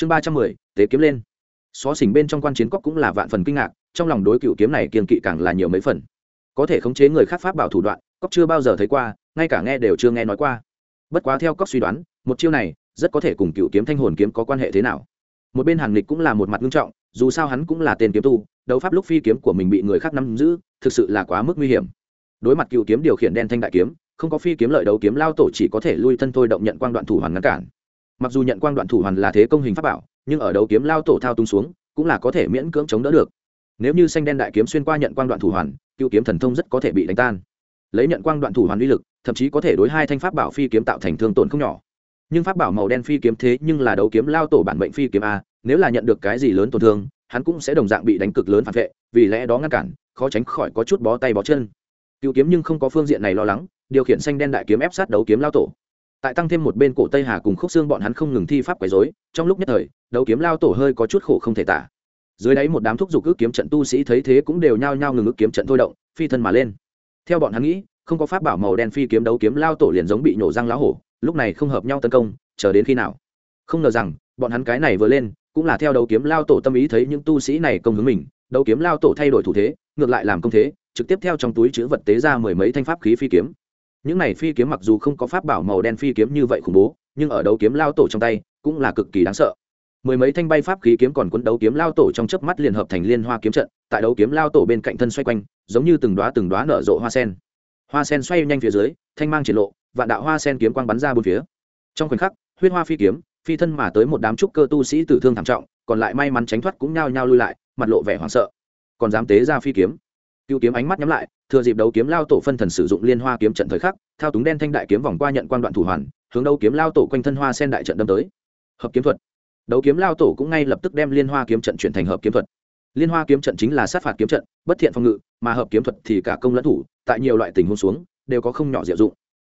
chương ba trăm mười, tế kiếm lên. Xó xỉnh bên trong quan chiến cóc cũng là vạn phần kinh ngạc, trong lòng đối cựu kiếm này kiên kỵ càng là nhiều mấy phần. Có thể khống chế người khác pháp bảo thủ đoạn cóc chưa bao giờ thấy qua, ngay cả nghe đều chưa nghe nói qua. Bất quá theo cóc suy đoán, một chiêu này rất có thể cùng cựu kiếm thanh hồn kiếm có quan hệ thế nào. Một bên hàn nghịch cũng là một mặt nghiêm trọng, dù sao hắn cũng là tên kiếm tu, đấu pháp lúc phi kiếm của mình bị người khác nắm giữ, thực sự là quá mức nguy hiểm. Đối mặt cựu kiếm điều khiển đen thanh đại kiếm, không có phi kiếm lợi đấu kiếm lao tổ chỉ có thể lui thân thôi động nhận quang đoạn thủ hoàn ngăn cản mặc dù nhận quang đoạn thủ hoàn là thế công hình pháp bảo, nhưng ở đấu kiếm lao tổ thao tung xuống, cũng là có thể miễn cưỡng chống đỡ được. Nếu như xanh đen đại kiếm xuyên qua nhận quang đoạn thủ hoàn, cựu kiếm thần thông rất có thể bị đánh tan. Lấy nhận quang đoạn thủ hoàn uy lực, thậm chí có thể đối hai thanh pháp bảo phi kiếm tạo thành thương tổn không nhỏ. Nhưng pháp bảo màu đen phi kiếm thế nhưng là đấu kiếm lao tổ bản mệnh phi kiếm a, nếu là nhận được cái gì lớn tổn thương, hắn cũng sẽ đồng dạng bị đánh cực lớn phản vệ, vì lẽ đó ngăn cản, khó tránh khỏi có chút bó tay bó chân. Cựu kiếm nhưng không có phương diện này lo lắng, điều khiển xanh đen đại kiếm ép sát đấu kiếm lao tổ tại tăng thêm một bên cổ tây hà cùng khúc xương bọn hắn không ngừng thi pháp quấy dối trong lúc nhất thời, đấu kiếm lao tổ hơi có chút khổ không thể tả. Dưới đáy một đám thúc giục ước kiếm trận tu sĩ thấy thế cũng đều nhao nhao ngừng ước kiếm trận thôi động, phi thân mà lên. Theo bọn hắn nghĩ, không có pháp bảo màu đen phi kiếm đấu kiếm lao tổ liền giống bị nhổ răng lá hổ, lúc này không hợp nhau tấn công, chờ đến khi nào? Không ngờ rằng, bọn hắn cái này vừa lên, cũng là theo đấu kiếm lao tổ tâm ý thấy những tu sĩ này công hướng mình, đấu kiếm lao tổ thay đổi thủ thế, ngược lại làm công thế, trực tiếp theo trong túi chữ vật tế ra mười mấy thanh pháp khí phi kiếm những này phi kiếm mặc dù không có pháp bảo màu đen phi kiếm như vậy khủng bố, nhưng ở đấu kiếm lao tổ trong tay cũng là cực kỳ đáng sợ. Mười mấy thanh bay pháp khí kiếm còn quấn đấu kiếm lao tổ trong chớp mắt liền hợp thành liên hoa kiếm trận, tại đấu kiếm lao tổ bên cạnh thân xoay quanh, giống như từng đoá từng đoá nở rộ hoa sen. Hoa sen xoay nhanh phía dưới, thanh mang triển lộ, vạn đạo hoa sen kiếm quang bắn ra bốn phía. Trong khoảnh khắc, huyết hoa phi kiếm, phi thân mà tới một đám trúc cơ tu sĩ tử thương thảm trọng, còn lại may mắn tránh thoát cũng nhao nhao lui lại, mặt lộ vẻ hoảng sợ. Còn dám tế ra phi kiếm? Cựu kiếm ánh mắt nhắm lại, thừa dịp đấu kiếm lao tổ phân thần sử dụng liên hoa kiếm trận thời khắc, thao túng đen thanh đại kiếm vòng qua nhận quan đoạn thủ hoàn, hướng đấu kiếm lao tổ quanh thân hoa sen đại trận đâm tới. Hợp kiếm thuật. Đấu kiếm lao tổ cũng ngay lập tức đem liên hoa kiếm trận chuyển thành hợp kiếm thuật. Liên hoa kiếm trận chính là sát phạt kiếm trận, bất thiện phòng ngự, mà hợp kiếm thuật thì cả công lẫn thủ, tại nhiều loại tình huống xuống, đều có không nhỏ diệu dụng.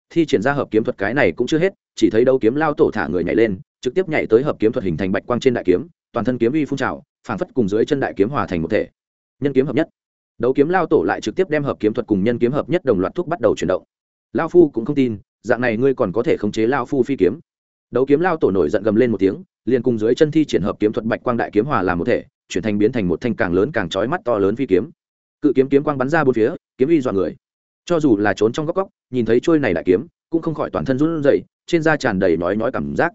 Thi triển ra hợp kiếm thuật cái này cũng chưa hết, chỉ thấy đấu kiếm lao tổ thả người nhảy lên, trực tiếp nhảy tới hợp kiếm thuật hình thành bạch quang trên đại kiếm, toàn thân kiếm uy phun trào, phảng phất cùng dưới chân đại kiếm hòa thành một thể. Nhân kiếm hợp nhất đấu kiếm lao tổ lại trực tiếp đem hợp kiếm thuật cùng nhân kiếm hợp nhất đồng loạt thúc bắt đầu chuyển động. Lao phu cũng không tin, dạng này ngươi còn có thể khống chế lao phu phi kiếm. Đấu kiếm lao tổ nổi giận gầm lên một tiếng, liền cùng dưới chân thi triển hợp kiếm thuật bạch quang đại kiếm hòa làm một thể, chuyển thành biến thành một thanh càng lớn càng trói mắt to lớn phi kiếm. Cự kiếm kiếm quang bắn ra bốn phía, kiếm uy dọa người. Cho dù là trốn trong góc góc, nhìn thấy trôi này đại kiếm, cũng không khỏi toàn thân run rẩy, trên da tràn đầy nói nói cảm giác.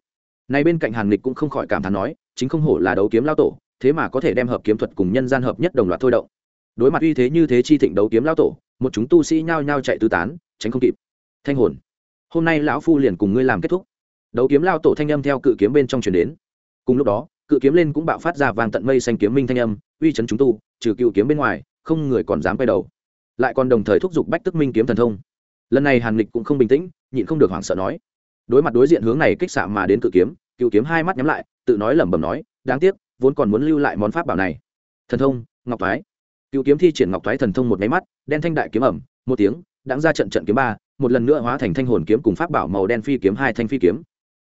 Này bên cạnh hàn lịch cũng không khỏi cảm thán nói, chính không hổ là đấu kiếm lao tổ, thế mà có thể đem hợp kiếm thuật cùng nhân gian hợp nhất đồng loạt thôi động đối mặt uy thế như thế chi thịnh đấu kiếm lao tổ, một chúng tu sĩ nhao nhao chạy tứ tán, tránh không kịp. Thanh hồn. Hôm nay lão phu liền cùng ngươi làm kết thúc. Đấu kiếm lao tổ thanh âm theo cự kiếm bên trong truyền đến. Cùng lúc đó, cự kiếm lên cũng bạo phát ra vàng tận mây xanh kiếm minh thanh âm, uy chấn chúng tu, trừ cựu kiếm bên ngoài, không người còn dám quay đầu. Lại còn đồng thời thúc giục bách tức minh kiếm thần thông. Lần này hàn lịch cũng không bình tĩnh, nhịn không được hoảng sợ nói. Đối mặt đối diện hướng này kích xạ mà đến cự kiếm, cựu kiếm hai mắt nhắm lại, tự nói lẩm bẩm nói, đáng tiếc, vốn còn muốn lưu lại món pháp bảo này. Thần thông, ngọc thái cựu kiếm thi triển ngọc thoái thần thông một máy mắt, đen thanh đại kiếm ẩm, một tiếng đáng ra trận trận kiếm ba, một lần nữa hóa thành thanh hồn kiếm cùng pháp bảo màu đen phi kiếm, hai thanh phi kiếm.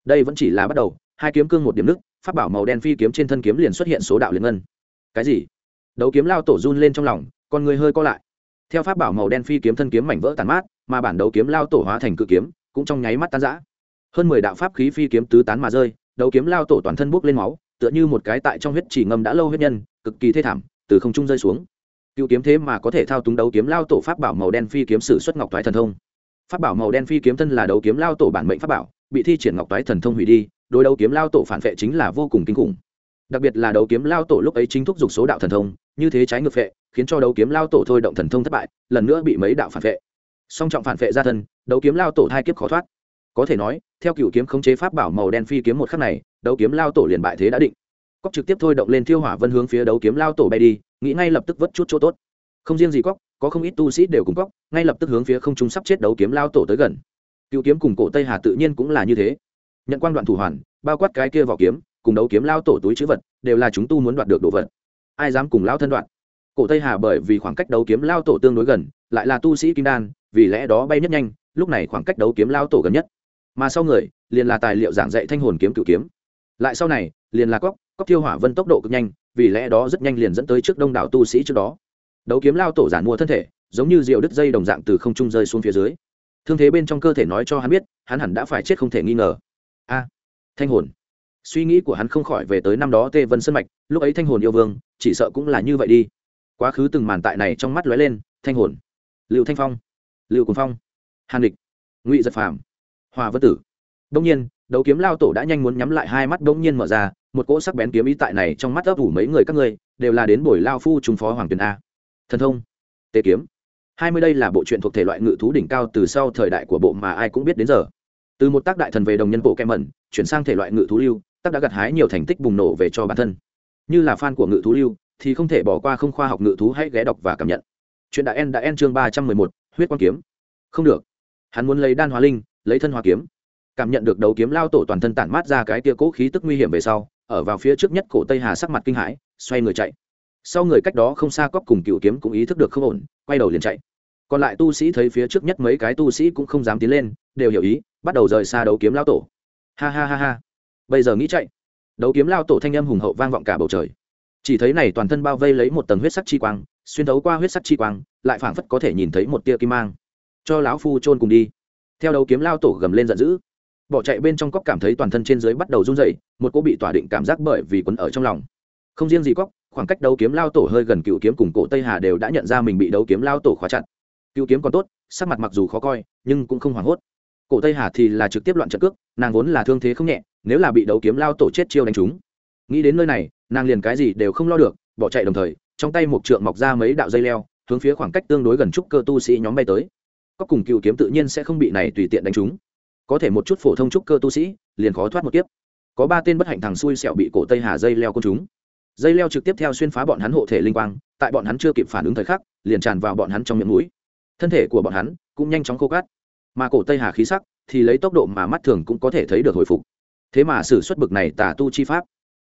Đây vẫn chỉ là bắt đầu, hai kiếm cương một điểm nước pháp bảo màu đen phi kiếm trên thân kiếm liền xuất hiện số đạo liên ngân. Cái gì? Đấu kiếm lao tổ run lên trong lòng, con người hơi co lại. Theo pháp bảo màu đen phi kiếm thân kiếm mảnh vỡ tàn mát, mà bản đấu kiếm lao tổ hóa thành cự kiếm, cũng trong nháy mắt tan rã. Hơn mười đạo pháp khí phi kiếm tứ tán mà rơi, đấu kiếm lao tổ toàn thân bốc lên máu, tựa như một cái tại trong huyết chỉ ngâm đã lâu huyết nhân, cực kỳ thê thảm, từ không trung rơi xuống cựu kiếm thế mà có thể thao túng đấu kiếm lao tổ pháp bảo màu đen phi kiếm sử xuất ngọc thoái thần thông. Pháp bảo màu đen phi kiếm thân là đấu kiếm lao tổ bản mệnh pháp bảo, bị thi triển ngọc thoái thần thông hủy đi, đối đấu kiếm lao tổ phản vệ chính là vô cùng kinh khủng. Đặc biệt là đấu kiếm lao tổ lúc ấy chính thúc giục số đạo thần thông, như thế trái ngược vệ, khiến cho đấu kiếm lao tổ thôi động thần thông thất bại, lần nữa bị mấy đạo phản vệ. Song trọng phản vệ ra thân, đấu kiếm lao tổ hai kiếp khó thoát. Có thể nói, theo cựu kiếm khống chế pháp bảo màu đen phi kiếm một khắc này, đấu kiếm lao tổ liền bại thế đã định cóc trực tiếp thôi động lên thiêu hỏa vân hướng phía đấu kiếm lao tổ bay đi, nghĩ ngay lập tức vất chút chỗ tốt. Không riêng gì cóc, có không ít tu sĩ đều cùng cóc, ngay lập tức hướng phía không trung sắp chết đấu kiếm lao tổ tới gần. Cựu kiếm cùng cổ tây hà tự nhiên cũng là như thế. Nhận quan đoạn thủ hoàn, bao quát cái kia vỏ kiếm, cùng đấu kiếm lao tổ túi chữ vật, đều là chúng tu muốn đoạt được đồ vật. Ai dám cùng lao thân đoạn cổ tây hà bởi vì khoảng cách đấu kiếm lao tổ tương đối gần, lại là tu sĩ kim đan, vì lẽ đó bay nhất nhanh, lúc này khoảng cách đấu kiếm lao tổ gần nhất. Mà sau người, liền là tài liệu giảng dạy thanh hồn kiếm cựu kiếm. Lại sau này, liền là cóc cóc thiêu hỏa vân tốc độ cực nhanh, vì lẽ đó rất nhanh liền dẫn tới trước đông đảo tu sĩ trước đó. Đấu kiếm lao tổ giản mua thân thể, giống như rượu đứt dây đồng dạng từ không trung rơi xuống phía dưới. Thương thế bên trong cơ thể nói cho hắn biết, hắn hẳn đã phải chết không thể nghi ngờ. A, thanh hồn. Suy nghĩ của hắn không khỏi về tới năm đó tê vân sân mạch, lúc ấy thanh hồn yêu vương, chỉ sợ cũng là như vậy đi. Quá khứ từng màn tại này trong mắt lóe lên, thanh hồn. Liệu thanh phong. Liệu cùng phong. Hàn địch. Ngụy giật phàm. Hòa vân tử. Đông nhiên, đấu kiếm lao tổ đã nhanh muốn nhắm lại hai mắt đông nhiên mở ra một cỗ sắc bén kiếm ý tại này trong mắt ấp ủ mấy người các ngươi, đều là đến buổi lao phu trung phó hoàng tuyền a. Thần thông, tế kiếm. Hai mươi đây là bộ truyện thuộc thể loại ngự thú đỉnh cao từ sau thời đại của bộ mà ai cũng biết đến giờ. Từ một tác đại thần về đồng nhân bộ kem mẩn, chuyển sang thể loại ngự thú lưu, tác đã gặt hái nhiều thành tích bùng nổ về cho bản thân. Như là fan của ngự thú lưu, thì không thể bỏ qua không khoa học ngự thú hãy ghé đọc và cảm nhận. Chuyện đại en đã en chương ba trăm mười một, huyết quang kiếm. Không được. Hắn muốn lấy đan hóa linh, lấy thân hóa kiếm. Cảm nhận được đấu kiếm lao tổ toàn thân tản mát ra cái tia cỗ khí tức nguy hiểm về sau ở vào phía trước nhất cổ tây hà sắc mặt kinh hãi, xoay người chạy. Sau người cách đó không xa cóp cùng cựu kiếm cũng ý thức được không ổn, quay đầu liền chạy. Còn lại tu sĩ thấy phía trước nhất mấy cái tu sĩ cũng không dám tiến lên, đều hiểu ý, bắt đầu rời xa đấu kiếm lao tổ. Ha ha ha ha. Bây giờ nghĩ chạy. Đấu kiếm lao tổ thanh âm hùng hậu vang vọng cả bầu trời. Chỉ thấy này toàn thân bao vây lấy một tầng huyết sắc chi quang, xuyên thấu qua huyết sắc chi quang, lại phảng phất có thể nhìn thấy một tia kim mang. Cho lão phu chôn cùng đi. Theo đấu kiếm lao tổ gầm lên giận dữ bỏ chạy bên trong cóc cảm thấy toàn thân trên dưới bắt đầu run rẩy, một cô bị tỏa định cảm giác bởi vì quấn ở trong lòng. Không riêng gì cóc, khoảng cách đấu kiếm lao tổ hơi gần cựu kiếm cùng cổ tây hà đều đã nhận ra mình bị đấu kiếm lao tổ khóa chặt. Cựu kiếm còn tốt, sắc mặt mặc dù khó coi, nhưng cũng không hoảng hốt. Cổ tây hà thì là trực tiếp loạn trận cước, nàng vốn là thương thế không nhẹ, nếu là bị đấu kiếm lao tổ chết chiêu đánh trúng. Nghĩ đến nơi này, nàng liền cái gì đều không lo được, bỏ chạy đồng thời, trong tay một trượng mọc ra mấy đạo dây leo, hướng phía khoảng cách tương đối gần trúc cơ tu sĩ nhóm bay tới. Có cùng cựu kiếm tự nhiên sẽ không bị này tùy tiện đánh trúng có thể một chút phổ thông trúc cơ tu sĩ, liền khó thoát một kiếp. Có ba tên bất hạnh thằng xui xẹo bị cổ tây hà dây leo côn chúng. Dây leo trực tiếp theo xuyên phá bọn hắn hộ thể linh quang, tại bọn hắn chưa kịp phản ứng thời khắc, liền tràn vào bọn hắn trong miệng mũi. Thân thể của bọn hắn cũng nhanh chóng khô cát. Mà cổ tây hà khí sắc thì lấy tốc độ mà mắt thường cũng có thể thấy được hồi phục. Thế mà sử xuất bực này tà tu chi pháp.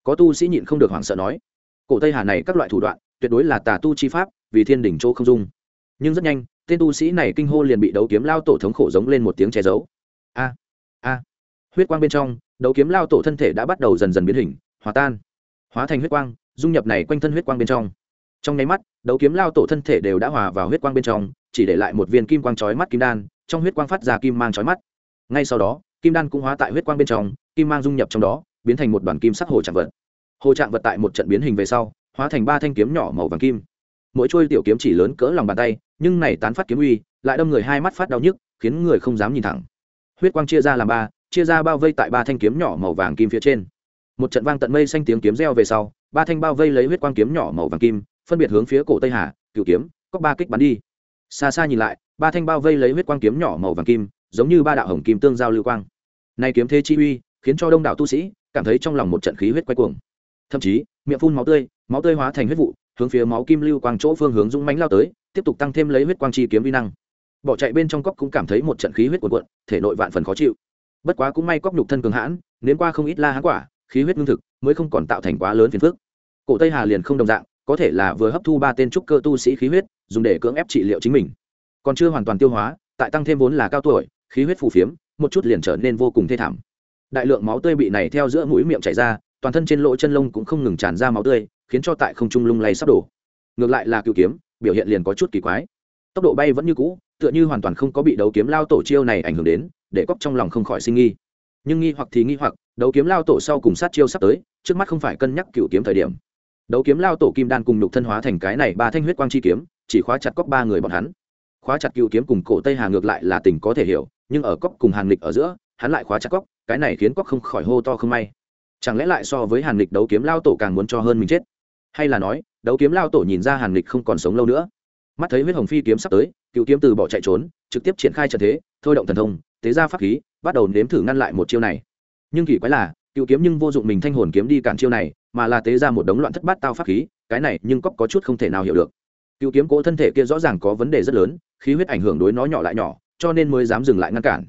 Có tu sĩ nhịn không được hoảng sợ nói, cổ tây hà này các loại thủ đoạn, tuyệt đối là tà tu chi pháp, vì thiên đỉnh chỗ không dung. Nhưng rất nhanh, tên tu sĩ này kinh hô liền bị đấu kiếm lao tổ thống khổ giống lên một tiếng che giấu a. Huyết quang bên trong, đấu kiếm lao tổ thân thể đã bắt đầu dần dần biến hình, hòa tan, hóa thành huyết quang, dung nhập này quanh thân huyết quang bên trong. Trong nháy mắt, đấu kiếm lao tổ thân thể đều đã hòa vào huyết quang bên trong, chỉ để lại một viên kim quang chói mắt kim đan, trong huyết quang phát ra kim mang chói mắt. Ngay sau đó, kim đan cũng hóa tại huyết quang bên trong, kim mang dung nhập trong đó, biến thành một đoàn kim sắc hồ trạng vật. Hồ trạng vật tại một trận biến hình về sau, hóa thành ba thanh kiếm nhỏ màu vàng kim. Mỗi trôi tiểu kiếm chỉ lớn cỡ lòng bàn tay, nhưng này tán phát kiếm uy, lại đâm người hai mắt phát đau nhức, khiến người không dám nhìn thẳng huyết quang chia ra làm ba, chia ra bao vây tại ba thanh kiếm nhỏ màu vàng kim phía trên. Một trận vang tận mây xanh tiếng kiếm reo về sau, ba thanh bao vây lấy huyết quang kiếm nhỏ màu vàng kim, phân biệt hướng phía cổ tây hà cựu kiếm có ba kích bắn đi. Xa xa nhìn lại, ba thanh bao vây lấy huyết quang kiếm nhỏ màu vàng kim, giống như ba đạo hồng kim tương giao lưu quang. Nay kiếm thế chi uy, khiến cho đông đảo tu sĩ cảm thấy trong lòng một trận khí huyết quay cuồng. Thậm chí, miệng phun máu tươi máu tươi hóa thành huyết vụ, hướng phía máu kim lưu quang chỗ phương hướng dũng mánh lao tới, tiếp tục tăng thêm lấy huyết quang chi kiếm vi năng bỏ chạy bên trong cốc cũng cảm thấy một trận khí huyết cuồn cuộn, thể nội vạn phần khó chịu. Bất quá cũng may cốc nhục thân cường hãn nến qua không ít la hán quả, khí huyết ngưng thực, mới không còn tạo thành quá lớn phiền phức. Cổ tây hà liền không đồng dạng, có thể là vừa hấp thu ba tên trúc cơ tu sĩ khí huyết, dùng để cưỡng ép trị liệu chính mình. Còn chưa hoàn toàn tiêu hóa, tại tăng thêm vốn là cao tuổi, khí huyết phù phiếm, một chút liền trở nên vô cùng thê thảm. Đại lượng máu tươi bị này theo giữa mũi miệng chảy ra, toàn thân trên lỗ chân lông cũng không ngừng tràn ra máu tươi, khiến cho tại không trung lung lay sắp đổ. Ngược lại là cựu kiếm, biểu hiện liền có chút kỳ quái tốc độ bay vẫn như cũ, tựa như hoàn toàn không có bị đấu kiếm lao tổ chiêu này ảnh hưởng đến, để cóc trong lòng không khỏi sinh nghi. Nhưng nghi hoặc thì nghi hoặc, đấu kiếm lao tổ sau cùng sát chiêu sắp tới, trước mắt không phải cân nhắc cựu kiếm thời điểm. Đấu kiếm lao tổ kim đan cùng nhục thân hóa thành cái này ba thanh huyết quang chi kiếm, chỉ khóa chặt cóc ba người bọn hắn. Khóa chặt cựu kiếm cùng cổ tây hà ngược lại là tình có thể hiểu, nhưng ở cóc cùng hàn lịch ở giữa, hắn lại khóa chặt cóc, cái này khiến cóc không khỏi hô to không may. Chẳng lẽ lại so với hàn lịch đấu kiếm lao tổ càng muốn cho hơn mình chết? Hay là nói, đấu kiếm lao tổ nhìn ra hàn lịch không còn sống lâu nữa? Mắt thấy huyết hồng phi kiếm sắp tới, cựu kiếm từ bỏ chạy trốn, trực tiếp triển khai trận thế, thôi động thần thông, tế ra pháp khí, bắt đầu nếm thử ngăn lại một chiêu này. Nhưng kỳ quái là, cựu kiếm nhưng vô dụng mình thanh hồn kiếm đi cản chiêu này, mà là tế ra một đống loạn thất bát tao pháp khí, cái này nhưng cóc có chút không thể nào hiểu được. Cựu kiếm cỗ thân thể kia rõ ràng có vấn đề rất lớn, khí huyết ảnh hưởng đối nó nhỏ lại nhỏ, cho nên mới dám dừng lại ngăn cản.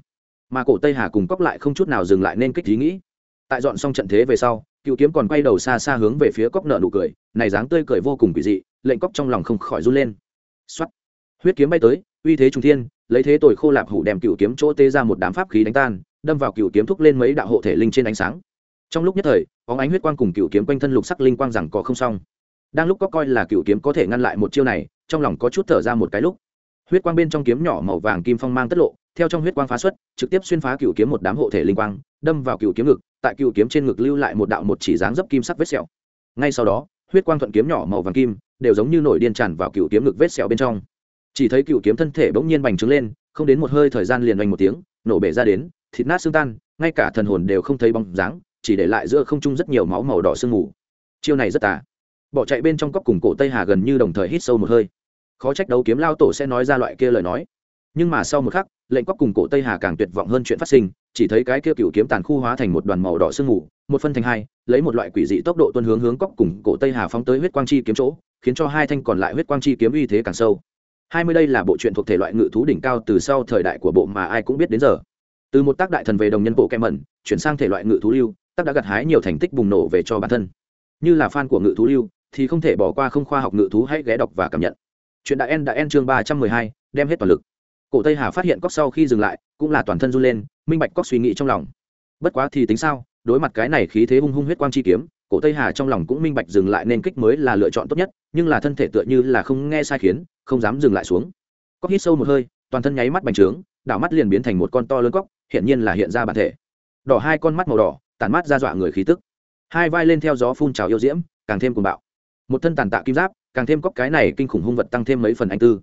Mà cổ tây hà cùng cóc lại không chút nào dừng lại nên kích ý nghĩ. Tại dọn xong trận thế về sau, cựu kiếm còn quay đầu xa xa hướng về phía cóc nợ nụ cười, này dáng tươi cười vô cùng kỳ dị, lệnh cóc trong lòng không khỏi run lên xuất huyết kiếm bay tới, uy thế trung thiên, lấy thế tồi khô lạp hủ đem cựu kiếm chỗ tê ra một đám pháp khí đánh tan, đâm vào cựu kiếm thúc lên mấy đạo hộ thể linh trên ánh sáng. Trong lúc nhất thời, bóng ánh huyết quang cùng cựu kiếm quanh thân lục sắc linh quang rằng có không xong. Đang lúc có coi là cựu kiếm có thể ngăn lại một chiêu này, trong lòng có chút thở ra một cái lúc. Huyết quang bên trong kiếm nhỏ màu vàng kim phong mang tất lộ, theo trong huyết quang phá xuất, trực tiếp xuyên phá cựu kiếm một đám hộ thể linh quang, đâm vào cựu kiếm ngực, tại cựu kiếm trên ngực lưu lại một đạo một chỉ dáng dấp kim sắc vết sẹo. Ngay sau đó, huyết quang thuận kiếm nhỏ màu vàng kim đều giống như nổi điên tràn vào cựu kiếm ngực vết sẹo bên trong. Chỉ thấy cựu kiếm thân thể bỗng nhiên bành trướng lên, không đến một hơi thời gian liền oanh một tiếng, nổ bể ra đến, thịt nát xương tan, ngay cả thần hồn đều không thấy bóng dáng, chỉ để lại giữa không trung rất nhiều máu màu đỏ sương mù. Chiêu này rất tà. Bỏ chạy bên trong cốc cùng cổ tây hà gần như đồng thời hít sâu một hơi. Khó trách đấu kiếm lao tổ sẽ nói ra loại kia lời nói. Nhưng mà sau một khắc, lệnh cốc cùng cổ tây hà càng tuyệt vọng hơn chuyện phát sinh, chỉ thấy cái kia cựu kiếm tàn khu hóa thành một đoàn màu đỏ sương mù một phân thành hai, lấy một loại quỷ dị tốc độ tuân hướng hướng cốc cùng cổ tây hà phóng tới huyết quang chi kiếm chỗ, khiến cho hai thanh còn lại huyết quang chi kiếm uy thế càng sâu. Hai mươi đây là bộ truyện thuộc thể loại ngự thú đỉnh cao từ sau thời đại của bộ mà ai cũng biết đến giờ. Từ một tác đại thần về đồng nhân bộ kem mẩn, chuyển sang thể loại ngự thú lưu, tác đã gặt hái nhiều thành tích bùng nổ về cho bản thân. Như là fan của ngự thú lưu, thì không thể bỏ qua không khoa học ngự thú hãy ghé đọc và cảm nhận. Chuyện đại en đã en chương ba trăm mười hai, đem hết toàn lực. Cổ tây hà phát hiện cóc sau khi dừng lại, cũng là toàn thân run lên, minh bạch cóc suy nghĩ trong lòng. Bất quá thì tính sao? Đối mặt cái này khí thế hung hung huyết quang chi kiếm, cổ tây hà trong lòng cũng minh bạch dừng lại nên kích mới là lựa chọn tốt nhất, nhưng là thân thể tựa như là không nghe sai khiến, không dám dừng lại xuống. Cóc hít sâu một hơi, toàn thân nháy mắt bành trướng, đảo mắt liền biến thành một con to lớn cóc hiện nhiên là hiện ra bản thể. Đỏ hai con mắt màu đỏ tàn mắt ra dọa người khí tức. Hai vai lên theo gió phun trào yêu diễm, càng thêm cuồng bạo. Một thân tàn tạ kim giáp, càng thêm cóc cái này kinh khủng hung vật tăng thêm mấy phần anh tư.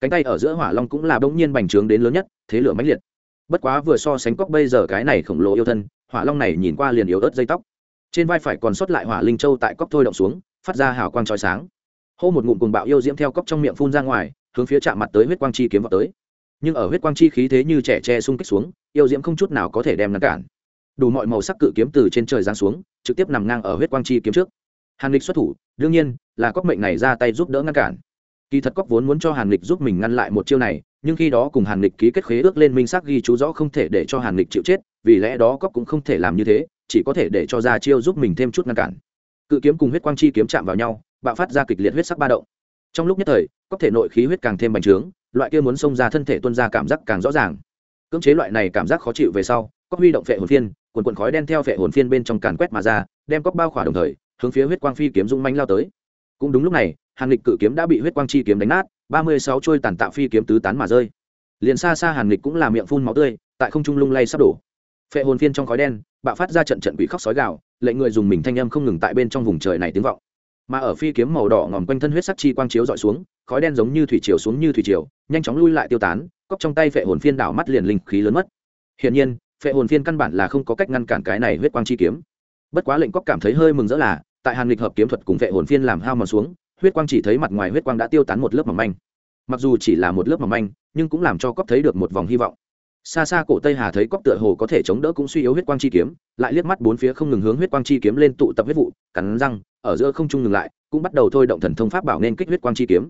Cánh tay ở giữa hỏa long cũng là bỗng nhiên bành trướng đến lớn nhất, thế lửa mãnh liệt. Bất quá vừa so sánh cóc bây giờ cái này khổng lồ yêu thân hỏa long này nhìn qua liền yếu ớt dây tóc. Trên vai phải còn sót lại hỏa linh châu tại cóc thôi động xuống, phát ra hào quang trói sáng. Hô một ngụm cuồng bạo yêu diễm theo cóc trong miệng phun ra ngoài, hướng phía chạm mặt tới huyết quang chi kiếm vào tới. Nhưng ở huyết quang chi khí thế như trẻ tre xung kích xuống, yêu diễm không chút nào có thể đem ngăn cản. Đủ mọi màu sắc cự kiếm từ trên trời giáng xuống, trực tiếp nằm ngang ở huyết quang chi kiếm trước. Hàn lịch xuất thủ, đương nhiên, là cóc mệnh này ra tay giúp đỡ ngăn cản kỳ thật cóc vốn muốn cho hàn lịch giúp mình ngăn lại một chiêu này, nhưng khi đó cùng hàn lịch ký kết khế ước lên minh xác ghi chú rõ không thể để cho hàn lịch chịu chết, vì lẽ đó cóc cũng không thể làm như thế, chỉ có thể để cho ra chiêu giúp mình thêm chút ngăn cản. Cự kiếm cùng huyết quang chi kiếm chạm vào nhau, bạo phát ra kịch liệt huyết sắc ba động. Trong lúc nhất thời cóc thể nội khí huyết càng thêm bành trướng, loại kia muốn xông ra thân thể tuân ra cảm giác càng rõ ràng. Cưỡng chế loại này cảm giác khó chịu về sau cóc huy động phệ hồn phiên quần quần khói đen theo phệ hồn phiên bên trong càn quét mà ra, đem cóc bao khỏa đồng thời, hướng phía huyết quang phi kiếm dung manh lao tới cũng đúng lúc này, hàn lịch cự kiếm đã bị huyết quang chi kiếm đánh nát, ba mươi sáu trôi tàn tạo phi kiếm tứ tán mà rơi. Liền xa xa hàn lịch cũng là miệng phun máu tươi, tại không trung lung lay sắp đổ. Phệ hồn phiên trong khói đen, bạo phát ra trận trận quỷ khóc sói gạo lệnh người dùng mình thanh âm không ngừng tại bên trong vùng trời này tiếng vọng. Mà ở phi kiếm màu đỏ ngòm quanh thân huyết sắc chi quang chiếu dọi xuống, khói đen giống như thủy chiều xuống như thủy chiều nhanh chóng lui lại tiêu tán cóc trong tay phệ hồn phiên đảo mắt liền linh khí lớn mất. Hiển nhiên, phệ hồn phiên căn bản là không có cách ngăn cản cái này huyết quang chi kiếm. Bất quá lệnh cóc cảm thấy hơi mừng rỡ là tại hàn lịch hợp kiếm thuật cùng vệ hồn phiên làm hao mòn xuống, huyết quang chỉ thấy mặt ngoài huyết quang đã tiêu tán một lớp mỏng manh. Mặc dù chỉ là một lớp mỏng manh, nhưng cũng làm cho cóp thấy được một vòng hy vọng. Xa xa cổ tây hà thấy cóp tựa hồ có thể chống đỡ cũng suy yếu huyết quang chi kiếm, lại liếc mắt bốn phía không ngừng hướng huyết quang chi kiếm lên tụ tập huyết vụ, cắn răng, ở giữa không trung ngừng lại, cũng bắt đầu thôi động thần thông pháp bảo nên kích huyết quang chi kiếm.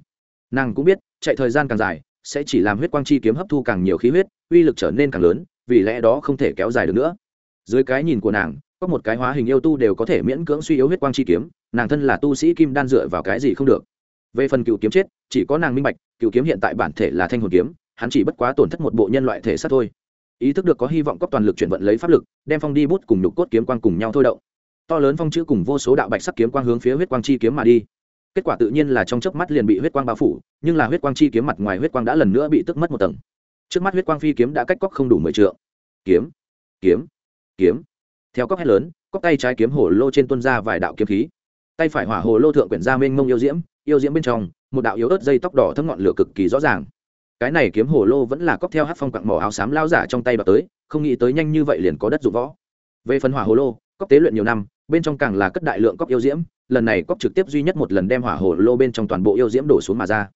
Nàng cũng biết, chạy thời gian càng dài, sẽ chỉ làm huyết quang chi kiếm hấp thu càng nhiều khí huyết, uy lực trở nên càng lớn, vì lẽ đó không thể kéo dài được nữa. Dưới cái nhìn của nàng có một cái hóa hình yêu tu đều có thể miễn cưỡng suy yếu huyết quang chi kiếm, nàng thân là tu sĩ kim đan dựa vào cái gì không được. Về phần cựu kiếm chết, chỉ có nàng minh bạch, cựu kiếm hiện tại bản thể là thanh hồn kiếm, hắn chỉ bất quá tổn thất một bộ nhân loại thể xác thôi. Ý thức được có hy vọng cóp toàn lực chuyển vận lấy pháp lực, đem phong đi bút cùng nhục cốt kiếm quang cùng nhau thôi động. To lớn phong chữ cùng vô số đạo bạch sắc kiếm quang hướng phía huyết quang chi kiếm mà đi. Kết quả tự nhiên là trong chớp mắt liền bị huyết quang bao phủ, nhưng là huyết quang chi kiếm mặt ngoài huyết quang đã lần nữa bị tức mất một tầng. Trước mắt huyết quang phi kiếm đã cách cóc không đủ mười trượng. Kiếm kiếm kiếm theo cóc hét lớn cóc tay trái kiếm hồ lô trên tuân ra vài đạo kiếm khí. Tay phải hỏa hồ lô thượng quyển ra mênh mông yêu diễm yêu diễm bên trong, một đạo yếu ớt dây tóc đỏ thấm ngọn lửa cực kỳ rõ ràng. Cái này kiếm hồ lô vẫn là cóc theo hát phong quặng mỏ áo xám lao giả trong tay bạc tới, không nghĩ tới nhanh như vậy liền có đất dụng võ. Về phần hỏa hồ lô cóc tế luyện nhiều năm, bên trong càng là cất đại lượng cóc yêu diễm, lần này cóc trực tiếp duy nhất một lần đem hỏa hồ lô bên trong toàn bộ yêu diễm đổ xuống mà ra.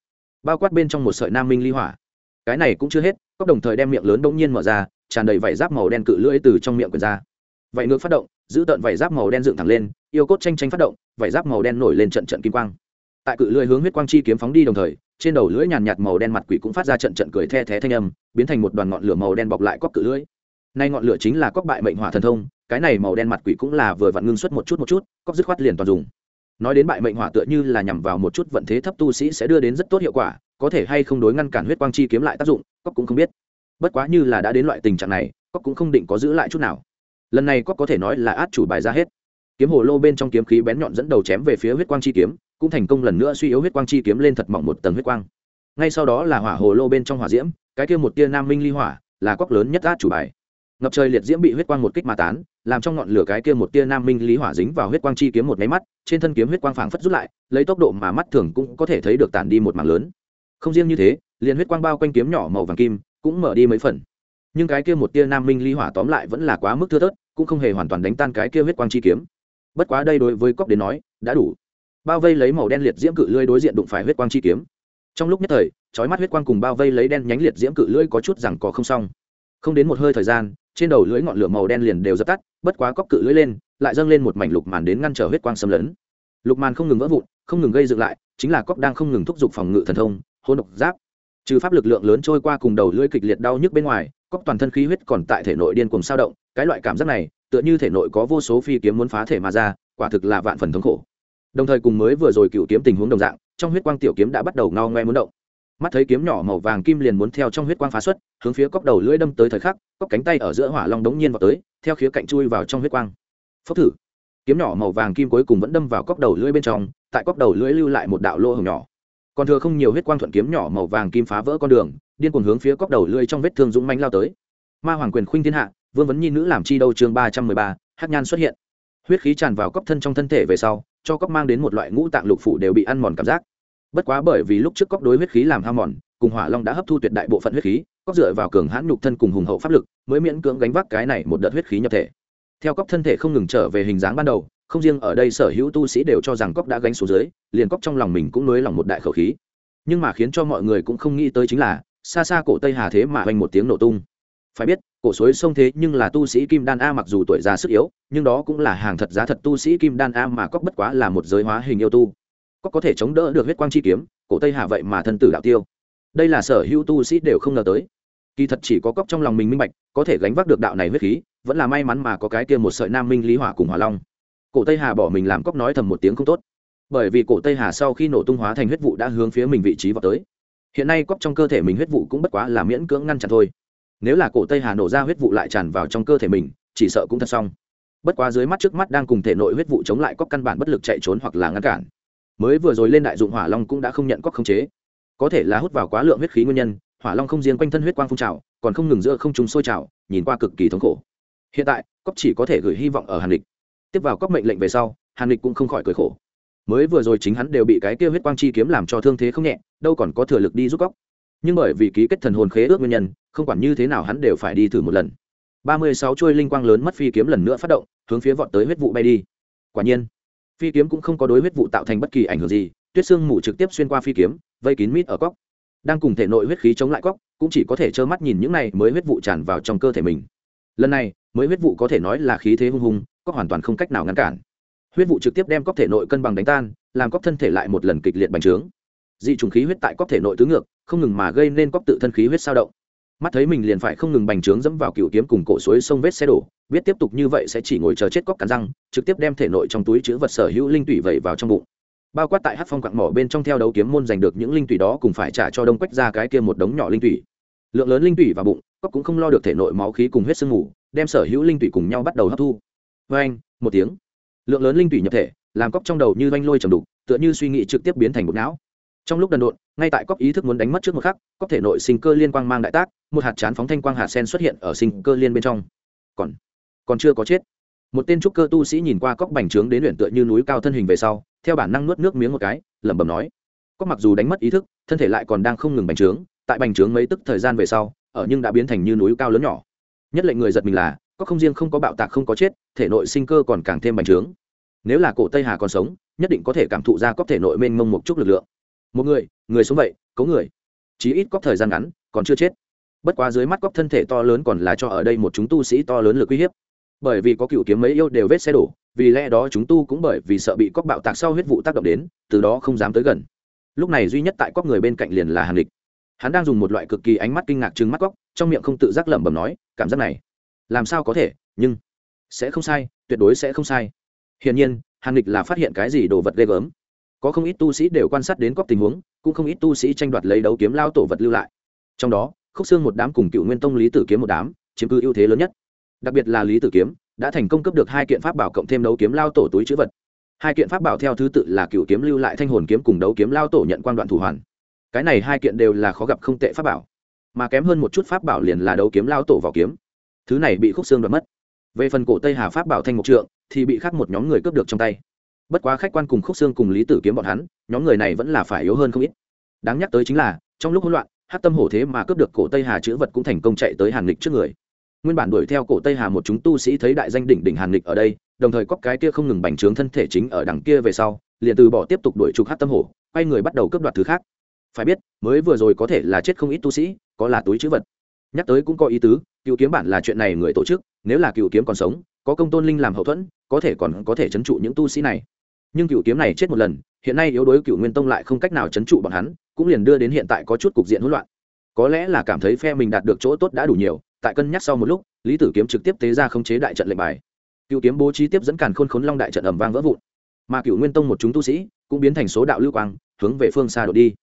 Bao quát bên trong một sợi nam minh ly hỏa. Cái này cũng chưa hết cóc đồng thời đem miệng lớn bỗng nhiên mở ra, tràn đầy vảy giáp màu đen cự lưỡi từ trong miệng quyển ra vậy ngược phát động, giữ tợn vảy giáp màu đen dựng thẳng lên, yêu cốt tranh tranh phát động, vảy giáp màu đen nổi lên trận trận kim quang. Tại cự lưỡi hướng huyết quang chi kiếm phóng đi đồng thời, trên đầu lưỡi nhàn nhạt màu đen mặt quỷ cũng phát ra trận trận cười the thé thanh âm, biến thành một đoàn ngọn lửa màu đen bọc lại cóc cự lưỡi. Nay ngọn lửa chính là cóc bại mệnh hỏa thần thông, cái này màu đen mặt quỷ cũng là vừa vặn ngưng xuất một chút một chút cóc dứt khoát liền toàn dùng. Nói đến bại mệnh hỏa tựa như là nhằm vào một chút vận thế thấp tu sĩ sẽ đưa đến rất tốt hiệu quả, có thể hay không đối ngăn cản huyết quang chi kiếm lại tác dụng cóc cũng không biết. Bất quá như là đã đến loại tình trạng này cóc cũng không định có giữ lại chút nào lần này có có thể nói là át chủ bài ra hết. Kiếm hồ lô bên trong kiếm khí bén nhọn dẫn đầu chém về phía huyết quang chi kiếm, cũng thành công lần nữa suy yếu huyết quang chi kiếm lên thật mỏng một tầng huyết quang. Ngay sau đó là hỏa hồ lô bên trong hỏa diễm, cái kia một tia nam minh ly hỏa, là cóc lớn nhất át chủ bài. Ngập trời liệt diễm bị huyết quang một kích mà tán, làm trong ngọn lửa cái kia một tia nam minh lý hỏa dính vào huyết quang chi kiếm một máy mắt, trên thân kiếm huyết quang phảng phất rút lại, lấy tốc độ mà mắt thường cũng có thể thấy được tản đi một mảng lớn. Không riêng như thế, liền huyết quang bao quanh kiếm nhỏ màu vàng kim cũng mở đi mấy phần. Nhưng cái kia một tia nam minh lý hỏa tóm lại vẫn là quá mức thưa thớt cũng không hề hoàn toàn đánh tan cái kia huyết quang chi kiếm. Bất quá đây đối với cóc đến nói, đã đủ. Bao vây lấy màu đen liệt diễm cự lưỡi đối diện đụng phải huyết quang chi kiếm. Trong lúc nhất thời, chói mắt huyết quang cùng bao vây lấy đen nhánh liệt diễm cự lưỡi có chút rằng có không xong. Không đến một hơi thời gian, trên đầu lưỡi ngọn lửa màu đen liền đều dập tắt, bất quá cóc cự lưỡi lên, lại dâng lên một mảnh lục màn đến ngăn trở huyết quang xâm lấn. Lục màn không ngừng vỡ vụn, không ngừng gây dựng lại, chính là cóc đang không ngừng thúc giục phòng ngự thần thông hôn độc giáp. Trừ pháp lực lượng lớn trôi qua cùng đầu lưỡi kịch liệt đau nhức bên ngoài cóc toàn thân khí huyết còn tại thể nội điên cuồng sao động, cái loại cảm giác này, tựa như thể nội có vô số phi kiếm muốn phá thể mà ra, quả thực là vạn phần thống khổ. Đồng thời cùng mới vừa rồi cựu kiếm tình huống đồng dạng, trong huyết quang tiểu kiếm đã bắt đầu ngao ngoe muốn động. Mắt thấy kiếm nhỏ màu vàng kim liền muốn theo trong huyết quang phá xuất, hướng phía cóc đầu lưỡi đâm tới thời khắc, cóc cánh tay ở giữa hỏa long đống nhiên vào tới, theo khía cạnh chui vào trong huyết quang. Phốc thử. Kiếm nhỏ màu vàng kim cuối cùng vẫn đâm vào cóc đầu lưỡi bên trong, tại cóc đầu lưỡi lưu lại một đạo lô hồng nhỏ. Còn thừa không nhiều huyết quang thuận kiếm nhỏ màu vàng kim phá vỡ con đường điên cuồng hướng phía cóc đầu lưỡi trong vết thương dũng manh lao tới. Ma hoàng quyền khuynh thiên hạ, vương vấn nhi nữ làm chi đâu chương ba trăm mười ba, hát nhan xuất hiện. Huyết khí tràn vào cóc thân trong thân thể về sau, cho cóc mang đến một loại ngũ tạng lục phủ đều bị ăn mòn cảm giác. Bất quá bởi vì lúc trước cóc đối huyết khí làm hao mòn, cùng hỏa long đã hấp thu tuyệt đại bộ phận huyết khí cóc dựa vào cường hãn nhục thân cùng hùng hậu pháp lực, mới miễn cưỡng gánh vác cái này một đợt huyết khí nhập thể. Theo cóc thân thể không ngừng trở về hình dáng ban đầu, không riêng ở đây sở hữu tu sĩ đều cho rằng cóc đã gánh xuống dưới, liền cóc trong lòng mình cũng nới lòng một đại khẩu khí. Nhưng mà khiến cho mọi người cũng không nghĩ tới chính là xa xa cổ tây hà thế mà hoành một tiếng nổ tung. Phải biết, cổ suối sông thế nhưng là tu sĩ kim đan a mặc dù tuổi già sức yếu, nhưng đó cũng là hàng thật giá thật tu sĩ kim đan a mà cóc bất quá là một giới hóa hình yêu tu. Cóc có thể chống đỡ được huyết quang chi kiếm, cổ tây hà vậy mà thân tử đạo tiêu. Đây là sở hữu tu sĩ đều không ngờ tới. Kỳ thật chỉ có cóc trong lòng mình minh bạch, có thể gánh vác được đạo này huyết khí, vẫn là may mắn mà có cái kia một sợi nam minh lý hỏa cùng hỏa long. Cổ tây hà bỏ mình làm cóc nói thầm một tiếng không tốt. Bởi vì cổ tây hà sau khi nổ tung hóa thành huyết vụ đã hướng phía mình vị trí vào tới hiện nay cóp trong cơ thể mình huyết vụ cũng bất quá là miễn cưỡng ngăn chặn thôi. Nếu là cổ tây hà nổ ra huyết vụ lại tràn vào trong cơ thể mình, chỉ sợ cũng thật xong. Bất quá dưới mắt trước mắt đang cùng thể nội huyết vụ chống lại cóp căn bản bất lực chạy trốn hoặc là ngăn cản. Mới vừa rồi lên đại dụng hỏa long cũng đã không nhận cóp khống chế. Có thể là hút vào quá lượng huyết khí nguyên nhân, hỏa long không riêng quanh thân huyết quang phun trào, còn không ngừng giữa không trùng sôi trào, nhìn qua cực kỳ thống khổ. Hiện tại, cóp chỉ có thể gửi hy vọng ở hàn địch tiếp vào cóp mệnh lệnh về sau, hàn địch cũng không khỏi cười khổ mới vừa rồi chính hắn đều bị cái kia huyết quang chi kiếm làm cho thương thế không nhẹ, đâu còn có thừa lực đi giúp góc. nhưng bởi vì ký kết thần hồn khế ước nguyên nhân, không quản như thế nào hắn đều phải đi thử một lần. Ba mươi sáu chuôi linh quang lớn mất phi kiếm lần nữa phát động, hướng phía vọt tới huyết vụ bay đi. Quả nhiên, phi kiếm cũng không có đối huyết vụ tạo thành bất kỳ ảnh hưởng gì, tuyết xương mù trực tiếp xuyên qua phi kiếm, vây kín mít ở cóc đang cùng thể nội huyết khí chống lại cóc cũng chỉ có thể trơ mắt nhìn những này mới huyết vụ tràn vào trong cơ thể mình. Lần này, mới huyết vụ có thể nói là khí thế hung hùng cóc hoàn toàn không cách nào ngăn cản huyết vụ trực tiếp đem cóc thể nội cân bằng đánh tan, làm cóc thân thể lại một lần kịch liệt bành trướng. Dị trùng khí huyết tại cóc thể nội tứ ngược, không ngừng mà gây nên cóc tự thân khí huyết sao động. Mắt thấy mình liền phải không ngừng bành trướng dẫm vào cựu kiếm cùng cổ suối sông vết xe đổ, biết tiếp tục như vậy sẽ chỉ ngồi chờ chết cóc cắn răng, trực tiếp đem thể nội trong túi chữ vật sở hữu linh tủy vẩy vào trong bụng. Bao quát tại hát phong quặng mỏ bên trong theo đấu kiếm môn giành được những linh tủy đó cùng phải trả cho đông quách ra cái kia một đống nhỏ linh tủy. Lượng lớn linh tủy vào bụng cóc cũng không lo được thể nội máu khí cùng huyết sương ngủ đem sở hữu linh tủy cùng nhau bắt đầu hấp thu. Vê anh một tiếng lượng lớn linh tủy nhập thể, làm cóc trong đầu như oanh lôi trầm đục, tựa như suy nghĩ trực tiếp biến thành một não. Trong lúc đần độn, ngay tại cóc ý thức muốn đánh mất trước một khắc, cóc thể nội sinh cơ liên quang mang đại tác, một hạt chán phóng thanh quang hạt sen xuất hiện ở sinh cơ liên bên trong. Còn còn chưa có chết. Một tên trúc cơ tu sĩ nhìn qua cóc bành trướng đến luyện tựa như núi cao thân hình về sau, theo bản năng nuốt nước miếng một cái, lẩm bẩm nói. Cóc mặc dù đánh mất ý thức, thân thể lại còn đang không ngừng bành trướng, tại bành trướng mấy tức thời gian về sau, ở nhưng đã biến thành như núi cao lớn nhỏ. Nhất lệnh người giật mình là có không riêng không có bạo tạc không có chết, thể nội sinh cơ còn càng thêm bành trướng. Nếu là cổ tây hà còn sống, nhất định có thể cảm thụ ra cóc thể nội mênh mông một chút lực lượng. Một người người sống vậy, có người. Chí ít cóc thời gian ngắn, còn chưa chết. Bất quá dưới mắt cóc thân thể to lớn còn là cho ở đây một chúng tu sĩ to lớn lực uy hiếp. Bởi vì có cựu kiếm mấy yêu đều vết xe đổ, vì lẽ đó chúng tu cũng bởi vì sợ bị cóc bạo tạc sau huyết vụ tác động đến, từ đó không dám tới gần. Lúc này duy nhất tại cóc người bên cạnh liền là hàn địch hắn đang dùng một loại cực kỳ ánh mắt kinh ngạc trừng mắt cóc trong miệng không tự giác lẩm bẩm nói, cảm giác này làm sao có thể, nhưng sẽ không sai, tuyệt đối sẽ không sai. Hiển nhiên, hàn địch là phát hiện cái gì đồ vật ghê gớm. Có không ít tu sĩ đều quan sát đến cóc tình huống, cũng không ít tu sĩ tranh đoạt lấy đấu kiếm lao tổ vật lưu lại. Trong đó, khúc xương một đám cùng cựu nguyên tông lý tử kiếm một đám, chiếm cứ ưu thế lớn nhất. Đặc biệt là lý tử kiếm, đã thành công cấp được hai kiện pháp bảo cộng thêm đấu kiếm lao tổ túi chữ vật. Hai kiện pháp bảo theo thứ tự là cựu kiếm lưu lại thanh hồn kiếm cùng đấu kiếm lao tổ nhận quan đoạn thủ hoàn. Cái này hai kiện đều là khó gặp không tệ pháp bảo. Mà kém hơn một chút pháp bảo liền là đấu kiếm lao tổ vào kiếm thứ này bị khúc xương đoạt mất. Về phần cổ tây hà pháp bảo thanh mục trượng, thì bị khác một nhóm người cướp được trong tay. Bất quá khách quan cùng khúc xương cùng lý tử kiếm bọn hắn, nhóm người này vẫn là phải yếu hơn không ít. Đáng nhắc tới chính là, trong lúc hỗn loạn hát tâm hổ thế mà cướp được cổ tây hà chữ vật cũng thành công chạy tới hàn lịch trước người. Nguyên bản đuổi theo cổ tây hà một chúng tu sĩ thấy đại danh đỉnh đỉnh hàn lịch ở đây, đồng thời cóc cái kia không ngừng bành trướng thân thể chính ở đằng kia về sau, liền từ bỏ tiếp tục đuổi trục hát tâm hổ, quay người bắt đầu cướp đoạt thứ khác. Phải biết, mới vừa rồi có thể là chết không ít tu sĩ, có là túi chữ vật nhắc tới cũng có ý tứ, cựu kiếm bản là chuyện này người tổ chức, nếu là cựu kiếm còn sống, có công tôn linh làm hậu thuẫn, có thể còn có thể trấn trụ những tu sĩ này. Nhưng cựu kiếm này chết một lần, hiện nay yếu đuối cựu nguyên tông lại không cách nào trấn trụ bọn hắn, cũng liền đưa đến hiện tại có chút cục diện hỗn loạn. Có lẽ là cảm thấy phe mình đạt được chỗ tốt đã đủ nhiều, tại cân nhắc sau một lúc, lý tử kiếm trực tiếp tế ra khống chế đại trận lệnh bài. Cựu kiếm bố trí tiếp dẫn càn khôn khốn long đại trận ẩm vang vỡ vụn. Mà cựu nguyên tông một chúng tu sĩ, cũng biến thành số đạo lưu quang, hướng về phương xa đột đi.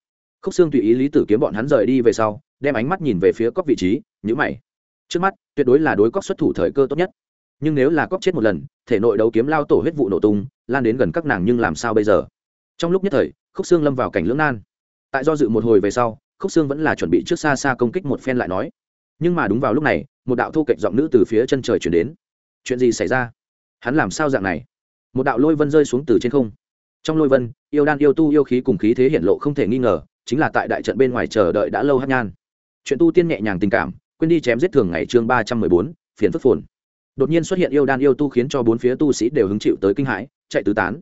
Khúc xương tùy ý lý tử kiếm bọn hắn rời đi về sau đem ánh mắt nhìn về phía cóc vị trí nhữ mày. Trước mắt, tuyệt đối là đối cóc xuất thủ thời cơ tốt nhất. Nhưng nếu là cóc chết một lần, thể nội đấu kiếm lao tổ huyết vụ nổ tung, lan đến gần các nàng nhưng làm sao bây giờ? Trong lúc nhất thời, khúc xương lâm vào cảnh lưỡng nan. Tại do dự một hồi về sau, khúc xương vẫn là chuẩn bị trước xa xa công kích một phen lại nói. Nhưng mà đúng vào lúc này, một đạo thu kệch giọng nữ từ phía chân trời chuyển đến. Chuyện gì xảy ra? Hắn làm sao dạng này? Một đạo lôi vân rơi xuống từ trên không. Trong lôi vân, yêu đan yêu tu yêu khí cùng khí thế hiện lộ không thể nghi ngờ, chính là tại đại trận bên ngoài chờ đợi đã lâu hát nhan chuyện tu tiên nhẹ nhàng tình cảm, quên đi chém giết thường ngày chương ba trăm mười bốn, phiền phức phồn. Đột nhiên xuất hiện yêu đan yêu tu khiến cho bốn phía tu sĩ đều hứng chịu tới kinh hãi, chạy tứ tán.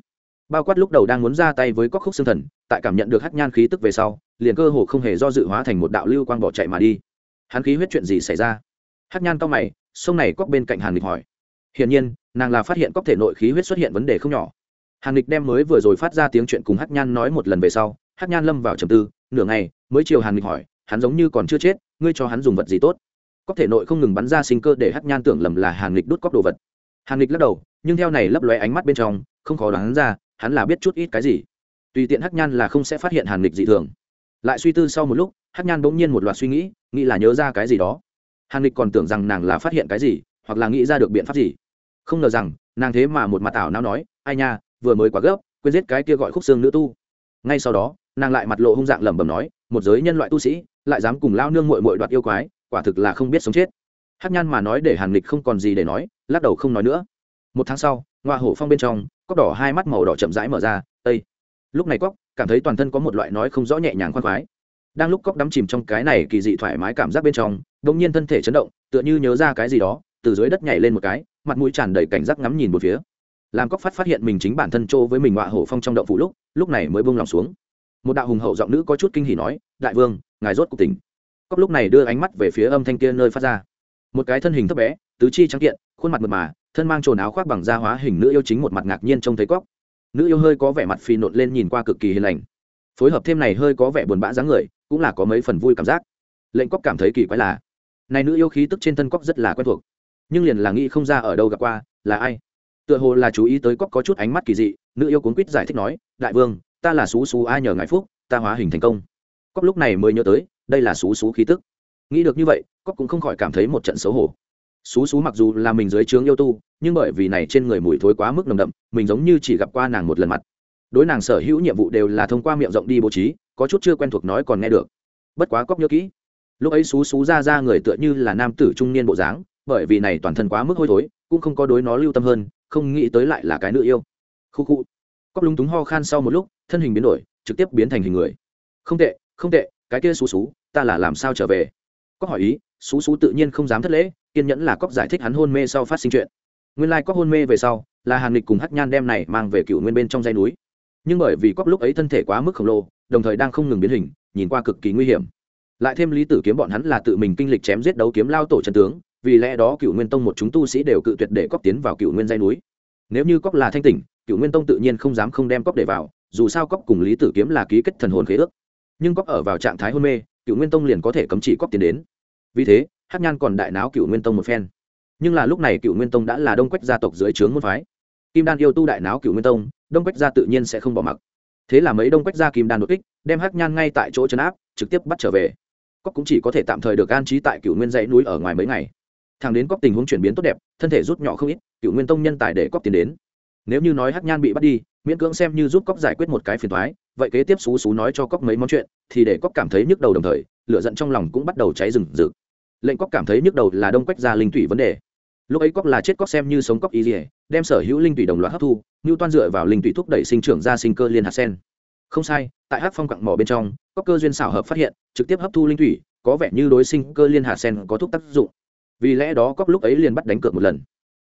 Bao quát lúc đầu đang muốn ra tay với cóc khúc xương thần, tại cảm nhận được hát nhan khí tức về sau, liền cơ hồ không hề do dự hóa thành một đạo lưu quang bỏ chạy mà đi. Hắn khí huyết chuyện gì xảy ra? Hát nhan cao mày, sông này cóc bên cạnh hàn lịch hỏi. Hiển nhiên, nàng là phát hiện cóc thể nội khí huyết xuất hiện vấn đề không nhỏ. Hàn lịch đem mới vừa rồi phát ra tiếng chuyện cùng hát nhan nói một lần về sau hát nhan lâm vào trầm tư, nửa ngày, mới chiều hàn lịch hỏi hắn giống như còn chưa chết, ngươi cho hắn dùng vật gì tốt? Có thể nội không ngừng bắn ra sinh cơ để hát nhan tưởng lầm là hàn lịch đút cóc đồ vật. Hàn lịch lắc đầu, nhưng theo này lấp lóe ánh mắt bên trong, không khó đoán ra, hắn là biết chút ít cái gì. Tùy tiện hát nhan là không sẽ phát hiện hàn lịch dị thường. Lại suy tư sau một lúc hát nhan bỗng nhiên một loạt suy nghĩ nghĩ là nhớ ra cái gì đó. Hàn lịch còn tưởng rằng nàng là phát hiện cái gì, hoặc là nghĩ ra được biện pháp gì. Không ngờ rằng, nàng thế mà một mặt ảo nào nói, ai nha, vừa mới quá gấp, quên giết cái kia gọi khúc xương nữ tu. Ngay sau đó, nàng lại mặt lộ hung dạng lẩm bẩm nói, một giới nhân loại tu sĩ lại dám cùng lao nương mội mội đoạt yêu quái, quả thực là không biết sống chết. Hát nhan mà nói để hàn lịch không còn gì để nói, lắc đầu không nói nữa. Một tháng sau ngoa hổ phong bên trong cóc đỏ hai mắt màu đỏ chậm rãi mở ra, tây. Lúc này cóc cảm thấy toàn thân có một loại nói không rõ nhẹ nhàng khoan khoái. Đang lúc cóc đắm chìm trong cái này kỳ dị thoải mái cảm giác bên trong đ ỗ n g nhiên thân thể chấn động, tựa như nhớ ra cái gì đó, từ dưới đất nhảy lên một cái, mặt mũi tràn đầy cảnh giác ngắm nhìn một phía. Làm cóc phát phát hiện mình chính bản thân trô với mình ngoạ hổ phong trong động phủ lúc lúc này mới bông lòng xuống. Một đạo hùng hậu giọng nữ có chút kinh hỉ nói, đại vương ngài rốt cuộc tỉnh. Cóc lúc này đưa ánh mắt về phía âm thanh kia nơi phát ra. Một cái thân hình thấp bé, tứ chi trắng kiện, khuôn mặt mượt mà, thân mang trồn áo khoác bằng da hóa hình nữ yêu chính một mặt ngạc nhiên trông thấy cóc nữ yêu hơi có vẻ mặt phi nộn lên nhìn qua cực kỳ hiền lành. Phối hợp thêm này hơi có vẻ buồn bã dáng người, cũng là có mấy phần vui cảm giác. Lệnh cóc cảm thấy kỳ quái là, này nữ yêu khí tức trên thân cóc rất là quen thuộc, nhưng liền là nghĩ không ra ở đâu gặp qua, là ai? Tựa hồ là chú ý tới cóc có chút ánh mắt kỳ dị, nữ yêu cuốn quýt giải thích nói, đại vương, ta là xú xú ai nhờ ngài phúc, ta hóa hình thành công cóc lúc này mới nhớ tới, đây là xú xú khí tức. Nghĩ được như vậy, cóc cũng không khỏi cảm thấy một trận xấu hổ. Xú xú mặc dù là mình dưới trướng yêu tu, nhưng bởi vì này trên người mùi thối quá mức nồng đậm, mình giống như chỉ gặp qua nàng một lần mặt. Đối nàng sở hữu nhiệm vụ đều là thông qua miệng rộng đi bố trí, có chút chưa quen thuộc nói còn nghe được. Bất quá cóc nhớ kỹ, lúc ấy xú xú ra ra người tựa như là nam tử trung niên bộ dáng, bởi vì này toàn thân quá mức hôi thối, cũng không có đối nó lưu tâm hơn, không nghĩ tới lại là cái nữ yêu. Khu khu, cóc lúng túng ho khan sau một lúc, thân hình biến đổi, trực tiếp biến thành hình người. Không tệ không tệ, cái kia xú xú, ta là làm sao trở về? Cóc hỏi ý, xú xú tự nhiên không dám thất lễ, kiên nhẫn là cóc giải thích hắn hôn mê sau phát sinh chuyện. Nguyên lai like cóc hôn mê về sau, là hàng lịch cùng hắc nhan đem này mang về cựu nguyên bên trong dây núi. Nhưng bởi vì cóc lúc ấy thân thể quá mức khổng lồ, đồng thời đang không ngừng biến hình, nhìn qua cực kỳ nguy hiểm. Lại thêm lý tử kiếm bọn hắn là tự mình kinh lịch chém giết đấu kiếm lao tổ chân tướng, vì lẽ đó cựu nguyên tông một chúng tu sĩ đều cự tuyệt để cóc tiến vào cựu nguyên dây núi. Nếu như cóc là thanh tỉnh, cựu nguyên tông tự nhiên không dám không đem cóc để vào, dù sao cóc cùng lý tử kiếm là ký kết thần hồn khế ước nhưng cóc ở vào trạng thái hôn mê cựu nguyên tông liền có thể cấm chỉ cóc tiến đến. Vì thế hát nhan còn đại náo cựu nguyên tông một phen. Nhưng là lúc này cựu nguyên tông đã là đông quách gia tộc dưới trướng môn phái. Kim đan yêu tu đại náo cựu nguyên tông, đông quách gia tự nhiên sẽ không bỏ mặc. Thế là mấy đông quách gia kim đan đột kích, đem hắc nhan ngay tại chỗ trấn áp, trực tiếp bắt trở về. Cóc cũng chỉ có thể tạm thời được an trí tại cựu nguyên dãy núi ở ngoài mấy ngày. Thằng đến cóc tình huống chuyển biến tốt đẹp, thân thể rút nhỏ không ít cựu nguyên tông nhân tài để cóc tiến đến. Nếu như nói hắc nhan bị bắt đi miễn cưỡng xem như giúp cóc giải quyết một cái phiền thoái, vậy kế tiếp xú xú nói cho cóc mấy món chuyện, thì để cóc cảm thấy nhức đầu đồng thời, lửa giận trong lòng cũng bắt đầu cháy rừng rực. Lệnh cóc cảm thấy nhức đầu là đông quách ra linh thủy vấn đề. Lúc ấy cóc là chết cóc xem như sống cóc ý gì đem sở hữu linh thủy đồng loạt hấp thu như toan dựa vào linh thủy thúc đẩy sinh trưởng ra sinh cơ liên hạt sen. Không sai, tại hát phong quặng mỏ bên trong, cóc cơ duyên xảo hợp phát hiện, trực tiếp hấp thu linh thủy, có vẻ như đối sinh cơ liên hạt sen có thúc tác dụng. Vì lẽ đó cóc lúc ấy liền bắt đánh cược một lần.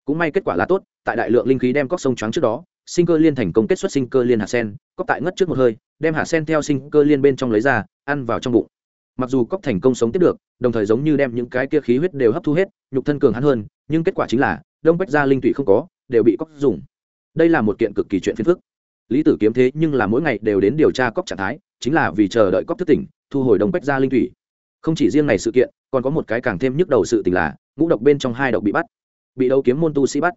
Cũng may kết quả là tốt, tại đại lượng linh khí đem cóc sông choáng trước đó sinh cơ liên thành công kết xuất sinh cơ liên hạt sen cóc tại ngất trước một hơi, đem hạt sen theo sinh cơ liên bên trong lấy ra, ăn vào trong bụng. Mặc dù cóc thành công sống tiếp được, đồng thời giống như đem những cái kia khí huyết đều hấp thu hết, nhục thân cường hắn hơn, nhưng kết quả chính là, đông bách gia linh tụy không có, đều bị cóc dùng. Đây là một kiện cực kỳ chuyện phiền phức. Lý tử kiếm thế nhưng là mỗi ngày đều đến điều tra cóc trạng thái, chính là vì chờ đợi cóc thức tỉnh, thu hồi đông bách gia linh thủy. Không chỉ riêng này sự kiện, còn có một cái càng thêm nhức đầu sự tình là, ngũ độc bên trong hai độc bị bắt, bị đấu kiếm môn tu sĩ bắt.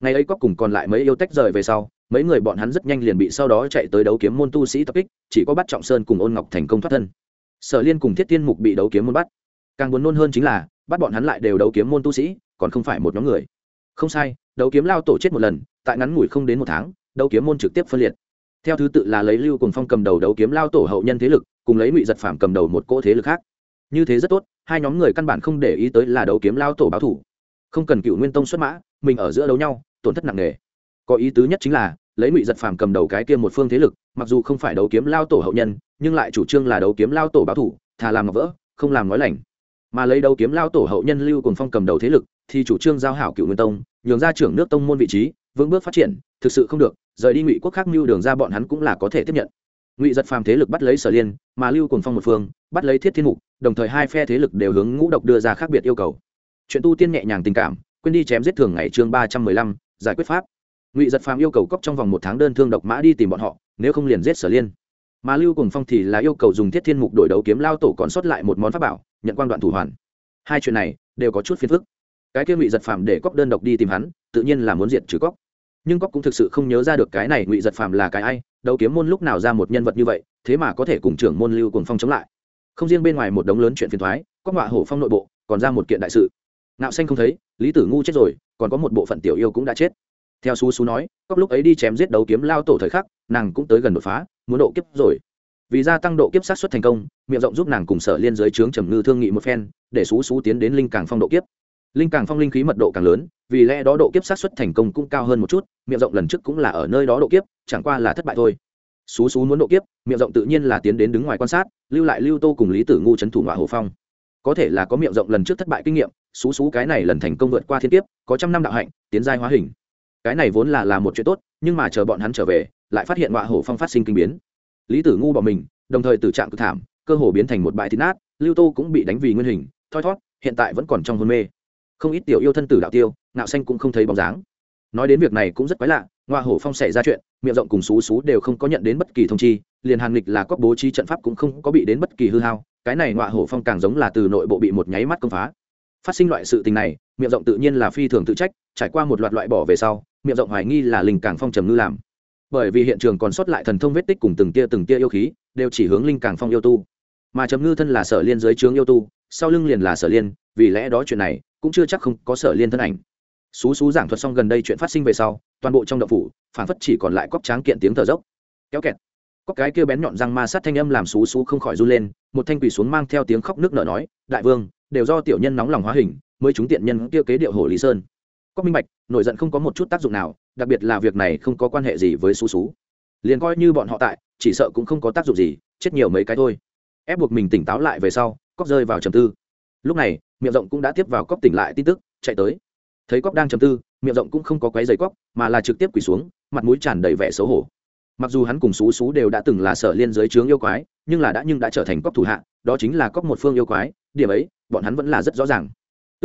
Ngày ấy cóc cùng còn lại mấy yêu tách rời về sau mấy người bọn hắn rất nhanh liền bị sau đó chạy tới đấu kiếm môn tu sĩ tập kích, chỉ có bắt trọng sơn cùng ôn ngọc thành công thoát thân. Sở liên cùng thiết tiên mục bị đấu kiếm môn bắt. Càng buồn nôn hơn chính là, bắt bọn hắn lại đều đấu kiếm môn tu sĩ, còn không phải một nhóm người. Không sai, đấu kiếm lao tổ chết một lần, tại ngắn ngủi không đến một tháng, đấu kiếm môn trực tiếp phân liệt. Theo thứ tự là lấy lưu cùng phong cầm đầu đấu kiếm lao tổ hậu nhân thế lực, cùng lấy ngụy giật phảm cầm đầu một cỗ thế lực khác. Như thế rất tốt, hai nhóm người căn bản không để ý tới là đấu kiếm lao tổ báo thủ. Không cần cựu nguyên tông xuất mã, mình ở giữa đấu nhau, tổn thất nặng nề có ý tứ nhất chính là, lấy ngụy giật phàm cầm đầu cái kia một phương thế lực, mặc dù không phải đấu kiếm lao tổ hậu nhân, nhưng lại chủ trương là đấu kiếm lao tổ báo thủ, thà làm ngọc vỡ, không làm nói lành. Mà lấy đấu kiếm lao tổ hậu nhân lưu cùng phong cầm đầu thế lực, thì chủ trương giao hảo cựu nguyên tông, nhường ra trưởng nước tông môn vị trí, vững bước phát triển, thực sự không được, rời đi ngụy quốc khác mưu đường ra bọn hắn cũng là có thể tiếp nhận. Ngụy giật phàm thế lực bắt lấy sở liên, mà lưu cùng phong một phương, bắt lấy thiết thiên mục, đồng thời hai phe thế lực đều hướng ngũ độc đưa ra khác biệt yêu cầu. Chuyện tu tiên nhẹ nhàng tình cảm, quên đi chém giết thường ngày chương ba trăm mười lăm, giải quyết pháp ngụy giật phàm yêu cầu cóc trong vòng một tháng đơn thương độc mã đi tìm bọn họ, nếu không liền giết sở liên. Mà lưu cùng phong thì là yêu cầu dùng thiết thiên mục đổi đấu kiếm lao tổ còn sót lại một món pháp bảo, nhận quan đoạn thủ hoàn. Hai chuyện này đều có chút phiền phức. Cái kia ngụy giật phàm để cóc đơn độc đi tìm hắn, tự nhiên là muốn diệt trừ cóc nhưng cóc cũng thực sự không nhớ ra được cái này ngụy giật phàm là cái ai, đấu kiếm môn lúc nào ra một nhân vật như vậy, thế mà có thể cùng trưởng môn lưu cùng phong chống lại. Không riêng bên ngoài một đống lớn chuyện phiền thoái cóc họa hổ phong nội bộ, còn ra một kiện đại sự. Ngạo xanh không thấy, lý tử ngu chết rồi, còn có một bộ phận tiểu yêu cũng đã chết theo Xú Xú nói cóc lúc ấy đi chém giết đấu kiếm lao tổ thời khắc, nàng cũng tới gần đột phá, muốn độ kiếp rồi. Vì gia tăng độ kiếp sát xuất thành công, miệng rộng giúp nàng cùng sở liên giới trướng trầm ngư thương nghị một phen, để xú xú tiến đến linh càng phong độ kiếp. Linh càng phong linh khí mật độ càng lớn, vì lẽ đó độ kiếp sát xuất thành công cũng cao hơn một chút, miệng rộng lần trước cũng là ở nơi đó độ kiếp, chẳng qua là thất bại thôi. Xú xú muốn độ kiếp, miệng rộng tự nhiên là tiến đến đứng ngoài quan sát, lưu lại lưu tô cùng lý tử ngu trấn thủ ngoại hồ phong. Có thể là có miệng rộng lần trước thất bại kinh nghiệm, xú xú cái này lần thành công vượt qua thiên kiếp, có trăm năm đạo hạnh, tiến giai hóa hình cái này vốn là là một chuyện tốt, nhưng mà chờ bọn hắn trở về, lại phát hiện ngoại hổ phong phát sinh kinh biến. Lý tử ngu bỏ mình, đồng thời tử trạng cực thảm, cơ hồ biến thành một bãi thịt nát, lưu tô cũng bị đánh vì nguyên hình, thoi thót, hiện tại vẫn còn trong hôn mê. Không ít tiểu yêu thân tử đạo tiêu, ngạo xanh cũng không thấy bóng dáng. Nói đến việc này cũng rất quái lạ ngoại hổ phong xảy ra chuyện, miệng rộng cùng xú xú đều không có nhận đến bất kỳ thông chi, liền hàn nghịch là có bố trí trận pháp cũng không có bị đến bất kỳ hư hao, cái này ngoại hổ phong càng giống là từ nội bộ bị một nháy mắt công phá. Phát sinh loại sự tình này miệng rộng tự nhiên là phi thường tự trách, trải qua một loạt loại bỏ về sau, miệng rộng hoài nghi là linh càng phong trầm ngư làm. Bởi vì hiện trường còn sót lại thần thông vết tích cùng từng tia từng tia yêu khí, đều chỉ hướng linh càng phong yêu tu. Mà trầm ngư thân là sở liên dưới trướng yêu tu, sau lưng liền là sở liên, vì lẽ đó chuyện này cũng chưa chắc không có sở liên thân ảnh. Xú xú giảng thuật xong gần đây chuyện phát sinh về sau, toàn bộ trong đậu phủ phản phất chỉ còn lại cóc tráng kiện tiếng thở dốc. Kéo kẹt. Cóc cái kia bén nhọn răng ma sát thanh âm làm xú xú không khỏi run lên, một thanh quỷ xuống mang theo tiếng khóc nước nở nói, đại vương, đều do tiểu nhân nóng lòng hóa hình mới chúng tiện nhân kia kế điệu hồ lý sơn. Có minh bạch, nổi giận không có một chút tác dụng nào, đặc biệt là việc này không có quan hệ gì với xú xú. Liền coi như bọn họ tại, chỉ sợ cũng không có tác dụng gì, chết nhiều mấy cái thôi. Ép buộc mình tỉnh táo lại về sau cóc rơi vào trầm tư. Lúc này, miệng rộng cũng đã tiếp vào cóc tỉnh lại tin tức, chạy tới. Thấy cóc đang trầm tư, miệng rộng cũng không có quấy giày cóc mà là trực tiếp quỳ xuống, mặt mũi tràn đầy vẻ xấu hổ. Mặc dù hắn cùng xú xú đều đã từng là sở liên giới chướng yêu quái, nhưng là đã nhưng đã trở thành cóc thủ hạ, đó chính là cóc một phương yêu quái, điểm ấy, bọn hắn vẫn là rất rõ ràng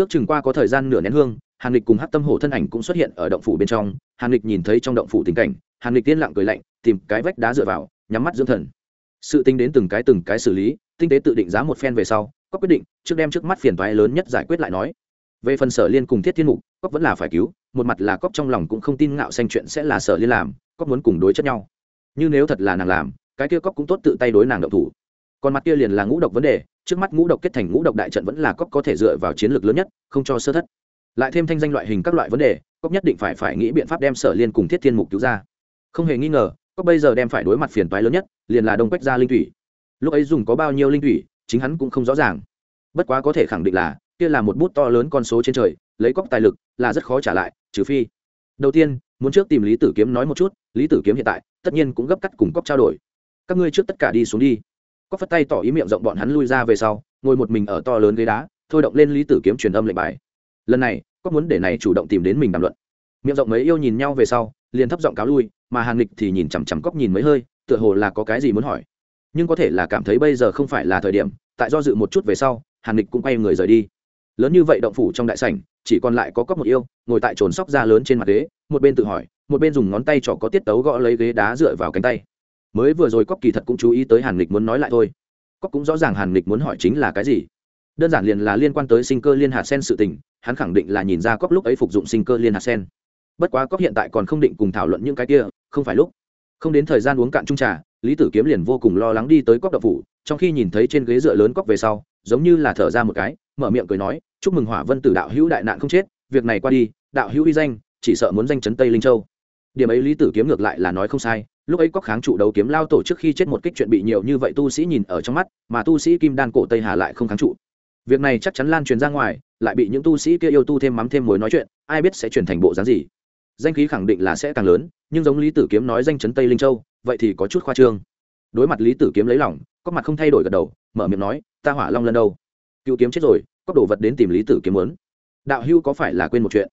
ước chừng qua có thời gian nửa nén hương, hàn lịch cùng hát tâm hổ thân ảnh cũng xuất hiện ở động phủ bên trong. Hàn lịch nhìn thấy trong động phủ tình cảnh, hàn lịch tiên lặng cười lạnh, tìm cái vách đá dựa vào, nhắm mắt dưỡng thần. Sự tính đến từng cái từng cái xử lý, tinh tế tự định giá một phen về sau, có quyết định, trước đem trước mắt phiền toái lớn nhất giải quyết lại nói. Về phần sở liên cùng thiết thiên mục cóc vẫn là phải cứu, một mặt là cóc trong lòng cũng không tin ngạo xanh chuyện sẽ là sở liên làm cóc muốn cùng đối chất nhau. Như nếu thật là nàng làm, cái kia cóc cũng tốt tự tay đối nàng động thủ. Còn mặt kia liền là ngũ độc vấn đề trước mắt ngũ độc kết thành ngũ độc đại trận vẫn là cóc có thể dựa vào chiến lược lớn nhất, không cho sơ thất. Lại thêm thanh danh loại hình các loại vấn đề cóc nhất định phải phải nghĩ biện pháp đem sở liên cùng thiết thiên mục cứu ra. Không hề nghi ngờ cóc bây giờ đem phải đối mặt phiền toái lớn nhất, liền là đông quách gia linh thủy. Lúc ấy dùng có bao nhiêu linh thủy, chính hắn cũng không rõ ràng. Bất quá có thể khẳng định là, kia là một bút to lớn con số trên trời, lấy cóc tài lực là rất khó trả lại, trừ phi. Đầu tiên, muốn trước tìm lý tử kiếm nói một chút, lý tử kiếm hiện tại, tất nhiên cũng gấp cắt cùng cóc trao đổi. Các ngươi trước tất cả đi xuống đi cóc phất tay tỏ ý miệng rộng bọn hắn lui ra về sau, ngồi một mình ở to lớn ghế đá, thôi động lên lý tử kiếm truyền âm lệnh bài. Lần này, có muốn để này chủ động tìm đến mình đàm luận. Miệng rộng mấy yêu nhìn nhau về sau, liền thấp giọng cáo lui, mà hàn lịch thì nhìn chằm chằm cóc nhìn mấy hơi, tựa hồ là có cái gì muốn hỏi. Nhưng có thể là cảm thấy bây giờ không phải là thời điểm, tại do dự một chút về sau, hàn lịch cũng quay người rời đi. Lớn như vậy động phủ trong đại sảnh, chỉ còn lại có cóc một yêu, ngồi tại trồn sóc ra lớn trên mặt ghế, một bên tự hỏi, một bên dùng ngón tay trỏ có tiết tấu gõ lấy ghế đá dựa vào cánh tay mới vừa rồi cóc kỳ thật cũng chú ý tới hàn lịch muốn nói lại thôi. Cóc cũng rõ ràng hàn lịch muốn hỏi chính là cái gì. Đơn giản liền là liên quan tới sinh cơ liên hạt sen sự tình, hắn khẳng định là nhìn ra cóc lúc ấy phục dụng sinh cơ liên hạt sen. Bất quá cóc hiện tại còn không định cùng thảo luận những cái kia, không phải lúc. Không đến thời gian uống cạn trung trà, lý tử kiếm liền vô cùng lo lắng đi tới cóc đậu phủ, trong khi nhìn thấy trên ghế dựa lớn cóc về sau, giống như là thở ra một cái, mở miệng cười nói, chúc mừng hỏa vân tử đạo hữu đại nạn không chết, việc này qua đi, đạo hữu uy danh, chỉ sợ muốn danh chấn tây linh châu điểm ấy lý tử kiếm ngược lại là nói không sai, lúc ấy cóc kháng trụ đấu kiếm lao tổ trước khi chết một kích chuyện bị nhiều như vậy tu sĩ nhìn ở trong mắt, mà tu sĩ kim đan cổ tây hà lại không kháng trụ. Việc này chắc chắn lan truyền ra ngoài, lại bị những tu sĩ kia yêu tu thêm mắm thêm mối nói chuyện, ai biết sẽ chuyển thành bộ dáng gì. Danh khí khẳng định là sẽ càng lớn, nhưng giống lý tử kiếm nói danh chấn tây linh châu, vậy thì có chút khoa trương. Đối mặt lý tử kiếm lấy lòng có mặt không thay đổi gật đầu, mở miệng nói, ta hỏa long lần đầu. cựu kiếm chết rồi, có đồ vật đến tìm lý tử kiếm muốn. Đạo hưu có phải là quên một chuyện?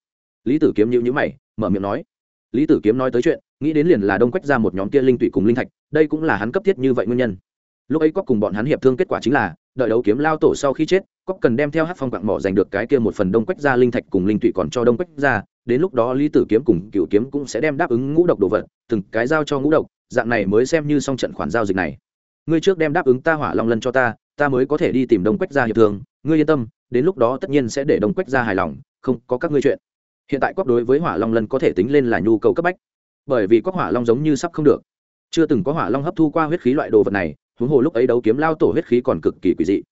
Lý tử kiếm nhữ nhữ mày, mở miệng nói lý tử kiếm nói tới chuyện, nghĩ đến liền là đông quách ra một nhóm kia linh tụy cùng linh thạch, đây cũng là hắn cấp thiết như vậy nguyên nhân. Lúc ấy cóc cùng bọn hắn hiệp thương kết quả chính là, đợi đấu kiếm lao tổ sau khi chết cóc cần đem theo hát phong quạng mỏ giành được cái kia một phần đông quách ra linh thạch cùng linh tụy còn cho đông quách ra, đến lúc đó lý tử kiếm cùng cựu kiếm cũng sẽ đem đáp ứng ngũ độc đồ vật, từng cái giao cho ngũ độc, dạng này mới xem như xong trận khoản giao dịch này. Ngươi trước đem đáp ứng ta hỏa long lân cho ta ta mới có thể đi tìm đông quách ra hiệp thương, ngươi yên tâm, đến lúc đó tất nhiên sẽ để đông quách ra hài lòng, không có các ngươi chuyện hiện tại cóc đối với hỏa long lân có thể tính lên là nhu cầu cấp bách, bởi vì cóc hỏa long giống như sắp không được. Chưa từng có hỏa long hấp thu qua huyết khí loại đồ vật này, huống hồ lúc ấy đấu kiếm lao tổ huyết khí còn cực kỳ quỷ dị.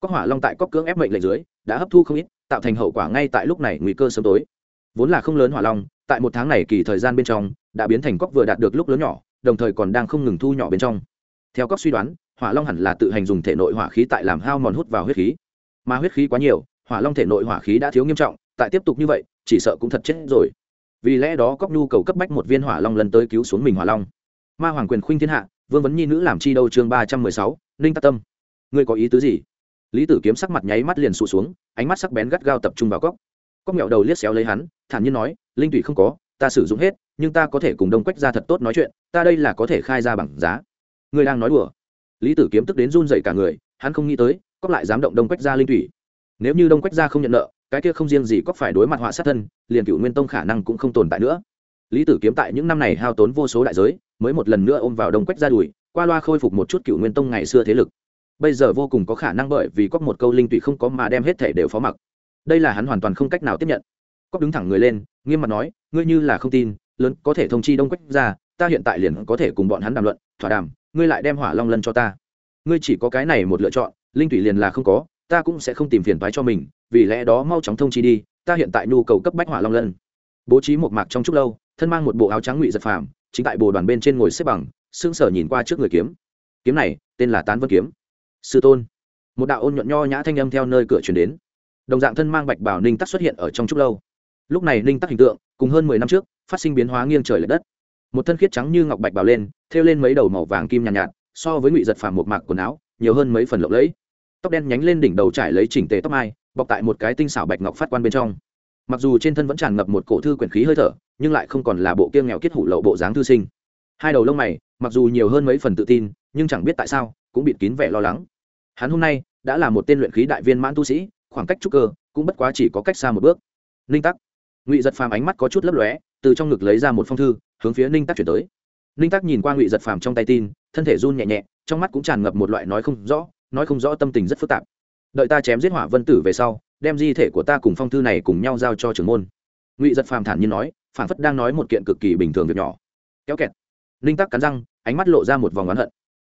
Cóc hỏa long tại cóc cưỡng ép mệnh lệnh dưới, đã hấp thu không ít, tạo thành hậu quả ngay tại lúc này nguy cơ sớm tối. Vốn là không lớn hỏa long, tại một tháng này kỳ thời gian bên trong, đã biến thành cóc vừa đạt được lúc lớn nhỏ, đồng thời còn đang không ngừng thu nhỏ bên trong. Theo cóc suy đoán, hỏa long hẳn là tự hành dùng thể nội hỏa khí tại làm hao mòn hút vào huyết khí. Mà huyết khí quá nhiều, hỏa long thể nội hỏa khí đã thiếu nghiêm trọng, tại tiếp tục như vậy chỉ sợ cũng thật chết rồi. Vì lẽ đó cóc nhu cầu cấp bách một viên hỏa long lần tới cứu xuống mình hỏa long. Ma hoàng quyền khuynh thiên hạ, vương vấn nhi nữ làm chi đâu chương ba trăm mười sáu, ninh tắc tâm. Ngươi có ý tứ gì? Lý tử kiếm sắc mặt nháy mắt liền sụt xuống, ánh mắt sắc bén gắt gao tập trung vào cóc cóc mẹo đầu liếc xéo lấy hắn, thản nhiên nói, linh tụy không có, ta sử dụng hết, nhưng ta có thể cùng đông quách ra thật tốt nói chuyện, ta đây là có thể khai ra bằng giá. Ngươi đang nói đùa. Lý tử kiếm tức đến run dậy cả người, hắn không nghĩ tới cóc lại dám động đông quách ra linh tụy nếu như đông quách Gia không nhận nợ, cái kia không riêng gì có phải đối mặt họa sát thân, liền cựu nguyên tông khả năng cũng không tồn tại nữa. Lý tử kiếm tại những năm này hao tốn vô số đại giới, mới một lần nữa ôm vào đông quách ra đùi, qua loa khôi phục một chút cựu nguyên tông ngày xưa thế lực. Bây giờ vô cùng có khả năng bởi vì có một câu linh tụy không có mà đem hết thể đều phó mặc. Đây là hắn hoàn toàn không cách nào tiếp nhận. Cóc đứng thẳng người lên, nghiêm mặt nói, ngươi như là không tin, lớn có thể thông chi đông quách ra ta hiện tại liền có thể cùng bọn hắn đàm luận, thỏa đàm, ngươi lại đem hỏa long lân cho ta. Ngươi chỉ có cái này một lựa chọn, linh tụy liền là không có ta cũng sẽ không tìm phiền toái cho mình vì lẽ đó mau chóng thông chi đi ta hiện tại nhu cầu cấp bách hỏa long lân. Bố trí một mạc trong chút lâu thân mang một bộ áo trắng ngụy giật phàm chính tại bồ đoàn bên trên ngồi xếp bằng sững sờ nhìn qua trước người kiếm. Kiếm này tên là tán vân kiếm. Sư tôn. Một đạo ôn nhuận nho nhã thanh âm theo nơi cửa chuyển đến. Đồng dạng thân mang bạch bảo ninh tắc xuất hiện ở trong trúc lâu. Lúc này ninh tắc hình tượng cùng hơn mười năm trước phát sinh biến hóa nghiêng trời l ệ đất. Một thân khiết trắng như ngọc bạch bảo lên thêu lên mấy đầu màu vàng kim nhàn nhạt, nhạt so với ngụy giật phàm một mạc quần áo nhiều hơn mấy phần lộng lẫy tóc đen nhánh lên đỉnh đầu trải lấy chỉnh tề tóc mai, bọc tại một cái tinh xảo bạch ngọc phát quan bên trong. Mặc dù trên thân vẫn tràn ngập một cổ thư quyển khí hơi thở, nhưng lại không còn là bộ kia nghèo kết hủ lậu bộ dáng thư sinh. Hai đầu lông mày, mặc dù nhiều hơn mấy phần tự tin, nhưng chẳng biết tại sao, cũng bịt kín vẻ lo lắng. Hắn hôm nay, đã là một tên luyện khí đại viên mãn tu sĩ, khoảng cách trúc cơ, cũng bất quá chỉ có cách xa một bước. Ninh tắc. Ngụy giật phàm ánh mắt có chút lấp lóe, từ trong ngực lấy ra một phong thư, hướng phía ninh tắc chuyển tới. Ninh tắc nhìn qua ngụy giật phàm trong tay tin, thân thể run nhẹ nhẹ, trong mắt cũng tràn ngập một loại nói không rõ nói không rõ tâm tình rất phức tạp. Đợi ta chém giết hỏa vân tử về sau, đem di thể của ta cùng phong thư này cùng nhau giao cho trưởng môn. Ngụy giật phàm thản nhiên nói, phản phất đang nói một kiện cực kỳ bình thường việc nhỏ. Kéo kẹt. Ninh tắc cắn răng, ánh mắt lộ ra một vòng oán hận.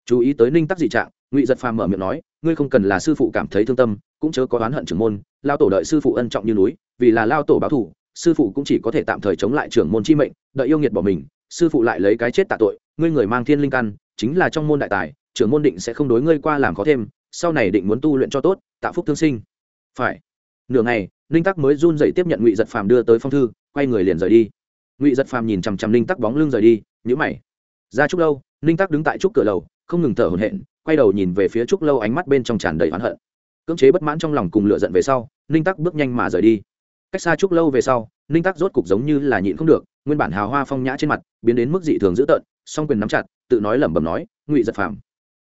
Chú ý tới ninh tắc dị trạng, ngụy giật phàm mở miệng nói, ngươi không cần là sư phụ cảm thấy thương tâm, cũng chớ có oán hận trưởng môn lao tổ đợi sư phụ ân trọng như núi, vì là lao tổ báo thủ sư phụ cũng chỉ có thể tạm thời chống lại trưởng môn chi mệnh, đợi yêu nghiệt bỏ mình, sư phụ lại lấy cái chết tạ tội, ngươi người mang thiên linh căn, chính là trong môn đại tài trưởng môn định sẽ không đối ngươi qua làm khó thêm, sau này định muốn tu luyện cho tốt tạo phúc thương sinh. Phải. Nửa ngày, ninh tắc mới run dậy tiếp nhận ngụy giật phàm đưa tới phong thư, quay người liền rời đi. Ngụy giật phàm nhìn chằm chằm ninh tắc bóng lưng rời đi nhữ mày. Ra chúc lâu, ninh tắc đứng tại trúc cửa lầu, không ngừng thở hổn hển, quay đầu nhìn về phía trúc lâu ánh mắt bên trong tràn đầy oán hận. Cưỡng chế bất mãn trong lòng cùng lựa giận về sau, ninh tắc bước nhanh mà rời đi. Cách xa trúc lâu về sau, ninh tắc rốt cục giống như là nhịn không được, nguyên bản hào hoa phong nhã trên mặt, biến đến mức dị thường dữ tợn, song quyền nắm chặt, tự nói lẩm bẩm nói, ngụy giật phàm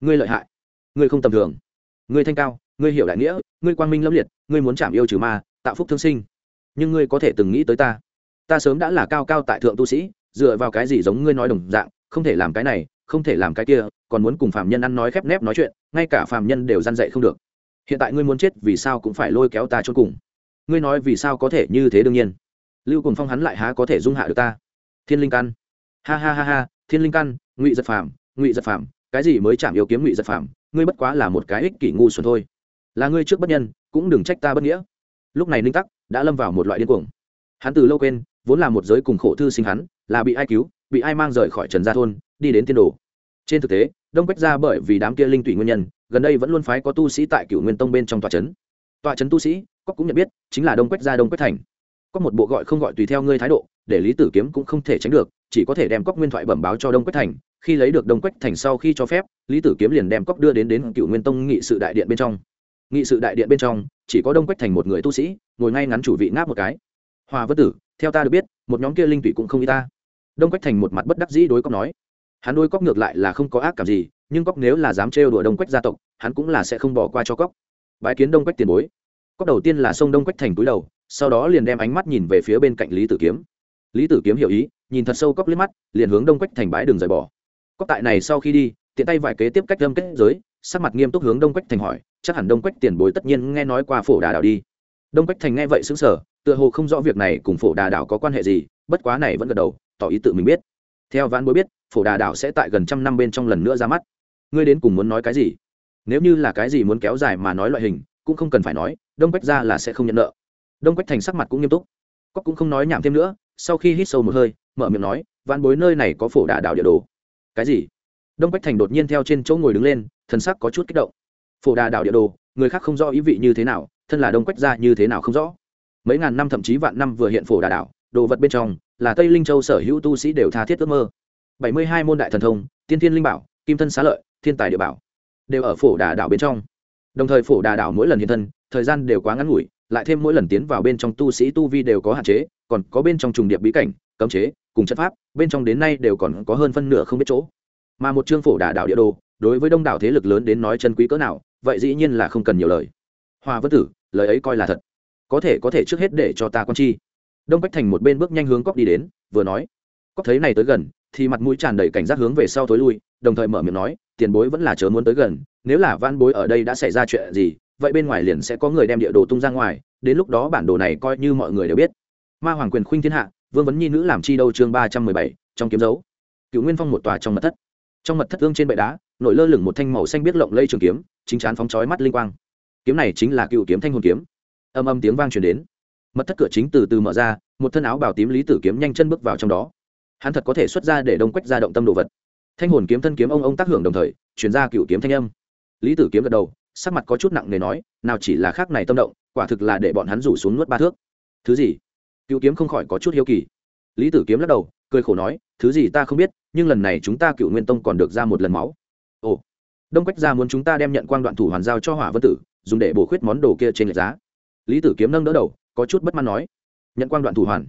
ngươi lợi hại, ngươi không tầm thường, ngươi thanh cao, ngươi hiểu đại nghĩa, ngươi quang minh lâm liệt, ngươi muốn chạm yêu trừ ma, tạo phúc thương sinh. Nhưng ngươi có thể từng nghĩ tới ta. Ta sớm đã là cao cao tại thượng tu sĩ, dựa vào cái gì giống ngươi nói đồng dạng, không thể làm cái này, không thể làm cái kia, còn muốn cùng phạm nhân ăn nói khép nép nói chuyện, ngay cả phạm nhân đều răn dậy không được. Hiện tại ngươi muốn chết vì sao cũng phải lôi kéo ta cho cùng. Ngươi nói vì sao có thể như thế đương nhiên. Lưu cùng phong hắn lại há có thể dung hạ được ta. Thiên linh căn. Ha ha ha ha, thiên linh căn, ngụy giật phàm, ngụy giật phàm cái gì mới chạm yêu kiếm ngụy giật phàm, ngươi bất quá là một cái ích kỷ ngu xuẩn thôi. Là ngươi trước bất nhân, cũng đừng trách ta bất nghĩa. Lúc này ninh tắc đã lâm vào một loại điên cuồng. Hắn từ lâu quên, vốn là một giới cùng khổ thư sinh hắn, là bị ai cứu, bị ai mang rời khỏi trần gia thôn, đi đến tiên đồ. Trên thực tế, đông quách ra bởi vì đám kia linh tụy nguyên nhân, gần đây vẫn luôn phái có tu sĩ tại cựu nguyên tông bên trong tòa trấn. Tòa trấn tu sĩ, có cũng nhận biết, chính là đông quách gia đông quách thành. Có một bộ gọi không gọi tùy theo ngươi thái độ, để lý tử kiếm cũng không thể tránh được, chỉ có thể đem cóc nguyên thoại bẩm báo cho đông quách thành khi lấy được đông quách thành sau khi cho phép, lý tử kiếm liền đem cóc đưa đến đến cựu nguyên tông nghị sự đại điện bên trong. Nghị sự đại điện bên trong, chỉ có đông quách thành một người tu sĩ, ngồi ngay ngắn chủ vị ngáp một cái. Hòa vất tử, theo ta được biết, một nhóm kia linh tụy cũng không y ta. Đông quách thành một mặt bất đắc dĩ đối cóc nói. Hắn đôi cóc ngược lại là không có ác cảm gì, nhưng cóc nếu là dám trêu đùa đông quách gia tộc, hắn cũng là sẽ không bỏ qua cho cóc bái kiến đông quách tiền bối. Cóc đầu tiên là sông đông quách thành túi đầu, sau đó liền đem ánh mắt nhìn về phía bên cạnh lý tử kiếm. Lý tử kiếm hiểu ý, nhìn thật sâu cóc liếc mắt, liền hướng đông quách thành bãi đường rời bỏ cóc tại này sau khi đi, tiện tay vài kế tiếp cách lâm kết giới, sắc mặt nghiêm túc hướng đông quách thành hỏi, chắc hẳn đông quách tiền bối tất nhiên nghe nói qua phổ đà đảo đi. Đông quách thành nghe vậy xứng sở tựa hồ không rõ việc này cùng phổ đà đảo có quan hệ gì, bất quá này vẫn gật đầu, tỏ ý tự mình biết. Theo vãn bối biết, phổ đà đảo sẽ tại gần trăm năm bên trong lần nữa ra mắt. Ngươi đến cùng muốn nói cái gì? Nếu như là cái gì muốn kéo dài mà nói loại hình, cũng không cần phải nói, đông quách ra là sẽ không nhận nợ. Đông quách thành sắc mặt cũng nghiêm túc. Cóc cũng không nói nhảm thêm nữa, sau khi hít sâu một hơi, mở miệng nói, vãn bối nơi này có phổ đà đảo địa đồ cái gì? Đông quách thành đột nhiên theo trên chỗ ngồi đứng lên, thần sắc có chút kích động. Phổ đà đảo địa đồ, người khác không rõ ý vị như thế nào, thân là đông quách gia như thế nào không rõ. Mấy ngàn năm thậm chí vạn năm vừa hiện phổ đà đảo, đồ vật bên trong, là tây linh châu sở hữu tu sĩ đều tha thiết ước mơ. Bảy mươi hai môn đại thần thông, tiên thiên linh bảo, kim thân xá lợi, thiên tài địa bảo, đều ở phổ đà đảo bên trong. Đồng thời phổ đà đảo mỗi lần hiện thân, thời gian đều quá ngắn ngủi, lại thêm mỗi lần tiến vào bên trong tu sĩ tu vi đều có hạn chế, còn có bên trong trùng điệp bí cảnh cấm chế, cùng chất pháp, bên trong đến nay đều còn có hơn phân nửa không biết chỗ. Mà một chương phổ đà đảo địa đồ, đối với đông đảo thế lực lớn đến nói chân quý cỡ nào, vậy dĩ nhiên là không cần nhiều lời. Hoa vân tử, lời ấy coi là thật. Có thể có thể trước hết để cho ta con chi. Đông bách thành một bên bước nhanh hướng cóc đi đến, vừa nói. Cóc thấy này tới gần, thì mặt mũi tràn đầy cảnh giác hướng về sau tối lui, đồng thời mở miệng nói, tiền bối vẫn là chớ muốn tới gần, nếu là van bối ở đây đã xảy ra chuyện gì, vậy bên ngoài liền sẽ có người đem địa đồ tung ra ngoài, đến lúc đó bản đồ này coi như mọi người đều biết. Ma hoàng quyền khuynh thiên hạ vương vấn nhi nữ làm chi đâu chương ba trăm mười bảy, trong kiếm dấu. Cựu nguyên phong một tòa trong mật thất. Trong mật thất ương trên bệ đá, nổi lơ lửng một thanh màu xanh biết lộng lây trường kiếm, chính chán phóng chói mắt linh quang. Kiếm này chính là cựu kiếm thanh hồn kiếm. Âm âm tiếng vang truyền đến. Mật thất cửa chính từ từ mở ra, một thân áo bào tím lý tử kiếm nhanh chân bước vào trong đó. Hắn thật có thể xuất ra để đông quách ra động tâm đồ vật. Thanh hồn kiếm thân kiếm ông ông tác hưởng đồng thời chuyển ra cựu kiếm thanh âm. Lý tử kiếm gật đầu, sắc mặt có chút nặng nề nói, nào chỉ là khác này tâm động, quả thực là để bọn hắn rủ xuống nuốt ba thước. Thứ gì? Cựu kiếm không khỏi có chút hiếu kỳ. Lý tử kiếm lắc đầu, cười khổ nói, thứ gì ta không biết, nhưng lần này chúng ta cựu nguyên tông còn được ra một lần máu. Ồ. Đông quách gia muốn chúng ta đem nhận quang đoạn thủ hoàn giao cho hỏa vân tử, dùng để bổ khuyết món đồ kia trên lệch giá. Lý tử kiếm nâng đỡ đầu, có chút bất mãn nói, nhận quang đoạn thủ hoàn.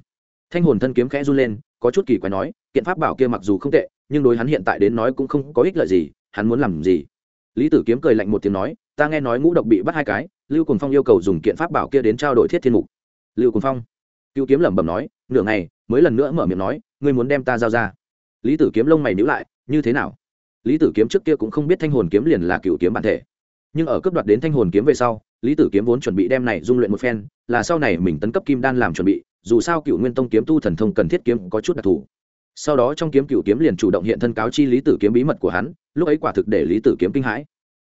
Thanh hồn thân kiếm khẽ run lên, có chút kỳ quái nói, kiện pháp bảo kia mặc dù không tệ, nhưng đối hắn hiện tại đến nói cũng không có ích lợi gì, hắn muốn làm gì? Lý tử kiếm cười lạnh một tiếng nói, ta nghe nói ngũ độc bị bắt hai cái, lưu cùng phong yêu cầu dùng kiện pháp bảo kia đến trao đổi thiết thiên mục. Lưu cùng phong cựu kiếm lẩm bẩm nói, nửa ngày, mới lần nữa mở miệng nói, ngươi muốn đem ta giao ra. Lý tử kiếm lông mày nhữ lại, như thế nào? Lý tử kiếm trước kia cũng không biết thanh hồn kiếm liền là cựu kiếm bản thể. Nhưng ở cấp đoạt đến thanh hồn kiếm về sau, lý tử kiếm vốn chuẩn bị đem này dung luyện một phen, là sau này mình tấn cấp kim đan làm chuẩn bị, dù sao cựu nguyên tông kiếm tu thần thông cần thiết kiếm có chút đặc thù. Sau đó trong kiếm cựu kiếm liền chủ động hiện thân cáo chi lý tử kiếm bí mật của hắn, lúc ấy quả thực để lý tử kiếm kinh hãi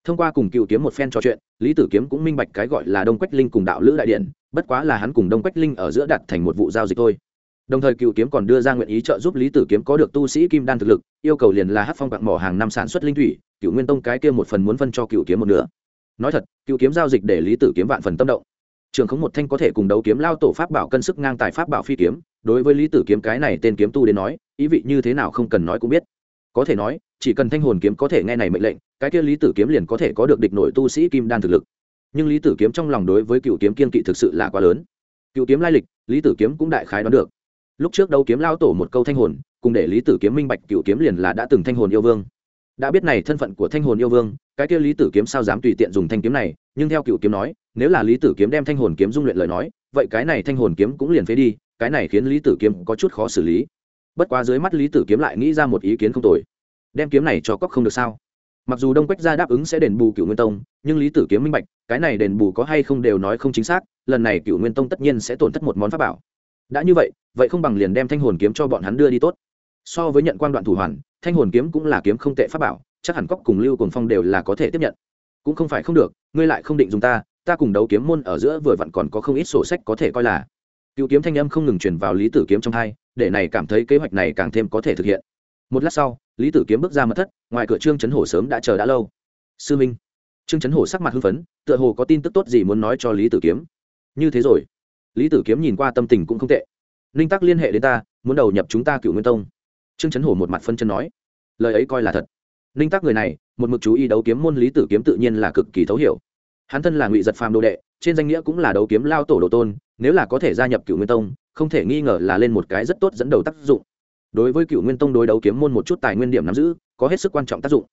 thông qua cùng cựu kiếm một phen trò chuyện, lý tử kiếm cũng minh bạch cái gọi là đông quách linh cùng đạo lữ đại điện, bất quá là hắn cùng đông quách linh ở giữa đặt thành một vụ giao dịch thôi. Đồng thời cựu kiếm còn đưa ra nguyện ý trợ giúp lý tử kiếm có được tu sĩ kim đan thực lực, yêu cầu liền là hát phong quạng mỏ hàng năm sản xuất linh thủy, cựu nguyên tông cái kia một phần muốn phân cho cựu kiếm một nửa. Nói thật, cựu kiếm giao dịch để lý tử kiếm vạn phần tâm động. Trường không một thanh có thể cùng đấu kiếm lao tổ pháp bảo cân sức ngang tài pháp bảo phi kiếm, đối với lý tử kiếm cái này tên kiếm tu đến nói, ý vị như thế nào không cần nói cũng biết có thể nói, chỉ cần thanh hồn kiếm có thể nghe này mệnh lệnh, cái kia lý tử kiếm liền có thể có được địch nội tu sĩ kim đan thực lực. Nhưng lý tử kiếm trong lòng đối với cựu kiếm kiên kỵ thực sự là quá lớn. Cựu kiếm lai lịch, lý tử kiếm cũng đại khái đoán được. Lúc trước đấu kiếm lao tổ một câu thanh hồn, cùng để lý tử kiếm minh bạch cựu kiếm liền là đã từng thanh hồn yêu vương. Đã biết này thân phận của thanh hồn yêu vương, cái kia lý tử kiếm sao dám tùy tiện dùng thanh kiếm này, nhưng theo cựu kiếm nói, nếu là lý tử kiếm đem thanh hồn kiếm dung luyện lời nói, vậy cái này thanh hồn kiếm cũng liền phế đi, cái này khiến lý tử kiếm có chút khó xử lý bất quá dưới mắt lý tử kiếm lại nghĩ ra một ý kiến không tồi. Đem kiếm này cho cóc không được sao? Mặc dù đông quách gia đáp ứng sẽ đền bù cựu nguyên tông, nhưng lý tử kiếm minh bạch, cái này đền bù có hay không đều nói không chính xác, lần này cựu nguyên tông tất nhiên sẽ tổn thất một món pháp bảo. Đã như vậy vậy không bằng liền đem thanh hồn kiếm cho bọn hắn đưa đi tốt. So với nhận quan đoạn thủ hoàn, thanh hồn kiếm cũng là kiếm không tệ pháp bảo, chắc hẳn cóc cùng lưu cùng phong đều là có thể tiếp nhận. Cũng không phải không được, ngươi lại không định dùng ta ta cùng đấu kiếm môn ở giữa vừa vặn còn có không ít sổ sách có thể coi là. Cựu kiếm thanh âm không ngừng chuyển vào lý tử kiếm trong hai để này cảm thấy kế hoạch này càng thêm có thể thực hiện. Một lát sau, lý tử kiếm bước ra mật thất, ngoài cửa trương chấn hổ sớm đã chờ đã lâu. Sư minh. Trương chấn hổ sắc mặt hưng phấn, tựa hồ có tin tức tốt gì muốn nói cho lý tử kiếm. Như thế rồi. Lý tử kiếm nhìn qua tâm tình cũng không tệ. Ninh tắc liên hệ đến ta, muốn đầu nhập chúng ta cựu nguyên tông. Trương chấn hổ một mặt phân chân nói. Lời ấy coi là thật. Ninh tắc người này, một mực chú ý đấu kiếm môn lý tử kiếm tự nhiên là cực kỳ thấu hiểu hắn thân là ngụy giật phàm đồ đệ, trên danh nghĩa cũng là đấu kiếm lao tổ đồ tôn, nếu là có thể gia nhập cựu nguyên tông, không thể nghi ngờ là lên một cái rất tốt dẫn đầu tác dụng. Đối với cựu nguyên tông đối đấu kiếm môn một chút tài nguyên điểm nắm giữ, có hết sức quan trọng tác dụng.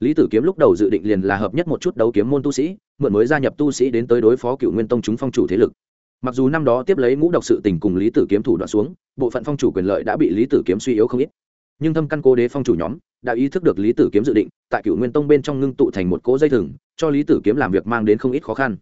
Lý tử kiếm lúc đầu dự định liền là hợp nhất một chút đấu kiếm môn tu sĩ, mượn mới gia nhập tu sĩ đến tới đối phó cựu nguyên tông chúng phong chủ thế lực. Mặc dù năm đó tiếp lấy ngũ độc sự tình cùng lý tử kiếm thủ đoạn xuống, bộ phận phong chủ quyền lợi đã bị lý tử kiếm suy yếu không ít. Nhưng thâm căn cố đế phong chủ nhóm đã ý thức được lý tử kiếm dự định, tại cựu nguyên tông bên trong ngưng tụ thành một cỗ dây thừng, cho lý tử kiếm làm việc mang đến không ít khó khăn.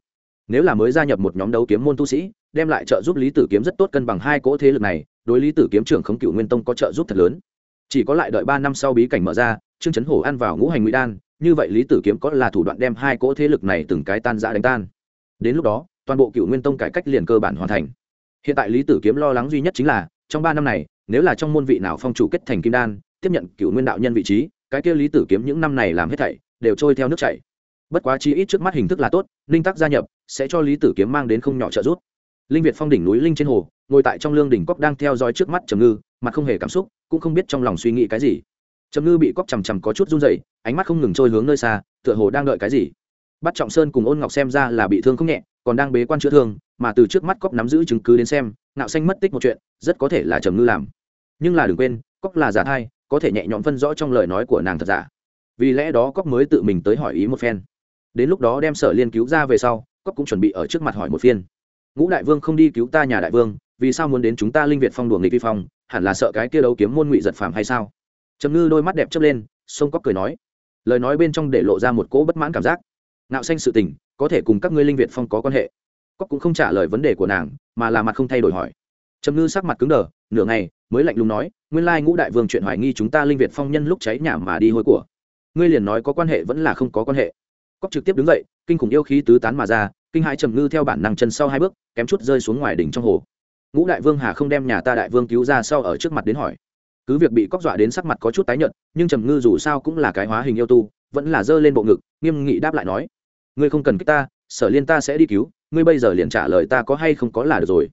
Nếu là mới gia nhập một nhóm đấu kiếm môn tu sĩ, đem lại trợ giúp lý tử kiếm rất tốt cân bằng hai cỗ thế lực này, đối lý tử kiếm trưởng không cựu nguyên tông có trợ giúp thật lớn. Chỉ có lại đợi ba năm sau bí cảnh mở ra, trương chấn hổ ăn vào ngũ hành nguy đan, như vậy lý tử kiếm có là thủ đoạn đem hai cỗ thế lực này từng cái tan giã đánh tan. Đến lúc đó, toàn bộ cựu nguyên tông cải cách liền cơ bản hoàn thành. Hiện tại lý tử kiếm lo lắng duy nhất chính là, trong ba năm này, nếu là trong môn vị nào phong chủ kết thành kim đan tiếp nhận cựu nguyên đạo nhân vị trí, cái kia lý tử kiếm những năm này làm hết thảy, đều trôi theo nước chảy. Bất quá chi ít trước mắt hình thức là tốt ninh tắc gia nhập, sẽ cho lý tử kiếm mang đến không nhỏ trợ giúp. Linh việt phong đỉnh núi linh trên hồ, ngồi tại trong lương đỉnh cốc đang theo dõi trước mắt trầm ngư, mặt không hề cảm xúc, cũng không biết trong lòng suy nghĩ cái gì. Trầm ngư bị cốc chằm chằm có chút run dậy ánh mắt không ngừng trôi hướng nơi xa, tựa hồ đang đợi cái gì. Bắt trọng sơn cùng ôn ngọc xem ra là bị thương không nhẹ, còn đang bế quan chữa thương, mà từ trước mắt cốc nắm giữ chứng cứ đến xem nạo xanh mất tích một chuyện, rất có thể là trầm ngư làm. Nhưng là đừng quên, cốc là giả thai có thể nhẹ nhõm phân rõ trong lời nói của nàng thật giả. Vì lẽ đó cốc mới tự mình tới hỏi ý một phen. Đến lúc đó đem sở liên cứu ra về sau, cốc cũng chuẩn bị ở trước mặt hỏi một phiên. Ngũ đại vương không đi cứu ta nhà đại vương, vì sao muốn đến chúng ta linh việt phong đùa nghịch vi phong, hẳn là sợ cái kia đấu kiếm môn ngụy giật phàm hay sao? Trầm ngư đôi mắt đẹp chớp lên, sông cóc cười nói. Lời nói bên trong để lộ ra một cỗ bất mãn cảm giác. Nạo xanh sự tình, có thể cùng các ngươi linh việt phong có quan hệ. Cóc cũng không trả lời vấn đề của nàng, mà là mặt không thay đổi hỏi. Trầm ngư sắc mặt cứng đờ, nửa ngày mới lạnh lùng nói, nguyên lai ngũ đại vương chuyện hoài nghi chúng ta linh việt phong nhân lúc cháy nhà mà đi hôi của. Ngươi liền nói có quan hệ vẫn là không có quan hệ. Cóc trực tiếp đứng dậy, kinh khủng yêu khí tứ tán mà ra, kinh hãi trầm ngư theo bản năng chân sau hai bước, kém chút rơi xuống ngoài đỉnh trong hồ. Ngũ đại vương hà không đem nhà ta đại vương cứu ra sau ở trước mặt đến hỏi. Cứ việc bị cóc dọa đến sắc mặt có chút tái nhợt, nhưng trầm ngư dù sao cũng là cái hóa hình yêu tu, vẫn là giơ lên bộ ngực, nghiêm nghị đáp lại nói, ngươi không cần kích ta, sở liên ta sẽ đi cứu, ngươi bây giờ liền trả lời ta có hay không có là được rồi.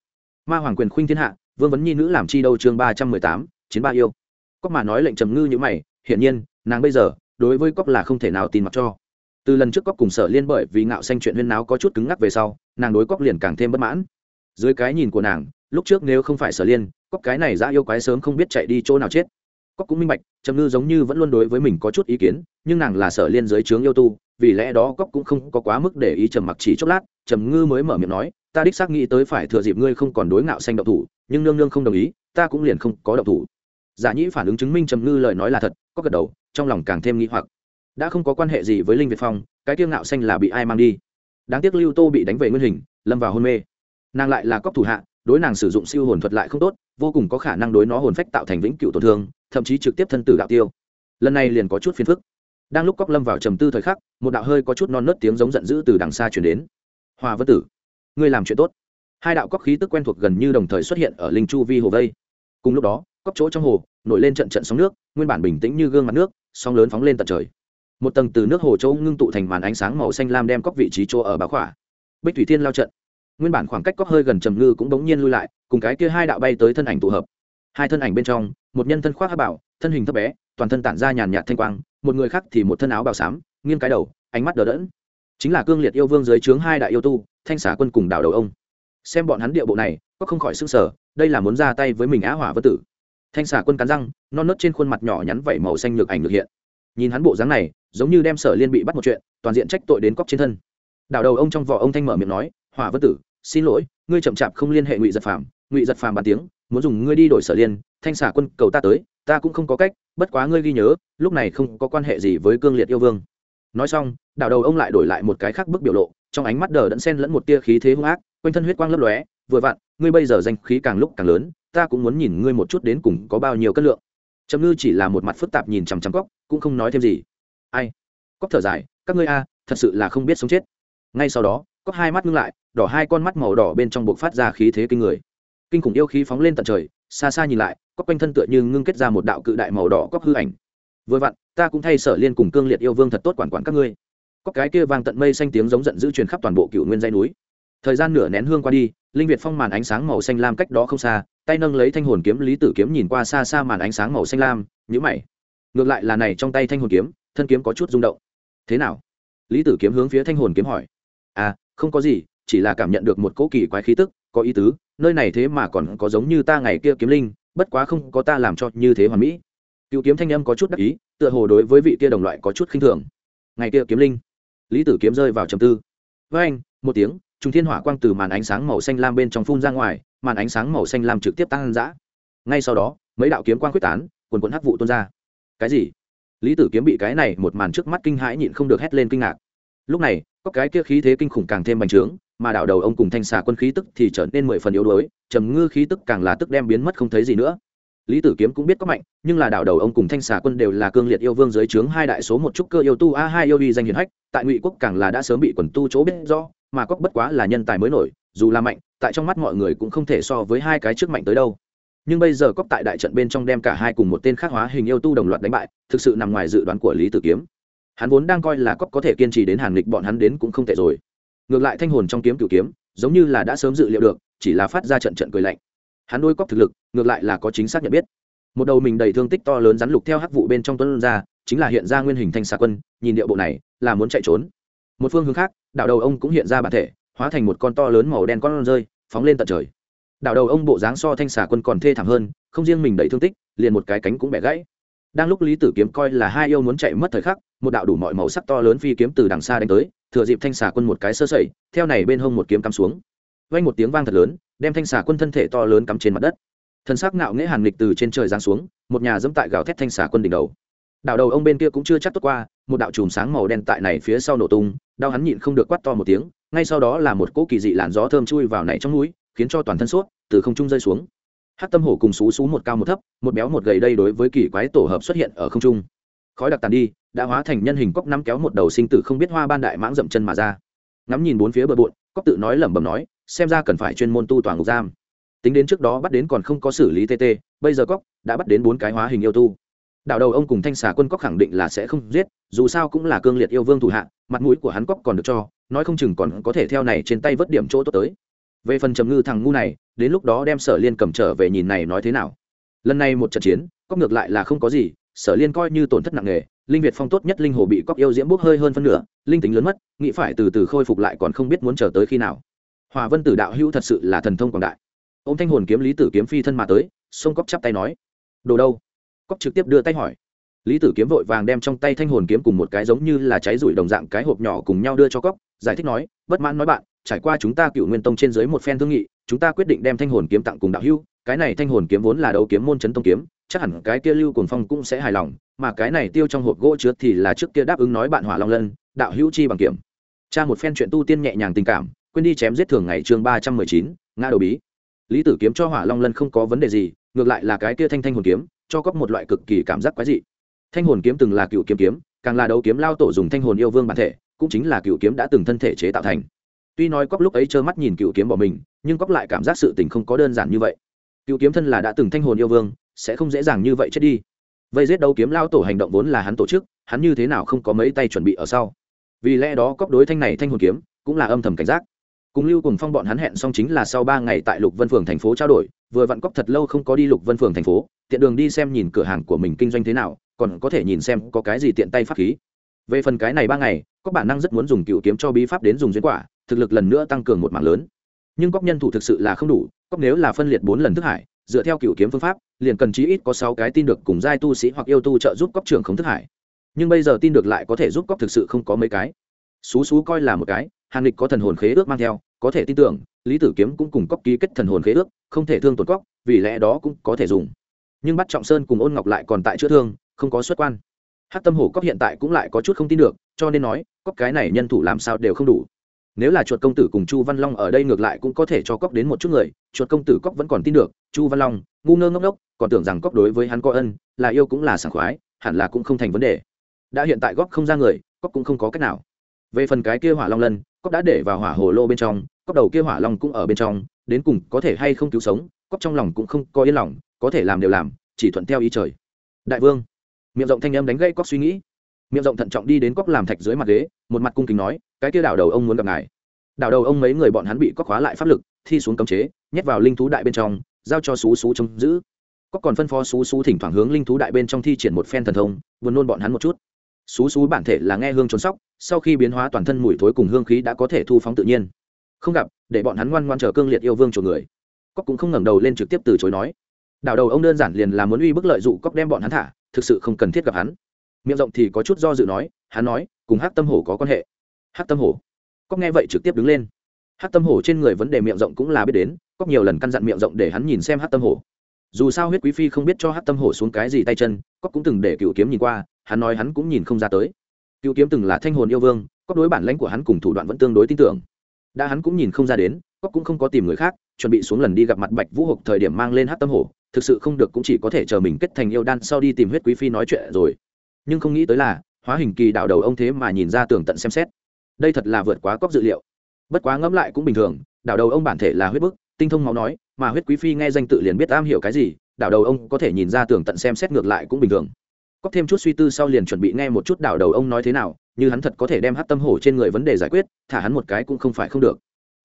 Ma hoàng quyền khuynh thiên hạ vương vấn nhi nữ làm chi đâu chương ba trăm mười tám, chiến ba yêu. Cóc mà nói lệnh trầm ngư như mày, hiển nhiên, nàng bây giờ, đối với cóc là không thể nào tin mặc cho. Từ lần trước cóc cùng sở liên bởi vì ngạo xanh chuyện huyên náo có chút cứng ngắc về sau, nàng đối cóc liền càng thêm bất mãn. Dưới cái nhìn của nàng, lúc trước nếu không phải sở liên, cóc cái này ra yêu quái sớm không biết chạy đi chỗ nào chết. Cóc cũng minh bạch, trầm ngư giống như vẫn luôn đối với mình có chút ý kiến, nhưng nàng là sở liên dưới trướng yêu tu, vì lẽ đó cóc cũng không có quá mức để ý trầm mặc chỉ chốc lát, trầm ngư mới mở miệng nói ta đích xác nghĩ tới phải thừa dịp ngươi không còn đối ngạo xanh động thủ, nhưng nương nương không đồng ý, ta cũng liền không có động thủ. Giả nhĩ phản ứng chứng minh trầm ngư lời nói là thật, có gật đầu, trong lòng càng thêm nghĩ hoặc. Đã không có quan hệ gì với linh việt phong, cái kiêng ngạo xanh là bị ai mang đi? Đáng tiếc lưu tô bị đánh về nguyên hình, lâm vào hôn mê. Nàng lại là cóc thủ hạ, đối nàng sử dụng siêu hồn thuật lại không tốt, vô cùng có khả năng đối nó hồn phách tạo thành vĩnh cựu tổn thương, thậm chí trực tiếp thân tử đạo tiêu. Lần này liền có chút phiền phức. Đang lúc cóc lâm vào trầm tư thời khắc, một đạo hơi có chút non nớt tiếng giống giận dữ từ đằng xa chuyển đến. Hòa vân tử ngươi làm chuyện tốt. Hai đạo cóc khí tức quen thuộc gần như đồng thời xuất hiện ở linh chu vi hồ vây. Cùng lúc đó cóc chỗ trong hồ nổi lên trận trận sóng nước, nguyên bản bình tĩnh như gương mặt nước, sóng lớn phóng lên tận trời. Một tầng từ nước hồ châu ngưng tụ thành màn ánh sáng màu xanh lam đem cóc vị trí chỗ ở bá khỏa. Bích thủy thiên lao trận. Nguyên bản khoảng cách cóc hơi gần trầm ngư cũng bỗng nhiên lui lại, cùng cái kia hai đạo bay tới thân ảnh tụ hợp. Hai thân ảnh bên trong, một nhân thân khoác hát bảo thân hình thấp bé, toàn thân tản ra nhàn nhạt thanh quang, một người khác thì một thân áo bào xám, nghiêng cái đầu, ánh mắt đờ đẫn chính là cương liệt yêu vương dưới trướng hai đại yêu tu, thanh xả quân cùng đảo đầu ông. Xem bọn hắn địa bộ này, có không khỏi s ư n g sở đây là muốn ra tay với mình á hỏa vân tử. Thanh xả quân cắn răng, non nớt trên khuôn mặt nhỏ nhắn vẩy màu xanh lược ảnh được hiện. Nhìn hắn bộ dáng này, giống như đem sở liên bị bắt một chuyện, toàn diện trách tội đến cóc trên thân. Đảo đầu ông trong vỏ ông thanh mở miệng nói, hỏa vân tử, xin lỗi, ngươi chậm chạp không liên hệ ngụy giật phàm, ngụy giật phàm bàn tiếng, muốn dùng ngươi đi đổi sở liên, thanh xả quân cầu ta tới, ta cũng không có cách, bất quá ngươi ghi nhớ, lúc này không có quan hệ gì với cương liệt yêu vương nói xong, đảo đầu ông lại đổi lại một cái khác bức biểu lộ, trong ánh mắt đờ đẫn sen lẫn một tia khí thế hung ác, quanh thân huyết quang lấp lóe, vừa vặn, ngươi bây giờ danh khí càng lúc càng lớn, ta cũng muốn nhìn ngươi một chút đến cùng có bao nhiêu cân lượng. Trầm ngư chỉ là một mặt phức tạp nhìn chằm chằm cóc cũng không nói thêm gì. Ai? Cóc thở dài, các ngươi a, thật sự là không biết sống chết. Ngay sau đó cóc hai mắt ngưng lại, đỏ hai con mắt màu đỏ bên trong buộc phát ra khí thế kinh người. Kinh khủng yêu khí phóng lên tận trời, xa xa nhìn lại cóc quanh thân tựa như ngưng kết ra một đạo cự đại màu đỏ cóc hư ảnh vừa vặn, ta cũng thay sở liên cùng cương liệt yêu vương thật tốt quản quản các ngươi. Có cái kia vang tận mây xanh tiếng giống giận dữ truyền khắp toàn bộ cựu nguyên dây núi. Thời gian nửa nén hương qua đi, linh việt phong màn ánh sáng màu xanh lam cách đó không xa, tay nâng lấy thanh hồn kiếm lý tử kiếm nhìn qua xa xa màn ánh sáng màu xanh lam nhữ mày. Ngược lại là này trong tay thanh hồn kiếm, thân kiếm có chút rung động. Thế nào? Lý tử kiếm hướng phía thanh hồn kiếm hỏi. À không có gì, chỉ là cảm nhận được một cỗ kỳ quái khí tức, có ý tứ, nơi này thế mà còn có giống như ta ngày kia kiếm linh, bất quá không có ta làm cho như thế hoàn mỹ cựu kiếm thanh âm có chút đắc ý, tựa hồ đối với vị kia đồng loại có chút khinh thường. Ngày kia kiếm linh, lý tử kiếm rơi vào trầm tư. Với anh, một tiếng trung thiên hỏa quang từ màn ánh sáng màu xanh lam bên trong phun ra ngoài, màn ánh sáng màu xanh lam trực tiếp tăng dã ngay sau đó, mấy đạo kiếm quang quyết tán, quần quần hắc vụ tuôn ra. Cái gì? Lý tử kiếm bị cái này một màn trước mắt kinh hãi nhịn không được hét lên kinh ngạc. Lúc này, có cái kia khí thế kinh khủng càng thêm bành trướng, mà đảo đầu ông cùng thanh xà quân khí tức thì trở nên mười phần yếu đuối, trầm ngư khí tức càng là tức đem biến mất không thấy gì nữa lý tử kiếm cũng biết có mạnh, nhưng là đảo đầu ông cùng thanh xà quân đều là cương liệt yêu vương dưới trướng hai đại số một trúc cơ yêu tu, a hai yêu đi danh hiền hách, tại ngụy quốc càng là đã sớm bị quần tu chỗ biết do mà cóc bất quá là nhân tài mới nổi, dù là mạnh, tại trong mắt mọi người cũng không thể so với hai cái trước mạnh tới đâu. Nhưng bây giờ cóc tại đại trận bên trong đem cả hai cùng một tên khác hóa hình yêu tu đồng loạt đánh bại, thực sự nằm ngoài dự đoán của lý tử kiếm. Hắn vốn đang coi là cóc có thể kiên trì đến hàn lịch bọn hắn đến cũng không tệ rồi. Ngược lại thanh hồn trong kiếm cửu kiếm, giống như là đã sớm dự liệu được, chỉ là phát ra trận trận cười lạnh hắn đôi cóc thực lực, ngược lại là có chính xác nhận biết. Một đầu mình đầy thương tích to lớn rắn lục theo hắc vụ bên trong tuấn ra, chính là hiện ra nguyên hình thanh xà quân, nhìn điệu bộ này, là muốn chạy trốn. Một phương hướng khác, đạo đầu ông cũng hiện ra bản thể, hóa thành một con to lớn màu đen con rơi, phóng lên tận trời. Đạo đầu ông bộ dáng so thanh xà quân còn thê thảm hơn, không riêng mình đầy thương tích, liền một cái cánh cũng bẻ gãy. Đang lúc lý tử kiếm coi là hai yêu muốn chạy mất thời khắc, một đạo đủ mọi màu sắc to lớn phi kiếm từ đằng xa đánh tới, thừa dịp thanh xà quân một cái sơ sẩy, theo này bên hông một kiếm cắm xuống vang một tiếng vang thật lớn, đem thanh xà quân thân thể to lớn cắm trên mặt đất. Thân xác nạo nghễ hàn nghịch từ trên trời giáng xuống, một nhà dẫm tại gào thét thanh xà quân đỉnh đầu. Đạo đầu ông bên kia cũng chưa chắc tốt qua, một đạo chùm sáng màu đen tại này phía sau nổ tung, đau hắn nhịn không được quát to một tiếng, ngay sau đó là một cỗ kỳ dị làn gió thơm chui vào này trong núi, khiến cho toàn thân suốt từ không trung rơi xuống. Hát tâm hổ cùng xú xú một cao một thấp, một béo một gầy đây đối với kỳ quái tổ hợp xuất hiện ở không trung. Khói đặc tàn đi, đã hóa thành nhân hình cóc nắm kéo một đầu sinh tử không biết hoa ban đại mãng dậm chân mà ra. Ngắm nhìn bốn phía bờ bộn cóc tự nói lẩm bẩm nói xem ra cần phải chuyên môn tu toàn ngục giam. Tính đến trước đó bắt đến còn không có xử lý tt bây giờ cóc đã bắt đến bốn cái hóa hình yêu tu. Đạo đầu ông cùng thanh xà quân cóc khẳng định là sẽ không giết, dù sao cũng là cương liệt yêu vương thủ hạ, mặt mũi của hắn cóc còn được cho, nói không chừng còn có thể theo này trên tay vớt điểm chỗ tốt tới. Về phần trầm ngư thằng ngu này, đến lúc đó đem sở liên cầm trở về nhìn này nói thế nào. Lần này một trận chiến, cóc ngược lại là không có gì, sở liên coi như tổn thất nặng nề, linh việt phong tốt nhất linh hồ bị cóc yêu diễm bốc hơi hơn phân nửa, linh tính lớn mất, nghĩ phải từ từ khôi phục lại còn không biết muốn chờ tới khi nào hòa vân tử đạo hữu thật sự là thần thông quảng đại. Ô m thanh hồn kiếm lý tử kiếm phi thân mà tới sông cóc chắp tay nói, đồ đâu? Cóc trực tiếp đưa tay hỏi. Lý tử kiếm vội vàng đem trong tay thanh hồn kiếm cùng một cái giống như là cháy rủi đồng dạng cái hộp nhỏ cùng nhau đưa cho cóc giải thích nói, bất mãn nói bạn, trải qua chúng ta cựu nguyên tông trên dưới một phen thương nghị, chúng ta quyết định đem thanh hồn kiếm tặng cùng đạo hưu cái này thanh hồn kiếm vốn là đấu kiếm môn chấn tông kiếm, chắc hẳn cái kia lưu cuồng phong cũng sẽ hài lòng, mà cái này tiêu trong hộp gỗ chứa thì là trước kia đáp ứng nói bạn hỏa long lân, đạo hữu chi bằng kiểm. Cha một phen chuyện tu tiên nhẹ nhàng tình cảm quên đi chém giết thường ngày chương ba trăm mười chín, ngã đầu bí. Lý tử kiếm cho hỏa long lân không có vấn đề gì, ngược lại là cái kia thanh thanh hồn kiếm, cho cóc một loại cực kỳ cảm giác quái dị. Thanh hồn kiếm từng là cựu kiếm kiếm, càng là đấu kiếm lao tổ dùng thanh hồn yêu vương bản thể, cũng chính là cựu kiếm đã từng thân thể chế tạo thành. Tuy nói cóc lúc ấy trơ mắt nhìn cựu kiếm bỏ mình, nhưng cóc lại cảm giác sự tình không có đơn giản như vậy. Cựu kiếm thân là đã từng thanh hồn yêu vương, sẽ không dễ dàng như vậy chết đi. Vây giết đấu kiếm lao tổ hành động vốn là hắn tổ chức, hắn như thế nào không có mấy tay chuẩn bị ở sau. Vì lẽ đó cóc đối thanh này thanh hồn kiếm cũng là âm thầm cảnh giác cùng lưu cùng phong bọn hắn hẹn xong chính là sau ba ngày tại lục vân phường thành phố trao đổi, vừa vặn cóc thật lâu không có đi lục vân phường thành phố, tiện đường đi xem nhìn cửa hàng của mình kinh doanh thế nào, còn có thể nhìn xem có cái gì tiện tay pháp khí. Về phần cái này ba ngày, có bản năng rất muốn dùng cựu kiếm cho bí pháp đến dùng duyên quả, thực lực lần nữa tăng cường một mạng lớn. Nhưng cóc nhân thủ thực sự là không đủ cóc nếu là phân liệt bốn lần thức hải, dựa theo cựu kiếm phương pháp, liền cần chí ít có sáu cái tin được cùng giai tu sĩ hoặc yêu tu trợ giúp cóc trưởng không thức hải. Nhưng bây giờ tin được lại có thể giúp cóc thực sự không có mấy cái. Xú xú coi là một cái hàn lịch có thần hồn khế ước mang theo, có thể tin tưởng, lý tử kiếm cũng cùng cóc ký kết thần hồn khế ước, không thể thương tổn cóc vì lẽ đó cũng có thể dùng. Nhưng bắt trọng sơn cùng ôn ngọc lại còn tại chữa thương, không có xuất quan. Hát tâm hổ cóc hiện tại cũng lại có chút không tin được, cho nên nói cóc cái này nhân thủ làm sao đều không đủ. Nếu là chuột công tử cùng chu văn long ở đây ngược lại cũng có thể cho cóc đến một chút người, chuột công tử cóc vẫn còn tin được, chu văn long, ngu ngơ ngốc ngốc, còn tưởng rằng cóc đối với hắn có ân, là yêu cũng là sảng khoái, hẳn là cũng không thành vấn đề. Đã hiện tại góp không ra người cóc cũng không có cách nào. Về phần cái kia hỏa long lân cóc đã để vào hỏa hồ lô bên trong cóc đầu kia hỏa long cũng ở bên trong, đến cùng có thể hay không cứu sống cóc trong lòng cũng không có yên lòng, có thể làm đều làm, chỉ thuận theo ý trời. Đại vương, miệng rộng thanh âm đánh gây cóc suy nghĩ. Miệng rộng thận trọng đi đến cóc làm thạch dưới mặt ghế, một mặt cung kính nói, cái kia đảo đầu ông muốn gặp ngài. Đảo đầu ông mấy người bọn hắn bị cóc khóa lại pháp lực, thi xuống cấm chế, nhét vào linh thú đại bên trong, giao cho xú xú trông giữ. Cóc còn phân phó xú xú thỉnh thoảng hướng linh thú đại bên trong thi triển một phen thần thông, buồn nôn bọn hắn một chút xú xú bản thể là nghe hương trốn sóc, sau khi biến hóa toàn thân mùi thối cùng hương khí đã có thể thu phóng tự nhiên. Không gặp, để bọn hắn ngoan ngoan chờ cương liệt yêu vương chủ người. Cóc cũng không ngẩng đầu lên trực tiếp từ chối nói. Đảo đầu ông đơn giản liền là muốn uy bức lợi dụ cóc đem bọn hắn thả, thực sự không cần thiết gặp hắn. Miệng rộng thì có chút do dự nói, hắn nói, cùng hát tâm hổ có quan hệ. Hát tâm hổ. Cóc nghe vậy trực tiếp đứng lên. Hát tâm hổ trên người vấn đề miệng rộng cũng là biết đến cóc nhiều lần căn dặn miệng rộng để hắn nhìn xem hát tâm hổ. Dù sao huyết quý phi không biết cho hát tâm hổ xuống cái gì tay chân cóc cũng từng để cựu kiếm nhìn qua hắn nói hắn cũng nhìn không ra tới. Cựu kiếm từng là thanh hồn yêu vương cóc đối bản lãnh của hắn cùng thủ đoạn vẫn tương đối tin tưởng. Đã hắn cũng nhìn không ra đến cóc cũng không có tìm người khác, chuẩn bị xuống lần đi gặp mặt bạch vũ hộc thời điểm mang lên hát tâm hổ, thực sự không được cũng chỉ có thể chờ mình kết thành yêu đan sau đi tìm huyết quý phi nói chuyện rồi. Nhưng không nghĩ tới là, hóa hình kỳ đạo đầu ông thế mà nhìn ra tường tận xem xét. Đây thật là vượt quá cóc dự liệu. Bất quá ngẫm lại cũng bình thường, đạo đầu ông bản thể là huyết bức, tinh thông máu nói, mà huyết quý phi nghe danh tự liền biết am hiểu cái gì, đạo đầu ông có thể nhìn ra tường tận xem xét ngược lại cũng bình thường có thêm chút suy tư sau liền chuẩn bị nghe một chút đảo đầu ông nói thế nào, như hắn thật có thể đem hát tâm hổ trên người vấn đề giải quyết, thả hắn một cái cũng không phải không được.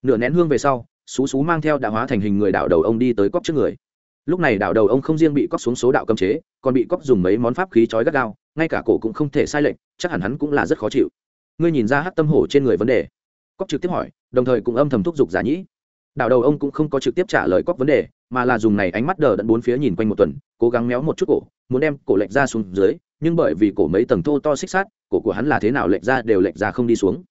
Nửa nén hương về sau, xú xú mang theo đạo hóa thành hình người đảo đầu ông đi tới cóc trước người. Lúc này đảo đầu ông không riêng bị cóc xuống số đạo cấm chế, còn bị cóc dùng mấy món pháp khí trói gắt gao, ngay cả cổ cũng không thể sai lệch, chắc hẳn hắn cũng là rất khó chịu. Ngươi nhìn ra hát tâm hổ trên người vấn đề? Cóc trực tiếp hỏi, đồng thời cũng âm thầm thúc giục giả nhĩ. Đảo đầu ông cũng không có trực tiếp trả lời cóc vấn đề, mà là dùng này ánh mắt đờ đẫn bốn phía nhìn quanh một tuần, cố gắng méo một chút cổ muốn đem cổ lệch ra xuống dưới, nhưng bởi vì cổ mấy tầng thô to xích sát cổ của hắn là thế nào lệch ra đều lệch ra không đi xuống.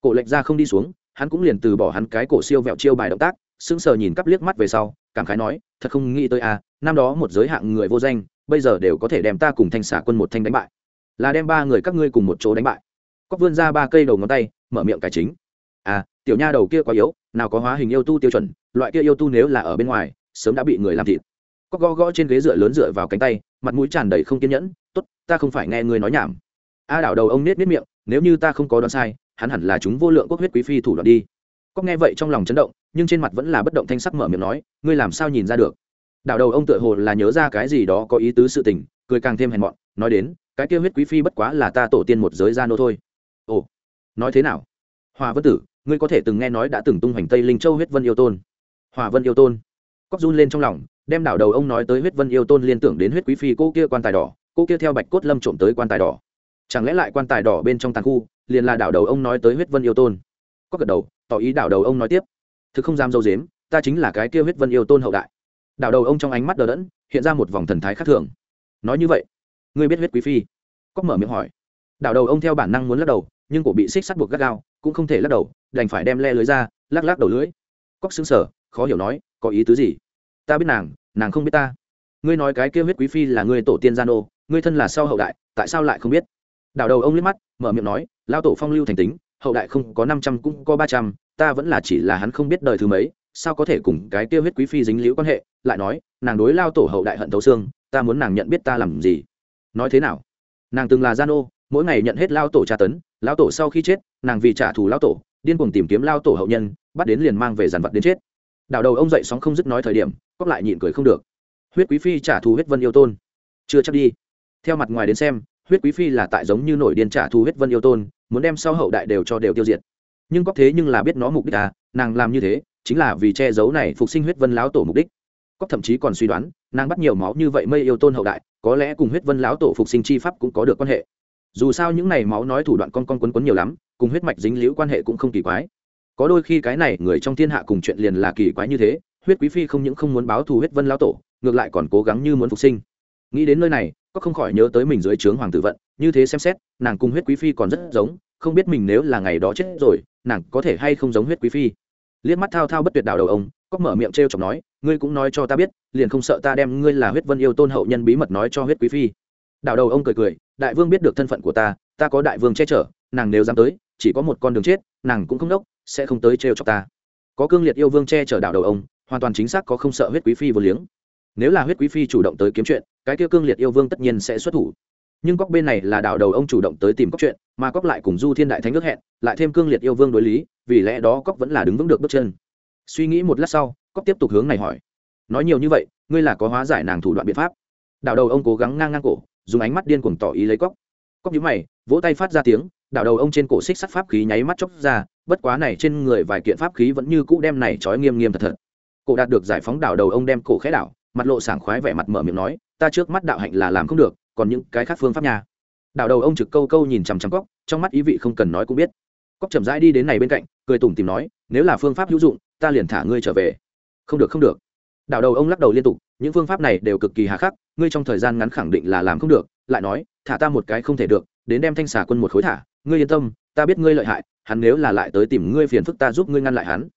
Cổ lệch ra không đi xuống, hắn cũng liền từ bỏ hắn cái cổ siêu vẹo chiêu bài động tác, sững sờ nhìn cắp liếc mắt về sau, cảm khái nói, thật không nghĩ tới à năm đó một giới hạng người vô danh, bây giờ đều có thể đem ta cùng thanh xả quân một thanh đánh bại. Là đem ba người các ngươi cùng một chỗ đánh bại. Cóc vươn ra ba cây đầu ngón tay, mở miệng cải chính à tiểu nha đầu kia quá yếu, nào có hóa hình yêu tu tiêu chuẩn, loại kia yêu tu nếu là ở bên ngoài, sớm đã bị người làm thịt. Cóc gõ gõ trên ghế dựa lớn dựa vào cánh tay mặt mũi tràn đầy không kiên nhẫn, tốt, ta không phải nghe ngươi nói nhảm. A đảo đầu ông nết nết miệng, nếu như ta không có đoán sai, hắn hẳn là chúng vô lượng quốc huyết quý phi thủ đoạn đi. Cóc nghe vậy trong lòng chấn động, nhưng trên mặt vẫn là bất động thanh sắc mở miệng nói, ngươi làm sao nhìn ra được? Đảo đầu ông tựa hồ là nhớ ra cái gì đó có ý tứ sự tình, cười càng thêm hèn mọn, nói đến, cái kia huyết quý phi bất quá là ta tổ tiên một giới gia nô thôi. Ồ, nói thế nào? Hòa vân tử, ngươi có thể từng nghe nói đã từng tung hoành tây linh châu huyết vân yêu tôn. Hòa vân yêu tôn? Cóc run lên trong lòng đem đảo đầu ông nói tới huyết vân yêu tôn liên tưởng đến huyết quý phi cô kia quan tài đỏ, cô kia theo bạch cốt lâm trộm tới quan tài đỏ. Chẳng lẽ lại quan tài đỏ bên trong tàn khu, liền là đảo đầu ông nói tới huyết vân yêu tôn? Có gật đầu, tỏ ý đảo đầu ông nói tiếp. Thực không dám dâu dếm, ta chính là cái kia huyết vân yêu tôn hậu đại. Đảo đầu ông trong ánh mắt đờ đẫn, hiện ra một vòng thần thái khác thường. Nói như vậy, ngươi biết huyết quý phi? Cóc mở miệng hỏi. Đảo đầu ông theo bản năng muốn lắc đầu, nhưng cổ bị xích sắt buộc gắt gao, cũng không thể lắc đầu, đành phải đem le lưới ra, lắc lắc đầu lưới cóc xứng sở khó hiểu nói, có ý tứ gì? Ta biết nàng nàng không biết ta. Ngươi nói cái kia huyết quý phi là ngươi tổ tiên gia nô, ngươi thân là sau hậu đại, tại sao lại không biết? Đảo đầu ông liếc mắt, mở miệng nói lao tổ phong lưu thành tính, hậu đại không có năm trăm cũng có ba trăm, ta vẫn là chỉ là hắn không biết đời thứ mấy, sao có thể cùng cái kia huyết quý phi dính liễu quan hệ? Lại nói, nàng đối lao tổ hậu đại hận thấu xương, ta muốn nàng nhận biết ta làm gì? Nói thế nào? Nàng từng là gian ô mỗi ngày nhận hết lao tổ tra tấn, lao tổ sau khi chết, nàng vì trả thù lao tổ, điên cuồng tìm kiếm lao tổ hậu nhân, bắt đến liền mang về dàn vật đến chết. Đảo đầu ông dậy sóng không dứt nói thời điểm cóc lại nhịn cười không được. Huyết quý phi trả thù huyết vân yêu tôn. Chưa chắc đi. Theo mặt ngoài đến xem, huyết quý phi là tại giống như nổi điên trả thù huyết vân yêu tôn, muốn đem sau hậu đại đều cho đều tiêu diệt. Nhưng cóc thế nhưng là biết nó mục đích à nàng làm như thế, chính là vì che giấu này phục sinh huyết vân lão tổ mục đích. Cóc thậm chí còn suy đoán, nàng bắt nhiều máu như vậy mây yêu tôn hậu đại, có lẽ cùng huyết vân lão tổ phục sinh chi pháp cũng có được quan hệ. Dù sao những này máu nói thủ đoạn con con quấn quấn nhiều lắm, cùng huyết mạch dính liễu quan hệ cũng không kỳ quái. Có đôi khi cái này người trong thiên hạ cùng chuyện liền là kỳ quái như thế huyết quý phi không những không muốn báo thù huyết vân lão tổ, ngược lại còn cố gắng như muốn phục sinh. Nghĩ đến nơi này, có không khỏi nhớ tới mình dưới trướng hoàng tử vận, như thế xem xét, nàng cùng huyết quý phi còn rất giống, không biết mình nếu là ngày đó chết rồi, nàng có thể hay không giống huyết quý phi. Liếc mắt thao thao bất tuyệt đào đầu ông có mở miệng t r e o chọc nói, ngươi cũng nói cho ta biết, liền không sợ ta đem ngươi là huyết vân yêu tôn hậu nhân bí mật nói cho huyết quý phi. Đào đầu ông cười cười, đại vương biết được thân phận của ta ta có đại vương che chở, nàng nếu dám tới, chỉ có một con đường chết, nàng cũng không đốc, sẽ không tới t r e o chọc ta. Có cương liệt yêu vương che chở đào đầu ông hoàn toàn chính xác có không sợ huyết quý phi vô liếng. Nếu là huyết quý phi chủ động tới kiếm chuyện, cái kia cương liệt yêu vương tất nhiên sẽ xuất thủ. Nhưng cóc bên này là đảo đầu ông chủ động tới tìm cóc chuyện, mà cóc lại cùng du thiên đại thánh ước hẹn, lại thêm cương liệt yêu vương đối lý, vì lẽ đó cóc vẫn là đứng vững được bước chân. Suy nghĩ một lát sau cóc tiếp tục hướng này hỏi. Nói nhiều như vậy, ngươi là có hóa giải nàng thủ đoạn biện pháp. Đảo đầu ông cố gắng ngang ngang cổ, dùng ánh mắt điên cuồng tỏ ý lấy cóc cóc nhíu mày, vỗ tay phát ra tiếng, Đảo đầu ông trên cổ xích sắt pháp khí nháy mắt chốc ra, bất quá này trên người vài kiện pháp khí vẫn như cũ đem này trói nghiêm nghiêm thật thật cổ đạt được giải phóng đảo đầu ông đem cổ khẽ đảo, mặt lộ sảng khoái vẻ mặt mở miệng nói, ta trước mắt đạo hạnh là làm không được, còn những cái khác phương pháp nha. Đảo đầu ông trực câu câu nhìn chằm chằm cóc trong mắt ý vị không cần nói cũng biết. Cóc chậm rãi đi đến này bên cạnh, cười tủm tìm nói, nếu là phương pháp hữu dụng, ta liền thả ngươi trở về. Không được không được. Đảo đầu ông lắc đầu liên tục, những phương pháp này đều cực kỳ hà khắc, ngươi trong thời gian ngắn khẳng định là làm không được. Lại nói, thả ta một cái không thể được, đến đem thanh xà quân một khối thả, ngươi yên tâm, ta biết ngươi lợi hại, hắn nếu là lại tới tìm ngươi phiền phức ta giúp ngươi ngăn lại hắn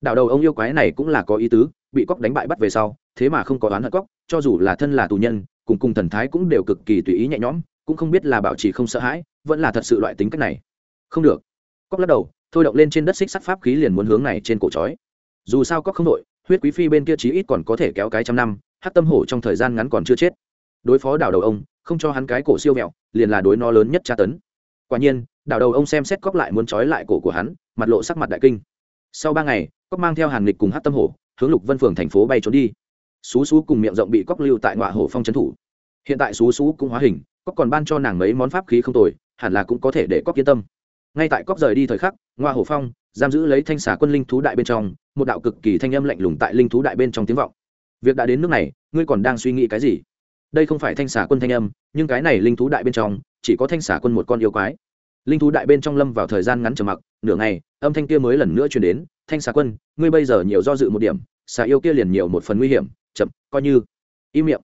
đảo đầu ông yêu quái này cũng là có ý tứ, bị cóc đánh bại bắt về sau, thế mà không có oán hận cóc, cho dù là thân là tù nhân, cùng cùng thần thái cũng đều cực kỳ tùy ý nhẹ nhõm, cũng không biết là bảo trì không sợ hãi, vẫn là thật sự loại tính cách này. Không được. Cóc lắc đầu, thôi động lên trên đất xích sắt pháp khí liền muốn hướng này trên cổ chói. Dù sao cóc không đội, huyết quý phi bên kia chí ít còn có thể kéo cái trăm năm hát tâm hổ trong thời gian ngắn còn chưa chết. Đối phó đảo đầu ông, không cho hắn cái cổ siêu mẹo liền là đối nó lớn nhất tra tấn. Quả nhiên, đảo đầu ông xem xét cóc lại muốn trói lại cổ của hắn, mặt lộ sắc mặt đại kinh sau ba ngày cóc mang theo hàn lịch cùng hát tâm hổ, hướng lục vân phường thành phố bay trốn đi. Xú xú cùng miệng rộng bị cóc lưu tại ngọa hổ phong trấn thủ. Hiện tại xú xú cũng hóa hình cóc còn ban cho nàng mấy món pháp khí không tồi, hẳn là cũng có thể để cóc yên tâm. Ngay tại cóc rời đi thời khắc, ngọa hổ phong, giam giữ lấy thanh xà quân linh thú đại bên trong, một đạo cực kỳ thanh âm lạnh lùng tại linh thú đại bên trong tiếng vọng. Việc đã đến nước này, ngươi còn đang suy nghĩ cái gì? Đây không phải thanh xà quân thanh âm, nhưng cái này linh thú đại bên trong, chỉ có thanh xà quân một con yêu quái linh thú đại bên trong lâm vào thời gian ngắn trầm mặc, nửa ngày, âm thanh kia mới lần nữa truyền đến, thanh xà quân, ngươi bây giờ nhiều do dự một điểm, xà yêu kia liền nhiều một phần nguy hiểm, chậm, coi như. Im miệng.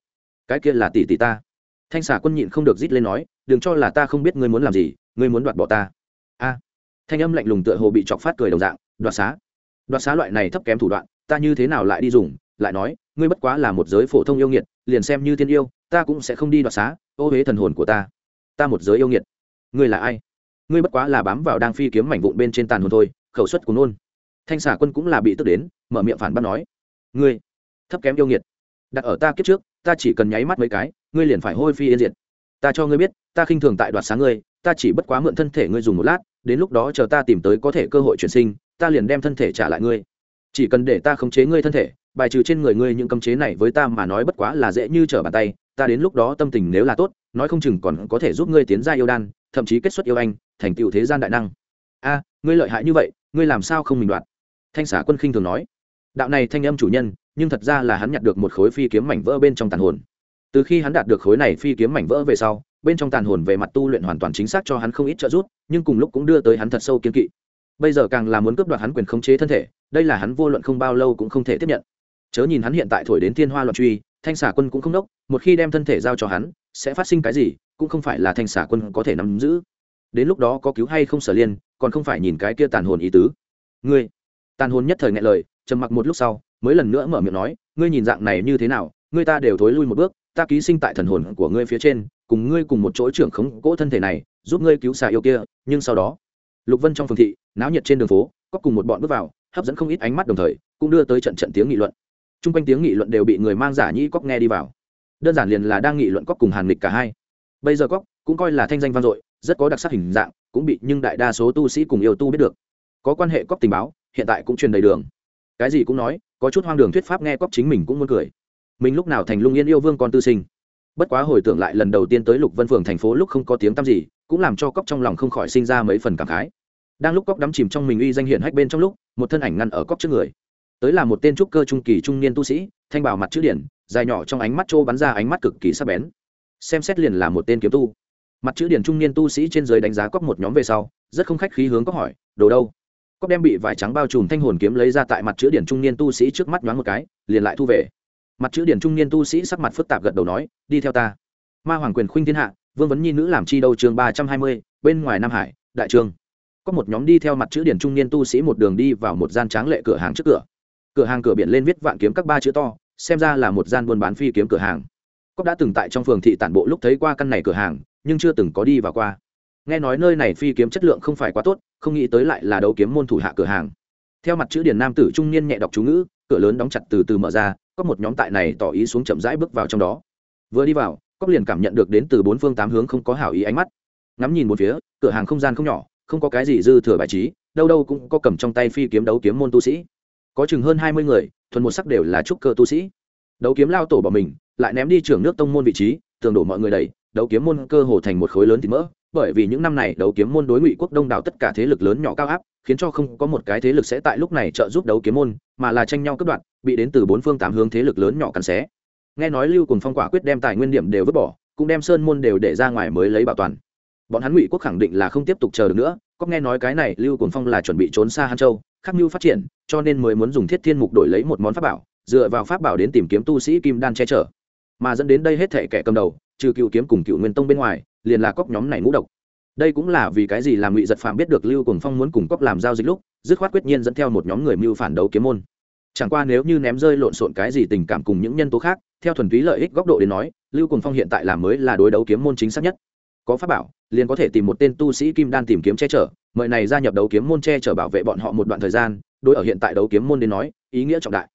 Cái kia là tỷ tỷ ta. Thanh xà quân nhịn không được rít lên nói, đừng cho là ta không biết ngươi muốn làm gì, ngươi muốn đoạt bỏ ta. A. Thanh âm lạnh lùng tựa hồ bị chọc phát cười đồng dạng, đoạt xá. Đoạt xá loại này thấp kém thủ đoạn, ta như thế nào lại đi dùng, lại nói, ngươi bất quá là một giới phổ thông yêu nghiệt, liền xem như thiên yêu, ta cũng sẽ không đi đoạt xá, ô huế thần hồn của ta ta một giới yêu nghiệt. Ngươi là ai? Ngươi bất quá là bám vào đang phi kiếm mảnh vụn bên trên tàn hồn thôi, khẩu suất của nôn. Thanh xà quân cũng là bị tức đến, mở miệng phản bác nói, ngươi, thấp kém yêu nghiệt, đặt ở ta kiếp trước, ta chỉ cần nháy mắt mấy cái, ngươi liền phải hôi phi yên diệt. Ta cho ngươi biết, ta khinh thường tại đoạt sáng ngươi, ta chỉ bất quá mượn thân thể ngươi dùng một lát, đến lúc đó chờ ta tìm tới có thể cơ hội chuyển sinh, ta liền đem thân thể trả lại ngươi. Chỉ cần để ta khống chế ngươi thân thể, bài trừ trên người ngươi những cấm chế này với ta mà nói bất quá là dễ như trở bàn tay, ta đến lúc đó tâm tình nếu là tốt, nói không chừng còn có thể giúp ngươi tiến ra yêu đan thậm chí kết xuất yêu anh, thành tựu thế gian đại năng. A, ngươi lợi hại như vậy, ngươi làm sao không mình đoạt? Thanh xả quân khinh thường nói. Đạo này thanh âm chủ nhân, nhưng thật ra là hắn nhặt được một khối phi kiếm mảnh vỡ bên trong tàn hồn. Từ khi hắn đạt được khối này phi kiếm mảnh vỡ về sau, bên trong tàn hồn về mặt tu luyện hoàn toàn chính xác cho hắn không ít trợ giúp, nhưng cùng lúc cũng đưa tới hắn thật sâu kiên kỵ. Bây giờ càng là muốn cướp đoạt hắn quyền khống chế thân thể, đây là hắn vô luận không bao lâu cũng không thể tiếp nhận. Chớ nhìn hắn hiện tại thổi đến thiên hoa loạn truy, thanh xả quân cũng không đốc, một khi đem thân thể giao cho hắn, sẽ phát sinh cái gì cũng không phải là thanh xả quân có thể nắm giữ. Đến lúc đó có cứu hay không sở liên, còn không phải nhìn cái kia tàn hồn ý tứ. Ngươi, tàn hồn nhất thời ngại lời, trầm mặc một lúc sau, mới lần nữa mở miệng nói, ngươi nhìn dạng này như thế nào, ngươi ta đều thối lui một bước, ta ký sinh tại thần hồn của ngươi phía trên, cùng ngươi cùng một chỗ trưởng khống cỗ thân thể này, giúp ngươi cứu xà yêu kia, nhưng sau đó, lục vân trong phường thị, náo nhiệt trên đường phố, có cùng một bọn bước vào, hấp dẫn không ít ánh mắt đồng thời, cũng đưa tới trận trận tiếng nghị luận. T r u n g quanh tiếng nghị luận đều bị người mang giả nhĩ cóc nghe đi vào. Đơn giản liền là đang nghị luận cóc cùng hàn nghịch cả hai bây giờ cóc cũng coi là thanh danh vang dội, rất có đặc sắc hình dạng, cũng bị nhưng đại đa số tu sĩ cùng yêu tu biết được. Có quan hệ cóc tình báo, hiện tại cũng truyền đầy đường. Cái gì cũng nói, có chút hoang đường thuyết pháp nghe cóc chính mình cũng muốn cười. Mình lúc nào thành lung yên yêu vương con tư sinh. Bất quá hồi tưởng lại lần đầu tiên tới lục vân phường thành phố lúc không có tiếng tăm gì, cũng làm cho cóc trong lòng không khỏi sinh ra mấy phần cảm khái. Đang lúc cóc đắm chìm trong mình uy danh hiển hách bên trong lúc, một thân ảnh ngăn ở cóc trước người. Tới là một tên trúc cơ trung kỳ trung niên tu sĩ, thanh bảo mặt chữ điển, dài nhỏ trong ánh mắt trô bắn ra ánh mắt cực kỳ sắc bén xem xét liền là một tên kiếm tu. Mặt chữ điển trung niên tu sĩ trên dưới đánh giá cóc một nhóm về sau, rất không khách khí hướng cóc hỏi, đồ đâu? Cóc đem bị vải trắng bao trùm thanh hồn kiếm lấy ra tại mặt chữ điển trung niên tu sĩ trước mắt nhoáng một cái, liền lại thu về. Mặt chữ điển trung niên tu sĩ sắc mặt phức tạp gật đầu nói, đi theo ta. Ma hoàng quyền khuynh thiên hạ, vương vấn nhi nữ làm chi đâu chương ba trăm hai mươi, bên ngoài nam hải, đại trương có một nhóm đi theo mặt chữ điển trung niên tu sĩ một đường đi vào một gian tráng lệ cửa hàng trước cửa. Cửa hàng cửa biển lên viết vạn kiếm các ba chữ to, xem ra là một gian buôn bán phi kiếm cửa hàng cóc đã từng tại trong phường thị tản bộ lúc thấy qua căn này cửa hàng, nhưng chưa từng có đi vào qua. Nghe nói nơi này phi kiếm chất lượng không phải quá tốt, không nghĩ tới lại là đấu kiếm môn thủ hạ cửa hàng. Theo mặt chữ điển nam tử trung niên nhẹ đọc chú ngữ, cửa lớn đóng chặt từ từ mở ra, có một nhóm tại này tỏ ý xuống chậm rãi bước vào trong đó. Vừa đi vào cóc liền cảm nhận được đến từ bốn phương tám hướng không có hảo ý ánh mắt. Ngắm nhìn một phía, cửa hàng không gian không nhỏ, không có cái gì dư thừa bài trí, đâu đâu cũng có cầm trong tay phi kiếm đấu kiếm môn tu sĩ. Có chừng hơn hai mươi người, thuần một sắc đều là trúc cơ tu sĩ. Đấu kiếm lao tổ bỏ mình lại ném đi trưởng nước tông môn vị trí, tường đổ mọi người đầy đấu kiếm môn cơ hồ thành một khối lớn thì mỡ, bởi vì những năm này đấu kiếm môn đối ngụy quốc đông đảo tất cả thế lực lớn nhỏ cao áp, khiến cho không có một cái thế lực sẽ tại lúc này trợ giúp đấu kiếm môn, mà là tranh nhau cướp đoạt, bị đến từ bốn phương tám hướng thế lực lớn nhỏ cắn xé. Nghe nói lưu cùng phong quả quyết đem tài nguyên điểm đều vứt bỏ, cũng đem sơn môn đều để ra ngoài mới lấy bảo toàn. Bọn hắn ngụy quốc khẳng định là không tiếp tục chờ được nữa, có nghe nói cái này lưu cùng phong là chuẩn bị trốn xa han châu, khắc mưu phát triển, cho nên mới muốn dùng thiết thiên mục đổi lấy một món pháp bảo, dựa vào pháp bảo đến tìm kiếm tu sĩ kim đan che chở mà dẫn đến đây hết thể kẻ cầm đầu, trừ cựu kiếm cùng cựu nguyên tông bên ngoài, liền là cóc nhóm này ngũ độc. Đây cũng là vì cái gì làm ngụy giật phạm biết được lưu cùng phong muốn cùng cóc làm giao dịch lúc, dứt khoát quyết nhiên dẫn theo một nhóm người mưu phản đấu kiếm môn. Chẳng qua nếu như ném rơi lộn xộn cái gì tình cảm cùng những nhân tố khác, theo thuần túy lợi ích góc độ đến nói, lưu cùng phong hiện tại làm mới là đối đấu kiếm môn chính xác nhất. Có pháp bảo, liền có thể tìm một tên tu sĩ kim đan tìm kiếm che chở, mời này gia nhập đấu kiếm môn che chở bảo vệ bọn họ một đoạn thời gian, đối ở hiện tại đấu kiếm môn đến nói, ý nghĩa trọng đại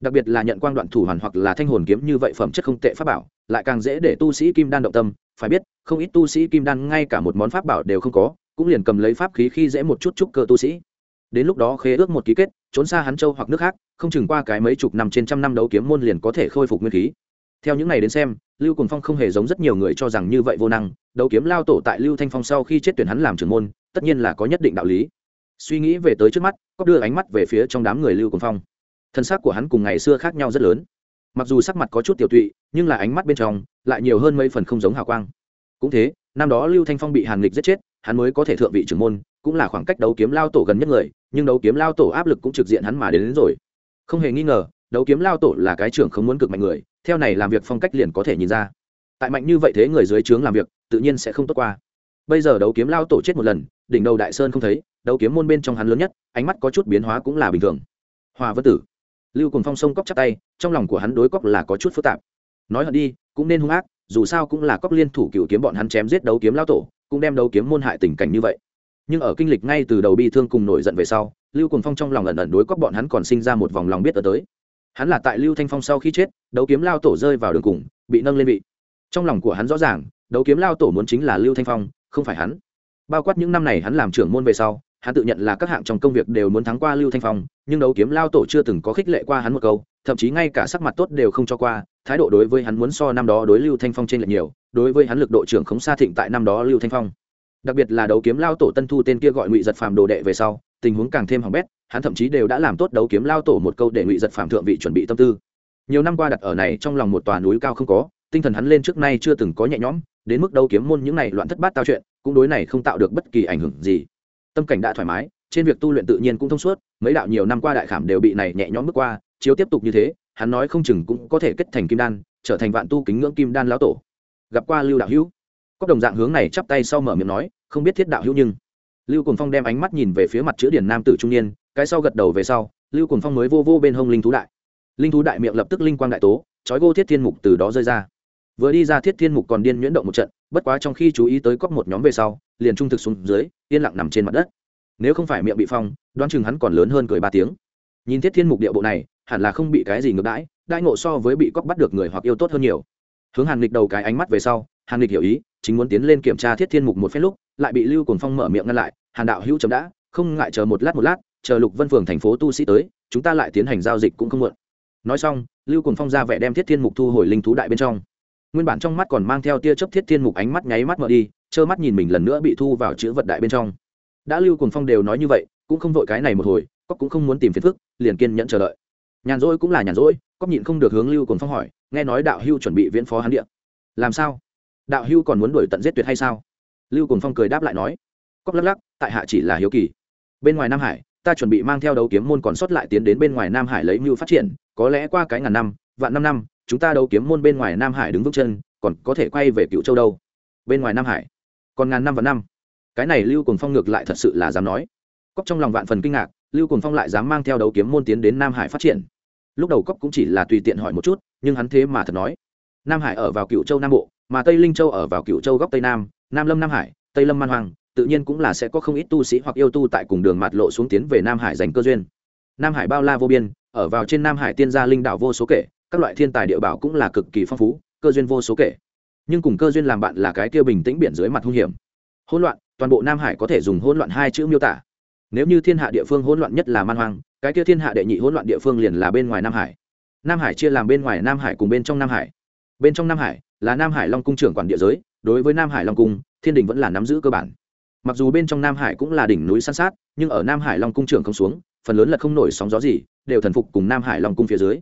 đặc biệt là nhận quang đoạn thủ hoàn hoặc là thanh hồn kiếm như vậy phẩm chất không tệ pháp bảo, lại càng dễ để tu sĩ kim đan động tâm. Phải biết, không ít tu sĩ kim đan ngay cả một món pháp bảo đều không có, cũng liền cầm lấy pháp khí khi dễ một chút chút cơ tu sĩ. Đến lúc đó khế ước một ký kết, trốn xa hắn châu hoặc nước khác, không chừng qua cái mấy chục năm trên trăm năm đấu kiếm môn liền có thể khôi phục nguyên khí. Theo những này đến xem, lưu cùng phong không hề giống rất nhiều người cho rằng như vậy vô năng, đấu kiếm lao tổ tại lưu thanh phong sau khi chết tuyển hắn làm trưởng môn, tất nhiên là có nhất định đạo lý. Suy nghĩ về tới trước mắt có đưa ánh mắt về phía trong đám người lưu cùng phong thân xác của hắn cùng ngày xưa khác nhau rất lớn. Mặc dù sắc mặt có chút tiểu tụy nhưng là ánh mắt bên trong lại nhiều hơn mấy phần không giống hào quang. Cũng thế năm đó lưu thanh phong bị hàn lịch giết chết hắn mới có thể thượng vị trưởng môn cũng là khoảng cách đấu kiếm lao tổ gần nhất người nhưng đấu kiếm lao tổ áp lực cũng trực diện hắn mà đến, đến rồi. Không hề nghi ngờ đấu kiếm lao tổ là cái trưởng không muốn cực mạnh người theo này làm việc phong cách liền có thể nhìn ra. Tại mạnh như vậy thế người dưới trướng làm việc tự nhiên sẽ không tốt qua. Bây giờ đấu kiếm lao tổ chết một lần đỉnh đầu đại sơn không thấy đấu kiếm môn bên trong hắn lớn nhất ánh mắt có chút biến hóa cũng là bình thường. Hòa vân tử lưu cùng phong sông cóc chắp tay, trong lòng của hắn đối cóc là có chút phức tạp. Nói hận đi, cũng nên hung ác, dù sao cũng là cóc liên thủ cựu kiếm bọn hắn chém giết đấu kiếm lao tổ, cũng đem đấu kiếm môn hại tình cảnh như vậy. Nhưng ở kinh lịch ngay từ đầu bi thương cùng nổi giận về sau, lưu cùng phong trong lòng ẩn ẩn đối cóc bọn hắn còn sinh ra một vòng lòng biết ở tới. Hắn là tại lưu thanh phong sau khi chết, đấu kiếm lao tổ rơi vào đường cùng, bị nâng lên vị. Trong lòng của hắn rõ ràng, đấu kiếm lao tổ muốn chính là lưu thanh phong, không phải hắn. Bao quát những năm này hắn làm trưởng môn về sau hắn tự nhận là các hạng trong công việc đều muốn thắng qua lưu thanh phong, nhưng đấu kiếm lao tổ chưa từng có khích lệ qua hắn một câu, thậm chí ngay cả sắc mặt tốt đều không cho qua, thái độ đối với hắn muốn so năm đó đối lưu thanh phong trên lệch nhiều, đối với hắn lực đội trưởng không xa thịnh tại năm đó lưu thanh phong. Đặc biệt là đấu kiếm lao tổ tân thu tên kia gọi ngụy giật phàm đồ đệ về sau, tình huống càng thêm hỏng bét, hắn thậm chí đều đã làm tốt đấu kiếm lao tổ một câu để ngụy giật phàm thượng vị chuẩn bị tâm tư. Nhiều năm qua đặt ở này trong lòng một tòa núi cao không có, tinh thần hắn lên trước nay chưa từng có nhẹ nhõm, đến mức đấu kiếm môn những này loạn thất bát tao chuyện, cũng đối này không tạo được bất kỳ ảnh hưởng gì tâm cảnh đã thoải mái, trên việc tu luyện tự nhiên cũng thông suốt, mấy đạo nhiều năm qua đại khảm đều bị này nhẹ nhõm bước qua, chiếu tiếp tục như thế, hắn nói không chừng cũng có thể kết thành kim đan, trở thành vạn tu kính ngưỡng kim đan lão tổ. Gặp qua lưu đạo hữu. Có đồng dạng hướng này chắp tay sau mở miệng nói, không biết thiết đạo hữu nhưng lưu cùng phong đem ánh mắt nhìn về phía mặt chữ điển nam tử trung niên, cái sau gật đầu về sau, lưu cùng phong mới vô vô bên hông linh thú đại. Linh thú đại miệng lập tức linh quang đại tố trói gô thiết thiên mục từ đó rơi ra. Vừa đi ra thiết thiên mục còn điên nhuyễn động một trận bất quá trong khi chú ý tới cóc một nhóm về sau, liền trung thực xuống dưới, yên lặng nằm trên mặt đất. Nếu không phải miệng bị phong, đoán chừng hắn còn lớn hơn cười ba tiếng. Nhìn thiết thiên mục địa bộ này, hẳn là không bị cái gì ngược đãi đãi ngộ so với bị cóc bắt được người hoặc yêu tốt hơn nhiều. Hướng hàn lịch đầu cái ánh mắt về sau, hàn lịch hiểu ý, chính muốn tiến lên kiểm tra thiết thiên mục một phép lúc, lại bị lưu cồn phong mở miệng ngăn lại, hàn đạo hữu chấm đã, không ngại chờ một lát một lát, chờ lục vân phường thành phố tu sĩ tới, chúng ta lại tiến hành giao dịch cũng không muộn. Nói xong, lưu cồn phong ra vẻ đem thiết thiên mục thu hồi linh thú đại bên trong nguyên bản trong mắt còn mang theo tia chớp thiết thiên mục ánh mắt nháy mắt mở đi trơ mắt nhìn mình lần nữa bị thu vào chữ vật đại bên trong. Đã lưu cùng phong đều nói như vậy cũng không vội cái này một hồi cóc cũng không muốn tìm phiền phức liền kiên nhẫn chờ đợi. Nhàn rỗi cũng là nhàn rỗi cóc nhịn không được hướng lưu cùng phong hỏi nghe nói đạo hưu chuẩn bị viễn phó hán địa, làm sao? Đạo hưu còn muốn đuổi tận giết tuyệt hay sao? Lưu cùng phong cười đáp lại nói. Cóc lắc lắc tại hạ chỉ là hiếu kỳ. Bên ngoài nam hải ta chuẩn bị mang theo đấu kiếm môn còn sót lại tiến đến bên ngoài nam hải lấy mưu phát triển có lẽ qua cái ngàn năm vạn năm năm chúng ta đấu kiếm môn bên ngoài nam hải đứng vững chân, còn có thể quay về cựu châu đâu? Bên ngoài nam hải, còn ngàn năm và năm. Cái này lưu cùng phong ngược lại thật sự là dám nói. Cóc trong lòng vạn phần kinh ngạc, lưu cùng phong lại dám mang theo đấu kiếm môn tiến đến nam hải phát triển. Lúc đầu cóc cũng chỉ là tùy tiện hỏi một chút, nhưng hắn thế mà thật nói. Nam hải ở vào cựu châu nam bộ, mà tây linh châu ở vào cựu châu góc tây nam nam lâm nam hải, tây lâm man hoàng tự nhiên cũng là sẽ có không ít tu sĩ hoặc yêu tu tại cùng đường mạt lộ xuống tiến về nam hải dành cơ duyên. Nam hải bao la vô biên, ở vào trên nam hải tiên gia linh đảo vô số kể các loại thiên tài địa bảo cũng là cực kỳ phong phú, cơ duyên vô số kể. Nhưng cùng cơ duyên làm bạn là cái kia bình tĩnh biển dưới mặt hung hiểm. Hỗn loạn, toàn bộ nam hải có thể dùng hỗn loạn hai chữ miêu tả. Nếu như thiên hạ địa phương hỗn loạn nhất là man hoang, cái kia thiên hạ đệ nhị hỗn loạn địa phương liền là bên ngoài nam hải. Nam hải chia làm bên ngoài nam hải cùng bên trong nam hải. Bên trong nam hải là nam hải long cung trưởng quản địa giới, đối với nam hải long cung, thiên đình vẫn là nắm giữ cơ bản. Mặc dù bên trong nam hải cũng là đỉnh núi san sát, nhưng ở nam hải long cung trưởng không xuống, phần lớn là không nổi sóng gió gì, đều thần phục cùng nam hải long cung phía dưới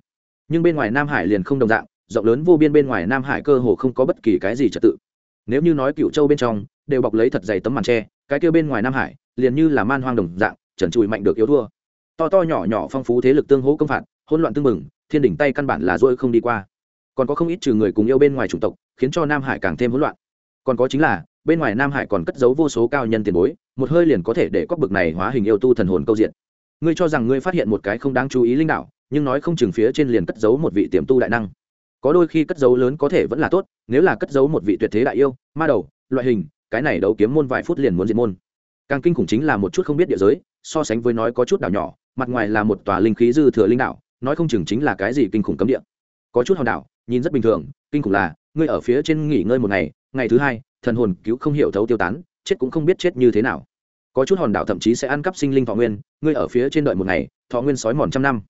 nhưng bên ngoài nam hải liền không đồng dạng, rộng lớn vô biên bên ngoài nam hải cơ hồ không có bất kỳ cái gì trật tự. Nếu như nói cựu châu bên trong, đều bọc lấy thật dày tấm màn tre, cái kia bên ngoài nam hải, liền như là man hoang đồng dạng, trần trụi mạnh được yếu thua. To to nhỏ nhỏ phong phú thế lực tương hỗ công phạt, hỗn loạn tương mừng, thiên đỉnh tay căn bản là dôi không đi qua. Còn có không ít trừ người cùng yêu bên ngoài chủng tộc, khiến cho nam hải càng thêm hỗn loạn. Còn có chính là, bên ngoài nam hải còn cất giấu vô số cao nhân tiền bối, một hơi liền có thể để cóc bực này hóa hình yêu tu thần hồn câu diện. Ngươi cho rằng ngươi phát hiện một cái không đáng chú ý linh đạo nhưng nói không chừng phía trên liền cất giấu một vị tiềm tu đại năng. Có đôi khi cất giấu lớn có thể vẫn là tốt, nếu là cất giấu một vị tuyệt thế đại yêu, ma đầu, loại hình, cái này đấu kiếm môn vài phút liền muốn diệt môn. Càng kinh khủng chính là một chút không biết địa giới, so sánh với nói có chút đảo nhỏ, mặt ngoài là một tòa linh khí dư thừa linh đảo, nói không chừng chính là cái gì kinh khủng cấm địa. Có chút hòn đảo, nhìn rất bình thường, kinh khủng là, ngươi ở phía trên nghỉ ngơi một ngày ngày thứ hai, thần hồn cứu không hiểu thấu tiêu tán, chết cũng không biết chết như thế nào. Có chút hòn đảo thậm chí sẽ ăn cắp sinh linh thọ nguyên, ngươi ở phía trên đợi một ngày, thọ nguyên sói mòn trăm năm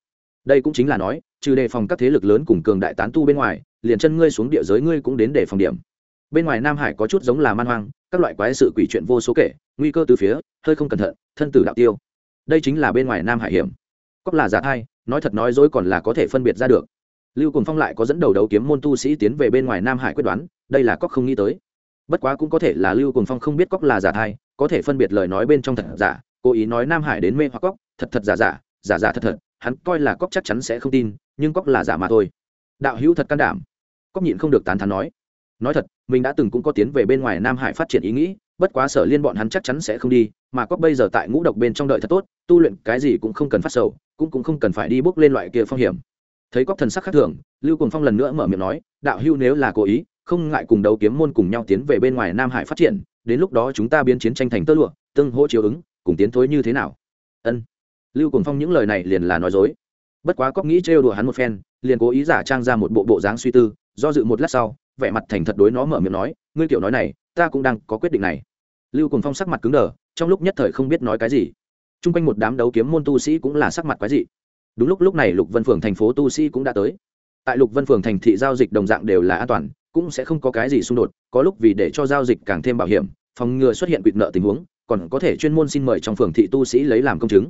đây cũng chính là nói, trừ đề phòng các thế lực lớn cùng cường đại tán tu bên ngoài, liền chân ngươi xuống địa giới ngươi cũng đến để phòng điểm. Bên ngoài nam hải có chút giống là man hoang, các loại quái sự quỷ chuyện vô số kể, nguy cơ từ phía, hơi không cẩn thận, thân tử đạo tiêu. Đây chính là bên ngoài nam hải hiểm. Cóc là giả thai, nói thật nói dối còn là có thể phân biệt ra được. Lưu cùng phong lại có dẫn đầu đấu kiếm môn tu sĩ tiến về bên ngoài nam hải quyết đoán, đây là cóc không nghĩ tới. Bất quá cũng có thể là lưu cùng phong không biết cóc là giả thai, có thể phân biệt lời nói bên trong thật giả, cố ý nói nam hải đến mê hoặc cóc, thật thật giả giả giả giả thật thật hắn coi là cóc chắc chắn sẽ không tin, nhưng cóc là giả mà thôi. Đạo hữu thật can đảm. Cóc nhịn không được tán thán nói. Nói thật, mình đã từng cũng có tiến về bên ngoài nam hải phát triển ý nghĩ, bất quá sở liên bọn hắn chắc chắn sẽ không đi, mà cóc bây giờ tại ngũ độc bên trong đợi thật tốt, tu luyện cái gì cũng không cần phát sầu, cũng cũng không cần phải đi bước lên loại kia phong hiểm. Thấy cóc thần sắc khác thường, lưu cùng phong lần nữa mở miệng nói, đạo hữu nếu là cố ý, không ngại cùng đấu kiếm môn cùng nhau tiến về bên ngoài nam hải phát triển, đến lúc đó chúng ta biến chiến tranh thành tơ lụa, tương hỗ chiếu ứng, cùng tiến thối như thế nào? Ân lưu cùng phong những lời này liền là nói dối. Bất quá cóc nghĩ trêu đùa hắn một phen, liền cố ý giả trang ra một bộ bộ dáng suy tư, do dự một lát sau, vẻ mặt thành thật đối nó mở miệng nói, ngươi kiểu nói này, ta cũng đang có quyết định này. Lưu cùng phong sắc mặt cứng đờ, trong lúc nhất thời không biết nói cái gì. T r u n g quanh một đám đấu kiếm môn tu sĩ cũng là sắc mặt quái dị. Đúng lúc lúc này lục vân phường thành phố tu sĩ cũng đã tới. Tại lục vân phường thành thị giao dịch đồng dạng đều là an toàn, cũng sẽ không có cái gì xung đột, có lúc vì để cho giao dịch càng thêm bảo hiểm, phòng ngừa xuất hiện quỵt nợ tình huống, còn có thể chuyên môn xin mời trong phường thị tu sĩ lấy làm công chứng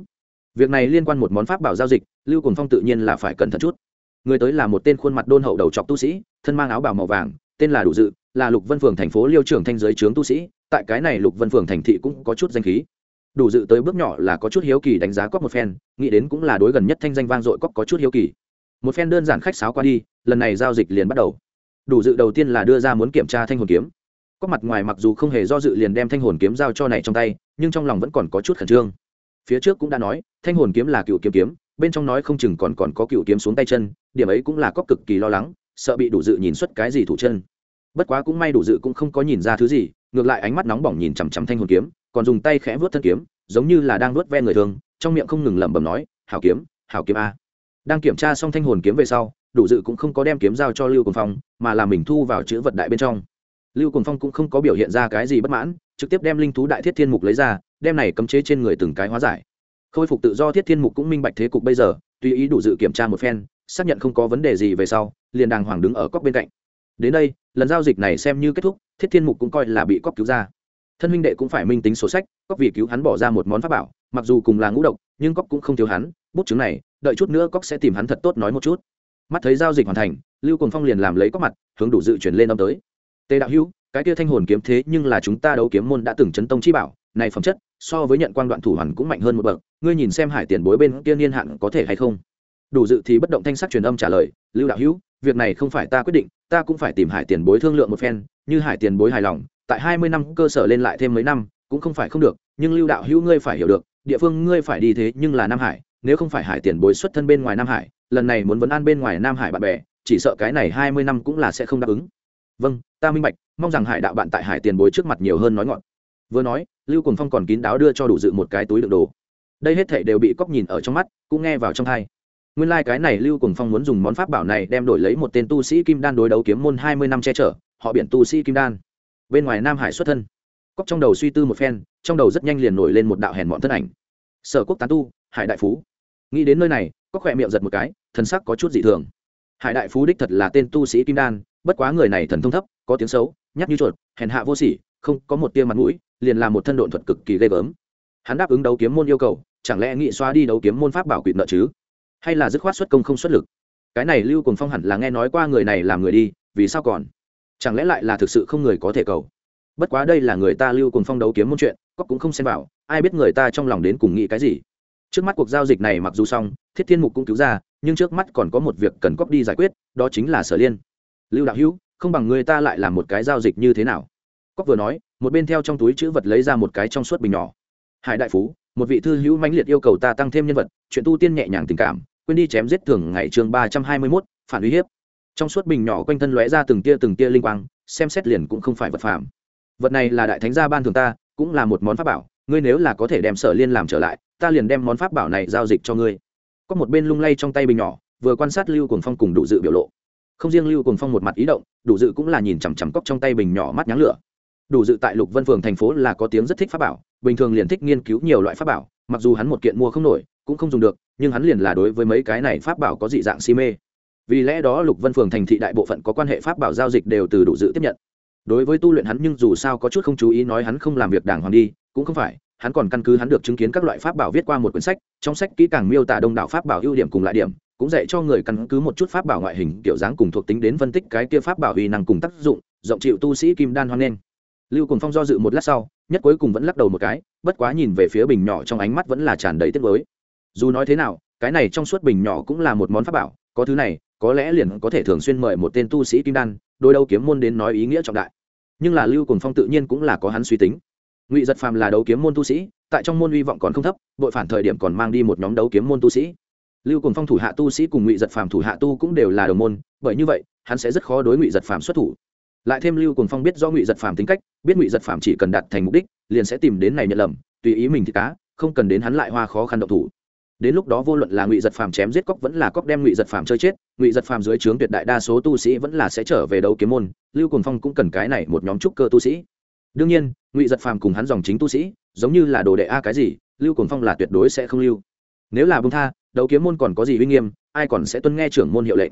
việc này liên quan một món pháp bảo giao dịch, lưu cùng phong tự nhiên là phải cẩn thận chút. Người tới là một tên khuôn mặt đôn hậu đầu chọc tu sĩ, thân mang áo bảo màu vàng, tên là đủ dự, là lục vân phường thành phố liêu trưởng thanh giới trướng tu sĩ, tại cái này lục vân phường thành thị cũng có chút danh khí. Đủ dự tới bước nhỏ là có chút hiếu kỳ đánh giá cóc một phen, nghĩ đến cũng là đối gần nhất thanh danh vang dội cóc có chút hiếu kỳ. Một phen đơn giản khách sáo qua đi, lần này giao dịch liền bắt đầu. Đủ dự đầu tiên là đưa ra muốn kiểm tra thanh hồn kiếm. Có mặt ngoài mặc dù không hề do dự liền đem thanh hồn kiếm giao cho này trong tay, nhưng trong lòng vẫn còn có chút khẩn trương phía trước cũng đã nói, thanh hồn kiếm là cựu kiếm kiếm, bên trong nói không chừng còn còn có cựu kiếm xuống tay chân, điểm ấy cũng là cóc cực kỳ lo lắng, sợ bị đủ dự nhìn xuất cái gì thủ chân. Bất quá cũng may đủ dự cũng không có nhìn ra thứ gì, ngược lại ánh mắt nóng bỏng nhìn chằm chằm thanh hồn kiếm, còn dùng tay khẽ vớt thân kiếm, giống như là đang vớt ve người thường, trong miệng không ngừng lẩm bẩm nói, hảo kiếm hảo kiếm a. Đang kiểm tra xong thanh hồn kiếm về sau, đủ dự cũng không có đem kiếm giao cho lưu cùng phong, mà là mình thu vào chữ vật đại bên trong. Lưu cùng phong cũng không có biểu hiện ra cái gì bất mãn, trực tiếp đem linh thú đại thiết thiên mục lấy ra đem này cấm chế trên người từng cái hóa giải. Khôi phục tự do thiết thiên mục cũng minh bạch thế cục bây giờ, tùy ý đủ dự kiểm tra một phen, xác nhận không có vấn đề gì về sau, liền đàng hoàng đứng ở cóc bên cạnh. Đến đây, lần giao dịch này xem như kết thúc, thiết thiên mục cũng coi là bị cóc cứu ra. Thân huynh đệ cũng phải minh tính sổ sách cóc vì cứu hắn bỏ ra một món pháp bảo, mặc dù cùng là ngũ độc, nhưng cóc cũng không thiếu hắn, bút chứng này, đợi chút nữa cóc sẽ tìm hắn thật tốt nói một chút. Mắt thấy giao dịch hoàn thành, lưu cùng phong liền làm lấy cóc mặt, hướng đủ dự chuyển lên âm tới. Tề đạo hữu, cái kia thanh hồn kiếm thế nhưng là chúng ta đấu kiếm môn đã từng chấn tông chi bảo này phẩm chất, so với nhận quang đoạn thủ hoàn cũng mạnh hơn một bậc, ngươi nhìn xem hải tiền bối bên kia niên hạn có thể hay không? Đủ dự thì bất động thanh sắc truyền âm trả lời, lưu đạo hữu, việc này không phải ta quyết định, ta cũng phải tìm hải tiền bối thương lượng một phen, như hải tiền bối hài lòng, tại hai mươi năm cơ sở lên lại thêm mấy năm, cũng không phải không được, nhưng lưu đạo hữu ngươi phải hiểu được, địa phương ngươi phải đi thế nhưng là nam hải, nếu không phải hải tiền bối xuất thân bên ngoài nam hải, lần này muốn vấn an bên ngoài nam hải bạn bè, chỉ sợ cái này hai mươi năm cũng là sẽ không đáp ứng. Vâng ta minh bạch, mong rằng hải đạo bạn tại hải tiền bối trước mặt nhiều hơn nói ngọn. Vừa nói lưu cùng phong còn kín đáo đưa cho đủ dự một cái túi đựng đồ. Đây hết thể đều bị cóc nhìn ở trong mắt, cũng nghe vào trong thai nguyên lai、like、cái này lưu cùng phong muốn dùng món pháp bảo này đem đổi lấy một tên tu sĩ kim đan đối đấu kiếm môn hai mươi năm che chở, họ biển tu sĩ kim đan. Bên ngoài nam hải xuất thân. Cóc trong đầu suy tư một phen, trong đầu rất nhanh liền nổi lên một đạo hèn mọn thân ảnh. Sở quốc tán tu, hải đại phú. Nghĩ đến nơi này có khỏe miệng giật một cái, thần sắc có chút dị thường. Hải đại phú đích thật là tên tu sĩ kim đan, bất quá người này thần thông thấp, có tiếng xấu nhắc như chuột, hèn hạ vô sỉ không có một tia mặt mũi, liền là một thân độn thuật cực kỳ ghê gớm. Hắn đáp ứng đấu kiếm môn yêu cầu, chẳng lẽ nghị xóa đi đấu kiếm môn pháp bảo quỵt nợ chứ? Hay là dứt khoát xuất công không xuất lực? Cái này lưu cùng phong hẳn là nghe nói qua người này làm người đi, vì sao còn? Chẳng lẽ lại là thực sự không người có thể cầu? Bất quá đây là người ta lưu cùng phong đấu kiếm môn chuyện cóc cũng không xem vào, ai biết người ta trong lòng đến cùng nghĩ cái gì? Trước mắt cuộc giao dịch này mặc dù xong, thiết thiên mục cũng cứu ra, nhưng trước mắt còn có một việc cần cóc đi giải quyết, đó chính là sở liên. Lưu đạo hữu, không bằng người ta lại làm một cái giao dịch như thế nào? Cóc vừa nói, một bên theo trong túi chữ vật lấy ra một cái trong suốt bình nhỏ. Hải đại phú, một vị thư hữu mãnh liệt yêu cầu ta tăng thêm nhân vật, chuyện tu tiên nhẹ nhàng tình cảm, quên đi chém giết thường ngày chương ba trăm hai mươi mốt, phản uy hiếp. Trong suốt bình nhỏ quanh thân lóe ra từng tia từng tia linh quang, xem xét liền cũng không phải vật phàm. Vật này là đại thánh gia ban thường ta, cũng là một món pháp bảo, ngươi nếu là có thể đem sở liên làm trở lại, ta liền đem món pháp bảo này giao dịch cho ngươi. Có một bên lung lay trong tay bình nhỏ, vừa quan sát lưu cuồng phong cùng đủ dự biểu lộ. Không riêng lưu cuồng phong một mặt ý động, đủ dự cũng là nhìn chằm chằm cóc trong tay bình nhỏ mắt nháng lửa đủ dự tại lục vân phường thành phố là có tiếng rất thích pháp bảo, bình thường liền thích nghiên cứu nhiều loại pháp bảo, mặc dù hắn một kiện mua không nổi, cũng không dùng được, nhưng hắn liền là đối với mấy cái này pháp bảo có dị dạng si mê. Vì lẽ đó lục vân phường thành thị đại bộ phận có quan hệ pháp bảo giao dịch đều từ đủ dự tiếp nhận. Đối với tu luyện hắn nhưng dù sao có chút không chú ý nói hắn không làm việc đàng hoàng đi, cũng không phải, hắn còn căn cứ hắn được chứng kiến các loại pháp bảo viết qua một quyển sách, trong sách kỹ càng miêu tả đông đảo pháp bảo ưu điểm cùng lại điểm, cũng dạy cho người căn cứ một chút pháp bảo ngoại hình, kiểu dáng cùng thuộc tính đến phân tích cái kia pháp bảo uy năng cùng tác dụng, rộng chịu tu sĩ kim đan hoan nghênh lưu cùng phong do dự một lát sau, nhất cuối cùng vẫn lắc đầu một cái, bất quá nhìn về phía bình nhỏ trong ánh mắt vẫn là tràn đầy tiếc mới dù nói thế nào, cái này trong suốt bình nhỏ cũng là một món pháp bảo, có thứ này, có lẽ liền có thể thường xuyên mời một tên tu sĩ kim đan, đôi đâu kiếm môn đến nói ý nghĩa trọng đại. Nhưng là lưu cùng phong tự nhiên cũng là có hắn suy tính. Ngụy giật phàm là đấu kiếm môn tu sĩ, tại trong môn hy vọng còn không thấp bội phản thời điểm còn mang đi một nhóm đấu kiếm môn tu sĩ. Lưu cùng phong thủ hạ tu sĩ cùng ngụy giật phàm thủ hạ tu cũng đều là đồng môn, bởi như vậy, hắn sẽ rất khó đối ngụy giật phàm xuất thủ lại thêm lưu cùng phong biết do ngụy giật phàm tính cách, biết ngụy giật phàm chỉ cần đạt thành mục đích, liền sẽ tìm đến này nhận lầm, tùy ý mình thì cá, không cần đến hắn lại hoa khó khăn động thủ. Đến lúc đó vô luận là ngụy giật phàm chém giết cóc vẫn là cóc đem ngụy giật phàm chơi chết, ngụy giật phàm dưới trướng tuyệt đại đa số tu sĩ vẫn là sẽ trở về đấu kiếm môn, lưu cùng phong cũng cần cái này một nhóm trúc cơ tu sĩ. Đương nhiên, ngụy giật phàm cùng hắn dòng chính tu sĩ, giống như là đồ đệ a cái gì, lưu cùng phong là tuyệt đối sẽ không lưu. Nếu là bông tha, đấu kiếm môn còn có gì uy nghiêm, ai còn sẽ tuân nghe trưởng môn hiệu lệnh?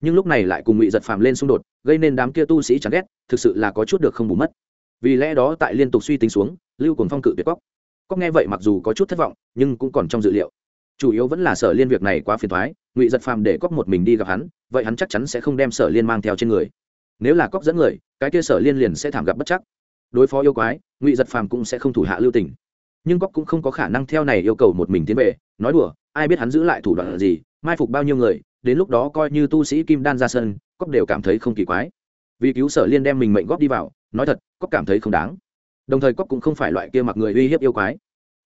Nhưng lúc này lại cùng ngụy giật phàm lên xung đột, gây nên đám kia tu sĩ chán ghét, thực sự là có chút được không bù mất. Vì lẽ đó tại liên tục suy tính xuống, lưu cùng phong cự tuyệt cóc cóc nghe vậy mặc dù có chút thất vọng, nhưng cũng còn trong dự liệu. Chủ yếu vẫn là sở liên việc này quá phiền thoái ngụy giật phàm để cóc một mình đi gặp hắn, vậy hắn chắc chắn sẽ không đem sở liên mang theo trên người. Nếu là cóc dẫn người, cái kia sở liên liền sẽ thảm gặp bất chắc. Đối phó yêu quái, ngụy giật phàm cũng sẽ không thủ hạ lưu tình. Nhưng cóc cũng không có khả năng theo này yêu cầu một mình tiến về, nói đùa, ai biết hắn giữ lại thủ đoạn gì, mai phục bao nhiêu người đến lúc đó coi như tu sĩ kim đan ra sân cóc đều cảm thấy không kỳ quái. Vì cứu sở liên đem mình mệnh góp đi vào, nói thật cóc cảm thấy không đáng. Đồng thời cóc cũng không phải loại kia mặc người uy hiếp yêu quái.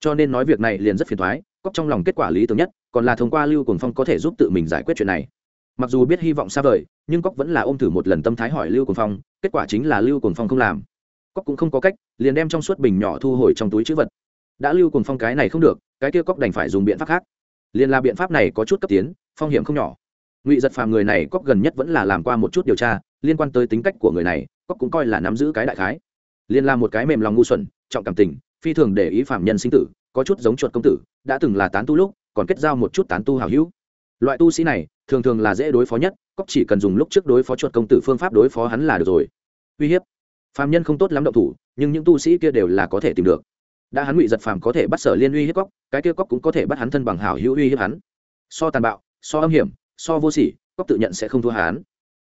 Cho nên nói việc này liền rất phiền thoái cóc trong lòng kết quả lý tưởng nhất, còn là thông qua lưu cồn phong có thể giúp tự mình giải quyết chuyện này. Mặc dù biết hy vọng xa vời, nhưng cóc vẫn là ôm thử một lần tâm thái hỏi lưu cồn phong, kết quả chính là lưu cồn phong không làm. Cóc cũng không có cách, liền đem trong suốt bình nhỏ thu hồi trong túi chữ vật. Đã lưu cồn phong cái này không được, cái kia cóc đành phải dùng biện pháp khác. Liền là biện pháp này có chút cấp tiến, phong hiểm không nhỏ ngụy giật phàm người này cóc gần nhất vẫn là làm qua một chút điều tra, liên quan tới tính cách của người này, cóc cũng coi là nắm giữ cái đại khái. Liên là một cái mềm lòng ngu xuẩn, trọng cảm tình, phi thường để ý phạm nhân sinh tử, có chút giống chuột công tử, đã từng là tán tu lúc, còn kết giao một chút tán tu hào hữu. Loại tu sĩ này, thường thường là dễ đối phó nhất, cóc chỉ cần dùng lúc trước đối phó chuột công tử phương pháp đối phó hắn là được rồi. Uy hiếp. Phạm nhân không tốt lắm động thủ, nhưng những tu sĩ kia đều là có thể tìm được. Đã hắn ngụy giật phàm có thể bắt sở liên uy hiếp cóc, cái kia cóc cũng có thể bắt hắn thân bằng hảo hữu uy hiếp hắn. So tàn bạo, so âm hiểm so vô sỉ cóc tự nhận sẽ không thua hắn.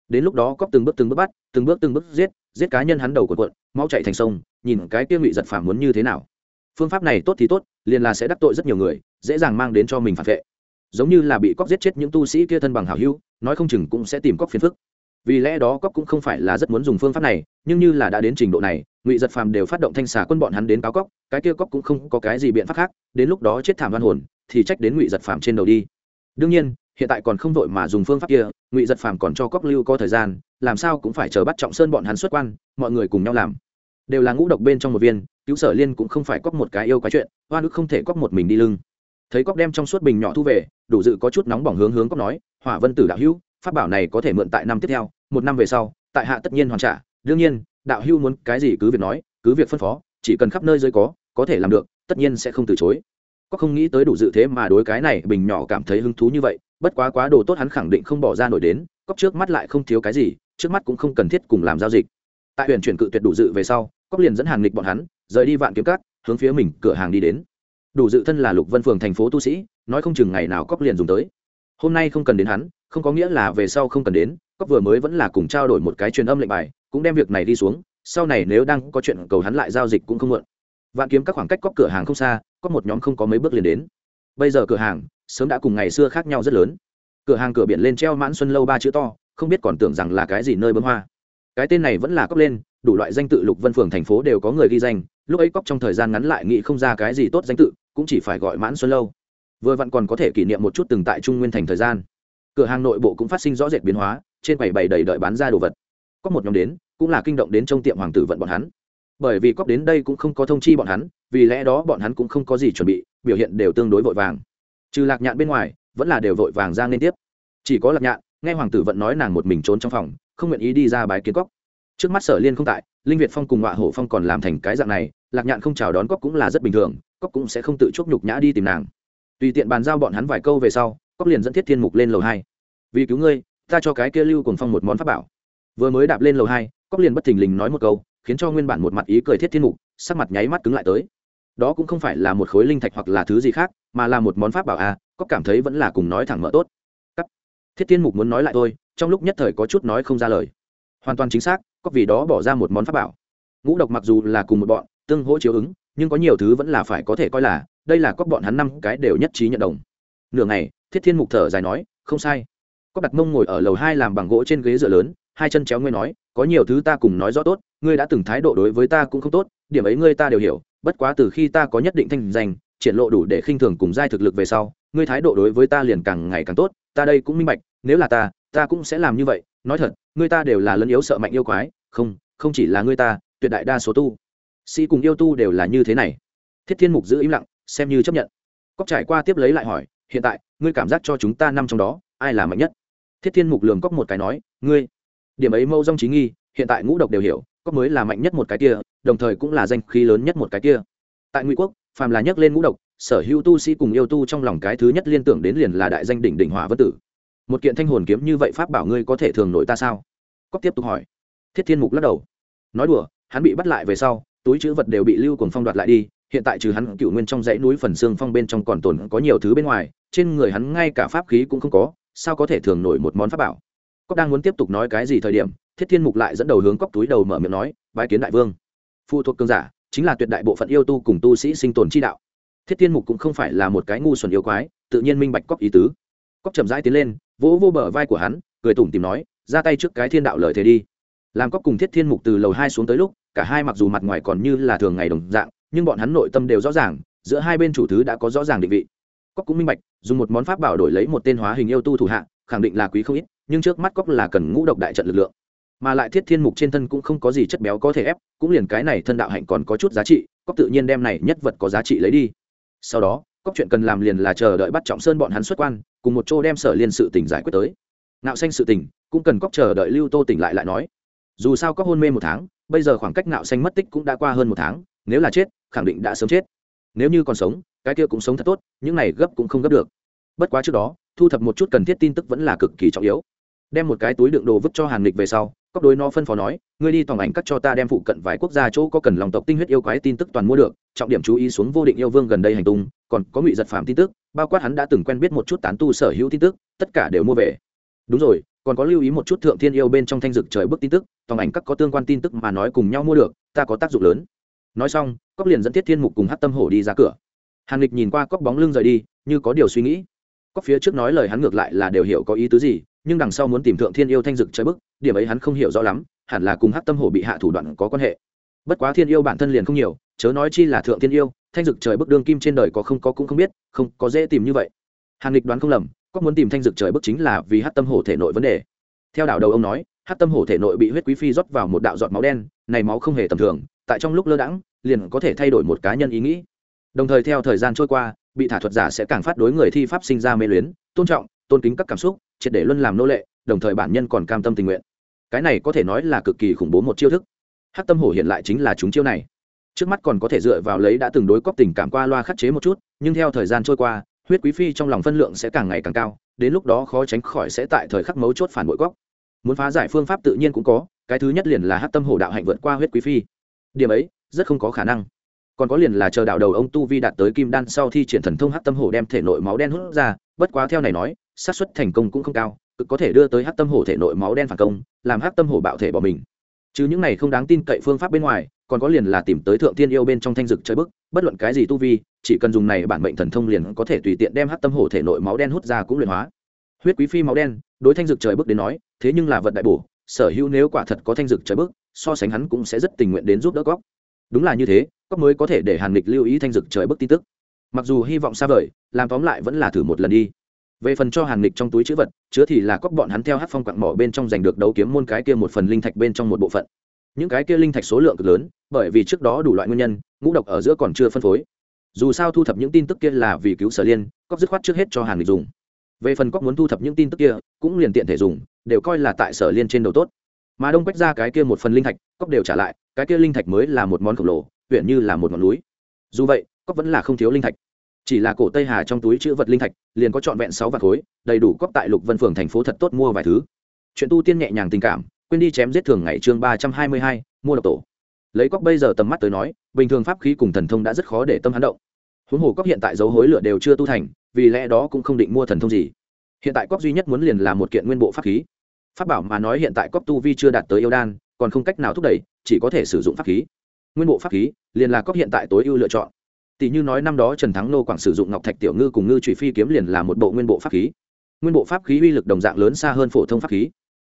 Đến lúc đó cóc từng bước từng bước bắt, từng bước từng bước giết giết cá nhân hắn đầu của quận máu chạy thành sông, nhìn cái kia ngụy giật phàm muốn như thế nào. Phương pháp này tốt thì tốt, liền là sẽ đắc tội rất nhiều người, dễ dàng mang đến cho mình phản vệ. Giống như là bị cóc giết chết những tu sĩ kia thân bằng hảo hữu, nói không chừng cũng sẽ tìm cóc phiền phức. Vì lẽ đó cóc cũng không phải là rất muốn dùng phương pháp này, nhưng như là đã đến trình độ này, ngụy giật phàm đều phát động thanh xà quân bọn hắn đến cáo cóc cái kia cóc cũng không có cái gì biện pháp khác, đến lúc đó chết thảm đoan hồn, thì trách đến ngụy giật phàm trên đầu đi. Đương nhiên hiện tại còn không vội mà dùng phương pháp kia, ngụy giật phàm còn cho cóc lưu có thời gian, làm sao cũng phải chờ bắt trọng sơn bọn hắn xuất quan, mọi người cùng nhau làm. Đều là ngũ độc bên trong một viên, cứu sở liên cũng không phải cóc một cái yêu cái chuyện hoa nước không thể cóc một mình đi lưng. Thấy cóc đem trong suốt bình nhỏ thu về, đủ dự có chút nóng bỏng hướng hướng cóc nói, hỏa vân tử đạo hữu, pháp bảo này có thể mượn tại năm tiếp theo, một năm về sau, tại hạ tất nhiên hoàn trả. Đương nhiên, đạo hữu muốn cái gì cứ việc nói, cứ việc phân phó, chỉ cần khắp nơi dưới có có thể làm được, tất nhiên sẽ không từ chối. Có không nghĩ tới đủ dự thế mà đối cái này bình nhỏ cảm thấy hứng thú như vậy bất quá quá đồ tốt hắn khẳng định không bỏ ra nổi đến cóc trước mắt lại không thiếu cái gì, trước mắt cũng không cần thiết cùng làm giao dịch. Tại huyện chuyển cự tuyệt đủ dự về sau cóc liền dẫn hàng nghịch bọn hắn, rời đi vạn kiếm cát hướng phía mình cửa hàng đi đến. Đủ dự thân là lục vân phường thành phố tu sĩ, nói không chừng ngày nào cóc liền dùng tới. Hôm nay không cần đến hắn, không có nghĩa là về sau không cần đến cóc vừa mới vẫn là cùng trao đổi một cái truyền âm lệnh bài, cũng đem việc này đi xuống, sau này nếu đang có chuyện cầu hắn lại giao dịch cũng không muộn. Vạn kiếm các khoảng cách cóc cửa hàng không xa, có một nhóm không có mấy bước liền đến bây giờ cửa hàng sớm đã cùng ngày xưa khác nhau rất lớn. Cửa hàng cửa biển lên treo mãn xuân lâu ba chữ to, không biết còn tưởng rằng là cái gì nơi bấm hoa. Cái tên này vẫn là cóc lên, đủ loại danh tự lục vân phường thành phố đều có người ghi danh, lúc ấy cóc trong thời gian ngắn lại nghĩ không ra cái gì tốt danh tự, cũng chỉ phải gọi mãn xuân lâu. Vừa vặn còn có thể kỷ niệm một chút từng tại trung nguyên thành thời gian. Cửa hàng nội bộ cũng phát sinh rõ rệt biến hóa, trên bảy bảy đầy đợi bán ra đồ vật. Có một nhóm đến, cũng là kinh động đến trong tiệm hoàng tử vận bọn hắn. Bởi vì cóc đến đây cũng không có thông chi bọn hắn, vì lẽ đó bọn hắn cũng không có gì chuẩn bị biểu hiện đều tương đối vội vàng. Trừ lạc nhạn bên ngoài, vẫn là đều vội vàng ra liên tiếp. Chỉ có lạc nhạn, nghe hoàng tử vận nói nàng một mình trốn trong phòng, không nguyện ý đi ra bái kiến cóc trước mắt sở liên không tại, linh việt phong cùng họa hổ phong còn làm thành cái dạng này, lạc nhạn không chào đón cóc cũng là rất bình thường cóc cũng sẽ không tự chuốc nhục nhã đi tìm nàng. Tùy tiện bàn giao bọn hắn vài câu về sau cóc liền dẫn thiết thiên mục lên lầu hai. Vì cứu ngươi, ta cho cái kia lưu cùng phong một món pháp bảo. Vừa mới đạp lên lầu hai cóc liền bất thình lình nói một câu, khiến cho nguyên bản một mặt ý cười thiết thiên mục, sắc mặt nháy mắt cứng lại tới đó cũng không phải là một khối linh thạch hoặc là thứ gì khác mà là một món pháp bảo à có cảm thấy vẫn là cùng nói thẳng mở tốt. Cắt. thiết thiên mục muốn nói lại tôi, trong lúc nhất thời có chút nói không ra lời. Hoàn toàn chính xác có vì đó bỏ ra một món pháp bảo. Ngũ độc mặc dù là cùng một bọn tương hỗ chiếu ứng nhưng có nhiều thứ vẫn là phải có thể coi là đây là cóc bọn hắn năm cái đều nhất trí nhận đồng. Nửa ngày thiết thiên mục thở dài nói không sai. Cóc đặt mông ngồi ở lầu hai làm bằng gỗ trên ghế dựa lớn hai chân chéo ngươi nói có nhiều thứ ta cùng nói rõ tốt ngươi đã từng thái độ đối với ta cũng không tốt điểm ấy ngươi ta đều hiểu bất quá từ khi ta có nhất định thanh danh, triển lộ đủ để khinh thường cùng giai thực lực về sau, ngươi thái độ đối với ta liền càng ngày càng tốt, ta đây cũng minh bạch, nếu là ta ta cũng sẽ làm như vậy. Nói thật, ngươi ta đều là lân yếu sợ mạnh yêu quái, không không chỉ là ngươi ta, tuyệt đại đa số tu sĩ cùng yêu tu đều là như thế này. Thiết thiên mục giữ im lặng, xem như chấp nhận. Cóc trải qua tiếp lấy lại hỏi, hiện tại, ngươi cảm giác cho chúng ta năm trong đó, ai là mạnh nhất? Thiết thiên mục lường cóc một cái nói, ngươi, điểm ấy mâu dong trí nghi, hiện tại ngũ độc đều hiểu cóc mới là mạnh nhất một cái kia, đồng thời cũng là danh khí lớn nhất một cái kia. Tại ngụy quốc, phàm là nhắc lên ngũ độc, sở hữu tu sĩ cùng yêu tu trong lòng cái thứ nhất liên tưởng đến liền là đại danh đỉnh đỉnh hỏa vân tử. Một kiện thanh hồn kiếm như vậy pháp bảo ngươi có thể thường nổi ta sao? Cóc tiếp tục hỏi. Thiết thiên mục lắc đầu. Nói đùa, hắn bị bắt lại về sau, túi chữ vật đều bị lưu cùng phong đoạt lại đi, hiện tại trừ hắn cựu nguyên trong dãy núi phần xương phong bên trong còn tồn có nhiều thứ bên ngoài, trên người hắn ngay cả pháp khí cũng không có, sao có thể thường nổi một món pháp bảo? Cóc đang muốn tiếp tục nói cái gì thời điểm, thiết thiên mục lại dẫn đầu hướng cóc túi đầu mở miệng nói, bái kiến đại vương. Phụ thuộc cương giả, chính là tuyệt đại bộ phận yêu tu cùng tu sĩ sinh tồn chi đạo. Thiết thiên mục cũng không phải là một cái ngu xuẩn yêu quái, tự nhiên minh bạch cóc ý tứ. Cóc chậm rãi tiến lên, vỗ vô bờ vai của hắn, cười tủm tìm nói, ra tay trước cái thiên đạo lời thế đi. Làm cóc cùng thiết thiên mục từ lầu hai xuống tới lúc, cả hai mặc dù mặt ngoài còn như là thường ngày đồng dạng, nhưng bọn hắn nội tâm đều rõ ràng, giữa hai bên chủ thứ đã có rõ ràng định vị. Cóc cũng minh bạch, dùng một món pháp bảo đổi lấy một tên hóa hình yêu tu thủ hạ, khẳng định là quý không ít nhưng trước mắt cóc là cần ngũ độc đại trận lực lượng. Mà lại thiết thiên mục trên thân cũng không có gì chất béo có thể ép, cũng liền cái này thân đạo hạnh còn có chút giá trị, cóc tự nhiên đem này nhất vật có giá trị lấy đi. Sau đó, cóc chuyện cần làm liền là chờ đợi bắt trọng sơn bọn hắn xuất quan, cùng một chỗ đem sở liên sự tỉnh giải quyết tới. Nạo xanh sự tỉnh cũng cần cóc chờ đợi lưu tô tỉnh lại lại nói. Dù sao cóc hôn mê một tháng, bây giờ khoảng cách nạo xanh mất tích cũng đã qua hơn một tháng, nếu là chết, khẳng định đã sớm chết. Nếu như còn sống, cái kia cũng sống thật tốt, những này gấp cũng không gấp được. Bất quá trước đó, thu thập một chút cần thiết tin tức vẫn là cực kỳ trọng yếu đem một cái túi đựng đồ vứt cho hàn lịch về sau cóc đối nó phân phó nói, ngươi đi tòng ảnh cắt cho ta đem phụ cận vài quốc gia chỗ có cần lòng tộc tinh huyết yêu quái tin tức toàn mua được, trọng điểm chú ý xuống vô định yêu vương gần đây hành tung, còn có ngụy giật phạm tin tức, bao quát hắn đã từng quen biết một chút tán tu sở hữu tin tức, tất cả đều mua về. Đúng rồi, còn có lưu ý một chút thượng thiên yêu bên trong thanh dực trời bức tin tức, tòng ảnh các có tương quan tin tức mà nói cùng nhau mua được, ta có tác dụng lớn. Nói xong cóc liền dẫn thiết thiên mục cùng hát tâm hổ đi ra cửa. Hàn lịch nhìn qua cóc bóng lưng rời đi, như có điều suy nghĩ. Cóc phía trước nói lời hắn ngược lại là đều hiểu có ý tứ gì nhưng đằng sau muốn tìm thượng thiên yêu thanh dực chơi bức, điểm ấy hắn không hiểu rõ lắm, hẳn là cùng hát tâm hổ bị hạ thủ đoạn có quan hệ. Bất quá thiên yêu bản thân liền không nhiều, chớ nói chi là thượng thiên yêu, thanh dực trời bức đương kim trên đời có không có cũng không biết, không có dễ tìm như vậy. Hàn lịch đoán không lầm, có muốn tìm thanh dực trời bức chính là vì hát tâm hổ thể nội vấn đề. Theo đảo đầu ông nói hát tâm hổ thể nội bị huyết quý phi rót vào một đạo giọt máu đen, này máu không hề tầm thường, tại trong lúc lơ đãng, liền có thể thay đổi một cá nhân ý nghĩ. Đồng thời theo thời gian trôi qua, bị thả thuật giả sẽ càng phát đối người thi pháp sinh ra mê luyến, tôn trọng, tôn kính các cảm xúc triệt để luân làm nô lệ, đồng thời bản nhân còn cam tâm tình nguyện. Cái này có thể nói là cực kỳ khủng bố một chiêu thức. Hát tâm hổ hiện lại chính là chúng chiêu này. Trước mắt còn có thể dựa vào lấy đã từng đối cóp tình cảm qua loa khắc chế một chút, nhưng theo thời gian trôi qua, huyết quý phi trong lòng phân lượng sẽ càng ngày càng cao, đến lúc đó khó tránh khỏi sẽ tại thời khắc mấu chốt phản bội cóc muốn phá giải phương pháp tự nhiên cũng có, cái thứ nhất liền là hát tâm hổ đạo hạnh vượt qua huyết quý phi. Điểm ấy, rất không có khả năng. Còn có liền là chờ đạo đầu ông tu vi đạt tới kim đan sau thi triển thần thông hát tâm hổ đem thể nội máu đen hút ra, bất quá theo này nói xác suất thành công cũng không cao cực có thể đưa tới hát tâm hổ thể nội máu đen phản công làm hát tâm hổ bạo thể bỏ mình. Chứ những này không đáng tin cậy phương pháp bên ngoài còn có liền là tìm tới thượng tiên yêu bên trong thanh dực chơi bức bất luận cái gì tu vi chỉ cần dùng này bản mệnh thần thông liền có thể tùy tiện đem hát tâm hổ thể nội máu đen hút ra cũng luyện hóa. Huyết quý phi máu đen đối thanh dực trời bước đến nói thế nhưng là vật đại bổ sở hữu nếu quả thật có thanh dực trời bước, so sánh hắn cũng sẽ rất tình nguyện đến giúp đỡ góc. Đúng là như thế góc mới có thể để hàn lịch lưu ý thanh dực trời bước tin tức. Mặc dù hy vọng xa vời làm tóm lại vẫn là thử một lần đi về phần cho hàn lịch trong túi chữ vật, chứa thì là cóc bọn hắn theo hát phong quặng mỏ bên trong giành được đấu kiếm môn cái kia một phần linh thạch bên trong một bộ phận. Những cái kia linh thạch số lượng cực lớn, bởi vì trước đó đủ loại nguyên nhân, ngũ độc ở giữa còn chưa phân phối. Dù sao thu thập những tin tức kia là vì cứu sở liên cóc dứt khoát trước hết cho hàn lịch dùng. Về phần cóc muốn thu thập những tin tức kia, cũng liền tiện thể dùng, đều coi là tại sở liên trên đầu tốt. Mà đông quách ra cái kia một phần linh thạch cóc đều trả lại, cái kia linh thạch mới là một món khổng lồ huyện như là một ngọn núi. Dù vậy cóc vẫn là không thiếu linh thạch chỉ là cổ tây hà trong túi chữ vật linh thạch, liền có trọn vẹn sáu vạt khối, đầy đủ cóp tại lục vân phường thành phố thật tốt mua vài thứ. Chuyện tu tiên nhẹ nhàng tình cảm, quên đi chém giết thường ngày chương ba trăm hai mươi hai, mua độc tổ. Lấy cóc bây giờ tầm mắt tới nói, bình thường pháp khí cùng thần thông đã rất khó để tâm hắn động. Huống hồ cóc hiện tại dấu hối lửa đều chưa tu thành, vì lẽ đó cũng không định mua thần thông gì. Hiện tại cóc duy nhất muốn liền là một kiện nguyên bộ pháp khí. Pháp bảo mà nói hiện tại cóc tu vi chưa đạt tới yêu đan, còn không cách nào thúc đẩy, chỉ có thể sử dụng pháp khí. Nguyên bộ pháp khí, liền là cóc hiện tại tối ưu lựa chọn tỷ như nói năm đó trần thắng nô quảng sử dụng ngọc thạch tiểu ngư cùng ngư trụy phi kiếm liền là một bộ nguyên bộ pháp khí. Nguyên bộ pháp khí uy lực đồng dạng lớn xa hơn phổ thông pháp khí.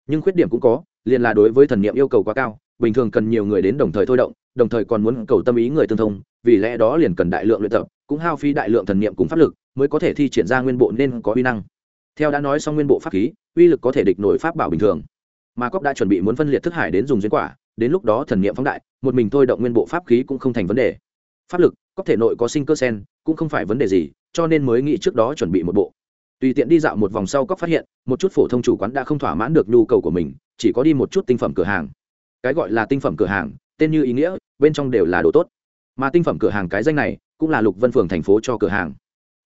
Nhưng khuyết điểm cũng có, liền là đối với thần niệm yêu cầu quá cao, bình thường cần nhiều người đến đồng thời thôi động, đồng thời còn muốn cầu tâm ý người tương thông, vì lẽ đó liền cần đại lượng luyện tập, cũng hao phí đại lượng thần niệm cùng pháp lực, mới có thể thi triển ra nguyên bộ nên có uy năng. Theo đã nói xong nguyên bộ pháp khí, uy lực có thể địch nổi pháp bảo bình thường. Mà cóc đã chuẩn bị muốn phân liệt thức hải đến dùng duyên quả, đến lúc đó thần niệm phóng đại, một mình thôi động nguyên bộ pháp khí cũng không thành vấn đề. Pháp lực có thể nội có sinh cơ sen, cũng không phải vấn đề gì, cho nên mới nghĩ trước đó chuẩn bị một bộ. Tùy tiện đi dạo một vòng sau cóc phát hiện, một chút phổ thông chủ quán đã không thỏa mãn được nhu cầu của mình, chỉ có đi một chút tinh phẩm cửa hàng. Cái gọi là tinh phẩm cửa hàng, tên như ý nghĩa, bên trong đều là đồ tốt. Mà tinh phẩm cửa hàng cái danh này, cũng là lục vân phường thành phố cho cửa hàng.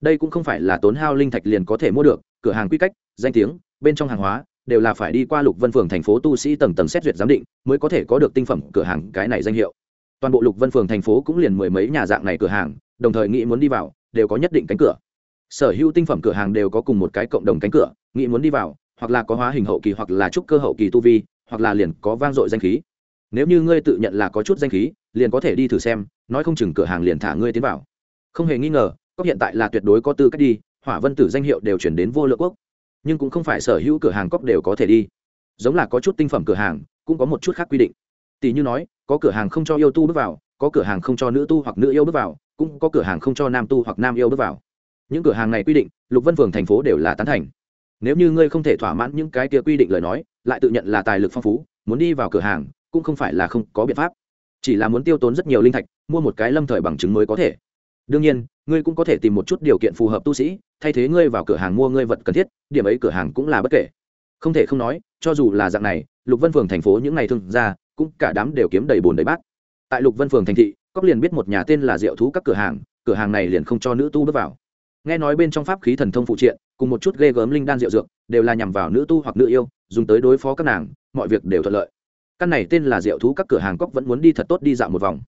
Đây cũng không phải là tốn hao linh thạch liền có thể mua được, cửa hàng quy cách, danh tiếng, bên trong hàng hóa, đều là phải đi qua lục vân phường thành phố tu sĩ tầng tầng xét duyệt giám định, mới có thể có được tinh phẩm cửa hàng cái này danh hiệu toàn bộ lục vân phường thành phố cũng liền mười mấy nhà dạng này cửa hàng, đồng thời nghĩ muốn đi vào, đều có nhất định cánh cửa. Sở hữu tinh phẩm cửa hàng đều có cùng một cái cộng đồng cánh cửa, nghĩ muốn đi vào, hoặc là có hóa hình hậu kỳ, hoặc là trúc cơ hậu kỳ tu vi, hoặc là liền có vang dội danh khí. Nếu như ngươi tự nhận là có chút danh khí, liền có thể đi thử xem, nói không chừng cửa hàng liền thả ngươi tiến vào. Không hề nghi ngờ, cốc hiện tại là tuyệt đối có tư cách đi, hỏa vân tử danh hiệu đều chuyển đến vô lượng quốc. Nhưng cũng không phải sở hữu cửa hàng cốc đều có thể đi. Giống là có chút tinh phẩm cửa hàng, cũng có một chút khác quy định. Tỷ như nói có cửa hàng không cho yêu tu bước vào, có cửa hàng không cho nữ tu hoặc nữ yêu bước vào, cũng có cửa hàng không cho nam tu hoặc nam yêu bước vào. Những cửa hàng này quy định, lục vân phường thành phố đều là tán thành. Nếu như ngươi không thể thỏa mãn những cái kia quy định lời nói, lại tự nhận là tài lực phong phú, muốn đi vào cửa hàng, cũng không phải là không có biện pháp. Chỉ là muốn tiêu tốn rất nhiều linh thạch, mua một cái lâm thời bằng chứng mới có thể. Đương nhiên, ngươi cũng có thể tìm một chút điều kiện phù hợp tu sĩ, thay thế ngươi vào cửa hàng mua ngươi vật cần thiết, điểm ấy cửa hàng cũng là bất kể. Không thể không nói, cho dù là dạng này, lục vân phường thành phố những ngày thương ra cũng cả đám đều kiếm đầy bồn đầy bát. Tại lục vân phường thành thị cóc liền biết một nhà tên là diệu thú các cửa hàng cửa hàng này liền không cho nữ tu bước vào. Nghe nói bên trong pháp khí thần thông phụ triện, cùng một chút ghê gớm linh đan rượu dược, đều là nhằm vào nữ tu hoặc nữ yêu, dùng tới đối phó các nàng, mọi việc đều thuận lợi. Căn này tên là rượu thú các cửa hàng cóc vẫn muốn đi thật tốt đi dạo một vòng.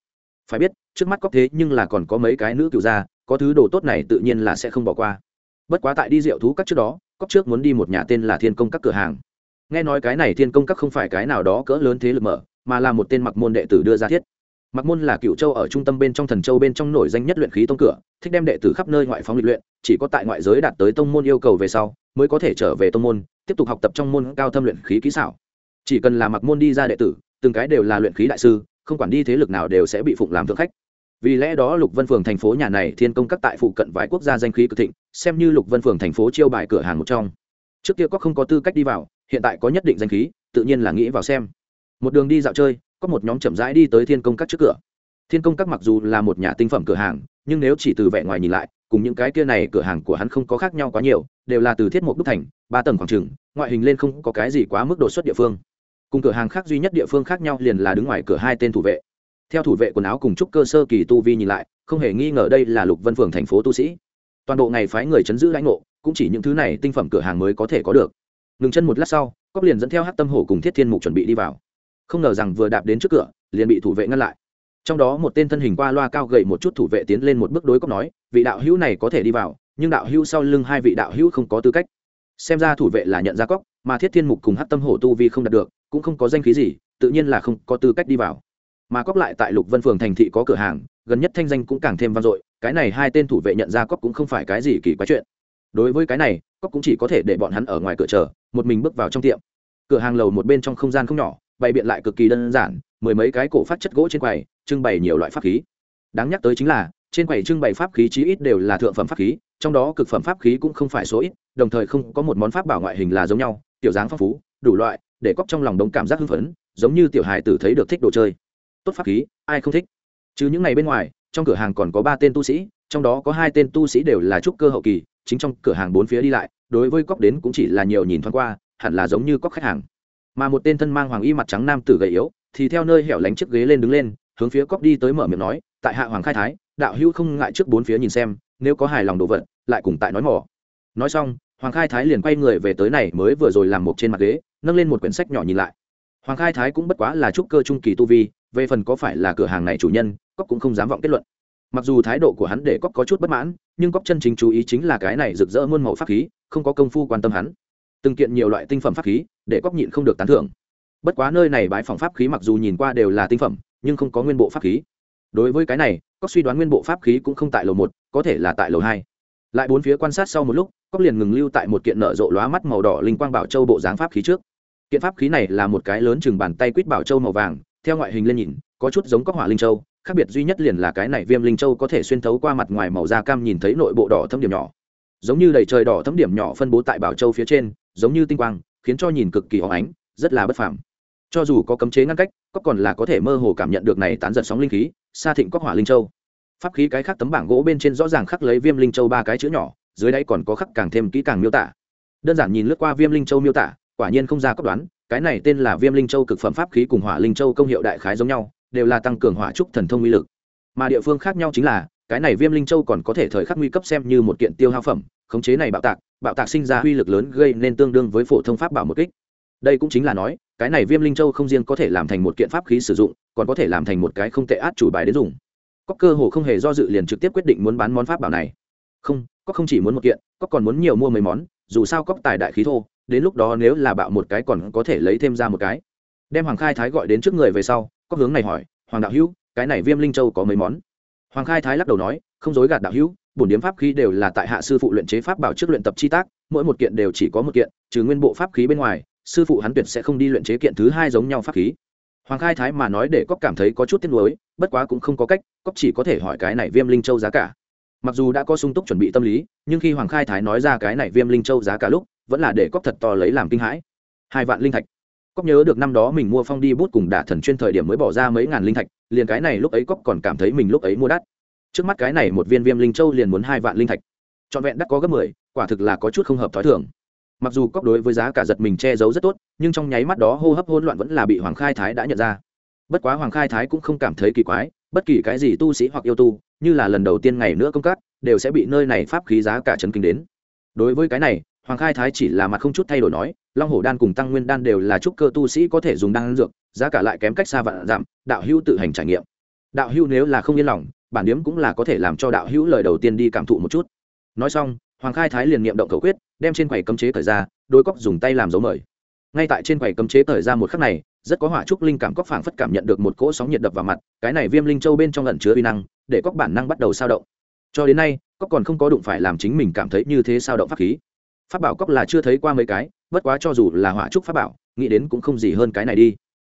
Phải biết, trước mắt cóc thế nhưng là còn có mấy cái nữ cựu gia, có thứ đồ tốt này tự nhiên là sẽ không bỏ qua. Bất quá tại đi rượu thú các trước đó cóc trước muốn đi một nhà tên là thiên công các cửa hàng. Nghe nói cái này thiên công các không phải cái nào đó cỡ lớn thế lực mở mà là một tên mặc môn đệ tử đưa ra thiết. Mặc môn là cựu châu ở trung tâm bên trong thần châu bên trong nổi danh nhất luyện khí tông cửa, thích đem đệ tử khắp nơi ngoại phóng lịch luyện, chỉ có tại ngoại giới đạt tới tông môn yêu cầu về sau, mới có thể trở về tông môn, tiếp tục học tập trong môn cao thâm luyện khí kỹ xảo. Chỉ cần là mặc môn đi ra đệ tử, từng cái đều là luyện khí đại sư, không quản đi thế lực nào đều sẽ bị phụng làm thượng khách. Vì lẽ đó lục vân phường thành phố nhà này thiên công các tại phụ cận vài quốc gia danh khí cực thịnh, xem như lục vân phường thành phố chiêu bài cửa hàng một trong. Trước kia có không có tư cách đi vào, hiện tại có nhất định danh khí, tự nhiên là nghĩ vào xem một đường đi dạo chơi, có một nhóm chậm rãi đi tới thiên công các trước cửa. Thiên công các mặc dù là một nhà tinh phẩm cửa hàng, nhưng nếu chỉ từ vẻ ngoài nhìn lại, cùng những cái kia này cửa hàng của hắn không có khác nhau quá nhiều, đều là từ thiết mục đúc thành, ba tầng khoảng trừng ngoại hình lên không có cái gì quá mức đột xuất địa phương. Cùng cửa hàng khác duy nhất địa phương khác nhau liền là đứng ngoài cửa hai tên thủ vệ. Theo thủ vệ quần áo cùng chúc cơ sơ kỳ tu vi nhìn lại, không hề nghi ngờ đây là lục vân phường thành phố tu sĩ. Toàn bộ ngày phái người chấn giữ lãnh ngộ, cũng chỉ những thứ này tinh phẩm cửa hàng mới có thể có được. Ngừng chân một lát sau cóc liền dẫn theo hát tâm hổ cùng thiết thiên mục chuẩn bị đi vào không ngờ rằng vừa đạp đến trước cửa, liền bị thủ vệ ngăn lại. Trong đó một tên thân hình qua loa cao gầy một chút thủ vệ tiến lên một bước đối cốc nói, vị đạo hữu này có thể đi vào, nhưng đạo hữu sau lưng hai vị đạo hữu không có tư cách. Xem ra thủ vệ là nhận ra cóc mà thiết thiên mục cùng hát tâm hổ tu vi không đạt được, cũng không có danh khí gì, tự nhiên là không có tư cách đi vào. Mà cóc lại tại lục vân phường thành thị có cửa hàng, gần nhất thanh danh cũng càng thêm vang dội, cái này hai tên thủ vệ nhận ra cóc cũng không phải cái gì kỳ quái chuyện. Đối với cái này cóc cũng chỉ có thể để bọn hắn ở ngoài cửa chờ, một mình bước vào trong tiệm. Cửa hàng lầu một bên trong không gian không nhỏ bày biện lại cực kỳ đơn giản, mười mấy cái cổ phát chất gỗ trên quầy, trưng bày nhiều loại pháp khí. Đáng nhắc tới chính là, trên quầy trưng bày pháp khí chí ít đều là thượng phẩm pháp khí, trong đó cực phẩm pháp khí cũng không phải số ít, đồng thời không có một món pháp bảo ngoại hình là giống nhau, tiểu dáng phong phú, đủ loại, để cóc trong lòng đống cảm giác hưng phấn, giống như tiểu hài tử thấy được thích đồ chơi. Tốt pháp khí, ai không thích? Chứ những ngày bên ngoài, trong cửa hàng còn có ba tên tu sĩ, trong đó có hai tên tu sĩ đều là trúc cơ hậu kỳ, chính trong cửa hàng bốn phía đi lại, đối với cóc đến cũng chỉ là nhiều nhìn thoáng qua, hẳn là giống như cóc khách hàng mà một tên thân mang hoàng y mặt trắng nam tử gầy yếu, thì theo nơi hẻo lánh chiếc ghế lên đứng lên, hướng phía cóc đi tới mở miệng nói, tại hạ hoàng khai thái, đạo hữu không ngại trước bốn phía nhìn xem, nếu có hài lòng đồ vật, lại cùng tại nói mỏ. Nói xong, hoàng khai thái liền quay người về tới này mới vừa rồi làm một trên mặt ghế, nâng lên một quyển sách nhỏ nhìn lại. Hoàng khai thái cũng bất quá là trúc cơ trung kỳ tu vi, về phần có phải là cửa hàng này chủ nhân cóc cũng không dám vọng kết luận. Mặc dù thái độ của hắn để cóc có chút bất mãn, nhưng cóc chân chính chú ý chính là cái này rực rỡ muôn màu pháp khí, không có công phu quan tâm hắn. Từng kiện nhiều loại tinh phẩm pháp khí để cóc nhịn không được tán thưởng. Bất quá nơi này bãi phòng pháp khí mặc dù nhìn qua đều là tinh phẩm, nhưng không có nguyên bộ pháp khí. Đối với cái này, cóc suy đoán nguyên bộ pháp khí cũng không tại lầu một, có thể là tại lầu hai. Lại bốn phía quan sát sau một lúc, cóc liền ngừng lưu tại một kiện nở rộ lóa mắt màu đỏ linh quang bảo châu bộ dáng pháp khí trước. Kiện pháp khí này là một cái lớn chừng bàn tay quýt bảo châu màu vàng, theo ngoại hình lên nhìn, có chút giống cóc hỏa linh châu, khác biệt duy nhất liền là cái này viêm linh châu có thể xuyên thấu qua mặt ngoài màu da cam nhìn thấy nội bộ đỏ thấm điểm nhỏ. Giống như đầy trời đỏ thấm điểm nhỏ phân bố tại bảo châu phía trên, giống như tinh quang khiến cho nhìn cực kỳ óng ánh, rất là bất phàm. Cho dù có cấm chế ngăn cách cóc còn là có thể mơ hồ cảm nhận được này tán giật sóng linh khí xa thịnh cóc hỏa linh châu. Pháp khí cái khác tấm bảng gỗ bên trên rõ ràng khắc lấy viêm linh châu ba cái chữ nhỏ, dưới đáy còn có khắc càng thêm kỹ càng miêu tả. Đơn giản nhìn lướt qua viêm linh châu miêu tả, quả nhiên không ra cóc đoán, cái này tên là viêm linh châu cực phẩm pháp khí cùng hỏa linh châu công hiệu đại khái giống nhau, đều là tăng cường hỏa trúc thần thông uy lực. Mà địa phương khác nhau chính là, cái này viêm linh châu còn có thể thời khắc nguy cấp xem như một kiện tiêu hao phẩm, khống chế này bạo tạc bạo tạc sinh ra uy lực lớn gây nên tương đương với phổ thông pháp bảo một kích. Đây cũng chính là nói, cái này viêm linh châu không riêng có thể làm thành một kiện pháp khí sử dụng, còn có thể làm thành một cái không tệ át chủ bài đến dùng. Cóc cơ hồ không hề do dự liền trực tiếp quyết định muốn bán món pháp bảo này. Không có không chỉ muốn một kiện cóc còn muốn nhiều mua mấy món, dù sao cóc tài đại khí thô, đến lúc đó nếu là bạo một cái còn có thể lấy thêm ra một cái. Đem hoàng khai thái gọi đến trước người về sau cóc hướng này hỏi, hoàng đạo hữu, cái này viêm linh châu có mấy món? Hoàng khai thái lắc đầu nói, không dối gạt đạo hữu bổn điếm pháp khí đều là tại hạ sư phụ luyện chế pháp bảo trước luyện tập chi tác, mỗi một kiện đều chỉ có một kiện, trừ nguyên bộ pháp khí bên ngoài, sư phụ hắn tuyệt sẽ không đi luyện chế kiện thứ hai giống nhau pháp khí. Hoàng khai thái mà nói để cóc cảm thấy có chút tiếc nuối, bất quá cũng không có cách cóc chỉ có thể hỏi cái này viêm linh châu giá cả. Mặc dù đã có sung túc chuẩn bị tâm lý, nhưng khi hoàng khai thái nói ra cái này viêm linh châu giá cả lúc, vẫn là để cóc thật to lấy làm kinh hãi. Hai vạn linh thạch. Cóc nhớ được năm đó mình mua phong đi bút cùng đả thần chuyên thời điểm mới bỏ ra mấy ngàn linh thạch, liền cái này lúc ấy cóc còn cảm thấy mình lúc ấy mua đắt trước mắt cái này một viên viêm linh châu liền muốn hai vạn linh thạch. Trọn vẹn đắt có gấp mười, quả thực là có chút không hợp t h ó i thường. Mặc dù cóc đối với giá cả giật mình che giấu rất tốt, nhưng trong nháy mắt đó hô hấp hôn loạn vẫn là bị hoàng khai thái đã nhận ra. Bất quá hoàng khai thái cũng không cảm thấy kỳ quái, bất kỳ cái gì tu sĩ hoặc yêu tu, như là lần đầu tiên ngày nữa công tác, đều sẽ bị nơi này pháp khí giá cả chấn kinh đến. Đối với cái này, hoàng khai thái chỉ là mặt không chút thay đổi nói, long hổ đan cùng tăng nguyên đan đều là trúc cơ tu sĩ có thể dùng đan dược, giá cả lại kém cách xa vạn giảm, đạo hữu tự hành trải nghiệm. Đạo hữu nếu là không yên lòng bản điếm cũng là có thể làm cho đạo hữu lời đầu tiên đi cảm thụ một chút. Nói xong, hoàng khai thái liền niệm động cầu quyết, đem trên quầy cấm chế thời ra, đôi cóc dùng tay làm dấu mời. Ngay tại trên quầy cấm chế thời ra một khắc này, rất có hỏa trúc linh cảm cóc phảng phất cảm nhận được một cỗ sóng nhiệt đập vào mặt, cái này viêm linh châu bên trong lẩn chứa uy năng, để cóc bản năng bắt đầu sao động. Cho đến nay, cóc còn không có đụng phải làm chính mình cảm thấy như thế sao động pháp khí. Pháp bảo cóc là chưa thấy qua mấy cái, bất quá cho dù là hỏa trúc pháp bảo, nghĩ đến cũng không gì hơn cái này đi.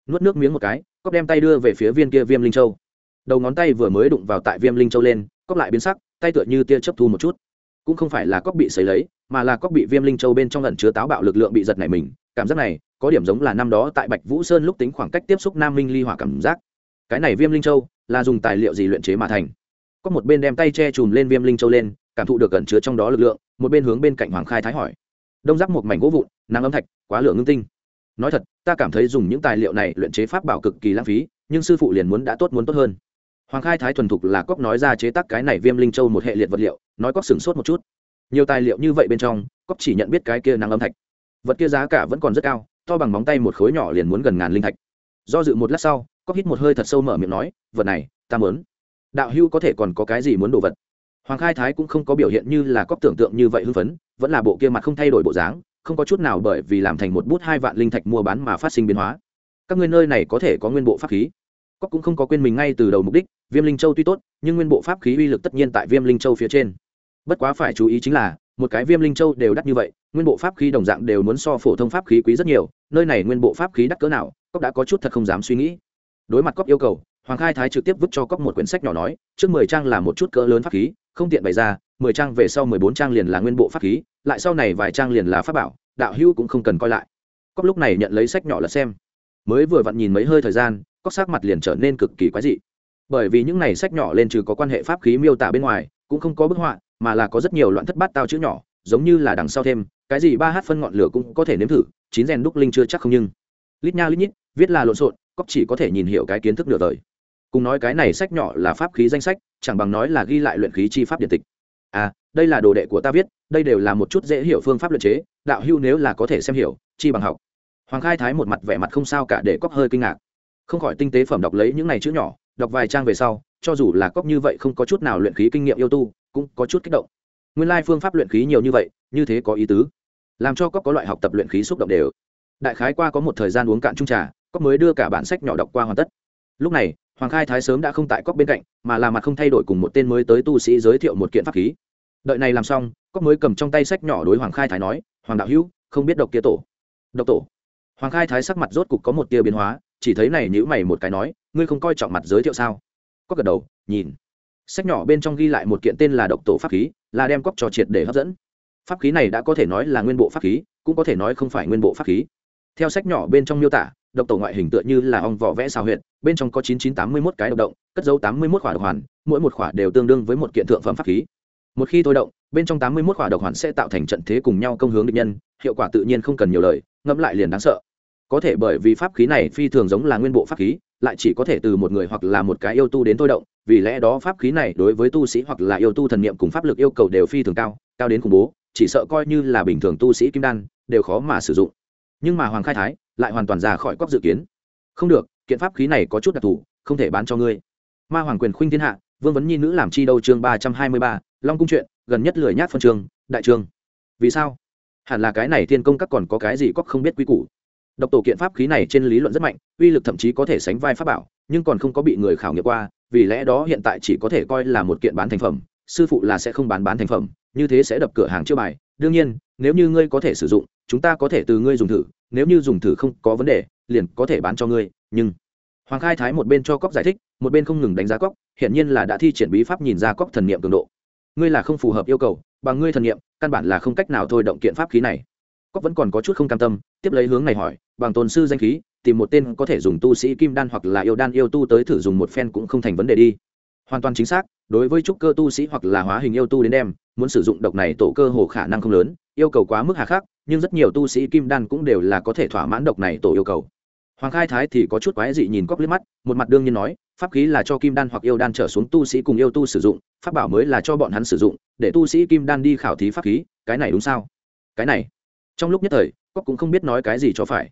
Nuốt nước miếng một cái, cóc đem tay đưa về phía viên kia viêm linh châu đầu ngón tay vừa mới đụng vào tại viêm linh châu lên, cóc lại biến sắc, tay tựa như tia chấp thu một chút. Cũng không phải là cóc bị xấy lấy, mà là cóc bị viêm linh châu bên trong lần chứa táo bạo lực lượng bị giật này mình, cảm giác này có điểm giống là năm đó tại bạch vũ sơn lúc tính khoảng cách tiếp xúc nam minh ly hỏa cảm giác. Cái này viêm linh châu là dùng tài liệu gì luyện chế mà thành? Có một bên đem tay che chùm lên viêm linh châu lên, cảm thụ được gần chứa trong đó lực lượng, một bên hướng bên cạnh hoàng khai thái hỏi. Đông giáp một mảnh gỗ vụn, nắng âm thạch, quá lượng ngưng tinh. Nói thật, ta cảm thấy dùng những tài liệu này luyện chế pháp bảo cực kỳ lãng phí, nhưng sư phụ liền muốn đã tốt muốn tốt hơn hoàng khai thái thuần thục là cóc nói ra chế tác cái này viêm linh châu một hệ liệt vật liệu, nói cóc sửng sốt một chút. Nhiều tài liệu như vậy bên trong cóc chỉ nhận biết cái kia năng âm thạch. Vật kia giá cả vẫn còn rất cao, to bằng móng tay một khối nhỏ liền muốn gần ngàn linh thạch. Do dự một lát sau cóc hít một hơi thật sâu mở miệng nói, vật này, ta muốn. Đạo hưu có thể còn có cái gì muốn đồ vật? Hoàng khai thái cũng không có biểu hiện như là cóc tưởng tượng như vậy hưng phấn, vẫn là bộ kia mặt không thay đổi bộ dáng, không có chút nào bởi vì làm thành một bút hai vạn linh thạch mua bán mà phát sinh biến hóa. Các ngươi nơi này có thể có nguyên bộ pháp khí. Cóc cũng không có quên mình ngay từ đầu mục đích viêm linh châu tuy tốt, nhưng nguyên bộ pháp khí uy lực tất nhiên tại viêm linh châu phía trên. Bất quá phải chú ý chính là, một cái viêm linh châu đều đắt như vậy, nguyên bộ pháp khí đồng dạng đều muốn so phổ thông pháp khí quý rất nhiều, nơi này nguyên bộ pháp khí đắt cỡ nào cóc đã có chút thật không dám suy nghĩ. Đối mặt cóc yêu cầu, hoàng khai thái trực tiếp vứt cho cóc một quyển sách nhỏ nói, trước mười trang là một chút cỡ lớn pháp khí, không tiện bày ra, mười trang về sau mười bốn trang liền là nguyên bộ pháp khí, lại sau này vài trang liền là pháp bảo, đạo hữu cũng không cần coi lại. Cóc lúc này nhận lấy sách nhỏ là xem. Mới vừa vặn nhìn mấy hơi thời gian cóc sắc mặt liền trở nên cực kỳ quái dị bởi vì những này sách nhỏ lên trừ có quan hệ pháp khí miêu tả bên ngoài, cũng không có bức họa, mà là có rất nhiều loạn thất bát tao chữ nhỏ, giống như là đằng sau thêm, cái gì ba hát phân ngọn lửa cũng có thể nếm thử, chín rèn đúc linh chưa chắc không nhưng. Lít nha lít nhít, viết là lộn xộn, cóc chỉ có thể nhìn hiểu cái kiến thức nửa đời. Cùng nói cái này sách nhỏ là pháp khí danh sách, chẳng bằng nói là ghi lại luyện khí chi pháp điện tịch. À đây là đồ đệ của ta viết, đây đều là một chút dễ hiểu phương pháp luyện chế, đạo hưu nếu là có thể xem hiểu, chi bằng học. Hoàng khai thái một mặt vẻ mặt không sao cả để cóc hơi kinh ngạc. Không khỏi tinh tế phẩm đọc lấy những này chữ nhỏ đọc vài trang về sau, cho dù là cóc như vậy không có chút nào luyện khí kinh nghiệm yêu tu, cũng có chút kích động. Nguyên lai phương pháp luyện khí nhiều như vậy, như thế có ý tứ. Làm cho cóc có loại học tập luyện khí xúc động đều. Đại khái qua có một thời gian uống cạn trung trà cóc mới đưa cả bản sách nhỏ đọc qua hoàn tất. Lúc này, hoàng khai thái sớm đã không tại cóc bên cạnh, mà là mặt không thay đổi cùng một tên mới tới tu sĩ giới thiệu một kiện pháp khí. Đợi này làm xong cóc mới cầm trong tay sách nhỏ đối hoàng khai thái nói, hoàng đạo hữu, không biết độc kia tổ. Độc tổ? Hoàng khai thái sắc mặt rốt cục có một tia biến hóa, chỉ thấy này nhữ mày một cái nói ngươi không coi trọng mặt giới thiệu sao? Cóc gật đầu, nhìn. Sách nhỏ bên trong ghi lại một kiện tên là độc tổ pháp khí, là đem cóc trò triệt để hấp dẫn. Pháp khí này đã có thể nói là nguyên bộ pháp khí, cũng có thể nói không phải nguyên bộ pháp khí. Theo sách nhỏ bên trong miêu tả, độc tổ ngoại hình tựa như là ong vỏ vẽ xào huyệt, bên trong có chín chín tám mươi mốt cái độc động, cất dấu tám mươi mốt khỏa độc hoàn, mỗi một khỏa đều tương đương với một kiện thượng phẩm pháp khí. Một khi thôi động, bên trong tám mươi mốt khỏa độc hoàn sẽ tạo thành trận thế cùng nhau công hướng địch nhân, hiệu quả tự nhiên không cần nhiều lời, ngẫm lại liền đáng sợ. Có thể bởi vì pháp khí này phi thường giống là nguyên bộ pháp khí lại chỉ có thể từ một người hoặc là một cái yêu tu đến thôi động, vì lẽ đó pháp khí này đối với tu sĩ hoặc là yêu tu thần niệm cùng pháp lực yêu cầu đều phi thường cao cao đến khủng bố, chỉ sợ coi như là bình thường tu sĩ kim đan, đều khó mà sử dụng. Nhưng mà hoàng khai thái lại hoàn toàn ra khỏi cóc dự kiến. Không được, kiện pháp khí này có chút đặc thù, không thể bán cho ngươi. Ma hoàng quyền khuynh thiên hạ, vương vấn nhi nữ làm chi đâu chương ba trăm hai mươi ba, long cung chuyện, gần nhất lười nhát phân trường đại trường vì sao? Hẳn là cái này thiên công các còn có cái gì cóc không biết quy củ độc tổ kiện pháp khí này trên lý luận rất mạnh, uy lực thậm chí có thể sánh vai pháp bảo, nhưng còn không có bị người khảo nghiệm qua, vì lẽ đó hiện tại chỉ có thể coi là một kiện bán thành phẩm, sư phụ là sẽ không bán bán thành phẩm, như thế sẽ đập cửa hàng chưa bài. Đương nhiên, nếu như ngươi có thể sử dụng, chúng ta có thể từ ngươi dùng thử, nếu như dùng thử không có vấn đề, liền có thể bán cho ngươi, nhưng hoàng khai thái một bên cho cóc giải thích, một bên không ngừng đánh giá cóc hiện nhiên là đã thi triển bí pháp nhìn ra cóc thần niệm cường độ. Ngươi là không phù hợp yêu cầu, bằng ngươi thần niệm, căn bản là không cách nào thôi động kiện pháp khí này cóc vẫn còn có chút không cam tâm, tiếp lấy hướng này hỏi, bằng tôn sư danh khí, tìm một tên có thể dùng tu sĩ kim đan hoặc là yêu đan yêu tu tới thử dùng một phen cũng không thành vấn đề đi. Hoàn toàn chính xác, đối với trúc cơ tu sĩ hoặc là hóa hình yêu tu đến đem, muốn sử dụng độc này tổ cơ hồ khả năng không lớn, yêu cầu quá mức hà khắc, nhưng rất nhiều tu sĩ kim đan cũng đều là có thể thỏa mãn độc này tổ yêu cầu. Hoàng khai thái thì có chút quái dị nhìn cóc liếc mắt, một mặt đương nhiên nói, pháp khí là cho kim đan hoặc yêu đan trở xuống tu sĩ cùng yêu tu sử dụng, pháp bảo mới là cho bọn hắn sử dụng, để tu sĩ kim đan đi khảo thí pháp khí, cái này đúng sao? Cái này trong lúc nhất thời cóc cũng không biết nói cái gì cho phải.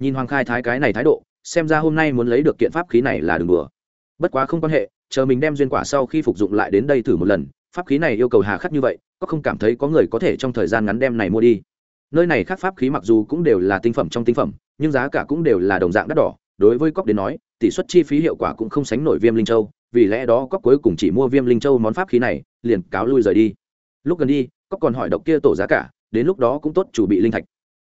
Nhìn hoàng khai thái cái này thái độ, xem ra hôm nay muốn lấy được kiện pháp khí này là đường đùa. Bất quá không quan hệ, chờ mình đem duyên quả sau khi phục dụng lại đến đây thử một lần, pháp khí này yêu cầu hà khắc như vậy có không cảm thấy có người có thể trong thời gian ngắn đem này mua đi. Nơi này khác pháp khí mặc dù cũng đều là tinh phẩm trong tinh phẩm, nhưng giá cả cũng đều là đồng dạng đắt đỏ. Đối với cóc đến nói, tỷ suất chi phí hiệu quả cũng không sánh nổi viêm linh châu, vì lẽ đó cóc cuối cùng chỉ mua viêm linh châu món pháp khí này, liền cáo lui rời đi. Lúc gần đi cóc còn hỏi độc kia tổ giá cả đến lúc đó cũng tốt chủ bị linh thạch.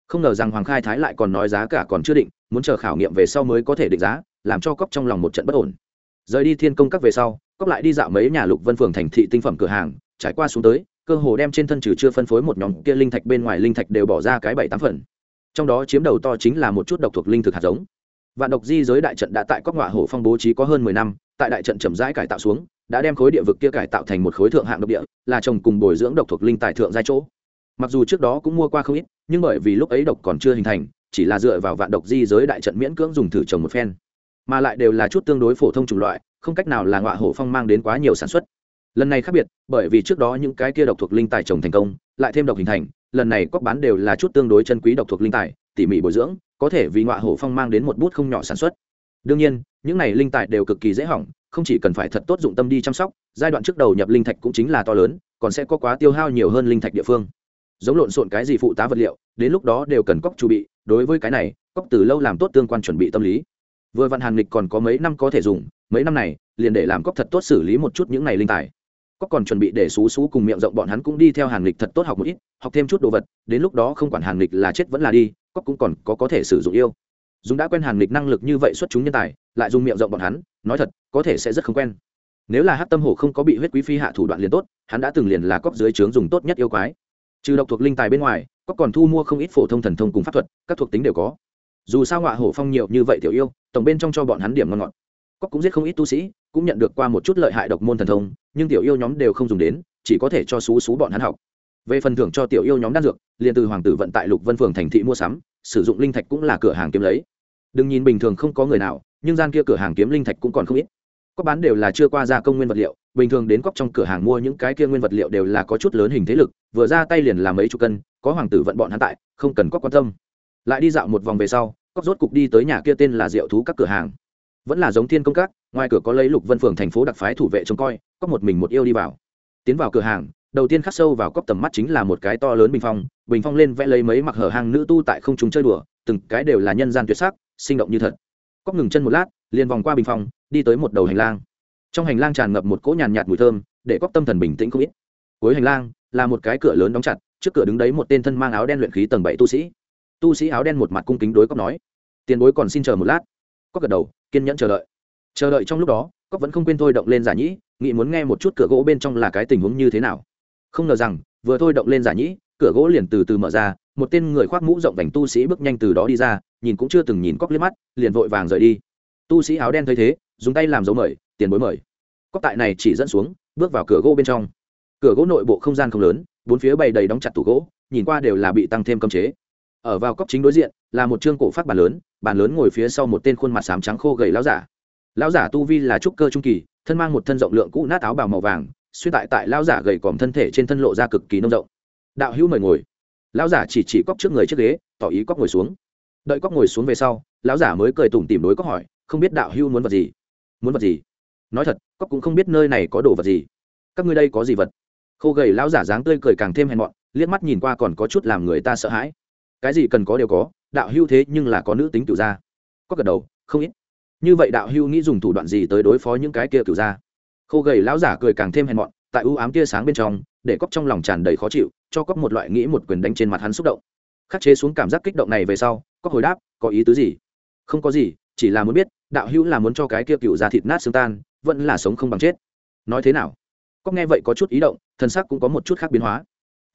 Không ngờ rằng hoàng khai thái lại còn nói giá cả còn chưa định, muốn chờ khảo nghiệm về sau mới có thể định giá, làm cho cóc trong lòng một trận bất ổn. Rời đi thiên công các về sau cóc lại đi dạo mấy nhà lục vân phường thành thị tinh phẩm cửa hàng, trải qua xuống tới, cơ hồ đem trên thân trừ chưa phân phối một nhóm kia linh thạch bên ngoài linh thạch đều bỏ ra cái bảy tám phần. Trong đó chiếm đầu to chính là một chút độc thuộc linh thực hạt giống. Vạn độc di giới đại trận đã tại cóc ngọa hổ phong bố trí có hơn mười năm, tại đại trận chậm rãi cải tạo xuống, đã đem khối địa vực kia cải tạo thành một khối thượng hạng độc địa, là trồng cùng bồi dưỡng độc thuộc linh tại thượng giai chỗ mặc dù trước đó cũng mua qua không ít, nhưng bởi vì lúc ấy độc còn chưa hình thành, chỉ là dựa vào vạn độc di giới đại trận miễn cưỡng dùng thử trồng một phen. Mà lại đều là chút tương đối phổ thông chủng loại, không cách nào là ngọa hổ phong mang đến quá nhiều sản xuất. Lần này khác biệt, bởi vì trước đó những cái kia độc thuộc linh tài trồng thành công, lại thêm độc hình thành, lần này cóc bán đều là chút tương đối chân quý độc thuộc linh tài, tỉ mỉ bồi dưỡng, có thể vì ngọa hổ phong mang đến một bút không nhỏ sản xuất. Đương nhiên, những này linh tài đều cực kỳ dễ hỏng, không chỉ cần phải thật tốt dụng tâm đi chăm sóc, giai đoạn trước đầu nhập linh thạch cũng chính là to lớn, còn sẽ có quá tiêu hao nhiều hơn linh thạch địa phương giống lộn xộn cái gì phụ tá vật liệu, đến lúc đó đều cần cóc chu bị. Đối với cái này, cóc từ lâu làm tốt tương quan chuẩn bị tâm lý. Vừa vạn hàng lịch còn có mấy năm có thể dùng, mấy năm này, liền để làm cóc thật tốt xử lý một chút những này linh tài. Cóc còn chuẩn bị để xú xú cùng miệng rộng bọn hắn cũng đi theo hàng lịch thật tốt học một ít, học thêm chút đồ vật, đến lúc đó không quản hàng lịch là chết vẫn là đi, cóc cũng còn có có thể sử dụng yêu. Dùng đã quen hàng lịch năng lực như vậy xuất chúng nhân tài, lại dùng miệng rộng bọn hắn, nói thật, có thể sẽ rất không quen. Nếu là hát tâm hổ không có bị huyết quý phi hạ thủ đoạn liền tốt, hắn đã từng liền là cóc dưới trướng dùng tốt nhất yêu quái trừ độc thuộc linh tài bên ngoài, có còn thu mua không ít phổ thông thần thông cùng pháp thuật, các thuộc tính đều có. Dù sao ngọa hổ phong nhiều như vậy tiểu yêu, tổng bên trong cho bọn hắn điểm ngon ngọt. Có cũng giết không ít tu sĩ, cũng nhận được qua một chút lợi hại độc môn thần thông, nhưng tiểu yêu nhóm đều không dùng đến, chỉ có thể cho xú xú bọn hắn học. Về phần thưởng cho tiểu yêu nhóm đan dược, liền từ hoàng tử vận tại lục vân phường thành thị mua sắm, sử dụng linh thạch cũng là cửa hàng kiếm lấy. Đừng nhìn bình thường không có người nào, nhưng gian kia cửa hàng kiếm linh thạch cũng còn không ít có bán đều là chưa qua gia công nguyên vật liệu, bình thường đến cóc trong cửa hàng mua những cái kia nguyên vật liệu đều là có chút lớn hình thế lực, vừa ra tay liền làm mấy chục cân, có hoàng tử vận bọn hắn tại, không cần cóc quan tâm. Lại đi dạo một vòng về sau cóc rốt cục đi tới nhà kia tên là rượu thú các cửa hàng. Vẫn là giống thiên công các, ngoài cửa có lấy lục vân phường thành phố đặc phái thủ vệ trông coi có một mình một yêu đi vào. Tiến vào cửa hàng, đầu tiên khắc sâu vào cóc tầm mắt chính là một cái to lớn bình phong bình phong lên vẽ lấy mấy mặc hở hang nữ tu tại không chúng chơi đùa, từng cái đều là nhân gian tuyệt sắc, sinh động như thật. Cóc ngừng chân một lát liền vòng qua bình phong, đi tới một đầu hành lang. Trong hành lang tràn ngập một cỗ nhàn nhạt mùi thơm, để cóc tâm thần bình tĩnh không ít. Cuối hành lang là một cái cửa lớn đóng chặt, trước cửa đứng đấy một tên thân mang áo đen luyện khí tầng bảy tu sĩ. Tu sĩ áo đen một mặt cung kính đối cóc nói, tiền bối còn xin chờ một lát. Cóc gật đầu, kiên nhẫn chờ đợi. Chờ đợi trong lúc đó cóc vẫn không quên thôi động lên giả nhĩ, nghĩ muốn nghe một chút cửa gỗ bên trong là cái tình huống như thế nào. Không ngờ rằng, vừa thôi động lên giả nhĩ, cửa gỗ liền từ từ mở ra, một tên người khoác mũ rộng vành tu sĩ bước nhanh từ đó đi ra, nhìn cũng chưa từng nhìn cóc liếc mắt, liền vội vàng rời đi tu sĩ áo đen thấy thế, dùng tay làm dấu mời, tiền bối mời. Cóc tại này chỉ dẫn xuống, bước vào cửa gỗ bên trong. Cửa gỗ nội bộ không gian không lớn, bốn phía bày đầy đóng chặt tủ gỗ, nhìn qua đều là bị tăng thêm cơm chế. Ở vào cốc chính đối diện, là một chương cổ phát bàn lớn bàn lớn ngồi phía sau một tên khuôn mặt sám trắng khô gầy lão giả. Lão giả tu vi là trúc cơ trung kỳ, thân mang một thân rộng lượng cũ nát áo bào màu vàng, xuyên tại tại lão giả gầy còm thân thể trên thân lộ ra cực kỳ nông rộng. Đạo hữu mời ngồi. Lão giả chỉ chỉ cóc trước người chiếc ghế, tỏ ý cóc ngồi xuống. Đợi cóc ngồi xuống về sau, lão giả mới cười tủm tìm đối cóc hỏi không biết đạo hữu muốn vật gì. Muốn vật gì? Nói thật cóc cũng không biết nơi này có đồ vật gì. Các ngươi đây có gì vật? Khô gầy lão giả dáng tươi cười càng thêm hèn mọn, liếc mắt nhìn qua còn có chút làm người ta sợ hãi. Cái gì cần có đều có, đạo hưu thế nhưng là có nữ tính cựu gia. Có gật đầu, không ít. Như vậy đạo hưu nghĩ dùng thủ đoạn gì tới đối phó những cái kia cựu gia? Khô gầy lão giả cười càng thêm hèn mọn, tại ưu ám tia sáng bên trong, để cóc trong lòng tràn đầy khó chịu, cho cóc một loại nghĩ một quyền đánh trên mặt hắn xúc động. Khắc chế xuống cảm giác kích động này về sau cóc hồi đáp, có ý tứ gì? Không có gì, chỉ là muốn biết đạo hữu là muốn cho cái kia cựu ra thịt nát xương tan, vẫn là sống không bằng chết. Nói thế nào? Có nghe vậy có chút ý động thân sắc cũng có một chút khác biến hóa.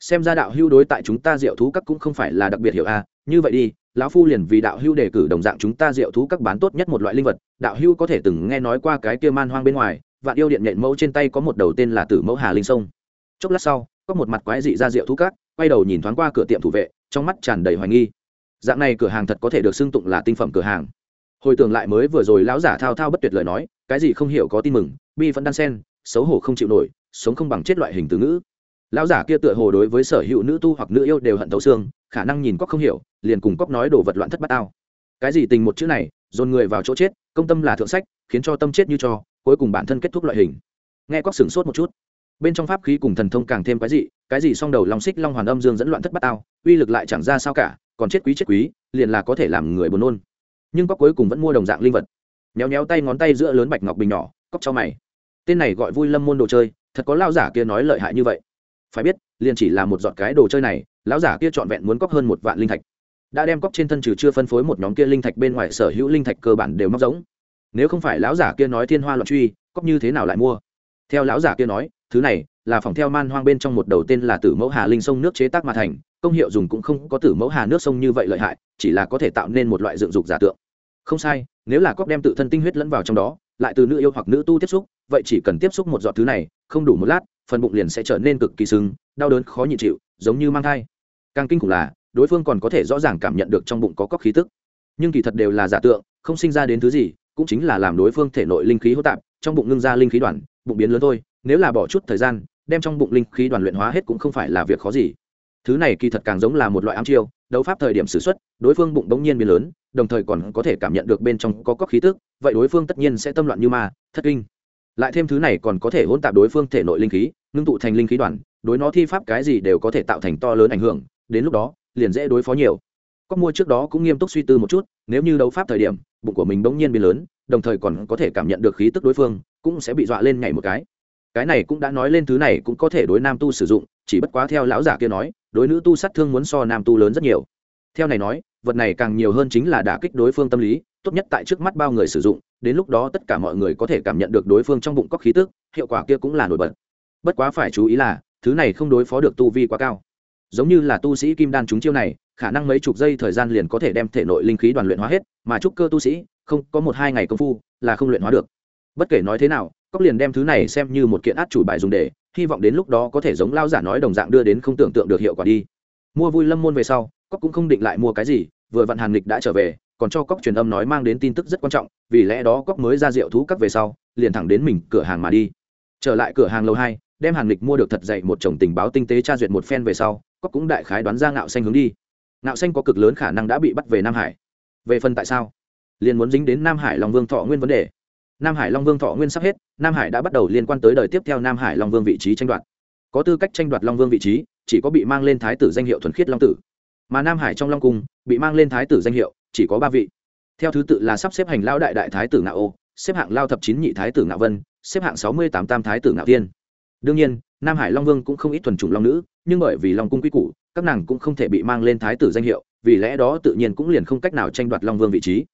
Xem ra đạo hữu đối tại chúng ta diệu thú các cũng không phải là đặc biệt hiểu a như vậy đi, lão phu liền vì đạo hữu đề cử đồng dạng chúng ta diệu thú các bán tốt nhất một loại linh vật, đạo hữu có thể từng nghe nói qua cái kia man hoang bên ngoài, vạn yêu điện nhện mẫu trên tay có một đầu tên là tử mẫu hà linh sông. Chốc lát sau, có một mặt quái dị ra diệu thú các, quay đầu nhìn thoáng qua cửa tiệm thủ vệ, trong mắt tràn đầy hoài nghi. Dạng này cửa hàng thật có thể được xưng tụng là tinh phẩm cửa hàng hồi tưởng lại mới vừa rồi lão giả thao thao bất tuyệt lời nói, cái gì không hiểu có tin mừng, bi vẫn đan sen, xấu hổ không chịu nổi, sống không bằng chết loại hình từ ngữ. Lão giả kia tựa hồ đối với sở hữu nữ tu hoặc nữ yêu đều hận thấu xương, khả năng nhìn cóc không hiểu, liền cùng cóc nói đồ vật loạn thất bát tao cái gì tình một chữ này, dồn người vào chỗ chết, công tâm là thượng sách, khiến cho tâm chết như cho, cuối cùng bản thân kết thúc loại hình. Nghe cóc sửng sốt một chút. Bên trong pháp khí cùng thần thông càng thêm cái gì cái gì song đầu long xích long hoàn âm dương dẫn loạn thất bát tao uy lực lại chẳng ra sao cả, còn chết quý chết quý, liền là có thể làm người buồn nôn nhưng cóc cuối cùng vẫn mua đồng dạng linh vật. Nhéo nhéo tay ngón tay giữa lớn bạch ngọc bình nhỏ, cóc cho mày. Tên này gọi vui lâm môn đồ chơi, thật có lao giả kia nói lợi hại như vậy. Phải biết, liền chỉ là một giọt cái đồ chơi này, lão giả kia trọn vẹn muốn cóc hơn một vạn linh thạch. Đã đem cóc trên thân trừ chưa phân phối một nhóm kia linh thạch bên ngoài sở hữu linh thạch cơ bản đều móc giống. Nếu không phải lão giả kia nói thiên hoa loạn truy, cóc như thế nào lại mua? Theo lão giả kia nói, thứ này là phòng theo man hoang bên trong một đầu tên là tử mẫu hà linh sông nước chế tác mà thành công hiệu dùng cũng không có tử mẫu hà nước sông như vậy lợi hại, chỉ là có thể tạo nên một loại dựng dục giả tượng. Không sai, nếu là cóc đem tự thân tinh huyết lẫn vào trong đó, lại từ nữ yêu hoặc nữ tu tiếp xúc, vậy chỉ cần tiếp xúc một giọt thứ này, không đủ một lát, phần bụng liền sẽ trở nên cực kỳ sưng, đau đớn khó nhịn chịu, giống như mang thai. Càng kinh khủng là, đối phương còn có thể rõ ràng cảm nhận được trong bụng có cóc khí tức. Nhưng kỳ thật đều là giả tượng, không sinh ra đến thứ gì, cũng chính là làm đối phương thể nội linh khí hô tạp, trong bụng ngưng ra linh khí đoàn, bụng biến lớn thôi, nếu là bỏ chút thời gian, đem trong bụng linh khí đoàn luyện hóa hết cũng không phải là việc khó gì thứ này kỳ thật càng giống là một loại ám chiêu, đấu pháp thời điểm s ử x u ấ t đối phương bụng bỗng nhiên biến lớn, đồng thời còn có thể cảm nhận được bên trong có cóc khí tức, vậy đối phương tất nhiên sẽ tâm loạn như ma, thất kinh. Lại thêm thứ này còn có thể hỗn tạp đối phương thể nội linh khí, ngưng tụ thành linh khí đoàn, đối nó thi pháp cái gì đều có thể tạo thành to lớn ảnh hưởng, đến lúc đó, liền dễ đối phó nhiều. Cóc mua trước đó cũng nghiêm túc suy tư một chút, nếu như đấu pháp thời điểm, bụng của mình bỗng nhiên biến lớn, đồng thời còn có thể cảm nhận được khí tức đối phương, cũng sẽ bị dọa lên nhảy một cái. Cái này cũng đã nói lên thứ này cũng có thể đối nam tu sử dụng chỉ bất quá theo lão giả kia nói, đối nữ tu sát thương muốn so nam tu lớn rất nhiều. Theo này nói, vật này càng nhiều hơn chính là đả kích đối phương tâm lý, tốt nhất tại trước mắt bao người sử dụng, đến lúc đó tất cả mọi người có thể cảm nhận được đối phương trong bụng có khí tức, hiệu quả kia cũng là nổi bật. Bất quá phải chú ý là, thứ này không đối phó được tu vi quá cao. Giống như là tu sĩ kim đan chúng chiêu này, khả năng mấy chục giây thời gian liền có thể đem thể nội linh khí đoàn luyện hóa hết, mà trúc cơ tu sĩ, không, có một hai ngày công phu là không luyện hóa được. Bất kể nói thế nào cóc liền đem thứ này xem như một kiện át chủ bài dùng để hy vọng đến lúc đó có thể giống lao giả nói đồng dạng đưa đến không tưởng tượng được hiệu quả đi. Mua vui lâm môn về sau cóc cũng không định lại mua cái gì, vừa vặn hàn lịch đã trở về, còn cho cóc truyền âm nói mang đến tin tức rất quan trọng, vì lẽ đó cóc mới ra rượu thú các về sau, liền thẳng đến mình cửa hàng mà đi. Trở lại cửa hàng lâu hai, đem hàn lịch mua được thật dậy một chồng tình báo tinh tế tra duyệt một phen về sau cóc cũng đại khái đoán ra ngạo xanh hướng đi. Ngạo xanh có cực lớn khả năng đã bị bắt về nam hải. Về phần tại sao? Liền muốn dính đến nam hải long vương thọ nguyên vấn đề nam hải long vương thọ nguyên sắp hết, nam hải đã bắt đầu liên quan tới đời tiếp theo nam hải long vương vị trí tranh đoạt. Có tư cách tranh đoạt long vương vị trí, chỉ có bị mang lên thái tử danh hiệu thuần khiết long tử. Mà nam hải trong long cung, bị mang lên thái tử danh hiệu, chỉ có ba vị. Theo thứ tự là sắp xếp hành lao đại đại thái tử ngạo ô, xếp hạng lao thập chín nhị thái tử ngạo vân, xếp hạng sáu mươi tám tam thái tử ngạo tiên đương nhiên, nam hải long vương cũng không ít thuần chủng long nữ, nhưng bởi vì long cung quy củ, các nàng cũng không thể bị mang lên thái tử danh hiệu, vì lẽ đó tự nhiên cũng liền không cách nào tranh đoạt long vương vị trí.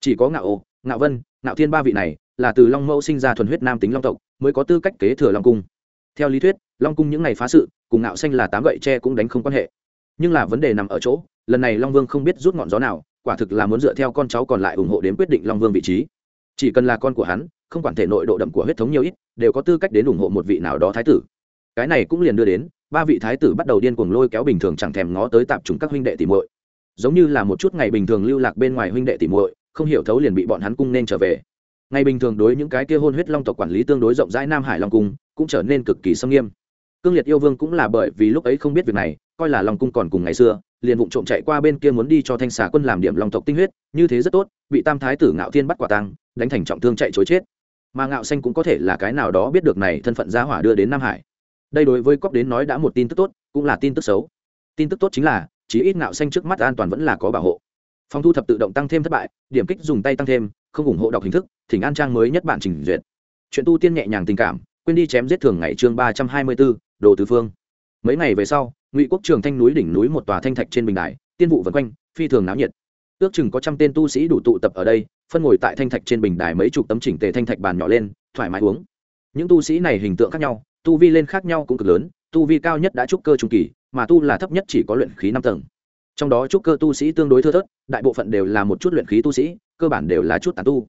Chỉ có ngạo ô, ngạo vân, ngạo thiên ba vị này là từ long mẫu sinh ra thuần huyết nam tính long tộc, mới có tư cách kế thừa long cung. Theo lý thuyết, long cung những ngày phá sự, cùng ngạo xanh là tám gậy tre cũng đánh không quan hệ. Nhưng là vấn đề nằm ở chỗ, lần này long vương không biết rút ngọn gió nào, quả thực là muốn dựa theo con cháu còn lại ủng hộ đến quyết định long vương vị trí. Chỉ cần là con của hắn, không quản thể nội độ đậm của huyết thống nhiều ít, đều có tư cách đến ủng hộ một vị nào đó thái tử. Cái này cũng liền đưa đến, ba vị thái tử bắt đầu điên cuồng lôi kéo bình thường chẳng thèm ngó tới tạp chúng các huynh đệ tỉ muội. Giống như là một chút ngày bình thường lưu lạc bên ngoài huynh đệ tỉ muội, không hiểu thấu liền bị bọn hắn cung nên trở về ngày bình thường đối những cái kia hôn huyết long tộc quản lý tương đối rộng rãi nam hải long cung, cũng trở nên cực kỳ sâm nghiêm. Cương liệt yêu vương cũng là bởi vì lúc ấy không biết việc này, coi là long cung còn cùng ngày xưa, liền vụng trộm chạy qua bên kia muốn đi cho thanh xà quân làm điểm long tộc tinh huyết, như thế rất tốt, bị tam thái tử ngạo thiên bắt quả tăng đánh thành trọng thương chạy chối chết. Mà ngạo xanh cũng có thể là cái nào đó biết được này thân phận gia hỏa đưa đến nam hải. Đây đối với cóc đến nói đã một tin tức tốt, cũng là tin tức xấu. Tin tức tốt chính là, chí ít ngạo xanh trước mắt an toàn vẫn là có bảo hộ. Phòng thu thập tự động tăng thêm thất bại, điểm kích dùng tay tăng thêm không ủng hộ đọc hình thức, thỉnh an trang mới nhất bản trình duyệt. Chuyện tu tiên nhẹ nhàng tình cảm, quên đi chém giết thường ngày chương ba trăm hai mươi bốn đồ tứ phương. Mấy ngày về sau, ngụy quốc trường thanh núi đỉnh núi một tòa thanh thạch trên bình đài, tiên vụ vân quanh, phi thường náo nhiệt. Ước chừng có trăm tên tu sĩ đủ tụ tập ở đây, phân ngồi tại thanh thạch trên bình đài mấy chục tấm chỉnh tề thanh thạch bàn nhỏ lên, thoải mái uống. Những tu sĩ này hình tượng khác nhau, tu vi lên khác nhau cũng cực lớn, tu vi cao nhất đã trúc cơ trung kỳ, mà tu là thấp nhất chỉ có luyện khí năm tầng. Trong đó trúc cơ tu sĩ tương đối thưa thớt, đại bộ phận đều là một chút luyện khí tu sĩ cơ bản đều là chút tàn tu.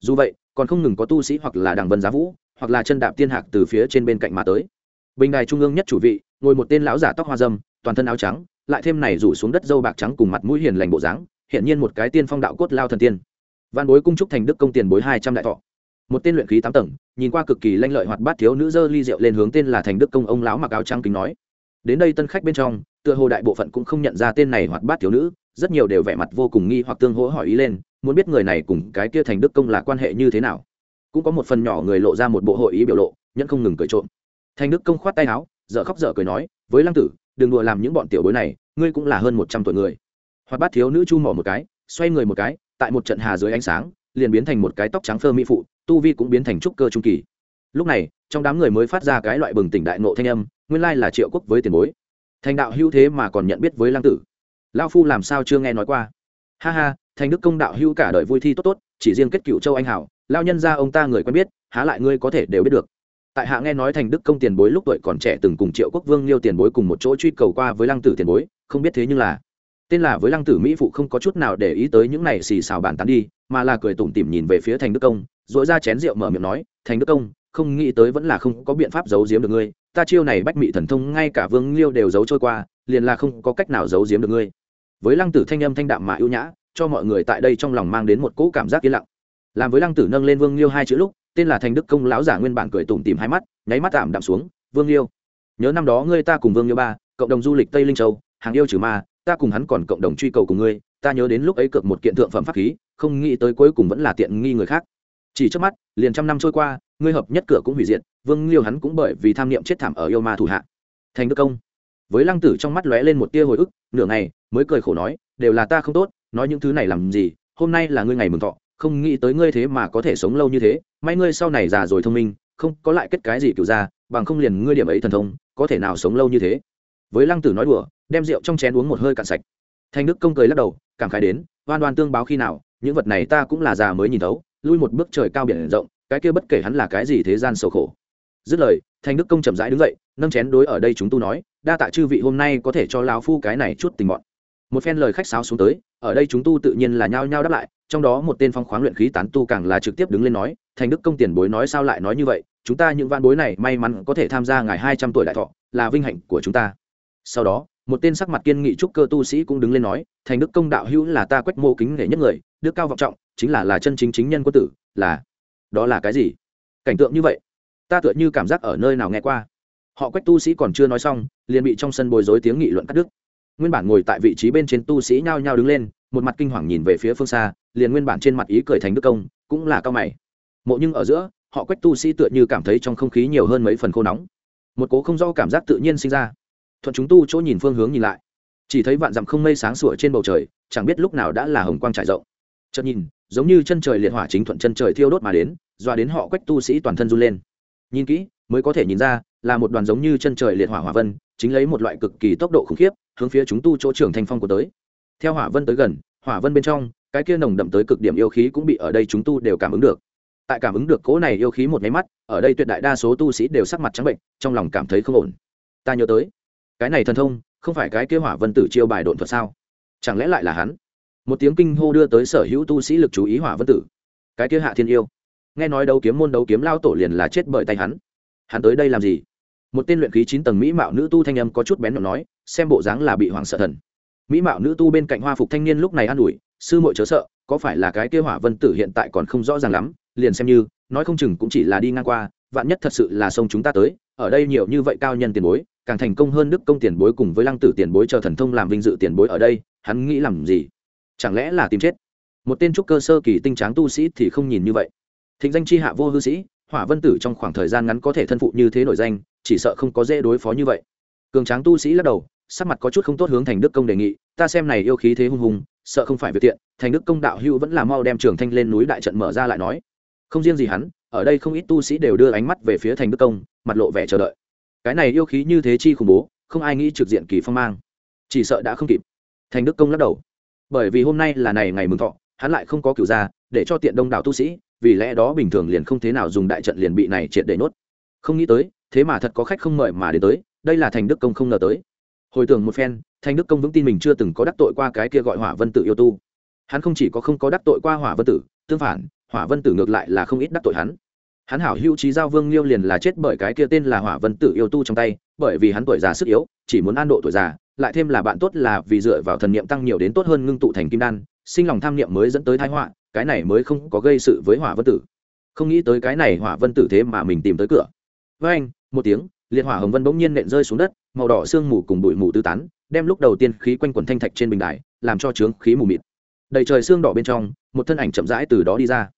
Dù vậy, còn không ngừng có tu sĩ hoặc là đằng vân giá vũ, hoặc là chân đạp tiên hạc từ phía trên bên cạnh mà tới. Bình đài trung ương nhất chủ vị, ngồi một tên lão giả tóc hoa dâm, toàn thân áo trắng, lại thêm này rủ xuống đất dâu bạc trắng cùng mặt mũi hiền lành bộ dáng hiện nhiên một cái tiên phong đạo cốt lao thần tiên. Văn bối cung trúc thành đức công tiền bối hai trăm đại thọ. Một tên luyện khí tám tầng, nhìn qua cực kỳ lanh lợi hoạt bát thiếu nữ dơ ly rượu lên hướng tên là thành đức công ông lão mặc áo trắng kính nói. Đến đây tân khách bên trong, tựa hồ đại bộ phận cũng không nhận ra tên này hoạt bát thiếu nữ, rất nhiều đều vẻ mặt vô cùng nghi hoặc tương hỗ hỏi ý lên muốn biết người này cùng cái kia thành đức công là quan hệ như thế nào. Cũng có một phần nhỏ người lộ ra một bộ hội ý biểu lộ, nhẫn không ngừng cười trộm. Thành đức công khoát tay áo, dở khóc dở cười nói, với lăng tử, đừng đùa làm những bọn tiểu bối này, ngươi cũng là hơn một trăm tuổi người. Hoạt bát thiếu nữ chu mỏ một cái, xoay người một cái, tại một trận hà dưới ánh sáng, liền biến thành một cái tóc trắng phơ mỹ phụ, tu vi cũng biến thành trúc cơ trung kỳ. Lúc này, trong đám người mới phát ra cái loại bừng tỉnh đại nộ thanh âm, nguyên lai là triệu quốc với tiền bối. Thành đạo hữu thế mà còn nhận biết với lăng tử. Lao phu làm sao chưa nghe nói qua? Ha ha, thành đức công đạo hữu cả đời vui thi tốt tốt, chỉ riêng kết cựu châu anh hảo lao nhân ra ông ta người quen biết, há lại ngươi có thể đều biết được. Tại hạ nghe nói thành đức công tiền bối lúc tuổi còn trẻ từng cùng triệu quốc vương liêu tiền bối cùng một chỗ truy cầu qua với lăng tử tiền bối, không biết thế nhưng là, tên là với lăng tử mỹ phụ không có chút nào để ý tới những này xì xào bàn tán đi, mà là cười tủm tỉm nhìn về phía thành đức công dội ra chén rượu mở miệng nói, thành đức công, không nghĩ tới vẫn là không có biện pháp giấu giếm được ngươi, ta chiêu này bách mị thần thông ngay cả vương liêu đều giấu trôi qua, liền là không có cách nào giấu giếm được ngươi với lăng tử thanh âm thanh đạm mà ưu nhã, cho mọi người tại đây trong lòng mang đến một cỗ cảm giác yên lặng. Làm với lăng tử nâng lên vương liêu hai chữ lúc, tên là thành đức công lão giả nguyên bản cười tủm tìm hai mắt, nháy mắt tạm đạm xuống, vương liêu nhớ năm đó ngươi ta cùng vương liêu ba, cộng đồng du lịch tây linh châu, hàng yêu trừ ma, ta cùng hắn còn cộng đồng truy cầu cùng ngươi, ta nhớ đến lúc ấy cược một kiện thượng phẩm pháp khí, không nghĩ tới cuối cùng vẫn là tiện nghi người khác. Chỉ trước mắt, liền trăm năm trôi qua, ngươi hợp nhất cửa cũng hủy diệt, vương liêu hắn cũng bởi vì tham niệm chết thảm ở yêu ma thủ hạ. Thành đức công với lăng tử trong mắt lóe lên một tia hồi ức, nửa ngày, mới cười khổ nói, đều là ta không tốt, nói những thứ này làm gì, hôm nay là ngươi ngày mừng thọ, không nghĩ tới ngươi thế mà có thể sống lâu như thế, may ngươi sau này già rồi thông minh, không có lại kết cái gì kiểu ra, bằng không liền ngươi điểm ấy thần thông, có thể nào sống lâu như thế? Với lăng tử nói đùa, đem rượu trong chén uống một hơi cạn sạch. Thanh đức công cười lắc đầu, cảm khái đến, oan oan tương báo khi nào, những vật này ta cũng là già mới nhìn thấu, lui một bước trời cao biển rộng, cái kia bất kể hắn là cái gì thế gian sầu khổ. Dứt lời thanh đức công chậm rãi đứng dậy, nâng chén đối ở đây chúng tu nói, đa tạ chư vị hôm nay có thể cho lão phu cái này chút tình bọn. Một phen lời khách sáo xuống tới, ở đây chúng tu tự nhiên là nhao nhao đáp lại, trong đó một tên phong khoáng luyện khí tán tu càng là trực tiếp đứng lên nói, thành đức công tiền bối nói sao lại nói như vậy? Chúng ta những văn bối này may mắn có thể tham gia ngày hai trăm tuổi đại thọ, là vinh hạnh của chúng ta. Sau đó, một tên sắc mặt kiên nghị trúc cơ tu sĩ cũng đứng lên nói, thành đức công đạo hữu là ta quách mô kính nể nhất người, đức cao vọng trọng, chính là là chân chính chính nhân quân tử, là, đó là cái gì? Cảnh tượng như vậy ta tựa như cảm giác ở nơi nào nghe qua. Họ quách tu sĩ còn chưa nói xong, liền bị trong sân bồi dối tiếng nghị luận cắt đứt. Nguyên bản ngồi tại vị trí bên trên tu sĩ nhao nhao đứng lên, một mặt kinh hoàng nhìn về phía phương xa, liền nguyên bản trên mặt ý cười thành đức công, cũng là cao mày. Mộ nhưng ở giữa, họ quách tu sĩ tựa như cảm thấy trong không khí nhiều hơn mấy phần khô nóng. Một cố không do cảm giác tự nhiên sinh ra. Thuận chúng tu chỗ nhìn phương hướng nhìn lại. Chỉ thấy vạn dặm không mây sáng sủa trên bầu trời, chẳng biết lúc nào đã là hồng quang trải rộng. Chợt nhìn, giống như chân trời liệt hỏa chính thuận chân trời thiêu đốt mà đến, doa đến họ quách tu sĩ toàn thân run lên nhìn kỹ, mới có thể nhìn ra, là một đoàn giống như chân trời liệt hỏa hỏa vân, chính lấy một loại cực kỳ tốc độ khủng khiếp, hướng phía chúng tu chỗ trưởng thành phong của tới. Theo hỏa vân tới gần, hỏa vân bên trong, cái kia nồng đậm tới cực điểm yêu khí cũng bị ở đây chúng tu đều cảm ứng được. Tại cảm ứng được cỗ này yêu khí một máy mắt, ở đây tuyệt đại đa số tu sĩ đều sắc mặt trắng bệnh, trong lòng cảm thấy không ổn. Ta nhớ tới, cái này thần thông, không phải cái kia hỏa vân tử chiêu bài độn thuật sao? Chẳng lẽ lại là hắn? Một tiếng kinh hô đưa tới sở hữu tu sĩ lực chú ý hỏa vân tử. Cái kia hạ thiên yêu nghe nói đấu kiếm môn đấu kiếm lao tổ liền là chết bởi tay hắn. Hắn tới đây làm gì? Một tên luyện khí chín tầng mỹ mạo nữ tu thanh âm có chút bén nhọn nói, xem bộ dáng là bị hoảng sợ thần. Mỹ mạo nữ tu bên cạnh hoa phục thanh niên lúc này an ủi, sư muội chớ sợ, có phải là cái kia hỏa vân tử hiện tại còn không rõ ràng lắm, liền xem như, nói không chừng cũng chỉ là đi ngang qua, vạn nhất thật sự là sông chúng ta tới, ở đây nhiều như vậy cao nhân tiền bối, càng thành công hơn đức công tiền bối cùng với lăng tử tiền bối chờ thần thông làm vinh dự tiền bối ở đây, hắn nghĩ làm gì? Chẳng lẽ là tìm chết? Một tên trúc cơ sơ kỳ tinh tráng tu sĩ thì không nhìn như vậy thịnh danh c h i hạ vô hư sĩ, hỏa vân tử trong khoảng thời gian ngắn có thể thân phụ như thế nổi danh, chỉ sợ không có dễ đối phó như vậy. Cường tráng tu sĩ lắc đầu, sắc mặt có chút không tốt hướng thành đức công đề nghị, ta xem này yêu khí thế hung hùng, sợ không phải việc tiện. Thành đức công đạo hữu vẫn là mau đem trường thanh lên núi đại trận mở ra lại nói. Không riêng gì hắn, ở đây không ít tu sĩ đều đưa ánh mắt về phía thành đức công, mặt lộ vẻ chờ đợi. Cái này yêu khí như thế chi khủng bố, không ai nghĩ trực diện kỳ phong mang. Chỉ sợ đã không kịp. Thành đức công lắc đầu. Bởi vì hôm nay là này ngày mừng thọ, hắn lại không có cửu gia, để cho tiện đông đảo tu sĩ vì lẽ đó bình thường liền không thế nào dùng đại trận liền bị này triệt để nốt không nghĩ tới, thế mà thật có khách không mời mà đến tới, đây là thành đức công không ngờ tới. Hồi tưởng một phen, thành đức công vững tin mình chưa từng có đắc tội qua cái kia gọi hỏa vân tử yêu tu. Hắn không chỉ có không có đắc tội qua hỏa vân tử, tương phản, hỏa vân tử ngược lại là không ít đắc tội hắn. Hắn hảo hữu trí giao vương liêu liền là chết bởi cái kia tên là hỏa vân tử yêu tu trong tay, bởi vì hắn tuổi già sức yếu, chỉ muốn an độ tuổi già, lại thêm là bạn tốt là vì dựa vào thần niệm tăng nhiều đến tốt hơn ngưng tụ thành kim đan sinh lòng tham niệm mới dẫn tới thái họa, cái này mới không có gây sự với hỏa vân tử. Không nghĩ tới cái này hỏa vân tử thế mà mình tìm tới cửa. Với anh, một tiếng, liệt hỏa hồng vân bỗng nhiên nện rơi xuống đất, màu đỏ sương mù cùng bụi mù tứ tán, đem lúc đầu tiên khí quanh quần thanh thạch trên bình đài, làm cho trướng khí mù mịt. Đầy trời xương đỏ bên trong, một thân ảnh chậm rãi từ đó đi ra.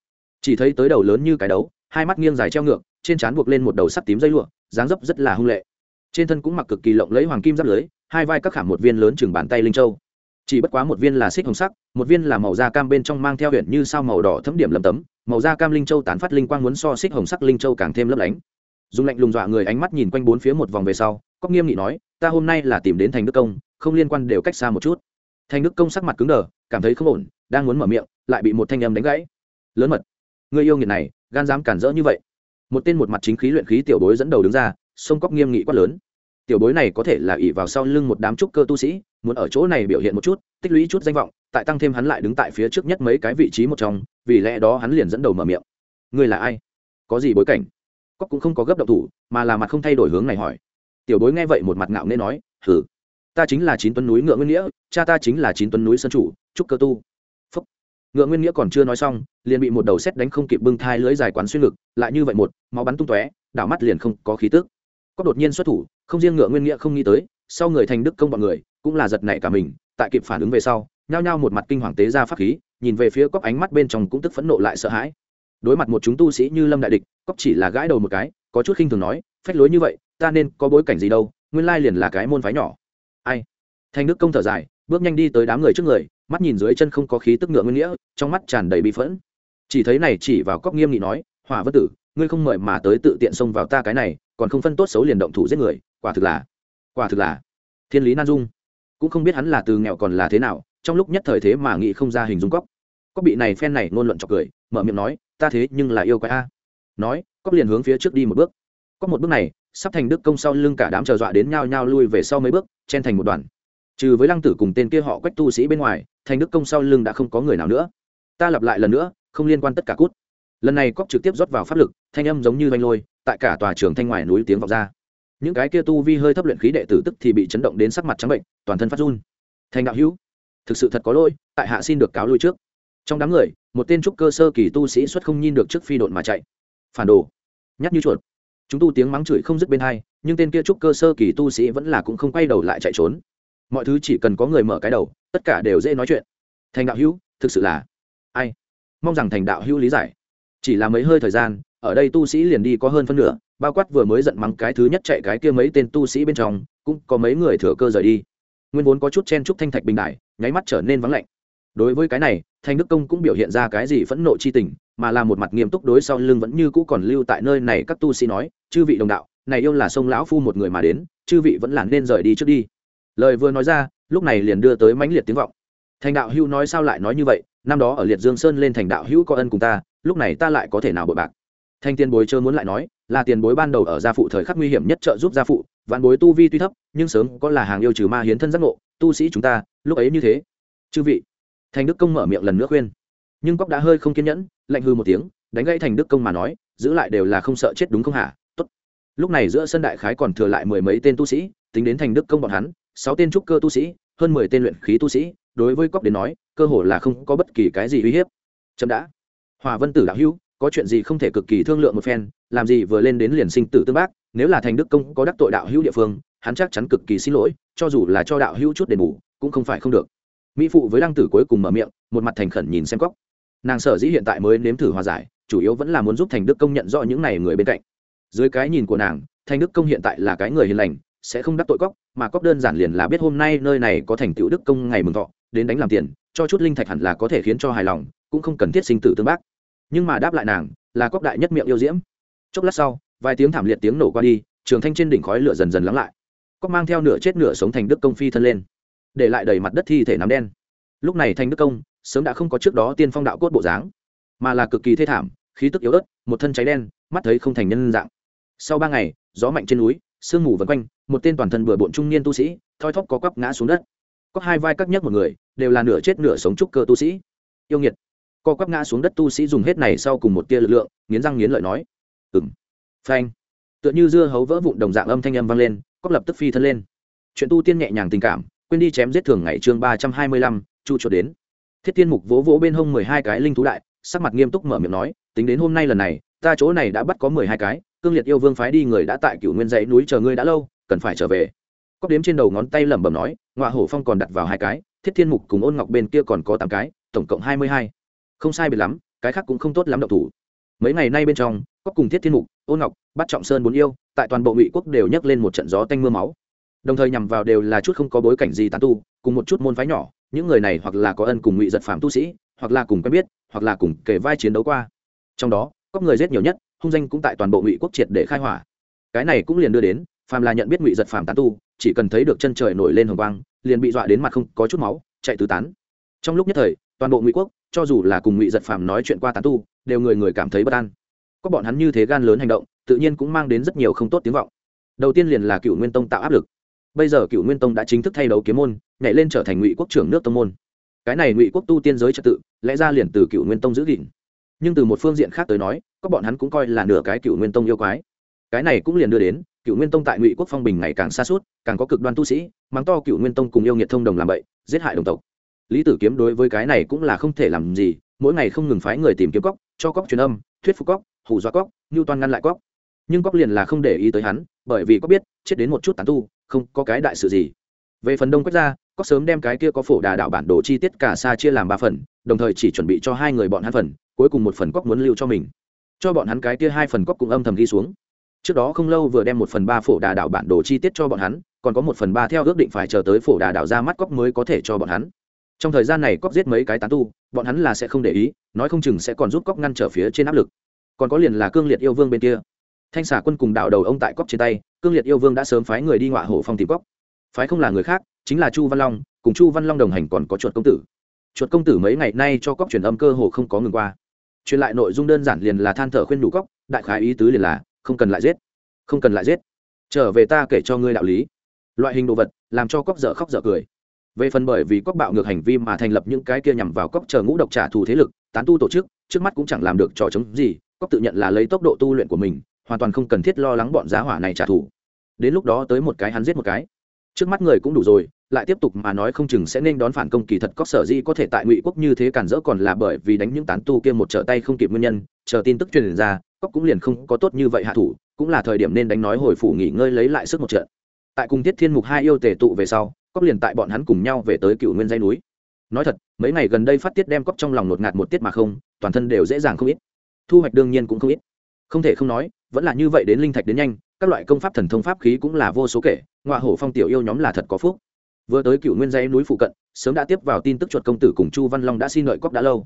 Chỉ thấy tới đầu lớn như cái đấu, hai mắt nghiêng dài treo ngược, trên trán buộc lên một đầu sắt tím dây lụa, dáng dấp rất là hung lệ. Trên thân cũng mặc cực kỳ lộng lấy hoàng kim giáp lưới, hai vai các khảm một viên lớn chừng bàn tay linh châu chỉ bất quá một viên là xích hồng sắc, một viên là màu da cam bên trong mang theo huyện như sao màu đỏ thấm điểm lấm tấm, màu da cam linh châu tán phát linh quang muốn so xích hồng sắc linh châu càng thêm lấp lánh. Dùng lạnh lùng dọa người ánh mắt nhìn quanh bốn phía một vòng về sau cóc nghiêm nghị nói, ta hôm nay là tìm đến thành đức công, không liên quan đều cách xa một chút. Thành đức công sắc mặt cứng đờ, cảm thấy không ổn, đang muốn mở miệng, lại bị một thanh âm đánh gãy. Lớn mật, người yêu nghiệt này, gan dám cản rỡ như vậy? Một tên một mặt chính khí luyện khí tiểu bối dẫn đầu đứng ra, sông cóc nghiêm nghị quát lớn. Tiểu bối này có thể là ỷ vào sau lưng một đám trúc cơ tu sĩ muốn ở chỗ này biểu hiện một chút, tích lũy chút danh vọng, tại tăng thêm hắn lại đứng tại phía trước nhất mấy cái vị trí một trong, vì lẽ đó hắn liền dẫn đầu mở miệng. Ngươi là ai? Có gì bối cảnh? Cóc cũng không có gấp động thủ, mà là mặt không thay đổi hướng này hỏi. Tiểu bối nghe vậy một mặt ngạo nên nói hử ta chính là chín tuấn núi ngựa nguyên nghĩa, cha ta chính là chín tuấn núi sơn chủ, trúc cơ tu. Phúc. ngựa nguyên nghĩa còn chưa nói xong, liền bị một đầu xét đánh không kịp bưng thai lưới dài quán xuyên ngực, lại như vậy một, máu bắn tung tóe, đảo mắt liền không có khí tức. Cóc đột nhiên xuất thủ, không riêng ngựa nguyên nghĩa không nghĩ tới, sau người thành đức công bọn người cũng là giật nảy cả mình, tại kịp phản ứng về sau, nhao nhao một mặt kinh hoàng tế ra pháp khí, nhìn về phía cóc ánh mắt bên trong cũng tức phẫn nộ lại sợ hãi. Đối mặt một chúng tu sĩ như lâm đại địch cóc chỉ là gãi đầu một cái, có chút khinh thường nói, phách lối như vậy, ta nên có bối cảnh gì đâu, nguyên lai liền là cái môn phái nhỏ. Ai? Thanh đức công thở dài, bước nhanh đi tới đám người trước người, mắt nhìn dưới chân không có khí tức ngựa nguyên nghĩa, trong mắt tràn đầy bị phẫn. Chỉ thấy này chỉ vào cóc nghiêm nghị nói, hỏa vân tử, ngươi không mời mà tới tự tiện xông vào ta cái này, còn không phân tốt xấu liền động thủ giết người, quả thực là, quả thực là thiên lý nan dung cũng không biết hắn là từ nghèo còn là thế nào, trong lúc nhất thời thế mà nghĩ không ra hình dung cóc. Cóc bị này phen này ngôn luận chọc cười, mở miệng nói, ta thế nhưng là yêu quái a. Nói, cóc liền hướng phía trước đi một bước. Có một bước này, sắp thành đức công sau lưng cả đám chờ dọa đến nhao nhao lui về sau mấy bước, chen thành một đoàn trừ với lăng tử cùng tên kia họ quách tu sĩ bên ngoài, thành đức công sau lưng đã không có người nào nữa. Ta lặp lại lần nữa, không liên quan tất cả cút. Lần này cóc trực tiếp rót vào pháp lực, thanh âm giống như vanh lôi, tại cả tòa trường thanh ngoài núi tiếng vọng ra những cái kia tu vi hơi thấp luyện khí đệ tử tức thì bị chấn động đến sắc mặt trắng bệnh, toàn thân phát run. Thành đạo hữu, thực sự thật có lỗi, tại hạ xin được cáo lui trước. Trong đám người, một tên trúc cơ sơ kỳ tu sĩ xuất không nhìn được trước phi độn mà chạy. Phản đồ. Nhắc như chuột. Chúng tu tiếng mắng chửi không dứt bên hai, nhưng tên kia trúc cơ sơ kỳ tu sĩ vẫn là cũng không quay đầu lại chạy trốn. Mọi thứ chỉ cần có người mở cái đầu, tất cả đều dễ nói chuyện. Thành đạo hữu, thực sự là ai? Mong rằng thành đạo hữu lý giải. Chỉ là mấy hơi thời gian, ở đây tu sĩ liền đi có hơn phân nửa bao quát vừa mới giận mắng cái thứ nhất chạy cái kia mấy tên tu sĩ bên trong, cũng có mấy người thừa cơ rời đi. Nguyên vốn có chút chen chúc thanh thạch bình đại, nháy mắt trở nên vắng lạnh. Đối với cái này, thanh đức công cũng biểu hiện ra cái gì phẫn nộ chi tình, mà là một mặt nghiêm túc đối sau lưng vẫn như cũ còn lưu tại nơi này các tu sĩ nói, chư vị đồng đạo, này yêu là sông lão phu một người mà đến, chư vị vẫn là nên rời đi trước đi. Lời vừa nói ra, lúc này liền đưa tới mãnh liệt tiếng vọng. Thành đạo hữu nói sao lại nói như vậy, năm đó ở liệt dương sơn lên thành đạo hữu có ân cùng ta, lúc này ta lại có thể nào bội bạc? Thanh tiền bối chớ muốn lại nói, là tiền bối ban đầu ở gia phụ thời khắc nguy hiểm nhất trợ giúp gia phụ, vạn bối tu vi tuy thấp, nhưng sớm có là hàng yêu trừ ma hiến thân giác ngộ, tu sĩ chúng ta, lúc ấy như thế. Chư vị, thành đức công mở miệng lần nữa khuyên. Nhưng cóc đã hơi không kiên nhẫn, lạnh hư một tiếng, đánh gãy thành đức công mà nói, giữ lại đều là không sợ chết đúng không hả? Tốt. Lúc này giữa sân đại khái còn thừa lại mười mấy tên tu sĩ, tính đến thành đức công bọn hắn, sáu tên trúc cơ tu sĩ, hơn mười tên luyện khí tu sĩ, đối với cóc đến nói, cơ hồ là không có bất kỳ cái gì uy hiếp. Chậm đã. Hòa vân tử đạo hữu có chuyện gì không thể cực kỳ thương lượng một phen, làm gì vừa lên đến liền sinh tử tương bác, nếu là thành đức công có đắc tội đạo hữu địa phương, hắn chắc chắn cực kỳ xin lỗi, cho dù là cho đạo hữu chút đền bù, cũng không phải không được. Mỹ phụ với đăng tử cuối cùng mở miệng, một mặt thành khẩn nhìn xem cóc nàng sở dĩ hiện tại mới nếm thử hòa giải, chủ yếu vẫn là muốn giúp thành đức công nhận rõ những này người bên cạnh. Dưới cái nhìn của nàng, thành đức công hiện tại là cái người hiền lành, sẽ không đắc tội cóc mà cóc đơn giản liền là biết hôm nay nơi này có thành tựu đức công ngày mừng thọ, đến đánh làm tiền, cho chút linh thạch hẳn là có thể khiến cho hài lòng, cũng không cần thiết sinh tử tương bác nhưng mà đáp lại nàng là cóc đại nhất miệng yêu diễm. Chốc lát sau, vài tiếng thảm liệt tiếng nổ qua đi, trường thanh trên đỉnh khói lửa dần dần lắng lại. Cóc mang theo nửa chết nửa sống thành đức công phi thân lên, để lại đầy mặt đất thi thể nắm đen. Lúc này thành đức công sớm đã không có trước đó tiên phong đạo cốt bộ dáng, mà là cực kỳ thê thảm, khí tức yếu ớt, một thân cháy đen, mắt thấy không thành nhân dạng. Sau ba ngày, gió mạnh trên núi, sương mù vần quanh, một tên toàn thân bừa bộn trung niên tu sĩ, thoi thóp có quắp ngã xuống đất. Có hai vai cắt nhất một người, đều là nửa chết nửa sống trúc cơ tu sĩ. Yêu nghiệt co quắp ngã xuống đất tu sĩ dùng hết này sau cùng một tia lực lượng, nghiến răng nghiến lợi nói ừng phanh. Tựa như dưa hấu vỡ vụn đồng dạng âm thanh âm vang lên cóc lập tức phi thân lên. Chuyện tu tiên nhẹ nhàng tình cảm, quên đi chém giết thường ngày chương ba trăm hai mươi lăm, chu chuột đến. Thiết tiên mục vỗ vỗ bên hông mười hai cái linh thú đại, sắc mặt nghiêm túc mở miệng nói, tính đến hôm nay lần này, ta chỗ này đã bắt có mười hai cái, cương liệt yêu vương phái đi người đã tại cựu nguyên dãy núi chờ ngươi đã lâu, cần phải trở về. Cóc đếm trên đầu ngón tay lẩm bẩm nói ngoại hổ phong còn đặt vào hai cái, thiết thiên mục cùng ôn ngọc bên kia còn có tám cái, tổng cộng hai mươi hai không sai biệt lắm, cái khác cũng không tốt lắm độc thủ. Mấy ngày nay bên trong, có cùng thiết thiên mục, ôn ngọc bắt trọng sơn bốn yêu, tại toàn bộ ngụy quốc đều nhấc lên một trận gió tanh mưa máu. Đồng thời nhằm vào đều là chút không có bối cảnh gì tán tu, cùng một chút môn phái nhỏ, những người này hoặc là có ân cùng ngụy giật phạm tu sĩ, hoặc là cùng quen biết, hoặc là cùng kể vai chiến đấu qua. Trong đó, có người giết nhiều nhất, hung danh cũng tại toàn bộ ngụy quốc triệt để khai hỏa. Cái này cũng liền đưa đến, phàm là nhận biết ngụy giật phàm tán tu, chỉ cần thấy được chân trời nổi lên hồng quang, liền bị dọa đến mặt không có chút máu, chạy tứ tán. Trong lúc nhất thời, toàn bộ ngụy quốc cho dù là cùng ngụy giật phàm nói chuyện qua tán tu, đều người người cảm thấy bất an. Có bọn hắn như thế gan lớn hành động, tự nhiên cũng mang đến rất nhiều không tốt tiếng vọng. Đầu tiên liền là cựu nguyên tông tạo áp lực. Bây giờ cựu nguyên tông đã chính thức thay đấu kiếm môn, nhảy lên trở thành ngụy quốc trưởng nước tông môn. Cái này ngụy quốc tu tiên giới trật tự, lẽ ra liền từ cựu nguyên tông giữ gìn. Nhưng từ một phương diện khác tới nói, có bọn hắn cũng coi là nửa cái cựu nguyên tông yêu quái. Cái này cũng liền đưa đến cựu nguyên tông tại ngụy quốc phong bình ngày càng xa suốt, càng có cực đoan tu sĩ, mắng to cựu nguyên tông cùng yêu nghiệt thông đồng làm bậy, giết hại đồng tộc lý tử kiếm đối với cái này cũng là không thể làm gì, mỗi ngày không ngừng phái người tìm kiếm cóc, cho cóc truyền âm, thuyết phục cóc, hù dọa cóc như toàn ngăn lại cóc. Nhưng cóc liền là không để ý tới hắn, bởi vì cóc biết, chết đến một chút tán tu, không có cái đại sự gì. Về phần đông quách ra cóc sớm đem cái kia có phổ đà đạo bản đồ chi tiết cả xa chia làm ba phần, đồng thời chỉ chuẩn bị cho hai người bọn hắn phần, cuối cùng một phần cóc muốn lưu cho mình. Cho bọn hắn cái kia hai phần cóc cũng âm thầm ghi xuống. Trước đó không lâu vừa đem một phần ba phổ đà đạo bản đồ chi tiết cho bọn hắn, còn có một phần ba theo ước định phải chờ tới phổ đà đạo ra mắt cóc mới có thể cho bọn hắn trong thời gian này cóc giết mấy cái tán tu, bọn hắn là sẽ không để ý, nói không chừng sẽ còn giúp cóc ngăn trở phía trên áp lực. Còn có liền là cương liệt yêu vương bên kia. Thanh xà quân cùng đạo đầu ông tại cóc trên tay, cương liệt yêu vương đã sớm phái người đi ngọa hổ phong tìm cóc phái không là người khác, chính là chu văn long, cùng chu văn long đồng hành còn có chuột công tử. Chuột công tử mấy ngày nay cho cóc truyền âm cơ hồ không có ngừng qua. Truyền lại nội dung đơn giản liền là than thở khuyên đủ cóc đại khái ý tứ liền là, không cần lại giết. Không cần lại giết. Trở về ta kể cho ngươi đạo lý. Loại hình đồ vật, làm cho cóc dở khóc dở cười về phần bởi vì cóc bạo ngược hành vi mà thành lập những cái kia nhằm vào cóc chờ ngũ độc trả thù thế lực, tán tu tổ chức, trước mắt cũng chẳng làm được trò chống gì cóc tự nhận là lấy tốc độ tu luyện của mình, hoàn toàn không cần thiết lo lắng bọn giá hỏa này trả thù. Đến lúc đó tới một cái hắn giết một cái. Trước mắt người cũng đủ rồi, lại tiếp tục mà nói không chừng sẽ nên đón phản công kỳ thật cóc sở di có thể tại ngụy quốc như thế cản rỡ còn là bởi vì đánh những tán tu kia một trở tay không kịp nguyên nhân, chờ tin tức truyền ra cóc cũng liền không có tốt như vậy hạ thủ, cũng là thời điểm nên đánh nói hồi phủ nghỉ ngơi lấy lại sức một trận. Tại cùng tiết thiên mục hai yêu tề tụ về sau cóc liền tại bọn hắn cùng nhau về tới cựu nguyên dây núi. Nói thật, mấy ngày gần đây phát tiết đem cóc trong lòng ngột ngạt một tiết mà không, toàn thân đều dễ dàng không ít. Thu hoạch đương nhiên cũng không ít. Không thể không nói, vẫn là như vậy đến linh thạch đến nhanh, các loại công pháp thần thông pháp khí cũng là vô số kể ngoại hổ phong tiểu yêu nhóm là thật có phúc. Vừa tới cựu nguyên dây núi phụ cận, sớm đã tiếp vào tin tức chuột công tử cùng chu văn long đã xin lợi cóc đã lâu.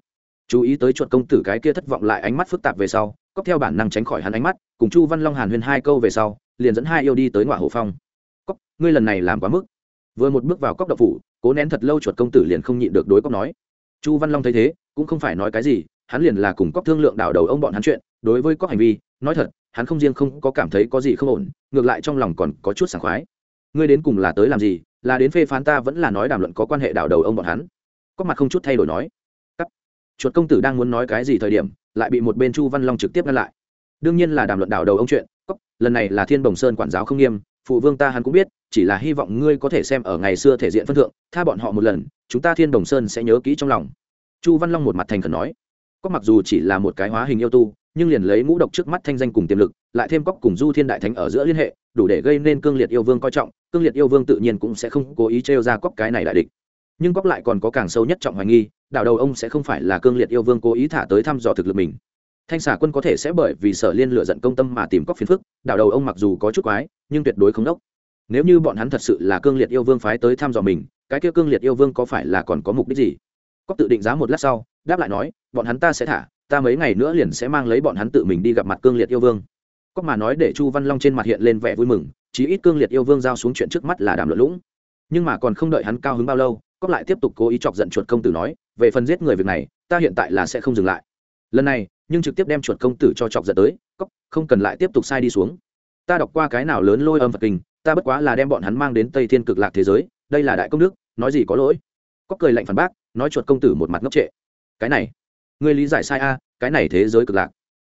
Chú ý tới chuột công tử cái kia thất vọng lại ánh mắt phức tạp về sau, cóc theo bản năng tránh khỏi hắn ánh mắt, cùng chu văn long hàn huyên hai câu về sau, liền dẫn hai yêu đi tới ngoại hổ phong. Cóc, ngươi lần này làm quá mức vừa một bước vào cốc đậu phủ, cố nén thật lâu chuột công tử liền không nhịn được đối cốc nói. Chu văn long thấy thế, cũng không phải nói cái gì, hắn liền là cùng cóc thương lượng đảo đầu ông bọn hắn chuyện, đối với cóc hành vi, nói thật, hắn không riêng không có cảm thấy có gì không ổn, ngược lại trong lòng còn có chút sảng khoái. Ngươi đến cùng là tới làm gì, là đến phê phán ta vẫn là nói đàm luận có quan hệ đảo đầu ông bọn hắn. Cóc mặt không chút thay đổi nói. Cắt. Chuột công tử đang muốn nói cái gì thời điểm, lại bị một bên chu văn long trực tiếp ngăn lại. Đương nhiên là đàm luận đảo đầu ông chuyện cóc lần này là thiên bồng sơn quản giáo không nghiêm, phụ vương ta hắn cũng biết chỉ là hy vọng ngươi có thể xem ở ngày xưa thể diện phân thượng, tha bọn họ một lần, chúng ta thiên đồng sơn sẽ nhớ kỹ trong lòng. Chu văn long một mặt thành khẩn nói. Có mặc dù chỉ là một cái hóa hình yêu tu, nhưng liền lấy ngũ độc trước mắt thanh danh cùng tiềm lực, lại thêm cóc cùng du thiên đại thánh ở giữa liên hệ, đủ để gây nên cương liệt yêu vương coi trọng, cương liệt yêu vương tự nhiên cũng sẽ không cố ý trêu ra cóc cái này đại địch. Nhưng cóc lại còn có càng sâu nhất trọng hoài nghi đảo đầu ông sẽ không phải là cương liệt yêu vương cố ý thả tới thăm dò thực lực mình. Thanh xà quân có thể sẽ bởi vì sở liên lựa giận công tâm mà tìm cóc phiền phức đảo đầu ông mặc dù có chút quái, nhưng tuyệt đối không đốc nếu như bọn hắn thật sự là cương liệt yêu vương phái tới thăm dò mình, cái kia cương liệt yêu vương có phải là còn có mục đích gì? Cóc tự định giá một lát sau, đáp lại nói, bọn hắn ta sẽ thả, ta mấy ngày nữa liền sẽ mang lấy bọn hắn tự mình đi gặp mặt cương liệt yêu vương. Cóc mà nói để chu văn long trên mặt hiện lên vẻ vui mừng, chí ít cương liệt yêu vương giao xuống chuyện trước mắt là đàm luận lũng. Nhưng mà còn không đợi hắn cao hứng bao lâu cóc lại tiếp tục cố ý chọc giận chuột công tử nói, về phần giết người việc này, ta hiện tại là sẽ không dừng lại. Lần này, nhưng trực tiếp đem chuột công tử cho chọc giận tới cóc không cần lại tiếp tục sai đi xuống. Ta đọc qua cái nào lớn lôi âm phật kinh ta bất quá là đem bọn hắn mang đến tây thiên cực lạc thế giới, đây là đại công đức, nói gì có lỗi. Có cười lạnh phản bác, nói chuột công tử một mặt ngốc trệ. Cái này người lý giải sai a, cái này thế giới cực lạc.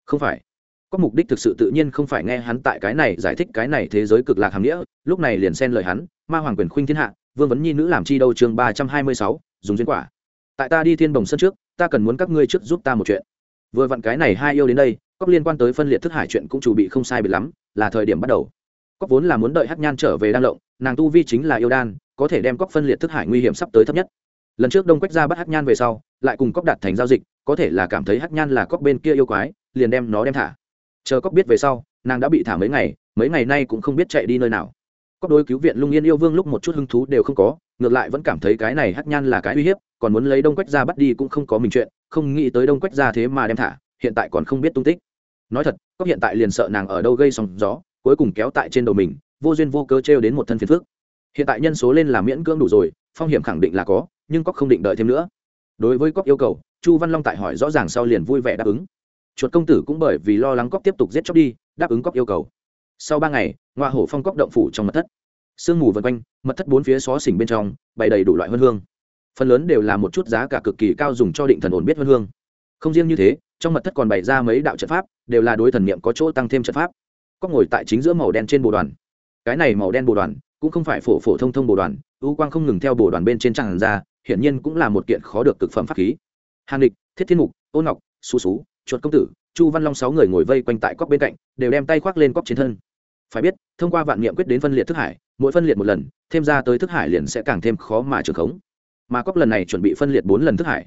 Không phải. Có mục đích thực sự tự nhiên không phải nghe hắn tại cái này giải thích cái này thế giới cực lạc hàm nghĩa, lúc này liền xen lời hắn, ma hoàng quyền khuynh thiên hạ, vương vấn nhi nữ làm chi đâu? Chương ba trăm hai mươi sáu, dùng duyên quả. Tại ta đi thiên bồng sân trước, ta cần muốn các ngươi trước giúp ta một chuyện. Vừa vặn cái này hai yêu đến đây cóc liên quan tới phân liệt thức hải chuyện cũng chủ bị không sai bị lắm, là thời điểm bắt đầu cóc vốn là muốn đợi hắc nhan trở về đang lộng, nàng tu vi chính là yêu đan, có thể đem cóc phân liệt thức hải nguy hiểm sắp tới thấp nhất. Lần trước đông quách ra bắt hắc nhan về sau, lại cùng cóc đạt thành giao dịch, có thể là cảm thấy hắc nhan là cóc bên kia yêu quái, liền đem nó đem thả. Chờ cóc biết về sau, nàng đã bị thả mấy ngày mấy ngày nay cũng không biết chạy đi nơi nào. Cóc đối cứu viện lung yên yêu vương lúc một chút hứng thú đều không có, ngược lại vẫn cảm thấy cái này hắc nhan là cái uy hiếp, còn muốn lấy đông quách ra bắt đi cũng không có mình chuyện, không nghĩ tới đông quách ra thế mà đem thả, hiện tại còn không biết tung tích. Nói thật, cóc hiện tại liền sợ nàng ở đâu gây sóng gió cuối cùng kéo tại trên đầu mình, vô duyên vô cớ trêu đến một thân phiền phước hiện tại nhân số lên là miễn cưỡng đủ rồi, phong hiểm khẳng định là có, nhưng cóc không định đợi thêm nữa. Đối với cóc yêu cầu, chu văn long tại hỏi rõ ràng sau liền vui vẻ đáp ứng. Chuột công tử cũng bởi vì lo lắng cóc tiếp tục giết chóc đi, đáp ứng cóc yêu cầu. Sau ba ngày ngoa hổ phong cóc động phủ trong mật thất. Sương mù vân quanh, mật thất bốn phía xó xỉnh bên trong, bày đầy đủ loại hơn hương. Phần lớn đều là một chút giá cả cực kỳ cao dùng cho định thần ổn biết hơn hương. Không riêng như thế, trong mật thất còn bày ra mấy đạo trận pháp, đều là đối thần niệm có chỗ tăng thêm trận pháp cóc ngồi tại chính giữa màu đen trên bồ đoàn. Cái này màu đen bồ đoàn cũng không phải phổ phổ thông thông bồ đoàn u quang không ngừng theo bồ đoàn bên trên tràn ra, hiển nhiên cũng là một kiện khó được cực phẩm pháp khí. Hàn địch thiết thiên mục ôn ngọc xú xú chuột công tử, chu văn long sáu người ngồi vây quanh tại cóc bên cạnh, đều đem tay khoác lên cóc trên thân. Phải biết, thông qua vạn niệm quyết đến phân liệt thức hải, mỗi phân liệt một lần, thêm ra tới thức hải liền sẽ càng thêm khó mà trường khống. Mà cóc lần này chuẩn bị phân liệt bốn lần thức hải.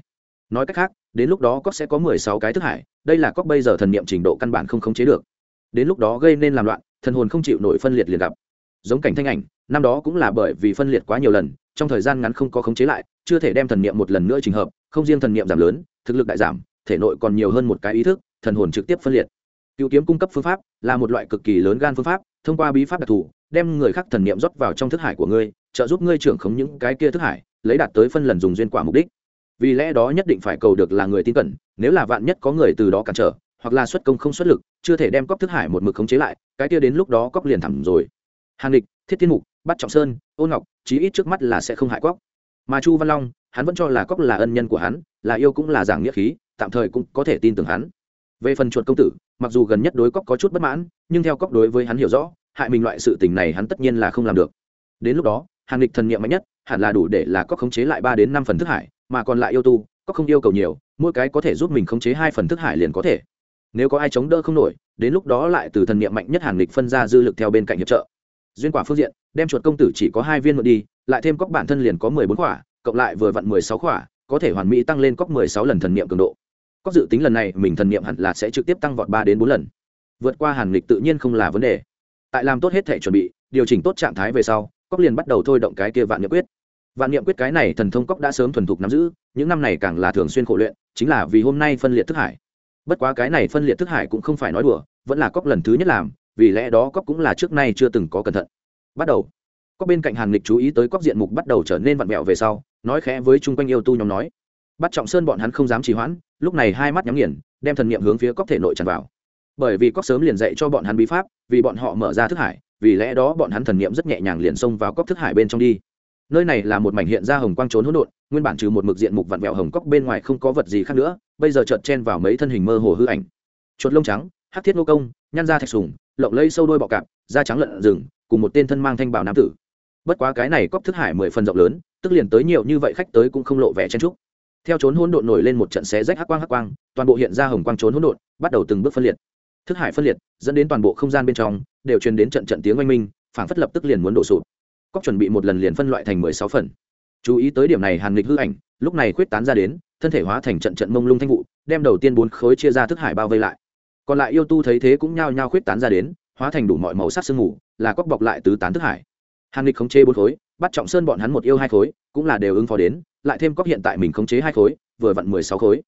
Nói cách khác, đến lúc đó cóc sẽ có mười sáu cái thức hải, đây là cóc bây giờ thần niệm trình độ căn bản không khống chế được đến lúc đó gây nên làm loạn, thần hồn không chịu nổi phân liệt liền gặp. Giống cảnh thanh ảnh, năm đó cũng là bởi vì phân liệt quá nhiều lần, trong thời gian ngắn không có khống chế lại, chưa thể đem thần niệm một lần nữa trình hợp, không riêng thần niệm giảm lớn, thực lực đại giảm, thể nội còn nhiều hơn một cái ý thức, thần hồn trực tiếp phân liệt. Cựu kiếm cung cấp phương pháp là một loại cực kỳ lớn gan phương pháp, thông qua bí pháp đặc thù, đem người khác thần niệm rót vào trong thức hải của ngươi, trợ giúp ngươi trưởng khống những cái kia thức hải, lấy đạt tới phân lần dùng duyên quả mục đích. Vì lẽ đó nhất định phải cầu được là người tin cẩn, nếu là vạn nhất có người từ đó cản trở hoặc là xuất công không xuất lực, chưa thể đem cóc thức hải một mực khống chế lại, cái kia đến lúc đó cóc liền thẳng rồi. Hàng địch thiết thiên mục bắt trọng sơn, ôn ngọc, chí ít trước mắt là sẽ không hại cóc mà chu văn long, hắn vẫn cho là cóc là ân nhân của hắn, là yêu cũng là giảng nghĩa khí, tạm thời cũng có thể tin tưởng hắn. Về phần chuột công tử, mặc dù gần nhất đối cóc có chút bất mãn, nhưng theo cóc đối với hắn hiểu rõ, hại mình loại sự tình này hắn tất nhiên là không làm được. Đến lúc đó, hàng địch thần nghiệm mạnh nhất, hẳn là đủ để là cóc khống chế lại ba đến năm phần thức hải, mà còn lại yêu tu cóc không yêu cầu nhiều, mỗi cái có thể giúp mình khống chế hai phần thức hải liền có thể nếu có ai chống đỡ không nổi đến lúc đó lại từ thần niệm mạnh nhất hàng lịch phân ra dư lực theo bên cạnh hiệp trợ. Duyên quả phương diện đem chuột công tử chỉ có hai viên mượn đi lại thêm cóc bản thân liền có mười bốn quả, cộng lại vừa vặn mười sáu quả, có thể hoàn mỹ tăng lên cóc mười sáu lần thần niệm cường độ. Cóc dự tính lần này mình thần niệm hẳn là sẽ trực tiếp tăng vọt ba đến bốn lần. Vượt qua hàn lịch tự nhiên không là vấn đề. Tại làm tốt hết thể chuẩn bị điều chỉnh tốt trạng thái về sau cóc liền bắt đầu thôi động cái kia vạn niệm quyết. Vạn niệm quyết cái này thần thông cóc đã sớm thuần thục nắm giữ những năm này càng là thường xuyên khổ luyện chính là vì hôm nay phân liệt thức hải bất quá cái này phân liệt thức hải cũng không phải nói đùa, vẫn là cóc lần thứ nhất làm, vì lẽ đó cóc cũng là trước nay chưa từng có cẩn thận. Bắt đầu. Cóc bên cạnh hàn lịch chú ý tới cóc diện mục bắt đầu trở nên vặn vẹo về sau, nói khẽ với chung quanh yêu tu nhóm nói. Bắt trọng sơn bọn hắn không dám trì hoãn, lúc này hai mắt nhắm nghiền, đem thần niệm hướng phía cóc thể nội tràn vào. Bởi vì cóc sớm liền dạy cho bọn hắn bí pháp, vì bọn họ mở ra thức hải, vì lẽ đó bọn hắn thần niệm rất nhẹ nhàng liền xông vào cóc thức hải bên trong đi. Nơi này là một mảnh hiện ra hồng quang trốn hỗn độn, nguyên bản trừ một mực diện mục vặn vẹo hồng cóc bên ngoài không có vật gì khác nữa bây giờ chợt chen vào mấy thân hình mơ hồ hư ảnh. Chuột lông trắng, hắc thiết nô công, nhăn da thạch sùng, lộng lây sâu đôi bọ cạp, da trắng lợn rừng, cùng một tên thân mang thanh bảo nam tử. Bất quá cái này cốc thức hải mười phần rộng lớn, tức liền tới nhiều như vậy khách tới cũng không lộ vẻ chen trúc theo trốn hỗn độn nổi lên một trận xé rách hắc quang hắc quang, toàn bộ hiện ra hồng quang trốn hỗn độn, bắt đầu từng bước phân liệt. Thức hải phân liệt, dẫn đến toàn bộ không gian bên trong, đều truyền đến trận trận tiếng oanh minh, phảng phất lập tức liền muốn đổ sụp. Cóc chuẩn bị một lần liền phân loại thành mười sáu phần chú ý tới điểm này hàn nghịch hư ảnh, lúc này khuyết tán ra đến, thân thể hóa thành trận trận mông lung thanh vụ, đem đầu tiên bốn khối chia ra thức hải bao vây lại. Còn lại yêu tu thấy thế cũng nhao nhao khuyết tán ra đến, hóa thành đủ mọi màu sắc sương mù, là cóc bọc lại tứ tán thức hải. Hàn nghịch khống chế bốn khối, bắt trọng sơn bọn hắn một yêu hai khối, cũng là đều ứng phó đến, lại thêm cóc hiện tại mình khống chế hai khối, vừa vặn mười sáu khối.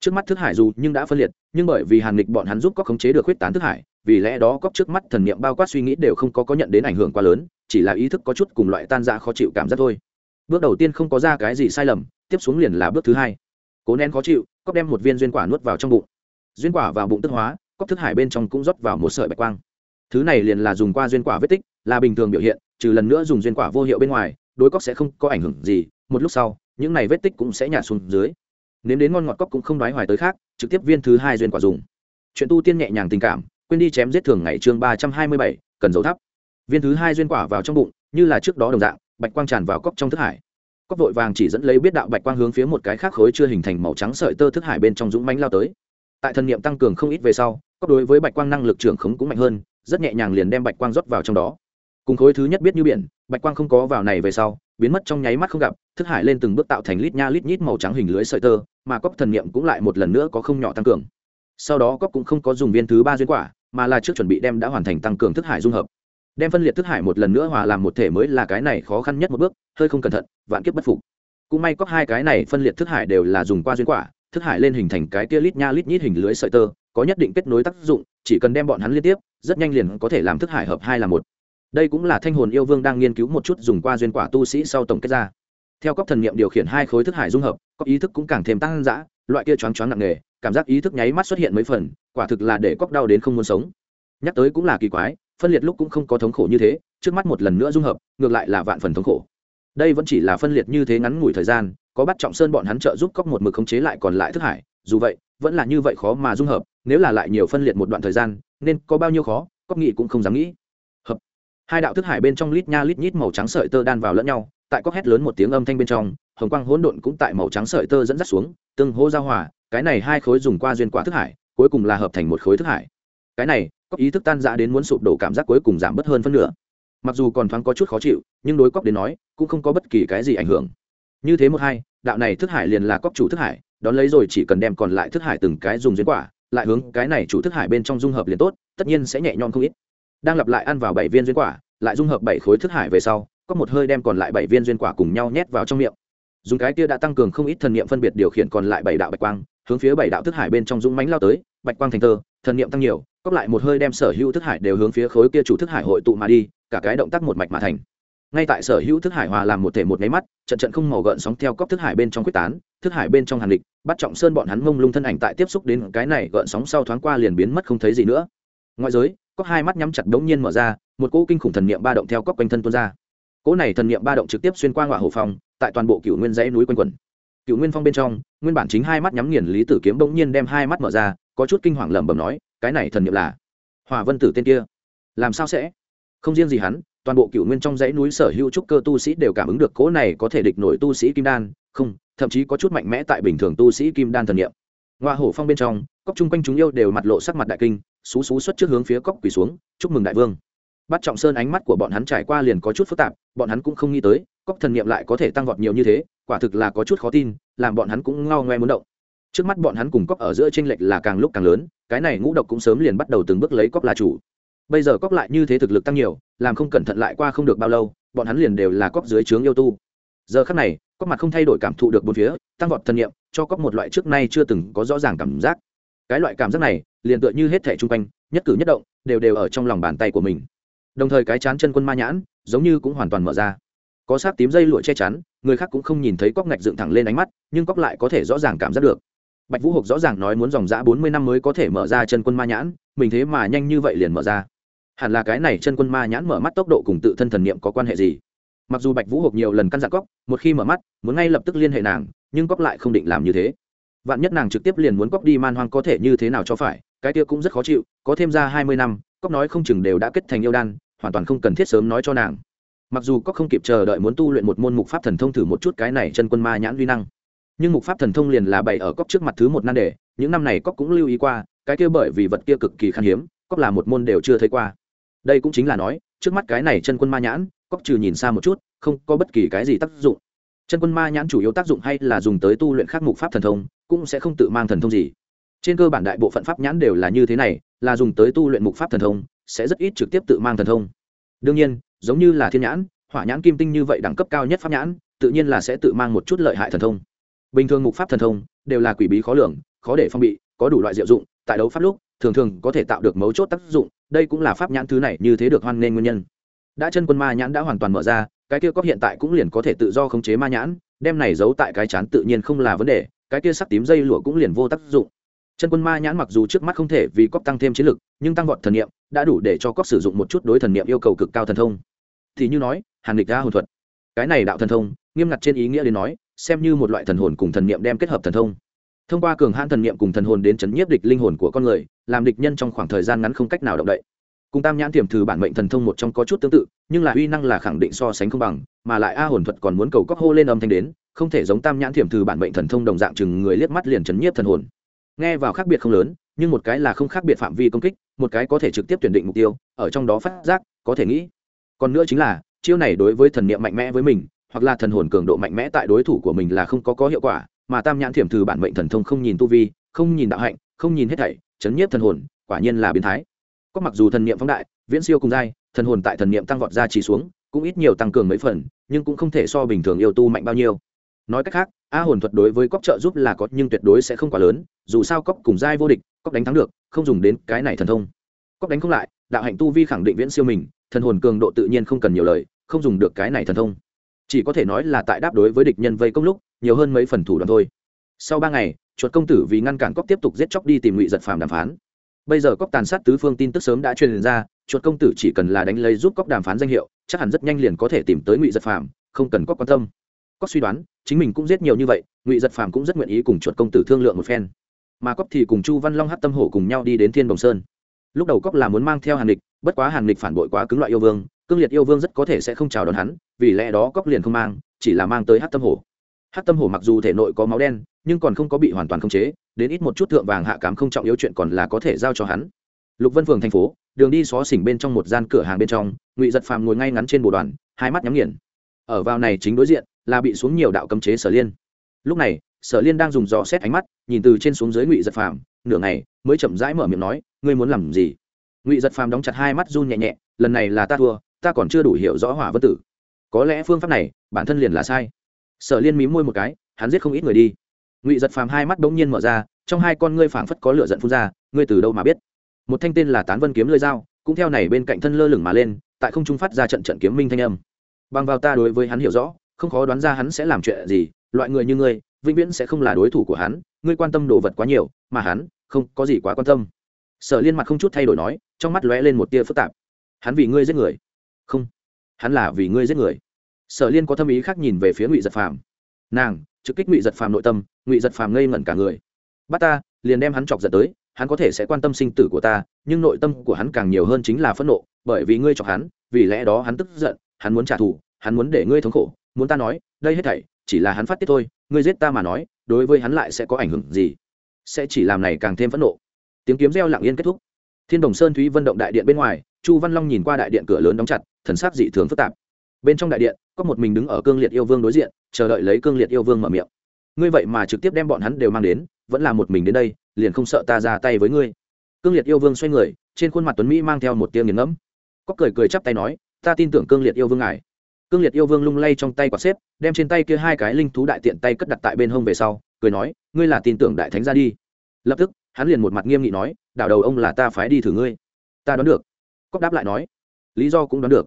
Trước mắt thức hải dù nhưng đã phân liệt, nhưng bởi vì hàn nghịch bọn hắn giúp cóc khống chế được khuyết tán thức hải, vì lẽ đó cóc trước mắt thần niệm bao quát suy nghĩ đều không có có nhận đến ảnh hưởng quá lớn, chỉ là ý thức có chút cùng loại tan ra khó chịu cảm giác thôi bước đầu tiên không có ra cái gì sai lầm, tiếp xuống liền là bước thứ hai. Cố nén khó chịu cóc đem một viên duyên quả nuốt vào trong bụng. Duyên quả vào bụng tức hóa cóc thức hải bên trong cũng rót vào một sợi bạch quang. Thứ này liền là dùng qua duyên quả vết tích, là bình thường biểu hiện, trừ lần nữa dùng duyên quả vô hiệu bên ngoài, đối cóc sẽ không có ảnh hưởng gì. Một lúc sau, những này vết tích cũng sẽ nhả xuống dưới. Nếm đến ngon ngọt cóc cũng không đoái hoài tới khác, trực tiếp viên thứ hai duyên quả dùng. Chuyện tu tiên nhẹ nhàng tình cảm, quên đi chém giết thường ngày chương ba trăm hai mươi bảy, cần dấu thắp viên thứ hai duyên quả vào trong bụng, như là trước đó đồng dạng bạch quang tràn vào cóc trong thức hải. Cóc vội vàng chỉ dẫn lấy biết đạo bạch quang hướng phía một cái khác khối chưa hình thành màu trắng sợi tơ thức hải bên trong dũng mánh lao tới. Tại thần niệm tăng cường không ít về sau cóc đối với bạch quang năng lực trưởng khống cũng mạnh hơn, rất nhẹ nhàng liền đem bạch quang rót vào trong đó. Cùng khối thứ nhất biết như biển, bạch quang không có vào này về sau, biến mất trong nháy mắt không gặp, thức hải lên từng bước tạo thành lít nha lít nhít màu trắng hình lưới sợi tơ, mà cóc thần niệm cũng lại một lần nữa có không nhỏ tăng cường. Sau đó cóc cũng không có dùng viên thứ ba duyên quả, mà là trước chuẩn bị đem đã hoàn thành tăng cường thức hải dung hợp đem phân liệt thức hải một lần nữa hòa làm một thể mới là cái này khó khăn nhất một bước, hơi không cẩn thận, vạn kiếp bất phục. Cũng may có hai cái này phân liệt thức hải đều là dùng qua duyên quả, thức hải lên hình thành cái kia lít nha lít nhít hình lưới sợi tơ, có nhất định kết nối tác dụng, chỉ cần đem bọn hắn liên tiếp, rất nhanh liền có thể làm thức hải hợp hai là một. Đây cũng là thanh hồn yêu vương đang nghiên cứu một chút dùng qua duyên quả tu sĩ sau tổng kết ra. Theo cấp thần niệm điều khiển hai khối thức hải dung hợp, có ý thức cũng càng thêm tăng dã, loại kia choáng choáng nặng nề, cảm giác ý thức nháy mắt xuất hiện mấy phần, quả thực là để cóc đau đến không muốn sống. Nhắc tới cũng là kỳ quái phân liệt lúc cũng không có thống khổ như thế, trước mắt một lần nữa dung hợp, ngược lại là vạn phần thống khổ. Đây vẫn chỉ là phân liệt như thế ngắn ngủi thời gian, có bắt trọng sơn bọn hắn trợ giúp cóc một mực khống chế lại còn lại thức hải, dù vậy, vẫn là như vậy khó mà dung hợp, nếu là lại nhiều phân liệt một đoạn thời gian, nên có bao nhiêu khó cóc nghị cũng không dám nghĩ. Hợp. Hai đạo thức hải bên trong lít nha lít nhít màu trắng sợi tơ đan vào lẫn nhau, tại cóc hét lớn một tiếng âm thanh bên trong, hồng quang hỗn độn cũng tại màu trắng sợi tơ dẫn dắt xuống, tương hô giao hòa, cái này hai khối dùng qua duyên quả thức hải, cuối cùng là hợp thành một khối thức hải. Cái này cóc ý thức tan dã đến muốn sụp đổ cảm giác cuối cùng giảm bớt hơn phân nửa. Mặc dù còn thoáng có chút khó chịu, nhưng đối cóc đến nói, cũng không có bất kỳ cái gì ảnh hưởng. Như thế một hai, đạo này thức hải liền là cóc chủ thức hải, đón lấy rồi chỉ cần đem còn lại thức hải từng cái dùng duyên quả, lại hướng cái này chủ thức hải bên trong dung hợp liền tốt, tất nhiên sẽ nhẹ nhõm không ít. Đang lặp lại ăn vào bảy viên duyên quả, lại dung hợp bảy khối thức hải về sau có một hơi đem còn lại bảy viên duyên quả cùng nhau nhét vào trong miệng. Dùng cái kia đã tăng cường không ít thần niệm phân biệt điều khiển còn lại bảy đạo bạch quang, hướng phía bảy đạo thức hải bên trong dũng mánh lao tới, bạch quang thành tơ thần niệm tăng nhiều, cóp lại một hơi đem sở hữu thức hải đều hướng phía khối kia chủ thức hải hội tụ mà đi, cả cái động tác một mạch mà thành. Ngay tại sở hữu thức hải hòa làm một thể một nháy mắt, trận trận không màu gợn sóng theo cốc thức hải bên trong quyết tán, thức hải bên trong hàn địch bắt trọng sơn bọn hắn mông lung thân ảnh tại tiếp xúc đến cái này gợn sóng sau thoáng qua liền biến mất không thấy gì nữa. Ngoại giới cốc hai mắt nhắm chặt đống nhiên mở ra, một cỗ kinh khủng thần niệm ba động theo cốc quanh thân tuôn ra. Cỗ này thần niệm ba động trực tiếp xuyên qua ngọa hồ phong tại toàn bộ cựu nguyên dãy núi quanh quẩn cựu nguyên phong bên trong, nguyên bản chính hai mắt nhắm nghiền lý tử kiếm bỗng nhiên đem hai mắt mở ra, có chút kinh hoàng lẩm bẩm nói, cái này thần niệm là hòa vân tử tên kia. Làm sao sẽ? Không riêng gì hắn, toàn bộ cựu nguyên trong dãy núi sở hữu trúc cơ tu sĩ đều cảm ứng được cỗ này có thể địch nổi tu sĩ kim đan, không, thậm chí có chút mạnh mẽ tại bình thường tu sĩ kim đan thần niệm. Ngoa hổ phong bên trong cóc chung quanh chúng yêu đều mặt lộ sắc mặt đại kinh, xú xú xuất trước hướng phía cốc quỳ xuống, chúc mừng đại vương. Bắt trọng sơn ánh mắt của bọn hắn trải qua liền có chút phức tạp, bọn hắn cũng không nghĩ tới, cốc thần niệm lại có thể tăng vọt nhiều như thế quả thực là có chút khó tin, làm bọn hắn cũng ngao ngoe muốn động. Trước mắt bọn hắn cùng cốc ở giữa tranh lệch là càng lúc càng lớn, cái này ngũ độc cũng sớm liền bắt đầu từng bước lấy cốc là chủ. Bây giờ cốc lại như thế thực lực tăng nhiều, làm không cẩn thận lại qua không được bao lâu, bọn hắn liền đều là cốc dưới trướng yêu tu. Giờ khắc này, cốc mặt không thay đổi cảm thụ được bốn phía, tăng vọt thân nhiệm, cho cốc một loại trước nay chưa từng có rõ ràng cảm giác. Cái loại cảm giác này, liền tựa như hết thẻ chung quanh, nhất cử nhất động, đều đều ở trong lòng bàn tay của mình. Đồng thời cái chán chân quân ma nhãn, giống như cũng hoàn toàn mở ra. Có sát tím dây lụa che chắn người khác cũng không nhìn thấy cóc ngạch dựng thẳng lên ánh mắt, nhưng cóc lại có thể rõ ràng cảm giác được. Bạch vũ hộp rõ ràng nói muốn dòng dã bốn mươi năm mới có thể mở ra chân quân ma nhãn, mình thế mà nhanh như vậy liền mở ra. Hẳn là cái này chân quân ma nhãn mở mắt tốc độ cùng tự thân thần niệm có quan hệ gì? Mặc dù bạch vũ hộp nhiều lần căn dặn cóc, một khi mở mắt, muốn ngay lập tức liên hệ nàng, nhưng cóc lại không định làm như thế. Vạn nhất nàng trực tiếp liền muốn cóc đi man hoang có thể như thế nào cho phải, cái kia cũng rất khó chịu, có thêm ra hai mươi năm, cóc nói không chừng đều đã kết thành yêu đan, hoàn toàn không cần thiết sớm nói cho nàng mặc dù có không kịp chờ đợi muốn tu luyện một môn mục pháp thần thông thử một chút cái này chân quân ma nhãn uy năng, nhưng mục pháp thần thông liền là bày ở cóc trước mặt thứ một nan đề, những năm này cóc cũng lưu ý qua, cái kia bởi vì vật kia cực kỳ khan hiếm cóc là một môn đều chưa thấy qua. Đây cũng chính là nói, trước mắt cái này chân quân ma nhãn cóc trừ nhìn xa một chút, không có bất kỳ cái gì tác dụng. Chân quân ma nhãn chủ yếu tác dụng hay là dùng tới tu luyện khắc mục pháp thần thông, cũng sẽ không tự mang thần thông gì. Trên cơ bản đại bộ phận pháp nhãn đều là như thế này, là dùng tới tu luyện mục pháp thần thông, sẽ rất ít trực tiếp tự mang thần thông. Đương nhiên giống như là thiên nhãn, hỏa nhãn kim tinh như vậy đẳng cấp cao nhất pháp nhãn, tự nhiên là sẽ tự mang một chút lợi hại thần thông. Bình thường mục pháp thần thông đều là quỷ bí khó lường, khó để phong bị, có đủ loại diệu dụng, tại đấu pháp lúc, thường thường có thể tạo được mấu chốt tác dụng, đây cũng là pháp nhãn thứ này như thế được hoan nghênh nguyên nhân. Đã chân quân ma nhãn đã hoàn toàn mở ra, cái kia có hiện tại cũng liền có thể tự do khống chế ma nhãn, đem này giấu tại cái chán tự nhiên không là vấn đề, cái kia sắc tím dây lụa cũng liền vô tác dụng. Chân quân ma nhãn mặc dù trước mắt không thể vì cóc tăng thêm chiến lực, nhưng tăng vọt thần niệm, đã đủ để cho cóc sử dụng một chút đối thần niệm yêu cầu cực cao thần thông thì như nói, hàn địch ra hồn thuật. Cái này đạo thần thông, nghiêm ngặt trên ý nghĩa đến nói, xem như một loại thần hồn cùng thần niệm đem kết hợp thần thông. Thông qua cường hãn thần niệm cùng thần hồn đến chấn nhiếp địch linh hồn của con người, làm địch nhân trong khoảng thời gian ngắn không cách nào động đậy. Cùng tam nhãn tiềm thử bản mệnh thần thông một trong có chút tương tự, nhưng là uy năng là khẳng định so sánh không bằng, mà lại a hồn thuật còn muốn cầu cóc hô lên âm thanh đến, không thể giống tam nhãn tiềm thử bản mệnh thần thông đồng dạng chừng người liếc mắt liền chấn nhiếp thần hồn. Nghe vào khác biệt không lớn, nhưng một cái là không khác biệt phạm vi công kích, một cái có thể trực tiếp tuyển định mục tiêu, ở trong đó phát giác, có thể nghĩ còn nữa chính là, chiêu này đối với thần niệm mạnh mẽ với mình, hoặc là thần hồn cường độ mạnh mẽ tại đối thủ của mình là không có có hiệu quả, mà tam nhãn thiểm thư bản mệnh thần thông không nhìn tu vi, không nhìn đạo hạnh, không nhìn hết thảy, chấn nhiếp thần hồn, quả nhiên là biến thái. Có mặc dù thần niệm phóng đại, viễn siêu cùng giai, thần hồn tại thần niệm tăng vọt ra chỉ xuống, cũng ít nhiều tăng cường mấy phần, nhưng cũng không thể so bình thường yêu tu mạnh bao nhiêu. Nói cách khác, a hồn thuật đối với cóc trợ giúp là có, nhưng tuyệt đối sẽ không quá lớn, dù sao cóc cùng giai vô địch cóc đánh thắng được, không dùng đến cái này thần thông. Cóc đánh không lại, đạo hạnh tu vi khẳng định viễn siêu mình thần hồn cường độ tự nhiên không cần nhiều lời, không dùng được cái này thần thông. Chỉ có thể nói là tại đáp đối với địch nhân vây công lúc, nhiều hơn mấy phần thủ đoạn thôi. Sau ba ngày, chuột công tử vì ngăn cản cóc tiếp tục giết chóc đi tìm ngụy giật phàm đàm phán. Bây giờ cóc tàn sát tứ phương tin tức sớm đã truyền ra, chuột công tử chỉ cần là đánh lấy giúp cóc đàm phán danh hiệu, chắc hẳn rất nhanh liền có thể tìm tới ngụy giật phàm, không cần cóc quan tâm. Cóc suy đoán, chính mình cũng giết nhiều như vậy, ngụy giật phàm cũng rất nguyện ý cùng chuột công tử thương lượng một phen. Mà cóc thì cùng chu văn long hát tâm hổ cùng nhau đi đến thiên đồng sơn lúc đầu cóc là muốn mang theo hàn lịch bất quá hàn lịch phản bội quá cứng loại yêu vương, cương liệt yêu vương rất có thể sẽ không chào đón hắn, vì lẽ đó cóc liền không mang, chỉ là mang tới hát tâm hổ. Hát tâm hổ mặc dù thể nội có máu đen, nhưng còn không có bị hoàn toàn khống chế, đến ít một chút thượng vàng hạ cám không trọng yếu chuyện còn là có thể giao cho hắn. Lục vân phường thành phố, đường đi xó xỉnh bên trong một gian cửa hàng bên trong, ngụy giật phàm ngồi ngay ngắn trên bồ đoàn, hai mắt nhắm nghiền. Ở vào này chính đối diện là bị xuống nhiều đạo cấm chế sở liên. Lúc này sở liên đang dùng dò xét ánh mắt, nhìn từ trên xuống dưới ngụy giật phàm, nửa ngày, mới chậm rãi mở miệng nói, ngươi muốn làm gì? Ngụy giật phàm đóng chặt hai mắt run nhẹ nhẹ, lần này là ta thua, ta còn chưa đủ hiểu rõ hỏa vân tử. Có lẽ phương pháp này, bản thân liền là sai. Sở liên mí môi một cái, hắn giết không ít người đi. Ngụy giật phàm hai mắt bỗng nhiên mở ra, trong hai con ngươi phảng phất có lửa giận phun ra, ngươi từ đâu mà biết? Một thanh tên là tán vân kiếm lơi dao, cũng theo này bên cạnh thân lơ lửng mà lên, tại không trung phát ra trận trận kiếm minh thanh âm. Bằng vào ta đối với hắn hiểu rõ, không khó đoán ra hắn sẽ làm chuyện gì, loại người như ngươi vĩnh viễn sẽ không là đối thủ của hắn, ngươi quan tâm đồ vật quá nhiều, mà hắn không có gì quá quan tâm. Sở liên mặt không chút thay đổi nói, trong mắt lóe lên một tia phức tạp. Hắn vì ngươi giết người? Không. Hắn là vì ngươi giết người. Sở liên có tâm ý khác nhìn về phía ngụy giật phàm. Nàng, trực kích ngụy giật phàm nội tâm, ngụy giật phàm ngây ngẩn cả người. Bắt ta, liền đem hắn chọc giật tới, hắn có thể sẽ quan tâm sinh tử của ta, nhưng nội tâm của hắn càng nhiều hơn chính là phẫn nộ, bởi vì ngươi chọc hắn, vì lẽ đó hắn tức giận, hắn muốn trả thù, hắn muốn để ngươi thống khổ. Muốn ta nói, đây hết thảy chỉ là hắn phát tiết thôi, ngươi giết ta mà nói, đối với hắn lại sẽ có ảnh hưởng gì? Sẽ chỉ làm này càng thêm phẫn nộ. Tiếng kiếm reo lặng yên kết thúc. Thiên đồng sơn thúy vận động đại điện bên ngoài, chu văn long nhìn qua đại điện cửa lớn đóng chặt, thần sắc dị thường phức tạp. Bên trong đại điện, có một mình đứng ở cương liệt yêu vương đối diện, chờ đợi lấy cương liệt yêu vương mở miệng. Ngươi vậy mà trực tiếp đem bọn hắn đều mang đến, vẫn là một mình đến đây, liền không sợ ta ra tay với ngươi. Cương liệt yêu vương xoay người, trên khuôn mặt tuấn mỹ mang theo một tiếng nghiền ngẫm. Có cười cười chắp tay nói, ta tin tưởng cương liệt yêu vương ngài cương liệt yêu vương lung lay trong tay quả xếp, đem trên tay kia hai cái linh thú đại tiện tay cất đặt tại bên hông về sau, cười nói, ngươi là tin tưởng đại thánh ra đi. Lập tức, hắn liền một mặt nghiêm nghị nói, đảo đầu ông là ta phái đi thử ngươi. Ta đoán được. Cóc đáp lại nói, lý do cũng đoán được.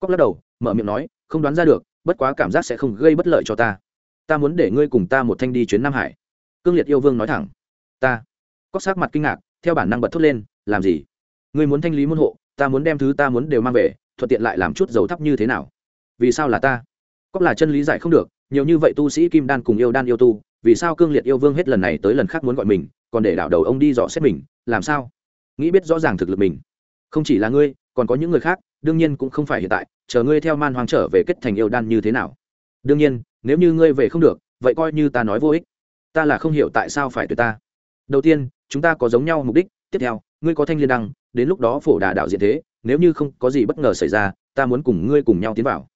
Cóc lắc đầu, mở miệng nói, không đoán ra được, bất quá cảm giác sẽ không gây bất lợi cho ta. Ta muốn để ngươi cùng ta một thanh đi chuyến nam hải. Cương liệt yêu vương nói thẳng, ta. Cóc sát mặt kinh ngạc, theo bản năng bật thốt lên, làm gì? Ngươi muốn thanh lý môn hộ, ta muốn đem thứ ta muốn đều mang về, thuận tiện lại làm chút dấu thắp như thế nào? Vì sao là ta? Cóc là chân lý giải không được, nhiều như vậy tu sĩ kim đan cùng yêu đan yêu tu, vì sao cương liệt yêu vương hết lần này tới lần khác muốn gọi mình, còn để đảo đầu ông đi dò xét mình, làm sao? Nghĩ biết rõ ràng thực lực mình. Không chỉ là ngươi, còn có những người khác, đương nhiên cũng không phải hiện tại, chờ ngươi theo man hoang trở về kết thành yêu đan như thế nào? Đương nhiên, nếu như ngươi về không được, vậy coi như ta nói vô ích. Ta là không hiểu tại sao phải tuyệt ta. Đầu tiên, chúng ta có giống nhau mục đích, tiếp theo, ngươi có thanh liên đăng, đến lúc đó phổ đà đạo diện thế, nếu như không có gì bất ngờ xảy ra, ta muốn cùng ngươi cùng nhau tiến vào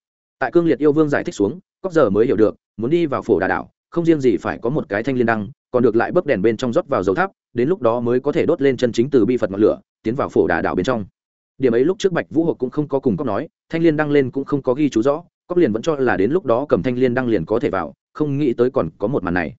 tại cương liệt yêu vương giải thích xuống cóc giờ mới hiểu được, muốn đi vào phổ đà đảo, không riêng gì phải có một cái thanh liên đăng, còn được lại bấc đèn bên trong rót vào dầu tháp, đến lúc đó mới có thể đốt lên chân chính từ bi phật ngọn lửa, tiến vào phổ đà đảo bên trong. Điểm ấy lúc trước bạch vũ hộp cũng không có cùng cóc nói, thanh liên đăng lên cũng không có ghi chú rõ cóc liền vẫn cho là đến lúc đó cầm thanh liên đăng liền có thể vào, không nghĩ tới còn có một màn này.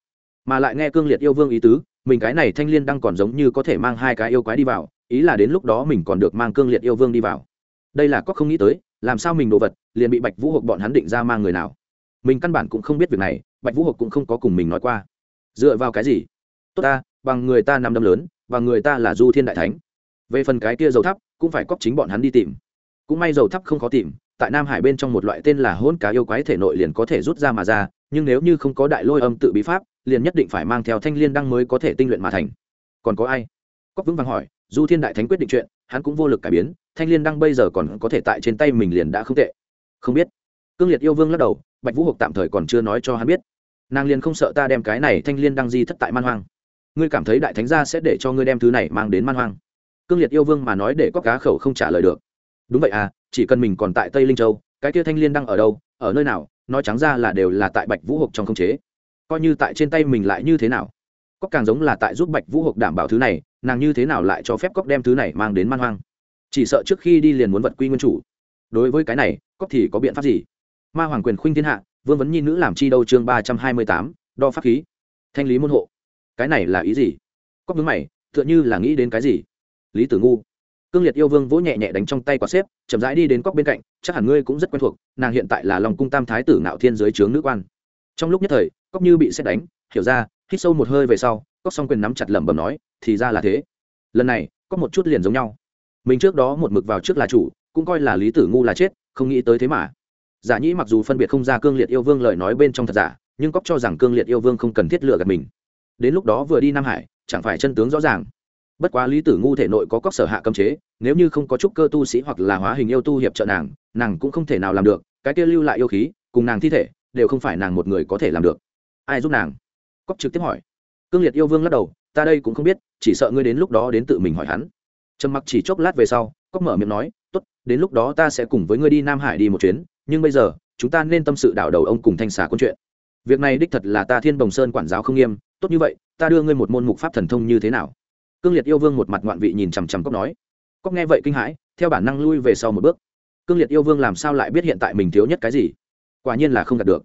Mà lại nghe cương liệt yêu vương ý tứ, mình cái này thanh liên đăng còn giống như có thể mang hai cái yêu quái đi vào, ý là đến lúc đó mình còn được mang cương liệt yêu vương đi vào. Đây là cóc không nghĩ tới làm sao mình đồ vật, liền bị bạch vũ hộp bọn hắn định ra mang người nào? Mình căn bản cũng không biết việc này, bạch vũ hộp cũng không có cùng mình nói qua. Dựa vào cái gì? Tốt ta, bằng người ta nằm đâm lớn và người ta là du thiên đại thánh. Về phần cái kia dầu thắp cũng phải cóp chính bọn hắn đi tìm. Cũng may dầu thắp không khó tìm, tại nam hải bên trong một loại tên là hôn cá yêu quái thể nội liền có thể rút ra mà ra, nhưng nếu như không có đại lôi âm tự bí pháp, liền nhất định phải mang theo thanh liên đăng mới có thể tinh luyện mà thành. Còn có ai? Cóp vững vàng hỏi, du thiên đại thánh quyết định chuyện hắn cũng vô lực cải biến, thanh liên đăng bây giờ còn có thể tại trên tay mình liền đã không tệ. Không biết. Cương liệt yêu vương lắc đầu, bạch vũ hộp tạm thời còn chưa nói cho hắn biết. Nàng liền không sợ ta đem cái này thanh liên đăng di thất tại man hoang. Ngươi cảm thấy đại thánh gia sẽ để cho ngươi đem thứ này mang đến man hoang. Cương liệt yêu vương mà nói để có cá khẩu không trả lời được. Đúng vậy à chỉ cần mình còn tại tây linh châu, cái kia thanh liên đang ở đâu, ở nơi nào, nói trắng ra là đều là tại bạch vũ hộp trong không chế. Coi như tại trên tay mình lại như thế nào. Có càng giống là tại giúp bạch vũ hộp đảm bảo thứ này nàng như thế nào lại cho phép cóc đem thứ này mang đến man hoang? Chỉ sợ trước khi đi liền muốn vật quy nguyên chủ. Đối với cái này cóc thì có biện pháp gì? Ma hoàng quyền khuynh thiên hạ, vương vấn nhi nữ làm chi đâu chương ba trăm hai mươi tám, đo pháp khí. Thanh lý môn hộ. Cái này là ý gì? Cóc vướng mày, tựa như là nghĩ đến cái gì? Lý tử ngu. Cương liệt yêu vương vỗ nhẹ nhẹ đánh trong tay quả xếp, chậm rãi đi đến cóc bên cạnh, chắc hẳn ngươi cũng rất quen thuộc, nàng hiện tại là lòng cung tam thái tử nạo thiên giới trướng nữ quan. Trong lúc nhất thời cóc như bị xét đánh, hiểu ra hít sâu một hơi về sau cóc xong quyền nắm chặt lẩm bẩm nói, thì ra là thế. Lần này, có một chút liền giống nhau. Mình trước đó một mực vào trước là chủ, cũng coi là lý tử ngu là chết, không nghĩ tới thế mà. Giả nhĩ mặc dù phân biệt không ra cương liệt yêu vương lời nói bên trong thật giả, nhưng cóc cho rằng cương liệt yêu vương không cần thiết lựa gạt mình. Đến lúc đó vừa đi nam hải, chẳng phải chân tướng rõ ràng. Bất quá lý tử ngu thể nội có cóc sở hạ cấm chế, nếu như không có chút cơ tu sĩ hoặc là hóa hình yêu tu hiệp trợ nàng nàng cũng không thể nào làm được, cái kia lưu lại yêu khí, cùng nàng thi thể, đều không phải nàng một người có thể làm được. Ai giúp nàng? Cóc trực tiếp hỏi. Cương liệt yêu vương lắc đầu, ta đây cũng không biết, chỉ sợ ngươi đến lúc đó đến tự mình hỏi hắn. Trầm mặc chỉ chốc lát về sau cóc mở miệng nói, tốt, đến lúc đó ta sẽ cùng với ngươi đi nam hải đi một chuyến, nhưng bây giờ, chúng ta nên tâm sự đảo đầu ông cùng thanh xà câu chuyện. Việc này đích thật là ta thiên bồng sơn quản giáo không nghiêm, tốt như vậy, ta đưa ngươi một môn mục pháp thần thông như thế nào? Cương liệt yêu vương một mặt ngoạn vị nhìn chằm chằm cóc nói. Cóc nghe vậy kinh hãi, theo bản năng lui về sau một bước. Cương liệt yêu vương làm sao lại biết hiện tại mình thiếu nhất cái gì? Quả nhiên là không đạt được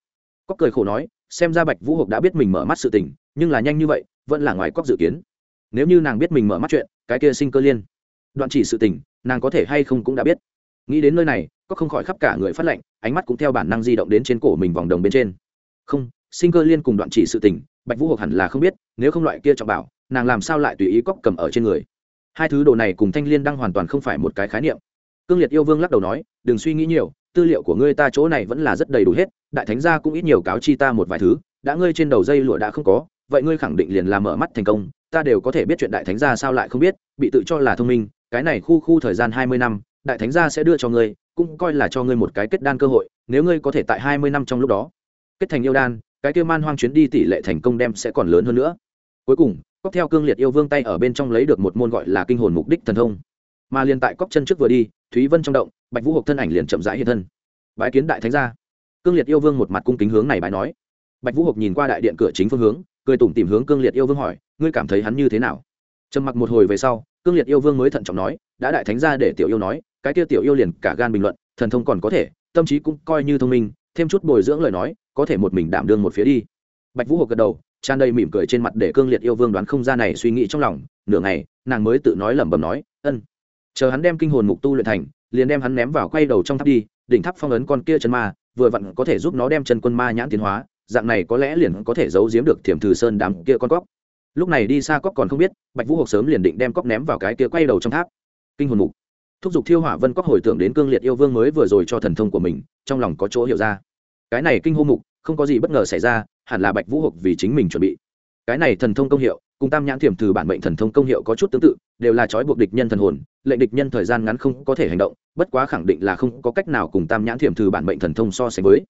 cóc cười khổ nói, xem ra bạch vũ hộp đã biết mình mở mắt sự tình, nhưng là nhanh như vậy, vẫn là ngoài cóc dự kiến. Nếu như nàng biết mình mở mắt chuyện, cái kia sinh cơ liên. Đoạn chỉ sự tình, nàng có thể hay không cũng đã biết. Nghĩ đến nơi này, có không khỏi khắp cả người phát lệnh, ánh mắt cũng theo bản năng di động đến trên cổ mình vòng đồng bên trên. Không, sinh cơ liên cùng đoạn chỉ sự tình, bạch vũ hộp hẳn là không biết, nếu không loại kia trọng bảo, nàng làm sao lại tùy ý cóc cầm ở trên người. Hai thứ đồ này cùng thanh liên đang hoàn toàn không phải một cái khái niệm. Cương liệt yêu vương lắc đầu nói, đừng suy nghĩ nhiều tư liệu của ngươi ta chỗ này vẫn là rất đầy đủ hết, đại thánh gia cũng ít nhiều cáo chi ta một vài thứ, đã ngươi trên đầu dây lụa đã không có, vậy ngươi khẳng định liền làm mở mắt thành công, ta đều có thể biết chuyện đại thánh gia sao lại không biết, bị tự cho là thông minh, cái này khu khu thời gian hai mươi năm, đại thánh gia sẽ đưa cho ngươi, cũng coi là cho ngươi một cái kết đan cơ hội, nếu ngươi có thể tại hai mươi năm trong lúc đó, kết thành yêu đan, cái kia man hoang chuyến đi tỷ lệ thành công đem sẽ còn lớn hơn nữa. Cuối cùng cóc theo cương liệt yêu vương tay ở bên trong lấy được một môn gọi là kinh hồn mục đích thần thông. Mà liền tại cóc chân trước vừa đi, thúy vân trong động bạch vũ hộp thân ảnh liền chậm rãi hiện thân bái kiến đại thánh gia cương liệt yêu vương một mặt cung kính hướng này bái nói bạch vũ hộp nhìn qua đại điện cửa chính phương hướng cười tủm tìm hướng cương liệt yêu vương hỏi ngươi cảm thấy hắn như thế nào trầm mặc một hồi về sau cương liệt yêu vương mới thận trọng nói đã đại thánh gia để tiểu yêu nói cái kia tiểu yêu liền cả gan bình luận thần thông còn có thể tâm trí cũng coi như thông minh thêm chút bồi dưỡng lời nói có thể một mình đảm đương một phía đi bạch vũ hộp gật đầu tràn đầy mỉm cười trên mặt để cương liệt yêu vương đoán không ra này suy nghĩ trong lòng nửa ngày nàng mới tự nói lẩm bẩm nói ân chờ hắn đem kinh hồn mục tu luyện thành liền đem hắn ném vào quay đầu trong tháp đi, đỉnh tháp phong ấn con kia chân ma, vừa vặn có thể giúp nó đem chân quân ma nhãn tiến hóa, dạng này có lẽ liền có thể giấu giếm được thiểm thử sơn đám kia con cóc. Lúc này đi xa cóc còn không biết, bạch vũ hộp sớm liền định đem cóc ném vào cái kia quay đầu trong tháp. Kinh hồn mục. Thúc giục thiêu hỏa vân cóc hồi tưởng đến cương liệt yêu vương mới vừa rồi cho thần thông của mình, trong lòng có chỗ hiểu ra. Cái này kinh hô mục, không có gì bất ngờ xảy ra, hẳn là bạch vũ hộp vì chính mình chuẩn bị. Cái này thần thông công hiệu, cùng tam nhãn thiểm từ bản mệnh thần thông công hiệu có chút tương tự, đều là trói buộc địch nhân thần hồn lệnh địch nhân thời gian ngắn không có thể hành động, bất quá khẳng định là không có cách nào cùng tam nhãn thiểm từ bản mệnh thần thông so sánh với.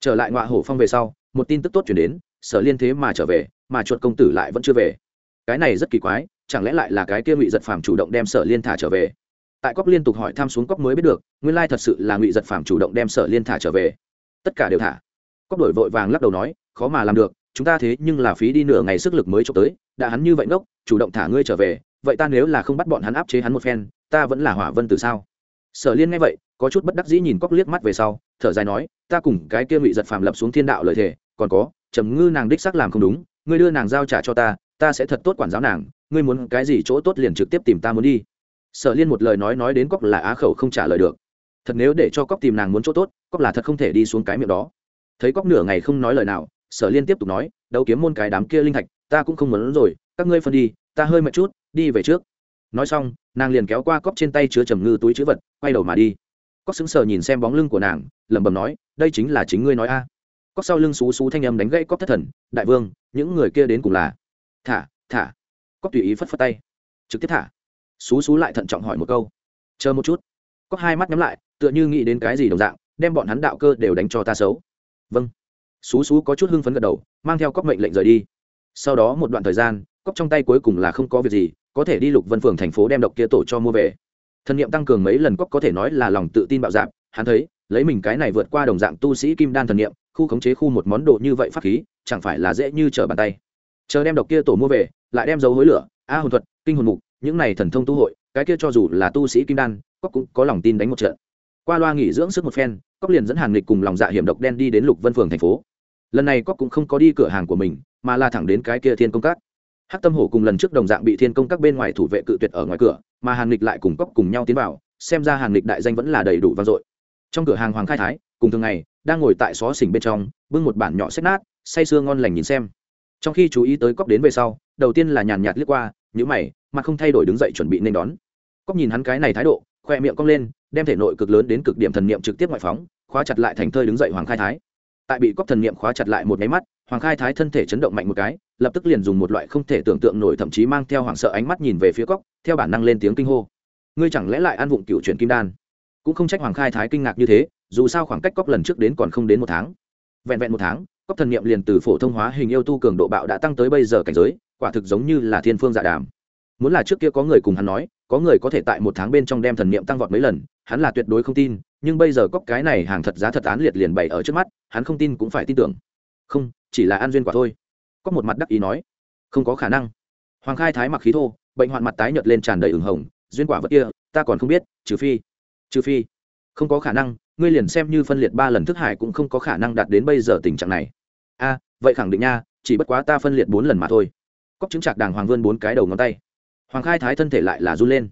Trở lại ngọa hổ phong về sau, một tin tức tốt chuyển đến, sở liên thế mà trở về, mà chuột công tử lại vẫn chưa về. Cái này rất kỳ quái, chẳng lẽ lại là cái kia ngụy giật phàm chủ động đem sở liên thả trở về? Tại cóc liên tục hỏi thăm xuống cóc mới biết được, nguyên lai thật sự là ngụy giật phàm chủ động đem sở liên thả trở về. Tất cả đều thả. Cóc đổi vội vàng lắc đầu nói, khó mà làm được chúng ta thế nhưng là phí đi nửa ngày sức lực mới trộm tới, đã hắn như vậy ngốc, chủ động thả ngươi trở về, vậy ta nếu là không bắt bọn hắn áp chế hắn một phen, ta vẫn là hỏa vân từ sao? Sở liên nghe vậy, có chút bất đắc dĩ nhìn cóc liếc mắt về sau, thở dài nói, ta cùng cái kia ngụy giật phàm lập xuống thiên đạo lợi thể còn có, trầm ngư nàng đích xác làm không đúng, ngươi đưa nàng giao trả cho ta ta sẽ thật tốt quản giáo nàng, ngươi muốn cái gì chỗ tốt liền trực tiếp tìm ta muốn đi. Sở liên một lời nói nói đến cóc là á khẩu không trả lời được. Thật nếu để cho cóc tìm nàng muốn chỗ tốt, cóc là thật không thể đi xuống cái miệng đó. Thấy cóc nửa ngày không nói lời nào sở liên tiếp tục nói, đấu kiếm môn cái đám kia linh thạch, ta cũng không muốn rồi, các ngươi phân đi, ta hơi mệt chút, đi về trước. Nói xong, nàng liền kéo qua cóc trên tay chứa trầm ngư túi chữ vật, quay đầu mà đi. Cóc sững sờ nhìn xem bóng lưng của nàng, lẩm bẩm nói, đây chính là chính ngươi nói a. Cóc sau lưng xú xú thanh âm đánh gãy cóc thất thần, đại vương, những người kia đến cùng là thả thả. Cóc tùy ý phất phất tay. Trực tiếp thả. Xú xú lại thận trọng hỏi một câu. Chờ một chút. Cóc hai mắt nhắm lại, tựa như nghĩ đến cái gì đồng dạng, đem bọn hắn đạo cơ đều đánh cho ta xấu. Vâng xú xú có chút hưng phấn gật đầu, mang theo cóc mệnh lệnh rời đi. Sau đó một đoạn thời gian cóc trong tay cuối cùng là không có việc gì, có thể đi lục vân phường thành phố đem độc kia tổ cho mua về. Thần niệm tăng cường mấy lần cóc có thể nói là lòng tự tin bạo dạp hắn thấy, lấy mình cái này vượt qua đồng dạng tu sĩ kim đan thần niệm, khu khống chế khu một món đồ như vậy pháp khí, chẳng phải là dễ như trở bàn tay. Chờ đem độc kia tổ mua về, lại đem dấu hối lửa, a hồn thuật, kinh hồn mục, những này thần thông tu hội, cái kia cho dù là tu sĩ kim đan cóc cũng có lòng tin đánh một trận. Qua loa nghỉ dưỡng sức một phen cóc liền dẫn hàn lịch cùng lòng dạ hiểm độc đen đi đến lục vân phường thành phố lần này cóc cũng không có đi cửa hàng của mình, mà là thẳng đến cái kia thiên công các. Hắc tâm hổ cùng lần trước đồng dạng bị thiên công các bên ngoài thủ vệ cự tuyệt ở ngoài cửa, mà hàn lịch lại cùng cóc cùng nhau tiến vào, xem ra hàn lịch đại danh vẫn là đầy đủ vang dội. Trong cửa hàng hoàng khai thái, cùng thường ngày, đang ngồi tại xó xỉnh bên trong, bưng một bản nhỏ xét nát, say sưa ngon lành nhìn xem. Trong khi chú ý tới cóc đến về sau, đầu tiên là nhàn nhạt liếc qua nhữ mày, mà không thay đổi đứng dậy chuẩn bị nên đón. Cóc nhìn hắn cái này thái độ, khoe miệng cong lên, đem thể nội cực lớn đến cực điểm thần niệm trực tiếp ngoại phóng, khóa chặt lại thành thơi đứng dậy hoàng khai thái tại bị cóc thần niệm khóa chặt lại một máy mắt, hoàng khai thái thân thể chấn động mạnh một cái, lập tức liền dùng một loại không thể tưởng tượng nổi thậm chí mang theo hoảng sợ ánh mắt nhìn về phía cóc, theo bản năng lên tiếng kinh hô. Ngươi chẳng lẽ lại ăn vụng cựu truyền kim đan? Cũng không trách hoàng khai thái kinh ngạc như thế, dù sao khoảng cách cóc lần trước đến còn không đến một tháng. Vẹn vẹn một tháng, cóc thần niệm liền từ phổ thông hóa hình yêu tu cường độ bạo đã tăng tới bây giờ cảnh giới, quả thực giống như là thiên phương dạ đàm. Muốn là trước kia có người cùng hắn nói, có người có thể tại một tháng bên trong đem thần niệm tăng vọt mấy lần, hắn là tuyệt đối không tin nhưng bây giờ cóc cái này hàng thật giá thật án liệt liền bày ở trước mắt, hắn không tin cũng phải tin tưởng. Không, chỉ là an duyên quả thôi. Có một mặt đắc ý nói. Không có khả năng. Hoàng khai thái mặc khí thô, bệnh hoạn mặt tái nhợt lên tràn đầy ửng hồng, duyên quả vật kia, ta còn không biết, trừ phi trừ phi. Không có khả năng, ngươi liền xem như phân liệt ba lần thức hải cũng không có khả năng đạt đến bây giờ tình trạng này. A, vậy khẳng định nha, chỉ bất quá ta phân liệt bốn lần mà thôi. Cóc chứng chạc đàng hoàng vươn bốn cái đầu ngón tay. Hoàng khai thái thân thể lại là run lên.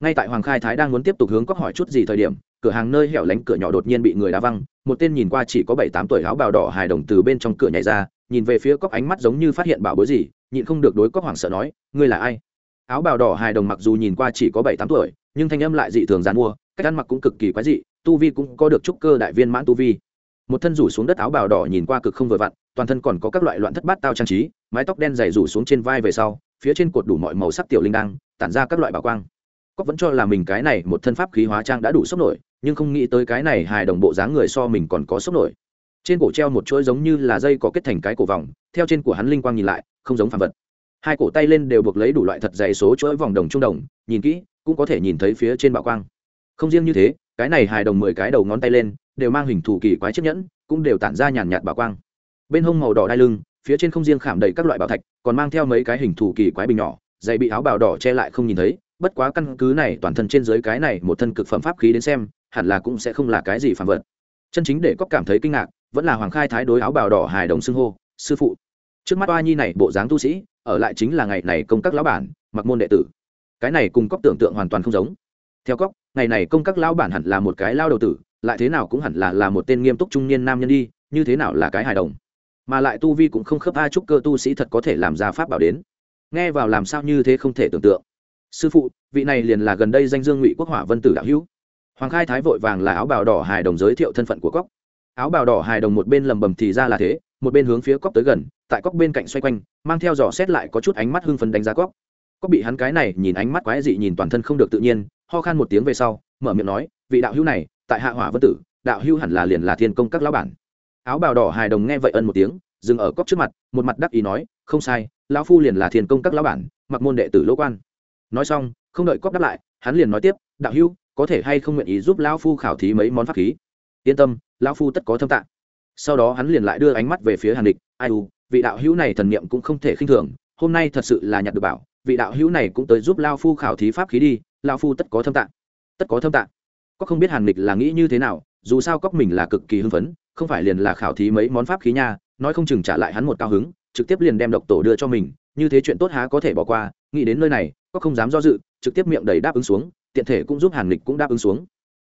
Ngay tại hoàng khai thái đang muốn tiếp tục hướng cóc hỏi chút gì thời điểm cửa hàng nơi hẻo lánh cửa nhỏ đột nhiên bị người đá văng, một tên nhìn qua chỉ có bảy tám tuổi áo bào đỏ hài đồng từ bên trong cửa nhảy ra, nhìn về phía cóc ánh mắt giống như phát hiện bảo bối gì, nhịn không được đối cóc hoảng sợ nói, ngươi là ai? Áo bào đỏ hài đồng mặc dù nhìn qua chỉ có bảy tám tuổi, nhưng thanh âm lại dị thường dàn mua, cách ăn mặc cũng cực kỳ quái dị, tu vi cũng có được trúc cơ đại viên mãn tu vi. Một thân rủ xuống đất áo bào đỏ nhìn qua cực không vừa vặn, toàn thân còn có các loại loạn thất bát tao trang trí, mái tóc đen dày rủ xuống trên vai về sau, phía trên cột đủ mọi màu sắc tiểu linh đăng, tản ra các loại bảo quang. Cóc vẫn cho là mình cái này một thân pháp khí hóa trang đã đủ sốc nổi nhưng không nghĩ tới cái này hài đồng bộ dáng người so mình còn có sốc nổi. Trên cổ treo một chuỗi giống như là dây có kết thành cái cổ vòng, theo trên của hắn linh quang nhìn lại, không giống phàm vật. Hai cổ tay lên đều buộc lấy đủ loại thật dày số chuỗi vòng đồng trung đồng, nhìn kỹ, cũng có thể nhìn thấy phía trên bạo quang. Không riêng như thế, cái này hài đồng mười cái đầu ngón tay lên, đều mang hình thù kỳ quái chiếc nhẫn, cũng đều tản ra nhàn nhạt bạo quang. Bên hông màu đỏ đai lưng, phía trên không riêng khảm đầy các loại bảo thạch, còn mang theo mấy cái hình thù kỳ quái bình nhỏ, dày bị áo bào đỏ che lại không nhìn thấy, bất quá căn cứ này toàn thân trên dưới cái này một thân cực phẩm pháp khí đến xem hẳn là cũng sẽ không là cái gì phản vật. Chân chính để cóc cảm thấy kinh ngạc, vẫn là hoàng khai thái đối áo bào đỏ hài đồng xưng hô, sư phụ. Trước mắt oa nhi này, bộ dáng tu sĩ, ở lại chính là ngày này công các lão bản, mặc môn đệ tử. Cái này cùng cóc tưởng tượng hoàn toàn không giống. Theo cóc ngày này công các lão bản hẳn là một cái lao đầu tử, lại thế nào cũng hẳn là là một tên nghiêm túc trung niên nam nhân đi, như thế nào là cái hài đồng? Mà lại tu vi cũng không khớp a trúc cơ tu sĩ thật có thể làm ra pháp bảo đến. Nghe vào làm sao như thế không thể tưởng tượng. Sư phụ, vị này liền là gần đây danh dương ngụy quốc hỏa vân tử đạo hữu hoàng khai thái vội vàng là áo bào đỏ hài đồng giới thiệu thân phận của cóc áo bào đỏ hài đồng một bên lầm bầm thì ra là thế, một bên hướng phía cóc tới gần, tại cóc bên cạnh xoay quanh, mang theo dò xét lại có chút ánh mắt hưng phấn đánh giá cóc cóc bị hắn cái này nhìn ánh mắt quái dị nhìn toàn thân không được tự nhiên, ho khan một tiếng về sau, mở miệng nói, vị đạo hữu này, tại hạ hỏa vân tử, đạo hữu hẳn là liền là thiên công các lão bản. Áo bào đỏ hài đồng nghe vậy ân một tiếng, dừng ở cóc trước mặt, một mặt đắc ý nói, không sai, lão phu liền là thiên công các lão bản, mặc môn đệ tử lỗ quan. Nói xong, không đợi cóc đáp lại, hắn liền nói tiếp, đạo hữu có thể hay không nguyện ý giúp lão phu khảo thí mấy món pháp khí? Yên tâm, lão phu tất có thâm tạng. Sau đó hắn liền lại đưa ánh mắt về phía hàn địch. Ai u, vị đạo hữu này thần niệm cũng không thể khinh thường. Hôm nay thật sự là nhặt được bảo. Vị đạo hữu này cũng tới giúp lao phu khảo thí pháp khí đi. Lao phu tất có thâm tạng. Tất có thâm tạng. Có không biết hàn địch là nghĩ như thế nào, dù sao cóc mình là cực kỳ hưng phấn, không phải liền là khảo thí mấy món pháp khí nha. Nói không chừng trả lại hắn một cao hứng, trực tiếp liền đem độc tổ đưa cho mình. Như thế chuyện tốt há có thể bỏ qua. Nghĩ đến nơi này, có không dám do dự, trực tiếp miệng đầy đáp ứng xuống tiện thể cũng giúp hàn lịch cũng đáp ứng xuống.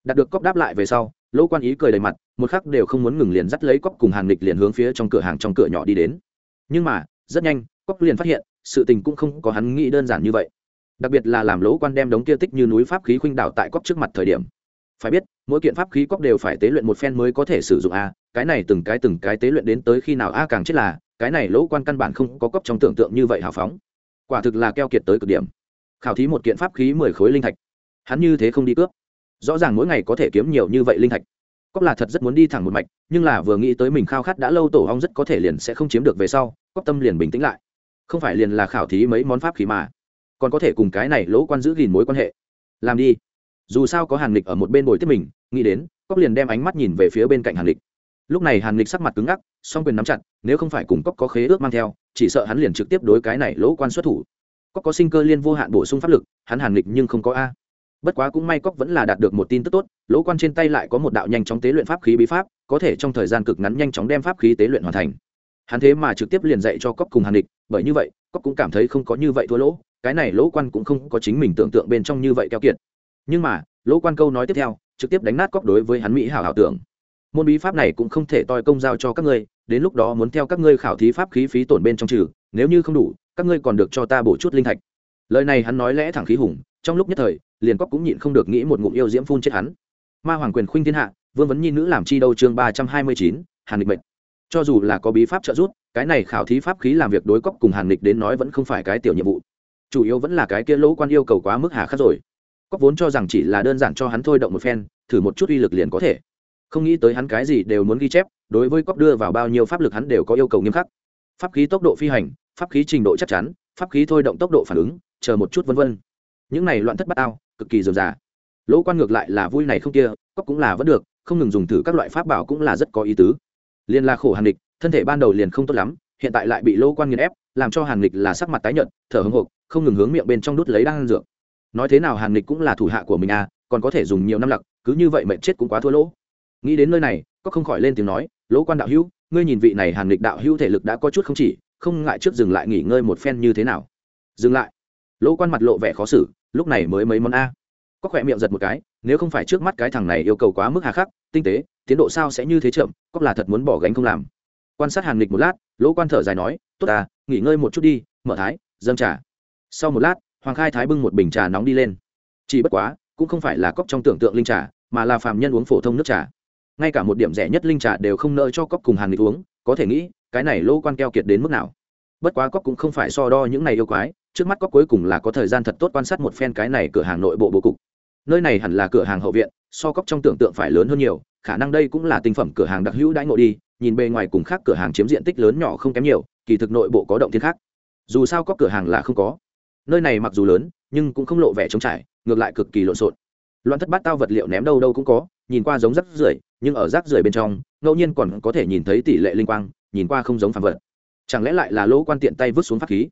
Đạt được cóc đáp lại về sau, lỗ quan ý cười đầy mặt, một khắc đều không muốn ngừng liền dắt lấy cóc cùng hàn lịch liền hướng phía trong cửa hàng trong cửa nhỏ đi đến. Nhưng mà, rất nhanh cóc liền phát hiện, sự tình cũng không có hắn nghĩ đơn giản như vậy. Đặc biệt là làm lỗ quan đem đống kia tích như núi pháp khí khuynh đảo tại cóc trước mặt thời điểm. Phải biết, mỗi kiện pháp khí cóc đều phải tế luyện một phen mới có thể sử dụng a, cái này từng cái từng cái tế luyện đến tới khi nào a càng chết là, cái này lỗ quan căn bản không có cóc trong tưởng tượng như vậy hào phóng. Quả thực là keo kiệt tới cực điểm. Khảo thí một kiện pháp khí mười khối linh thạch hắn như thế không đi cướp. Rõ ràng mỗi ngày có thể kiếm nhiều như vậy linh thạch. Cóc là thật rất muốn đi thẳng một mạch, nhưng là vừa nghĩ tới mình khao khát đã lâu tổ hong rất có thể liền sẽ không chiếm được về sau, cóc tâm liền bình tĩnh lại. Không phải liền là khảo thí mấy món pháp khí mà. Còn có thể cùng cái này lỗ quan giữ gìn mối quan hệ. Làm đi. Dù sao có hàn lịch ở một bên bồi tiếp mình, nghĩ đến, cóc liền đem ánh mắt nhìn về phía bên cạnh hàn lịch. Lúc này hàn lịch sắc mặt cứng ngắc, song quyền nắm chặt, nếu không phải cùng cóc có khế ước mang theo, chỉ sợ hắn liền trực tiếp đối cái này lỗ quan xuất thủ. Cóc có sinh cơ liên vô hạn bổ sung pháp lực, hắn hàn lịch nhưng không có a bất quá cũng may cóc vẫn là đạt được một tin tức tốt, lỗ quan trên tay lại có một đạo nhanh chóng tế luyện pháp khí bí pháp, có thể trong thời gian cực ngắn nhanh chóng đem pháp khí tế luyện hoàn thành. Hắn thế mà trực tiếp liền dạy cho cóc cùng hàn địch, bởi như vậy cóc cũng cảm thấy không có như vậy thua lỗ, cái này lỗ quan cũng không có chính mình tưởng tượng bên trong như vậy keo kiệt. Nhưng mà, lỗ quan câu nói tiếp theo, trực tiếp đánh nát cóc đối với hắn mỹ hảo hảo tưởng. Môn bí pháp này cũng không thể toi công giao cho các ngươi, đến lúc đó muốn theo các ngươi khảo thí pháp khí phí tổn bên trong trừ, nếu như không đủ, các ngươi còn được cho ta bổ chút linh thạch lời này hắn nói lẽ thẳng khí hùng, trong lúc nhất thời, liền cóc cũng nhịn không được nghĩ một ngụm yêu diễm phun chết hắn. Ma hoàng quyền khuynh thiên hạ, vương vấn nhi nữ làm chi đâu chương ba trăm hai mươi chín, hàn địch mệnh. Cho dù là có bí pháp trợ giúp, cái này khảo thí pháp khí làm việc đối cóc cùng hàn địch đến nói vẫn không phải cái tiểu nhiệm vụ. Chủ yếu vẫn là cái kia lỗ quan yêu cầu quá mức hà khắc rồi. Cóc vốn cho rằng chỉ là đơn giản cho hắn thôi động một phen, thử một chút uy lực liền có thể. Không nghĩ tới hắn cái gì đều muốn ghi chép, đối với cóc đưa vào bao nhiêu pháp lực hắn đều có yêu cầu nghiêm khắc. Pháp khí tốc độ phi hành, pháp khí trình độ chắc chắn, pháp khí thôi động tốc độ phản ứng chờ một chút vân vân. Những này loạn thất bát ao, cực kỳ dườm già. Lỗ quan ngược lại là vui này không kia, cóc cũng là vẫn được, không ngừng dùng thử các loại pháp bảo cũng là rất có ý tứ. Liên la khổ hàn địch thân thể ban đầu liền không tốt lắm, hiện tại lại bị lỗ quan nghiền ép, làm cho hàn địch là sắc mặt tái nhợt, thở hưng hộp không ngừng hướng miệng bên trong đút lấy đang ăn dược. Nói thế nào hàn địch cũng là thủ hạ của mình à còn có thể dùng nhiều năm lặc, cứ như vậy mệnh chết cũng quá thua lỗ. Nghĩ đến nơi này có không khỏi lên tiếng nói, lỗ quan đạo hữu, ngươi nhìn vị này hàn địch đạo hữu thể lực đã có chút không chỉ, không ngại trước dừng lại nghỉ ngơi một phen như thế nào? Dừng lại lỗ quan mặt lộ vẻ khó xử, lúc này mới mấy món a. Có khỏe miệng giật một cái, nếu không phải trước mắt cái thằng này yêu cầu quá mức hà khắc, tinh tế, tiến độ sao sẽ như thế chậm, có là thật muốn bỏ gánh không làm. Quan sát hàn nghịch một lát, lỗ quan thở dài nói, tốt à nghỉ ngơi một chút đi, mở thái, dâng trà. Sau một lát, hoàng khai thái bưng một bình trà nóng đi lên. Chỉ bất quá, cũng không phải là cốc trong tưởng tượng linh trà, mà là phàm nhân uống phổ thông nước trà. Ngay cả một điểm rẻ nhất linh trà đều không nợ cho cốc cùng hàn lịch uống, có thể nghĩ, cái này lỗ quan keo kiệt đến mức nào. Bất quá cốc cũng không phải so đo những này yêu quái trước mắt cốc cuối cùng là có thời gian thật tốt quan sát một phen cái này cửa hàng nội bộ bố cục. Nơi này hẳn là cửa hàng hậu viện, so cóc trong tưởng tượng phải lớn hơn nhiều, khả năng đây cũng là tinh phẩm cửa hàng đặc hữu đãi ngộ đi, nhìn bề ngoài cùng khác cửa hàng chiếm diện tích lớn nhỏ không kém nhiều, kỳ thực nội bộ có động thiên khác. Dù sao có cửa hàng là không có. Nơi này mặc dù lớn, nhưng cũng không lộ vẻ trống trải, ngược lại cực kỳ lộn xộn. Loạn thất bát tao vật liệu ném đâu đâu cũng có, nhìn qua giống rác rưởi, nhưng ở rác rưởi bên trong, ngẫu nhiên còn có thể nhìn thấy tỷ lệ linh quang, nhìn qua không giống phản vật. Chẳng lẽ lại là lỗ quan tiện tay vứt xuống pháp khí?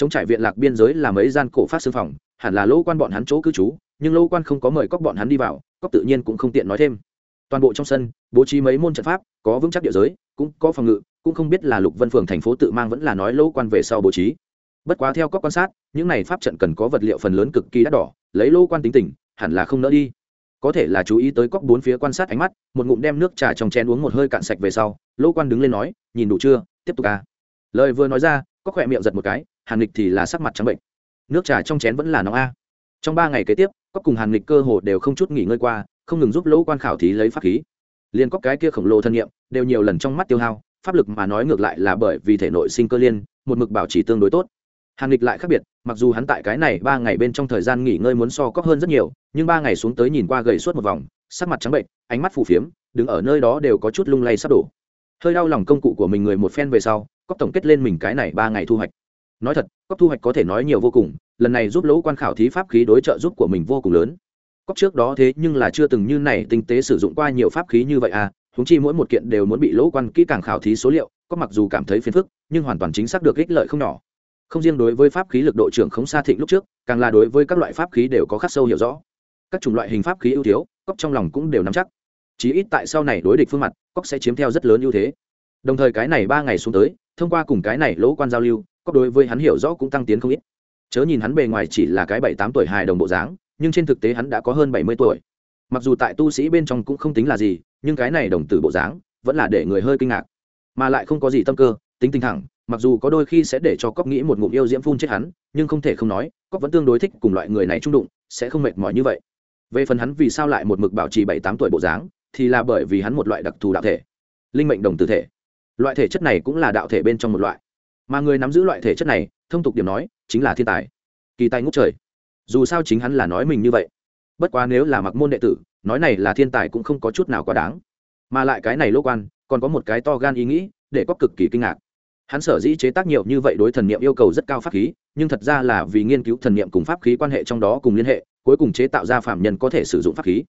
Chống trải viện lạc biên giới là mấy gian cổ phát xương phòng, hẳn là lỗ quan bọn hắn chỗ cư trú, nhưng lỗ quan không có mời cóc bọn hắn đi vào cóc tự nhiên cũng không tiện nói thêm. Toàn bộ trong sân, bố trí mấy môn trận pháp, có vững chắc địa giới, cũng có phòng ngự, cũng không biết là lục vân phường thành phố tự mang vẫn là nói lỗ quan về sau bố trí. Bất quá theo các quan sát, những này pháp trận cần có vật liệu phần lớn cực kỳ đắt đỏ, lấy lỗ quan tính tình, hẳn là không nỡ đi. Có thể là chú ý tới cóc bốn phía quan sát ánh mắt, một ngụm đem nước trà trong chén uống một hơi cạn sạch về sau lỗ quan đứng lên nói, nhìn đủ chưa? Tiếp tục à. Lời vừa nói ra có khỏe miệng giật một cái hàn lịch thì là sắc mặt trắng bệnh. Nước trà trong chén vẫn là nóng a. Trong ba ngày kế tiếp cóc cùng hàn lịch cơ hồ đều không chút nghỉ ngơi qua, không ngừng giúp lỗ quan khảo thí lấy pháp khí. Liên cóc cái kia khổng lồ thân nhiệm đều nhiều lần trong mắt tiêu hao, pháp lực mà nói ngược lại là bởi vì thể nội sinh cơ liên, một mực bảo trì tương đối tốt. Hàn lịch lại khác biệt, mặc dù hắn tại cái này ba ngày bên trong thời gian nghỉ ngơi muốn so cóc hơn rất nhiều, nhưng ba ngày xuống tới nhìn qua gầy suốt một vòng, sắc mặt trắng bệnh, ánh mắt phù phiếm, đứng ở nơi đó đều có chút lung lay sắp đổ. Hơi đau lòng công cụ của mình người một phen về sau cóc tổng kết lên mình cái này ba ngày thu hoạch nói thật cóc thu hoạch có thể nói nhiều vô cùng, lần này giúp lỗ quan khảo thí pháp khí đối trợ giúp của mình vô cùng lớn. Cóc trước đó thế nhưng là chưa từng như này tinh tế sử dụng qua nhiều pháp khí như vậy à húng chi mỗi một kiện đều muốn bị lỗ quan kỹ càng khảo thí số liệu có mặc dù cảm thấy phiền phức, nhưng hoàn toàn chính xác được ích lợi không nhỏ. Không riêng đối với pháp khí lực độ trưởng không xa thịnh lúc trước, càng là đối với các loại pháp khí đều có khắc sâu hiểu rõ. Các chủng loại hình pháp khí ưu thiếu cóc trong lòng cũng đều nắm chắc. Chí ít tại sau này đối địch phương mặt cóc sẽ chiếm theo rất lớn ưu thế. Đồng thời cái này ba ngày xuống tới, thông qua cùng cái này lỗ quan giao lưu có đối với hắn hiểu rõ cũng tăng tiến không ít. Chớ nhìn hắn bề ngoài chỉ là cái bảy tám tuổi hài đồng bộ dáng, nhưng trên thực tế hắn đã có hơn bảy mươi tuổi. Mặc dù tại tu sĩ bên trong cũng không tính là gì, nhưng cái này đồng tử bộ dáng vẫn là để người hơi kinh ngạc. Mà lại không có gì tâm cơ, tính tình thẳng, mặc dù có đôi khi sẽ để cho cóc nghĩ một ngụm yêu diễm phun chết hắn, nhưng không thể không nói cóc vẫn tương đối thích cùng loại người này trung đụng, sẽ không mệt mỏi như vậy. Về phần hắn vì sao lại một mực bảo trì bảy tám tuổi bộ dáng, thì là bởi vì hắn một loại đặc thù đạo thể, linh mệnh đồng tử thể. Loại thể chất này cũng là đạo thể bên trong một loại mà người nắm giữ loại thể chất này, thông tục điểm nói, chính là thiên tài. Kỳ tài ngút trời. Dù sao chính hắn là nói mình như vậy. Bất quá nếu là mặc môn đệ tử, nói này là thiên tài cũng không có chút nào quá đáng. Mà lại cái này lô quan, còn có một cái to gan ý nghĩ, để có cực kỳ kinh ngạc. Hắn sở dĩ chế tác nhiều như vậy đối thần niệm yêu cầu rất cao pháp khí, nhưng thật ra là vì nghiên cứu thần niệm cùng pháp khí quan hệ trong đó cùng liên hệ, cuối cùng chế tạo ra phạm nhân có thể sử dụng pháp khí.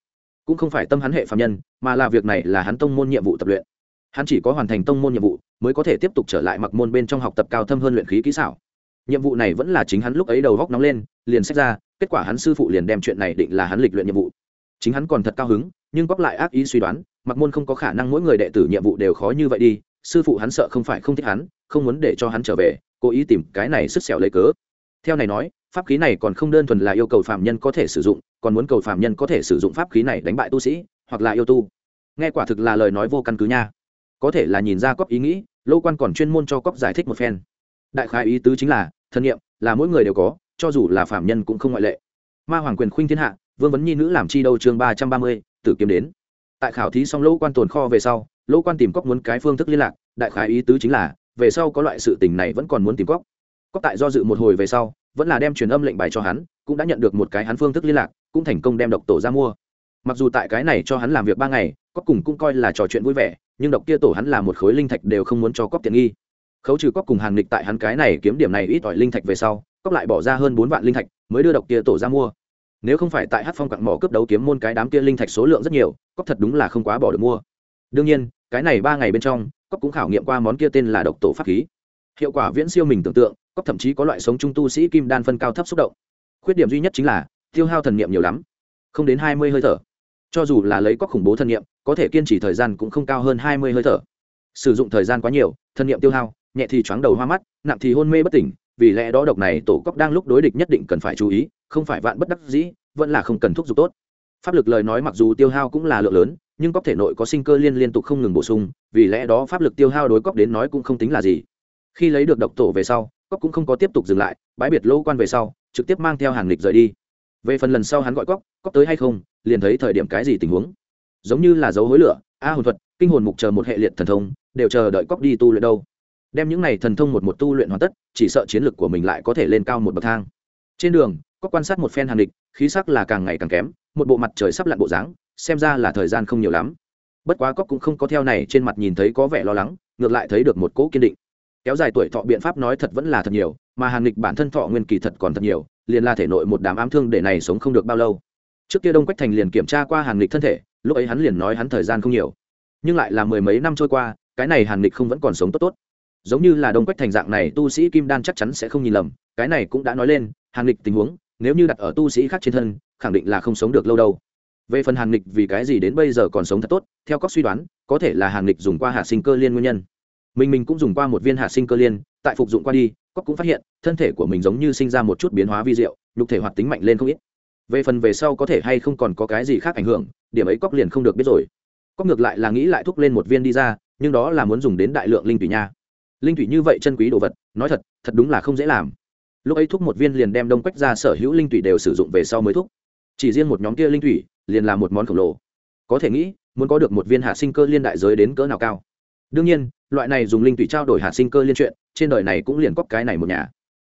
Cũng không phải tâm hắn hệ phạm nhân, mà là việc này là hắn tông môn nhiệm vụ tập luyện hắn chỉ có hoàn thành tông môn nhiệm vụ, mới có thể tiếp tục trở lại mặc môn bên trong học tập cao thâm hơn luyện khí kỹ xảo. Nhiệm vụ này vẫn là chính hắn lúc ấy đầu góc nóng lên, liền xét ra, kết quả hắn sư phụ liền đem chuyện này định là hắn lịch luyện nhiệm vụ. Chính hắn còn thật cao hứng, nhưng góp lại ác ý suy đoán, mặc môn không có khả năng mỗi người đệ tử nhiệm vụ đều khó như vậy đi, sư phụ hắn sợ không phải không thích hắn, không muốn để cho hắn trở về, cố ý tìm cái này sức xẻo lấy cớ. Theo này nói, pháp khí này còn không đơn thuần là yêu cầu phạm nhân có thể sử dụng, còn muốn cầu phạm nhân có thể sử dụng pháp khí này đánh bại tu sĩ, hoặc là yêu tu. Nghe quả thực là lời nói vô căn cứ nha có thể là nhìn ra cóp ý nghĩ, lô quan còn chuyên môn cho cóp giải thích một phen. Đại khái ý tứ chính là, thân nhiệm là mỗi người đều có, cho dù là phạm nhân cũng không ngoại lệ. Ma hoàng quyền khuynh thiên hạ, vương vấn nhi nữ làm chi đâu chương ba trăm ba mươi, tử kiếm đến. Tại khảo thí xong lỗ quan tồn kho về sau lỗ quan tìm cóc muốn cái phương thức liên lạc, đại khái ý tứ chính là, về sau có loại sự tình này vẫn còn muốn tìm cóc. Cóc tại do dự một hồi về sau, vẫn là đem truyền âm lệnh bài cho hắn, cũng đã nhận được một cái hắn phương thức liên lạc, cũng thành công đem độc tổ ra mua. Mặc dù tại cái này cho hắn làm việc ba ngày cóc cùng cũng coi là trò chuyện vui vẻ, nhưng độc kia tổ hắn là một khối linh thạch đều không muốn cho cóc tiện nghi. Khấu trừ cóc cùng hàng lịch tại hắn cái này kiếm điểm này ít ỏi linh thạch về sau, cóc lại bỏ ra hơn bốn vạn linh thạch, mới đưa độc kia tổ ra mua. Nếu không phải tại hát phong quặng mỏ cướp đấu kiếm môn cái đám kia linh thạch số lượng rất nhiều, cóc thật đúng là không quá bỏ được mua. Đương nhiên, cái này ba ngày bên trong, cóc cũng khảo nghiệm qua món kia tên là độc tổ pháp khí. Hiệu quả viễn siêu mình tưởng tượng, cóc thậm chí có loại sống trung tu sĩ kim đan phân cao thấp xúc động. Khuyết điểm duy nhất chính là, tiêu hao thần niệm nhiều lắm. Không đến hai mươi hơi thở. Cho dù là lấy cóc khủng bố thần niệm có thể kiên trì thời gian cũng không cao hơn hai mươi hơi thở. Sử dụng thời gian quá nhiều, thân niệm tiêu hao, nhẹ thì choáng đầu hoa mắt, nặng thì hôn mê bất tỉnh, vì lẽ đó độc này tổ cóc đang lúc đối địch nhất định cần phải chú ý, không phải vạn bất đắc dĩ, vẫn là không cần thúc giục tốt. Pháp lực lời nói mặc dù tiêu hao cũng là lượng lớn, nhưng cóc thể nội có sinh cơ liên liên tục không ngừng bổ sung, vì lẽ đó pháp lực tiêu hao đối cóc đến nói cũng không tính là gì. Khi lấy được độc tổ về sau cóc cũng không có tiếp tục dừng lại, bãi biệt lô quan về sau, trực tiếp mang theo hàng lịch rời đi. Về phần lần sau hắn gọi cóc cóc tới hay không, liền thấy thời điểm cái gì tình huống giống như là dấu hối lửa, a hồn thuật, kinh hồn mục chờ một hệ liệt thần thông, đều chờ đợi cóc đi tu luyện đâu. Đem những này thần thông một một tu luyện hoàn tất, chỉ sợ chiến lược của mình lại có thể lên cao một bậc thang. Trên đường, có quan sát một phen hàn địch, khí sắc là càng ngày càng kém, một bộ mặt trời sắp lặn bộ dáng, xem ra là thời gian không nhiều lắm. Bất quá cóc cũng không có theo này trên mặt nhìn thấy có vẻ lo lắng, ngược lại thấy được một cỗ kiên định. Kéo dài tuổi thọ biện pháp nói thật vẫn là thật nhiều, mà hàn địch bản thân thọ nguyên kỳ thật còn thật nhiều, liền là thể nội một đám ám thương để này sống không được bao lâu. Trước kia đông quách thành liền kiểm tra qua hàn địch thân thể lúc ấy hắn liền nói hắn thời gian không nhiều. Nhưng lại là mười mấy năm trôi qua, cái này hàn lịch không vẫn còn sống tốt tốt. Giống như là đông quách thành dạng này, tu sĩ kim đan chắc chắn sẽ không nhìn lầm, cái này cũng đã nói lên, hàn lịch tình huống, nếu như đặt ở tu sĩ khác trên thân, khẳng định là không sống được lâu đâu. Về phần hàn lịch vì cái gì đến bây giờ còn sống thật tốt, theo các suy đoán, có thể là hàn lịch dùng qua hạ sinh cơ liên nguyên nhân. Mình mình cũng dùng qua một viên hạ sinh cơ liên, tại phục dụng qua đi cóc cũng phát hiện, thân thể của mình giống như sinh ra một chút biến hóa vi diệu, nhục thể hoạt tính mạnh lên không ít về phần về sau có thể hay không còn có cái gì khác ảnh hưởng, điểm ấy cóc liền không được biết rồi. Cóc ngược lại là nghĩ lại thúc lên một viên đi ra, nhưng đó là muốn dùng đến đại lượng linh thủy nha. Linh thủy như vậy chân quý đồ vật, nói thật thật đúng là không dễ làm. Lúc ấy thúc một viên liền đem đông quách ra sở hữu linh thủy đều sử dụng về sau mới thúc. Chỉ riêng một nhóm kia linh thủy, liền là một món khổng lồ. Có thể nghĩ, muốn có được một viên hạ sinh cơ liên đại giới đến cỡ nào cao. Đương nhiên, loại này dùng linh thủy trao đổi hạ sinh cơ liên chuyện, trên đời này cũng liền cóc cái này một nhà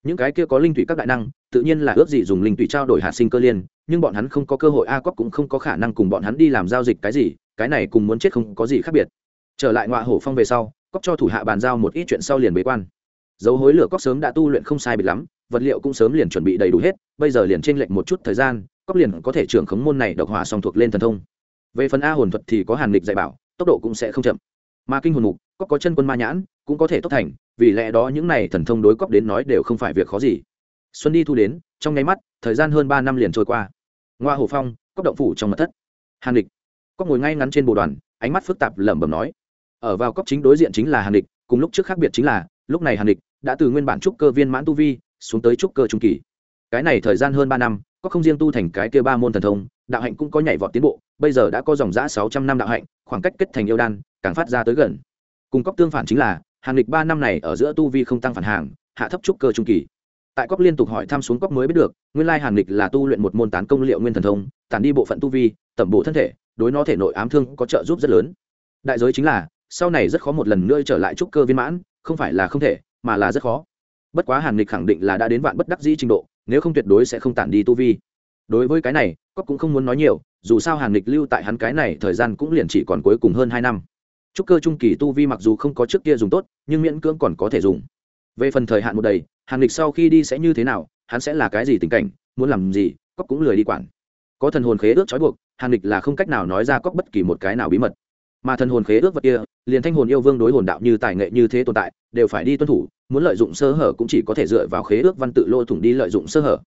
những cái kia có linh thủy các đại năng, tự nhiên là ước gì dùng linh thủy trao đổi hạt sinh cơ liên, nhưng bọn hắn không có cơ hội, a cóc cũng không có khả năng cùng bọn hắn đi làm giao dịch cái gì, cái này cùng muốn chết không có gì khác biệt. Trở lại ngoại hổ phong về sau cóc cho thủ hạ bàn giao một ít chuyện sau liền bế quan. Dấu hối lửa cóc sớm đã tu luyện không sai biệt lắm, vật liệu cũng sớm liền chuẩn bị đầy đủ hết, bây giờ liền trên lệnh một chút thời gian cóc liền có thể trưởng khống môn này độc hỏa song thuộc lên thần thông. Về phần a hồn thuật thì có hàn lịch dạy bảo, tốc độ cũng sẽ không chậm mà kinh hồn mục cóc có chân quân ma nhãn cũng có thể tốc thành vì lẽ đó những này thần thông đối cóc đến nói đều không phải việc khó gì. Xuân đi thu đến trong nháy mắt thời gian hơn ba năm liền trôi qua. Ngoa hồ phong cóc động phủ trong mật thất. Hàn địch, cóc ngồi ngay ngắn trên bồ đoàn ánh mắt phức tạp lẩm bẩm nói ở vào cóc chính đối diện chính là hàn địch, cùng lúc trước khác biệt chính là lúc này hàn địch đã từ nguyên bản trúc cơ viên mãn tu vi xuống tới trúc cơ trung kỳ. Cái này thời gian hơn ba năm có không riêng tu thành cái kia ba môn thần thông đạo hạnh cũng có nhảy vọt tiến bộ, bây giờ đã có dòng giã sáu trăm năm đạo hạnh, khoảng cách kết thành yêu đan, càng phát ra tới gần. Cùng cóc tương phản chính là, hàn lịch ba năm này ở giữa tu vi không tăng phản hàng, hạ thấp trúc cơ trung kỳ. Tại cóc liên tục hỏi thăm xuống cóc mới biết được, nguyên lai hàn lịch là tu luyện một môn tán công liệu nguyên thần thông, tản đi bộ phận tu vi, tẩm bộ thân thể, đối nó thể nội ám thương có trợ giúp rất lớn. Đại giới chính là, sau này rất khó một lần nữa trở lại trúc cơ viên mãn, không phải là không thể, mà là rất khó. Bất quá hàn lịch khẳng định là đã đến vạn bất đắc dĩ trình độ, nếu không tuyệt đối sẽ không tản đi tu vi đối với cái này cóc cũng không muốn nói nhiều, dù sao hàn lịch lưu tại hắn cái này thời gian cũng liền chỉ còn cuối cùng hơn hai năm. Trúc cơ trung kỳ tu vi mặc dù không có trước kia dùng tốt, nhưng miễn cưỡng còn có thể dùng. Về phần thời hạn một đầy, hàn lịch sau khi đi sẽ như thế nào, hắn sẽ là cái gì tình cảnh, muốn làm gì cóc cũng lười đi quản. Có thần hồn khế ước trói buộc, hàn lịch là không cách nào nói ra cóc bất kỳ một cái nào bí mật. Mà thần hồn khế ước vật kia, liền thanh hồn yêu vương đối hồn đạo như tài nghệ như thế tồn tại, đều phải đi tuân thủ, muốn lợi dụng sơ hở cũng chỉ có thể dựa vào khế ước văn tự lô thủng đi lợi dụng sơ hở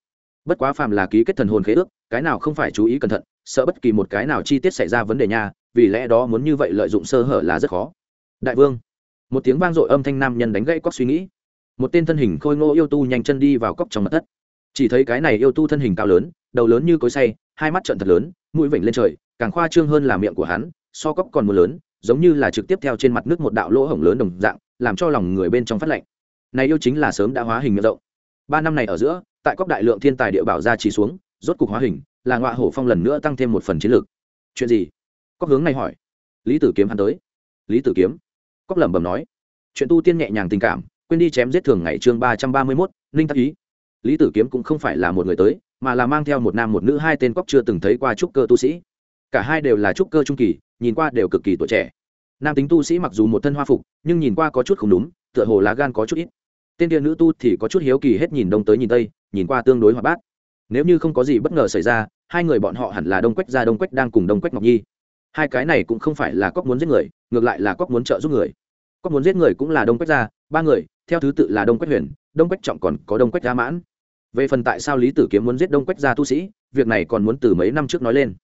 bất quá phàm là ký kết thần hồn khế ước, cái nào không phải chú ý cẩn thận, sợ bất kỳ một cái nào chi tiết xảy ra vấn đề nha, vì lẽ đó muốn như vậy lợi dụng sơ hở là rất khó. Đại vương, một tiếng vang dội âm thanh nam nhân đánh gãy cóc suy nghĩ. Một tên thân hình khôi ngô yêu tu nhanh chân đi vào cóc trong mặt thất chỉ thấy cái này yêu tu thân hình cao lớn, đầu lớn như cối say hai mắt trận thật lớn, mũi vểnh lên trời, càng khoa trương hơn là miệng của hắn, so cóc còn mưa lớn, giống như là trực tiếp theo trên mặt nước một đạo lỗ hổng lớn đồng dạng, làm cho lòng người bên trong phát lạnh. Này yêu chính là sớm đã hóa hình miệng rộng ba năm này ở giữa, tại cóc đại lượng thiên tài địa bảo ra chỉ xuống, rốt cục hóa hình, là ngọa hổ phong lần nữa tăng thêm một phần chiến lược chuyện gì? Cóc hướng này hỏi. Lý tử kiếm hắn tới. Lý tử kiếm. Cóc lẩm bẩm nói. Chuyện tu tiên nhẹ nhàng tình cảm, quên đi chém giết thường ngày chương ba trăm ba mươi mốt, ninh tắc ý. Lý tử kiếm cũng không phải là một người tới, mà là mang theo một nam một nữ hai tên cóc chưa từng thấy qua trúc cơ tu sĩ. Cả hai đều là trúc cơ trung kỳ, nhìn qua đều cực kỳ tuổi trẻ. Nam tính tu sĩ mặc dù một thân hoa phục, nhưng nhìn qua có chút không đúng, tựa hồ lá gan có chút ít tên kia nữ tu thì có chút hiếu kỳ hết nhìn đông tới nhìn tây, nhìn qua tương đối hoạt bát. Nếu như không có gì bất ngờ xảy ra, hai người bọn họ hẳn là đông quách gia đông quách đang cùng đông quách ngọc nhi. Hai cái này cũng không phải là cóc muốn giết người, ngược lại là cóc muốn trợ giúp người. Cóc muốn giết người cũng là đông quách gia, ba người, theo thứ tự là đông quách huyền, đông quách trọng còn có đông quách gia mãn. Về phần tại sao lý tử kiếm muốn giết đông quách gia tu sĩ, việc này còn muốn từ mấy năm trước nói lên.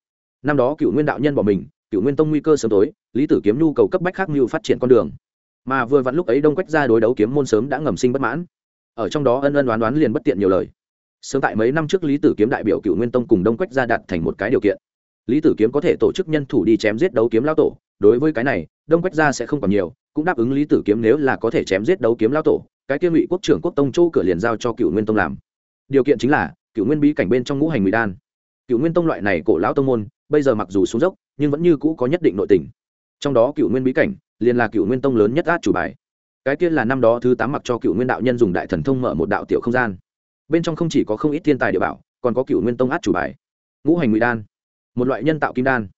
Năm đó cựu nguyên đạo nhân bỏ mình cựu nguyên tông nguy cơ sớm tối, lý tử kiếm nhu cầu cấp bách khác mưu phát triển con đường mà vừa vặn lúc ấy đông quách gia đối đấu kiếm môn sớm đã ngầm sinh bất mãn. Ở trong đó ân ân đoán đoán liền bất tiện nhiều lời. Sớm tại mấy năm trước lý tử kiếm đại biểu cựu nguyên tông cùng đông quách gia đặt thành một cái điều kiện. Lý tử kiếm có thể tổ chức nhân thủ đi chém giết đấu kiếm lao tổ, đối với cái này, đông quách gia sẽ không còn nhiều, cũng đáp ứng lý tử kiếm nếu là có thể chém giết đấu kiếm lao tổ, cái kia ngụy quốc trưởng quốc tông châu cửa liền giao cho cựu nguyên tông làm. Điều kiện chính là, cựu nguyên bí cảnh bên trong ngũ hành ngụy đan. Cựu nguyên tông loại này cổ lão tông môn, bây giờ mặc dù xuống dốc, nhưng vẫn như cũ có nhất định nội tình trong đó cựu nguyên bí cảnh, liền là cựu nguyên tông lớn nhất át chủ bài. Cái kia là năm đó thứ tám mặc cho cựu nguyên đạo nhân dùng đại thần thông mở một đạo tiểu không gian. Bên trong không chỉ có không ít thiên tài địa bảo, còn có cựu nguyên tông át chủ bài. Ngũ hành ngụy đan, một loại nhân tạo kim đan.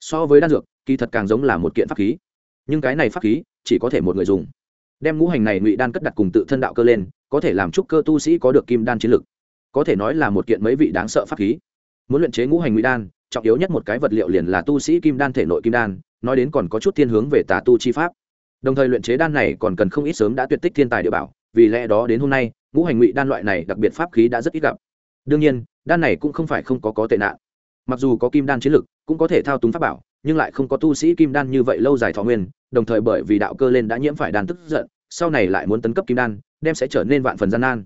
So với đan dược, kỳ thật càng giống là một kiện pháp khí. Nhưng cái này pháp khí, chỉ có thể một người dùng. Đem ngũ hành này ngụy đan cất đặt cùng tự thân đạo cơ lên, có thể làm chúc cơ tu sĩ có được kim đan chiến lực. Có thể nói là một kiện mấy vị đáng sợ pháp khí. Muốn luyện chế ngũ hành ngụy đan trọng yếu nhất một cái vật liệu liền là tu sĩ kim đan thể nội kim đan, nói đến còn có chút thiên hướng về tà tu chi pháp. Đồng thời luyện chế đan này còn cần không ít sớm đã tuyệt tích thiên tài địa bảo, vì lẽ đó đến hôm nay, ngũ hành ngụy đan loại này đặc biệt pháp khí đã rất ít gặp. Đương nhiên, đan này cũng không phải không có có tệ nạn. Mặc dù có kim đan chiến lực, cũng có thể thao túng pháp bảo, nhưng lại không có tu sĩ kim đan như vậy lâu dài thọ nguyên, đồng thời bởi vì đạo cơ lên đã nhiễm phải đan tức giận, sau này lại muốn tấn cấp kim đan, đem sẽ trở nên vạn phần gian nan.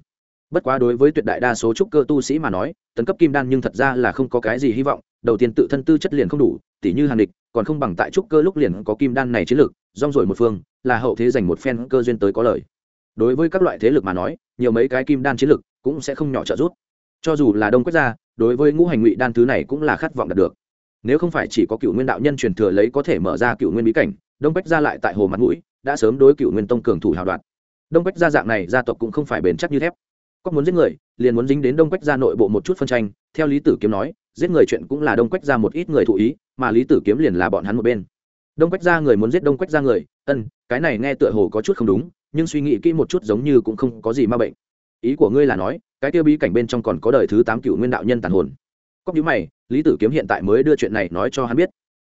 Bất quá đối với tuyệt đại đa số trúc cơ tu sĩ mà nói, tấn cấp kim đan nhưng thật ra là không có cái gì hy vọng đầu tiên tự thân tư chất liền không đủ, tỉ như hàn địch còn không bằng tại trúc cơ lúc liền có kim đan này chiến lược rong rồi một phương, là hậu thế dành một phen cơ duyên tới có lời đối với các loại thế lực mà nói, nhiều mấy cái kim đan chiến lực cũng sẽ không nhỏ trợ giúp. Cho dù là đông quốc gia, đối với ngũ hành ngụy đan thứ này cũng là khát vọng đạt được. Nếu không phải chỉ có cựu nguyên đạo nhân truyền thừa lấy có thể mở ra cựu nguyên bí cảnh, đông bách gia lại tại hồ mặt mũi, đã sớm đối cựu nguyên tông cường thủ hào đoạt. Đông bách gia dạng này gia tộc cũng không phải bền chắc như thép. Có muốn giết người, liền muốn dính đến đông quách gia nội bộ một chút phân tranh, theo lý tử kiếm nói giết người chuyện cũng là đông quách gia một ít người thụ ý, mà lý tử kiếm liền là bọn hắn một bên. Đông quách gia người muốn giết đông quách gia người, ân, cái này nghe tựa hồ có chút không đúng, nhưng suy nghĩ kỹ một chút giống như cũng không có gì ma bệnh. Ý của ngươi là nói, cái tiêu bí cảnh bên trong còn có đời thứ tám cựu nguyên đạo nhân tàn hồn. Cóc nhíu mày, lý tử kiếm hiện tại mới đưa chuyện này nói cho hắn biết.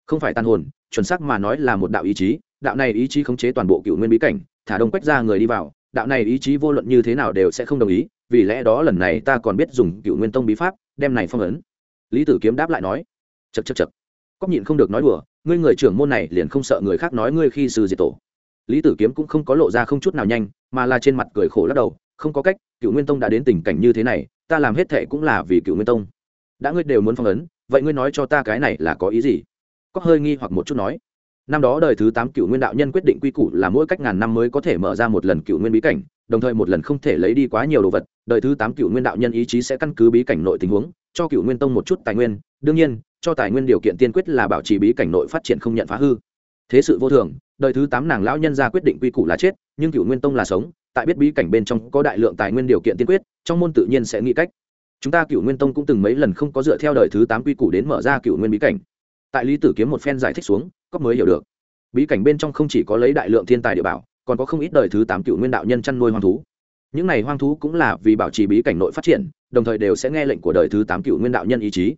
Không phải tàn hồn, chuẩn xác mà nói là một đạo ý chí, đạo này ý chí khống chế toàn bộ cựu nguyên bí cảnh, thả đông quách ra người đi vào, đạo này ý chí vô luận như thế nào đều sẽ không đồng ý, vì lẽ đó lần này ta còn biết dùng cựu nguyên tông bí pháp, đem này phong ấn lý tử kiếm đáp lại nói chật chật chật cóc nhịn không được nói đùa, ngươi người trưởng môn này liền không sợ người khác nói ngươi khi sư diệt tổ. Lý tử kiếm cũng không có lộ ra không chút nào nhanh, mà là trên mặt cười khổ lắc đầu, không có cách cựu nguyên tông đã đến tình cảnh như thế này, ta làm hết thệ cũng là vì cựu nguyên tông. Đã ngươi đều muốn phong ấn, vậy ngươi nói cho ta cái này là có ý gì? Có hơi nghi hoặc một chút nói, năm đó đời thứ tám cựu nguyên đạo nhân quyết định quy củ là mỗi cách ngàn năm mới có thể mở ra một lần cựu nguyên bí cảnh đồng thời một lần không thể lấy đi quá nhiều đồ vật, đời thứ tám cựu nguyên đạo nhân ý chí sẽ căn cứ bí cảnh nội tình huống, cho cựu nguyên tông một chút tài nguyên, đương nhiên, cho tài nguyên điều kiện tiên quyết là bảo trì bí cảnh nội phát triển không nhận phá hư. Thế sự vô thường, đời thứ tám nàng lão nhân ra quyết định quy củ là chết, nhưng cựu nguyên tông là sống, tại biết bí cảnh bên trong có đại lượng tài nguyên điều kiện tiên quyết, trong môn tự nhiên sẽ nghĩ cách. Chúng ta cựu nguyên tông cũng từng mấy lần không có dựa theo đời thứ tám quy củ đến mở ra cựu nguyên bí cảnh. Tại lý tử kiếm một phen giải thích xuống cóc mới hiểu được. Bí cảnh bên trong không chỉ có lấy đại lượng thiên tài địa bảo còn có không ít đời thứ tám cựu nguyên đạo nhân chăn nuôi hoang thú. Những này hoang thú cũng là vì bảo trì bí cảnh nội phát triển, đồng thời đều sẽ nghe lệnh của đời thứ tám cựu nguyên đạo nhân ý chí.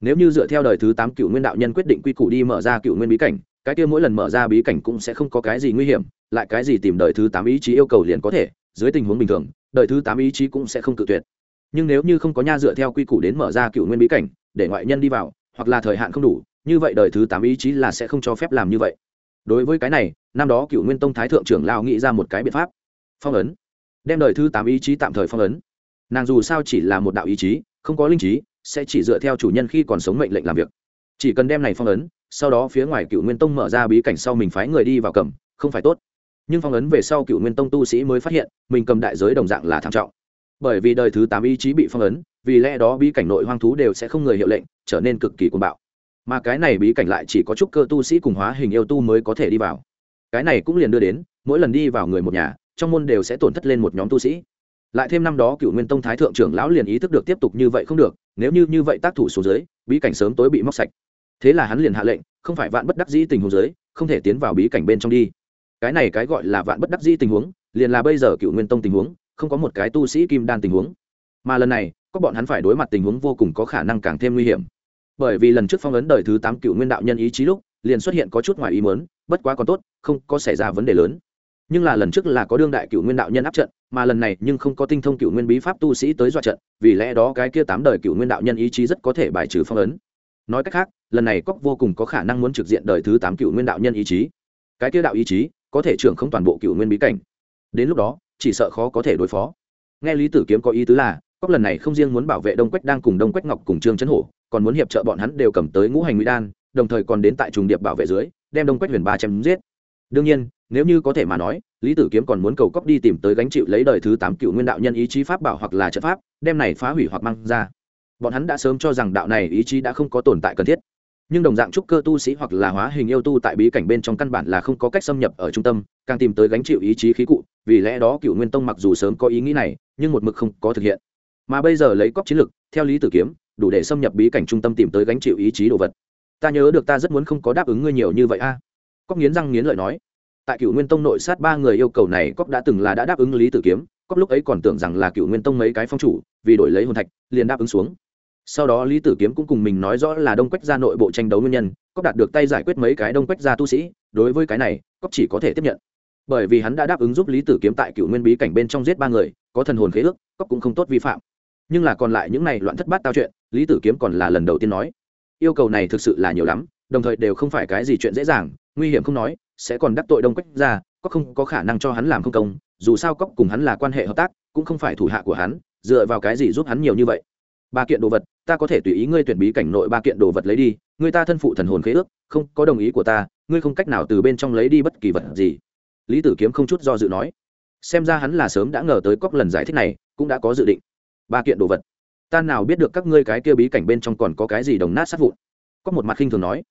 Nếu như dựa theo đời thứ tám cựu nguyên đạo nhân quyết định quy củ đi mở ra cựu nguyên bí cảnh, cái kia mỗi lần mở ra bí cảnh cũng sẽ không có cái gì nguy hiểm, lại cái gì tìm đời thứ tám ý chí yêu cầu liền có thể, dưới tình huống bình thường, đời thứ tám ý chí cũng sẽ không cự tuyệt. Nhưng nếu như không có nha dựa theo quy củ đến mở ra cựu nguyên bí cảnh, để ngoại nhân đi vào, hoặc là thời hạn không đủ, như vậy đời thứ tám ý chí là sẽ không cho phép làm như vậy đối với cái này, năm đó cựu nguyên tông thái thượng trưởng lao nghĩ ra một cái biện pháp. Phong ấn. Đem đời thứ tám ý chí tạm thời phong ấn. Nàng dù sao chỉ là một đạo ý chí, không có linh trí, sẽ chỉ dựa theo chủ nhân khi còn sống mệnh lệnh làm việc. Chỉ cần đem này phong ấn, sau đó phía ngoài cựu nguyên tông mở ra bí cảnh sau mình phái người đi vào cầm, không phải tốt. Nhưng phong ấn về sau cựu nguyên tông tu sĩ mới phát hiện, mình cầm đại giới đồng dạng là tham trọng. Bởi vì đời thứ tám ý chí bị phong ấn, vì lẽ đó bí cảnh nội hoang thú đều sẽ không người hiệu lệnh, trở nên cực kỳ cuồng bạo mà cái này bí cảnh lại chỉ có chút cơ tu sĩ cùng hóa hình yêu tu mới có thể đi vào. Cái này cũng liền đưa đến, mỗi lần đi vào người một nhà, trong môn đều sẽ tổn thất lên một nhóm tu sĩ. Lại thêm năm đó cựu nguyên tông thái thượng trưởng lão liền ý thức được tiếp tục như vậy không được, nếu như như vậy tác thủ xuống dưới, bí cảnh sớm tối bị móc sạch. Thế là hắn liền hạ lệnh, không phải vạn bất đắc dĩ tình huống dưới, không thể tiến vào bí cảnh bên trong đi. Cái này cái gọi là vạn bất đắc dĩ tình huống, liền là bây giờ cựu nguyên tông tình huống, không có một cái tu sĩ kim đan tình huống. Mà lần này, có bọn hắn phải đối mặt tình huống vô cùng có khả năng càng thêm nguy hiểm bởi vì lần trước phong ấn đời thứ tám cựu nguyên đạo nhân ý chí lúc, liền xuất hiện có chút ngoài ý muốn, bất quá còn tốt, không có xảy ra vấn đề lớn. Nhưng là lần trước là có đương đại cựu nguyên đạo nhân áp trận, mà lần này nhưng không có tinh thông cựu nguyên bí pháp tu sĩ tới dọa trận, vì lẽ đó cái kia tám đời cựu nguyên đạo nhân ý chí rất có thể bài trừ phong ấn. Nói cách khác, lần này cóc vô cùng có khả năng muốn trực diện đời thứ tám cựu nguyên đạo nhân ý chí. Cái kia đạo ý chí, có thể trưởng không toàn bộ cựu nguyên bí cảnh. Đến lúc đó, chỉ sợ khó có thể đối phó. Nghe lý tử kiếm có ý tứ là cóc lần này không riêng muốn bảo vệ đông quách đang cùng đông quách ngọc cùng trương trấn hổ còn muốn hiệp trợ bọn hắn đều cầm tới ngũ hành nguy đan, đồng thời còn đến tại trùng điệp bảo vệ dưới, đem đông quách huyền ba chém giết. Đương nhiên, nếu như có thể mà nói, lý tử kiếm còn muốn cầu cóc đi tìm tới gánh chịu lấy đời thứ tám cựu nguyên đạo nhân ý chí pháp bảo hoặc là trận pháp, đem này phá hủy hoặc mang ra. Bọn hắn đã sớm cho rằng đạo này ý chí đã không có tồn tại cần thiết. Nhưng đồng dạng trúc cơ tu sĩ hoặc là hóa hình yêu tu tại bí cảnh bên trong căn bản là không có cách xâm nhập ở trung tâm, càng tìm tới gánh chịu ý chí khí cụ, vì lẽ đó cựu nguyên tông mặc dù sớm có ý nghĩ này, nhưng một mực không có thực hiện. Mà bây giờ lấy cóc chiến lực, theo lý tử kiếm đủ để xâm nhập bí cảnh trung tâm tìm tới gánh chịu ý chí đồ vật. Ta nhớ được ta rất muốn không có đáp ứng ngươi nhiều như vậy a. Cóc nghiến răng nghiến lợi nói. Tại cựu nguyên tông nội sát ba người yêu cầu này, cóc đã từng là đã đáp ứng lý tử kiếm. Cóc lúc ấy còn tưởng rằng là cựu nguyên tông mấy cái phong chủ, vì đổi lấy hồn thạch, liền đáp ứng xuống. Sau đó lý tử kiếm cũng cùng mình nói rõ là đông quách gia nội bộ tranh đấu nguyên nhân, cóc đạt được tay giải quyết mấy cái đông quách gia tu sĩ. Đối với cái này, cóc chỉ có thể tiếp nhận. Bởi vì hắn đã đáp ứng giúp lý tử kiếm tại cựu nguyên bí cảnh bên trong giết ba người, có thần hồn khế ước, cóc cũng không tốt vi phạm nhưng là còn lại những này loạn thất bát tao chuyện, lý tử kiếm còn là lần đầu tiên nói. Yêu cầu này thực sự là nhiều lắm, đồng thời đều không phải cái gì chuyện dễ dàng, nguy hiểm không nói, sẽ còn đắc tội đông quách ra có không có khả năng cho hắn làm không công, dù sao cóc cùng hắn là quan hệ hợp tác, cũng không phải thủ hạ của hắn, dựa vào cái gì giúp hắn nhiều như vậy. Ba kiện đồ vật, ta có thể tùy ý ngươi tuyển bí cảnh nội ba kiện đồ vật lấy đi, người ta thân phụ thần hồn khế ước, không có đồng ý của ta, ngươi không cách nào từ bên trong lấy đi bất kỳ vật gì. Lý tử kiếm không chút do dự nói. Xem ra hắn là sớm đã ngờ tới cóc lần giải thích này, cũng đã có dự định ba kiện đồ vật. Ta nào biết được các ngươi cái kia bí cảnh bên trong còn có cái gì đồng nát sát vụn? Có một mặt khinh thường nói.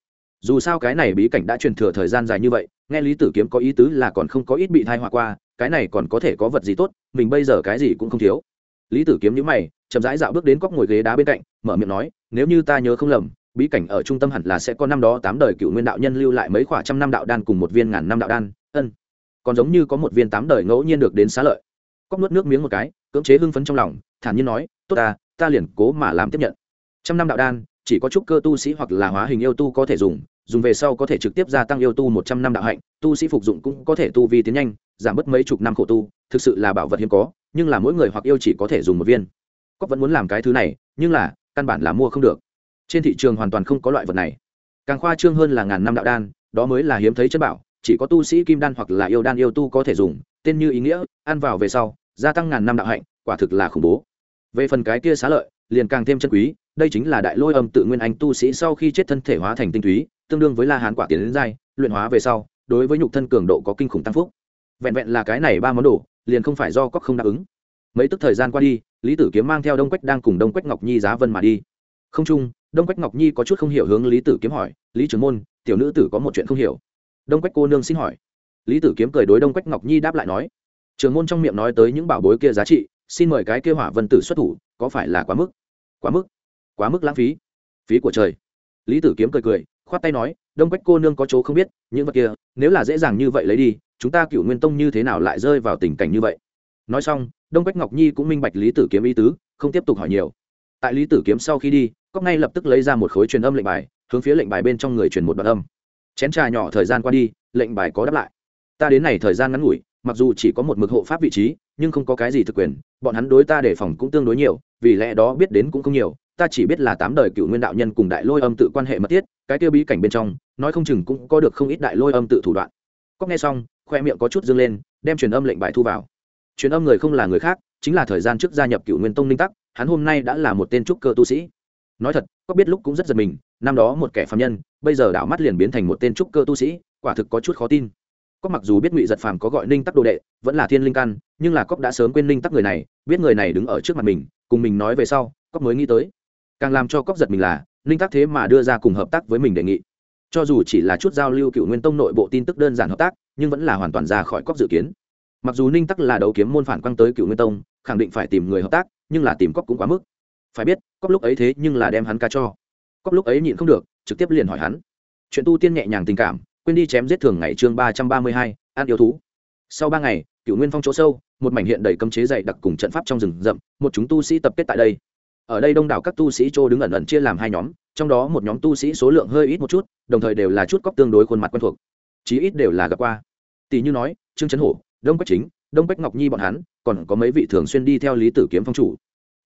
Dù sao cái này bí cảnh đã truyền thừa thời gian dài như vậy, nghe lý tử kiếm có ý tứ là còn không có ít bị thai họa qua, cái này còn có thể có vật gì tốt, mình bây giờ cái gì cũng không thiếu. Lý tử kiếm nhữ mày, chậm rãi dạo bước đến cóc ngồi ghế đá bên cạnh, mở miệng nói, nếu như ta nhớ không lầm, bí cảnh ở trung tâm hẳn là sẽ có năm đó tám đời cựu nguyên đạo nhân lưu lại mấy khoảng trăm năm đạo đan cùng một viên ngàn năm đạo đan. Ân. Còn giống như có một viên tám đời ngẫu nhiên được đến xá lợi. Cóc nuốt nước miếng một cái, cưỡng chế hưng phấn trong lòng thản nhiên nói, tốt ta ta liền cố mà làm tiếp nhận. Trăm năm đạo đan, chỉ có chút cơ tu sĩ hoặc là hóa hình yêu tu có thể dùng dùng về sau có thể trực tiếp gia tăng yêu tu một trăm năm đạo hạnh, tu sĩ phục dụng cũng có thể tu vi tiến nhanh, giảm bớt mấy chục năm khổ tu, thực sự là bảo vật hiếm có, nhưng là mỗi người hoặc yêu chỉ có thể dùng một viên. Cóc vẫn muốn làm cái thứ này, nhưng là, căn bản là mua không được. Trên thị trường hoàn toàn không có loại vật này. Càng khoa trương hơn là ngàn năm đạo đan, đó mới là hiếm thấy chất bảo, chỉ có tu sĩ kim đan hoặc là yêu đan yêu tu có thể dùng, tên như ý nghĩa, ăn vào về sau, gia tăng ngàn năm đạo hạnh, quả thực là khủng bố về phần cái kia xá lợi, liền càng thêm chân quý, đây chính là đại lôi âm tự nguyên anh tu sĩ sau khi chết thân thể hóa thành tinh túy, tương đương với la hán quả tiến đến dai luyện hóa về sau, đối với nhục thân cường độ có kinh khủng tăng phúc. Vẹn vẹn là cái này ba món đồ, liền không phải do cóc không đáp ứng. Mấy tức thời gian qua đi, lý tử kiếm mang theo đông quách đang cùng đông quách ngọc nhi giá vân mà đi. Không chung, đông quách ngọc nhi có chút không hiểu hướng lý tử kiếm hỏi, lý trưởng môn, tiểu nữ tử có một chuyện không hiểu? Đông quách cô nương xin hỏi. Lý tử kiếm cười đối đông quách ngọc nhi đáp lại nói trường môn trong miệng nói tới những bảo bối kia giá trị xin mời cái kia hỏa vân tử xuất thủ, có phải là quá mức? Quá mức? Quá mức lãng phí? Phí của trời. Lý tử kiếm cười cười, khoát tay nói, đông quách cô nương có chỗ không biết, những vật kia, nếu là dễ dàng như vậy lấy đi, chúng ta cựu nguyên tông như thế nào lại rơi vào tình cảnh như vậy? Nói xong, đông quách ngọc nhi cũng minh bạch lý tử kiếm ý tứ, không tiếp tục hỏi nhiều. Tại lý tử kiếm sau khi đi cóc ngay lập tức lấy ra một khối truyền âm lệnh bài, hướng phía lệnh bài bên trong người truyền một đoạn âm. Chén trà nhỏ thời gian qua đi, lệnh bài có đáp lại. Ta đến này thời gian ngắn ngủi, mặc dù chỉ có một mực hộ pháp vị trí nhưng không có cái gì thực quyền, bọn hắn đối ta đề phòng cũng tương đối nhiều, vì lẽ đó biết đến cũng không nhiều, ta chỉ biết là tám đời cựu nguyên đạo nhân cùng đại lôi âm tự quan hệ mật thiết, cái tiêu bí cảnh bên trong, nói không chừng cũng có được không ít đại lôi âm tự thủ đoạn. Có nghe xong, khoe miệng có chút dâng lên, đem truyền âm lệnh bài thu vào. Truyền âm người không là người khác, chính là thời gian trước gia nhập cựu nguyên tông ninh tắc, hắn hôm nay đã là một tên trúc cơ tu sĩ. Nói thật, có biết lúc cũng rất giật mình, năm đó một kẻ phạm nhân, bây giờ đảo mắt liền biến thành một tên trúc cơ tu sĩ, quả thực có chút khó tin có mặc dù biết ngụy giật phàm có gọi ninh tắc đồ đệ, vẫn là thiên linh căn, nhưng là cóc đã sớm quên ninh tắc người này, biết người này đứng ở trước mặt mình, cùng mình nói về sau cóc mới nghĩ tới. Càng làm cho cóc giật mình là, ninh tắc thế mà đưa ra cùng hợp tác với mình đề nghị. Cho dù chỉ là chút giao lưu cựu nguyên tông nội bộ tin tức đơn giản hợp tác, nhưng vẫn là hoàn toàn ra khỏi cóc dự kiến. Mặc dù ninh tắc là đấu kiếm môn phản quang tới cựu nguyên tông, khẳng định phải tìm người hợp tác, nhưng là tìm cóc cũng quá mức. Phải biết cóc lúc ấy thế nhưng là đem hắn ca cho. Cóc lúc ấy nhịn không được, trực tiếp liền hỏi hắn. Chuyện tu tiên nhẹ nhàng tình cảm quên đi chém giết thường ngày chương ba trăm ba mươi hai, ăn yêu thú. Sau ba ngày cựu nguyên phong chỗ sâu, một mảnh hiện đầy cấm chế dày đặc cùng trận pháp trong rừng rậm, một chúng tu sĩ tập kết tại đây. Ở đây đông đảo các tu sĩ chỗ đứng ẩn ẩn chia làm hai nhóm, trong đó một nhóm tu sĩ số lượng hơi ít một chút, đồng thời đều là chút cóc tương đối khuôn mặt quen thuộc. Chí ít đều là gặp qua. Tỷ như nói, trương trấn hổ, đông quách chính, đông quách ngọc nhi bọn hắn, còn có mấy vị thường xuyên đi theo lý tử kiếm phong chủ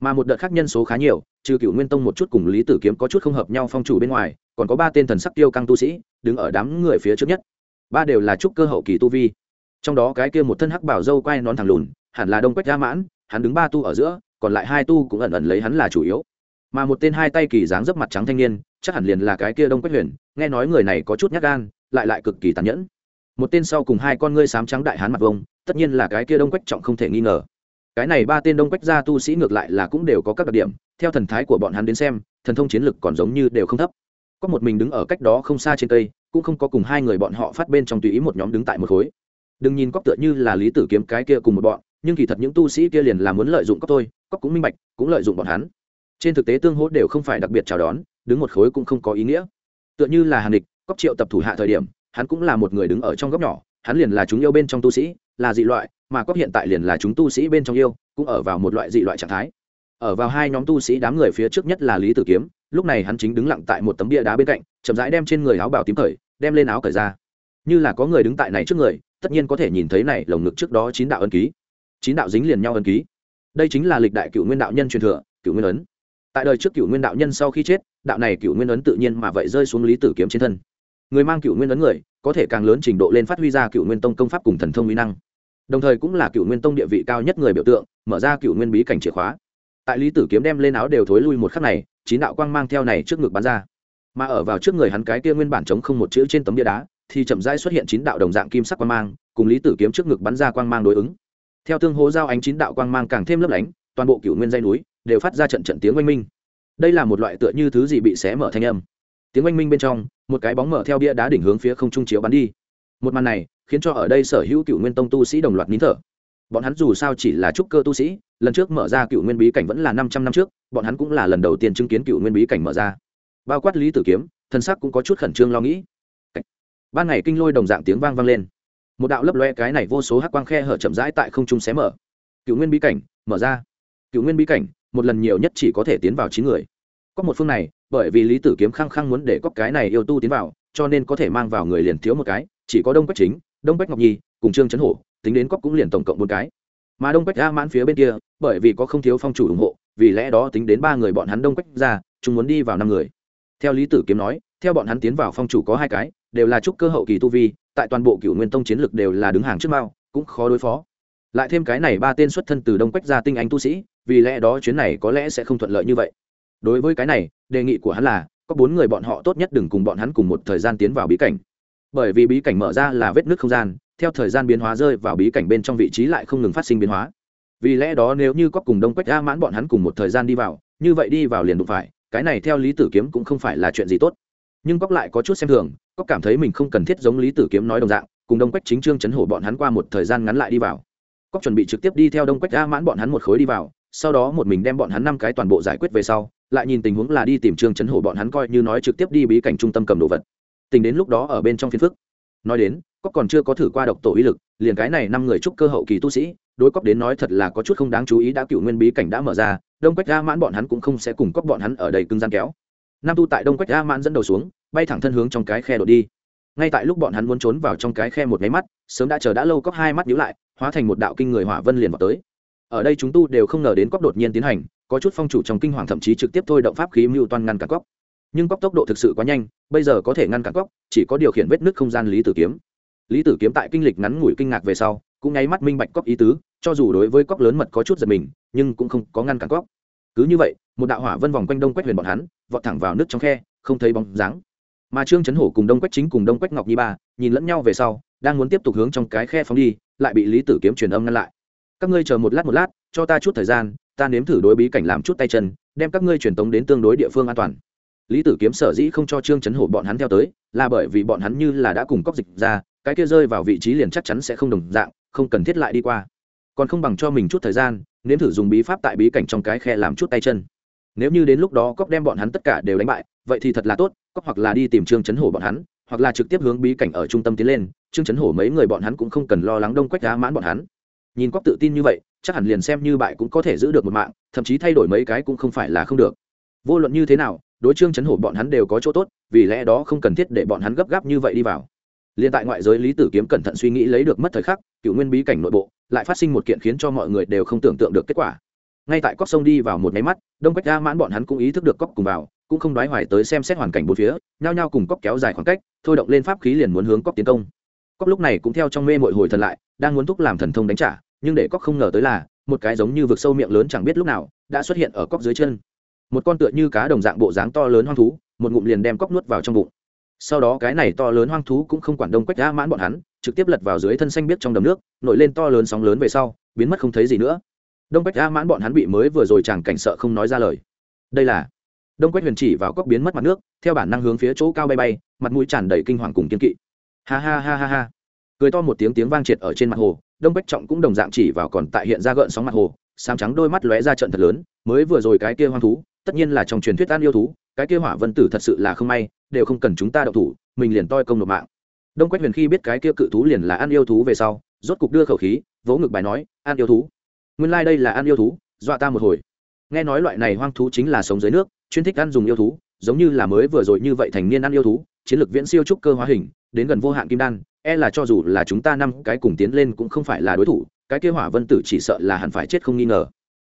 mà một đợt khác nhân số khá nhiều, trừ cựu nguyên tông một chút cùng lý tử kiếm có chút không hợp nhau phong chủ bên ngoài, còn có ba tên thần sắc tiêu căng tu sĩ đứng ở đám người phía trước nhất. Ba đều là trúc cơ hậu kỳ tu vi. Trong đó cái kia một thân hắc bảo dâu quay nón thẳng lùn, hẳn là đông quách gia mãn, hắn đứng ba tu ở giữa, còn lại hai tu cũng ẩn ẩn lấy hắn là chủ yếu. Mà một tên hai tay kỳ dáng dấp mặt trắng thanh niên, chắc hẳn liền là cái kia đông quách huyền, nghe nói người này có chút nhát gan, lại lại cực kỳ tàn nhẫn. Một tên sau cùng hai con ngươi sám trắng đại hán mặt vông tất nhiên là cái kia đông quách trọng không thể nghi ngờ cái này ba tên đông quách gia tu sĩ ngược lại là cũng đều có các đặc điểm, theo thần thái của bọn hắn đến xem, thần thông chiến lực còn giống như đều không thấp. Có một mình đứng ở cách đó không xa trên cây, cũng không có cùng hai người bọn họ phát bên trong tùy ý một nhóm đứng tại một khối. Đừng nhìn cóc tựa như là lý tử kiếm cái kia cùng một bọn, nhưng kỳ thật những tu sĩ kia liền là muốn lợi dụng cóc tôi cóc cũng minh bạch, cũng lợi dụng bọn hắn. Trên thực tế tương hỗ đều không phải đặc biệt chào đón, đứng một khối cũng không có ý nghĩa. Tựa như là hàn địch, cóc triệu tập thủ hạ thời điểm, hắn cũng là một người đứng ở trong góc nhỏ, hắn liền là chúng yêu bên trong tu sĩ, là dị loại mà cóc hiện tại liền là chúng tu sĩ bên trong yêu, cũng ở vào một loại dị loại trạng thái. Ở vào hai nhóm tu sĩ đám người phía trước nhất là lý tử kiếm, lúc này hắn chính đứng lặng tại một tấm bia đá bên cạnh, chậm rãi đem trên người áo bào tím cởi, đem lên áo cởi ra. Như là có người đứng tại này trước người, tất nhiên có thể nhìn thấy này lồng ngực trước đó chín đạo ân ký. Chín đạo dính liền nhau ân ký. Đây chính là lịch đại cựu nguyên đạo nhân truyền thừa cựu nguyên ấn. Tại đời trước cựu nguyên đạo nhân sau khi chết, đạo này cựu nguyên ấn tự nhiên mà vậy rơi xuống lý tử kiếm trên thân. Người mang cựu nguyên ấn người, có thể càng lớn trình độ lên phát huy ra cựu nguyên tông công pháp cùng thần thông mỹ năng đồng thời cũng là cựu nguyên tông địa vị cao nhất người biểu tượng, mở ra cựu nguyên bí cảnh chìa khóa. Tại lý tử kiếm đem lên áo đều thối lui một khắc này, chín đạo quang mang theo này trước ngực bắn ra. Mà ở vào trước người hắn cái kia nguyên bản chống không một chữ trên tấm bia đá, thì chậm rãi xuất hiện chín đạo đồng dạng kim sắc quang mang, cùng lý tử kiếm trước ngực bắn ra quang mang đối ứng. Theo tương hố giao ánh chín đạo quang mang càng thêm lấp lánh, toàn bộ cựu nguyên dây núi đều phát ra trận trận tiếng oanh minh. Đây là một loại tựa như thứ gì bị xé mở thanh âm. Tiếng oanh minh bên trong, một cái bóng mở theo bia đá đỉnh hướng phía không trung chiếu bắn đi. Một màn này khiến cho ở đây sở hữu cựu nguyên tông tu sĩ đồng loạt nín thở. Bọn hắn dù sao chỉ là trúc cơ tu sĩ, lần trước mở ra cựu nguyên bí cảnh vẫn là năm trăm năm trước, bọn hắn cũng là lần đầu tiên chứng kiến cựu nguyên bí cảnh mở ra. Bao quát lý tử kiếm, thân sắc cũng có chút khẩn trương lo nghĩ. Ban ngày kinh lôi đồng dạng tiếng vang vang lên. Một đạo lấp loe cái này vô số hắc quang khe hở chậm rãi tại không trung xé mở. Cựu nguyên bí cảnh, mở ra. Cựu nguyên bí cảnh, một lần nhiều nhất chỉ có thể tiến vào chín người. Có một phương này, bởi vì lý tử kiếm khăng khăng muốn để có cái này yêu tu tiến vào, cho nên có thể mang vào người liền thiếu một cái, chỉ có đông quách chính đông Bách ngọc nhi cùng trương trấn hổ, tính đến cóc cũng liền tổng cộng bốn cái. Mà đông Bách a mãn phía bên kia, bởi vì có không thiếu phong chủ ủng hộ, vì lẽ đó tính đến ba người bọn hắn đông Bách ra chúng muốn đi vào năm người. Theo lý tử kiếm nói, theo bọn hắn tiến vào phong chủ có hai cái, đều là trúc cơ hậu kỳ tu vi, tại toàn bộ cựu nguyên tông chiến lực đều là đứng hàng trước mao, cũng khó đối phó. Lại thêm cái này ba tên xuất thân từ đông quách gia tinh anh tu sĩ, vì lẽ đó chuyến này có lẽ sẽ không thuận lợi như vậy. Đối với cái này, đề nghị của hắn là, có bốn người bọn họ tốt nhất đừng cùng bọn hắn cùng một thời gian tiến vào bí cảnh bởi vì bí cảnh mở ra là vết nước không gian, theo thời gian biến hóa rơi vào bí cảnh bên trong vị trí lại không ngừng phát sinh biến hóa. Vì lẽ đó nếu như có cùng đông quách a mãn bọn hắn cùng một thời gian đi vào, như vậy đi vào liền đụng phải, cái này theo lý tử kiếm cũng không phải là chuyện gì tốt. Nhưng cóc lại có chút xem thường cóc cảm thấy mình không cần thiết giống lý tử kiếm nói đồng dạng, cùng đông quách chính trương chấn hổ bọn hắn qua một thời gian ngắn lại đi vào. Cóc chuẩn bị trực tiếp đi theo đông quách a mãn bọn hắn một khối đi vào, sau đó một mình đem bọn hắn năm cái toàn bộ giải quyết về sau, lại nhìn tình huống là đi tìm trương chấn hổ bọn hắn coi như nói trực tiếp đi bí cảnh trung tâm cầm đồ vật tình đến lúc đó ở bên trong phiên phức. Nói đến cóc còn chưa có thử qua độc tổ uy lực, liền cái này năm người trúc cơ hậu kỳ tu sĩ, đối cóc đến nói thật là có chút không đáng chú ý đã cựu nguyên bí cảnh đã mở ra, đông quách ga mãn bọn hắn cũng không sẽ cùng cóc bọn hắn ở đây cưng gian kéo. Nam tu tại đông quách ga mãn dẫn đầu xuống, bay thẳng thân hướng trong cái khe đột đi. Ngay tại lúc bọn hắn muốn trốn vào trong cái khe một máy mắt, sớm đã chờ đã lâu cóc hai mắt nhíu lại, hóa thành một đạo kinh người hỏa vân liền vào tới. Ở đây chúng tu đều không ngờ đến cóc đột nhiên tiến hành, có chút phong chủ trong kinh hoàng thậm chí trực tiếp thôi động pháp khí mưu toan ngăn cản cóc nhưng cóc tốc độ thực sự quá nhanh, bây giờ có thể ngăn cản cóc, chỉ có điều khiển vết nứt không gian lý tử kiếm. Lý tử kiếm tại kinh lịch ngắn ngủi kinh ngạc về sau, cũng nháy mắt minh bạch cóc ý tứ, cho dù đối với cóc lớn mật có chút giật mình, nhưng cũng không có ngăn cản cóc. Cứ như vậy, một đạo hỏa vân vòng quanh đông quách huyền bọn hắn, vọt thẳng vào nước trong khe, không thấy bóng dáng. Mà trương chấn hổ cùng đông quách chính cùng đông quách ngọc nhi ba, nhìn lẫn nhau về sau, đang muốn tiếp tục hướng trong cái khe phóng đi, lại bị lý tử kiếm truyền âm ngăn lại. Các ngươi chờ một lát một lát, cho ta chút thời gian, ta nếm thử đối bí cảnh làm chút tay chân, đem các ngươi truyền tống đến tương đối địa phương an toàn lý tử kiếm sở dĩ không cho trương chấn hổ bọn hắn theo tới, là bởi vì bọn hắn như là đã cùng cóc dịch ra, cái kia rơi vào vị trí liền chắc chắn sẽ không đồng dạng, không cần thiết lại đi qua. Còn không bằng cho mình chút thời gian, nếm thử dùng bí pháp tại bí cảnh trong cái khe làm chút tay chân. Nếu như đến lúc đó cóc đem bọn hắn tất cả đều đánh bại, vậy thì thật là tốt cóc hoặc là đi tìm trương chấn hổ bọn hắn, hoặc là trực tiếp hướng bí cảnh ở trung tâm tiến lên, trương chấn hổ mấy người bọn hắn cũng không cần lo lắng đông quách đá mãn bọn hắn. Nhìn cóc tự tin như vậy, chắc hẳn liền xem như bại cũng có thể giữ được một mạng, thậm chí thay đổi mấy cái cũng không phải là không được. Vô luận như thế nào đối trương chấn hổ bọn hắn đều có chỗ tốt, vì lẽ đó không cần thiết để bọn hắn gấp gáp như vậy đi vào. Liên tại ngoại giới lý tử kiếm cẩn thận suy nghĩ lấy được mất thời khắc, cựu nguyên bí cảnh nội bộ, lại phát sinh một kiện khiến cho mọi người đều không tưởng tượng được kết quả. Ngay tại cóc sông đi vào một máy mắt, đông quách ra mãn bọn hắn cũng ý thức được cóc cùng vào, cũng không đoái hoài tới xem xét hoàn cảnh bốn phía, nhao nhao cùng cóc kéo dài khoảng cách, thôi động lên pháp khí liền muốn hướng cóc tiến công. Cóc lúc này cũng theo trong mê mội hồi thần lại, đang muốn thúc làm thần thông đánh trả, nhưng để cóc không ngờ tới là, một cái giống như vực sâu miệng lớn chẳng biết lúc nào, đã xuất hiện ở cóc dưới chân một con tựa như cá đồng dạng bộ dáng to lớn hoang thú, một ngụm liền đem cóc nuốt vào trong bụng. Sau đó cái này to lớn hoang thú cũng không quản đông quách đã mãn bọn hắn, trực tiếp lật vào dưới thân xanh biết trong đầm nước, nổi lên to lớn sóng lớn về sau, biến mất không thấy gì nữa. Đông quách đã mãn bọn hắn bị mới vừa rồi chàng cảnh sợ không nói ra lời. Đây là, đông quách huyền chỉ vào cóc biến mất mặt nước, theo bản năng hướng phía chỗ cao bay bay, mặt mũi tràn đầy kinh hoàng cùng kiên kỵ. Ha ha ha ha ha. Cười to một tiếng tiếng vang triệt ở trên mặt hồ, đông quách trọng cũng đồng dạng chỉ vào còn tại hiện ra gợn sóng mặt hồ sáng trắng đôi mắt lóe ra trận thật lớn, mới vừa rồi cái kia hoang thú tất nhiên là trong truyền thuyết an yêu thú, cái kia hỏa vân tử thật sự là không may, đều không cần chúng ta đậu thủ, mình liền toi công nộp mạng. Đông quách huyền khi biết cái kia cự thú liền là ăn yêu thú về sau, rốt cục đưa khẩu khí, vỗ ngực bài nói ăn yêu thú, nguyên lai、like、đây là ăn yêu thú, dọa ta một hồi. Nghe nói loại này hoang thú chính là sống dưới nước, chuyên thích ăn dùng yêu thú, giống như là mới vừa rồi như vậy thành niên ăn yêu thú, chiến lược viễn siêu trúc cơ hóa hình, đến gần vô hạn kim đan e là cho dù là chúng ta năm cái cùng tiến lên cũng không phải là đối thủ, cái kia hỏa vân tử chỉ sợ là hẳn phải chết không nghi ngờ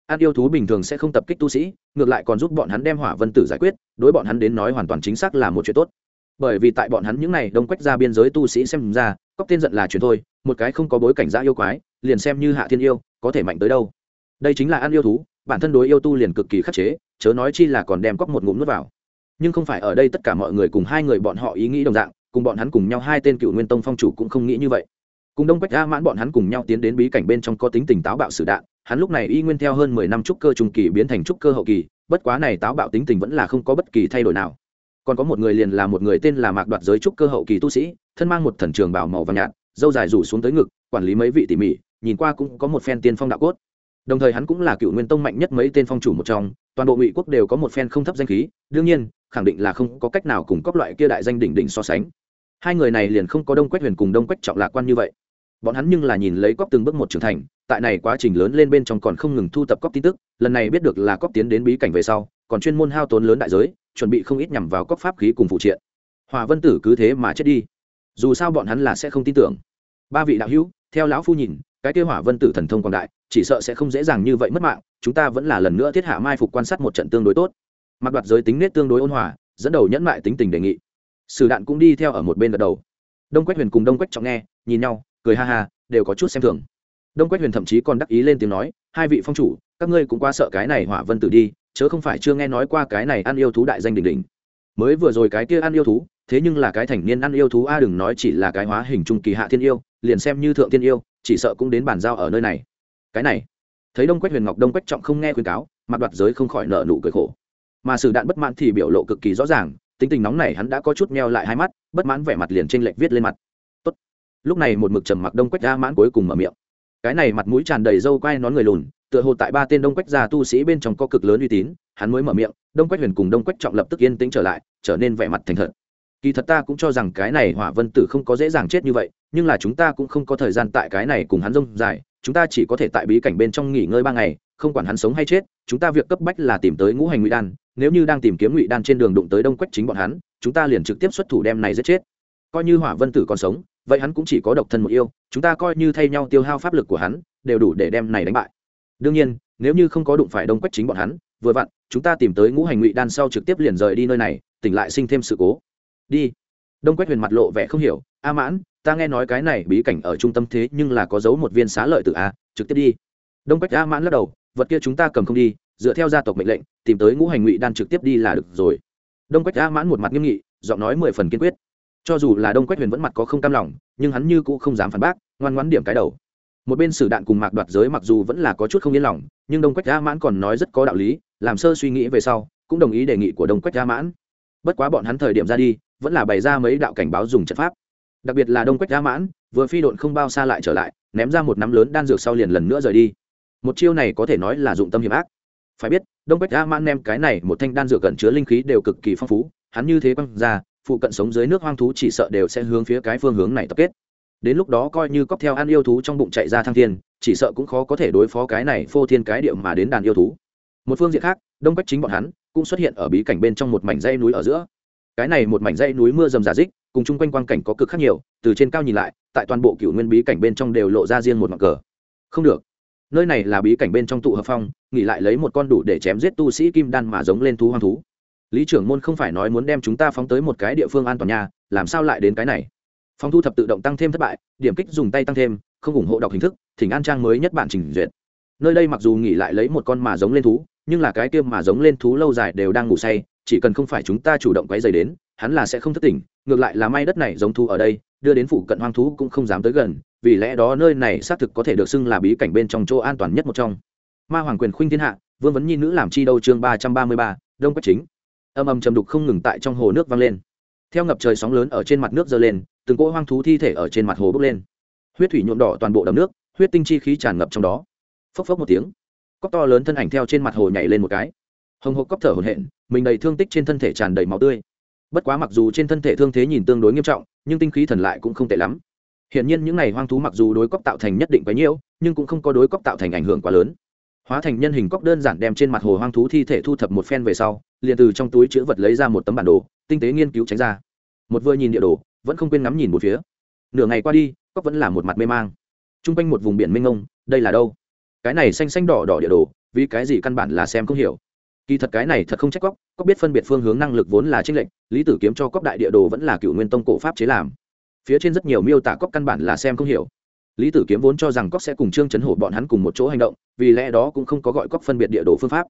ăn yêu thú bình thường sẽ không tập kích tu sĩ, ngược lại còn giúp bọn hắn đem hỏa vân tử giải quyết, đối bọn hắn đến nói hoàn toàn chính xác là một chuyện tốt. Bởi vì tại bọn hắn những n à y đông quách ra biên giới tu sĩ xem ra cóc tên giận là chuyện thôi, một cái không có bối cảnh giã yêu quái, liền xem như hạ thiên yêu, có thể mạnh tới đâu. Đây chính là ăn yêu thú, bản thân đối yêu tu liền cực kỳ khắc chế, chớ nói chi là còn đem cóc một ngụm nước vào. Nhưng không phải ở đây tất cả mọi người cùng hai người bọn họ ý nghĩ đồng dạng, cùng bọn hắn cùng nhau hai tên cựu nguyên tông phong chủ cũng không nghĩ như vậy. Cùng đông quách a mãn bọn hắn cùng nhau tiến đến bí cảnh bên trong có tính tình táo bạo sử đạn hắn lúc này y nguyên theo hơn mười năm trúc cơ trung kỳ biến thành trúc cơ hậu kỳ, bất quá này táo bạo tính tình vẫn là không có bất kỳ thay đổi nào. Còn có một người liền là một người tên là mạc đoạt giới trúc cơ hậu kỳ tu sĩ, thân mang một thần trường bảo màu vàng nhạt, dâu dài rủ xuống tới ngực, quản lý mấy vị tỉ mỉ, nhìn qua cũng có một phen tiên phong đạo cốt. Đồng thời hắn cũng là cựu nguyên tông mạnh nhất mấy tên phong chủ một trong, toàn bộ ngụy quốc đều có một phen không thấp danh khí, đương nhiên, khẳng định là không có cách nào cùng các loại kia đại danh đỉnh đỉnh so sánh. Hai người này liền không có đông quách huyền cùng đông quách trọng lạc quan như vậy bọn hắn nhưng là nhìn lấy cóp từng bước một trưởng thành, tại này quá trình lớn lên bên trong còn không ngừng thu tập cóp tin tức, lần này biết được là cóp tiến đến bí cảnh về sau, còn chuyên môn hao tốn lớn đại giới, chuẩn bị không ít nhằm vào cóp pháp khí cùng phụ triện. Hòa vân tử cứ thế mà chết đi. Dù sao bọn hắn là sẽ không tin tưởng. Ba vị đạo hữu, theo lão phu nhìn, cái kêu hỏa vân tử thần thông quảng đại, chỉ sợ sẽ không dễ dàng như vậy mất mạng, chúng ta vẫn là lần nữa thiết hạ mai phục quan sát một trận tương đối tốt. Mặc đoạt giới tính nết tương đối ôn hòa, dẫn đầu nhẫn mại tính tình đề nghị. Sử đạn cũng đi theo ở một bên gật đầu. Đông quách huyền cùng đông quách trọng nghe, nhìn nhau cười ha ha, đều có chút xem thường. Đông quách huyền thậm chí còn đắc ý lên tiếng nói, hai vị phong chủ, các ngươi cũng qua sợ cái này hỏa vân tử đi, chớ không phải chưa nghe nói qua cái này ăn yêu thú đại danh đỉnh đỉnh. Mới vừa rồi cái kia ăn yêu thú, thế nhưng là cái thành niên ăn yêu thú a, đừng nói chỉ là cái hóa hình trung kỳ hạ thiên yêu, liền xem như thượng thiên yêu, chỉ sợ cũng đến bàn giao ở nơi này. Cái này, thấy đông quách huyền ngọc đông quách trọng không nghe khuyên cáo, mặt đoạt giới không khỏi nợ nụ cười khổ. Mà sử đạn bất mãn thì biểu lộ cực kỳ rõ ràng, tính tình nóng này hắn đã có chút meo lại hai mắt, bất mãn vẻ mặt liền trên lệch viết lên mặt lúc này một mực trầm mặc đông quách ra mãn cuối cùng mở miệng. Cái này mặt mũi tràn đầy râu quai nón người lùn, tựa hồ tại ba tên đông quách gia tu sĩ bên trong có cực lớn uy tín, hắn mới mở miệng, đông quách huyền cùng đông quách trọng lập tức yên tĩnh trở lại, trở nên vẻ mặt thành thật. Kỳ thật ta cũng cho rằng cái này hỏa vân tử không có dễ dàng chết như vậy, nhưng là chúng ta cũng không có thời gian tại cái này cùng hắn rông dài, chúng ta chỉ có thể tại bí cảnh bên trong nghỉ ngơi ba ngày, không quản hắn sống hay chết, chúng ta việc cấp bách là tìm tới ngũ hành ngụy đan, nếu như đang tìm kiếm ngụy đan trên đường đụng tới đông quách chính bọn hắn, chúng ta liền trực tiếp xuất thủ đem này giết chết. Coi như hỏa vân tử còn sống vậy hắn cũng chỉ có độc thân một yêu, chúng ta coi như thay nhau tiêu hao pháp lực của hắn, đều đủ để đem này đánh bại. Đương nhiên, nếu như không có đụng phải đông quách chính bọn hắn, vừa vặn, chúng ta tìm tới ngũ hành ngụy đan sau trực tiếp liền rời đi nơi này, tỉnh lại sinh thêm sự cố. Đi. Đông quách huyền mặt lộ vẻ không hiểu, a mãn, ta nghe nói cái này bí cảnh ở trung tâm thế nhưng là có giấu một viên xá lợi tự a, trực tiếp đi. Đông quách a mãn lắc đầu, vật kia chúng ta cầm không đi, dựa theo gia tộc mệnh lệnh, tìm tới ngũ hành ngụy đan trực tiếp đi là được rồi. Đông quách a mãn một mặt nghiêm nghị, giọng nói mười phần kiên quyết cho dù là đông quách huyền vẫn mặt có không cam lòng, nhưng hắn như cũng không dám phản bác, ngoan ngoãn điểm cái đầu. Một bên sử đạn cùng mạc đoạt giới mặc dù vẫn là có chút không yên lòng, nhưng đông quách a mãn còn nói rất có đạo lý, làm sơ suy nghĩ về sau, cũng đồng ý đề nghị của đông quách a mãn. Bất quá bọn hắn thời điểm ra đi, vẫn là bày ra mấy đạo cảnh báo dùng trận pháp. Đặc biệt là đông quách a mãn, vừa phi độn không bao xa lại trở lại, ném ra một nắm lớn đan dược sau liền lần nữa rời đi. Một chiêu này có thể nói là dụng tâm hiểm ác. Phải biết, đông quách a mãn nem cái này một thanh đan dược gần chứa linh khí đều cực kỳ phong phú, hắn như thế quăng ra phụ cận sống dưới nước hoang thú chỉ sợ đều sẽ hướng phía cái phương hướng này tập kết. Đến lúc đó coi như cóc theo ăn yêu thú trong bụng chạy ra thăng thiên, chỉ sợ cũng khó có thể đối phó cái này phô thiên cái điệu mà đến đàn yêu thú. Một phương diện khác, đông bách chính bọn hắn cũng xuất hiện ở bí cảnh bên trong một mảnh dây núi ở giữa. Cái này một mảnh dây núi mưa rầm giả dích cùng chung quanh quang cảnh có cực khác nhiều, từ trên cao nhìn lại, tại toàn bộ cựu nguyên bí cảnh bên trong đều lộ ra riêng một mặt cờ. Không được. Nơi này là bí cảnh bên trong tụ hợp phong, nghỉ lại lấy một con đủ để chém giết tu sĩ kim đan mà giống lên thú hoang thú lý trưởng môn không phải nói muốn đem chúng ta phóng tới một cái địa phương an toàn nhà, làm sao lại đến cái này? Phóng thu thập tự động tăng thêm thất bại, điểm kích dùng tay tăng thêm, không ủng hộ đọc hình thức, thỉnh an trang mới nhất bản trình duyệt. Nơi đây mặc dù nghỉ lại lấy một con mà giống lên thú, nhưng là cái kia mà giống lên thú lâu dài đều đang ngủ say, chỉ cần không phải chúng ta chủ động quấy dày đến, hắn là sẽ không thất tỉnh, ngược lại là may đất này giống thú ở đây, đưa đến phụ cận hoang thú cũng không dám tới gần, vì lẽ đó nơi này xác thực có thể được xưng là bí cảnh bên trong chỗ an toàn nhất một trong. Ma hoàng quyền khuynh thiên hạ, vương vấn nhi nữ làm chi đâu chương ba trăm ba mươi ba, đông quách chính âm âm chầm đục không ngừng tại trong hồ nước vang lên. Theo ngập trời sóng lớn ở trên mặt nước dơ lên, từng cỗ hoang thú thi thể ở trên mặt hồ bốc lên. Huyết thủy nhuộm đỏ toàn bộ đầm nước, huyết tinh chi khí tràn ngập trong đó. Phốc phốc một tiếng cóc to lớn thân ảnh theo trên mặt hồ nhảy lên một cái. Hồng hộp cóc thở hổn hển, mình đầy thương tích trên thân thể tràn đầy máu tươi. Bất quá mặc dù trên thân thể thương thế nhìn tương đối nghiêm trọng, nhưng tinh khí thần lại cũng không tệ lắm. Hiện nhiên những n à y hoang thú mặc dù đối cóc tạo thành nhất định quấy nhiễu, nhưng cũng không có đối cóc tạo thành ảnh hưởng quá lớn hóa thành nhân hình cóc đơn giản đem trên mặt hồ hoang thú thi thể thu thập một phen về sau, liền từ trong túi chữ vật lấy ra một tấm bản đồ, tinh tế nghiên cứu tránh ra. Một vừa nhìn địa đồ, vẫn không quên ngắm nhìn một phía. Nửa ngày qua đi cóc vẫn là một mặt mê mang. T r u n g quanh một vùng biển mênh ngông đây là đâu? Cái này xanh xanh đỏ đỏ địa đồ, vì cái gì căn bản là xem không hiểu. Kỳ thật cái này thật không trách cóc cóc biết phân biệt phương hướng năng lực vốn là tranh lệch, lý tử kiếm cho cóc đại địa đồ vẫn là cựu nguyên tông cổ pháp chế làm. Phía trên rất nhiều miêu tả cóc căn bản là xem không hiểu lý tử kiếm vốn cho rằng cóc sẽ cùng trương chấn hổ bọn hắn cùng một chỗ hành động, vì lẽ đó cũng không có gọi cóc phân biệt địa đồ phương pháp.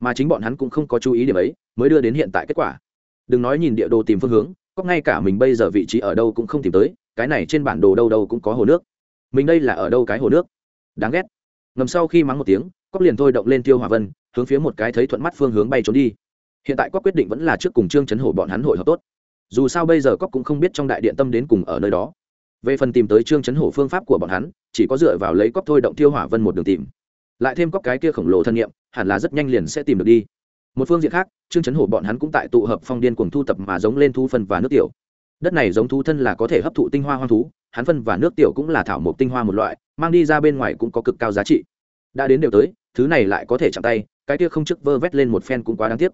Mà chính bọn hắn cũng không có chú ý điểm ấy, mới đưa đến hiện tại kết quả. Đừng nói nhìn địa đồ tìm phương hướng cóc ngay cả mình bây giờ vị trí ở đâu cũng không tìm tới, cái này trên bản đồ đâu đâu cũng có hồ nước. Mình đây là ở đâu cái hồ nước? Đáng ghét. Ngầm sau khi mắng một tiếng cóc liền thôi động lên tiêu hòa vân, hướng phía một cái thấy thuận mắt phương hướng bay trốn đi. Hiện tại cóc quyết định vẫn là trước cùng trương chấn hổ bọn hắn hội hợp tốt. Dù sao bây giờ cóc cũng không biết trong đại điện tâm đến cùng ở nơi đó về phần tìm tới trương chấn hổ phương pháp của bọn hắn, chỉ có dựa vào lấy cóc thôi động tiêu hỏa vân một đường tìm. Lại thêm cóc cái kia khổng lồ thân nhiệm hẳn là rất nhanh liền sẽ tìm được đi. Một phương diện khác, trương chấn hổ bọn hắn cũng tại tụ hợp phong điên cùng thu tập mà giống lên thu phân và nước tiểu. Đất này giống thú thân là có thể hấp thụ tinh hoa hoang thú, hắn phân và nước tiểu cũng là thảo mộc tinh hoa một loại, mang đi ra bên ngoài cũng có cực cao giá trị. Đã đến đều tới, thứ này lại có thể chạm tay, cái kia không chức vơ vét lên một phen cũng quá đáng tiếc.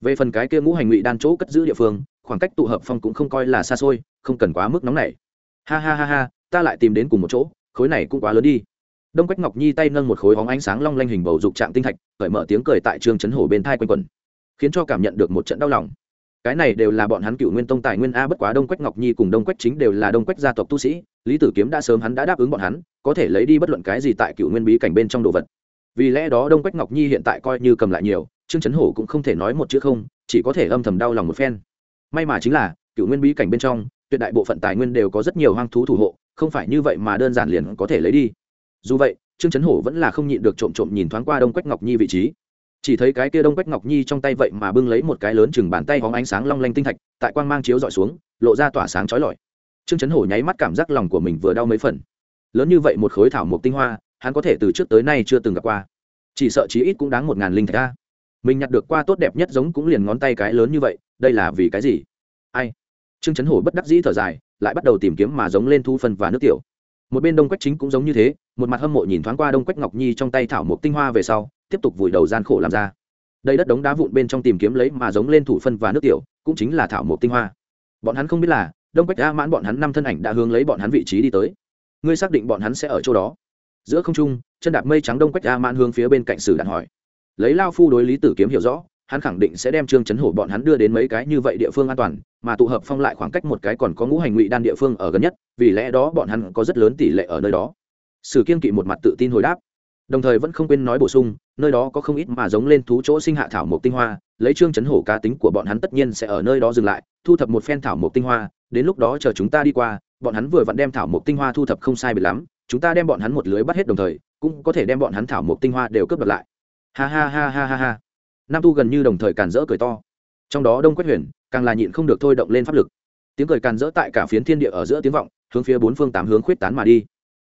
Về phần cái kia ngũ hành ngụy đan chỗ cất giữ địa phương, khoảng cách tụ hợp phong cũng không coi là xa xôi, không cần quá mức nóng này ha ha ha ha, ta lại tìm đến cùng một chỗ, khối này cũng quá lớn đi. Đông quách ngọc nhi tay nâng một khối hóng ánh sáng long lanh hình bầu dục trạng tinh thạch, cởi mở tiếng cười tại trường chấn hổ bên thai quanh quần khiến cho cảm nhận được một trận đau lòng. Cái này đều là bọn hắn cựu nguyên tông tài nguyên a, bất quá đông quách ngọc nhi cùng đông quách chính đều là đông quách gia tộc tu sĩ, lý tử kiếm đã sớm hắn đã đáp ứng bọn hắn, có thể lấy đi bất luận cái gì tại cựu nguyên bí cảnh bên trong đồ vật. Vì lẽ đó đông quách ngọc nhi hiện tại coi như cầm lại nhiều, trương chấn hổ cũng không thể nói một chữ không, chỉ có thể âm thầm đau lòng một phen. May mà chính là, cựu nguyên bí cảnh bên trong tuyệt đại bộ phận tài nguyên đều có rất nhiều hoang thú thủ hộ, không phải như vậy mà đơn giản liền có thể lấy đi. Dù vậy, trương trấn hổ vẫn là không nhịn được trộm trộm nhìn thoáng qua đông quách ngọc nhi vị trí. Chỉ thấy cái kia đông quách ngọc nhi trong tay vậy mà bưng lấy một cái lớn chừng bàn tay hóng ánh sáng long lanh tinh thạch, tại quang mang chiếu dọi xuống, lộ ra tỏa sáng trói lọi. Trương trấn hổ nháy mắt cảm giác lòng của mình vừa đau mấy phần. Lớn như vậy một khối thảo mộc tinh hoa, hắn có thể từ trước tới nay chưa từng gặp qua. Chỉ sợ chí ít cũng đáng một ngàn linh thạch ra mình nhặt được qua tốt đẹp nhất giống cũng liền ngón tay cái lớn như vậy, đây là vì cái gì? Ai? Trương chấn hổ bất đắc dĩ thở dài, lại bắt đầu tìm kiếm mà giống lên thu phân và nước tiểu. Một bên đông quách chính cũng giống như thế, một mặt hâm mộ nhìn thoáng qua đông quách ngọc nhi trong tay thảo một tinh hoa về sau, tiếp tục vùi đầu gian khổ làm ra. Đây đất đống đá vụn bên trong tìm kiếm lấy mà giống lên thủ phân và nước tiểu, cũng chính là thảo một tinh hoa. Bọn hắn không biết là, đông quách a mãn bọn hắn năm thân ảnh đã hướng lấy bọn hắn vị trí đi tới. Ngươi xác định bọn hắn sẽ ở chỗ đó? Giữa không trung, chân đạp mây trắng đông quách a mãn hướng phía bên cạnh sử đạn hỏi. Lấy lao phu đối lý tử kiếm hiểu rõ hắn khẳng định sẽ đem trương chấn hổ bọn hắn đưa đến mấy cái như vậy địa phương an toàn, mà tụ hợp phong lại khoảng cách một cái còn có ngũ hành ngụy đan địa phương ở gần nhất, vì lẽ đó bọn hắn có rất lớn tỷ lệ ở nơi đó. Sử kiên kỵ một mặt tự tin hồi đáp. Đồng thời vẫn không quên nói bổ sung, nơi đó có không ít mà giống lên thú chỗ sinh hạ thảo mộc tinh hoa, lấy trương chấn hổ cá tính của bọn hắn tất nhiên sẽ ở nơi đó dừng lại, thu thập một phen thảo mộc tinh hoa, đến lúc đó chờ chúng ta đi qua, bọn hắn vừa vặn đem thảo mộc tinh hoa thu thập không sai bị lắm, chúng ta đem bọn hắn một lưới bắt hết đồng thời, cũng có thể đem bọn hắn thảo mộc tinh hoa đều cướp đoạt lại. Ha ha ha ha ha ha nam tu gần như đồng thời càn rỡ cười to trong đó đông quách huyền càng là nhịn không được thôi động lên pháp lực tiếng cười càn rỡ tại cả phiến thiên địa ở giữa tiếng vọng hướng phía bốn phương tám hướng khuyết tán mà đi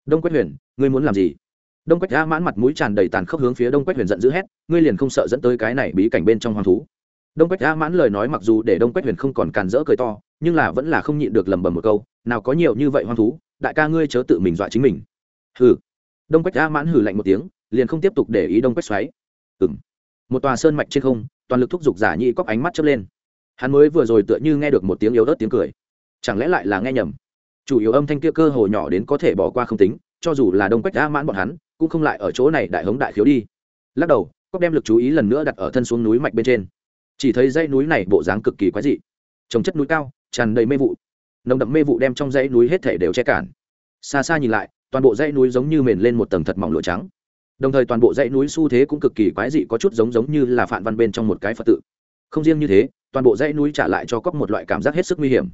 đông quách huyền ngươi muốn làm gì đông quách a mãn mặt mũi tràn đầy tàn khốc hướng phía đông quách huyền giận dữ hét ngươi liền không sợ dẫn tới cái này bí cảnh bên trong hoang thú đông quách a mãn lời nói mặc dù để đông quách huyền không còn càn rỡ cười to nhưng là vẫn là không nhịn được lầm bầm một câu nào có nhiều như vậy hoang thú đại ca ngươi chớ tự mình dọa chính mình hừ đông quách a mãn hừ lạnh một tiếng liền không tiếp tục để ý đông quách xoáy ừ m một tòa sơn mạch trên không, toàn lực thúc giục giả nhị cóc ánh mắt chớp lên. Hắn mới vừa rồi tựa như nghe được một tiếng yếu ớt tiếng cười. Chẳng lẽ lại là nghe nhầm? Chủ yếu âm thanh kia cơ hồ nhỏ đến có thể bỏ qua không tính, cho dù là đông quách đã mãn bọn hắn, cũng không lại ở chỗ này đại hống đại khiếu đi. Lắc đầu cóc đem lực chú ý lần nữa đặt ở thân xuống núi mạch bên trên. Chỉ thấy dãy núi này bộ dáng cực kỳ quái dị. Trồng chất núi cao, tràn đầy mê vụ. Nồng đậm mê vụ đem trong dãy núi hết thể đều che cản. Xa xa nhìn lại, toàn bộ dãy núi giống như mền lên một tầng thật mỏng lụa trắng đồng thời toàn bộ dãy núi xu thế cũng cực kỳ quái dị, có chút giống giống như là phản văn bên trong một cái phật tự. Không riêng như thế, toàn bộ dãy núi trả lại cho cóc một loại cảm giác hết sức nguy hiểm.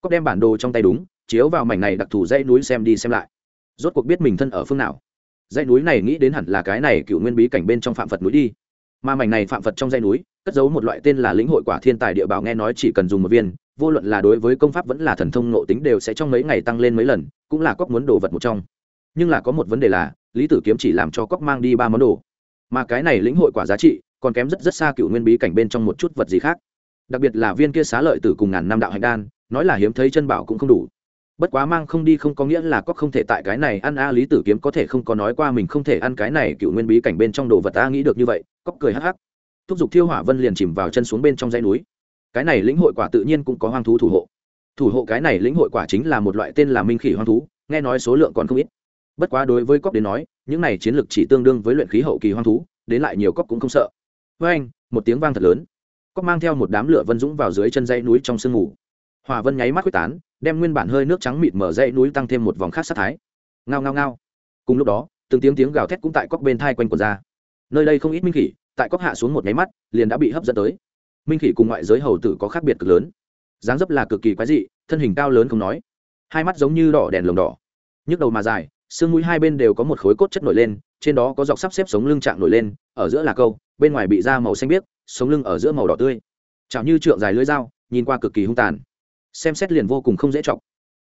Cóc đem bản đồ trong tay đúng, chiếu vào mảnh này đặc thù dãy núi xem đi xem lại. Rốt cuộc biết mình thân ở phương nào. Dãy núi này nghĩ đến hẳn là cái này cựu nguyên bí cảnh bên trong phạm phật núi đi. Mà mảnh này phạm phật trong dãy núi, cất giấu một loại tên là lĩnh hội quả thiên tài địa bảo nghe nói chỉ cần dùng một viên, vô luận là đối với công pháp vẫn là thần thông nộ tính đều sẽ trong mấy ngày tăng lên mấy lần, cũng là cóc muốn đồ vật một trong. Nhưng là có một vấn đề là lý tử kiếm chỉ làm cho cóc mang đi ba món đồ. Mà cái này lĩnh hội quả giá trị còn kém rất rất xa cựu nguyên bí cảnh bên trong một chút vật gì khác. Đặc biệt là viên kia xá lợi từ cùng ngàn năm đạo hạnh đan, nói là hiếm thấy chân bảo cũng không đủ. Bất quá mang không đi không có nghĩa là cóc không thể tại cái này ăn a, lý tử kiếm có thể không có nói qua mình không thể ăn cái này cựu nguyên bí cảnh bên trong đồ vật a, nghĩ được như vậy cóc cười hắc hắc. Thúc giục thiêu hỏa vân liền chìm vào chân xuống bên trong dãy núi. Cái này lĩnh hội quả tự nhiên cũng có hoang thú thủ hộ. Thủ hộ cái này lĩnh hội quả chính là một loại tên là minh khỉ hoang thú, nghe nói số lượng còn không ít bất quá đối với cóc đến nói, những này chiến lược chỉ tương đương với luyện khí hậu kỳ hoang thú, đến lại nhiều cóc cũng không sợ. Với anh, một tiếng vang thật lớn. Cóc mang theo một đám lửa vân dũng vào dưới chân dãy núi trong sương mù. Hòa vân nháy mắt quyết tán, đem nguyên bản hơi nước trắng mịt mở dãy núi tăng thêm một vòng khác sát thái. Ngao ngao ngao. Cùng lúc đó, từng tiếng tiếng gào thét cũng tại cóc bên thai quanh quần ra. Nơi đây không ít minh khỉ, tại cóc hạ xuống một nháy mắt, liền đã bị hấp dẫn tới. Minh khỉ cùng ngoại giới hầu tử có khác biệt cực lớn. Dáng dấp là cực kỳ quái dị, thân hình cao lớn không nói. Hai mắt giống như đỏ đèn lồng đỏ. Nhức đầu mà dài xương mũi hai bên đều có một khối cốt chất nổi lên, trên đó có dọc sắp xếp sống lưng trạng nổi lên, ở giữa là câu, bên ngoài bị da màu xanh biếc, sống lưng ở giữa màu đỏ tươi. Chảo như trượng dài lưỡi dao, nhìn qua cực kỳ hung tàn. Xem xét liền vô cùng không dễ chọc.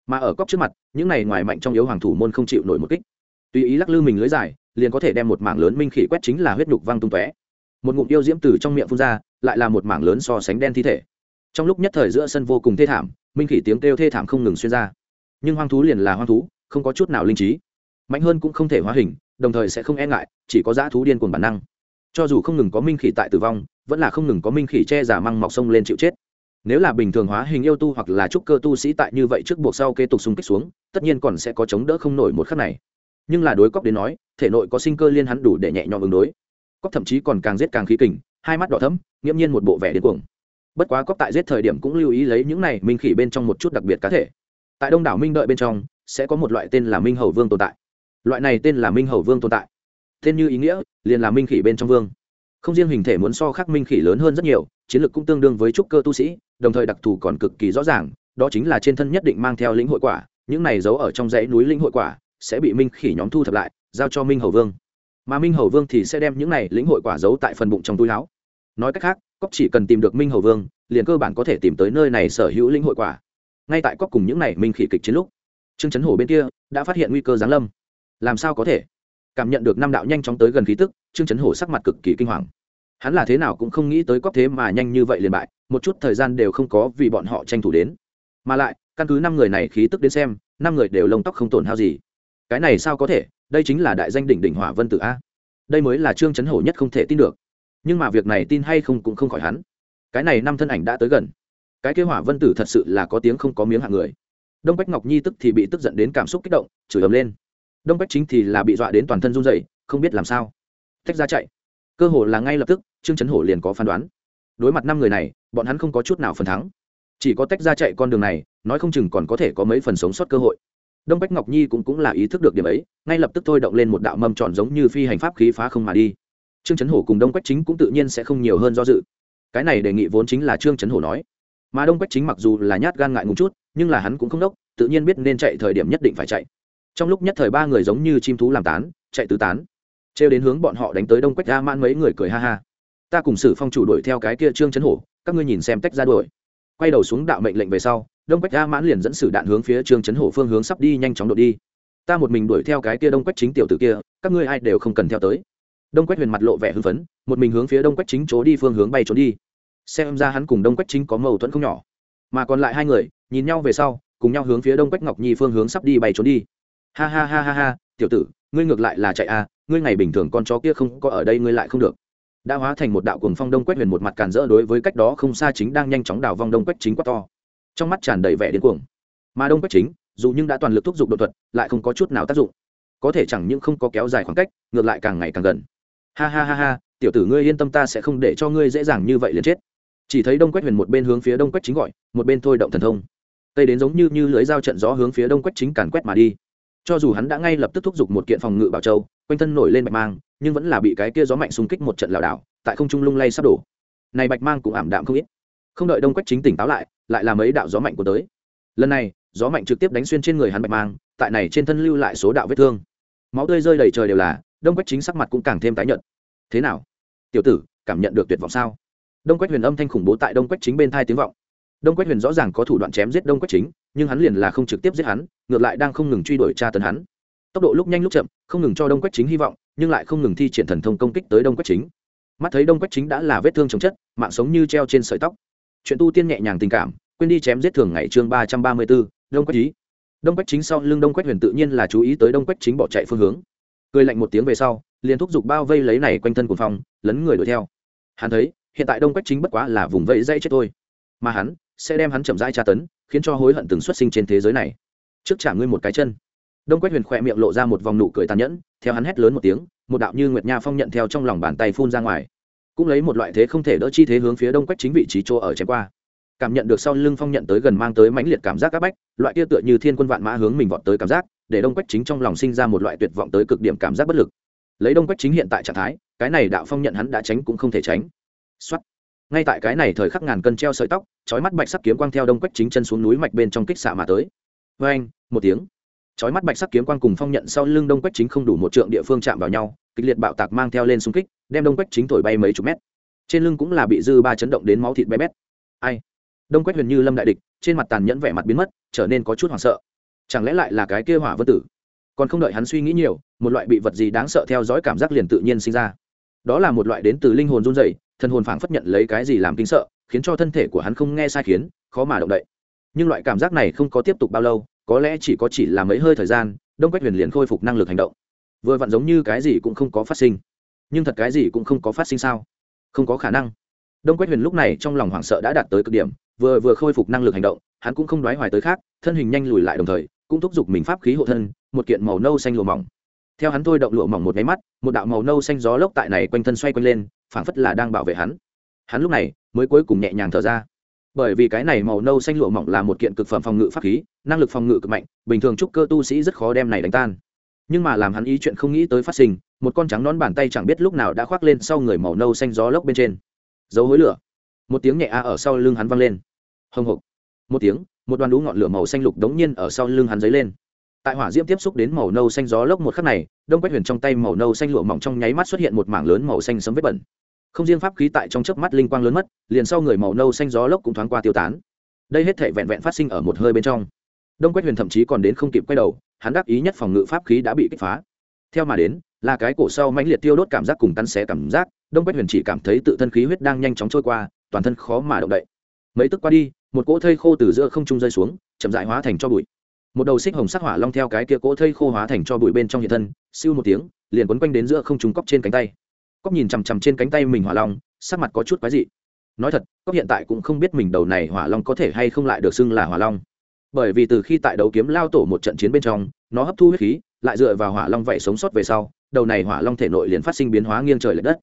Mà ở cóc trước mặt, những này ngoài mạnh trong yếu hoàng thủ môn không chịu nổi một kích. Tùy ý lắc lư mình lưới dài, liền có thể đem một mảng lớn minh khỉ quét chính là huyết nhục văng tung tóe. Một ngụm yêu diễm từ trong miệng phun ra, lại là một mảng lớn so sánh đen thi thể. Trong lúc nhất thời giữa sân vô cùng thê thảm, minh khỉ tiếng kêu thê thảm không ngừng xuyên ra. Nhưng hoang thú liền là hoang thú, không có chút nào linh trí mạnh hơn cũng không thể hóa hình, đồng thời sẽ không e ngại, chỉ có dã thú điên cuồng bản năng. Cho dù không ngừng có minh khỉ tại tử vong, vẫn là không ngừng có minh khỉ che giả măng mọc sông lên chịu chết. Nếu là bình thường hóa hình yêu tu hoặc là trúc cơ tu sĩ tại như vậy trước buộc sau kế tục xung kích xuống, tất nhiên còn sẽ có chống đỡ không nổi một khắc này. Nhưng là đối cóc đến nói, thể nội có sinh cơ liên hắn đủ để nhẹ nhõm ứng đối. Cóc thậm chí còn càng giết càng khí kình, hai mắt đỏ thấm nghiễm nhiên một bộ vẻ điên cuồng. Bất quá cóc tại giết thời điểm cũng lưu ý lấy những này minh khỉ bên trong một chút đặc biệt cá thể. Tại đông đảo minh đợi bên trong, sẽ có một loại tên là minh hầu vương tồn tại loại này tên là minh hầu vương tồn tại. Tên như ý nghĩa, liền là minh khỉ bên trong vương. Không riêng hình thể muốn so khắc minh khỉ lớn hơn rất nhiều, chiến lược cũng tương đương với trúc cơ tu sĩ, đồng thời đặc thù còn cực kỳ rõ ràng, đó chính là trên thân nhất định mang theo lĩnh hội quả, những này giấu ở trong dãy núi lĩnh hội quả, sẽ bị minh khỉ nhóm thu thập lại, giao cho minh hầu vương. Mà minh hầu vương thì sẽ đem những này lĩnh hội quả giấu tại phần bụng trong túi láo nói cách khác cóc chỉ cần tìm được minh hầu vương, liền cơ bản có thể tìm tới nơi này sở hữu lĩnh hội quả. Ngay tại cóc cùng những này minh khỉ kịch chiến lúc, trương chấn hổ bên kia đã phát hiện nguy cơ giáng lâm làm sao có thể? Cảm nhận được năm đạo nhanh chóng tới gần khí tức, trương chấn hổ sắc mặt cực kỳ kinh hoàng. Hắn là thế nào cũng không nghĩ tới cóp thế mà nhanh như vậy liền bại, một chút thời gian đều không có vì bọn họ tranh thủ đến. Mà lại, căn cứ năm người này khí tức đến xem, năm người đều lông tóc không tổn hao gì. Cái này sao có thể? Đây chính là đại danh đỉnh đỉnh hỏa vân tử a. Đây mới là trương chấn hổ nhất không thể tin được. Nhưng mà việc này tin hay không cũng không khỏi hắn. Cái này năm thân ảnh đã tới gần. Cái kế hỏa vân tử thật sự là có tiếng không có miếng hạng người. Đông bách ngọc nhi tức thì bị tức giận đến cảm xúc kích động, chửi ầm lên đông bách chính thì là bị dọa đến toàn thân run rẩy, không biết làm sao. Tách ra chạy. Cơ hồ là ngay lập tức, trương chấn hổ liền có phán đoán. Đối mặt năm người này, bọn hắn không có chút nào phần thắng. Chỉ có tách ra chạy con đường này, nói không chừng còn có thể có mấy phần sống sót cơ hội. Đông bách ngọc nhi cũng cũng là ý thức được điểm ấy, ngay lập tức thôi động lên một đạo mâm tròn giống như phi hành pháp khí phá không mà đi. Trương chấn hổ cùng đông quách chính cũng tự nhiên sẽ không nhiều hơn do dự. Cái này đề nghị vốn chính là trương chấn hổ nói. Mà đông quách chính mặc dù là nhát gan ngại ngùng chút, nhưng là hắn cũng không đốc, tự nhiên biết nên chạy thời điểm nhất định phải chạy trong lúc nhất thời ba người giống như chim thú làm tán, chạy tứ tán. Trêu đến hướng bọn họ đánh tới đông quách ra man mấy người cười ha ha. Ta cùng sử phong chủ đuổi theo cái kia trương chấn hổ, các ngươi nhìn xem tách ra đuổi. Quay đầu xuống đạo mệnh lệnh về sau, đông quách a mãn liền dẫn sử đạn hướng phía trương chấn hổ phương hướng sắp đi nhanh chóng đột đi. Ta một mình đuổi theo cái kia đông quách chính tiểu tử kia, các ngươi ai đều không cần theo tới. Đông quách huyền mặt lộ vẻ hưng phấn, một mình hướng phía đông quách chính chỗ đi phương hướng bay trốn đi. Xem ra hắn cùng đông quách chính có mâu thuẫn không nhỏ. Mà còn lại hai người, nhìn nhau về sau, cùng nhau hướng phía đông quách ngọc nhi phương hướng sắp đi bay trốn đi ha ha ha ha ha, tiểu tử, ngươi ngược lại là chạy à ngươi ngày bình thường con chó kia không có ở đây ngươi lại không được. Đã hóa thành một đạo cuồng phong đông quét huyền một mặt càn rỡ đối với cách đó không xa chính đang nhanh chóng đào vong đông quét chính quá to. Trong mắt tràn đầy vẻ điên cuồng. Mà đông quét chính, dù nhưng đã toàn lực thúc giục đột thuật, lại không có chút nào tác dụng. Có thể chẳng những không có kéo dài khoảng cách, ngược lại càng ngày càng gần. Ha ha ha ha, tiểu tử ngươi yên tâm ta sẽ không để cho ngươi dễ dàng như vậy liền chết. Chỉ thấy đông quách huyền một bên hướng phía đông quách chính gọi, một bên thôi động thần thông. Tây đến giống như như lưới dao trận gió hướng phía đông quách chính càn quét mà đi cho dù hắn đã ngay lập tức thúc giục một kiện phòng ngự bảo châu, quanh thân nổi lên bạch mang, nhưng vẫn là bị cái kia gió mạnh xung kích một trận lảo đảo, tại không trung lung lay sắp đổ. Này bạch mang cũng ảm đạm không ít. Không đợi đông quách chính tỉnh táo lại lại là mấy đạo gió mạnh của tới. Lần này, gió mạnh trực tiếp đánh xuyên trên người hắn bạch mang, tại này trên thân lưu lại số đạo vết thương. Máu tươi rơi đầy trời đều là, đông quách chính sắc mặt cũng càng thêm tái nhợt. Thế nào? Tiểu tử, cảm nhận được tuyệt vọng sao? Đông quách huyền âm thanh khủng bố tại đông quách chính bên thai tiếng vọng đông quách huyền rõ ràng có thủ đoạn chém giết đông quách chính nhưng hắn liền là không trực tiếp giết hắn ngược lại đang không ngừng truy đuổi tra tấn hắn tốc độ lúc nhanh lúc chậm không ngừng cho đông quách chính hy vọng nhưng lại không ngừng thi triển thần thông công kích tới đông quách chính mắt thấy đông quách chính đã là vết thương chồng chất mạng sống như treo trên sợi tóc chuyện tu tiên nhẹ nhàng tình cảm quên đi chém giết thường ngày chương ba trăm ba mươi bốn, đông quách trí đông quách chính sau lưng đông quách huyền tự nhiên là chú ý tới đông quách chính bỏ chạy phương hướng cười lạnh một tiếng về sau liền thúc giục bao vây lấy này quanh thân của phong lấn người đuổi theo hắn thấy hiện tại đông quách chính bất quá là vùng vẫy dây chết thôi mà hắn sẽ đem hắn chậm rãi tra tấn, khiến cho hối hận từng xuất sinh trên thế giới này. Trước trả ngươi một cái chân. Đông quách huyền khỏe miệng lộ ra một vòng nụ cười tàn nhẫn, theo hắn hét lớn một tiếng, một đạo như nguyệt nha phong nhận theo trong lòng bàn tay phun ra ngoài. Cũng lấy một loại thế không thể đỡ chi thế hướng phía đông quách chính vị trí chỗ ở chém qua. Cảm nhận được sau lưng phong nhận tới gần mang tới mãnh liệt cảm giác áp bách, loại kia tựa như thiên quân vạn mã hướng mình vọt tới cảm giác, để đông quách chính trong lòng sinh ra một loại tuyệt vọng tới cực điểm cảm giác bất lực. Lấy đông quách chính hiện tại trạng thái, cái này đạo phong nhận hắn đã tránh cũng không thể tránh. Xuất ngay tại cái này thời khắc ngàn cân treo sợi tóc, chói mắt bạch sắc kiếm quang theo đông quách chính chân xuống núi mạch bên trong kích xạ mà tới. Vê anh, một tiếng. Chói mắt bạch sắc kiếm quang cùng phong nhận sau lưng đông quách chính không đủ một trượng địa phương chạm vào nhau, kịch liệt bạo tạc mang theo lên xung kích, đem đông quách chính thổi bay mấy chục mét. Trên lưng cũng là bị dư ba chấn động đến máu thịt bé bét. Ai? Đông quách huyền như lâm đại địch, trên mặt tàn nhẫn vẻ mặt biến mất, trở nên có chút hoảng sợ. Chẳng lẽ lại là cái kia hỏa vân tử? Còn không đợi hắn suy nghĩ nhiều, một loại bị vật gì đáng sợ theo dõi cảm giác liền tự nhiên sinh ra. Đó là một loại đến từ linh hồn run rẩy thần hồn phảng phất nhận lấy cái gì làm kinh sợ, khiến cho thân thể của hắn không nghe sai khiến, khó mà động đậy. Nhưng loại cảm giác này không có tiếp tục bao lâu, có lẽ chỉ có chỉ là mấy hơi thời gian, đông quách huyền liền khôi phục năng lực hành động. Vừa vặn giống như cái gì cũng không có phát sinh. Nhưng thật cái gì cũng không có phát sinh sao? Không có khả năng. Đông quách huyền lúc này trong lòng hoảng sợ đã đạt tới cực điểm, vừa vừa khôi phục năng lực hành động, hắn cũng không đoái hoài tới khác, thân hình nhanh lùi lại đồng thời, cũng thúc giục mình pháp khí hộ thân, một kiện màu nâu xanh lụa mỏng theo hắn thôi động lụa mỏng một máy mắt, một đạo màu nâu xanh gió lốc tại này quanh thân xoay quanh lên, phảng phất là đang bảo vệ hắn. Hắn lúc này mới cuối cùng nhẹ nhàng thở ra. Bởi vì cái này màu nâu xanh lụa mỏng là một kiện cực phẩm phòng ngự pháp khí, năng lực phòng ngự cực mạnh, bình thường trúc cơ tu sĩ rất khó đem này đánh tan. Nhưng mà làm hắn ý chuyện không nghĩ tới phát sinh, một con trắng nón bàn tay chẳng biết lúc nào đã khoác lên sau người màu nâu xanh gió lốc bên trên. Dấu hối lửa. Một tiếng nhẹ a ở sau lưng hắn văng lên. Hồng hộc. Một tiếng, một đoàn đũ ngọn lửa màu xanh lục đống nhiên ở sau lưng hắn dấy lên tại hỏa diễm tiếp xúc đến màu nâu xanh gió lốc một khắc này, đông quách huyền trong tay màu nâu xanh lụa mỏng trong nháy mắt xuất hiện một mảng lớn màu xanh sấm vết bẩn. Không riêng pháp khí tại trong chớp mắt linh quang lớn mất, liền sau người màu nâu xanh gió lốc cũng thoáng qua tiêu tán. Đây hết thể vẹn vẹn phát sinh ở một hơi bên trong. Đông quách huyền thậm chí còn đến không kịp quay đầu, hắn đắc ý nhất phòng ngự pháp khí đã bị kích phá. Theo mà đến, là cái cổ sau mãnh liệt tiêu đốt cảm giác cùng tan xé cảm giác, đông quách huyền chỉ cảm thấy tự thân khí huyết đang nhanh chóng trôi qua, toàn thân khó mà động đậy. Mấy tức qua đi, một cỗ thây khô từ giữa không trung rơi xuống, chậm dại hóa thành cho bụi một đầu xích hồng sắc hỏa long theo cái kia cỗ thây khô hóa thành cho bụi bên trong hiện thân, siêu một tiếng, liền quấn quanh đến giữa không trung cóc trên cánh tay. Cóc nhìn chằm chằm trên cánh tay mình hỏa long, sắc mặt có chút quái dị. Nói thật cóc hiện tại cũng không biết mình đầu này hỏa long có thể hay không lại được xưng là hỏa long. Bởi vì từ khi tại đấu kiếm lao tổ một trận chiến bên trong, nó hấp thu huyết khí, lại dựa vào hỏa long vậy sống sót về sau, đầu này hỏa long thể nội liền phát sinh biến hóa nghiêng trời l ệ đất.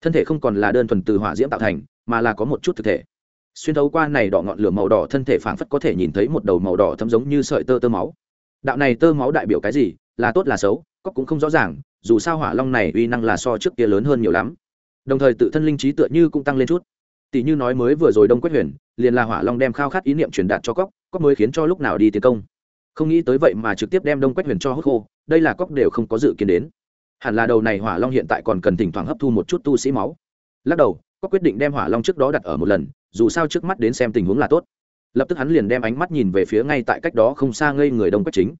Thân thể không còn là đơn thuần từ hỏa diễm tạo thành, mà là có một chút thực thể xuyên thấu qua này đỏ ngọn lửa màu đỏ, thân thể phảng phất có thể nhìn thấy một đầu màu đỏ thấm giống như sợi tơ tơ máu. Đạo này tơ máu đại biểu cái gì? Là tốt là xấu? Có cũng không rõ ràng, dù sao hỏa long này uy năng là so trước kia lớn hơn nhiều lắm. Đồng thời tự thân linh trí tựa như cũng tăng lên chút. Tỷ như nói mới vừa rồi đông Quyết huyền, liền là hỏa long đem khao khát ý niệm truyền đạt cho cóc cóc mới khiến cho lúc nào đi tiến công. Không nghĩ tới vậy mà trực tiếp đem đông Quyết huyền cho hốt khô, đây là cóc đều không có dự kiến đến. Hẳn là đầu này hỏa long hiện tại còn cần thỉnh thoảng hấp thu một chút tu sĩ máu. Lắc đầu, Cốc quyết định đem hỏa long trước đó đặt ở một lần dù sao trước mắt đến xem tình huống là tốt. Lập tức hắn liền đem ánh mắt nhìn về phía ngay tại cách đó không xa ngây người đông quách chính.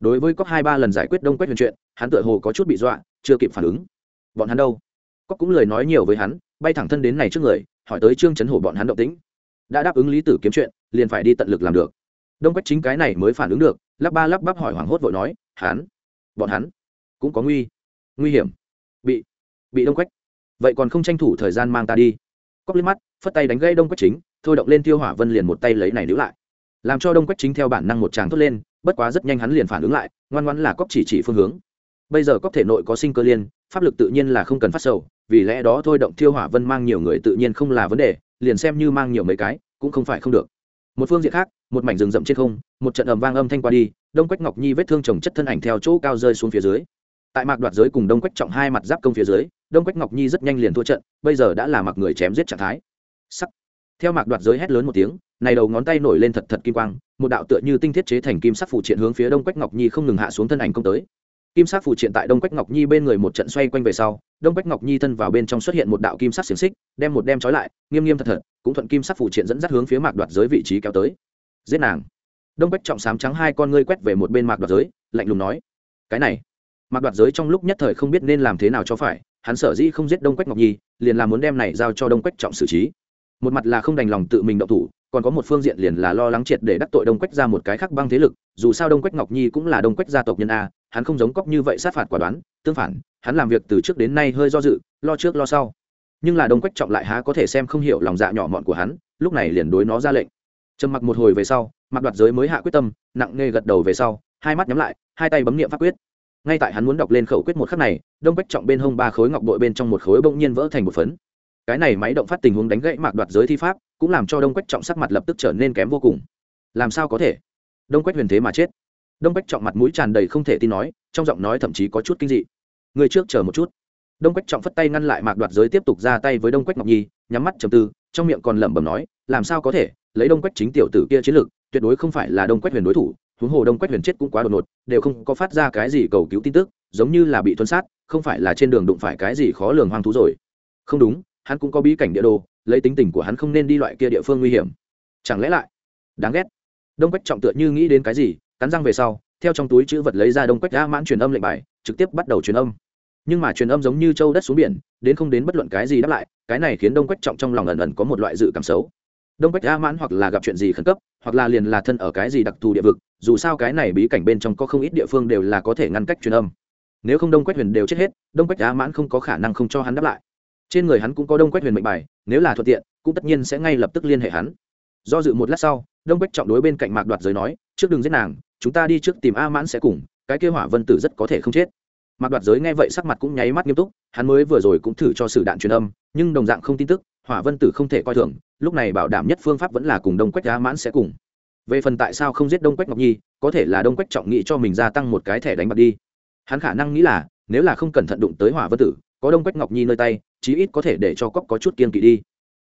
Đối với có hai ba lần giải quyết đông quách huyền chuyện, hắn tựa hồ có chút bị dọa, chưa kịp phản ứng. Bọn hắn đâu? Có cũng lời nói nhiều với hắn, bay thẳng thân đến này trước người, hỏi tới trương chấn hổ bọn hắn động tĩnh. Đã đáp ứng lý tử kiếm chuyện, liền phải đi tận lực làm được. Đông quách chính cái này mới phản ứng được, lắp ba lắp bắp hỏi hoảng hốt vội nói, hắn? Bọn hắn? Cũng có nguy nguy hiểm. Bị bị đông quách. Vậy còn không tranh thủ thời gian mang ta đi. Cóc liếc mắt phất tay đánh gây đông quách chính, thôi động lên tiêu hỏa vân liền một tay lấy này níu lại. Làm cho đông quách chính theo bản năng một tràng thốt lên, bất quá rất nhanh hắn liền phản ứng lại, ngoan ngoãn là cóc chỉ chỉ phương hướng. Bây giờ cóc thể nội có sinh cơ liên, pháp lực tự nhiên là không cần phát sầu, vì lẽ đó thôi động tiêu hỏa vân mang nhiều người tự nhiên không là vấn đề, liền xem như mang nhiều mấy cái, cũng không phải không được. Một phương diện khác, một mảnh rừng rậm trên không, một trận ầm vang âm thanh qua đi, đông quách ngọc nhi vết thương trồng chất thân ảnh theo chỗ cao rơi xuống phía dưới. Tại mạc đoạt giới cùng đông quách trọng hai mặt giáp công phía dưới, đông quách ngọc nhi rất nhanh liền thua trận, bây giờ đã là mặc người chém giết trạng thái sắc. Theo mạc đoạt giới hét lớn một tiếng, này đầu ngón tay nổi lên thật thật kim quang, một đạo tựa như tinh thiết chế thành kim sắc phụ triện hướng phía đông quách ngọc nhi không ngừng hạ xuống thân ảnh công tới. Kim sắc phụ triện tại đông quách ngọc nhi bên người một trận xoay quanh về sau, đông quách ngọc nhi thân vào bên trong xuất hiện một đạo kim sắc xiềng xích, đem một đem trói lại, nghiêm nghiêm thật thật, cũng thuận kim sắc phụ triện dẫn dắt hướng phía mạc đoạt giới vị trí kéo tới. Giết nàng. Đông quách trọng sám trắng hai con ngươi quét về một bên mạc đoạt giới, lạnh lùng nói, cái này, mạc đoạt giới trong lúc nhất thời không biết nên làm thế nào cho phải, hắn sở dĩ không giết đông quách ngọc nhi, liền là muốn đem này giao cho đông quách trọng xử trí một mặt là không đành lòng tự mình động thủ, còn có một phương diện liền là lo lắng triệt để đắc tội đông quách ra một cái khác băng thế lực, dù sao đông quách ngọc nhi cũng là đông quách gia tộc nhân a, hắn không giống cóc như vậy sát phạt quả đoán, tương phản, hắn làm việc từ trước đến nay hơi do dự, lo trước lo sau. Nhưng là đông quách trọng lại há có thể xem không hiểu lòng dạ nhỏ mọn của hắn, lúc này liền đối nó ra lệnh. Trầm mặc một hồi về sau, mặc đoạt giới mới hạ quyết tâm, nặng nề gật đầu về sau, hai mắt nhắm lại, hai tay bấm nghiệm pháp quyết. Ngay tại hắn muốn đọc lên khẩu quyết một khắc này, đông Quách trọng bên hông ba khối ngọc bội bên trong một khối bỗng nhiên vỡ thành một phấn cái này máy động phát tình huống đánh gãy mạc đoạt giới thi pháp, cũng làm cho đông quách trọng sắc mặt lập tức trở nên kém vô cùng. Làm sao có thể? Đông quách huyền thế mà chết. Đông quách trọng mặt mũi tràn đầy không thể tin nói, trong giọng nói thậm chí có chút kinh dị. Người trước chờ một chút. Đông quách trọng phất tay ngăn lại mạc đoạt giới tiếp tục ra tay với đông quách ngọc nhi, nhắm mắt trầm tư, trong miệng còn lẩm bẩm nói, làm sao có thể? Lấy đông quách chính tiểu tử kia chiến lược tuyệt đối không phải là đông quách huyền đối thủ, huống hồ đông quách huyền chết cũng quá đột ngột, đều không có phát ra cái gì cầu cứu tin tức, giống như là bị tuân sát, không phải là trên đường đụng phải cái gì khó lường hoang thú rồi. Không đúng hắn cũng có bí cảnh địa đồ, lấy tính tình của hắn không nên đi loại kia địa phương nguy hiểm. Chẳng lẽ lại? Đáng ghét. Đông quách trọng tựa như nghĩ đến cái gì, cắn răng về sau, theo trong túi chữ vật lấy ra đông quách đã mãn truyền âm lệnh bài, trực tiếp bắt đầu truyền âm. Nhưng mà truyền âm giống như châu đất xuống biển, đến không đến bất luận cái gì đáp lại, cái này khiến đông quách trọng trong lòng ẩn ẩn có một loại dự cảm xấu. Đông quách a mãn hoặc là gặp chuyện gì khẩn cấp, hoặc là liền là thân ở cái gì đặc thù địa vực, dù sao cái này bí cảnh bên trong có không ít địa phương đều là có thể ngăn cách truyền âm. Nếu không đông quách huyền đều chết hết, đông quách a mãn không có khả năng không cho hắn đáp lại trên người hắn cũng có đông quách huyền mệnh bài, nếu là thuận tiện, cũng tất nhiên sẽ ngay lập tức liên hệ hắn. Do dự một lát sau, đông quách trọng đối bên cạnh mạc đoạt giới nói, trước đừng giết nàng, chúng ta đi trước tìm a mãn sẽ cùng, cái kêu hỏa vân tử rất có thể không chết. Mạc đoạt giới nghe vậy sắc mặt cũng nháy mắt nghiêm túc, hắn mới vừa rồi cũng thử cho sử đạn truyền âm, nhưng đồng dạng không tin tức, hỏa vân tử không thể coi thường, lúc này bảo đảm nhất phương pháp vẫn là cùng đông quách a mãn sẽ cùng. Về phần tại sao không giết đông quách ngọc nhi, có thể là đông quách trọng nghĩ cho mình gia tăng một cái thẻ đánh bạc đi. Hắn khả năng nghĩ là, nếu là không cẩn thận đụng tới hỏa vân tử có đông quách ngọc nhi nơi tay, chí ít có thể để cho cóc có chút kiên kỵ đi.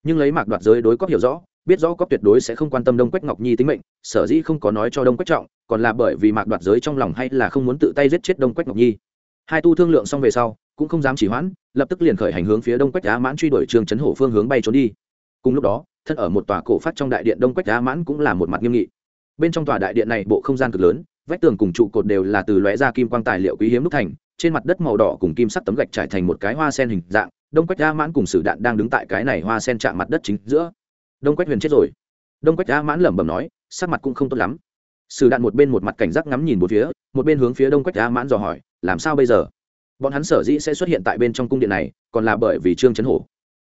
Nhưng lấy mạc đoạt giới đối cóc hiểu rõ, biết rõ cóc tuyệt đối sẽ không quan tâm đông quách ngọc nhi tính mệnh, sở dĩ không có nói cho đông quách trọng, còn là bởi vì mạc đoạt giới trong lòng hay là không muốn tự tay giết chết đông quách ngọc nhi. Hai tu thương lượng xong về sau, cũng không dám chỉ hoãn, lập tức liền khởi hành hướng phía đông quách á mãn truy đuổi trường trấn hổ phương hướng bay trốn đi. Cùng lúc đó, thân ở một tòa cổ phát trong đại điện đông quách á mãn cũng là một mặt nghiêm nghị. Bên trong tòa đại điện này bộ không gian cực lớn, vách tường cùng trụ cột đều là từ lóe ra kim quang tài liệu quý hiếm đúc thành trên mặt đất màu đỏ cùng kim sắc tấm gạch trải thành một cái hoa sen hình dạng, đông quách a mãn cùng sử đạn đang đứng tại cái này hoa sen chạm mặt đất chính giữa. Đông quách huyền chết rồi. Đông quách a mãn lẩm bẩm nói, sắc mặt cũng không tốt lắm. Sử đạn một bên một mặt cảnh giác ngắm nhìn một phía, một bên hướng phía đông quách a mãn dò hỏi, làm sao bây giờ? Bọn hắn sở dĩ sẽ xuất hiện tại bên trong cung điện này, còn là bởi vì trương trấn hổ.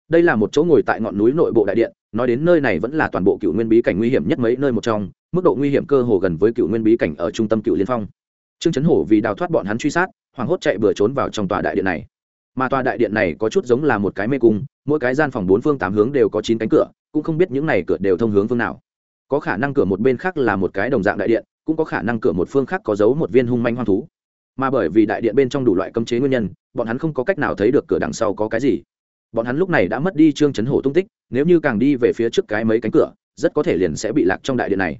Đây là một chỗ ngồi tại ngọn núi nội bộ đại điện, nói đến nơi này vẫn là toàn bộ cựu nguyên bí cảnh nguy hiểm nhất mấy nơi một trong, mức độ nguy hiểm cơ hồ gần với cựu nguyên bí cảnh ở trung tâm cựu liên phong trương trấn hổ vì đào thoát bọn hắn truy sát, hoảng hốt chạy bừa trốn vào trong tòa đại điện này. Mà tòa đại điện này có chút giống là một cái mê cung, mỗi cái gian phòng bốn phương tám hướng đều có chín cánh cửa, cũng không biết những này cửa đều thông hướng phương nào. Có khả năng cửa một bên khác là một cái đồng dạng đại điện, cũng có khả năng cửa một phương khác có giấu một viên hung manh hoang thú. Mà bởi vì đại điện bên trong đủ loại cấm chế nguyên nhân, bọn hắn không có cách nào thấy được cửa đằng sau có cái gì. Bọn hắn lúc này đã mất đi trương chấn hổ tung tích, nếu như càng đi về phía trước cái mấy cánh cửa, rất có thể liền sẽ bị lạc trong đại điện này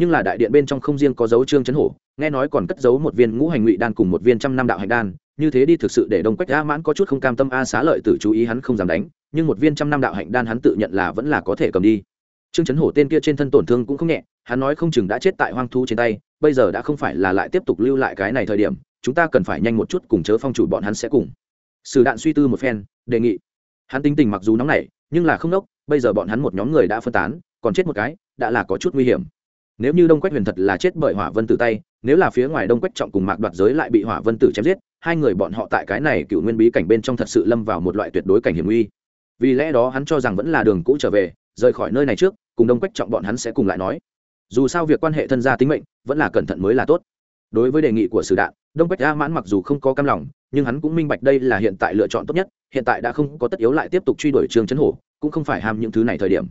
nhưng là đại điện bên trong không riêng có dấu trương chấn hổ, nghe nói còn cất giấu một viên ngũ hành ngụy đan cùng một viên trăm năm đạo hành đan, như thế đi thực sự để đông quách a mãn có chút không cam tâm a xá lợi tử chú ý hắn không dám đánh, nhưng một viên trăm năm đạo hạnh đan hắn tự nhận là vẫn là có thể cầm đi. Trương chấn hổ tên kia trên thân tổn thương cũng không nhẹ, hắn nói không chừng đã chết tại hoang thu trên tay, bây giờ đã không phải là lại tiếp tục lưu lại cái này thời điểm, chúng ta cần phải nhanh một chút cùng chớ phong chủ bọn hắn sẽ cùng. Sử đạn suy tư một phen, đề nghị. Hắn tính tình mặc dù nóng nảy, nhưng là không nốc bây giờ bọn hắn một nhóm người đã phân tán, còn chết một cái, đã là có chút nguy hiểm nếu như đông quách huyền thật là chết bởi hỏa vân tử tay, nếu là phía ngoài đông quách trọng cùng mạc đoạt giới lại bị hỏa vân tử chém giết, hai người bọn họ tại cái này cựu nguyên bí cảnh bên trong thật sự lâm vào một loại tuyệt đối cảnh hiểm nguy. Vì lẽ đó hắn cho rằng vẫn là đường cũ trở về, rời khỏi nơi này trước, cùng đông quách trọng bọn hắn sẽ cùng lại nói. Dù sao việc quan hệ thân gia tính mệnh, vẫn là cẩn thận mới là tốt. Đối với đề nghị của sử đạn, đông quách a mãn mặc dù không có cam lòng, nhưng hắn cũng minh bạch đây là hiện tại lựa chọn tốt nhất, hiện tại đã không có tất yếu lại tiếp tục truy đuổi trương chấn hổ, cũng không phải ham những thứ này thời điểm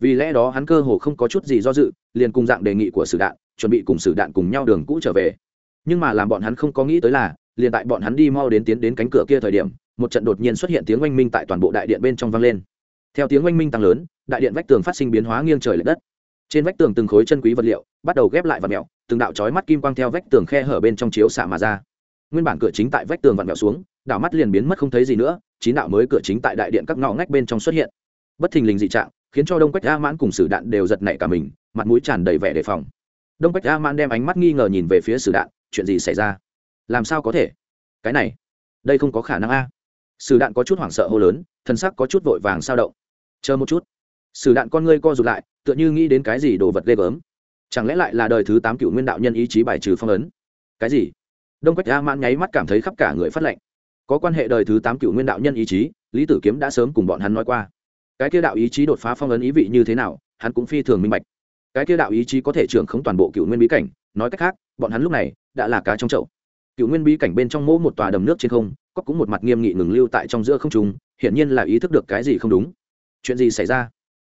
vì lẽ đó hắn cơ hồ không có chút gì do dự, liền cùng dạng đề nghị của sử đạn, chuẩn bị cùng sử đạn cùng nhau đường cũ trở về. Nhưng mà làm bọn hắn không có nghĩ tới là, liền tại bọn hắn đi mau đến tiến đến cánh cửa kia thời điểm, một trận đột nhiên xuất hiện tiếng oanh minh tại toàn bộ đại điện bên trong vang lên. Theo tiếng oanh minh tăng lớn, đại điện vách tường phát sinh biến hóa nghiêng trời l ệ đất. Trên vách tường từng khối chân quý vật liệu bắt đầu ghép lại và mẹo từng đạo trói mắt kim quang theo vách tường khe hở bên trong chiếu xạ mà ra. Nguyên bản cửa chính tại vách tường vặn vẹo xuống, đảo mắt liền biến mất không thấy gì nữa, chín đạo mới cửa chính tại đại điện các ngõ ngách bên trong xuất hiện. Bất thình lình dị trạng khiến cho đông quách a mãn cùng sử đạn đều giật nảy cả mình, mặt mũi tràn đầy vẻ đề phòng. Đông quách a mãn đem ánh mắt nghi ngờ nhìn về phía sử đạn, chuyện gì xảy ra? Làm sao có thể? Cái này, đây không có khả năng a. Sử đạn có chút hoảng sợ hô lớn thân sắc có chút vội vàng sao động. Chờ một chút. Sử đạn con ngươi co rụt lại, tựa như nghĩ đến cái gì đồ vật ghê gớm. Chẳng lẽ lại là đời thứ tám cựu nguyên đạo nhân ý chí bài trừ phong ấn? Cái gì? Đông quách a mãn nháy mắt cảm thấy khắp cả người phát lệnh có quan hệ đời thứ tám cựu nguyên đạo nhân ý chí, lý tử kiếm đã sớm cùng bọn hắn nói qua cái kia đạo ý chí đột phá phong ấn ý vị như thế nào, hắn cũng phi thường minh bạch. Cái kia đạo ý chí có thể trưởng không toàn bộ cựu nguyên bí cảnh, nói cách khác, bọn hắn lúc này đã là cá trong chậu. Cựu nguyên bí cảnh bên trong mỗ một tòa đầm nước trên không, có cũng một mặt nghiêm nghị ngừng lưu tại trong giữa không trung, hiển nhiên là ý thức được cái gì không đúng. Chuyện gì xảy ra?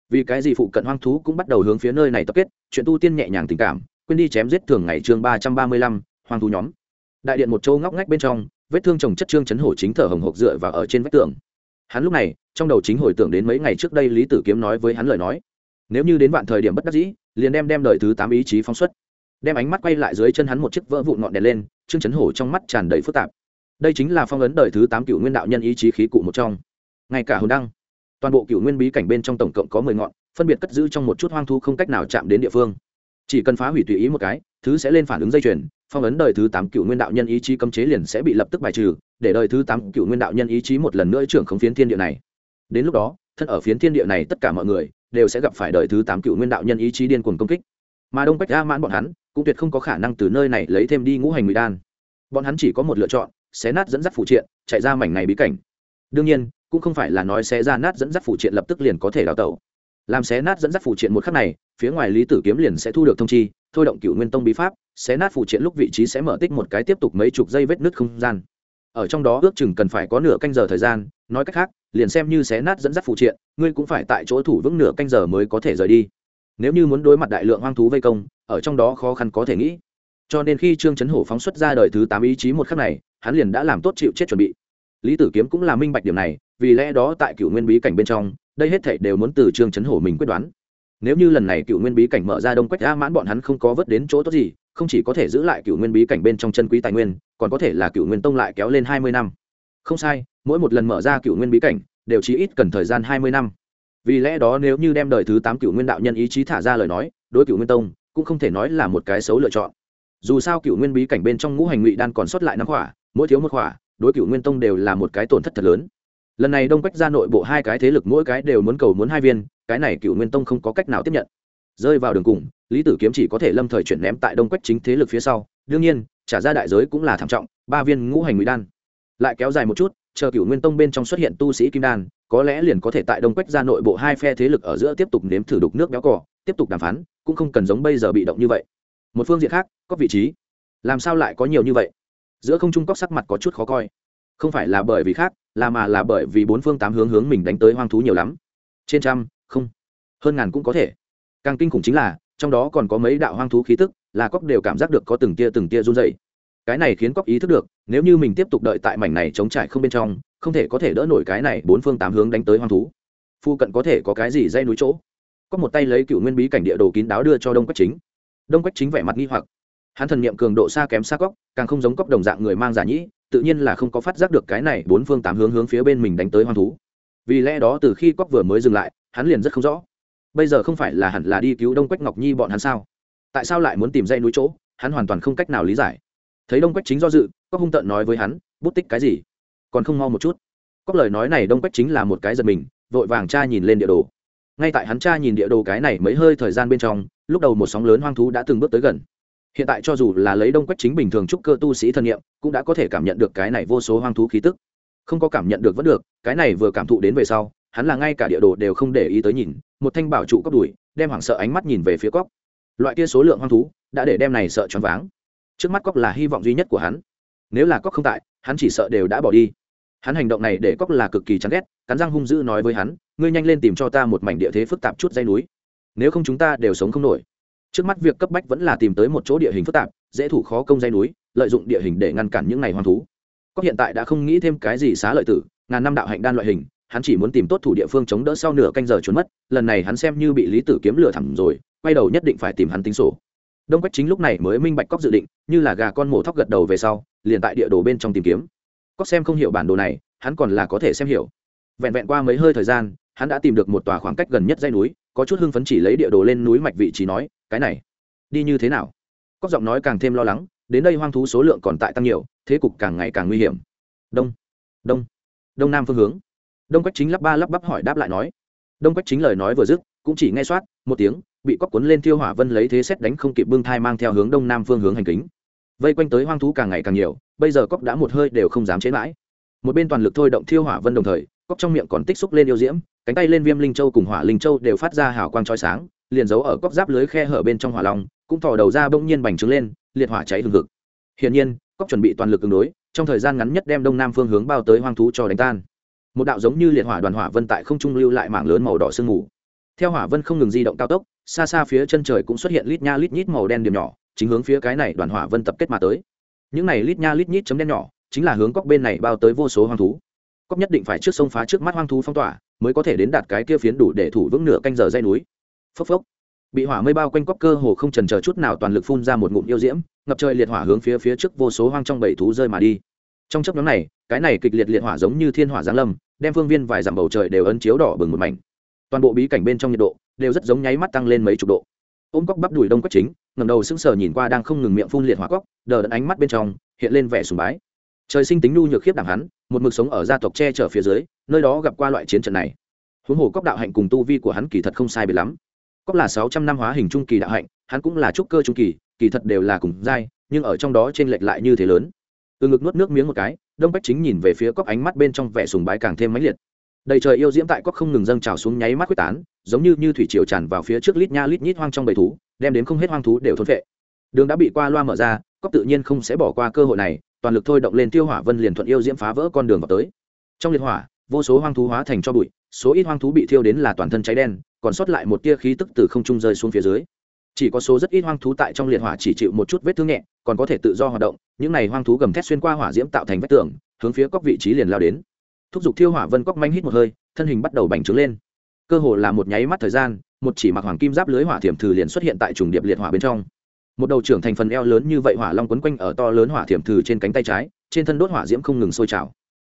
Vì cái gì phụ cận hoang thú cũng bắt đầu hướng phía nơi này tập kết, chuyện tu tiên nhẹ nhàng tình cảm, quên đi chém giết thường ngày chương ba trăm ba mươi lăm, hoang thú nhóm. Đại điện một châu ngóc ngách bên trong, vết thương chồng chất trương chấn hổ chính thở hồng hộc dựa và ở trên vách tường hắn lúc này, trong đầu chính hồi tưởng đến mấy ngày trước đây lý tử kiếm nói với hắn lời nói. Nếu như đến vạn thời điểm bất đắc dĩ, liền đem đem đời thứ tám ý chí phóng xuất. Đem ánh mắt quay lại dưới chân hắn một chiếc vỡ vụn ngọn đèn lên trương chấn hổ trong mắt tràn đầy phức tạp. Đây chính là phong ấn đời thứ tám cựu nguyên đạo nhân ý chí khí cụ một trong. Ngay cả hồn đăng, toàn bộ cựu nguyên bí cảnh bên trong tổng cộng có mười ngọn, phân biệt cất giữ trong một chút hoang thu không cách nào chạm đến địa phương. Chỉ cần phá hủy tùy ý một cái, thứ sẽ lên phản ứng dây chuyền phong ấn đời thứ tám cựu nguyên đạo nhân ý chí cấm chế liền sẽ bị lập tức bài trừ, để đời thứ tám cựu nguyên đạo nhân ý chí một lần nữa trưởng khống phiến thiên địa này. Đến lúc đó, thân ở phiến thiên địa này tất cả mọi người đều sẽ gặp phải đời thứ tám cựu nguyên đạo nhân ý chí điên cuồng công kích. Mà đông bách a mãn bọn hắn cũng tuyệt không có khả năng từ nơi này lấy thêm đi ngũ hành nguy đan. Bọn hắn chỉ có một lựa chọn, xé nát dẫn dắt phụ triện, chạy ra mảnh này bí cảnh. Đương nhiên, cũng không phải là nói xé ra nát dẫn dắt phụ triện lập tức liền có thể đào tẩu. Làm xé nát dẫn dắt phụ triện một khắc này phía ngoài lý tử kiếm liền sẽ thu được thông chi, thôi động cựu nguyên tông bí pháp sẽ nát phụ triện lúc vị trí sẽ mở tích một cái tiếp tục mấy chục giây vết nứt không gian. Ở trong đó ước chừng cần phải có nửa canh giờ thời gian, nói cách khác, liền xem như xé nát dẫn dắt phụ triện, ngươi cũng phải tại chỗ thủ vững nửa canh giờ mới có thể rời đi. Nếu như muốn đối mặt đại lượng hoang thú vây công, ở trong đó khó khăn có thể nghĩ. Cho nên khi trương chấn hổ phóng xuất ra đời thứ tám ý chí một khắc này, hắn liền đã làm tốt chịu chết chuẩn bị. Lý tử kiếm cũng là minh bạch điểm này, vì lẽ đó tại cựu nguyên bí cảnh bên trong, đây hết thảy đều muốn từ trương chấn hổ mình quyết đoán nếu như lần này cựu nguyên bí cảnh mở ra đông quách a mãn, bọn hắn không có vớt đến chỗ tốt gì, không chỉ có thể giữ lại cựu nguyên bí cảnh bên trong chân quý tài nguyên, còn có thể là cựu nguyên tông lại kéo lên hai mươi năm. Không sai, mỗi một lần mở ra cựu nguyên bí cảnh, đều chỉ ít cần thời gian hai mươi năm. Vì lẽ đó nếu như đem đời thứ tám cựu nguyên đạo nhân ý chí thả ra lời nói, đối cựu nguyên tông cũng không thể nói là một cái xấu lựa chọn. Dù sao cựu nguyên bí cảnh bên trong ngũ hành ngụy đan còn sót lại năm khỏa, mỗi thiếu một khỏa, đối cựu nguyên tông đều là một cái tổn thất thật lớn. Lần này đông quách ra nội bộ hai cái thế lực mỗi cái đều muốn cầu muốn hai viên cái này cựu nguyên tông không có cách nào tiếp nhận. Rơi vào đường cùng, lý tử kiếm chỉ có thể lâm thời chuyển ném tại đông quách chính thế lực phía sau. Đương nhiên, trả ra đại giới cũng là thảm trọng, ba viên ngũ hành ngụy đan. Lại kéo dài một chút, chờ cựu nguyên tông bên trong xuất hiện tu sĩ kim đan, có lẽ liền có thể tại đông quách ra nội bộ hai phe thế lực ở giữa tiếp tục nếm thử đục nước béo cỏ tiếp tục đàm phán, cũng không cần giống bây giờ bị động như vậy. Một phương diện khác, có vị trí. Làm sao lại có nhiều như vậy? Giữa không trung cóc sắc mặt có chút khó coi. Không phải là bởi vì khác, là mà là bởi vì bốn phương tám hướng hướng mình đánh tới hoang thú nhiều lắm. Trên trăm không. Hơn ngàn cũng có thể. Càng kinh khủng chính là, trong đó còn có mấy đạo hoang thú khí tức, là cóc đều cảm giác được có từng tia từng tia run dày cái này khiến cóc ý thức được, nếu như mình tiếp tục đợi tại mảnh này chống trải không bên trong, không thể có thể đỡ nổi cái này bốn phương tám hướng đánh tới hoang thú. Phu cận có thể có cái gì dây núi chỗ? Có một tay lấy cựu nguyên bí cảnh địa đồ kín đáo đưa cho đông quách chính. Đông quách chính vẻ mặt nghi hoặc. Hắn thần niệm cường độ xa kém xa cóc, càng không giống cóc đồng dạng người mang giả nhĩ, tự nhiên là không có phát giác được cái này bốn phương tám hướng hướng phía bên mình đánh tới hoang thú. Vì lẽ đó từ khi cóc vừa mới dừng lại hắn liền rất không rõ. Bây giờ không phải là hẳn là đi cứu đông quách ngọc nhi bọn hắn sao? Tại sao lại muốn tìm dây núi chỗ? Hắn hoàn toàn không cách nào lý giải. Thấy đông quách chính do dự cóc hung tợn nói với hắn, bút tích cái gì? Còn không mau một chút. Cóc lời nói này đông quách chính là một cái giật mình, vội vàng cha nhìn lên địa đồ. Ngay tại hắn cha nhìn địa đồ cái này mấy hơi thời gian bên trong, lúc đầu một sóng lớn hoang thú đã từng bước tới gần. Hiện tại cho dù là lấy đông quách chính bình thường trúc cơ tu sĩ thân nhiệm cũng đã có thể cảm nhận được cái này vô số hoang thú khí tức. Không có cảm nhận được vẫn được, cái này vừa cảm thụ đến về sau hắn là ngay cả địa đồ đều không để ý tới nhìn, một thanh bảo trụ cóc đùi, đem hoảng sợ ánh mắt nhìn về phía cóc loại kia số lượng hoang thú, đã để đem này sợ choáng váng. Trước mắt cóc là hy vọng duy nhất của hắn. Nếu là cóc không tại, hắn chỉ sợ đều đã bỏ đi. Hắn hành động này để cóc là cực kỳ chán ghét, cắn răng hung dữ nói với hắn, ngươi nhanh lên tìm cho ta một mảnh địa thế phức tạp chút dây núi. Nếu không chúng ta đều sống không nổi. Trước mắt việc cấp bách vẫn là tìm tới một chỗ địa hình phức tạp, dễ thủ khó công dây núi, lợi dụng địa hình để ngăn cản những này hoang thú. Cóc hiện tại đã không nghĩ thêm cái gì xá lợi tử, ngàn năm đạo hạnh đan loại hình hắn chỉ muốn tìm tốt thủ địa phương chống đỡ sau nửa canh giờ trốn mất, lần này hắn xem như bị lý tử kiếm lừa thẳm rồi, quay đầu nhất định phải tìm hắn tính sổ. Đông quách chính lúc này mới minh bạch cóc dự định, như là gà con mổ thóc gật đầu về sau, liền tại địa đồ bên trong tìm kiếm. Cóc xem không hiểu bản đồ này, hắn còn là có thể xem hiểu. Vẹn vẹn qua mấy hơi thời gian, hắn đã tìm được một tòa khoảng cách gần nhất dây núi, có chút hưng phấn chỉ lấy địa đồ lên núi mạch vị trí nói, cái này, đi như thế nào? Cóc giọng nói càng thêm lo lắng, đến đây hoang thú số lượng còn tại tăng nhiều, thế cục càng ngày càng nguy hiểm. Đông đông đông nam phương hướng đông quách chính lắp ba lắp bắp hỏi đáp lại nói. Đông quách chính lời nói vừa dứt, cũng chỉ nghe soát, một tiếng, bị cóc cuốn lên Thiêu hỏa vân lấy thế xét đánh không kịp bưng thai mang theo hướng đông nam phương hướng hành kính. Vây quanh tới hoang thú càng ngày càng nhiều, bây giờ cóc đã một hơi đều không dám chế mãi. Một bên toàn lực thôi động thiêu hỏa vân đồng thời cóc trong miệng còn tích xúc lên yêu diễm, cánh tay lên viêm linh châu cùng hỏa linh châu đều phát ra hào quang trói sáng, liền giấu ở cóc giáp lưới khe hở bên trong hỏa long, cũng thò đầu ra bỗng nhiên bành trướng lên, liệt hỏa cháy hừng hực. Hiển nhiên cóc chuẩn bị toàn lực ứng đối, trong thời gian ngắn nhất đem đông nam phương hướng bao tới hoang thú cho đánh tan một đạo giống như liệt hỏa đoàn hỏa vân tại không trung lưu lại mảng lớn màu đỏ sương mù. Theo hỏa vân không ngừng di động cao tốc, xa xa phía chân trời cũng xuất hiện lít nha lít nhít màu đen điểm nhỏ, chính hướng phía cái này đoàn hỏa vân tập kết mà tới. Những này lít nha lít nhít chấm đen nhỏ, chính là hướng cóc bên này bao tới vô số hoang thú. Cóc nhất định phải trước sông phá trước mắt hoang thú phong tỏa, mới có thể đến đạt cái kia phiến đủ để thủ vững nửa canh giờ dây núi. Phốc phốc. Bị hỏa mây bao quanh cóc cơ hồ không trần chờ chút nào toàn lực phun ra một ngụm yêu diễm, ngập trời liệt hỏa hướng phía phía trước vô số hoang trong bảy thú rơi mà đi trong chấp nhóm này, cái này kịch liệt liệt hỏa giống như thiên hỏa giáng lâm, đem phương viên vài dặm bầu trời đều ấn chiếu đỏ bừng một mảnh. Toàn bộ bí cảnh bên trong nhiệt độ đều rất giống nháy mắt tăng lên mấy chục độ. Ôm cóc bắp đùi đông quách chính ngầm đầu sững sờ nhìn qua đang không ngừng miệng phun liệt hỏa cóc, đờ đẫn ánh mắt bên trong hiện lên vẻ sùng bái. Trời sinh tính nhu nhược khiếp đảm hắn, một mực sống ở gia tộc che chở phía dưới, nơi đó gặp qua loại chiến trận này. Huống hồ cóc đạo hạnh cùng tu vi của hắn kỳ thật không sai biệt lắm. Cóc là sáu trăm năm hóa hình trung kỳ đạo hạnh, hắn cũng là trúc cơ trung kỳ kỳ thật đều là cùng giai, nhưng ở trong đó trên lệch lại như thế lớn từ ngực nuốt nước miếng một cái, đông bách chính nhìn về phía cóc ánh mắt bên trong vẻ sùng bái càng thêm mãnh liệt. Đầy trời yêu diễm tại cóc không ngừng dâng trào xuống nháy mắt quyết tán, giống như như thủy triều tràn vào phía trước lít nha lít nhít hoang trong bầy thú, đem đến không hết hoang thú đều thốn vệ đường đã bị qua loa mở ra cóc tự nhiên không sẽ bỏ qua cơ hội này, toàn lực thôi động lên tiêu hỏa vân liền thuận yêu diễm phá vỡ con đường vào tới. Trong liệt hỏa, vô số hoang thú hóa thành cho bụi, số ít hoang thú bị thiêu đến là toàn thân cháy đen, còn sót lại một tia khí tức từ không trung rơi xuống phía dưới. Chỉ có số rất ít hoang thú tại trong liệt hỏa chỉ chịu một chút vết thương nhẹ, còn có thể tự do hoạt động những này hoang thú gầm thét xuyên qua hỏa diễm tạo thành vách tường, hướng phía cóc vị trí liền lao đến. Thúc giục thiêu hỏa vân cóc manh hít một hơi, thân hình bắt đầu bành trướng lên. Cơ hồ là một nháy mắt thời gian, một chỉ mặc hoàng kim giáp lưới hỏa thiểm thử liền xuất hiện tại trùng điệp liệt hỏa bên trong. Một đầu trưởng thành phần eo lớn như vậy hỏa long quấn quanh ở to lớn hỏa thiểm thử trên cánh tay trái, trên thân đốt hỏa diễm không ngừng sôi trào.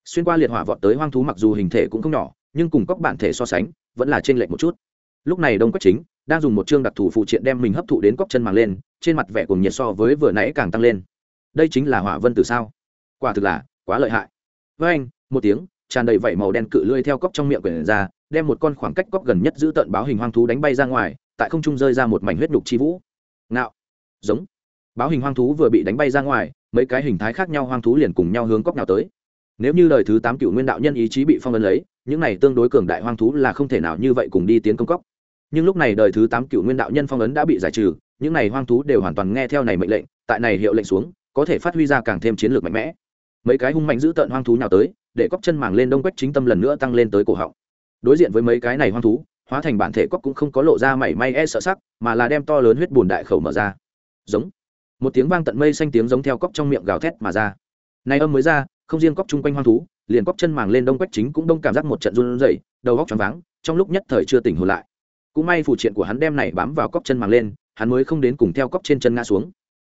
Xuyên qua liệt hỏa vọt tới hoang thú mặc dù hình thể cũng không nhỏ, nhưng cùng cóc bản thể so sánh, vẫn là trên lệch một chút. Lúc này đông quách chính đang dùng một chương đặc thù phụ triện đem mình hấp thụ đến cóc chân màng lên, trên mặt vẻ cùng nhiệt so với vừa nãy càng tăng lên đây chính là hỏa vân từ sao? Quả thực là quá lợi hại. Với anh, một tiếng, tràn đầy vảy màu đen cự lưỡi theo cốc trong miệng quyển ra, đem một con khoảng cách cốc gần nhất giữ tận báo hình hoang thú đánh bay ra ngoài, tại không trung rơi ra một mảnh huyết nhục chi vũ. Ngạo. Giống. Báo hình hoang thú vừa bị đánh bay ra ngoài, mấy cái hình thái khác nhau hoang thú liền cùng nhau hướng cốc nào tới. Nếu như đời thứ tám cựu nguyên đạo nhân ý chí bị phong ấn lấy, những này tương đối cường đại hoang thú là không thể nào như vậy cùng đi tiến công cốc. nhưng lúc này đời thứ tám cựu nguyên đạo nhân phong ấn đã bị giải trừ, những này hoang thú đều hoàn toàn nghe theo này mệnh lệnh, tại này hiệu lệnh xuống có thể phát huy ra càng thêm chiến lược mạnh mẽ. Mấy cái hung mạnh giữ tợn hoang thú nào tới, để cóc chân màng lên đông quách chính tâm lần nữa tăng lên tới cổ họng. Đối diện với mấy cái này hoang thú, hóa thành bản thể cóc cũng không có lộ ra mảy may e sợ sắc, mà là đem to lớn huyết bùn đại khẩu mở ra. Giống. Một tiếng vang tận mây xanh tiếng giống theo cóc trong miệng gào thét mà ra. Này âm mới ra, không riêng cóc chung quanh hoang thú, liền cóc chân màng lên đông quách chính cũng đông cảm giác một trận run rẩy, đầu góc choáng váng, trong lúc nhất thời chưa tỉnh hồn lại. Cũng may phụ triện của hắn đem này bám vào cóc chân màng lên, hắn mới không đến cùng theo cóc trên chân ngã xuống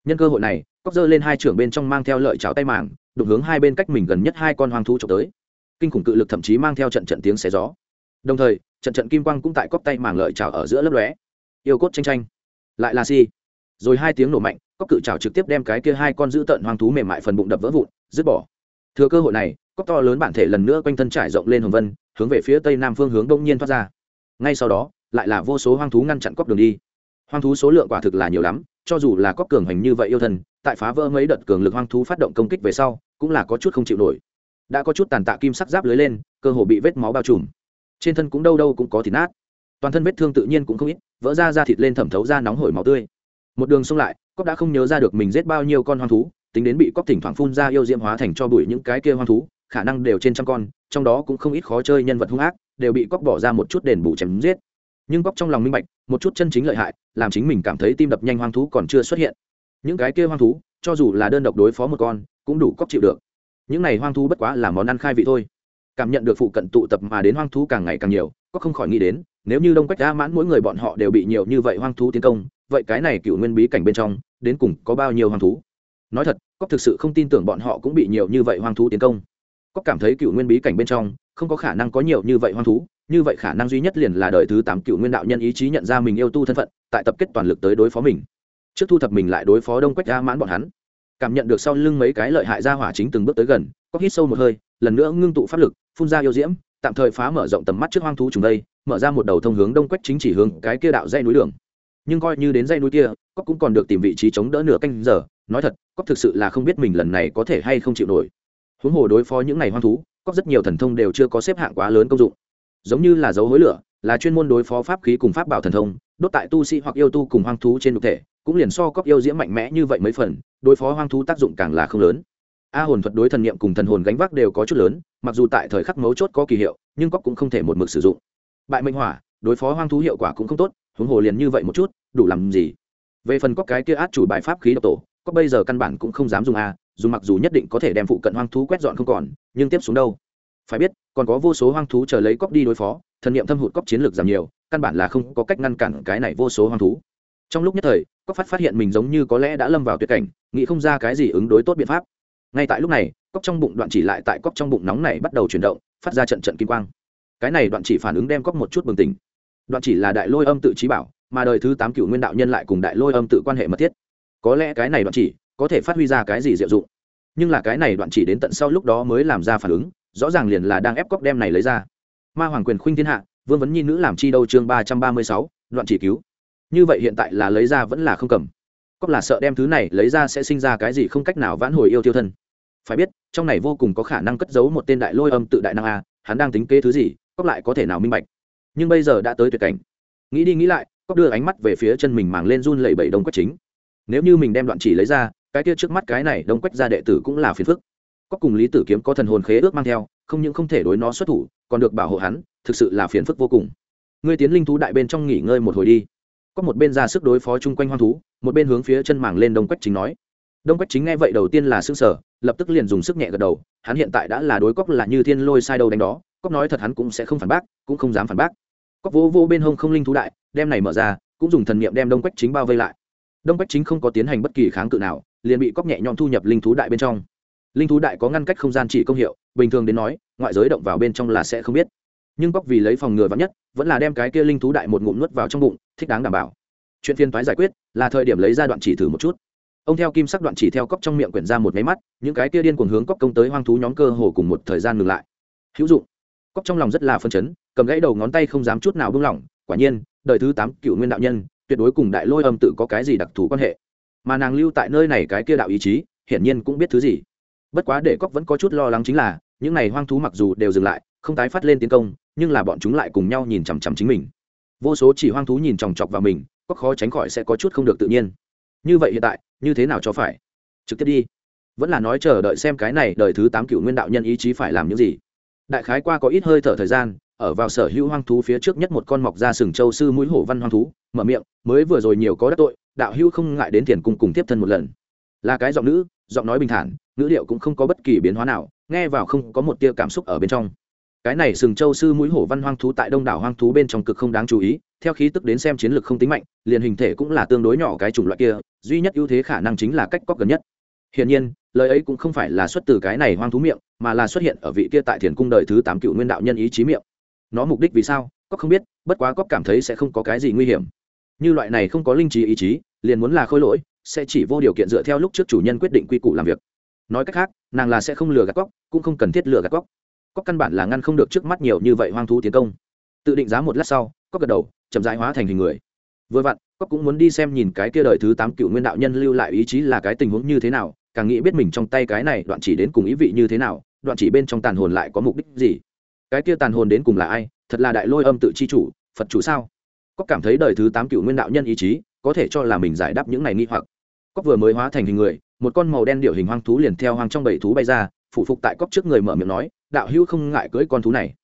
nhân cơ hội này cóc dơ lên hai trưởng bên trong mang theo lợi cháo tay màng, đụng hướng hai bên cách mình gần nhất hai con hoang thú trộm tới. Kinh khủng cự lực thậm chí mang theo trận trận tiếng xé gió. Đồng thời, trận trận kim quang cũng tại cóc tay màng lợi chảo ở giữa lớp lóe. Yêu cốt tranh tranh lại là si rồi hai tiếng nổ mạnh cóc cự chảo trực tiếp đem cái kia hai con giữ tận hoang thú mềm mại phần bụng đập vỡ vụn, dứt bỏ. Thừa cơ hội này cóc to lớn bản thể lần nữa quanh thân trải rộng lên hồng vân, hướng về phía tây nam phương hướng đông nhiên thoát ra. Ngay sau đó, lại là vô số hoang thú ngăn chặn cóc đường đi. Hoang thú số lượng quả thực là nhiều lắm cho dù là có cường hành như vậy yêu thần tại phá vỡ mấy đợt cường lực hoang thú phát động công kích về sau, cũng là có chút không chịu nổi. Đã có chút tàn tạ kim sắc giáp lưới lên, cơ hồ bị vết máu bao trùm. Trên thân cũng đâu đâu cũng có thịt nát. Toàn thân vết thương tự nhiên cũng không ít, vỡ ra ra thịt lên thẩm thấu ra nóng hổi máu tươi. Một đường xông lại cóc đã không nhớ ra được mình giết bao nhiêu con hoang thú, tính đến bị cóc thỉnh thoảng phun ra yêu diễm hóa thành cho bụi những cái kia hoang thú, khả năng đều trên trăm con, trong đó cũng không ít khó chơi nhân vật hung ác, đều bị cóc bỏ ra một chút đền bù chém giết nhưng góc trong lòng minh bạch, một chút chân chính lợi hại, làm chính mình cảm thấy tim đập nhanh hoang thú còn chưa xuất hiện. Những cái kia hoang thú, cho dù là đơn độc đối phó một con, cũng đủ cóc chịu được. Những này hoang thú bất quá là món ăn khai vị thôi. Cảm nhận được phụ cận tụ tập mà đến hoang thú càng ngày càng nhiều, có không khỏi nghĩ đến, nếu như đông quách đa mãn mỗi người bọn họ đều bị nhiều như vậy hoang thú tiến công, vậy cái này cựu nguyên bí cảnh bên trong, đến cùng có bao nhiêu hoang thú? Nói thật cóc thực sự không tin tưởng bọn họ cũng bị nhiều như vậy hoang thú tiến công. Cóc cảm thấy cựu nguyên bí cảnh bên trong, không có khả năng có nhiều như vậy hoang thú như vậy khả năng duy nhất liền là đời thứ tám cựu nguyên đạo nhân ý chí nhận ra mình yêu tu thân phận, tại tập kết toàn lực tới đối phó mình. Trước thu thập mình lại đối phó đông quách a mãn bọn hắn. Cảm nhận được sau lưng mấy cái lợi hại ra hỏa chính từng bước tới gần, có hít sâu một hơi, lần nữa ngưng tụ pháp lực, phun ra yêu diễm, tạm thời phá mở rộng tầm mắt trước hoang thú trùng đây, mở ra một đầu thông hướng đông quách chính chỉ hướng cái kia đạo dây núi đường. Nhưng coi như đến dây núi kia cóc cũng còn được tìm vị trí chống đỡ nửa canh giờ, nói thật cóc thực sự là không biết mình lần này có thể hay không chịu nổi. Huống hồ đối phó những ngày hoang thú cóc rất nhiều thần thông đều chưa có xếp hạng quá lớn công dụng giống như là dấu hối lửa, là chuyên môn đối phó pháp khí cùng pháp bảo thần thông, đốt tại tu sĩ hoặc yêu tu cùng hoang thú trên thực thể, cũng liền so cóc yêu diễm mạnh mẽ như vậy mấy phần, đối phó hoang thú tác dụng càng là không lớn. A hồn thuật đối thần niệm cùng thần hồn gánh vác đều có chút lớn, mặc dù tại thời khắc mấu chốt có kỳ hiệu, nhưng cóc cũng không thể một mực sử dụng. Bại mệnh hỏa, đối phó hoang thú hiệu quả cũng không tốt, huống hồ liền như vậy một chút, đủ làm gì? Về phần cóc cái kia át chủ bài pháp khí độc tổ cóc bây giờ căn bản cũng không dám dùng a, dù mặc dù nhất định có thể đem phụ cận hoang thú quét dọn không còn, nhưng tiếp xuống đâu? Phải biết, còn có vô số hoang thú chờ lấy cóc đi đối phó, thần niệm thâm hụt cóc chiến lược giảm nhiều, căn bản là không có cách ngăn cản cái này vô số hoang thú. Trong lúc nhất thời, cóc phát phát hiện mình giống như có lẽ đã lâm vào tuyệt cảnh, nghĩ không ra cái gì ứng đối tốt biện pháp. Ngay tại lúc này, cóc trong bụng đoạn chỉ lại tại cóc trong bụng nóng này bắt đầu chuyển động, phát ra trận trận kim quang. Cái này đoạn chỉ phản ứng đem cóc một chút bừng tỉnh. Đoạn chỉ là đại lôi âm tự trí bảo, mà đời thứ tám cựu nguyên đạo nhân lại cùng đại lôi âm tự quan hệ mật thiết. Có lẽ cái này đoạn chỉ có thể phát huy ra cái gì diệu dụng. Nhưng là cái này đoạn chỉ đến tận sau lúc đó mới làm ra phản ứng rõ ràng liền là đang ép cóc đem này lấy ra. Ma hoàng quyền khuynh thiên hạ, vương vấn nhi nữ làm chi đâu chương ba trăm ba mươi sáu, đoạn chỉ cứu. Như vậy hiện tại là lấy ra vẫn là không cầm. Cóc là sợ đem thứ này lấy ra sẽ sinh ra cái gì không cách nào vãn hồi yêu tiêu thân. Phải biết, trong này vô cùng có khả năng cất giấu một tên đại lôi âm tự đại năng a, hắn đang tính kế thứ gì, cóc lại có thể nào minh bạch. Nhưng bây giờ đã tới tuyệt cảnh. Nghĩ đi nghĩ lại, cóc đưa ánh mắt về phía chân mình màng lên run lẩy bẩy đông quách chính. Nếu như mình đem đoạn chỉ lấy ra, cái kia trước mắt cái này đông quách ra đệ tử cũng là phiền phức. Có cùng lý tử kiếm có thần hồn khế ước mang theo, không những không thể đối nó xuất thủ, còn được bảo hộ hắn, thực sự là phiền phức vô cùng. Ngươi tiến linh thú đại bên trong nghỉ ngơi một hồi đi. Có một bên ra sức đối phó chung quanh hoang thú, một bên hướng phía chân màng lên đông quách chính nói. Đông quách chính nghe vậy đầu tiên là xương sở lập tức liền dùng sức nhẹ gật đầu, hắn hiện tại đã là đối cóc là như thiên lôi sai đầu đánh đó cóc nói thật hắn cũng sẽ không phản bác, cũng không dám phản bác. Cóc vô vô bên hông không linh thú đại, đem này mở ra, cũng dùng thần niệm đem đông quách chính bao vây lại. Đông quách chính không có tiến hành bất kỳ kháng cự nào, liền bị cóc nhẹ nhõm thu nhập linh thú đại bên trong linh thú đại có ngăn cách không gian chỉ công hiệu, bình thường đến nói, ngoại giới động vào bên trong là sẽ không biết. Nhưng cóc vì lấy phòng ngừa vắn nhất, vẫn là đem cái kia linh thú đại một ngụm nuốt vào trong bụng, thích đáng đảm bảo. Chuyện phiên thoái giải quyết, là thời điểm lấy ra đoạn chỉ thử một chút. Ông theo kim sắc đoạn chỉ theo cóc trong miệng quyển ra một máy mắt, những cái kia điên cuồng hướng cóc công tới hoang thú nhóm cơ hồ cùng một thời gian ngừng lại. Hữu dụng. Cóc trong lòng rất là phân chấn, cầm gãy đầu ngón tay không dám chút nào buông lỏng, quả nhiên, đời thứ tám cựu nguyên đạo nhân, tuyệt đối cùng đại lôi âm tự có cái gì đặc thù quan hệ. Mà nàng lưu tại nơi này cái kia đạo ý chí, hiển nhiên cũng biết thứ gì bất quá để cóc vẫn có chút lo lắng chính là, những này hoang thú mặc dù đều dừng lại, không tái phát lên tiến công, nhưng là bọn chúng lại cùng nhau nhìn chằm chằm chính mình. Vô số chỉ hoang thú nhìn chòng chọc vào mình, cóc khó tránh khỏi sẽ có chút không được tự nhiên. Như vậy hiện tại, như thế nào cho phải? Trực tiếp đi. Vẫn là nói chờ đợi xem cái này đời thứ tám cựu nguyên đạo nhân ý chí phải làm những gì. Đại khái qua có ít hơi thở thời gian, ở vào sở hữu hoang thú phía trước nhất một con mọc ra sừng châu sư mũi hổ văn hoang thú, mở miệng, mới vừa rồi nhiều có đắc tội, đạo hữu không ngại đến tiền cung cùng tiếp thân một lần. Là cái giọng nữ, giọng nói bình thản ngữ điệu cũng không có bất kỳ biến hóa nào, nghe vào không có một tia cảm xúc ở bên trong. Cái này sừng châu sư mũi hổ văn hoang thú tại đông đảo hoang thú bên trong cực không đáng chú ý, theo khí tức đến xem chiến lược không tính mạnh, liền hình thể cũng là tương đối nhỏ cái chủng loại kia, duy nhất ưu thế khả năng chính là cách cóc gần nhất. Hiển nhiên, lời ấy cũng không phải là xuất từ cái này hoang thú miệng, mà là xuất hiện ở vị kia tại thiền cung đời thứ tám cựu nguyên đạo nhân ý chí miệng. Nó mục đích vì sao, cóc không biết, bất quá cóc cảm thấy sẽ không có cái gì nguy hiểm. Như loại này không có linh trí ý chí, liền muốn là khôi lỗi, sẽ chỉ vô điều kiện dựa theo lúc trước chủ nhân quyết định quy củ làm việc nói cách khác, nàng là sẽ không lừa gạt cóc, cũng không cần thiết lừa gạt cóc. Cóc căn bản là ngăn không được trước mắt nhiều như vậy hoang thú tiến công. Tự định giá một lát sau, cóc gật đầu, chậm rãi hóa thành hình người. Vừa vặn, cóc cũng muốn đi xem nhìn cái kia đời thứ tám cựu nguyên đạo nhân lưu lại ý chí là cái tình huống như thế nào, càng nghĩ biết mình trong tay cái này đoạn chỉ đến cùng ý vị như thế nào, đoạn chỉ bên trong tàn hồn lại có mục đích gì. Cái kia tàn hồn đến cùng là ai, thật là đại lôi âm tự chi chủ, phật chủ sao? Cóc cảm thấy đời thứ tám cựu nguyên đạo nhân ý chí có thể cho là mình giải đáp những này nghi hoặc. Cóc vừa mới hóa thành hình người một con màu đen điệu hình hoang thú liền theo hoang trong bảy thú bay ra phụ phục tại cóc trước người mở miệng nói, đạo hữu không ngại cưỡi con thú này.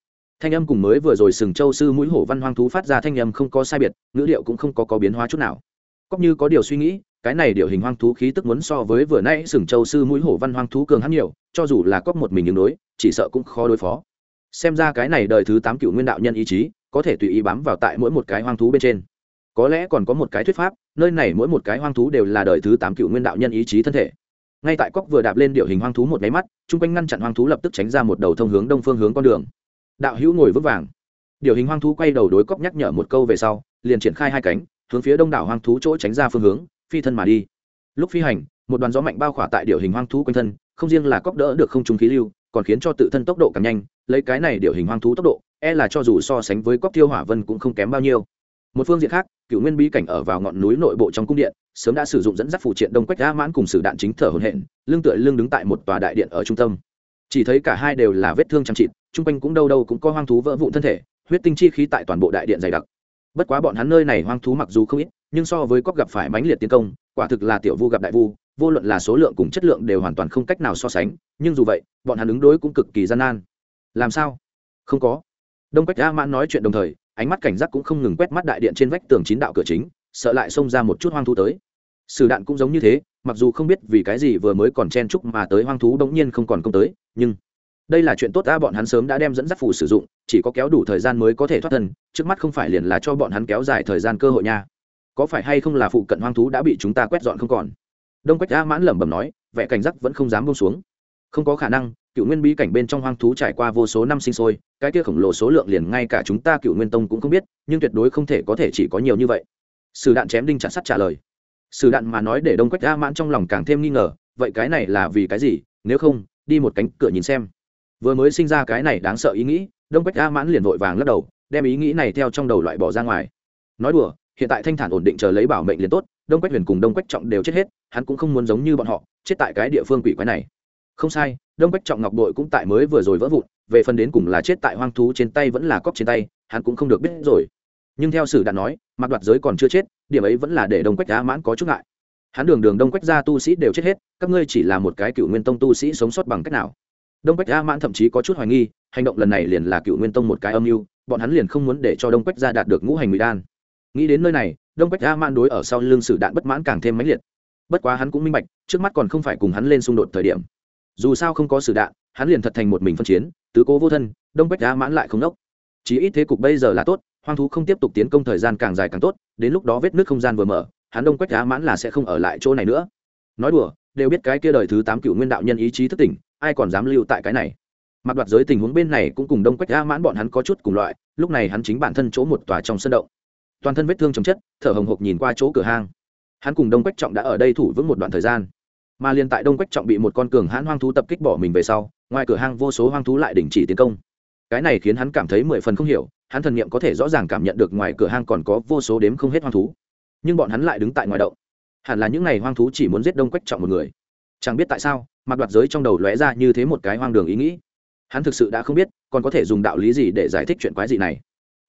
Thanh âm cùng mới vừa rồi sừng châu sư mũi hổ văn hoang thú phát ra thanh âm không có sai biệt, ngữ điệu cũng không có có biến hóa chút nào. Cóc như có điều suy nghĩ, cái này điệu hình hoang thú khí tức muốn so với vừa nãy sừng châu sư mũi hổ văn hoang thú cường hắn nhiều, cho dù là cóc một mình ứng đối, chỉ sợ cũng khó đối phó. Xem ra cái này đời thứ tám cựu nguyên đạo nhân ý chí, có thể tùy ý bám vào tại mỗi một cái hoang thú bên trên có lẽ còn có một cái thuyết pháp, nơi này mỗi một cái hoang thú đều là đời thứ tám cựu nguyên đạo nhân ý chí thân thể. Ngay tại cóc vừa đạp lên điệu hình hoang thú một máy mắt, chung quanh ngăn chặn hoang thú lập tức tránh ra một đầu thông hướng đông phương hướng con đường. Đạo hữu ngồi vững vàng. Điệu hình hoang thú quay đầu đối cóc nhắc nhở một câu về sau, liền triển khai hai cánh, hướng phía đông đảo hoang thú chỗ tránh ra phương hướng, phi thân mà đi. Lúc phi hành, một đoàn gió mạnh bao khỏa tại điệu hình hoang thú quanh thân, không riêng là cóc đỡ được không trung khí lưu, còn khiến cho tự thân tốc độ càng nhanh, lấy cái này điệu hình hoang thú tốc độ e là cho dù so sánh với cóc tiêu hỏa vân cũng không kém bao nhiêu. Một phương diện khác cựu nguyên bí cảnh ở vào ngọn núi nội bộ trong cung điện, sớm đã sử dụng dẫn dắt phụ triện đông quách A mãn cùng sử đạn chính thở hồn hển, lưng tựa lưng đứng tại một tòa đại điện ở trung tâm. Chỉ thấy cả hai đều là vết thương chăm chịt, chung quanh cũng đâu đâu cũng có hoang thú vỡ vụn thân thể, huyết tinh chi khí tại toàn bộ đại điện dày đặc. Bất quá bọn hắn nơi này hoang thú mặc dù không ít, nhưng so với cóc gặp phải mãnh liệt tiến công, quả thực là tiểu vu gặp đại vu, vô luận là số lượng cùng chất lượng đều hoàn toàn không cách nào so sánh, nhưng dù vậy, bọn hắn ứng đối cũng cực kỳ gian nan. Làm sao? Không có. Đông quách a mãn nói chuyện đồng thời ánh mắt cảnh giác cũng không ngừng quét mắt đại điện trên vách tường chín đạo cửa chính, sợ lại xông ra một chút hoang thú tới. Sử đạn cũng giống như thế, mặc dù không biết vì cái gì vừa mới còn chen chúc mà tới hoang thú đống nhiên không còn công tới, nhưng đây là chuyện tốt ta bọn hắn sớm đã đem dẫn dắt phù sử dụng, chỉ có kéo đủ thời gian mới có thể thoát thân, trước mắt không phải liền là cho bọn hắn kéo dài thời gian cơ hội nha. Có phải hay không là phụ cận hoang thú đã bị chúng ta quét dọn không còn? Đông quách a mãn lẩm bẩm nói, vẻ cảnh giác vẫn không dám bông xuống. Không có khả năng cựu nguyên bí cảnh bên trong hoang thú trải qua vô số năm sinh sôi, cái kia khổng lồ số lượng liền ngay cả chúng ta cựu nguyên tông cũng không biết, nhưng tuyệt đối không thể có thể chỉ có nhiều như vậy. Sử đạn chém đinh chặt sắt trả lời. Sử đạn mà nói để đông quách a mãn trong lòng càng thêm nghi ngờ, vậy cái này là vì cái gì? Nếu không, đi một cánh cửa nhìn xem. Vừa mới sinh ra cái này đáng sợ ý nghĩ, đông quách a mãn liền vội vàng lắc đầu, đem ý nghĩ này theo trong đầu loại bỏ ra ngoài. Nói đùa, hiện tại thanh thản ổn định chờ lấy bảo mệnh liền tốt, đông quách huyền cùng đông quách trọng đều chết hết, hắn cũng không muốn giống như bọn họ, chết tại cái địa phương quỷ quái này không sai, đông bách trọng ngọc đội cũng tại mới vừa rồi vỡ vụn, về phần đến cùng là chết tại hoang thú trên tay vẫn là cóc trên tay, hắn cũng không được biết rồi. Nhưng theo sử đã nói, Mặc đoạt giới còn chưa chết, điểm ấy vẫn là để đông quách đá mãn có chút ngại. Hắn đường đường đông quách gia tu sĩ đều chết hết, các ngươi chỉ là một cái cựu nguyên tông tu sĩ sống sót bằng cách nào? Đông quách đá mãn thậm chí có chút hoài nghi, hành động lần này liền là cựu nguyên tông một cái âm mưu, bọn hắn liền không muốn để cho đông quách gia đạt được ngũ hành mỹ đan. Nghĩ đến nơi này, đông quách đá mãn đối ở sau lưng sử đạn bất mãn càng thêm mãnh liệt. Bất quá hắn cũng minh bạch, trước mắt còn không phải cùng hắn lên xung đột thời điểm dù sao không có sử đạn, hắn liền thật thành một mình phân chiến, tứ cố vô thân, đông quách đá mãn lại không nốc. Chỉ ít thế cục bây giờ là tốt, hoang thú không tiếp tục tiến công thời gian càng dài càng tốt, đến lúc đó vết nước không gian vừa mở, hắn đông quách đá mãn là sẽ không ở lại chỗ này nữa. Nói đùa, đều biết cái kia đời thứ tám cựu nguyên đạo nhân ý chí thức tỉnh, ai còn dám lưu tại cái này? Mặc đoạt giới tình huống bên này cũng cùng đông quách đá mãn bọn hắn có chút cùng loại, lúc này hắn chính bản thân chỗ một tòa trong sân động. Toàn thân vết thương chồng chất, thở hồng hộc nhìn qua chỗ cửa hang. Hắn cùng đông quách trọng đã ở đây thủ vững một đoạn thời gian mà liền tại đông quách trọng bị một con cường hãn hoang thú tập kích bỏ mình về sau, ngoài cửa hang vô số hoang thú lại đình chỉ tiến công. Cái này khiến hắn cảm thấy mười phần không hiểu, hắn thần niệm có thể rõ ràng cảm nhận được ngoài cửa hang còn có vô số đếm không hết hoang thú. Nhưng bọn hắn lại đứng tại ngoài động. Hẳn là những n à y hoang thú chỉ muốn giết đông quách trọng một người. Chẳng biết tại sao, mặc đoạt giới trong đầu lóe ra như thế một cái hoang đường ý nghĩ. Hắn thực sự đã không biết, còn có thể dùng đạo lý gì để giải thích chuyện quái dị này.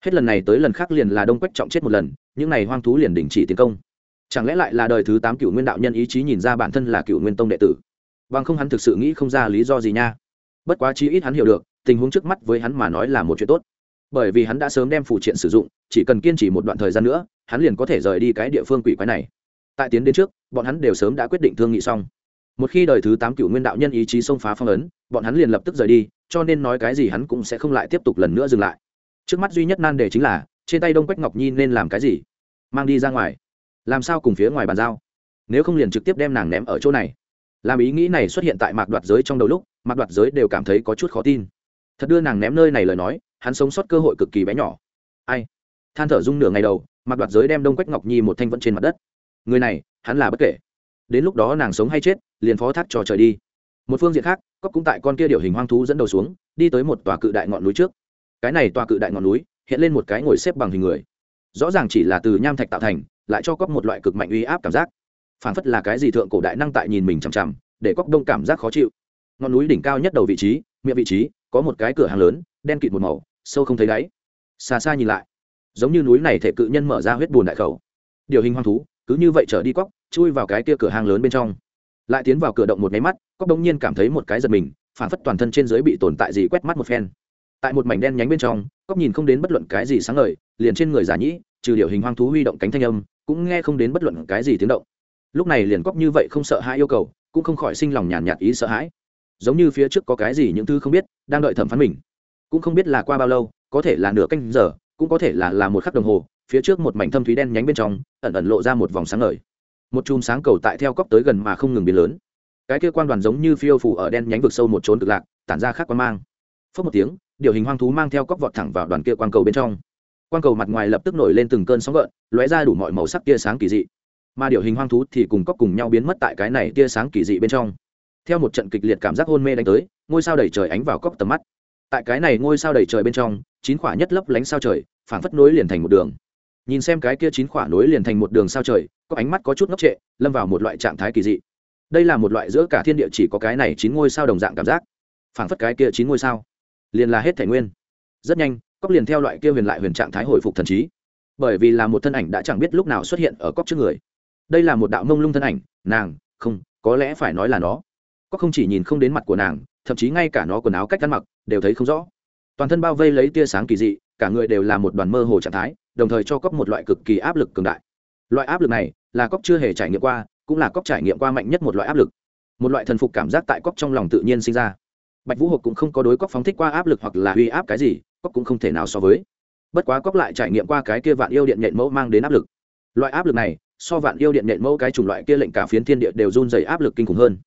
Hết lần này tới lần khác liền là đông quách trọng chết một lần, những n à y hoang thú liền đình chỉ tiến công chẳng lẽ lại là đời thứ tám cựu nguyên đạo nhân ý chí nhìn ra bản thân là cựu nguyên tông đệ tử? Bằng không hắn thực sự nghĩ không ra lý do gì nha. Bất quá chí ít hắn hiểu được, tình huống trước mắt với hắn mà nói là một chuyện tốt. Bởi vì hắn đã sớm đem phụ triện sử dụng, chỉ cần kiên trì một đoạn thời gian nữa, hắn liền có thể rời đi cái địa phương quỷ quái này. Tại tiến đến trước, bọn hắn đều sớm đã quyết định thương nghị xong. Một khi đời thứ tám cựu nguyên đạo nhân ý chí xông phá phong ấn, bọn hắn liền lập tức rời đi, cho nên nói cái gì hắn cũng sẽ không lại tiếp tục lần nữa dừng lại. Trước mắt duy nhất nan đề chính là, trên tay đông quách ngọc nhi nên làm cái gì? Mang đi ra ngoài làm sao cùng phía ngoài bàn giao? Nếu không liền trực tiếp đem nàng ném ở chỗ này. Làm ý nghĩ này xuất hiện tại mạc đoạt giới trong đầu lúc, mạc đoạt giới đều cảm thấy có chút khó tin. Thật đưa nàng ném nơi này lời nói, hắn sống sót cơ hội cực kỳ bé nhỏ. Ai? Than thở dung nửa ngày đầu, mạc đoạt giới đem đông quách ngọc nhi một thanh vẫn trên mặt đất. Người này, hắn là bất kể. Đến lúc đó nàng sống hay chết, liền phó thác trò trời đi. Một phương diện khác cóc cũng tại con kia điều hình hoang thú dẫn đầu xuống, đi tới một tòa cự đại ngọn núi trước. Cái này tòa cự đại ngọn núi, hiện lên một cái ngồi xếp bằng hình người. Rõ ràng chỉ là từ nham thạch tạo thành lại cho cóc một loại cực mạnh uy áp cảm giác. Phản phất là cái gì thượng cổ đại năng tại nhìn mình chằm chằm, để cóc đông cảm giác khó chịu. Ngọn núi đỉnh cao nhất đầu vị trí, miệng vị trí, có một cái cửa hàng lớn, đen kịt một màu, sâu không thấy đáy. Xa xa nhìn lại, giống như núi này thể cự nhân mở ra huyết bùn đại khẩu. Điều hình hoang thú, cứ như vậy trở đi cóc, chui vào cái kia cửa hàng lớn bên trong. Lại tiến vào cửa động một máy mắt, cóc đông nhiên cảm thấy một cái giật mình, phản phất toàn thân trên dưới bị tồn tại gì quét mắt một phen. Tại một mảnh đen nhánh bên trong, cóc nhìn không đến bất luận cái gì sáng ngời, liền trên người giả nhĩ trừ điều hình hoang thú huy động cánh thanh âm cũng nghe không đến bất luận cái gì tiếng động. Lúc này liền cóc như vậy không sợ hãi yêu cầu cũng không khỏi sinh lòng nhàn nhạt, nhạt ý sợ hãi. Giống như phía trước có cái gì những thứ không biết đang đợi thẩm phán mình. Cũng không biết là qua bao lâu có thể là nửa canh giờ cũng có thể là là một khắc đồng hồ phía trước một mảnh thâm thúy đen nhánh bên trong ẩn ẩn lộ ra một vòng sáng ngời. Một chùm sáng cầu tại theo cóc tới gần mà không ngừng biến lớn. Cái kia quan đoàn giống như phiêu phủ ở đen nhánh vực sâu một trốn cực lạc tản ra khác quan mang. Phớt một tiếng điều hình hoang thú mang theo cóc vọt thẳng vào đoàn kia quan cầu bên trong quan cầu mặt ngoài lập tức nổi lên từng cơn sóng gợn, lóe ra đủ mọi màu sắc tia sáng kỳ dị. Mà điều hình hoang thú thì cùng cóc cùng nhau biến mất tại cái này tia sáng kỳ dị bên trong. Theo một trận kịch liệt cảm giác hôn mê đánh tới, ngôi sao đầy trời ánh vào cóc tầm mắt. Tại cái này ngôi sao đầy trời bên trong, chín khỏa nhất lấp lánh sao trời, phảng phất nối liền thành một đường. Nhìn xem cái kia chín khỏa nối liền thành một đường sao trời, có ánh mắt có chút ngốc trệ, lâm vào một loại trạng thái kỳ dị. Đây là một loại giữa cả thiên địa chỉ có cái này chín ngôi sao đồng dạng cảm giác. Phảng phất cái kia chín ngôi sao, liền là hết thể nguyên. Rất nhanh cóc liền theo loại kia huyền lại huyền trạng thái hồi phục thần trí. Bởi vì là một thân ảnh đã chẳng biết lúc nào xuất hiện ở cóc trước người. Đây là một đạo mông lung thân ảnh, nàng, không, có lẽ phải nói là nó. Cóc không chỉ nhìn không đến mặt của nàng, thậm chí ngay cả nó quần áo cách ăn mặc, đều thấy không rõ. Toàn thân bao vây lấy tia sáng kỳ dị, cả người đều là một đoàn mơ hồ trạng thái, đồng thời cho cóc một loại cực kỳ áp lực cường đại. Loại áp lực này, là cóc chưa hề trải nghiệm qua, cũng là cóc trải nghiệm qua mạnh nhất một loại áp lực. Một loại thần phục cảm giác tại cóc trong lòng tự nhiên sinh ra. Bạch vũ hộp cũng không có đối cóc phóng thích qua áp lực hoặc là uy áp cái gì cóc cũng không thể nào so với. Bất quá cóc lại trải nghiệm qua cái kia vạn yêu điện nhện mẫu mang đến áp lực. Loại áp lực này, so vạn yêu điện nhện mẫu cái chủng loại kia lệnh cả phiến thiên địa đều run dày áp lực kinh khủng hơn.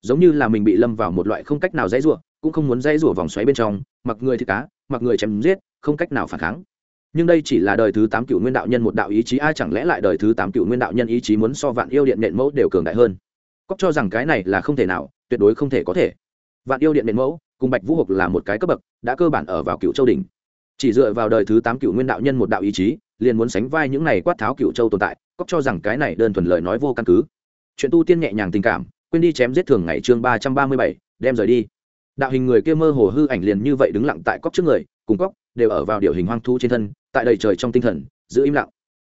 Giống như là mình bị lâm vào một loại không cách nào dãy rủa, cũng không muốn dãy rủa vòng xoáy bên trong, mặc người thì cá, mặc người chém giết, không cách nào phản kháng. Nhưng đây chỉ là đời thứ tám cựu nguyên đạo nhân một đạo ý chí ai chẳng lẽ lại đời thứ tám cựu nguyên đạo nhân ý chí muốn so vạn yêu điện nện mẫu đều cường đại hơn? Cóc cho rằng cái này là không thể nào, tuyệt đối không thể có thể. Vạn yêu điện nện mẫu cùng bạch vũ hộc là một cái cấp bậc, đã cơ bản ở vào cựu châu đình chỉ dựa vào đời thứ tám cựu nguyên đạo nhân một đạo ý chí, liền muốn sánh vai những này quát tháo cựu châu tồn tại cóc cho rằng cái này đơn thuần lời nói vô căn cứ. Chuyện tu tiên nhẹ nhàng tình cảm, quên đi chém giết thường ngày chương ba trăm ba mươi bảy, đem rời đi. Đạo hình người kia mơ hồ hư ảnh liền như vậy đứng lặng tại cóc trước người, cùng cóc đều ở vào điều hình hoang thu trên thân, tại đầy trời trong tinh thần, giữ im lặng.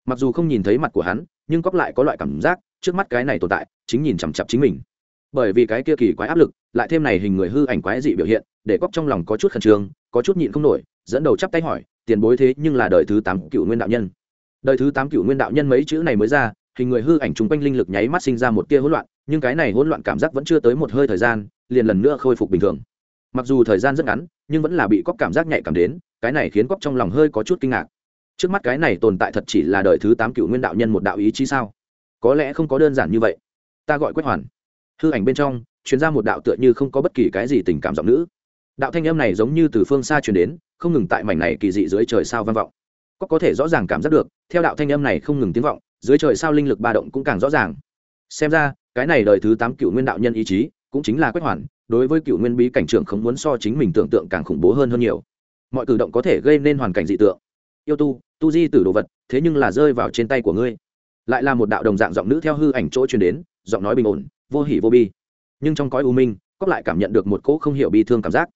Mặc dù không nhìn thấy mặt của hắn, nhưng cóc lại có loại cảm giác, trước mắt cái này tồn tại, chính nhìn chằm chặp chính mình bởi vì cái kia kỳ quái áp lực, lại thêm này hình người hư ảnh quái dị biểu hiện, để cóc trong lòng có chút khẩn trương, có chút nhịn không nổi, dẫn đầu chắp tay hỏi, tiền bối thế nhưng là đời thứ tám cựu nguyên đạo nhân? Đời thứ tám cựu nguyên đạo nhân mấy chữ này mới ra, hình người hư ảnh chung quanh linh lực nháy mắt sinh ra một tia hỗn loạn, nhưng cái này hỗn loạn cảm giác vẫn chưa tới một hơi thời gian, liền lần nữa khôi phục bình thường. Mặc dù thời gian rất ngắn, nhưng vẫn là bị cóc cảm giác nhạy cảm đến, cái này khiến cóc trong lòng hơi có chút kinh ngạc. Trước mắt cái này tồn tại thật chỉ là đời thứ tám cựu nguyên đạo nhân một đạo ý chí sao? Có lẽ không có đơn giản như vậy. Ta gọi quách hoàn hư ảnh bên trong chuyến ra một đạo tựa như không có bất kỳ cái gì tình cảm giọng nữ. Đạo thanh âm này giống như từ phương xa truyền đến, không ngừng tại mảnh này kỳ dị dưới trời sao vang vọng. Có có thể rõ ràng cảm giác được, theo đạo thanh âm này không ngừng tiếng vọng, dưới trời sao linh lực ba động cũng càng rõ ràng. Xem ra, cái này đời thứ tám cựu nguyên đạo nhân ý chí, cũng chính là quét hoàn, đối với cựu nguyên bí cảnh trưởng không muốn so chính mình tưởng tượng càng khủng bố hơn hơn nhiều. Mọi cử động có thể gây nên hoàn cảnh dị tượng. Yêu tu tu di tử đồ vật, thế nhưng là rơi vào trên tay của ngươi. Lại là một đạo đồng dạng giọng nữ theo hư ảnh chỗ truyền đến, giọng nói bình ổn vô hỉ vô bi. Nhưng trong cõi u minh cóc lại cảm nhận được một cỗ không hiểu bi thương cảm giác.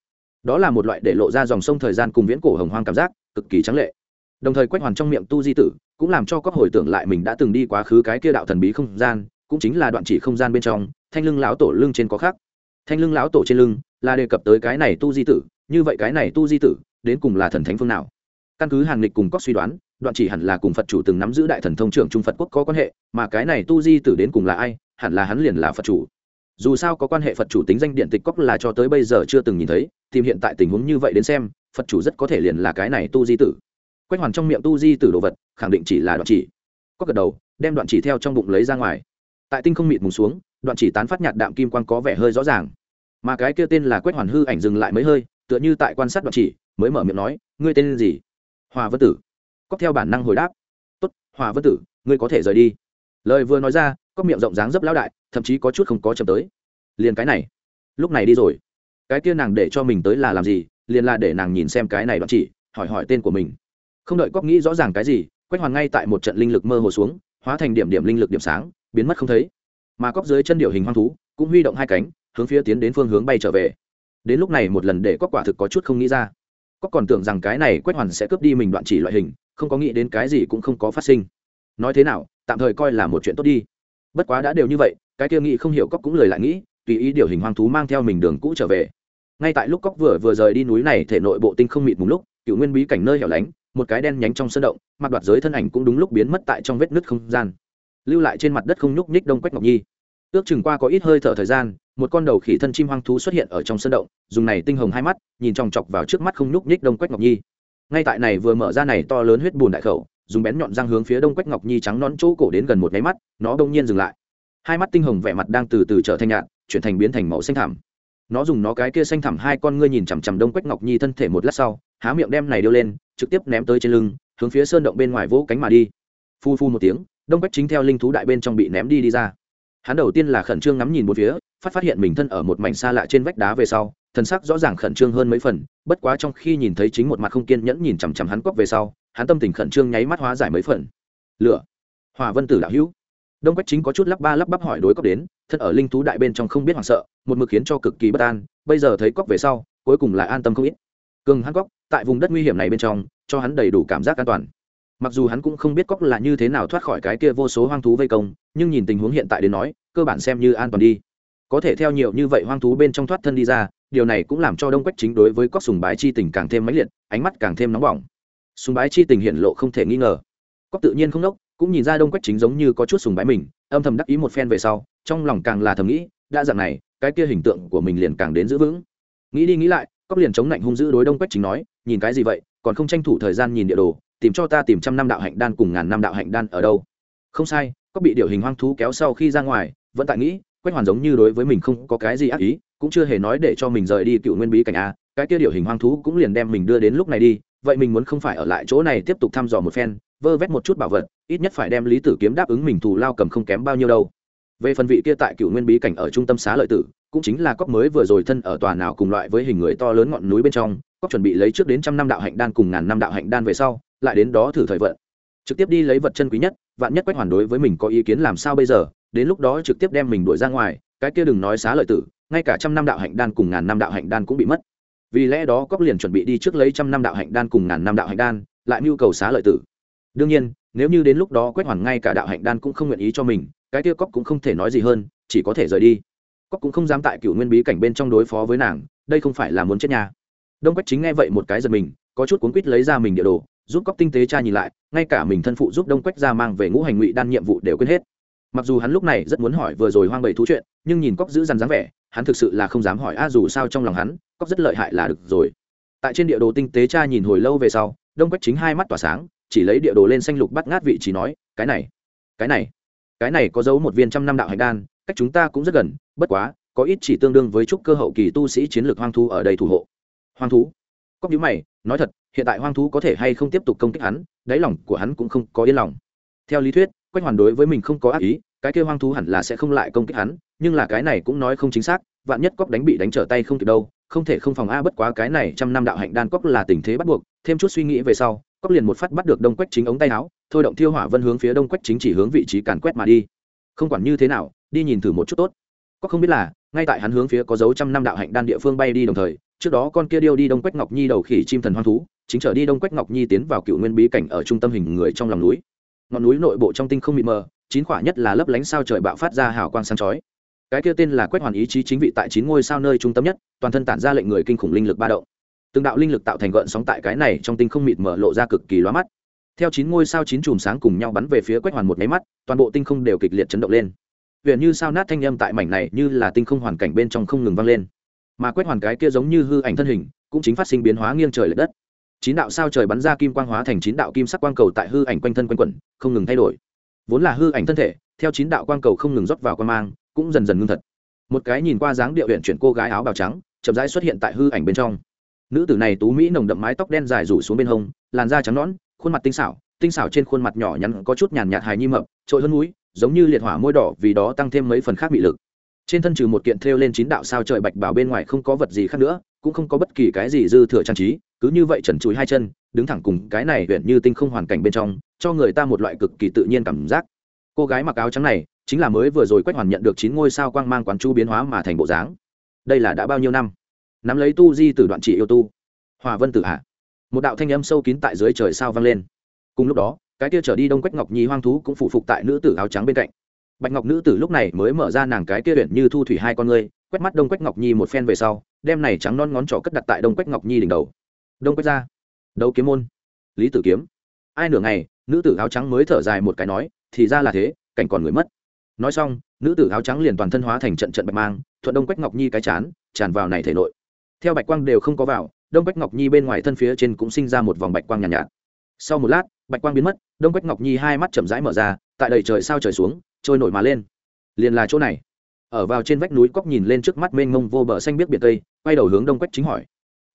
Đó là một loại để lộ ra dòng sông thời gian cùng viễn cổ hồng hoang cảm giác, cực kỳ trắng lệ. Đồng thời quách hoàn trong miệng tu di tử cũng làm cho cóc hồi tưởng lại mình đã từng đi quá khứ cái kia đạo thần bí không gian, cũng chính là đoạn chỉ không gian bên trong, thanh lưng lão tổ lưng trên có khác thanh lưng lão tổ trên lưng là đề cập tới cái này tu di tử, như vậy cái này tu di tử đến cùng là thần thánh phương nào? Căn cứ hàng lịch cùng cóc suy đoán đoạn chỉ hẳn là cùng phật chủ từng nắm giữ đại thần thông trưởng trung phật quốc có quan hệ, mà cái này tu di tử đến cùng là ai, hẳn là hắn liền là phật chủ. Dù sao có quan hệ phật chủ tính danh điện tịch cóc là cho tới bây giờ chưa từng nhìn thấy, tìm hiện tại tình huống như vậy đến xem, phật chủ rất có thể liền là cái này tu di tử. Quách hoàn trong miệng tu di tử đồ vật, khẳng định chỉ là đoạn chỉ. Có gật đầu, đem đoạn chỉ theo trong bụng lấy ra ngoài. Tại tinh không mịt mùng xuống, đoạn chỉ tán phát nhạt đạm kim quan có vẻ hơi rõ ràng. Mà cái kia tên là quách hoàn hư ảnh dừng lại mấy hơi, tựa như tại quan sát đoạn chỉ, mới mở miệng nói, ngươi tên gì? Hòa vân tử cóc theo bản năng hồi đáp. Tốt, hòa vân tử, ngươi có thể rời đi. Lời vừa nói ra, cóc miệng rộng dáng dấp lão đại, thậm chí có chút không có chấm tới. Liền cái này, lúc này đi rồi. Cái kia nàng để cho mình tới là làm gì, liền là để nàng nhìn xem cái này đoạn chỉ, hỏi hỏi tên của mình. Không đợi cóc nghĩ rõ ràng cái gì, quách hoàn ngay tại một trận linh lực mơ hồ xuống, hóa thành điểm điểm linh lực điểm sáng, biến mất không thấy. Mà cóc dưới chân điệu hình hoang thú, cũng huy động hai cánh, hướng phía tiến đến phương hướng bay trở về. Đến lúc này một lần để cóc quả thực có chút không nghĩ ra. Cóc còn tưởng rằng cái này quách hoàn sẽ cướp đi mình đoạn chỉ loại hình không có nghĩ đến cái gì cũng không có phát sinh. Nói thế nào, tạm thời coi là một chuyện tốt đi. Bất quá đã đều như vậy, cái kia nghĩ không hiểu cóc cũng lời lại nghĩ, tùy ý điều hình hoang thú mang theo mình đường cũ trở về. Ngay tại lúc cóc vừa vừa rời đi núi này, thể nội bộ tinh không mịt một lúc, cựu nguyên bí cảnh nơi hẻo lánh, một cái đen nhánh trong sân động, mặc đoạt giới thân ảnh cũng đúng lúc biến mất tại trong vết nứt không gian. Lưu lại trên mặt đất không nhúc nhích đông quách ngọc nhi. Ước chừng qua có ít hơi thở thời gian, một con đầu khỉ thân chim hoang thú xuất hiện ở trong sân động, dùng này tinh hồng hai mắt, nhìn chòng chọc vào trước mắt không nhúc nhích đông quách ngọc nhi ngay tại này vừa mở ra này to lớn huyết bùn đại khẩu, dùng bén nhọn răng hướng phía đông quách ngọc nhi trắng nón chỗ cổ đến gần một nháy mắt, nó đông nhiên dừng lại. Hai mắt tinh hồng vẻ mặt đang từ từ trở thành nhạt, chuyển thành biến thành màu xanh thẳm. Nó dùng nó cái kia xanh thẳm hai con ngươi nhìn chằm chằm đông quách ngọc nhi thân thể một lát sau, há miệng đem này đưa lên, trực tiếp ném tới trên lưng, hướng phía sơn động bên ngoài vỗ cánh mà đi. Phu phu một tiếng, đông quách chính theo linh thú đại bên trong bị ném đi đi ra. Hắn đầu tiên là khẩn trương ngắm nhìn một phía phát phát hiện mình thân ở một mảnh xa lạ trên vách đá về sau, thần sắc rõ ràng khẩn trương hơn mấy phần, bất quá trong khi nhìn thấy chính một mặt không kiên nhẫn nhìn chằm chằm hắn quắp về sau, hắn tâm tình khẩn trương nháy mắt hóa giải mấy phần. Lửa hòa vân tử đạo hữu. Đông quách chính có chút lắp ba lắp bắp hỏi đối cốc đến, thân ở linh thú đại bên trong không biết hoảng sợ, một mực khiến cho cực kỳ bất an, bây giờ thấy cốc về sau, cuối cùng lại an tâm không ít. Cường hắn cốc tại vùng đất nguy hiểm này bên trong, cho hắn đầy đủ cảm giác an toàn. Mặc dù hắn cũng không biết cốc là như thế nào thoát khỏi cái kia vô số hoang thú vây công, nhưng nhìn tình huống hiện tại đến nói, cơ bản xem như an toàn đi có thể theo nhiều như vậy hoang thú bên trong thoát thân đi ra, điều này cũng làm cho đông quách chính đối với cóc sùng bái chi tình càng thêm mãnh liệt, ánh mắt càng thêm nóng bỏng. Sùng bái chi tình hiện lộ không thể nghi ngờ. Cóc tự nhiên không đốc, cũng nhìn ra đông quách chính giống như có chút sùng bái mình, âm thầm đắc ý một phen về sau, trong lòng càng là thầm nghĩ, đã dạng này, cái kia hình tượng của mình liền càng đến giữ vững. Nghĩ đi nghĩ lại cóc liền chống lạnh hung dữ đối đông quách chính nói, nhìn cái gì vậy, còn không tranh thủ thời gian nhìn địa đồ, tìm cho ta tìm trăm năm đạo hạnh đan cùng ngàn năm đạo hạnh đan ở đâu. Không sai cóc bị điều hình hoang thú kéo sau khi ra ngoài, vẫn tại nghĩ quách hoàn giống như đối với mình không có cái gì ác ý, cũng chưa hề nói để cho mình rời đi cựu nguyên bí cảnh a, cái kia điều hình hoang thú cũng liền đem mình đưa đến lúc này đi, vậy mình muốn không phải ở lại chỗ này tiếp tục thăm dò một phen, vơ vét một chút bảo vật, ít nhất phải đem lý tử kiếm đáp ứng mình thù lao cầm không kém bao nhiêu đâu. Về phần vị kia tại cựu nguyên bí cảnh ở trung tâm xá lợi tử, cũng chính là cóc mới vừa rồi thân ở tòa nào cùng loại với hình người to lớn ngọn núi bên trong cóc chuẩn bị lấy trước đến trăm năm đạo hạnh đan cùng ngàn năm đạo hạnh đan về sau, lại đến đó thử thời vận. Trực tiếp đi lấy vật chân quý nhất, vạn nhất quách hoàn đối với mình có ý kiến làm sao bây giờ đến lúc đó trực tiếp đem mình đuổi ra ngoài, cái kia đừng nói xá lợi tử, ngay cả trăm năm đạo hạnh đan cùng ngàn năm đạo hạnh đan cũng bị mất. Vì lẽ đó cóc liền chuẩn bị đi trước lấy trăm năm đạo hạnh đan cùng ngàn năm đạo hạnh đan, lại mưu cầu xá lợi tử. Đương nhiên, nếu như đến lúc đó quét hoàn ngay cả đạo hạnh đan cũng không nguyện ý cho mình, cái kia cóc cũng không thể nói gì hơn, chỉ có thể rời đi. Cóc cũng không dám tại cựu nguyên bí cảnh bên trong đối phó với nàng, đây không phải là muốn chết nhà. Đông quách chính nghe vậy một cái giật mình, có chút cuốn quýt lấy ra mình địa đồ, giúp cóc tinh tế tra nhìn lại, ngay cả mình thân phụ giúp đông quách ra mang về ngũ hành ngụy đan nhiệm vụ đều quên hết mặc dù hắn lúc này rất muốn hỏi vừa rồi hoang bầy thú chuyện, nhưng nhìn cóc giữ rằn dáng vẻ, hắn thực sự là không dám hỏi, a, dù sao trong lòng hắn, cóc rất lợi hại là được rồi. Tại trên địa đồ tinh tế cha nhìn hồi lâu về sau, đông quách chính hai mắt tỏa sáng, chỉ lấy địa đồ lên xanh lục bắt ngát vị trí nói, cái này cái này cái này có dấu một viên trăm năm đạo hạch đan, cách chúng ta cũng rất gần, bất quá, có ít chỉ tương đương với chúc cơ hậu kỳ tu sĩ chiến lược hoang thú ở đây thủ hộ. Hoang thú? Cóc nhíu mày, nói thật, hiện tại hoang thú có thể hay không tiếp tục công kích hắn, đáy lòng của hắn cũng không có yên lòng. Theo lý thuyết quách hoàn đối với mình không có ác ý, cái kêu hoang thú hẳn là sẽ không lại công kích hắn, nhưng là cái này cũng nói không chính xác, vạn nhất cóc đánh bị đánh trở tay không kịp đâu, không thể không phòng a bất quá cái này trăm năm đạo hạnh đan cóc là tình thế bắt buộc, thêm chút suy nghĩ về sau, cóc liền một phát bắt được đông quách chính ống tay áo, thôi động thiêu hỏa vân hướng phía đông quách chính chỉ hướng vị trí càn quét mà đi. Không quản như thế nào, đi nhìn thử một chút tốt. Cóc không biết là, ngay tại hắn hướng phía có dấu trăm năm đạo hạnh đan địa phương bay đi đồng thời, trước đó con kia điêu đi đông quách ngọc nhi đầu khỉ chim thần hoang thú, chính trở đi đông quách ngọc nhi tiến vào cựu nguyên bí cảnh ở trung tâm hình người trong lòng núi ngọn núi nội bộ trong tinh không mịt mờ, chín quả nhất là lấp lánh sao trời bạo phát ra hào quang sáng chói. Cái kia tên là quách hoàn ý chí chính vị tại chín ngôi sao nơi trung tâm nhất, toàn thân tản ra lệnh người kinh khủng linh lực ba động. Từng đạo linh lực tạo thành gợn sóng tại cái này trong tinh không mịt mờ lộ ra cực kỳ lóa mắt. Theo chín ngôi sao chín chùm sáng cùng nhau bắn về phía quách hoàn một máy mắt, toàn bộ tinh không đều kịch liệt chấn động lên. Huyện như sao nát thanh âm tại mảnh này như là tinh không hoàn cảnh bên trong không ngừng vang lên. Mà quét hoàn cái kia giống như hư ảnh thân hình, cũng chính phát sinh biến hóa nghiêng trời l ệ đất chín đạo sao trời bắn ra kim quang hóa thành chín đạo kim sắc quang cầu tại hư ảnh quanh thân quanh quẩn, không ngừng thay đổi. Vốn là hư ảnh thân thể, theo chín đạo quang cầu không ngừng rót vào quan mang, cũng dần dần ngưng thật. Một cái nhìn qua dáng điệu huyện chuyển cô gái áo bào trắng, chậm rãi xuất hiện tại hư ảnh bên trong. Nữ tử này tú mỹ nồng đậm mái tóc đen dài rủ xuống bên hông, làn da trắng nõn, khuôn mặt tinh xảo tinh xảo trên khuôn mặt nhỏ nhắn có chút nhàn nhạt hài nhi mập, trội hơn núi, giống như liệt hỏa môi đỏ vì đó tăng thêm mấy phần khác bị lực. Trên thân trừ một kiện thêu lên chín đạo sao trời bạch bảo bên ngoài không có vật gì khác nữa, cũng không có bất kỳ cái gì dư thừa trang trí cứ như vậy trần chúi hai chân, đứng thẳng cùng cái này huyện như tinh không hoàn cảnh bên trong, cho người ta một loại cực kỳ tự nhiên cảm giác. Cô gái mặc áo trắng này, chính là mới vừa rồi quách hoàn nhận được chín ngôi sao quang mang quán chu biến hóa mà thành bộ dáng. Đây là đã bao nhiêu năm? Nắm lấy tu di từ đoạn trị yêu tu. Hòa vân tử hạ. Một đạo thanh âm sâu kín tại dưới trời sao vang lên. Cùng lúc đó, cái kia trở đi đông quách ngọc nhi hoang thú cũng phụ phục tại nữ tử áo trắng bên cạnh. Bạch ngọc nữ tử lúc này mới mở ra nàng cái kia huyện như thu thủy hai con ngươi, quét mắt đông quách ngọc nhi một phen về sau, đem này trắng non ngón trỏ cất đặt tại đông quách ngọc nhi đỉnh đầu đông quách ra. Đấu kiếm môn. Lý tử kiếm. Ai nửa ngày nữ tử áo trắng mới thở dài một cái nói thì ra là thế cảnh còn người mất. Nói xong nữ tử áo trắng liền toàn thân hóa thành trận trận bạch mang thuận đông quách ngọc nhi cái chán tràn vào này thể nội. Theo bạch quang đều không có vào đông quách ngọc nhi bên ngoài thân phía trên cũng sinh ra một vòng bạch quang nhàn nhạt, nhạt. Sau một lát bạch quang biến mất đông quách ngọc nhi hai mắt chậm rãi mở ra tại đầy trời sao trời xuống trôi nổi mà lên. Liền là chỗ này. Ở vào trên vách núi cóc nhìn lên trước mắt mênh mông vô bờ xanh biết biển tây quay đầu hướng đông quách chính hỏi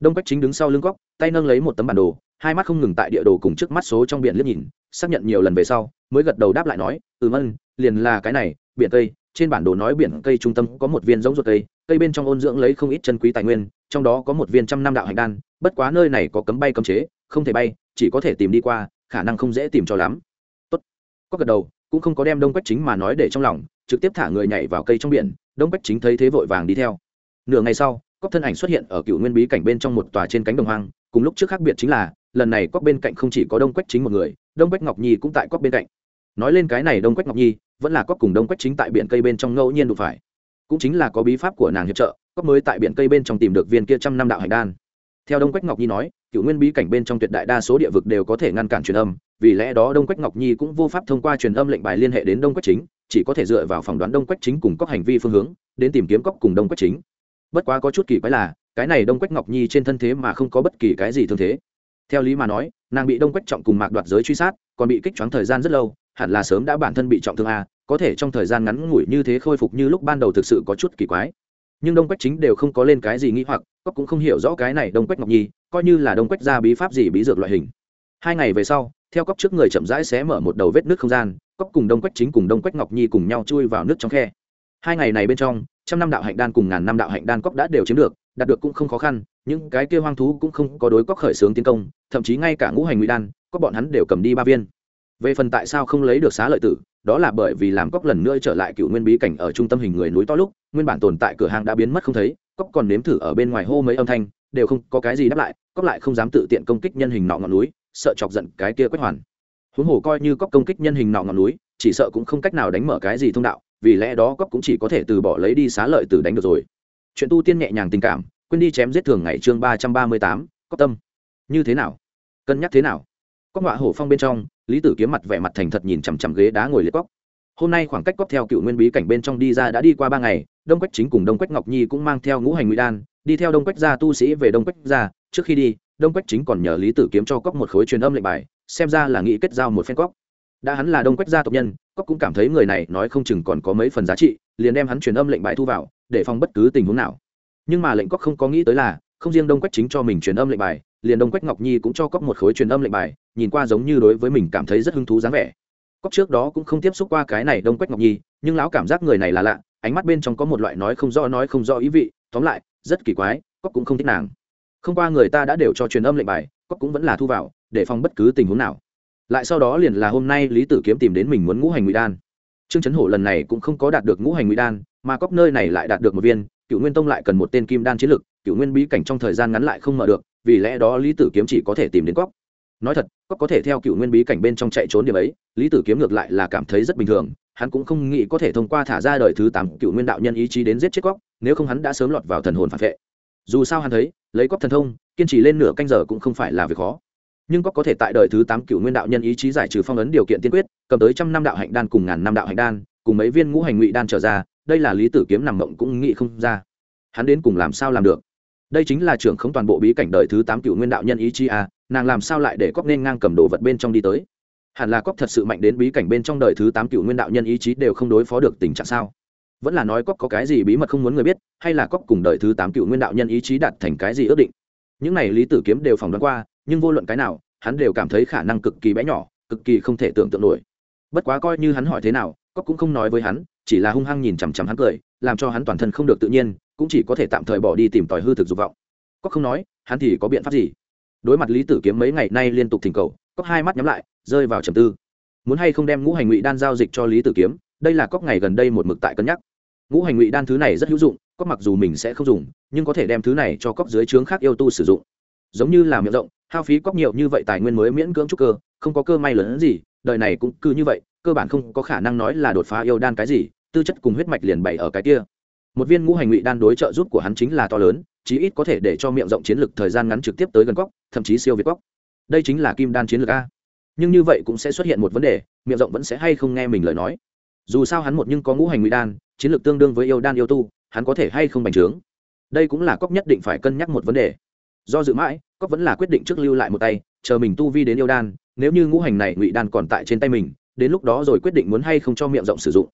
đông quách chính đứng sau lưng góc, tay nâng lấy một tấm bản đồ, hai mắt không ngừng tại địa đồ cùng trước mắt số trong biển liếc nhìn, xác nhận nhiều lần về sau, mới gật đầu đáp lại nói ừ mân, liền là cái này, biển tây trên bản đồ nói biển cây trung tâm có một viên giống ruột cây cây bên trong ôn dưỡng lấy không ít chân quý tài nguyên, trong đó có một viên trăm năm đạo hành đan, bất quá nơi này có cấm bay cấm chế, không thể bay, chỉ có thể tìm đi qua, khả năng không dễ tìm cho lắm. Tốt. Có gật đầu, cũng không có đem đông quách chính mà nói để trong lòng, trực tiếp thả người nhảy vào cây trong biển, đông quách chính thấy thế vội vàng đi theo. Nửa ngày sau cóc thân ảnh xuất hiện ở cựu nguyên bí cảnh bên trong một tòa trên cánh đồng hoang, cùng lúc trước khác biệt chính là, lần này cóc bên cạnh không chỉ có đông quách chính một người, đông quách ngọc nhi cũng tại cóc bên cạnh. Nói lên cái này đông quách ngọc nhi, vẫn là cóc cùng đông quách chính tại biển cây bên trong ngẫu nhiên đụng phải. Cũng chính là có bí pháp của nàng hiệp trợ, cóc mới tại biển cây bên trong tìm được viên kia trăm năm đạo hành đan. Theo đông quách ngọc nhi nói, cựu nguyên bí cảnh bên trong tuyệt đại đa số địa vực đều có thể ngăn cản truyền âm, vì lẽ đó đông quách ngọc nhi cũng vô pháp thông qua truyền âm lệnh bài liên hệ đến đông quách chính, chỉ có thể dựa vào phỏng đoán đông quách chính cùng cóc hành vi phương hướng, đến tìm kiếm cóc cùng đông quách chính bất quá có chút kỳ quái là, cái này đông quách ngọc nhi trên thân thế mà không có bất kỳ cái gì thương thế. Theo lý mà nói, nàng bị đông quách trọng cùng mạc đoạt giới truy sát, còn bị kích choáng thời gian rất lâu, hẳn là sớm đã bản thân bị trọng thương a, có thể trong thời gian ngắn ngủi như thế khôi phục như lúc ban đầu thực sự có chút kỳ quái. Nhưng đông quách chính đều không có lên cái gì nghĩ hoặc cóc cũng không hiểu rõ cái này đông quách ngọc nhi, coi như là đông quách ra bí pháp gì bí dược loại hình. Hai ngày về sau, theo cóc trước người chậm rãi xé mở một đầu vết nước không gian cóc cùng đông quách chính cùng đông quách ngọc nhi cùng nhau chui vào nước trong khe. Hai ngày này bên trong trăm năm đạo hạnh đan cùng ngàn năm đạo hạnh đan cóc đã đều chiếm được, đạt được cũng không khó khăn, những cái kia hoang thú cũng không có đối cóc khởi xướng tiến công, thậm chí ngay cả ngũ hành nguy đan có bọn hắn đều cầm đi ba viên. Về phần tại sao không lấy được xá lợi tử, đó là bởi vì làm cóc lần nữa trở lại cựu nguyên bí cảnh ở trung tâm hình người núi to lúc, nguyên bản tồn tại cửa hàng đã biến mất không thấy cóc còn nếm thử ở bên ngoài hô mấy âm thanh, đều không có cái gì đáp lại cóc lại không dám tự tiện công kích nhân hình nọ ngọn núi, sợ chọc giận cái kia quách hoàn. Huống hồ coi như cóc công kích nhân hình nọ ngọn núi, chỉ sợ cũng không cách nào đánh mở cái gì thông đạo vì lẽ đó cóc cũng chỉ có thể từ bỏ lấy đi xá lợi từ đánh được rồi. Chuyện tu tiên nhẹ nhàng tình cảm, quên đi chém giết thường ngày chương ba trăm ba mươi tám, cóc tâm. Như thế nào? Cân nhắc thế nào? Cóc họa hổ phong bên trong, lý tử kiếm mặt vẻ mặt thành thật nhìn chằm chằm ghế đá ngồi liệt cóc. Hôm nay khoảng cách cóc theo cựu nguyên bí cảnh bên trong đi ra đã đi qua ba ngày, đông quách chính cùng đông quách ngọc nhi cũng mang theo ngũ hành nguy đan, đi theo đông quách gia tu sĩ về đông quách gia. Trước khi đi, đông quách chính còn nhờ lý tử kiếm cho cóc một khối truyền âm lệnh bài, xem ra là nghị kết giao một phen cóc. Đã hắn là đông quách gia tộc nhân cóc cũng cảm thấy người này nói không chừng còn có mấy phần giá trị, liền đem hắn truyền âm lệnh bài thu vào, để phòng bất cứ tình huống nào. Nhưng mà lệnh cóc không có nghĩ tới là, không riêng đông quách chính cho mình truyền âm lệnh bài, liền đông quách ngọc nhi cũng cho cóc một khối truyền âm lệnh bài, nhìn qua giống như đối với mình cảm thấy rất hứng thú dáng vẻ. Cóc trước đó cũng không tiếp xúc qua cái này đông quách ngọc nhi, nhưng lão cảm giác người này là lạ, ánh mắt bên trong có một loại nói không rõ nói không rõ ý vị, tóm lại, rất kỳ quái, cóc cũng không thích nàng. Không qua người ta đã đều cho truyền âm lệnh bài, cóc cũng vẫn là thu vào, để phòng bất cứ tình huống nào lại sau đó liền là hôm nay lý tử kiếm tìm đến mình muốn ngũ hành ngụy đan. Trương chấn hổ lần này cũng không có đạt được ngũ hành ngụy đan, mà cóc nơi này lại đạt được một viên, cựu nguyên tông lại cần một tên kim đan chiến lực, cựu nguyên bí cảnh trong thời gian ngắn lại không mở được, vì lẽ đó lý tử kiếm chỉ có thể tìm đến cóc nói thật cóc có thể theo cựu nguyên bí cảnh bên trong chạy trốn điểm ấy, lý tử kiếm ngược lại là cảm thấy rất bình thường, hắn cũng không nghĩ có thể thông qua thả ra đời thứ tám cựu nguyên đạo nhân ý chí đến giết chết cóc nếu không hắn đã sớm lọt vào thần hồn phản vệ. Dù sao hắn thấy, lấy cóc thần thông, kiên trì lên nửa canh giờ cũng không phải là việc khó nhưng có có thể tại đời thứ tám cựu nguyên đạo nhân ý chí giải trừ phong ấn điều kiện tiên quyết, cầm tới trăm năm đạo hạnh đan cùng ngàn năm đạo hạnh đan, cùng mấy viên ngũ hành ngụy đan trở ra, đây là lý tử kiếm nằm mộng cũng nghĩ không ra. Hắn đến cùng làm sao làm được? Đây chính là trưởng không toàn bộ bí cảnh đời thứ tám cựu nguyên đạo nhân ý chí à nàng làm sao lại để cóc nên ngang cầm đồ vật bên trong đi tới? Hẳn là cóc thật sự mạnh đến bí cảnh bên trong đời thứ tám cựu nguyên đạo nhân ý chí đều không đối phó được tình trạng sao? Vẫn là nói cóc có cái gì bí mật không muốn người biết, hay là cóc cùng đời thứ tám cựu nguyên đạo nhân ý chí đạt thành cái gì ước định? Những này lý tử kiếm đều phỏng đoán qua nhưng vô luận cái nào, hắn đều cảm thấy khả năng cực kỳ bé nhỏ, cực kỳ không thể tưởng tượng nổi. Bất quá coi như hắn hỏi thế nào cóc cũng không nói với hắn, chỉ là hung hăng nhìn chằm chằm hắn cười, làm cho hắn toàn thân không được tự nhiên, cũng chỉ có thể tạm thời bỏ đi tìm tòi hư thực dục vọng. Cóc không nói, hắn thì có biện pháp gì? Đối mặt lý tử kiếm mấy ngày nay liên tục thỉnh cầu cóc hai mắt nhắm lại, rơi vào trầm tư. Muốn hay không đem ngũ hành ngụy đan giao dịch cho lý tử kiếm, đây là cóc ngày gần đây một mực tại cân nhắc. Ngũ hành ngụy đan thứ này rất hữu dụng cóc mặc dù mình sẽ không dùng, nhưng có thể đem thứ này cho cóc dưới trướng khác yêu tu sử dụng. Giống như là miệng rộng hao phí cóc nhiều như vậy tài nguyên mới miễn cưỡng trúc cơ, không có cơ may lớn hơn gì, đời này cũng cứ như vậy, cơ bản không có khả năng nói là đột phá yêu đan cái gì, tư chất cùng huyết mạch liền bày ở cái kia. Một viên ngũ hành ngụy đan đối trợ giúp của hắn chính là to lớn, chí ít có thể để cho miệng rộng chiến lược thời gian ngắn trực tiếp tới gần cóc, thậm chí siêu việt cóc. Đây chính là kim đan chiến lược a. Nhưng như vậy cũng sẽ xuất hiện một vấn đề, miệng rộng vẫn sẽ hay không nghe mình lời nói. Dù sao hắn một nhưng có ngũ hành ngụy đan, chiến lược tương đương với yêu đan yêu tu, hắn có thể hay không bành trướng? Đây cũng là cóc nhất định phải cân nhắc một vấn đề do dự mãi cóc vẫn là quyết định trước lưu lại một tay, chờ mình tu vi đến yêu đan, nếu như ngũ hành này ngụy đan còn tại trên tay mình, đến lúc đó rồi quyết định muốn hay không cho miệng rộng sử dụng.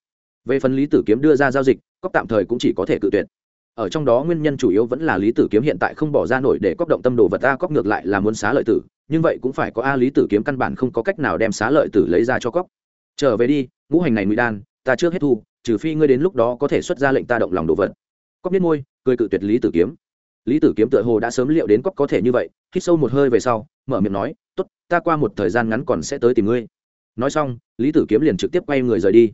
Về phần lý tử kiếm đưa ra giao dịch cóc tạm thời cũng chỉ có thể cự tuyệt. Ở trong đó nguyên nhân chủ yếu vẫn là lý tử kiếm hiện tại không bỏ ra nổi để cóc động tâm đồ vật a cóc ngược lại là muốn xá lợi tử, nhưng vậy cũng phải có a lý tử kiếm căn bản không có cách nào đem xá lợi tử lấy ra cho cóc trở về đi, ngũ hành này ngụy đan, ta trước hết thu, trừ phi ngươi đến lúc đó có thể xuất ra lệnh ta động lòng đồ vật. Cóc biết môi, cười cự tuyệt lý tử kiếm lý tử kiếm tựa hồ đã sớm liệu đến cóc có thể như vậy, hít sâu một hơi về sau, mở miệng nói t ố t ta qua một thời gian ngắn còn sẽ tới tìm ngươi. Nói xong, lý tử kiếm liền trực tiếp quay người rời đi.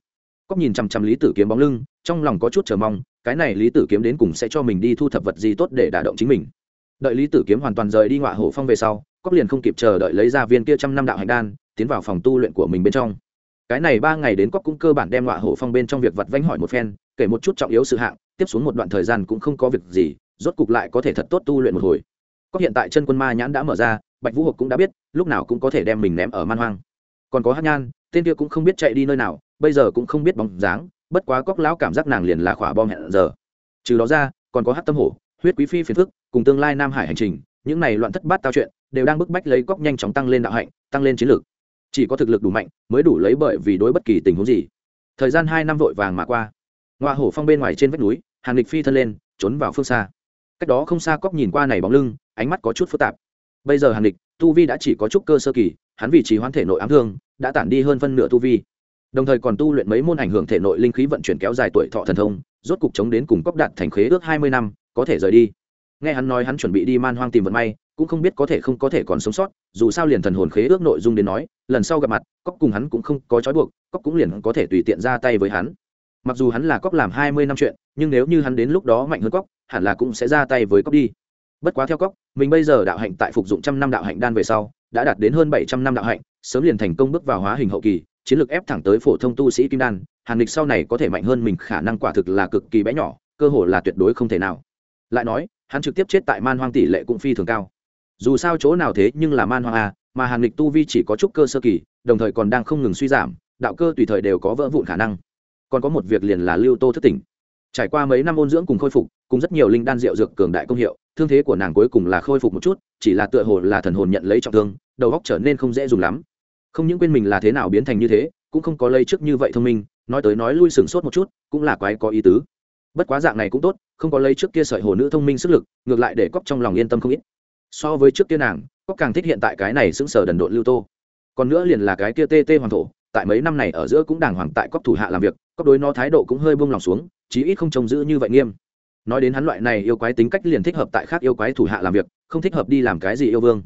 Cóc nhìn chằm chằm lý tử kiếm bóng lưng, trong lòng có chút chờ mong, cái này lý tử kiếm đến cùng sẽ cho mình đi thu thập vật gì tốt để đả động chính mình. Đợi lý tử kiếm hoàn toàn rời đi ngoại hổ phong về sau cóc liền không kịp chờ đợi lấy ra viên kia trăm năm đạo hành đan, tiến vào phòng tu luyện của mình bên trong. Cái này ba ngày đến cóc cũng cơ bản đem ngoại hổ phong bên trong việc vặt vánh hỏi một phen, kể một chút trọng yếu sự hạng, tiếp xuống một đoạn thời gian cũng không có việc gì rốt cục lại có thể thật tốt tu luyện một hồi. Có hiện tại chân quân ma nhãn đã mở ra, bạch vũ hộp cũng đã biết, lúc nào cũng có thể đem mình ném ở man hoang. Còn có hát nhan, tên kia cũng không biết chạy đi nơi nào, bây giờ cũng không biết bóng dáng, bất quá cóc lão cảm giác nàng liền là khỏa bom hẹn giờ. Trừ đó ra, còn có hát tâm hổ, huyết quý phi phiền phức, cùng tương lai nam hải hành trình, những này loạn thất bát tao chuyện, đều đang bức bách lấy cóc nhanh chóng tăng lên đạo hạnh, tăng lên chiến lược. Chỉ có thực lực đủ mạnh, mới đủ lấy bởi vì đối bất kỳ tình huống gì. Thời gian hai năm vội vàng mà qua. Ngoại hổ phong bên ngoài trên vách núi, hàng lịch phi thân lên, trốn vào phương xa cách đó không xa cóc nhìn qua này bóng lưng, ánh mắt có chút phức tạp. Bây giờ hàn địch, tu vi đã chỉ có chút cơ sơ kỳ, hắn vì trì hoãn thể nội ám thương, đã tản đi hơn phân nửa tu vi. Đồng thời còn tu luyện mấy môn ảnh hưởng thể nội linh khí vận chuyển kéo dài tuổi thọ thần thông, rốt cục chống đến cùng cóc đạt thành khế ước hai mươi năm, có thể rời đi. Nghe hắn nói hắn chuẩn bị đi man hoang tìm vận may, cũng không biết có thể không có thể còn sống sót, dù sao liền thần hồn khế ước nội dung đến nói, lần sau gặp mặt, cóc cùng hắn cũng không có trói buộc, cóc cũng liền có thể tùy tiện ra tay với hắn. Mặc dù hắn là cóc làm hai mươi năm chuyện, nhưng nếu như hắn đến lúc đó mạnh hơn cóc hẳn là cũng sẽ ra tay với cóc đi. Bất quá theo cóc mình bây giờ đạo hạnh tại phục dụng trăm năm đạo hạnh đan về sau đã đạt đến hơn bảy trăm năm đạo hạnh sớm liền thành công bước vào hóa hình hậu kỳ chiến lược ép thẳng tới phổ thông tu sĩ kim đan hàn lịch sau này có thể mạnh hơn mình khả năng quả thực là cực kỳ bé nhỏ cơ hội là tuyệt đối không thể nào. Lại nói hắn trực tiếp chết tại man hoang tỷ lệ cũng phi thường cao. Dù sao chỗ nào thế nhưng là man hoang à, mà hàn lịch tu vi chỉ có chút cơ sơ kỳ đồng thời còn đang không ngừng suy giảm đạo cơ tùy thời đều có vỡ vụn khả năng. Còn có một việc liền là lưu tô thất tỉnh trải qua mấy năm ôn dưỡng cùng khôi phục, cùng rất nhiều linh đan rượu dược cường đại công hiệu, thương thế của nàng cuối cùng là khôi phục một chút, chỉ là tựa hồ là thần hồn nhận lấy trọng thương, đầu óc trở nên không dễ dùng lắm. Không những quên mình là thế nào biến thành như thế, cũng không có lây trước như vậy thông minh, nói tới nói lui sừng sốt một chút, cũng là quái có ý tứ. Bất quá dạng này cũng tốt, không có lấy trước kia sợi hồ nữ thông minh sức lực, ngược lại để cóc trong lòng yên tâm không ít. So với trước kia nàng cóc càng thích hiện tại cái này xứng sở đần độn lưu tô. Còn nữa liền là cái kia tê tê hoàng thổ, tại mấy năm này ở giữa cũng đàng hoàng tại cóc thủ hạ làm việc cóc đối nó thái độ cũng hơi buông lòng xuống chí ít không trông giữ như vậy nghiêm. Nói đến hắn loại này yêu quái tính cách liền thích hợp tại khác yêu quái thủ hạ làm việc, không thích hợp đi làm cái gì yêu vương.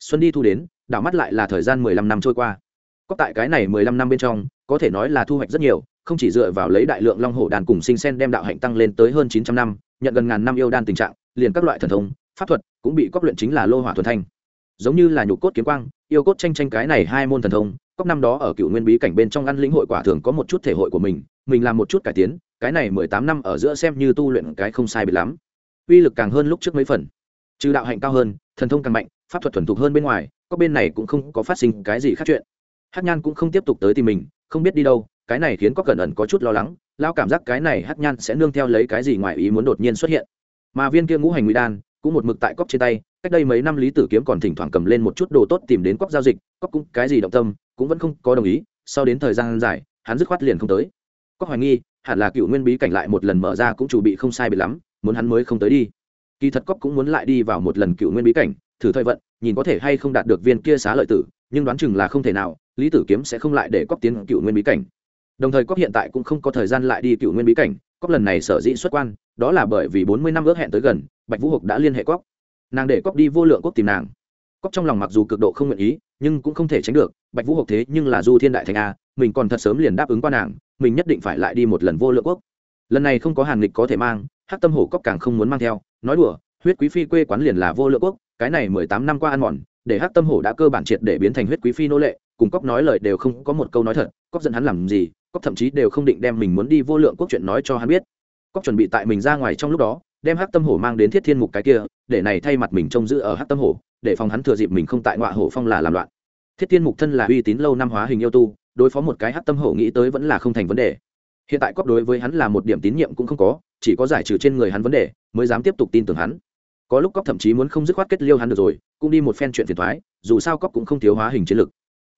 Xuân đi thu đến, đảo mắt lại là thời gian mười lăm năm trôi qua. Có tại cái này mười lăm năm bên trong, có thể nói là thu hoạch rất nhiều, không chỉ dựa vào lấy đại lượng long hổ đàn cùng sinh sen đem đạo hạnh tăng lên tới hơn chín trăm năm, nhận gần ngàn năm yêu đan tình trạng, liền các loại thần thông, pháp thuật cũng bị cóc luyện chính là lô hỏa thuần thanh. Giống như là nhục cốt kiếm quang, yêu cốt tranh tranh cái này hai môn thần thông cóc năm đó ở cựu nguyên bí cảnh bên trong ăn lĩnh hội quả thường có một chút thể hội của mình mình làm một chút cải tiến cái này mười tám năm ở giữa xem như tu luyện cái không sai biệt lắm. Uy lực càng hơn lúc trước mấy phần. Trừ đạo hạnh cao hơn, thần thông càng mạnh, pháp thuật thuần thục hơn bên ngoài, có bên này cũng không có phát sinh cái gì khác chuyện. Hát nhan cũng không tiếp tục tới tìm mình, không biết đi đâu, cái này khiến có cẩn ẩn có chút lo lắng lao cảm giác cái này hát nhan sẽ nương theo lấy cái gì ngoài ý muốn đột nhiên xuất hiện. Mà viên kia ngũ hành nguy đan, cũng một mực tại cóc trên tay, cách đây mấy năm lý tử kiếm còn thỉnh thoảng cầm lên một chút đồ tốt tìm đến cóc giao dịch cóc cũng cái gì động tâm, cũng vẫn không có đồng ý, sau đến thời gian dài, hắn dứt khoát liền không tới. Cóc hoài nghi hẳn là cựu nguyên bí cảnh lại một lần mở ra cũng chủ bị không sai bị lắm, muốn hắn mới không tới đi. Kỳ thật cóc cũng muốn lại đi vào một lần cựu nguyên bí cảnh, thử thời vận, nhìn có thể hay không đạt được viên kia xá lợi tử, nhưng đoán chừng là không thể nào, lý tử kiếm sẽ không lại để cóc tiến cựu nguyên bí cảnh. Đồng thời cóc hiện tại cũng không có thời gian lại đi cựu nguyên bí cảnh cóc lần này sở dĩ xuất quan, đó là bởi vì bốn mươi năm ước hẹn tới gần, bạch vũ hục đã liên hệ cóc nàng để cóc đi vô lượng quốc tìm nàng. Cóc trong lòng mặc dù cực độ không nguyện ý, nhưng cũng không thể tránh được, bạch vũ hộc thế nhưng là du thiên đại thành a, mình còn thật sớm liền đáp ứng qua nàng mình nhất định phải lại đi một lần vô lượng quốc. Lần này không có hàn lịch có thể mang, Hắc tâm hổ cóc càng không muốn mang theo. Nói đùa, huyết quý phi quê quán liền là vô lượng quốc, cái này mười tám năm qua ăn mòn, để Hắc tâm hổ đã cơ bản triệt để biến thành huyết quý phi nô lệ, cùng cóc nói lời đều không có một câu nói thật cóc giận hắn làm gì cóc thậm chí đều không định đem mình muốn đi vô lượng quốc chuyện nói cho hắn biết. Cóc chuẩn bị tại mình ra ngoài trong lúc đó, đem Hắc tâm hổ mang đến thiết thiên mục cái kia, để này thay mặt mình trông giữ ở Hắc tâm hổ, để phòng hắn thừa dịp mình không tại ngoại hổ phong là làm loạn. Thiết thiên mục thân là uy tín lâu năm hóa hình yêu tu đối phó một cái hát tâm hổ nghĩ tới vẫn là không thành vấn đề. Hiện tại cóp đối với hắn là một điểm tín nhiệm cũng không có, chỉ có giải trừ trên người hắn vấn đề, mới dám tiếp tục tin tưởng hắn. Có lúc cóp thậm chí muốn không dứt khoát kết liêu hắn được rồi, cũng đi một phen chuyện phiền thoái dù sao cóp cũng không thiếu hóa hình chiến lực.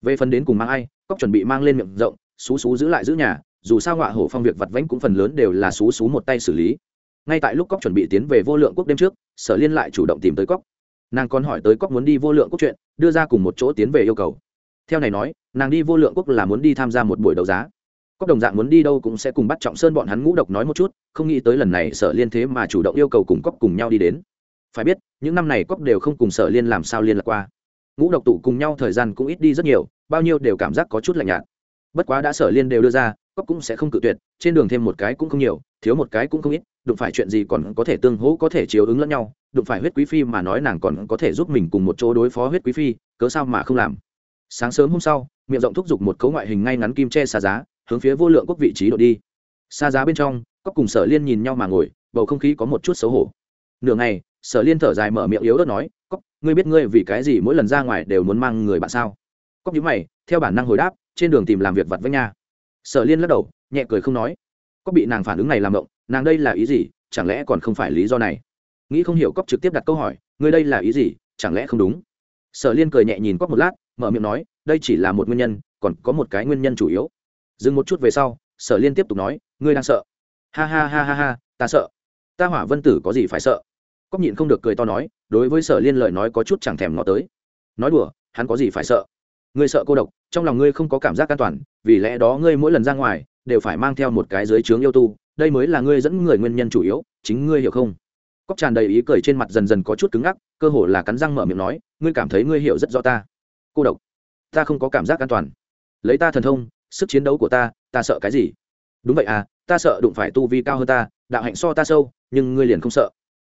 Về phần đến cùng mang ai cóp chuẩn bị mang lên miệng rộng, xú xú giữ lại giữ nhà, dù sao ngọa hổ phong việc vặt vãnh cũng phần lớn đều là xú xú một tay xử lý. Ngay tại lúc cóc chuẩn bị tiến về vô lượng quốc đêm trước, sở liên lại chủ động tìm tới cóc nàng còn hỏi tới cóc muốn đi vô lượng quốc chuyện, đưa ra cùng một chỗ tiến về yêu cầu theo này nói, nàng đi vô lượng quốc là muốn đi tham gia một buổi đấu giá. Cóc đồng dạng muốn đi đâu cũng sẽ cùng bắt trọng sơn bọn hắn ngũ độc nói một chút, không nghĩ tới lần này sở liên thế mà chủ động yêu cầu cùng cóc cùng nhau đi đến. Phải biết, những năm này cóc đều không cùng sở liên làm sao liên lạc qua. Ngũ độc tụ cùng nhau thời gian cũng ít đi rất nhiều, bao nhiêu đều cảm giác có chút lạnh nhạt. Bất quá đã sở liên đều đưa ra cóc cũng sẽ không cự tuyệt, trên đường thêm một cái cũng không nhiều, thiếu một cái cũng không ít, đụng phải chuyện gì còn có thể tương hỗ có thể chiếu ứng lẫn nhau, đụng phải huyết quý phi mà nói nàng còn có thể giúp mình cùng một chỗ đối phó huyết quý phi, cớ sao mà không làm? Sáng sớm hôm sau, miệng rộng thúc giục một cấu ngoại hình ngay ngắn kim che xa giá, hướng phía vô lượng quốc vị trí đội đi. Xa giá bên trong cóc cùng sở liên nhìn nhau mà ngồi, bầu không khí có một chút xấu hổ. Nửa ngày, sở liên thở dài mở miệng yếu ớt nói cóc ngươi biết ngươi vì cái gì mỗi lần ra ngoài đều muốn mang người bạn sao? Cóc nhíu mày, theo bản năng hồi đáp, trên đường tìm làm việc vặt với nha sở liên lắc đầu, nhẹ cười không nói. Cóc bị nàng phản ứng này làm động, nàng đây là ý gì? Chẳng lẽ còn không phải lý do này? Nghĩ không hiểu cóc trực tiếp đặt câu hỏi, ngươi đây là ý gì? Chẳng lẽ không đúng? Sở liên cười nhẹ nhìn cóc một lát mở miệng nói, đây chỉ là một nguyên nhân, còn có một cái nguyên nhân chủ yếu. Dừng một chút về sau, sở liên tiếp tục nói, ngươi đang sợ. Ha ha ha ha ha, ta sợ. Ta hỏa vân tử có gì phải sợ? Cóc nhịn không được cười to nói, đối với sở liên lời nói có chút chẳng thèm ngó tới. Nói đùa, hắn có gì phải sợ? Ngươi sợ cô độc, trong lòng ngươi không có cảm giác an toàn, vì lẽ đó ngươi mỗi lần ra ngoài, đều phải mang theo một cái dưới trướng yêu tu, đây mới là ngươi dẫn người nguyên nhân chủ yếu, chính ngươi hiểu không? Cóc tràn đầy ý cười trên mặt dần dần có chút cứng ngắc, cơ hồ là cắn răng mở miệng nói, ngươi cảm thấy ngươi hiểu rất rõ ta cô độc. Ta không có cảm giác an toàn. Lấy ta thần thông, sức chiến đấu của ta ta sợ cái gì? Đúng vậy à ta sợ đụng phải tu vi cao hơn ta, đạo hạnh so ta sâu, nhưng ngươi liền không sợ.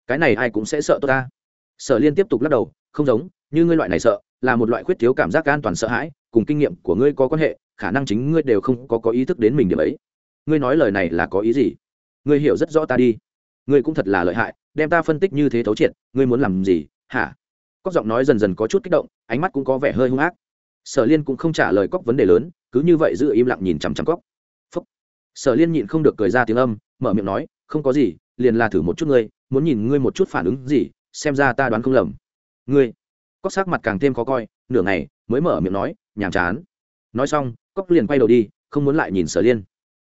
Cái này ai cũng sẽ sợ tôi ta. Sở liên tiếp tục lắc đầu, không giống, như ngươi loại này sợ, là một loại khuyết thiếu cảm giác an toàn sợ hãi, cùng kinh nghiệm của ngươi có quan hệ, khả năng chính ngươi đều không có có ý thức đến mình điểm ấy. Ngươi nói lời này là có ý gì? Ngươi hiểu rất rõ ta đi. Ngươi cũng thật là lợi hại, đem ta phân tích như thế thấu triệt, ngươi muốn làm gì? Hả? Cóc giọng nói dần dần có chút kích động, ánh mắt cũng có vẻ hơi hung ác. Sở liên cũng không trả lời cóc vấn đề lớn, cứ như vậy giữ im lặng nhìn chằm chằm cóc. Phúc. sở liên nhịn không được cười ra tiếng âm, mở miệng nói, không có gì, liền là thử một chút ngươi, muốn nhìn ngươi một chút phản ứng gì, xem ra ta đoán không lầm. Ngươi? Cóc sắc mặt càng thêm khó coi, nửa ngày, mới mở miệng nói, nhàm chán. Nói xong, cóc liền quay đầu đi, không muốn lại nhìn sở liên.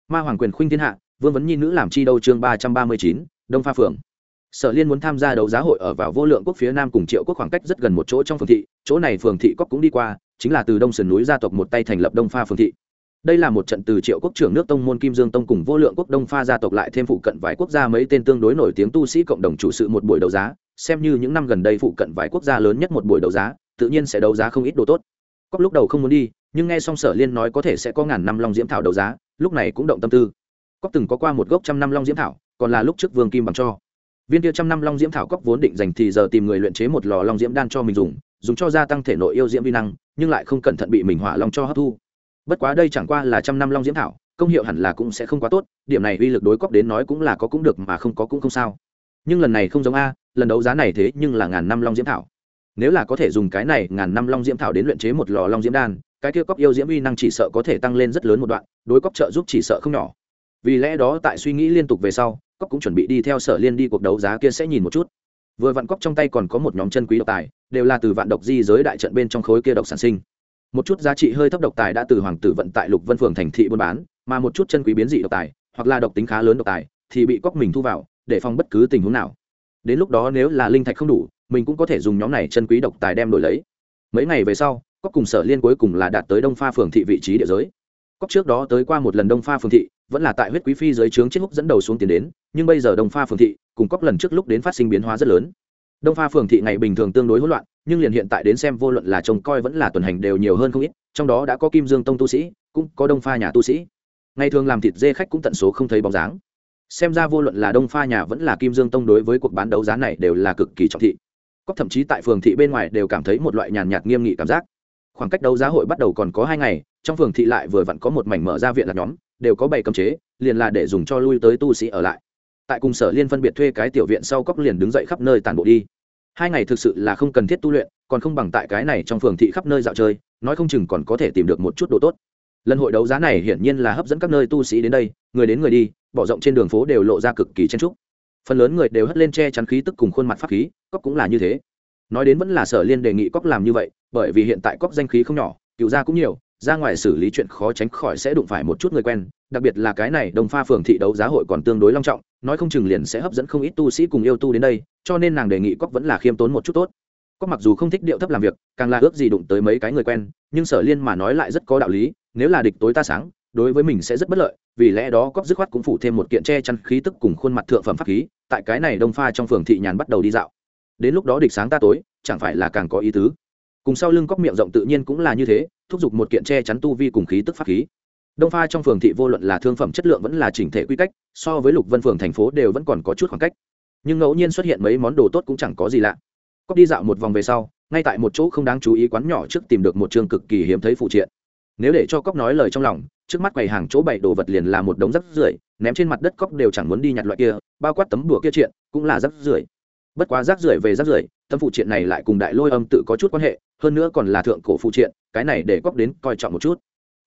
Ma hoàng quyền khuynh thiên hạ, vương vấn nhi nữ làm chi đâu chương ba trăm ba mươi chín, đông pha phường sở liên muốn tham gia đấu giá hội ở vào vô lượng quốc phía nam cùng triệu quốc khoảng cách rất gần một chỗ trong phường thị, chỗ này phường thị cóc cũng đi qua, chính là từ đông sườn núi gia tộc một tay thành lập đông pha phường thị. Đây là một trận từ triệu quốc trưởng nước tông môn kim dương tông cùng vô lượng quốc đông pha gia tộc lại thêm phụ cận vài quốc gia mấy tên tương đối nổi tiếng tu sĩ cộng đồng chủ sự một buổi đấu giá, xem như những năm gần đây phụ cận vài quốc gia lớn nhất một buổi đấu giá, tự nhiên sẽ đấu giá không ít đồ tốt. Cóc lúc đầu không muốn đi, nhưng nghe xong sở liên nói có thể sẽ có ngàn năm long diễm thảo đấu giá, lúc này cũng động tâm tư. Cóc từng có qua một gốc trăm năm long diễm thảo, còn là lúc trước vương kim bằng cho viên tiêu trăm năm long diễm thảo cốc vốn định dành thì giờ tìm người luyện chế một lò long diễm đan cho mình dùng dùng cho gia tăng thể nội yêu diễm vi năng, nhưng lại không cẩn thận bị mình hỏa long cho hấp thu. Bất quá đây chẳng qua là trăm năm long diễm thảo, công hiệu hẳn là cũng sẽ không quá tốt, điểm này uy lực đối cóc đến nói cũng là có cũng được mà không có cũng không sao. Nhưng lần này không giống a, lần đấu giá này thế nhưng là ngàn năm long diễm thảo. Nếu là có thể dùng cái này ngàn năm long diễm thảo đến luyện chế một lò long diễm đan, cái kia cóc yêu diễm uy năng chỉ sợ có thể tăng lên rất lớn một đoạn, đối cóc trợ giúp chỉ sợ không nhỏ. Vì lẽ đó tại suy nghĩ liên tục về sau cóc cũng chuẩn bị đi theo sở liên đi cuộc đấu giá kia sẽ nhìn một chút. Vừa vặn cóc trong tay còn có một nhóm chân quý độc tài, đều là từ vạn độc di giới đại trận bên trong khối kia độc sản sinh. Một chút giá trị hơi thấp độc tài đã từ hoàng tử vận tại lục vân phường thành thị buôn bán, mà một chút chân quý biến dị độc tài, hoặc là độc tính khá lớn độc tài, thì bị cóc mình thu vào, để phòng bất cứ tình huống nào. Đến lúc đó nếu là linh thạch không đủ, mình cũng có thể dùng nhóm này chân quý độc tài đem đổi lấy. Mấy ngày về sau, cóc cùng sở liên cuối cùng là đạt tới đông pha phường thị vị trí địa giới. Cóc trước đó tới qua một lần đông pha phường thị vẫn là tại huyết quý phi dưới trướng chết húc dẫn đầu xuống tiền đến, nhưng bây giờ đông pha phường thị cùng cóc lần trước lúc đến phát sinh biến hóa rất lớn. Đông pha phường thị ngày bình thường tương đối hỗn loạn, nhưng liền hiện tại đến xem vô luận là trông coi vẫn là tuần hành đều nhiều hơn không ít, trong đó đã có kim dương tông tu sĩ, cũng có đông pha nhà tu sĩ. Ngày thường làm thịt dê khách cũng tận số không thấy bóng dáng. Xem ra vô luận là đông pha nhà vẫn là kim dương tông đối với cuộc bán đấu giá này đều là cực kỳ trọng thị. Cóc thậm chí tại phường thị bên ngoài đều cảm thấy một loại nhàn nhạt nghiêm nghị cảm giác. Khoảng cách đấu giá hội bắt đầu còn có hai ngày, trong phường thị lại vừa vặn có một mảnh mở ra viện là nhóm đều có bảy cấm chế, liền là để dùng cho lui tới tu sĩ ở lại. Tại cùng sở liên phân biệt thuê cái tiểu viện sau cóc liền đứng dậy khắp nơi tàn bộ đi. Hai ngày thực sự là không cần thiết tu luyện, còn không bằng tại cái này trong phường thị khắp nơi dạo chơi, nói không chừng còn có thể tìm được một chút đồ tốt. Lần hội đấu giá này hiển nhiên là hấp dẫn các nơi tu sĩ đến đây, người đến người đi, bỏ rộng trên đường phố đều lộ ra cực kỳ chen trúc phần lớn người đều hất lên che chắn khí tức cùng khuôn mặt pháp khí cóc cũng là như thế. Nói đến vẫn là sở liên đề nghị cóc làm như vậy, bởi vì hiện tại cóc danh khí không nhỏ, cựu gia cũng nhiều ra ngoài xử lý chuyện khó tránh khỏi sẽ đụng phải một chút người quen, đặc biệt là cái này đồng pha phường thị đấu giá hội còn tương đối long trọng, nói không chừng liền sẽ hấp dẫn không ít tu sĩ cùng yêu tu đến đây, cho nên nàng đề nghị cóc vẫn là khiêm tốn một chút tốt. Cóc mặc dù không thích điệu thấp làm việc, càng là ước gì đụng tới mấy cái người quen, nhưng sở liên mà nói lại rất có đạo lý, nếu là địch tối ta sáng, đối với mình sẽ rất bất lợi, vì lẽ đó cóc dứt khoát cũng phủ thêm một kiện che chắn khí tức cùng khuôn mặt thượng phẩm pháp khí, tại cái này đông pha trong phường thị nhàn bắt đầu đi dạo. Đến lúc đó địch sáng ta tối, chẳng phải là càng có ý tứ. Cùng sau lưng cóc miệng rộng tự nhiên cũng là như thế thúc giục một kiện che chắn tu vi cùng khí tức pháp khí. Đông pha trong phường thị vô luận là thương phẩm chất lượng vẫn là chỉnh thể quy cách, so với lục vân phường thành phố đều vẫn còn có chút khoảng cách. Nhưng ngẫu nhiên xuất hiện mấy món đồ tốt cũng chẳng có gì lạ. Cóc đi dạo một vòng về sau, ngay tại một chỗ không đáng chú ý quán nhỏ trước tìm được một chương cực kỳ hiếm thấy phụ triện. Nếu để cho cóc nói lời trong lòng, trước mắt quầy hàng chỗ bày đồ vật liền là một đống rác rưởi, ném trên mặt đất cóc đều chẳng muốn đi nhặt loại kia, bao quát tấm đùa kia triện, cũng là rác rưởi. Bất quá rác rưởi về rác rưởi tâm phụ triện này lại cùng đại lôi âm tự có chút quan hệ, hơn nữa còn là thượng cổ phụ triện, cái này để cóc đến coi trọng một chút.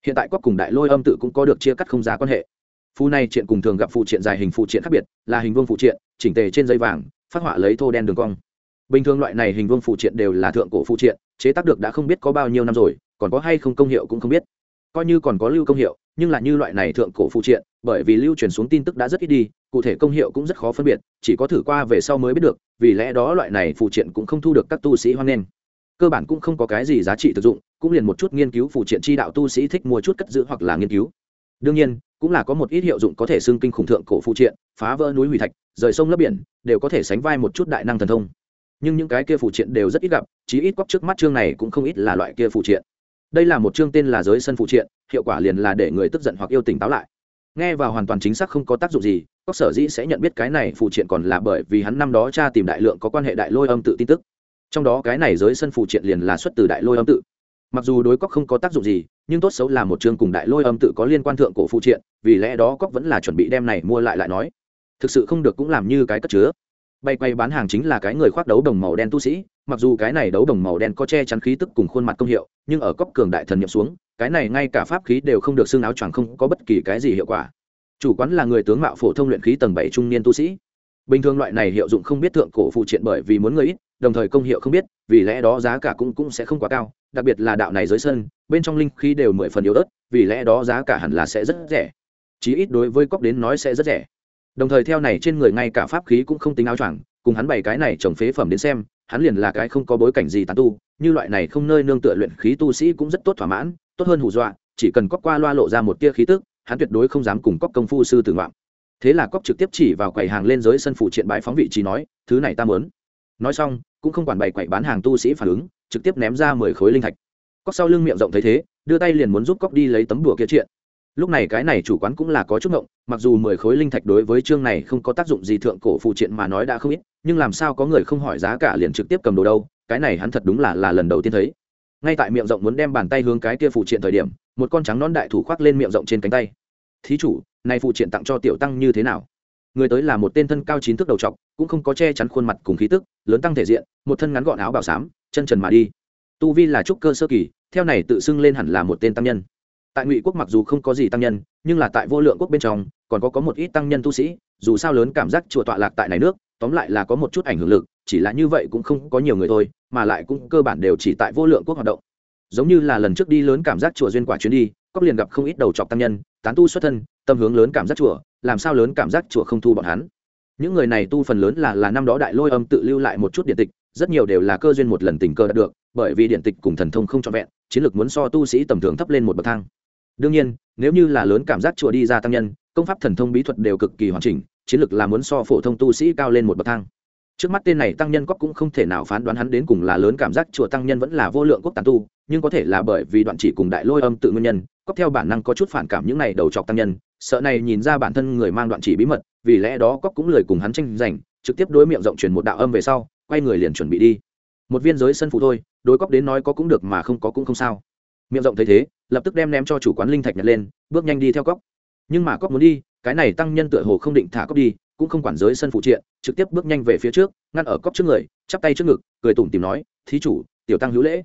Hiện tại cóc cùng đại lôi âm tự cũng có được chia cắt không giá quan hệ. Phu này triện cùng thường gặp phụ triện dài hình phụ triện khác biệt, là hình vương phụ triện, chỉnh tề trên dây vàng, phát họa lấy thô đen đường cong. Bình thường loại này hình vương phụ triện đều là thượng cổ phụ triện, chế tác được đã không biết có bao nhiêu năm rồi, còn có hay không công hiệu cũng không biết coi như còn có lưu công hiệu, nhưng là như loại này thượng cổ phụ triện, bởi vì lưu truyền xuống tin tức đã rất ít đi, cụ thể công hiệu cũng rất khó phân biệt, chỉ có thử qua về sau mới biết được, vì lẽ đó loại này phụ triện cũng không thu được các tu sĩ hoan nghênh. Cơ bản cũng không có cái gì giá trị thực dụng, cũng liền một chút nghiên cứu phụ triện chi đạo tu sĩ thích mua chút cất giữ hoặc là nghiên cứu. Đương nhiên, cũng là có một ít hiệu dụng có thể xưng kinh khủng thượng cổ phụ triện, phá vỡ núi hủy thạch, rời sông lấp biển, đều có thể sánh vai một chút đại năng thần thông. Nhưng những cái kia phụ triện đều rất ít gặp, chí ít góc trước mắt chương này cũng không ít là loại kia phụ triện đây là một chương tên là giới sân phụ triện, hiệu quả liền là để người tức giận hoặc yêu tỉnh táo lại. Nghe vào hoàn toàn chính xác không có tác dụng gì cóc sở dĩ sẽ nhận biết cái này phụ triện còn là bởi vì hắn năm đó cha tìm đại lượng có quan hệ đại lôi âm tự tin tức. Trong đó cái này giới sân phụ triện liền là xuất từ đại lôi âm tự. Mặc dù đối cóc không có tác dụng gì, nhưng tốt xấu là một chương cùng đại lôi âm tự có liên quan thượng cổ phụ triện, vì lẽ đó cóc vẫn là chuẩn bị đem này mua lại lại nói. Thực sự không được cũng làm như cái cất chứa bay quay bán hàng chính là cái người khoác đấu đồng màu đen tu sĩ, mặc dù cái này đấu đồng màu đen có che chắn khí tức cùng khuôn mặt công hiệu, nhưng ở cóc cường đại thần nhậm xuống, cái này ngay cả pháp khí đều không được xương áo choàng không có bất kỳ cái gì hiệu quả. Chủ quán là người tướng mạo phổ thông luyện khí tầng bảy trung niên tu sĩ. Bình thường loại này hiệu dụng không biết thượng cổ phụ triện bởi vì muốn người ít, đồng thời công hiệu không biết, vì lẽ đó giá cả cũng cũng sẽ không quá cao, đặc biệt là đạo này dưới sân, bên trong linh khí đều mười phần yếu ớt, vì lẽ đó giá cả hẳn là sẽ rất rẻ. Chí ít đối với cóc đến nói sẽ rất rẻ đồng thời theo này trên người ngay cả pháp khí cũng không tính áo choàng, cùng hắn bày cái này trồng phế phẩm đến xem, hắn liền là cái không có bối cảnh gì tán tu, như loại này không nơi nương tựa luyện khí tu sĩ cũng rất tốt thỏa mãn, tốt hơn hù dọa, chỉ cần cóc qua loa lộ ra một tia khí tức, hắn tuyệt đối không dám cùng cóc công phu sư tử ngoạm. Thế là cóc trực tiếp chỉ vào quầy hàng lên giới sân phụ triện bãi phóng vị trí nói, thứ này ta mớn nói xong, cũng không quản bày quậy bán hàng tu sĩ phản ứng, trực tiếp ném ra mười khối linh thạch. Cóc sau lưng miệng rộng thấy thế, đưa tay liền muốn giúp cóc đi lấy tấm đùa kia triện lúc này cái này chủ quán cũng là có chút ngộng, mặc dù mười khối linh thạch đối với chương này không có tác dụng gì thượng cổ phụ triện mà nói đã không ít, nhưng làm sao có người không hỏi giá cả liền trực tiếp cầm đồ đâu, cái này hắn thật đúng là là lần đầu tiên thấy. Ngay tại miệng rộng muốn đem bàn tay hướng cái kia phụ triện thời điểm, một con trắng non đại thủ khoác lên miệng rộng trên cánh tay. Thí chủ, này phụ triện tặng cho tiểu tăng như thế nào? Người tới là một tên thân cao chín thước đầu trọc, cũng không có che chắn khuôn mặt cùng khí tức, lớn tăng thể diện, một thân ngắn gọn áo bảo xám, chân trần mà đi. Tu vi là trúc cơ sơ kỳ, theo này tự xưng lên hẳn là một tên tăng nhân tại ngụy quốc mặc dù không có gì tăng nhân, nhưng là tại vô lượng quốc bên trong, còn có có một ít tăng nhân tu sĩ, dù sao lớn cảm giác chùa tọa lạc tại này nước, tóm lại là có một chút ảnh hưởng lực, chỉ là như vậy cũng không có nhiều người thôi, mà lại cũng cơ bản đều chỉ tại vô lượng quốc hoạt động. Giống như là lần trước đi lớn cảm giác chùa duyên quả chuyến đi cóc liền gặp không ít đầu trọc tăng nhân, tán tu xuất thân, tâm hướng lớn cảm giác chùa, làm sao lớn cảm giác chùa không thu bọn hắn. Những người này tu phần lớn là là năm đó đại lôi âm tự lưu lại một chút điện tịch, rất nhiều đều là cơ duyên một lần tình cơ đạt được, bởi vì điện tịch cùng thần thông không trọn vẹn, chiến lược muốn so tu sĩ tầm thường thấp lên một bậc thang đương nhiên, nếu như là lớn cảm giác chùa đi ra tăng nhân, công pháp thần thông bí thuật đều cực kỳ hoàn chỉnh, chiến lược là muốn so phổ thông tu sĩ cao lên một bậc thang. Trước mắt tên này tăng nhân cóc cũng không thể nào phán đoán hắn đến cùng là lớn cảm giác chùa tăng nhân vẫn là vô lượng quốc tàn tu, nhưng có thể là bởi vì đoạn chỉ cùng đại lôi âm tự nguyên nhân cóc theo bản năng có chút phản cảm những này đầu chọc tăng nhân, sợ này nhìn ra bản thân người mang đoạn chỉ bí mật, vì lẽ đó cóc cũng lời cùng hắn tranh giành, trực tiếp đối miệng rộng truyền một đạo âm về sau, quay người liền chuẩn bị đi. Một viên giới sân phụ thôi, đối cóc đến nói có cũng được mà không có cũng không sao miệng rộng thấy thế, lập tức đem ném cho chủ quán linh thạch nhặt lên, bước nhanh đi theo cóc nhưng mà cóc muốn đi, cái này tăng nhân tựa hồ không định thả cóc đi, cũng không quản giới sân phụ triện, trực tiếp bước nhanh về phía trước, ngăn ở cóc trước người, chắp tay trước ngực, cười tủm tìm nói, thí chủ, tiểu tăng hữu lễ.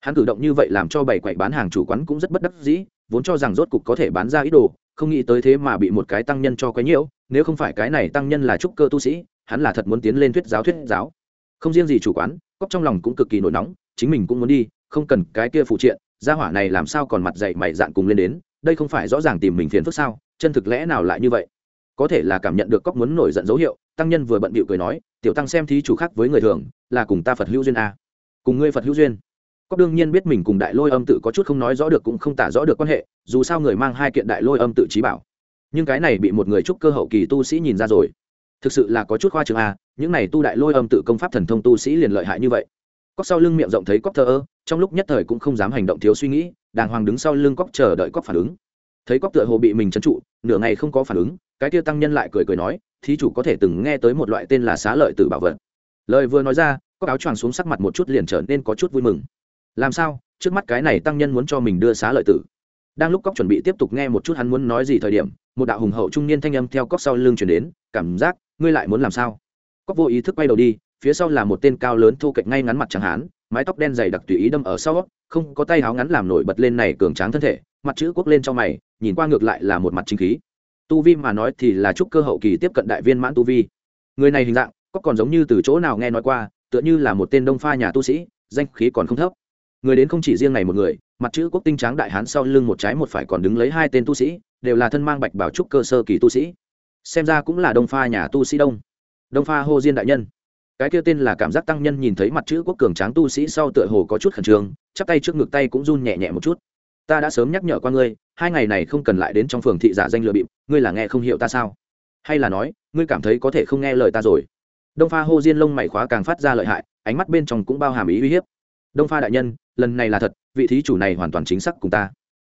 Hắn cử động như vậy làm cho bảy quậy bán hàng chủ quán cũng rất bất đắc dĩ, vốn cho rằng rốt cục có thể bán ra ít đồ, không nghĩ tới thế mà bị một cái tăng nhân cho quấy nhiễu, nếu không phải cái này tăng nhân là trúc cơ tu sĩ, hắn là thật muốn tiến lên thuyết giáo thuyết giáo. Không riêng gì chủ quán cóc trong lòng cũng cực kỳ nổi nóng, chính mình cũng muốn đi, không cần cái kia phụ triện gia hỏa này làm sao còn mặt dậy mày dạn cùng lên đến, đây không phải rõ ràng tìm mình phiền phức sao, chân thực lẽ nào lại như vậy? Có thể là cảm nhận được cóc muốn nổi giận dấu hiệu, tăng nhân vừa bận bịu cười nói, tiểu tăng xem thí chủ khác với người thường, là cùng ta phật hữu duyên a. Cùng ngươi phật hữu duyên? Cóc đương nhiên biết mình cùng đại lôi âm tự có chút không nói rõ được cũng không tả rõ được quan hệ, dù sao người mang hai kiện đại lôi âm tự trí bảo. Nhưng cái này bị một người trúc cơ hậu kỳ tu sĩ nhìn ra rồi. Thực sự là có chút khoa trường a, những này tu đại lôi âm tự công pháp thần thông tu sĩ liền lợi hại như vậy cóc sau lưng miệng rộng thấy cóc thờ ơ, trong lúc nhất thời cũng không dám hành động thiếu suy nghĩ, đàng hoàng đứng sau lưng cóc chờ đợi cóc phản ứng. Thấy cóc tựa hồ bị mình trấn trụ, nửa ngày không có phản ứng, cái kia tăng nhân lại cười cười nói, thí chủ có thể từng nghe tới một loại tên là xá lợi tử bảo vật. Lời vừa nói ra, cóc áo choàng xuống sắc mặt một chút liền trở nên có chút vui mừng. Làm sao? Trước mắt cái này tăng nhân muốn cho mình đưa xá lợi tử. Đang lúc cóc chuẩn bị tiếp tục nghe một chút hắn muốn nói gì thời điểm, một đạo hùng hậu trung niên thanh âm theo cóc sau lưng chuyển đến, cảm giác, ngươi lại muốn làm sao? Cóc vô ý thức quay đầu đi phía sau là một tên cao lớn thô kệch ngay ngắn mặt chẳng hán, mái tóc đen dày đặc tùy ý đâm ở sau, không có tay áo ngắn làm nổi bật lên này cường tráng thân thể, mặt chữ quốc lên trong mày, nhìn qua ngược lại là một mặt chính khí. Tu vi mà nói thì là chúc cơ hậu kỳ tiếp cận đại viên mãn tu vi. Người này hình dạng, có còn giống như từ chỗ nào nghe nói qua, tựa như là một tên đông pha nhà tu sĩ, danh khí còn không thấp. Người đến không chỉ riêng này một người, mặt chữ quốc tinh tráng đại hán sau lưng một trái một phải còn đứng lấy hai tên tu sĩ, đều là thân mang bạch bảo trúc cơ sơ kỳ tu sĩ. Xem ra cũng là đông pha nhà tu sĩ đông. Đông pha hô diên đại nhân cái kia tên là cảm giác tăng nhân nhìn thấy mặt chữ quốc cường tráng tu sĩ sau tựa hồ có chút khẩn trương, chắp tay trước ngực tay cũng run nhẹ nhẹ một chút. Ta đã sớm nhắc nhở qua ngươi, hai ngày này không cần lại đến trong phường thị giả danh lừa bịp, ngươi là nghe không hiểu ta sao? Hay là nói, ngươi cảm thấy có thể không nghe lời ta rồi? Đông pha hô diên lông mày khóa càng phát ra lợi hại, ánh mắt bên trong cũng bao hàm ý uy hiếp. Đông pha đại nhân, lần này là thật, vị thí chủ này hoàn toàn chính xác cùng ta.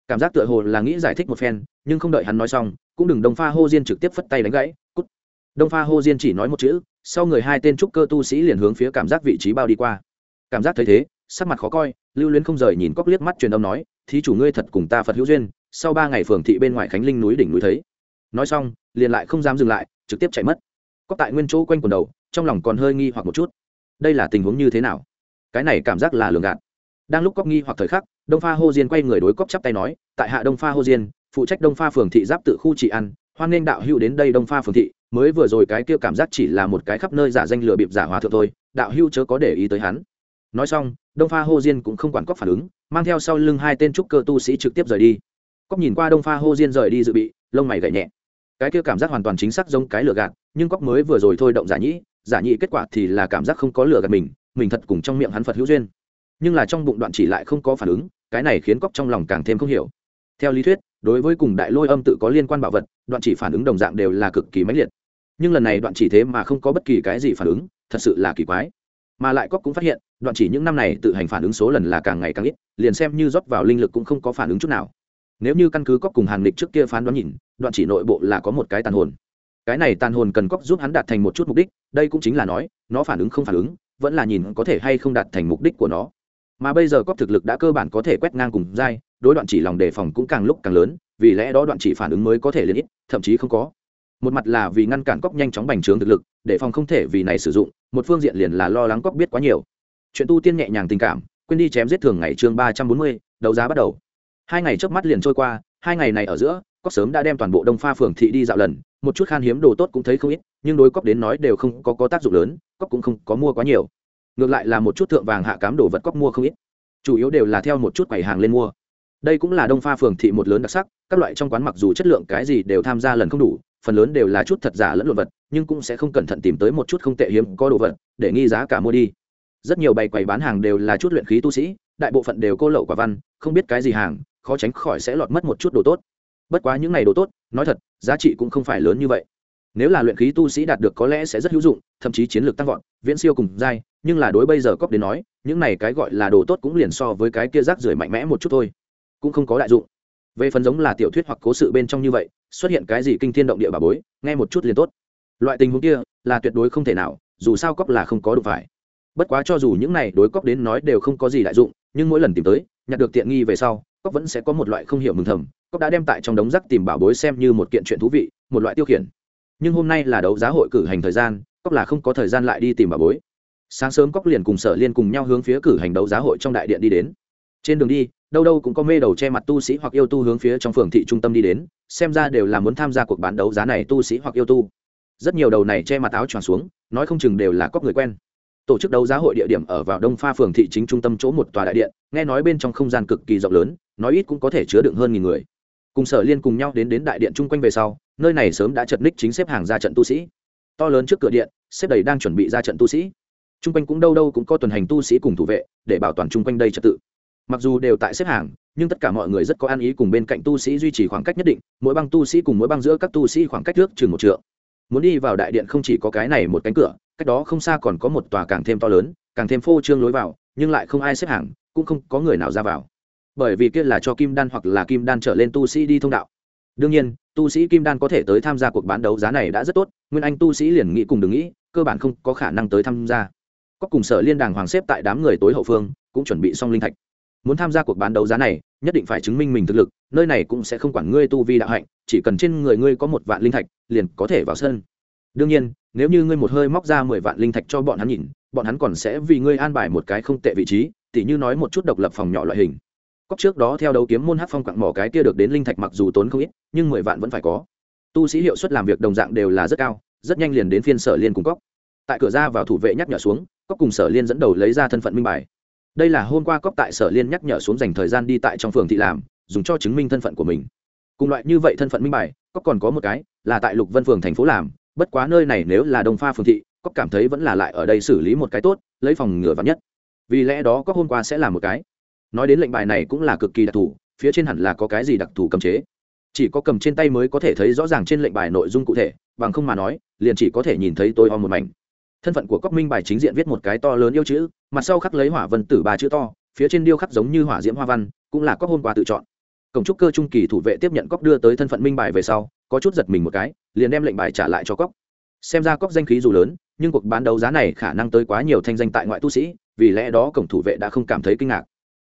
Cảm giác tựa hồ là nghĩ giải thích một phen, nhưng không đợi hắn nói xong, cũng đừng đông pha hô diên trực tiếp phất tay đánh gãy, cút. Đông pha hô diên chỉ nói một chữ sau người hai tên trúc cơ tu sĩ liền hướng phía cảm giác vị trí bao đi qua. Cảm giác thấy thế, sắc mặt khó coi, lưu luyến không rời nhìn cóc liếc mắt truyền âm nói, thí chủ ngươi thật cùng ta phật hữu duyên, sau ba ngày phường thị bên ngoài khánh linh núi đỉnh núi thấy. Nói xong, liền lại không dám dừng lại, trực tiếp chạy mất. Cóc tại nguyên chỗ quanh quần đầu, trong lòng còn hơi nghi hoặc một chút. Đây là tình huống như thế nào? Cái này cảm giác là lường gạt. Đang lúc cóc nghi hoặc thời khắc, đông pha hô diên quay người đối cóc chắp tay nói, tại hạ đông pha hô diên, phụ trách đông pha phường thị giáp tự khu trị ăn, hoan nghênh đạo hữu đến đây đông pha phường thị mới vừa rồi cái kia cảm giác chỉ là một cái khắp nơi giả danh lừa bịp giả hòa thượng thôi, đạo hữu chớ có để ý tới hắn. Nói xong, đông pha hô diên cũng không quản cóc phản ứng, mang theo sau lưng hai tên trúc cơ tu sĩ trực tiếp rời đi. Cóc nhìn qua đông pha hô diên rời đi dự bị, lông mày gậy nhẹ. Cái kia cảm giác hoàn toàn chính xác giống cái lừa gạt, nhưng cóc mới vừa rồi thôi động giả nhĩ giả nhĩ kết quả thì là cảm giác không có lừa gạt mình mình thật cùng trong miệng hắn phật hữu duyên. Nhưng là trong bụng đoạn chỉ lại không có phản ứng, cái này khiến cóc trong lòng càng thêm không hiểu. Theo lý thuyết, đối với cùng đại lôi âm tự có liên quan bảo vật, đoạn chỉ phản ứng đồng dạng đều là cực kỳ mãnh liệt nhưng lần này đoạn chỉ thế mà không có bất kỳ cái gì phản ứng, thật sự là kỳ quái. Mà lại cóc cũng phát hiện, đoạn chỉ những năm này tự hành phản ứng số lần là càng ngày càng ít, liền xem như rót vào linh lực cũng không có phản ứng chút nào. Nếu như căn cứ cóc cùng hàn lịch trước kia phán đoán nhìn, đoạn chỉ nội bộ là có một cái tàn hồn. Cái này tàn hồn cần cóc giúp hắn đạt thành một chút mục đích, đây cũng chính là nói, nó phản ứng không phản ứng, vẫn là nhìn có thể hay không đạt thành mục đích của nó. Mà bây giờ cóc thực lực đã cơ bản có thể quét ngang cùng dai đối đoạn chỉ lòng đề phòng cũng càng lúc càng lớn, vì lẽ đó đoạn chỉ phản ứng mới có thể lên ít, thậm chí không có một mặt là vì ngăn cản cóc nhanh chóng bành trướng thực lực để phòng không thể vì này sử dụng một phương diện liền là lo lắng cóc biết quá nhiều. Chuyện tu tiên nhẹ nhàng tình cảm quên đi chém giết thường ngày chương ba trăm bốn mươi đấu giá bắt đầu. Hai ngày trước mắt liền trôi qua hai ngày này ở giữa cóc sớm đã đem toàn bộ đông pha phường thị đi dạo lần một chút khan hiếm đồ tốt cũng thấy không ít nhưng đối cóc đến nói đều không có, có tác dụng lớn cóc cũng không có mua quá nhiều. Ngược lại là một chút thượng vàng hạ cám đồ vật cóc mua không ít. Chủ yếu đều là theo một chút quầy hàng lên mua. Đây cũng là đông pha phường thị một lớn đặc sắc các loại trong quán mặc dù chất lượng cái gì đều tham gia lần không đủ phần lớn đều là chút thật giả lẫn lộn vật, nhưng cũng sẽ không cẩn thận tìm tới một chút không tệ hiếm có đồ vật, để nghi giá cả mua đi. Rất nhiều bày quầy bán hàng đều là chút luyện khí tu sĩ, đại bộ phận đều cô lậu quả văn, không biết cái gì hàng, khó tránh khỏi sẽ lọt mất một chút đồ tốt. Bất quá những này đồ tốt, nói thật, giá trị cũng không phải lớn như vậy. Nếu là luyện khí tu sĩ đạt được có lẽ sẽ rất hữu dụng, thậm chí chiến lược tăng vọt, viễn siêu cùng dai nhưng là đối bây giờ cóp đến nói, những này cái gọi là đồ tốt cũng liền so với cái kia rác rưởi mạnh mẽ một chút thôi, cũng không có đại dụng. Về phần giống là tiểu thuyết hoặc cố sự bên trong như vậy xuất hiện cái gì kinh thiên động địa bà bối, nghe một chút liền tốt. Loại tình huống kia là tuyệt đối không thể nào, dù sao cóc là không có đụng phải. Bất quá cho dù những này đối cóc đến nói đều không có gì đại dụng, nhưng mỗi lần tìm tới, nhặt được tiện nghi về sau, cóc vẫn sẽ có một loại không hiểu mừng thầm, cóc đã đem tại trong đống rác tìm bảo bối xem như một kiện chuyện thú vị, một loại tiêu khiển. Nhưng hôm nay là đấu giá hội cử hành thời gian, cóc là không có thời gian lại đi tìm bảo bối. Sáng sớm cóc liền cùng sở liên cùng nhau hướng phía cử hành đấu giá hội trong đại điện đi đến. Trên đường đi đâu đâu cũng có mê đầu che mặt tu sĩ hoặc yêu tu hướng phía trong phường thị trung tâm đi đến, xem ra đều là muốn tham gia cuộc bán đấu giá này tu sĩ hoặc yêu tu. Rất nhiều đầu này che mặt áo tròn xuống, nói không chừng đều là có người quen. Tổ chức đấu giá hội địa điểm ở vào đông pha phường thị chính trung tâm chỗ một tòa đại điện, nghe nói bên trong không gian cực kỳ rộng lớn, nói ít cũng có thể chứa đựng hơn nghìn người. Cùng sở liên cùng nhau đến đến đại điện chung quanh về sau, nơi này sớm đã chật ních chính xếp hàng ra trận tu sĩ. To lớn trước cửa điện, xếp đầy đang chuẩn bị ra trận tu sĩ. Chung quanh cũng đâu đâu cũng có tuần hành tu sĩ cùng thủ vệ, để bảo toàn chung quanh đây trật tự mặc dù đều tại xếp hàng, nhưng tất cả mọi người rất có ăn ý cùng bên cạnh tu sĩ duy trì khoảng cách nhất định, mỗi băng tu sĩ cùng mỗi băng giữa các tu sĩ khoảng cách trước chừng một trượng. Muốn đi vào đại điện không chỉ có cái này một cánh cửa, cách đó không xa còn có một tòa càng thêm to lớn, càng thêm phô trương lối vào, nhưng lại không ai xếp hàng, cũng không có người nào ra vào. Bởi vì kia là cho kim đan hoặc là kim đan trở lên tu sĩ đi thông đạo. Đương nhiên, tu sĩ kim đan có thể tới tham gia cuộc bán đấu giá này đã rất tốt, nguyên anh tu sĩ liền nghĩ cùng đừng nghĩ, cơ bản không có khả năng tới tham gia. Có cùng sở liên đàng hoàng xếp tại đám người tối hậu phương, cũng chuẩn bị xong linh thạch muốn tham gia cuộc bán đấu giá này, nhất định phải chứng minh mình thực lực, nơi này cũng sẽ không quản ngươi tu vi đạo hạnh, chỉ cần trên người ngươi có một vạn linh thạch, liền có thể vào sân. Đương nhiên, nếu như ngươi một hơi móc ra mười vạn linh thạch cho bọn hắn nhìn, bọn hắn còn sẽ vì ngươi an bài một cái không tệ vị trí, tỉ như nói một chút độc lập phòng nhỏ loại hình. Cóc trước đó theo đấu kiếm môn hát phong quặng mỏ cái kia được đến linh thạch mặc dù tốn không ít, nhưng mười vạn vẫn phải có. Tu sĩ hiệu suất làm việc đồng dạng đều là rất cao, rất nhanh liền đến phiên sở liên cùng cóc tại cửa ra vào thủ vệ nhắc nhở xuống cóc cùng sở liên dẫn đầu lấy ra thân phận minh bài đây là hôm qua cóc tại sở liên nhắc nhở xuống dành thời gian đi tại trong phường thị làm, dùng cho chứng minh thân phận của mình. Cùng loại như vậy thân phận minh bài, cóc còn có một cái, là tại lục vân phường thành phố làm, bất quá nơi này nếu là đông pha phường thị, cóc cảm thấy vẫn là lại ở đây xử lý một cái tốt, lấy phòng ngừa vắn nhất. Vì lẽ đó cóc hôm qua sẽ làm một cái. Nói đến lệnh bài này cũng là cực kỳ đặc thù, phía trên hẳn là có cái gì đặc thù cầm chế. Chỉ có cầm trên tay mới có thể thấy rõ ràng trên lệnh bài nội dung cụ thể, bằng không mà nói, liền chỉ có thể nhìn thấy tôi ho một mảnh thân phận của cóc minh bài chính diện viết một cái to lớn yêu chữ mặt sau khắc lấy hỏa vân tử ba chữ to, phía trên điêu khắc giống như hỏa diễm hoa văn, cũng là cóc hôm qua tự chọn. Cổng trúc cơ trung kỳ thủ vệ tiếp nhận cóc đưa tới thân phận minh bài về sau, có chút giật mình một cái, liền đem lệnh bài trả lại cho cóc xem ra cóc danh khí dù lớn, nhưng cuộc bán đấu giá này khả năng tới quá nhiều thanh danh tại ngoại tu sĩ, vì lẽ đó cổng thủ vệ đã không cảm thấy kinh ngạc.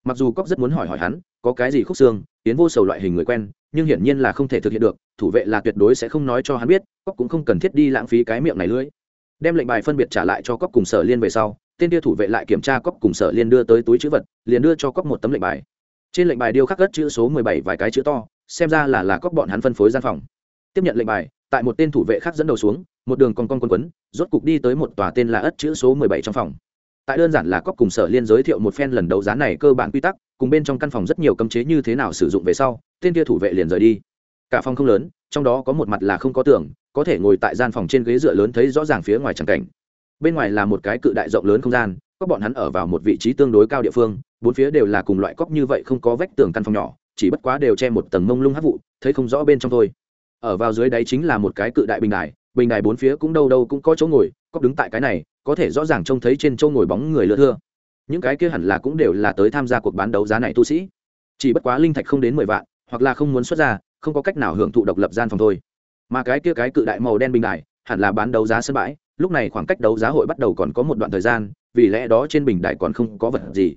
Mặc dù cóc rất muốn hỏi hỏi hắn, có cái gì khúc xương tiến vô sầu loại hình người quen, nhưng hiển nhiên là không thể thực hiện được, thủ vệ là tuyệt đối sẽ không nói cho hắn biết cóc cũng không cần thiết đi lãng phí cái miệng này lưỡi đem lệnh bài phân biệt trả lại cho cóc cùng sở liên về sau, tên kia thủ vệ lại kiểm tra cóc cùng sở liên đưa tới túi chữ vật, liền đưa cho cóc một tấm lệnh bài. Trên lệnh bài điêu khắc cất chữ số mười bảy vài cái chữ to, xem ra là là cóc bọn hắn phân phối gian phòng. Tiếp nhận lệnh bài, tại một tên thủ vệ khác dẫn đầu xuống, một đường con con quân quấn, rốt cục đi tới một tòa tên là ất chữ số mười bảy trong phòng. Tại đơn giản là cóc cùng sở liên giới thiệu một phen lần đấu giá này cơ bản quy tắc, cùng bên trong căn phòng rất nhiều cấm chế như thế nào sử dụng về sau, tên kia thủ vệ liền rời đi. Cả phòng không lớn, trong đó có một mặt là không có tường có thể ngồi tại gian phòng trên ghế dựa lớn thấy rõ ràng phía ngoài tràng cảnh. Bên ngoài là một cái cự đại rộng lớn không gian, có bọn hắn ở vào một vị trí tương đối cao địa phương, bốn phía đều là cùng loại cóc như vậy không có vách tường căn phòng nhỏ, chỉ bất quá đều che một tầng mông lung hắc vụ, thấy không rõ bên trong thôi. Ở vào dưới đáy chính là một cái cự đại bình đài bình đài bốn phía cũng đâu đâu cũng có chỗ ngồi cóc đứng tại cái này, có thể rõ ràng trông thấy trên chỗ ngồi bóng người lừa thưa. Những cái kia hẳn là cũng đều là tới tham gia cuộc bán đấu giá này tu sĩ. Chỉ bất quá linh thạch không đến mười vạn, hoặc là không muốn xuất ra, không có cách nào hưởng thụ độc lập gian phòng thôi mà cái kia cái cự đại màu đen bình đài hẳn là bán đấu giá sân bãi. Lúc này khoảng cách đấu giá hội bắt đầu còn có một đoạn thời gian, vì lẽ đó trên bình đài còn không có vật gì.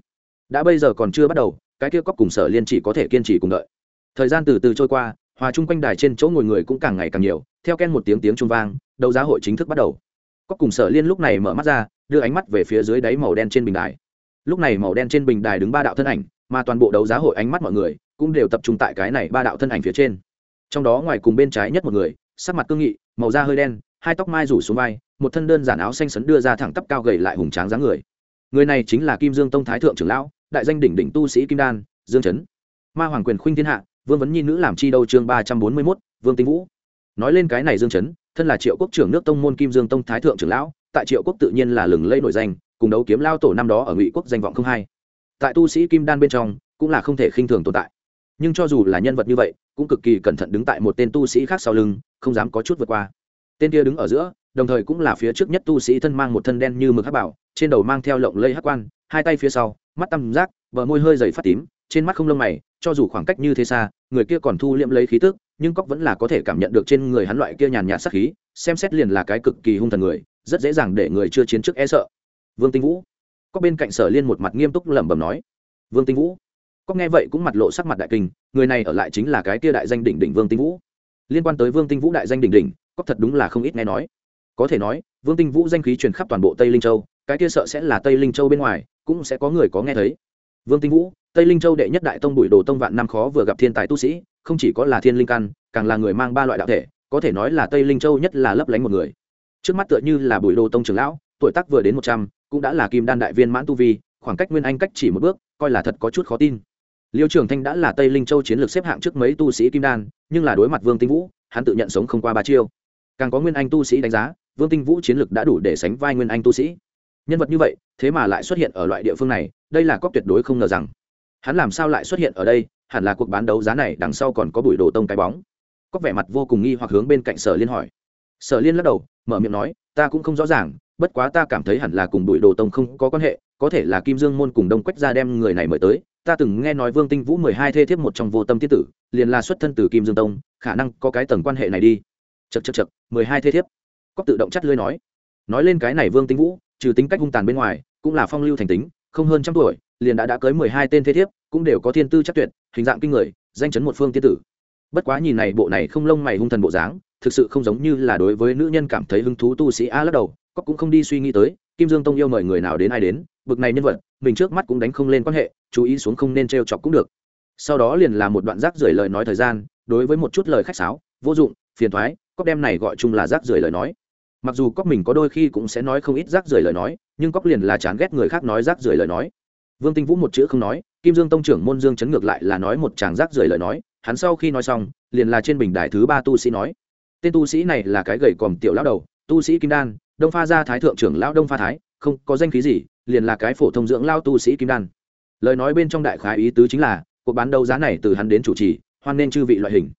Đã bây giờ còn chưa bắt đầu, cái kia cóc cùng sở liên chỉ có thể kiên trì cùng đợi. Thời gian từ từ trôi qua, hòa chung quanh đài trên chỗ ngồi người cũng càng ngày càng nhiều, theo ken một tiếng tiếng trung vang, đấu giá hội chính thức bắt đầu. Cóc cùng sở liên lúc này mở mắt ra, đưa ánh mắt về phía dưới đáy màu đen trên bình đài. Lúc này màu đen trên bình đài đứng ba đạo thân ảnh, mà toàn bộ đấu giá hội ánh mắt mọi người cũng đều tập trung tại cái này ba đạo thân ảnh phía trên. Trong đó ngoài cùng bên trái nhất một người sắc mặt cương nghị, màu da hơi đen, hai tóc mai rủ xuống vai, một thân đơn giản áo xanh sấn đưa ra thẳng tắp cao gầy lại hùng tráng dáng người. Người này chính là kim dương tông thái thượng trưởng lão, đại danh đỉnh đỉnh tu sĩ kim đan, dương chấn. Ma hoàng quyền khuynh thiên hạ, vương vấn nhi nữ làm chi đâu chương ba trăm bốn mươi mốt, vương tinh vũ. Nói lên cái này dương chấn, thân là triệu quốc trưởng nước tông môn kim dương tông thái thượng trưởng lão, tại triệu quốc tự nhiên là lừng lẫy nổi danh, cùng đấu kiếm lao tổ năm đó ở ngụy quốc danh vọng không hai. Tại tu sĩ kim đan bên trong, cũng là không thể khinh thường tồn tại. Nhưng cho dù là nhân vật như vậy cũng cực kỳ cẩn thận đứng tại một tên tu sĩ khác sau lưng, không dám có chút vượt qua. Tên kia đứng ở giữa, đồng thời cũng là phía trước nhất tu sĩ thân mang một thân đen như mực hắc bảo, trên đầu mang theo lộng lây hắc quan, hai tay phía sau, mắt tăm giác bờ môi hơi dày phát tím, trên mắt không lông mày, cho dù khoảng cách như thế xa, người kia còn thu liệm lấy khí tức, nhưng cóc vẫn là có thể cảm nhận được trên người hắn loại kia nhàn nhạt sắc khí, xem xét liền là cái cực kỳ hung thần người, rất dễ dàng để người chưa chiến trước e sợ. Vương tinh vũ. Có bên cạnh sở liên một mặt nghiêm túc lẩm bẩm nói. Vương tinh vũ có nghe vậy cũng mặt lộ sắc mặt đại kinh, người này ở lại chính là cái kia đại danh đỉnh đỉnh vương tinh vũ. Liên quan tới vương tinh vũ đại danh đỉnh đỉnh, có thật đúng là không ít nghe nói. Có thể nói, vương tinh vũ danh khí truyền khắp toàn bộ tây linh châu, cái kia sợ sẽ là tây linh châu bên ngoài, cũng sẽ có người có nghe thấy. Vương tinh vũ, tây linh châu đệ nhất đại tông bùi đồ tông vạn năm khó vừa gặp thiên tài tu sĩ, không chỉ có là thiên linh căn, càng là người mang ba loại đạo thể, có thể nói là tây linh châu nhất là lấp lánh một người. Trước mắt tựa như là bùi đồ tông trưởng lão, tuổi tác vừa đến một trăm, cũng đã là kim đan đại viên mãn tu vi, khoảng cách nguyên anh cách chỉ một bước, coi là thật có chút khó tin liêu trường thanh đã là tây linh châu chiến lược xếp hạng trước mấy tu sĩ kim đan, nhưng là đối mặt vương tinh vũ, hắn tự nhận sống không qua ba chiêu. Càng có nguyên anh tu sĩ đánh giá, vương tinh vũ chiến lược đã đủ để sánh vai nguyên anh tu sĩ. Nhân vật như vậy, thế mà lại xuất hiện ở loại địa phương này, đây là cóc tuyệt đối không ngờ rằng. Hắn làm sao lại xuất hiện ở đây, hẳn là cuộc bán đấu giá này đằng sau còn có bụi đồ tông cái bóng. Cóc vẻ mặt vô cùng nghi hoặc hướng bên cạnh sở liên hỏi. Sở liên lắc đầu, mở miệng nói, ta cũng không rõ ràng, bất quá ta cảm thấy hẳn là cùng bụi đồ tông không có quan hệ, có thể là kim dương môn cùng đông quách ra đem người này mời tới ta từng nghe nói vương tinh vũ mười hai thê thiếp một trong vô tâm tiết tử, liền là xuất thân từ kim dương tông, khả năng có cái tầng quan hệ này đi. Chật chật chật mười hai thê thiếp. Cóc tự động chắt lưới nói. Nói lên cái này vương tinh vũ, trừ tính cách hung tàn bên ngoài, cũng là phong lưu thành tính, không hơn trăm tuổi, liền đã đã cưới mười hai tên thế thiếp, cũng đều có thiên tư chắc tuyệt, hình dạng kinh người, danh chấn một phương tiên tử. Bất quá nhìn này bộ này không lông mày hung thần bộ dáng, thực sự không giống như là đối với nữ nhân cảm thấy hứng thú tu sĩ a lắc đầu cóc cũng không đi suy nghĩ tới kim dương tông yêu mời người nào đến ai đến, bực này nhân vật, mình trước mắt cũng đánh không lên quan hệ, chú ý xuống không nên t chọc cũng được. Sau đó liền là một đoạn rác rưởi lời nói thời gian, đối với một chút lời khách sáo, vô dụng, phiền thoái cóc đem này gọi chung là rác rưởi lời nói. Mặc dù cóc mình có đôi khi cũng sẽ nói không ít rác rưởi lời nói, nhưng cóc liền là chán ghét người khác nói rác rưởi lời nói. Vương tinh vũ một chữ không nói, kim dương tông trưởng môn dương chấn ngược lại là nói một tràng rác rưởi lời nói, hắn sau khi nói xong, liền là trên bình đài thứ ba tu sĩ nói. Tên tu sĩ này là cái gầy còm tiểu lão đầu, tu sĩ kim đan đông pha gia thái thượng trưởng lão đông pha thái, không có danh khí gì, liền là cái phổ thông dưỡng lao tu sĩ kim đan. Lời nói bên trong đại khái ý tứ chính là, cuộc bán đấu giá này từ hắn đến chủ trì, hoan nên chư vị loại hình.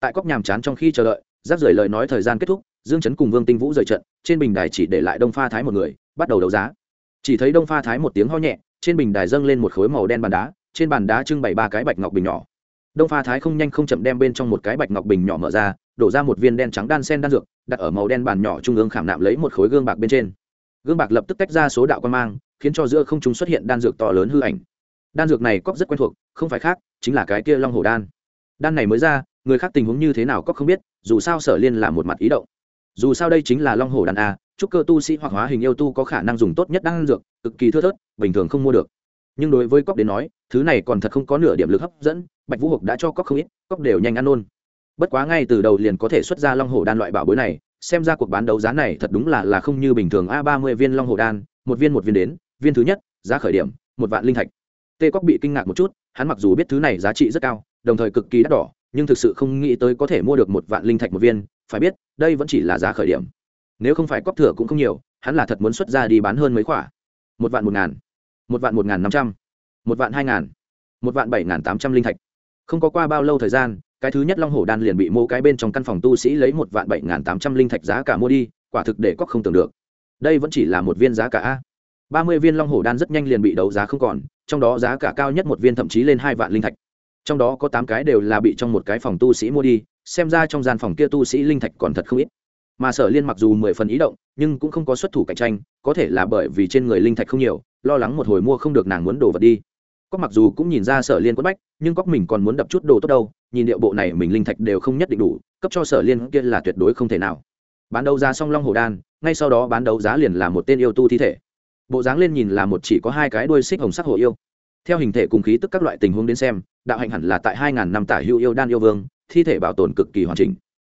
Tại cóc nhàm chán trong khi chờ đợi giáp rời lời nói thời gian kết thúc, dương chấn cùng vương tinh vũ rời trận, trên bình đài chỉ để lại đông pha thái một người, bắt đầu đấu giá. Chỉ thấy đông pha thái một tiếng ho nhẹ, trên bình đài dâng lên một khối màu đen bàn đá, trên bàn đá trưng bày ba cái bạch ngọc bình nhỏ. Đông pha thái không nhanh không chậm đem bên trong một cái bạch ngọc bình nhỏ mở ra, đổ ra một viên đen trắng đan sen đan dược đặt ở màu đen bàn nhỏ trung ương khảm nạm lấy một khối gương bạc bên trên. Gương bạc lập tức tách ra số đạo quan mang, khiến cho giữa không chúng xuất hiện đan dược to lớn hư ảnh. Đan dược này cóc rất quen thuộc, không phải khác, chính là cái kia long hồ đan. Đan này mới ra, người khác tình huống như thế nào cóc không biết, dù sao sở liên là một mặt ý động. Dù sao đây chính là long hồ đan a, chúc cơ tu sĩ hoặc hóa hình yêu tu có khả năng dùng tốt nhất đan dược, cực kỳ thưa thớt, bình thường không mua được. Nhưng đối với cóc đến nói, thứ này còn thật không có nửa điểm lực hấp dẫn, bạch vũ hộp đã cho cóc không ít cóc đều nhanh ăn nôn bất quá ngay từ đầu liền có thể xuất ra long hồ đan loại bảo bối này, xem ra cuộc bán đấu giá này thật đúng là là không như bình thường a ba mươi viên long hồ đan, một viên một viên đến, viên thứ nhất, giá khởi điểm, một vạn linh thạch. Tê cóc bị kinh ngạc một chút, hắn mặc dù biết thứ này giá trị rất cao, đồng thời cực kỳ đắt đỏ, nhưng thực sự không nghĩ tới có thể mua được một vạn linh thạch một viên, phải biết, đây vẫn chỉ là giá khởi điểm. Nếu không phải cóc thừa cũng không nhiều, hắn là thật muốn xuất ra đi bán hơn mấy khoả một vạn một ngàn, một vạn một ngàn năm trăm, một vạn hai ngàn, một vạn bảy ngàn tám trăm linh thạch. Không có qua bao lâu thời gian cái thứ nhất long hổ đan liền bị mô cái bên trong căn phòng tu sĩ lấy một vạn bảy n g h n tám trăm linh thạch giá cả mua đi, quả thực để cóc không tưởng được. Đây vẫn chỉ là một viên giá cả a. Ba mươi viên long hổ đan rất nhanh liền bị đấu giá không còn, trong đó giá cả cao nhất một viên thậm chí lên hai vạn linh thạch. Trong đó có tám cái đều là bị trong một cái phòng tu sĩ mua đi, xem ra trong gian phòng kia tu sĩ linh thạch còn thật không ít. Mà sở liên mặc dù mười phần ý động, nhưng cũng không có xuất thủ cạnh tranh, có thể là bởi vì trên người linh thạch không nhiều, lo lắng một hồi mua không được nàng muốn đồ vật đi có mặc dù cũng nhìn ra sở liên quất bách, nhưng cóc mình còn muốn đập chút đồ tốt đâu, nhìn điệu bộ này mình linh thạch đều không nhất định đủ, cấp cho sở liên kia là tuyệt đối không thể nào. Bán đấu giá song long hồ đan, ngay sau đó bán đấu giá liền là một tên yêu tu thi thể. Bộ dáng lên nhìn là một chỉ có hai cái đuôi xích hồng sắc hồ yêu. Theo hình thể cùng khí tức các loại tình huống đến xem, đạo hạnh hẳn là tại hai ngàn năm tả hữu yêu đan yêu vương, thi thể bảo tồn cực kỳ hoàn chỉnh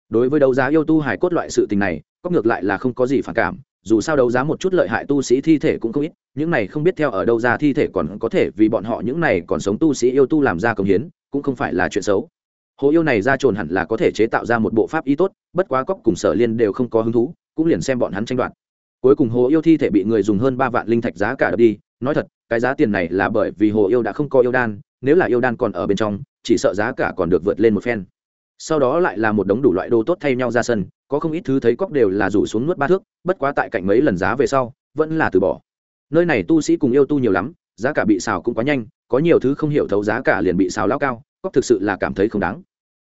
đối với đấu giá yêu tu hải cốt loại sự tình này, có ngược lại là không có gì phản cảm, dù sao đấu giá một chút lợi hại tu sĩ thi thể cũng không ít, những này không biết theo ở đâu ra thi thể còn có thể vì bọn họ những này còn sống tu sĩ yêu tu làm ra công hiến, cũng không phải là chuyện xấu. Hồ yêu này ra trồn hẳn là có thể chế tạo ra một bộ pháp y tốt, bất quá cóc cùng sở liên đều không có hứng thú, cũng liền xem bọn hắn tranh đoạt. Cuối cùng hồ yêu thi thể bị người dùng hơn ba vạn linh thạch giá cả đập đi, nói thật, cái giá tiền này là bởi vì hồ yêu đã không có yêu đan, nếu là yêu đan còn ở bên trong, chỉ sợ giá cả còn được vượt lên một phen sau đó lại là một đống đủ loại đồ tốt thay nhau ra sân, có không ít thứ thấy cóc đều là rủ xuống nuốt ba thước, bất quá tại cạnh mấy lần giá về sau, vẫn là từ bỏ. Nơi này tu sĩ cùng yêu tu nhiều lắm, giá cả bị xào cũng quá nhanh, có nhiều thứ không hiểu thấu giá cả liền bị xào lao cao, cóc thực sự là cảm thấy không đáng.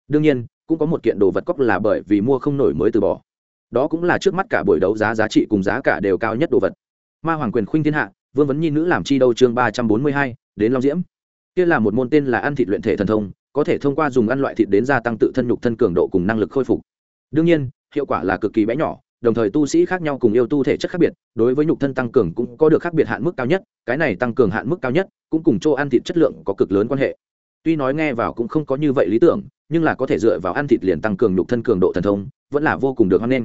Đương nhiên, cũng có một kiện đồ vật cóc là bởi vì mua không nổi mới từ bỏ. Đó cũng là trước mắt cả buổi đấu giá giá trị cùng giá cả đều cao nhất đồ vật. Ma hoàng quyền khuynh thiên hạ, vương vấn nhi nữ làm chi đâu chương ba trăm bốn mươi hai, đến long diễm. Kia là một môn tên là ăn thịt luyện thể thần thông có thể thông qua dùng ăn loại thịt đến gia tăng tự thân nhục thân cường độ cùng năng lực khôi phục. Đương nhiên, hiệu quả là cực kỳ bé nhỏ, đồng thời tu sĩ khác nhau cùng yêu tu thể chất khác biệt, đối với nhục thân tăng cường cũng có được khác biệt hạn mức cao nhất, cái này tăng cường hạn mức cao nhất cũng cùng chỗ ăn thịt chất lượng có cực lớn quan hệ. Tuy nói nghe vào cũng không có như vậy lý tưởng, nhưng là có thể dựa vào ăn thịt liền tăng cường nhục thân cường độ thần thông, vẫn là vô cùng được hoan nghênh.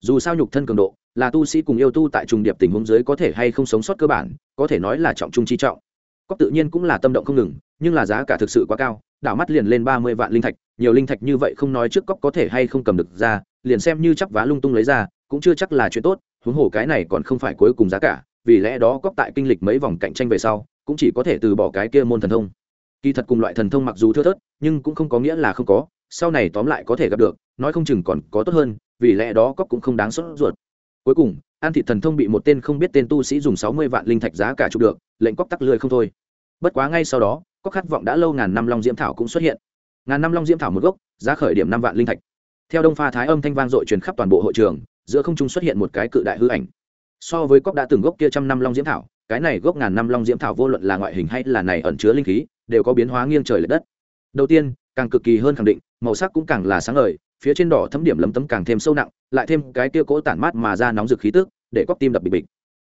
Dù sao nhục thân cường độ là tu sĩ cùng yêu tu tại trùng điệp tình huống dưới có thể hay không sống sót cơ bản, có thể nói là trọng trung chi trọng. Cóc tự nhiên cũng là tâm động không ngừng, nhưng là giá cả thực sự quá cao đảo mắt liền lên ba mươi vạn linh thạch, nhiều linh thạch như vậy không nói trước cóc có thể hay không cầm được ra, liền xem như chắp vá lung tung lấy ra, cũng chưa chắc là chuyện tốt, huống hồ cái này còn không phải cuối cùng giá cả, vì lẽ đó cóc tại kinh lịch mấy vòng cạnh tranh về sau, cũng chỉ có thể từ bỏ cái kia môn thần thông. Kỳ thật cùng loại thần thông mặc dù thưa thớt, nhưng cũng không có nghĩa là không có, sau này tóm lại có thể gặp được, nói không chừng còn có tốt hơn, vì lẽ đó cóc cũng không đáng sốt ruột. Cuối cùng, an thị thần thông bị một tên không biết tên tu sĩ dùng sáu mươi vạn linh thạch giá cả chụp được, lệnh cóc tắc lười không thôi. Bất quá ngay sau đó có khát vọng đã lâu ngàn năm long diễm thảo cũng xuất hiện. Ngàn năm long diễm thảo một gốc, giá khởi điểm năm vạn linh thạch. Theo đông pha thái âm thanh vang dội truyền khắp toàn bộ hội trường, giữa không trung xuất hiện một cái cự đại hư ảnh. So với cóc đã từng gốc kia trăm năm long diễm thảo, cái này gốc ngàn năm long diễm thảo vô luận là ngoại hình hay là này ẩn chứa linh khí, đều có biến hóa nghiêng trời l ệ đất. Đầu tiên, càng cực kỳ hơn khẳng định, màu sắc cũng càng là sáng ngời, phía trên đỏ thấm điểm lấm tấm càng thêm sâu nặng, lại thêm cái kia cỗ tản mát mà ra nóng rực khí tức, để cóc tim đập bịch bịch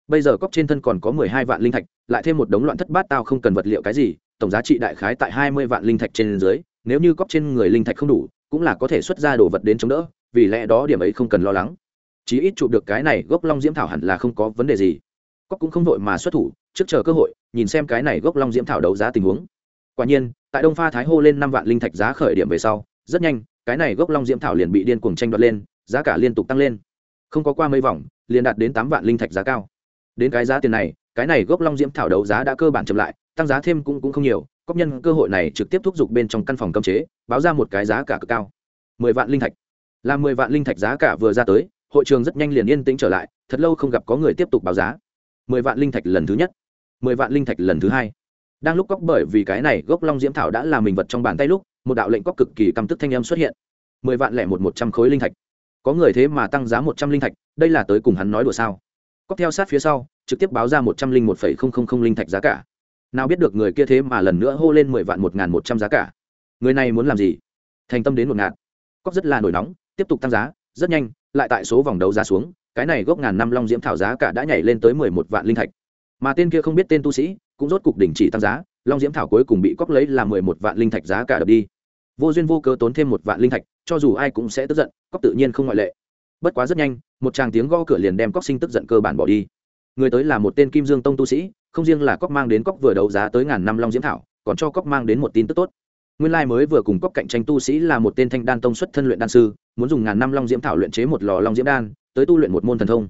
bây giờ cóc trên thân còn có mười hai vạn linh thạch, lại thêm một đống loạn thất bát tao không cần vật liệu cái gì, tổng giá trị đại khái tại hai mươi vạn linh thạch trên dưới, nếu như cóc trên người linh thạch không đủ, cũng là có thể xuất ra đồ vật đến chống đỡ, vì lẽ đó điểm ấy không cần lo lắng. Chí ít chụp được cái này, gốc long diễm thảo hẳn là không có vấn đề gì. Cóc cũng không vội mà xuất thủ, trước chờ cơ hội, nhìn xem cái này gốc long diễm thảo đấu giá tình huống. Quả nhiên, tại đông pha thái hô lên năm vạn linh thạch giá khởi điểm về sau, rất nhanh, cái này gốc long diễm thảo liền bị điên cuồng tranh đoạt lên, giá cả liên tục tăng lên. Không có qua mấy vòng, liền đạt đến tám vạn linh thạch giá cao đến cái giá tiền này, cái này gốc long diễm thảo đấu giá đã cơ bản chậm lại, tăng giá thêm cũng cũng không nhiều cóc nhân cơ hội này trực tiếp thúc giục bên trong căn phòng cấm chế, báo ra một cái giá cả cực cao. Mười vạn linh thạch. Là mười vạn linh thạch giá cả vừa ra tới, hội trường rất nhanh liền yên tĩnh trở lại, thật lâu không gặp có người tiếp tục báo giá. Mười vạn linh thạch lần thứ nhất. Mười vạn linh thạch lần thứ hai. Đang lúc cóc bởi vì cái này gốc long diễm thảo đã là mình vật trong bàn tay lúc, một đạo lệnh cóc cực kỳ căm tức thanh âm xuất hiện. Mười vạn lẻ một một trăm khối linh thạch. Có người thế mà tăng giá một trăm linh thạch, đây là tới cùng hắn nói đùa sao? Cóc theo sát phía sau, trực tiếp báo ra một trăm linh một phẩy không không không linh thạch giá cả. Nào biết được người kia thế mà lần nữa hô lên mười vạn một n g h n một trăm giá cả. Người này muốn làm gì? Thành tâm đến một ngạt cóc rất là nổi nóng, tiếp tục tăng giá, rất nhanh, lại tại số vòng đấu giá xuống, cái này gốc ngàn năm long diễm thảo giá cả đã nhảy lên tới mười một vạn linh thạch. Mà tên kia không biết tên tu sĩ, cũng rốt cục đình chỉ tăng giá, long diễm thảo cuối cùng bị cóc lấy là mười một vạn linh thạch giá cả đập đi. Vô duyên vô cớ tốn thêm một vạn linh thạch, cho dù ai cũng sẽ tức giận, cóc tự nhiên không ngoại lệ bất quá rất nhanh, một tràng tiếng gõ cửa liền đem cóc sinh tức giận cơ bản bỏ đi. Người tới là một tên kim dương tông tu sĩ, không riêng là cóc mang đến cóc vừa đấu giá tới ngàn năm long diễm thảo, còn cho cóc mang đến một tin tức tốt. Nguyên lai mới vừa cùng cóc cạnh tranh tu sĩ là một tên thanh đan tông xuất thân luyện đan sư, muốn dùng ngàn năm long diễm thảo luyện chế một lò long diễm đan, tới tu luyện một môn thần thông.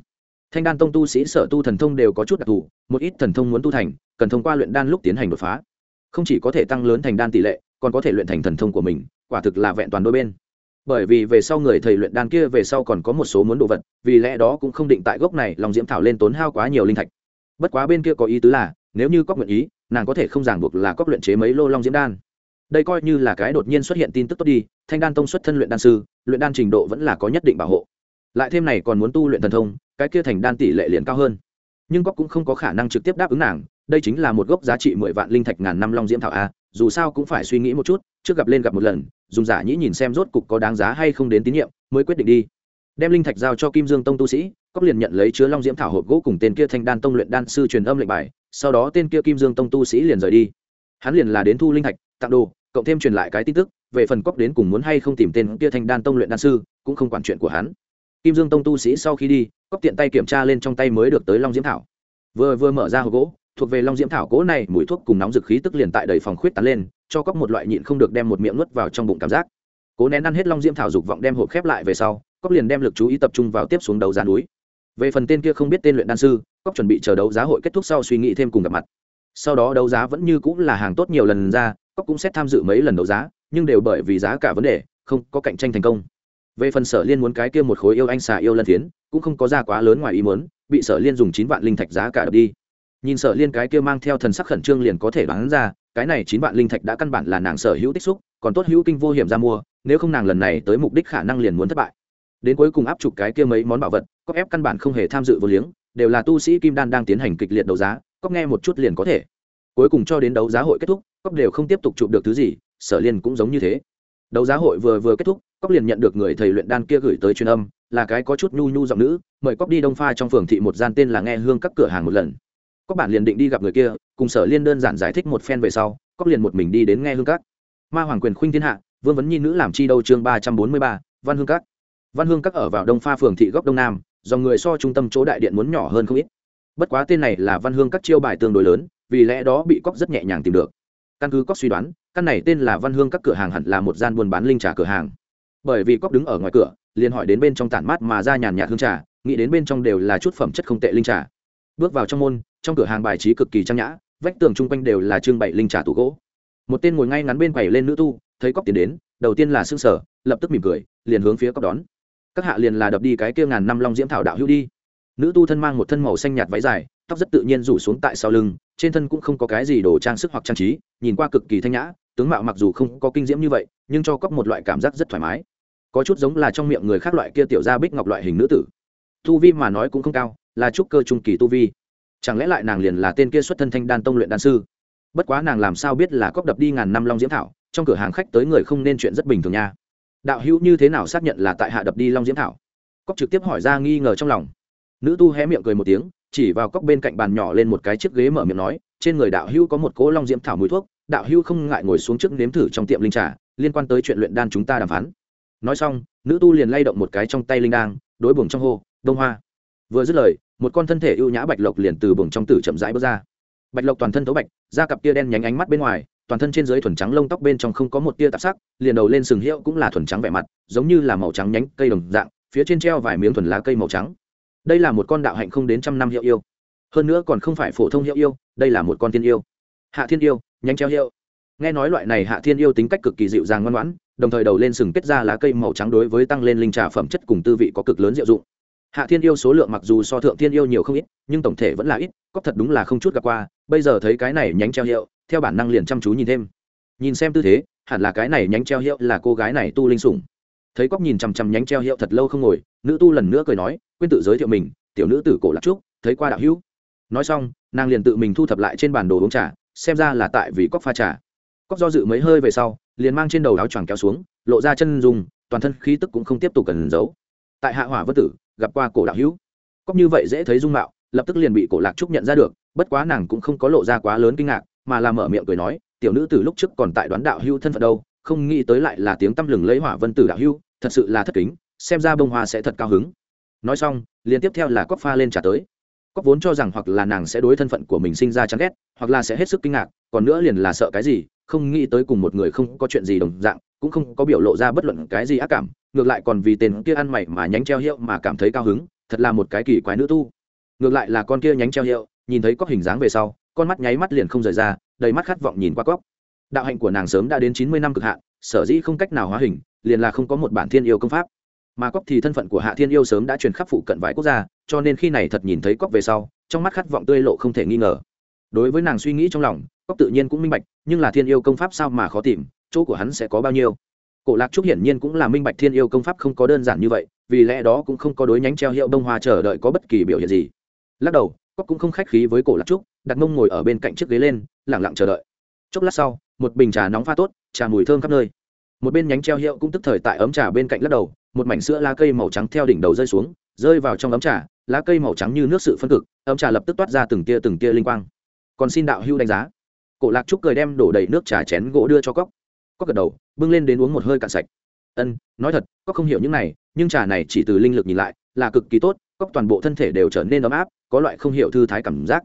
Thanh đan tông tu sĩ sở tu thần thông đều có chút đặc thù, một ít thần thông muốn tu thành, cần thông qua luyện đan lúc tiến hành đột phá. Không chỉ có thể tăng lớn thành đan tỷ lệ, còn có thể luyện thành thần thông của mình, quả thực là vẹn toàn đôi bên bởi vì về sau người thầy luyện đan kia về sau còn có một số muốn đồ vật, vì lẽ đó cũng không định tại gốc này lòng diễm thảo lên tốn hao quá nhiều linh thạch. Bất quá bên kia có ý tứ là, nếu như cóc nguyện ý, nàng có thể không ràng buộc là cóc luyện chế mấy lô long diễm đan. Đây coi như là cái đột nhiên xuất hiện tin tức tốt đi, thanh đan tông xuất thân luyện đan sư, luyện đan trình độ vẫn là có nhất định bảo hộ. Lại thêm này còn muốn tu luyện thần thông, cái kia thành đan tỷ lệ liền cao hơn. Nhưng cóc cũng không có khả năng trực tiếp đáp ứng nàng, đây chính là một gốc giá trị mười vạn linh thạch ngàn năm long diễm thảo a dù sao cũng phải suy nghĩ một chút, trước gặp lên gặp một lần, dùng giả nhĩ nhìn xem rốt cục có đáng giá hay không đến tín nhiệm, mới quyết định đi. Đem linh thạch giao cho kim dương tông tu sĩ cóc liền nhận lấy chứa long diễm thảo hộp gỗ cùng tên kia thanh đan tông luyện đan sư truyền âm lệnh bài, sau đó tên kia kim dương tông tu sĩ liền rời đi. Hắn liền là đến thu linh thạch, tặng đồ, cộng thêm truyền lại cái tin tức, về phần cóc đến cùng muốn hay không tìm tên kia thanh đan tông luyện đan sư, cũng không quản chuyện của hắn. Kim dương tông tu sĩ sau khi đi cóc tiện tay kiểm tra lên trong tay mới được tới long diễm thảo. Vừa vừa mở ra hộp gỗ thuộc về long diễm thảo cố này, mùi thuốc cùng nóng dực khí tức liền tại đầy phòng khuyết tán lên, cho cóc một loại nhịn không được đem một miệng nuốt vào trong bụng cảm giác. Cố nén ăn hết long diễm thảo dục vọng đem hộp khép lại về sau, cóc liền đem lực chú ý tập trung vào tiếp xuống đấu giá núi. Về phần tên kia không biết tên luyện đan sư, cóc chuẩn bị chờ đấu giá hội kết thúc sau suy nghĩ thêm cùng gặp mặt. Sau đó đấu giá vẫn như cũng là hàng tốt nhiều lần ra, cóc cũng sẽ tham dự mấy lần đấu giá, nhưng đều bởi vì giá cả vấn đề, không có cạnh tranh thành công. Về phần sở liên muốn cái kia một khối yêu anh xà yêu lân phiến, cũng không có ra quá lớn ngoài ý muốn, bị sở liên dùng chín vạn linh thạch giá cả đập đi nhìn sở liên cái kia mang theo thần sắc khẩn trương liền có thể đoán ra, cái này chín vạn linh thạch đã căn bản là nàng sở hữu tích xúc, còn tốt hữu kinh vô hiểm ra mua, nếu không nàng lần này tới mục đích khả năng liền muốn thất bại. Đến cuối cùng áp chụp cái kia mấy món bảo vật cóc ép căn bản không hề tham dự vô liếng, đều là tu sĩ kim đan đang tiến hành kịch liệt đấu giá cóc nghe một chút liền có thể. Cuối cùng cho đến đấu giá hội kết thúc cóc đều không tiếp tục chụp được thứ gì, sở liên cũng giống như thế. Đấu giá hội vừa vừa kết thúc cóc liền nhận được người thầy luyện đan kia gửi tới truyền âm, là cái có chút nhu nhu giọng nữ, mời cóc đi đông pha trong phường thị một gian tên là nghe hương các cửa hàng một lần cóc bản liền định đi gặp người kia, cùng sở liên đơn giản giải thích một phen về sau, cóc liền một mình đi đến nghe hương các. Ma hoàng quyền khuynh thiên hạ, vương vấn nhi nữ làm chi đâu chương ba trăm bốn mươi ba, văn hương các. Văn hương các ở vào đông pha phường thị góc đông nam, do người so trung tâm chỗ đại điện muốn nhỏ hơn không ít. Bất quá tên này là văn hương các chiêu bài tương đối lớn, vì lẽ đó bị cóc rất nhẹ nhàng tìm được. Căn cứ cóc suy đoán, căn này tên là văn hương các cửa hàng hẳn là một gian buôn bán linh trà cửa hàng. Bởi vì cóc đứng ở ngoài cửa, liền hỏi đến bên trong tản mát mà ra nhàn nhạt hương trà, nghĩ đến bên trong đều là chút phẩm chất không tệ linh trà. Bước vào trong môn trong cửa hàng bài trí cực kỳ trang nhã, vách tường chung quanh đều là trưng bày linh trà tủ gỗ. Một tên ngồi ngay ngắn bên quầy lên nữ tu, thấy cóc tiền đến, đầu tiên là s ư n g sở lập tức mỉm cười, liền hướng phía cóc đón. Các hạ liền là đập đi cái kia ngàn năm long diễm thảo đạo hữu đi. Nữ tu thân mang một thân màu xanh nhạt váy dài, tóc rất tự nhiên rủ xuống tại sau lưng, trên thân cũng không có cái gì đồ trang sức hoặc trang trí, nhìn qua cực kỳ thanh nhã, tướng mạo mặc dù không có kinh diễm như vậy, nhưng cho cóc một loại cảm giác rất thoải mái. Có chút giống là trong miệng người khác loại kia tiểu ra bích ngọc loại hình nữ tử. Tu vi mà nói cũng không cao, là trúc cơ trung kỳ tu vi chẳng lẽ lại nàng liền là tên kia xuất thân thanh đan tông luyện đan sư? Bất quá nàng làm sao biết là cóc đập đi ngàn năm long diễm thảo, trong cửa hàng khách tới người không nên chuyện rất bình thường nha. Đạo hữu như thế nào xác nhận là tại hạ đập đi long diễm thảo? Cóc trực tiếp hỏi ra nghi ngờ trong lòng. Nữ tu hé miệng cười một tiếng, chỉ vào cóc bên cạnh bàn nhỏ lên một cái chiếc ghế mở miệng nói, trên người đạo hữu có một cỗ long diễm thảo mùi thuốc, đạo hữu không ngại ngồi xuống trước nếm thử trong tiệm linh trà, liên quan tới chuyện luyện đan chúng ta đàm phán. Nói xong, nữ tu liền lay động một cái trong tay linh đang đối buồng trong hô, đông hoa. Vừa dứt lời một con thân thể ưu nhã bạch lộc liền từ buồng trong tử chậm rãi bước ra. Bạch lộc toàn thân tấu bạch, da cặp tia đen nhánh ánh mắt bên ngoài, toàn thân trên dưới thuần trắng lông tóc bên trong không có một tia tạp sắc, liền đầu lên sừng hiệu cũng là thuần trắng vẻ mặt, giống như là màu trắng nhánh cây đồng dạng, phía trên treo vài miếng thuần lá cây màu trắng. Đây là một con đạo hạnh không đến trăm năm hiệu yêu. Hơn nữa còn không phải phổ thông hiệu yêu, đây là một con tiên yêu. Hạ thiên yêu nhánh treo hiệu. Nghe nói loại này hạ thiên yêu tính cách cực kỳ dịu dàng ngoan ngoãn, đồng thời đầu lên sừng kết ra lá cây màu trắng đối với tăng lên linh trà phẩm chất cùng tư vị có cực lớn diệu dụng hạ thiên yêu số lượng mặc dù so thượng thiên yêu nhiều không ít, nhưng tổng thể vẫn là ít có thật đúng là không chút gặp qua, bây giờ thấy cái này nhánh treo hiệu, theo bản năng liền chăm chú nhìn thêm. Nhìn xem tư thế, hẳn là cái này nhánh treo hiệu là cô gái này tu linh sủng. Thấy cóc nhìn chằm chằm nhánh treo hiệu thật lâu không ngồi, nữ tu lần nữa cười nói, quên tự giới thiệu mình, tiểu nữ tử cổ lạc trúc, thấy qua đạo hữu. Nói xong, nàng liền tự mình thu thập lại trên bản đồ uống trà, xem ra là tại vì cóc pha trà. Cóc do dự mấy hơi về sau, liền mang trên đầu áo choàng kéo xuống, lộ ra chân dùng toàn thân khí tức cũng không tiếp tục cần giấu tại hạ hỏa vân tử, gặp qua cổ đạo hữu. Cóc như vậy dễ thấy dung mạo, lập tức liền bị cổ lạc trúc nhận ra được, bất quá nàng cũng không có lộ ra quá lớn kinh ngạc, mà làm mở miệng cười nói, tiểu nữ từ lúc trước còn tại đoán đạo hữu thân phận đâu, không nghĩ tới lại là tiếng tăm lừng lấy hỏa vân tử đạo hữu, thật sự là thất kính, xem ra bông hoa sẽ thật cao hứng. Nói xong, liền tiếp theo là cóc pha lên trả tới. Cóc vốn cho rằng hoặc là nàng sẽ đối thân phận của mình sinh ra chán ghét, hoặc là sẽ hết sức kinh ngạc, còn nữa liền là sợ cái gì, không nghĩ tới cùng một người không có chuyện gì đồng dạng cũng không có biểu lộ ra bất luận cái gì ác cảm, ngược lại còn vì tên kia ăn mày mà nhánh treo hiệu mà cảm thấy cao hứng, thật là một cái kỳ quái nữ tu. Ngược lại là con kia nhánh treo hiệu, nhìn thấy cóc hình dáng về sau, con mắt nháy mắt liền không rời ra, đầy mắt khát vọng nhìn qua cóc. Đạo hạnh của nàng sớm đã đến chín mươi năm cực hạn, sở dĩ không cách nào hóa hình, liền là không có một bản thiên yêu công pháp. Mà cóc thì thân phận của hạ thiên yêu sớm đã truyền khắp phụ cận vài quốc gia, cho nên khi này thật nhìn thấy cóc về sau, trong mắt khát vọng tươi lộ không thể nghi ngờ. Đối với nàng suy nghĩ trong lòng, cóc tự nhiên cũng minh bạch, nhưng là thiên yêu công pháp sao mà khó tìm chỗ của hắn sẽ có bao nhiêu. Cổ lạc trúc hiển nhiên cũng là minh bạch thiên yêu công pháp không có đơn giản như vậy, vì lẽ đó cũng không có đối nhánh treo hiệu đông hoa chờ đợi có bất kỳ biểu hiện gì. Lắc đầu cóc cũng không khách khí với cổ lạc trúc, đặt mông ngồi ở bên cạnh chiếc ghế lên lẳng lặng chờ đợi. Chốc lát sau, một bình trà nóng pha tốt, trà mùi thơm khắp nơi. Một bên nhánh treo hiệu cũng tức thời tại ấm trà bên cạnh lắc đầu, một mảnh sữa lá cây màu trắng theo đỉnh đầu rơi xuống, rơi vào trong ấm trà, lá cây màu trắng như nước sự phân cực, ấm trà lập tức toát ra từng tia từng tia linh quang. Còn xin đạo hưu đánh giá. Cổ lạc trúc cười đem đổ đầy nước trà chén gỗ đưa cho cóc có gật đầu, bưng lên đến uống một hơi cạn sạch. Ân, nói thật, có không hiểu những này, nhưng trà này chỉ từ linh lực nhìn lại, là cực kỳ tốt cóc toàn bộ thân thể đều trở nên ấm áp, có loại không hiểu thư thái cảm giác.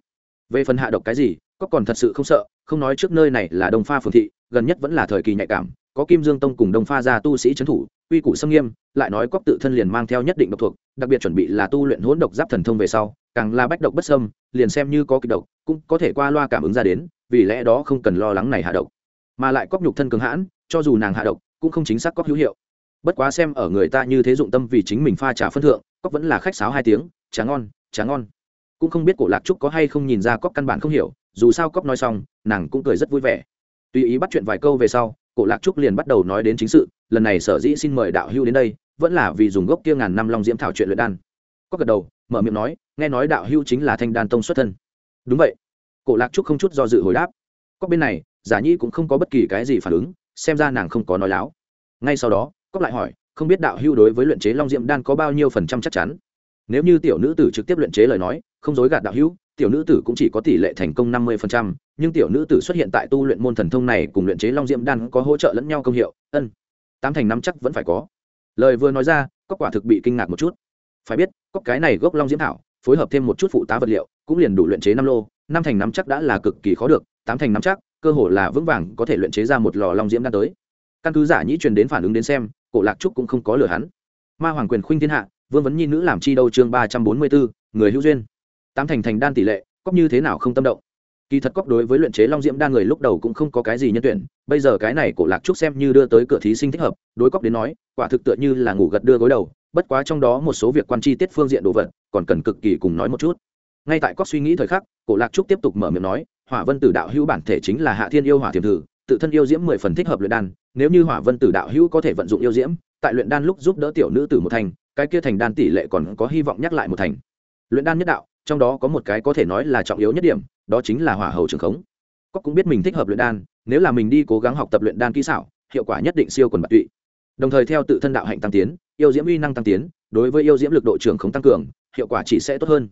Về phần hạ độc cái gì cóc còn thật sự không sợ, không nói trước nơi này là đông pha phường thị, gần nhất vẫn là thời kỳ nhạy cảm, có kim dương tông cùng đông pha gia tu sĩ trấn thủ uy củ xâm nghiêm, lại nói cóc tự thân liền mang theo nhất định độc thuộc, đặc biệt chuẩn bị là tu luyện hỗn độc giáp thần thông về sau, càng là bách độc bất sâm liền xem như có kịch độc, cũng có thể qua loa cảm ứng ra đến, vì lẽ đó không cần lo lắng này hạ độc mà lại cóc nhục thân cường hãn, cho dù nàng hạ độc, cũng không chính xác cóc hữu hiệu. Bất quá xem ở người ta như thế dụng tâm vì chính mình pha trà phân thượng, cóc vẫn là khách sáo hai tiếng, trà ngon trà ngon. Cũng không biết cổ lạc trúc có hay không nhìn ra cóc căn bản không hiểu, dù sao cóc nói xong, nàng cũng cười rất vui vẻ. Tùy ý bắt chuyện vài câu về sau, cổ lạc trúc liền bắt đầu nói đến chính sự, lần này sở dĩ xin mời đạo hưu đến đây, vẫn là vì dùng gốc kia ngàn năm long diễm thảo chuyện luyện đan. Cóc gật đầu, mở miệng nói, nghe nói đạo hưu chính là thanh đan tông xuất thân. Đúng vậy. Cổ lạc trúc không chút do dự hồi đáp. Cóc bên này giả nhi cũng không có bất kỳ cái gì phản ứng xem ra nàng không có nói láo. Ngay sau đó cóc lại hỏi không biết đạo hưu đối với luyện chế long Diệm đan có bao nhiêu phần trăm chắc chắn? Nếu như tiểu nữ tử trực tiếp luyện chế lời nói không dối gạt đạo Hưu, tiểu nữ tử cũng chỉ có tỷ lệ thành công năm mươi phần trăm. nhưng tiểu nữ tử xuất hiện tại tu luyện môn thần thông này cùng luyện chế long Diệm đan có hỗ trợ lẫn nhau công hiệu ân tám thành năm chắc vẫn phải có. Lời vừa nói ra cóc quả thực bị kinh ngạc một chút. Phải biết cóc cái này gốc long diễm thảo phối hợp thêm một chút phụ tá vật liệu cũng liền đủ luyện chế năm lô năm thành năm chắc đã là cực kỳ khó được tám thành năm chắc cơ hồ là vững vàng có thể luyện chế ra một lò long diễm đan tới. Căn cứ giả nhĩ truyền đến phản ứng đến xem, cổ lạc trúc cũng không có lừa hắn. Ma hoàng quyền khuynh thiên hạ, vương vấn nhi nữ làm chi đâu chương ba trăm bốn mươi bốn người hữu duyên. Tám thành thành đan tỷ lệ, cóc như thế nào không tâm động. Kỳ thật cóc đối với luyện chế long diễm đan người lúc đầu cũng không có cái gì nhân tuyển, bây giờ cái này cổ lạc trúc xem như đưa tới cửa thí sinh thích hợp, đối cóc đến nói, quả thực tựa như là ngủ gật đưa gối đầu, bất quá trong đó một số việc quan chi tiết phương diện đồ vật, còn cần cực kỳ cùng nói một chút. Ngay tại cóc suy nghĩ thời khắc, cổ lạc trúc tiếp tục mở miệng nói hỏa vân tử đạo hữu bản thể chính là hạ thiên yêu hỏa thiềm thử, tự thân yêu diễm mười phần thích hợp luyện đan, nếu như hỏa vân tử đạo hữu có thể vận dụng yêu diễm, tại luyện đan lúc giúp đỡ tiểu nữ tử một thành, cái kia thành đan tỷ lệ còn có hy vọng nhắc lại một thành. Luyện đan nhất đạo, trong đó có một cái có thể nói là trọng yếu nhất điểm, đó chính là hỏa hầu trường khống. Cóc cũng biết mình thích hợp luyện đan, nếu là mình đi cố gắng học tập luyện đan kỹ xảo, hiệu quả nhất định siêu quần bạc tụy. Đồng thời theo tự thân đạo hạnh tăng tiến, yêu diễm uy năng tăng tiến, đối với yêu diễm lực độ trưởng không tăng cường, hiệu quả chỉ sẽ tốt hơn.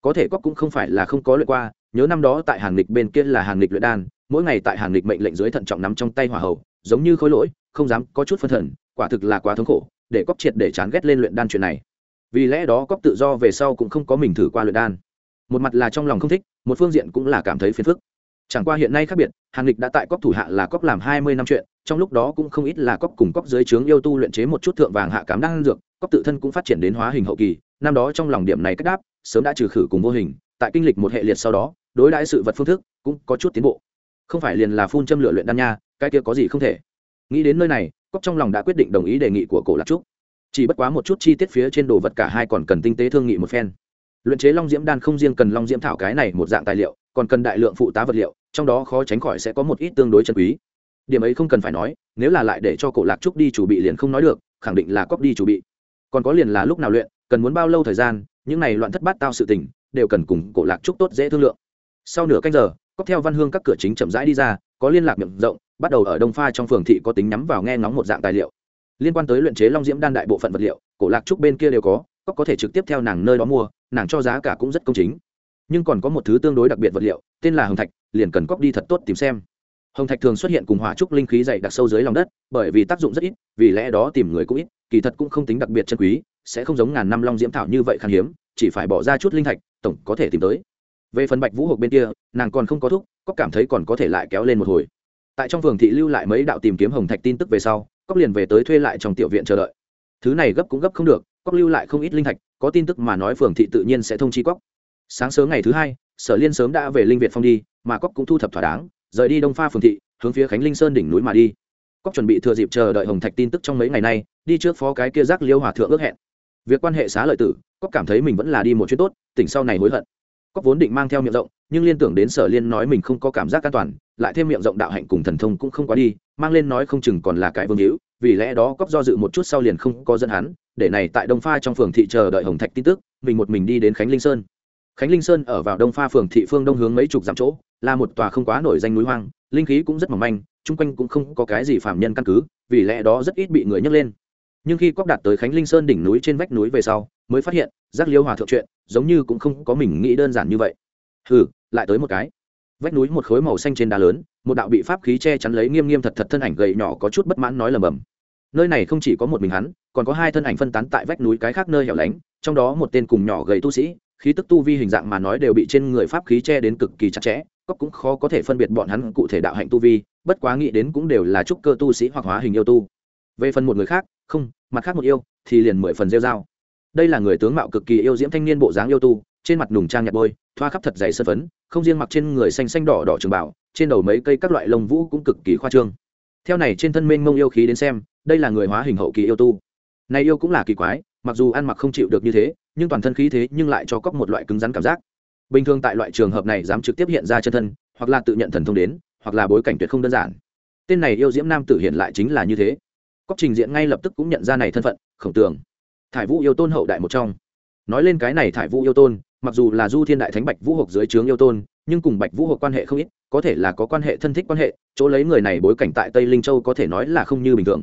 Có thể cóc cũng không phải là không có luyện qua nhớ năm đó tại hàng lịch bên kia là hàng lịch luyện đan, mỗi ngày tại hàng lịch mệnh lệnh dưới thận trọng nắm trong tay hỏa hầu, giống như khối lỗi, không dám có chút phân thần, quả thực là quá thống khổ, để cóc triệt để chán ghét lên luyện đan chuyện này. Vì lẽ đó cóc tự do về sau cũng không có mình thử qua luyện đan. Một mặt là trong lòng không thích, một phương diện cũng là cảm thấy phiền phức. Chẳng qua hiện nay khác biệt, hàng lịch đã tại cóc thủ hạ là cóc làm hai mươi năm chuyện, trong lúc đó cũng không ít là cóc cùng cóc dưới trướng yêu tu luyện chế một chút thượng vàng hạ cám đang dược cóc tự thân cũng phát triển đến hóa hình hậu kỳ, năm đó trong lòng điểm này cách đáp, sớm đã trừ khử cùng vô hình, tại kinh lịch một hệ liệt sau đó đối đãi sự vật phương thức cũng có chút tiến bộ. Không phải liền là phun châm lửa luyện đan nha, cái kia có gì không thể. Nghĩ đến nơi này cóc trong lòng đã quyết định đồng ý đề nghị của cổ lạc trúc. Chỉ bất quá một chút chi tiết phía trên đồ vật cả hai còn cần tinh tế thương nghị một phen. Luyện chế long diễm đan không riêng cần long diễm thảo cái này một dạng tài liệu, còn cần đại lượng phụ tá vật liệu, trong đó khó tránh khỏi sẽ có một ít tương đối chân quý. Điểm ấy không cần phải nói, nếu là lại để cho cổ lạc trúc đi chủ bị liền không nói được, khẳng định là cóc đi chủ bị. Còn có liền là lúc nào luyện, cần muốn bao lâu thời gian, những này loạn thất bát tao sự tình, đều cần cùng cổ lạc trúc tốt dễ thương lượng sau nửa canh giờ cóc theo văn hương các cửa chính chậm rãi đi ra, có liên lạc miệng rộng, bắt đầu ở đông pha trong phường thị có tính nhắm vào nghe ngóng một dạng tài liệu. Liên quan tới luyện chế long diễm đan đại bộ phận vật liệu, cổ lạc trúc bên kia đều có cóc có thể trực tiếp theo nàng nơi đó mua, nàng cho giá cả cũng rất công chính. Nhưng còn có một thứ tương đối đặc biệt vật liệu, tên là hồng thạch, liền cần cóc đi thật tốt tìm xem. Hồng thạch thường xuất hiện cùng hỏa trúc linh khí dày đặc sâu dưới lòng đất, bởi vì tác dụng rất ít, vì lẽ đó tìm người cũng ít, kỳ thật cũng không tính đặc biệt chân quý, sẽ không giống ngàn năm long diễm thảo như vậy khan hiếm, chỉ phải bỏ ra chút linh thạch, tổng có thể tìm tới về phần bạch vũ hộp bên kia, nàng còn không có thúc cóc cảm thấy còn có thể lại kéo lên một hồi. Tại trong phường thị lưu lại mấy đạo tìm kiếm hồng thạch tin tức về sau cóc liền về tới thuê lại trong tiểu viện chờ đợi. Thứ này gấp cũng gấp không được cóc lưu lại không ít linh thạch, có tin tức mà nói phường thị tự nhiên sẽ thông chi cóc sáng sớm ngày thứ hai, sở liên sớm đã về linh việt phong đi, mà cóc cũng thu thập thỏa đáng, rời đi đông pha phường thị, hướng phía khánh linh sơn đỉnh núi mà đi. Cóc chuẩn bị thừa dịp chờ đợi hồng thạch tin tức trong mấy ngày nay, đi trước phó cái kia giác liêu hòa thượng ước hẹn. Việc quan hệ xá lợi tử cóc cảm thấy mình vẫn là đi một chuyến tốt, tỉnh sau này hối hận cóc vốn định mang theo miệng rộng, nhưng liên tưởng đến sở liên nói mình không có cảm giác an toàn, lại thêm miệng rộng đạo hạnh cùng thần thông cũng không quá đi, mang lên nói không chừng còn là cái vương hữu, vì lẽ đó cóc do dự một chút sau liền không có dẫn hắn, để này tại đông pha trong phường thị chờ đợi hồng thạch tin tức, mình một mình đi đến khánh linh sơn. Khánh linh sơn ở vào đông pha phường thị phương đông hướng mấy chục dặm chỗ, là một tòa không quá nổi danh núi hoang, linh khí cũng rất mỏng manh, chung quanh cũng không có cái gì phạm nhân căn cứ, vì lẽ đó rất ít bị người nhấc lên. Nhưng khi cóc đạt tới khánh linh sơn đỉnh núi trên vách núi về sau mới phát hiện giác liêu hòa thượng chuyện, giống như cũng không có mình nghĩ đơn giản như vậy. Hừ, lại tới một cái. Vách núi một khối màu xanh trên đá lớn, một đạo bị pháp khí che chắn lấy nghiêm nghiêm thật thật thân ảnh gầy nhỏ có chút bất mãn nói lầm bầm. Nơi này không chỉ có một mình hắn, còn có hai thân ảnh phân tán tại vách núi cái khác nơi hẻo lánh, trong đó một tên cùng nhỏ gầy tu sĩ, khí tức tu vi hình dạng mà nói đều bị trên người pháp khí che đến cực kỳ chặt chẽ cóc cũng khó có thể phân biệt bọn hắn cụ thể đạo hạnh tu vi, bất quá nghĩ đến cũng đều là trúc cơ tu sĩ hoặc hóa hình yêu tu. Về phần một người khác, không, mặt khác một yêu, thì liền mười phần rêu dao đây là người tướng mạo cực kỳ yêu diễm thanh niên bộ dáng yêu tu, trên mặt nùng trang nhạt bôi, thoa khắp thật dày sân phấn, không riêng mặc trên người xanh xanh đỏ đỏ trường bảo trên đầu mấy cây các loại lông vũ cũng cực kỳ khoa trương. Theo này trên thân mênh mông yêu khí đến xem, đây là người hóa hình hậu kỳ yêu tu. Này yêu cũng là kỳ quái, mặc dù ăn mặc không chịu được như thế, nhưng toàn thân khí thế nhưng lại cho cóc một loại cứng rắn cảm giác. Bình thường tại loại trường hợp này dám trực tiếp hiện ra chân thân, hoặc là tự nhận thần thông đến, hoặc là bối cảnh tuyệt không đơn giản. Tên này yêu diễm nam tử hiện lại chính là như thế. Cóc trình diện ngay lập tức cũng nhận ra này thân phận, khổng tường thải vũ yêu tôn hậu đại một trong. Nói lên cái này thải vũ yêu tôn, mặc dù là du thiên đại thánh bạch vũ hộp dưới trướng yêu tôn, nhưng cùng bạch vũ hộp quan hệ không ít, có thể là có quan hệ thân thích quan hệ, chỗ lấy người này bối cảnh tại tây linh châu có thể nói là không như bình thường.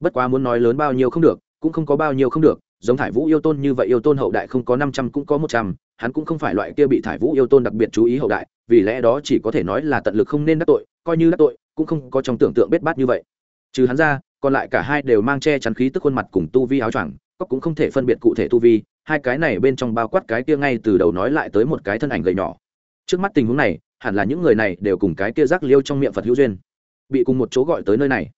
Bất quá muốn nói lớn bao nhiêu không được, cũng không có bao nhiêu không được, giống thải vũ yêu tôn như vậy yêu tôn hậu đại không có năm trăm cũng có một trăm, hắn cũng không phải loại kia bị thải vũ yêu tôn đặc biệt chú ý hậu đại, vì lẽ đó chỉ có thể nói là tận lực không nên đắc tội, coi như đắc tội, cũng không có trong tưởng tượng bết bát như vậy. Trừ hắn ra, còn lại cả hai đều mang che chắn khí tức khuôn mặt cùng tu vi áo choàng cóc cũng không thể phân biệt cụ thể tu vi, hai cái này bên trong bao quát cái kia ngay từ đầu nói lại tới một cái thân ảnh gầy nhỏ. Trước mắt tình huống này, hẳn là những người này đều cùng cái kia rác liêu trong miệng phật hữu duyên. Bị cùng một chỗ gọi tới nơi này.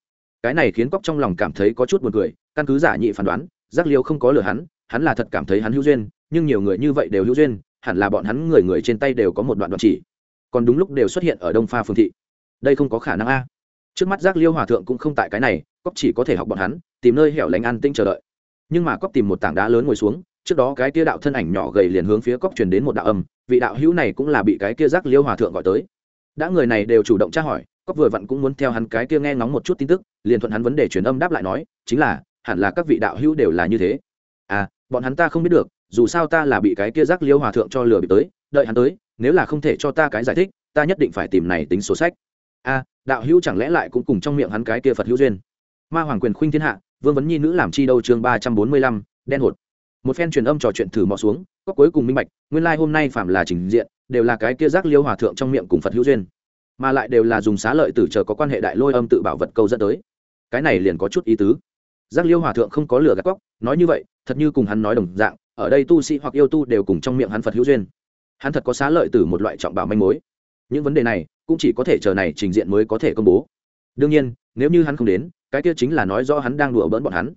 Cái này khiến cóc trong lòng cảm thấy có chút buồn cười, căn cứ giả nhị phán đoán, rác liêu không có lừa hắn hắn là thật cảm thấy hắn hữu duyên, nhưng nhiều người như vậy đều hữu duyên, hẳn là bọn hắn người người trên tay đều có một đoạn đoạn chỉ. Còn đúng lúc đều xuất hiện ở đông pha phương thị. Đây không có khả năng a. Trước mắt giác liêu hòa thượng cũng không tại cái này, cóc chỉ có thể học bọn hắn, tìm nơi hẻo lánh an tinh chờ đợi nhưng mà cóc tìm một tảng đá lớn ngồi xuống trước đó cái kia đạo thân ảnh nhỏ gầy liền hướng phía cóc truyền đến một đạo âm vị đạo hữu này cũng là bị cái kia giác liêu hòa thượng gọi tới. Đã người này đều chủ động tra hỏi cóc vừa vặn cũng muốn theo hắn cái kia nghe ngóng một chút tin tức liền thuận hắn vấn đề truyền âm đáp lại nói chính là hẳn là các vị đạo hữu đều là như thế. À bọn hắn ta không biết được dù sao ta là bị cái kia giác liêu hòa thượng cho lừa bị tới đợi hắn tới nếu là không thể cho ta cái giải thích ta nhất định phải tìm này tính sổ sách. A à, đạo hữu chẳng lẽ lại cũng cùng trong miệng hắn cái kia phật hữu duyên? Ma hoàng quyền khuynh thiên hạ vương vấn nhi nữ làm chi đâu chương ba trăm bốn mươi lăm, đen hột. Một phen truyền âm trò chuyện thử mò xuống, có cuối cùng minh bạch, nguyên lai、like、hôm nay phạm là trình diện, đều là cái kia giác liêu hòa thượng trong miệng cùng phật hữu duyên, mà lại đều là dùng xá lợi tử chờ có quan hệ đại lôi âm tự bảo vật câu dẫn tới. Cái này liền có chút ý tứ. Giác liêu hòa thượng không có lửa gắt cóc nói như vậy, thật như cùng hắn nói đồng dạng, ở đây tu sĩ hoặc yêu tu đều cùng trong miệng hắn phật hữu duyên. Hắn thật có xá lợi tử một loại trọng bảo manh mối. Những vấn đề này, cũng chỉ có thể chờ này trình diện mới có thể công bố. Đương nhiên, nếu như hắn không đến cái kia chính là nói rõ hắn đang đùa bỡn bọn hắn.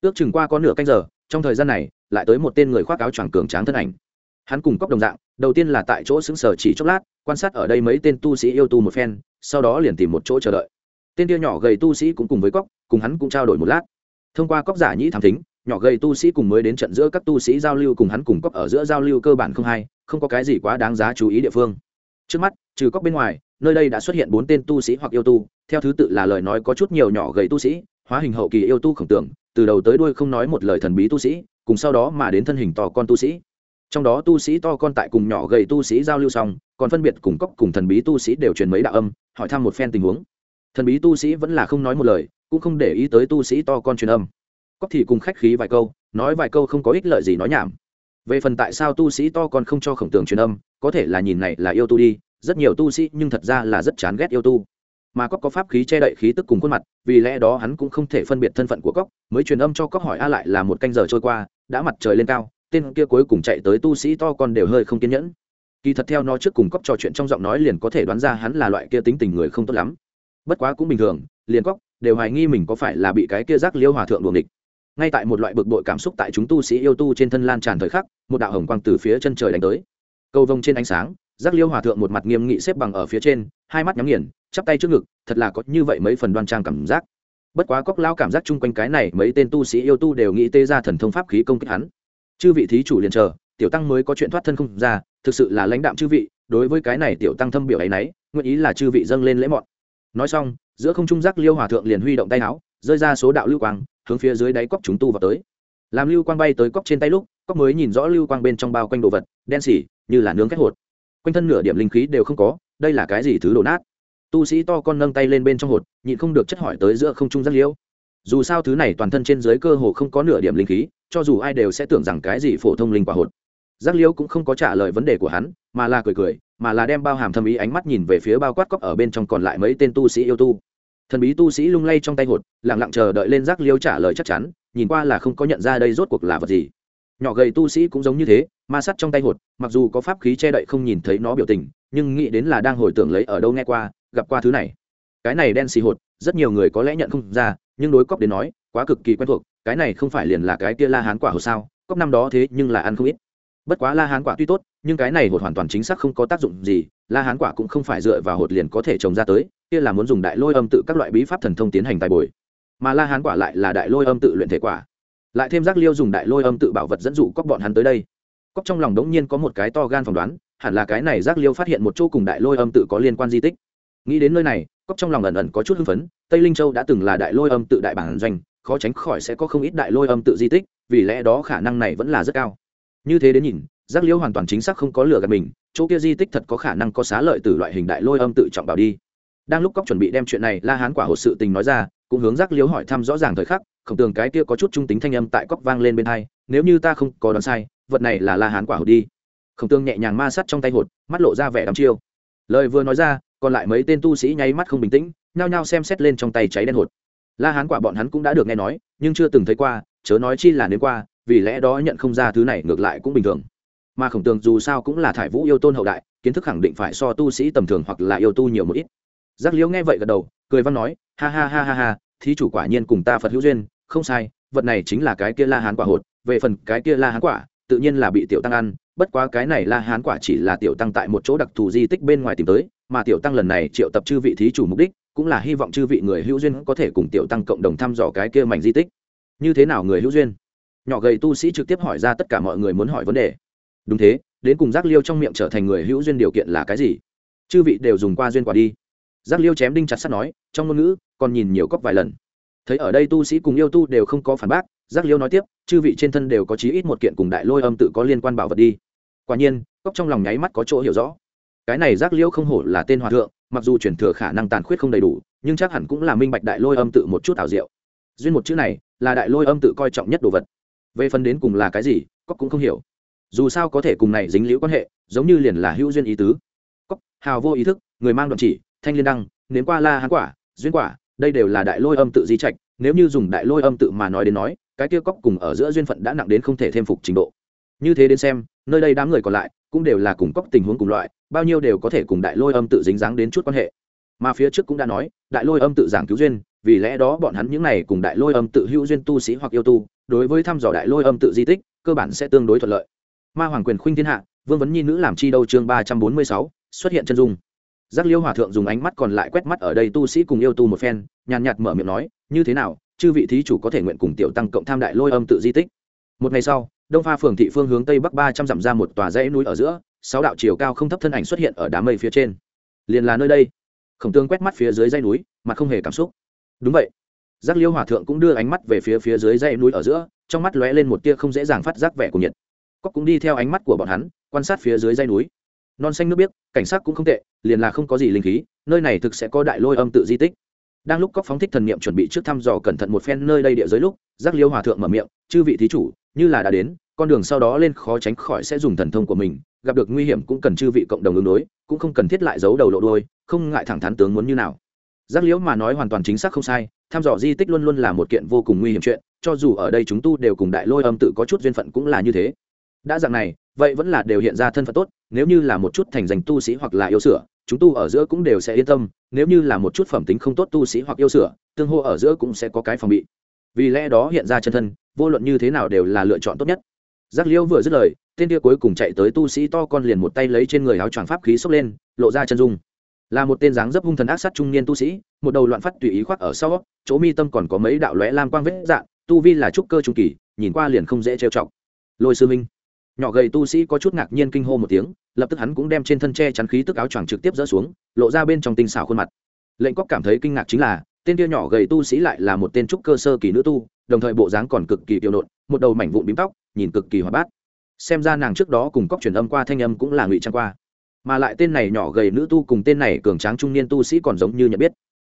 Ước chừng qua có nửa canh giờ, trong thời gian này, lại tới một tên người khoác áo choàng cường tráng thân ảnh. Hắn cùng cóc đồng dạng, đầu tiên là tại chỗ xứng sở chỉ chốc lát, quan sát ở đây mấy tên tu sĩ yêu tu một phen, sau đó liền tìm một chỗ chờ đợi. Tên kia nhỏ gầy tu sĩ cũng cùng với cóc cùng hắn cũng trao đổi một lát. Thông qua cóc giả nhĩ thám thính, nhỏ gầy tu sĩ cùng mới đến trận giữa các tu sĩ giao lưu cùng hắn cùng cóc ở giữa giao lưu cơ bản không hay, không có cái gì quá đáng giá chú ý địa phương. Trước mắt, trừ cóc bên ngoài nơi đây đã xuất hiện bốn tên tu sĩ hoặc yêu tu, theo thứ tự là lời nói có chút nhiều nhỏ gầy tu sĩ, hóa hình hậu kỳ yêu tu khổng tưởng, từ đầu tới đuôi không nói một lời thần bí tu sĩ, cùng sau đó mà đến thân hình to con tu sĩ. Trong đó tu sĩ to con tại cùng nhỏ gầy tu sĩ giao lưu xong, còn phân biệt cùng cóc cùng thần bí tu sĩ đều truyền mấy đạo âm, hỏi thăm một phen tình huống. Thần bí tu sĩ vẫn là không nói một lời, cũng không để ý tới tu sĩ to con truyền âm. Cóc thì cùng khách khí vài câu, nói vài câu không có ích lợi gì nói nhảm. Về phần tại sao tu sĩ to con không cho khổng tường truyền âm, có thể là nhìn này là yêu tu đi rất nhiều tu sĩ nhưng thật ra là rất chán ghét yêu tu. Mà cóc có pháp khí che đậy khí tức cùng khuôn mặt, vì lẽ đó hắn cũng không thể phân biệt thân phận của cóc mới truyền âm cho cóc hỏi a lại là một canh giờ trôi qua, đã mặt trời lên cao, tên kia cuối cùng chạy tới tu sĩ to con đều hơi không kiên nhẫn. Kỳ thật theo nó trước cùng cóc trò chuyện trong giọng nói liền có thể đoán ra hắn là loại kia tính tình người không tốt lắm. Bất quá cũng bình thường, liền cóc đều hoài nghi mình có phải là bị cái kia rác liêu hòa thượng đuồng địch ngay tại một loại bực bội cảm xúc tại chúng tu sĩ yêu tu trên thân lan tràn thời khắc, một đạo hồng quang từ phía chân trời đánh tới. Cầu vông trên ánh sáng giác liêu hòa thượng một mặt nghiêm nghị xếp bằng ở phía trên, hai mắt nhắm nghiền, chắp tay trước ngực, thật là có như vậy mấy phần đoan trang cảm giác. Bất quá cóc lao cảm giác chung quanh cái này mấy tên tu sĩ yêu tu đều nghĩ tê ra thần thông pháp khí công kích hắn. Chư vị thí chủ liền chờ, tiểu tăng mới có chuyện thoát thân không ra, thực sự là lãnh đạm chư vị, đối với cái này tiểu tăng thâm biểu ấy nấy, nguyện ý là chư vị dâng lên lễ mọn. Nói xong, giữa không trung giác liêu hòa thượng liền huy động tay áo, rơi ra số đạo lưu quang, hướng phía dưới đáy cóc chúng tu vào tới. Làm lưu quang bay tới cóc trên tay lúc cóc mới nhìn rõ lưu quang bên trong bao quanh đồ vật, đen xỉ, như là nướng kết hột quanh thân nửa điểm linh khí đều không có, đây là cái gì thứ đổ nát? Tu sĩ to con nâng tay lên bên trong hột, nhịn không được chất hỏi tới giữa không trung giác liêu dù sao thứ này toàn thân trên dưới cơ hồ không có nửa điểm linh khí, cho dù ai đều sẽ tưởng rằng cái gì phổ thông linh quả hột. Giác liêu cũng không có trả lời vấn đề của hắn, mà là cười cười, mà là đem bao hàm thâm ý ánh mắt nhìn về phía bao quát cóc ở bên trong còn lại mấy tên tu sĩ yêu tu. Thần bí tu sĩ lung lay trong tay hột lẳng lặng chờ đợi lên giác liêu trả lời chắc chắn, nhìn qua là không có nhận ra đây rốt cuộc là vật gì. Nhỏ gầy tu sĩ cũng giống như thế ma sắt trong tay hột, mặc dù có pháp khí che đậy không nhìn thấy nó biểu tình, nhưng nghĩ đến là đang hồi tưởng lấy ở đâu nghe qua, gặp qua thứ này. Cái này đen xì hột, rất nhiều người có lẽ nhận không ra, nhưng đối cóc đến nói, quá cực kỳ quen thuộc, cái này không phải liền là cái kia la hán quả hột sao cóc năm đó thế nhưng là ăn không ít. Bất quá la hán quả tuy tốt, nhưng cái này hột hoàn toàn chính xác không có tác dụng gì, la hán quả cũng không phải dựa vào hột liền có thể trồng ra tới, kia là muốn dùng đại lôi âm tự các loại bí pháp thần thông tiến hành tài bồi. Mà la hán quả lại là đại lôi âm tự luyện thể quả. Lại thêm giác liêu dùng đại lôi âm tự bảo vật dẫn dụ cóc bọn hắn tới đây cóc trong lòng đống nhiên có một cái to gan phỏng đoán, hẳn là cái này giác liêu phát hiện một chỗ cùng đại lôi âm tự có liên quan di tích. Nghĩ đến nơi này, cóc trong lòng ẩn ẩn có chút hưng phấn, tây linh châu đã từng là đại lôi âm tự đại bản doanh, khó tránh khỏi sẽ có không ít đại lôi âm tự di tích, vì lẽ đó khả năng này vẫn là rất cao. Như thế đến nhìn, giác liêu hoàn toàn chính xác không có lừa gạt mình, chỗ kia di tích thật có khả năng có xá lợi từ loại hình đại lôi âm tự trọng bảo đi. Đang lúc cóc chuẩn bị đem chuyện này la hán quả hồ sự tình nói ra, cũng hướng giác liêu hỏi thăm rõ ràng thời khắc khổng tường cái kia có chút trung tính thanh âm tại cóc vang lên bên hai, nếu như ta không có đoán sai vật này là la hán quả hột đi. Khổng tương nhẹ nhàng ma sắt trong tay hột, mắt lộ ra vẻ đắm chiêu. Lời vừa nói ra, còn lại mấy tên tu sĩ nháy mắt không bình tĩnh, nhao nhao xem xét lên trong tay cháy đen hột. La hán quả bọn hắn cũng đã được nghe nói, nhưng chưa từng thấy qua, chớ nói chi là nếu qua, vì lẽ đó nhận không ra thứ này ngược lại cũng bình thường. Mà khổng tường dù sao cũng là thải vũ yêu tôn hậu đại, kiến thức khẳng định phải so tu sĩ tầm thường hoặc là yêu tu nhiều một ít. Giác liễu nghe vậy gật đầu, cười văn nói, ha ha ha ha ha, thí chủ quả nhiên cùng ta phật hữu duyên, không sai, vật này chính là cái kia la hán quả hột, về phần cái kia la hán quả tự nhiên là bị tiểu tăng ăn, bất quá cái này la hán quả chỉ là tiểu tăng tại một chỗ đặc thù di tích bên ngoài tìm tới, mà tiểu tăng lần này triệu tập chư vị thí chủ mục đích, cũng là hy vọng chư vị người hữu duyên có thể cùng tiểu tăng cộng đồng thăm dò cái kia mảnh di tích. Như thế nào người hữu duyên? Nhỏ gầy tu sĩ trực tiếp hỏi ra tất cả mọi người muốn hỏi vấn đề. Đúng thế, đến cùng giác liêu trong miệng trở thành người hữu duyên điều kiện là cái gì? Chư vị đều dùng qua duyên quả đi. Giác liêu chém đinh chặt sắt nói, trong ngôn ngữ, còn nhìn nhiều cóc vài lần. Thấy ở đây tu sĩ cùng yêu tu đều không có phản bác giác liêu nói tiếp, chư vị trên thân đều có chí ít một kiện cùng đại lôi âm tự có liên quan bảo vật đi. Quả nhiên, cốc trong lòng nháy mắt có chỗ hiểu rõ. Cái này giác liêu không hổ là tên hòa thượng, mặc dù chuyển thừa khả năng tàn khuyết không đầy đủ, nhưng chắc hẳn cũng là minh bạch đại lôi âm tự một chút ảo diệu. Duyên một chữ này, là đại lôi âm tự coi trọng nhất đồ vật. Về phần đến cùng là cái gì, cốc cũng không hiểu. Dù sao có thể cùng này dính liễu quan hệ, giống như liền là hữu duyên ý tứ. Cốc, hào vô ý thức, người mang đoạn chỉ, thanh liên đăng, nếm qua la hán quả, duyên quả, đây đều là đại lôi âm tự di trạch, nếu như dùng đại lôi âm tự mà nói đến nói cái kia cóc cùng ở giữa duyên phận đã nặng đến không thể thêm phục trình độ. Như thế đến xem, nơi đây đám người còn lại cũng đều là cùng cóc tình huống cùng loại, bao nhiêu đều có thể cùng đại lôi âm tự dính dáng đến chút quan hệ. Mà phía trước cũng đã nói, đại lôi âm tự giảng cứu duyên, vì lẽ đó bọn hắn những này cùng đại lôi âm tự hữu duyên tu sĩ hoặc yêu tu, đối với thăm dò đại lôi âm tự di tích, cơ bản sẽ tương đối thuận lợi. Ma hoàng quyền khuynh thiên hạ, vương vấn nhi nữ làm chi đâu chương ba trăm bốn mươi sáu, xuất hiện chân dung. Giác liêu hòa thượng dùng ánh mắt còn lại quét mắt ở đây tu sĩ cùng yêu tu một phen, nhàn nhạt mở miệng nói, như thế nào chư vị thí chủ có thể nguyện cùng tiểu tăng cộng tham đại lôi âm tự di tích. Một ngày sau, đông pha phường thị phương hướng tây bắc ba trăm dặm ra một tòa dãy núi ở giữa, sáu đạo chiều cao không thấp thân ảnh xuất hiện ở đám mây phía trên. Liền là nơi đây. Khổng tương quét mắt phía dưới dãy núi mà không hề cảm xúc. Đúng vậy. Giác liêu hòa thượng cũng đưa ánh mắt về phía phía dưới dãy núi ở giữa, trong mắt lóe lên một tia không dễ dàng phát giác vẻ của nhiệt. Cóc cũng đi theo ánh mắt của bọn hắn, quan sát phía dưới dãy núi. Non xanh nước biếc, cảnh sát cũng không tệ, liền là không có gì linh khí, nơi này thực sẽ có đại lôi âm tự di tích đang lúc cóc phóng thích thần niệm chuẩn bị trước thăm dò cẩn thận một phen nơi đây địa giới lúc, giác liêu hòa thượng mở miệng, chư vị thí chủ, như là đã đến, con đường sau đó lên khó tránh khỏi sẽ dùng thần thông của mình, gặp được nguy hiểm cũng cần chư vị cộng đồng ứng đối, cũng không cần thiết lại giấu đầu lộ đôi không ngại thẳng thắn tướng muốn như nào. Giác liễu mà nói hoàn toàn chính xác không sai, thăm dò di tích luôn luôn là một kiện vô cùng nguy hiểm chuyện, cho dù ở đây chúng tu đều cùng đại lôi âm tự có chút duyên phận cũng là như thế. Đã dạng này, vậy vẫn là đều hiện ra thân phận tốt nếu như là một chút thành danh tu sĩ hoặc là yêu sửa, chúng tu ở giữa cũng đều sẽ yên tâm. Nếu như là một chút phẩm tính không tốt tu sĩ hoặc yêu sửa, tương hô ở giữa cũng sẽ có cái phòng bị. Vì lẽ đó hiện ra chân thân, vô luận như thế nào đều là lựa chọn tốt nhất. Giác liễu vừa dứt lời, tên kia cuối cùng chạy tới tu sĩ to con liền một tay lấy trên người áo choàng pháp khí xốc lên, lộ ra chân dung. Là một tên dáng dấp hung thần ác sát trung niên tu sĩ, một đầu loạn phát tùy ý khoác ở sau, chỗ mi tâm còn có mấy đạo lóe lam quang vết dạng, tu vi là trúc cơ trung kỳ, nhìn qua liền không dễ trêu chọc. Lôi sư minh nhỏ gầy tu sĩ có chút ngạc nhiên kinh hô một tiếng, lập tức hắn cũng đem trên thân tre chắn khí tức áo choàng trực tiếp dỡ xuống, lộ ra bên trong tinh xảo khuôn mặt. Lệnh cóc cảm thấy kinh ngạc chính là, tên kia nhỏ gầy tu sĩ lại là một tên trúc cơ sơ kỳ nữ tu, đồng thời bộ dáng còn cực kỳ tiêu nộn, một đầu mảnh vụn bím tóc, nhìn cực kỳ hoạt bát. Xem ra nàng trước đó cùng cóc truyền âm qua thanh âm cũng là ngụy trang qua. Mà lại tên này nhỏ gầy nữ tu cùng tên này cường tráng trung niên tu sĩ còn giống như nhận biết.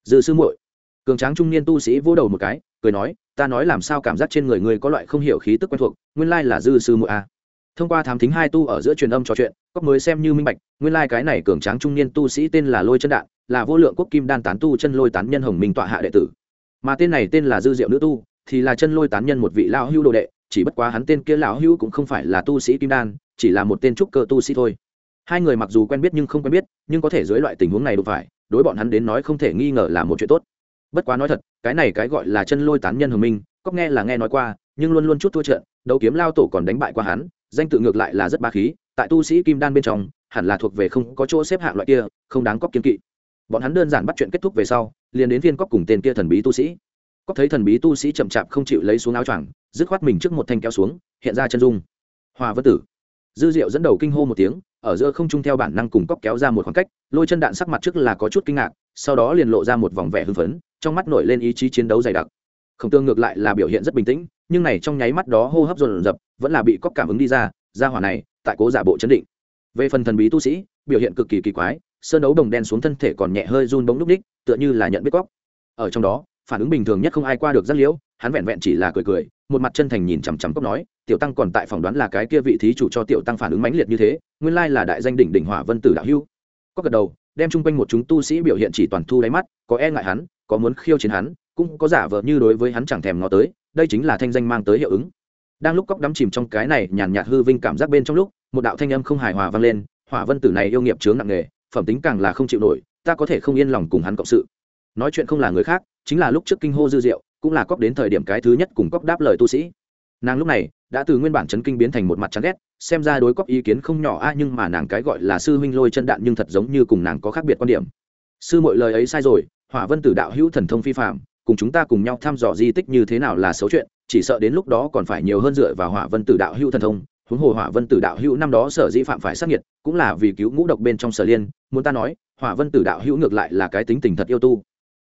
Dư sư muội, cường tráng trung niên tu sĩ vỗ đầu một cái, cười nói, ta nói làm sao cảm giác trên người ngươi có loại không hiểu khí tức quen thuộc, nguyên lai là dư sư muội a à thông qua thám thính hai tu ở giữa truyền âm trò chuyện cóc mới xem như minh bạch, nguyên lai cái này cường tráng trung niên tu sĩ tên là lôi chân đạn, là vô lượng quốc kim đan tán tu chân lôi tán nhân hồng minh tọa hạ đệ tử. Mà tên này tên là dư diệu nữ tu, thì là chân lôi tán nhân một vị lão hưu đồ đệ, chỉ bất quá hắn tên kia lão hưu cũng không phải là tu sĩ kim đan, chỉ là một tên trúc cơ tu sĩ thôi. Hai người mặc dù quen biết nhưng không quen biết, nhưng có thể dưới loại tình huống này đụng phải, đối bọn hắn đến nói không thể nghi ngờ là một chuyện tốt. Bất quá nói thật, cái này cái gọi là chân lôi tán nhân hồng minh cóc nghe là nghe nói qua, nhưng luôn luôn chút thua trận, đấu kiếm lao tổ còn đánh bại qua hắn danh tự ngược lại là rất ba khí, tại tu sĩ kim đan bên trong, hẳn là thuộc về không có chỗ xếp hạng loại kia, không đáng cóc kiên kỵ. Bọn hắn đơn giản bắt chuyện kết thúc về sau, liền đến viên cóc cùng tên kia thần bí tu sĩ. Cóc thấy thần bí tu sĩ chậm chạp không chịu lấy xuống áo choàng, dứt khoát mình trước một thanh kéo xuống, hiện ra chân dung. Hòa vân tử. Dư diệu dẫn đầu kinh hô một tiếng, ở giữa không trung theo bản năng cùng cóc kéo ra một khoảng cách, lôi chân đạn sắc mặt trước là có chút kinh ngạc, sau đó liền lộ ra một vòng vẻ hưng phấn, trong mắt nổi lên ý chí chiến đấu dày đặc khổng tương ngược lại là biểu hiện rất bình tĩnh, nhưng này trong nháy mắt đó hô hấp dồn dập, vẫn là bị cóc cảm ứng đi ra ra hỏa này, tại cố giả bộ chấn định. Về phần thần bí tu sĩ, biểu hiện cực kỳ kỳ quái, sơn đấu đồng đen xuống thân thể còn nhẹ hơi run bóng núc ních, tựa như là nhận biết cóc ở trong đó, phản ứng bình thường nhất không ai qua được rất liễu, hắn vẹn vẹn chỉ là cười cười, một mặt chân thành nhìn chằm chằm cóc nói, tiểu tăng còn tại phỏng đoán là cái kia vị thí chủ cho tiểu tăng phản ứng mãnh liệt như thế, nguyên lai là đại danh đỉnh đỉnh hỏa vân tử đạo hưu có gật đầu, đem chung quanh một chúng tu sĩ biểu hiện chỉ toàn thu đáy mắt, có e ngại hắn, có muốn khiêu chiến hắn cũng có giả vờ như đối với hắn chẳng thèm ngó tới, đây chính là thanh danh mang tới hiệu ứng. Đang lúc cóc đắm chìm trong cái này nhàn nhạt hư vinh cảm giác bên trong lúc, một đạo thanh âm không hài hòa vang lên, hỏa vân tử này yêu nghiệp chướng nặng nghề phẩm tính càng là không chịu nổi, ta có thể không yên lòng cùng hắn cộng sự. Nói chuyện không là người khác, chính là lúc trước kinh hô dư diệu, cũng là cóc đến thời điểm cái thứ nhất cùng cóc đáp lời tu sĩ. Nàng lúc này, đã từ nguyên bản chấn kinh biến thành một mặt chán ghét, xem ra đối cóc ý kiến không nhỏ a, nhưng mà nàng cái gọi là sư huynh lôi chân đạn nhưng thật giống như cùng nàng có khác biệt quan điểm. Sư mọi lời ấy sai rồi, hỏa vân tử đạo hữu thần thông phi phạm cùng chúng ta cùng nhau thăm dò di tích như thế nào là xấu chuyện, chỉ sợ đến lúc đó còn phải nhiều hơn dựa vào hỏa vân tử đạo hữu thần thông. Huống hồ hỏa vân tử đạo hữu năm đó sở dĩ phạm phải sát nhiệt cũng là vì cứu ngũ độc bên trong sở liên. Muốn ta nói, hỏa vân tử đạo hữu ngược lại là cái tính tình thật yêu tu.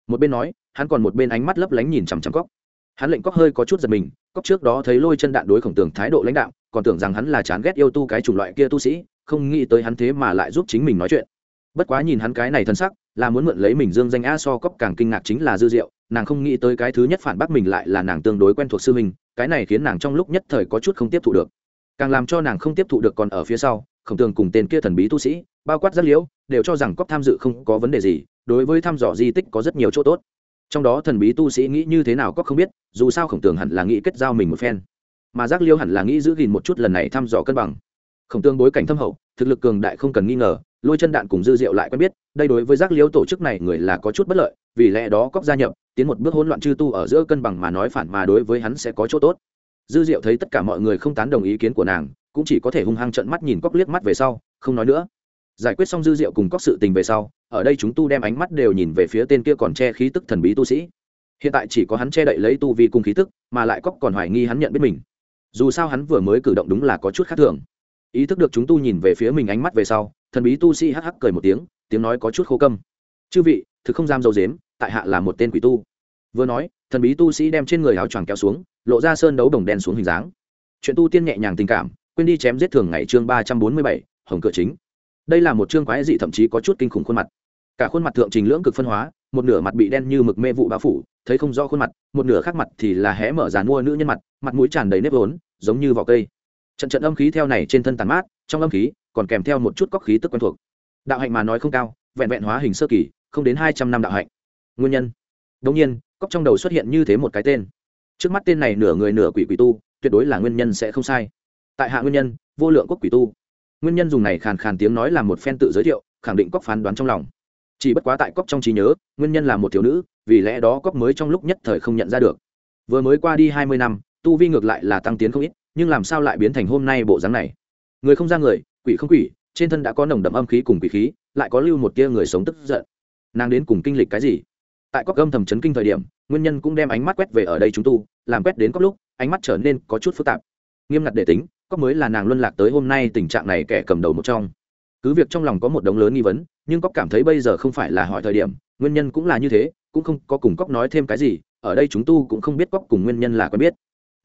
Một bên nói, hắn còn một bên ánh mắt lấp lánh nhìn chằm chằm cóc hắn lệnh cóc hơi có chút giật mình cóc trước đó thấy lôi chân đạn đối khổng tường thái độ lãnh đạo còn tưởng rằng hắn là chán ghét yêu tu cái chủng loại kia tu sĩ, không nghĩ tới hắn thế mà lại giúp chính mình nói chuyện. Bất quá nhìn hắn cái này thân sắc, là muốn mượn lấy mình dương danh a so cóc càng kinh ngạc chính là dư diệu nàng không nghĩ tới cái thứ nhất phản bác mình lại là nàng tương đối quen thuộc sư huynh, cái này khiến nàng trong lúc nhất thời có chút không tiếp thụ được. Càng làm cho nàng không tiếp thụ được còn ở phía sau, khổng tường cùng tên kia thần bí tu sĩ, bao quát rất liễu, đều cho rằng cóp tham dự không có vấn đề gì, đối với thăm dò di tích có rất nhiều chỗ tốt. Trong đó thần bí tu sĩ nghĩ như thế nào có không biết, dù sao khổng tường hẳn là nghĩ kết giao mình một phen. Mà giác liêu hẳn là nghĩ giữ gìn một chút lần này thăm dò cân bằng. Khổng tường bối cảnh thâm hậu, thực lực cường đại không cần nghi ngờ, lôi chân đạn cùng dư diệu lại quen biết, đây đối với giác liêu tổ chức này người là có chút bất lợi vì lẽ đó cóc gia nhập, tiến một bước hỗn loạn chư tu ở giữa cân bằng mà nói phản mà đối với hắn sẽ có chỗ tốt. Dư diệu thấy tất cả mọi người không tán đồng ý kiến của nàng, cũng chỉ có thể hung hăng trận mắt nhìn cóc liếc mắt về sau, không nói nữa. Giải quyết xong dư diệu cùng cóc sự tình về sau, ở đây chúng tu đem ánh mắt đều nhìn về phía tên kia còn che khí tức thần bí tu sĩ. Hiện tại chỉ có hắn che đậy lấy tu vi cùng khí tức, mà lại cóc còn hoài nghi hắn nhận biết mình. Dù sao hắn vừa mới cử động đúng là có chút khác thường. Ý thức được chúng tu nhìn về phía mình ánh mắt về sau, thần bí tu sĩ hắc hắc cười một tiếng tiếng nói có chút khô câm. Chư vị, thực không dám dầu dếm tại hạ là một tên quỷ tu. Vừa nói, thần bí tu sĩ đem trên người áo choàng kéo xuống, lộ ra sơn đấu đồng đen xuống hình dáng. Chuyện tu tiên nhẹ nhàng tình cảm, quên đi chém giết thường ngày chương ba trăm bốn mươi bảy, hồng cửa chính. Đây là một chương quái dị thậm chí có chút kinh khủng khuôn mặt. Cả khuôn mặt thượng trình lưỡng cực phân hóa, một nửa mặt bị đen như mực mê vụ bao phủ, thấy không rõ khuôn mặt, một nửa khác mặt thì là hé mở dàn mua nữ nhân mặt mặt mũi tràn đầy nếp vốn, giống như vỏ cây. Trận trận âm khí theo này trên thân tàn mát, trong âm khí còn kèm theo một chút cóc khí tức quen thuộc. Đạo hạnh mà nói không cao, vẹn vẹn hóa hình sơ kỳ, không đến hai trăm năm đạo hạnh nguyên nhân. Đông nhiên cóc trong đầu xuất hiện như thế một cái tên. Trước mắt tên này nửa người nửa quỷ quỷ tu, tuyệt đối là nguyên nhân sẽ không sai. Tại hạ nguyên nhân, vô lượng quốc quỷ tu. Nguyên nhân dùng này khàn khàn tiếng nói là một phen tự giới thiệu, khẳng định cóc phán đoán trong lòng. Chỉ bất quá tại cóc trong trí nhớ, nguyên nhân là một thiếu nữ, vì lẽ đó cóc mới trong lúc nhất thời không nhận ra được. Vừa mới qua đi hai mươi năm, tu vi ngược lại là tăng tiến không ít, nhưng làm sao lại biến thành hôm nay bộ dáng này? Người không ra người, quỷ không quỷ, trên thân đã có nồng đậm âm khí cùng quỷ khí, lại có lưu một tia người sống tức giận. Nàng đến cùng kinh lịch cái gì? Tại cóc gâm thầm chấn kinh thời điểm, nguyên nhân cũng đem ánh mắt quét về ở đây chúng tu, làm quét đến cóc lúc, ánh mắt trở nên có chút phức tạp. Nghiêm ngặt để tính cóc mới là nàng luân lạc tới hôm nay tình trạng này kẻ cầm đầu một trong. Cứ việc trong lòng có một đống lớn nghi vấn, nhưng cóc cảm thấy bây giờ không phải là hỏi thời điểm, nguyên nhân cũng là như thế, cũng không có cùng cóc nói thêm cái gì, ở đây chúng tu cũng không biết cóc cùng nguyên nhân là quen biết.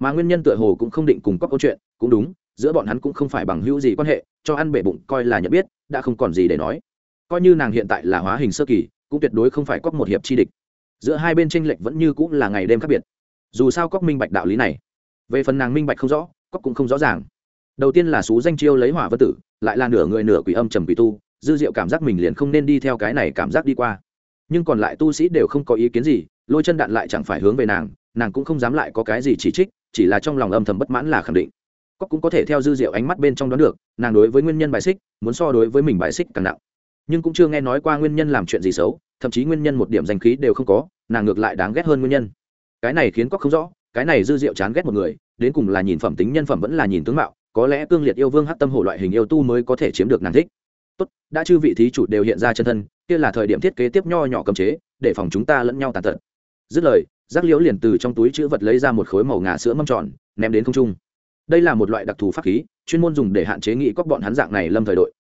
Mà nguyên nhân tựa hồ cũng không định cùng cóc câu chuyện, cũng đúng, giữa bọn hắn cũng không phải bằng hữu gì quan hệ, cho ăn bể bụng coi là nhận biết, đã không còn gì để nói. Coi như nàng hiện tại là hóa hình sơ kỳ cũng tuyệt đối không phải cóc một hiệp chi địch. Giữa hai bên tranh lệch vẫn như cũng là ngày đêm khác biệt. Dù sao cóc minh bạch đạo lý này, về phần nàng minh bạch không rõ, cóc cũng không rõ ràng. Đầu tiên là xú danh chiêu lấy hỏa vân tử, lại là nửa người nửa quỷ âm trầm quỷ tu, dư diệu cảm giác mình liền không nên đi theo cái này cảm giác đi qua. Nhưng còn lại tu sĩ đều không có ý kiến gì, lôi chân đạn lại chẳng phải hướng về nàng nàng cũng không dám lại có cái gì chỉ trích, chỉ là trong lòng âm thầm bất mãn là khẳng định. Cóc cũng có thể theo dư diệu ánh mắt bên trong đoán được, nàng đối với nguyên nhân bài xích, muốn so đối với mình bài xích càng nặng nhưng cũng chưa nghe nói qua nguyên nhân làm chuyện gì xấu, thậm chí nguyên nhân một điểm danh khí đều không có, nàng ngược lại đáng ghét hơn nguyên nhân. Cái này khiến cóc không rõ, cái này dư diệu chán ghét một người, đến cùng là nhìn phẩm tính nhân phẩm vẫn là nhìn tướng mạo, có lẽ cương liệt yêu vương hát tâm hổ loại hình yêu tu mới có thể chiếm được nàng thích. Tốt, đã chư vị thí chủ đều hiện ra chân thân, kia là thời điểm thiết kế tiếp nho nhỏ cầm chế, để phòng chúng ta lẫn nhau tàn tật. Dứt lời, giác liễu liền từ trong túi chữ vật lấy ra một khối màu ngà sữa mâm tròn, ném đến không trung. Đây là một loại đặc thù pháp khí, chuyên môn dùng để hạn chế nghị cóc bọn hắn dạng này lâm thời đội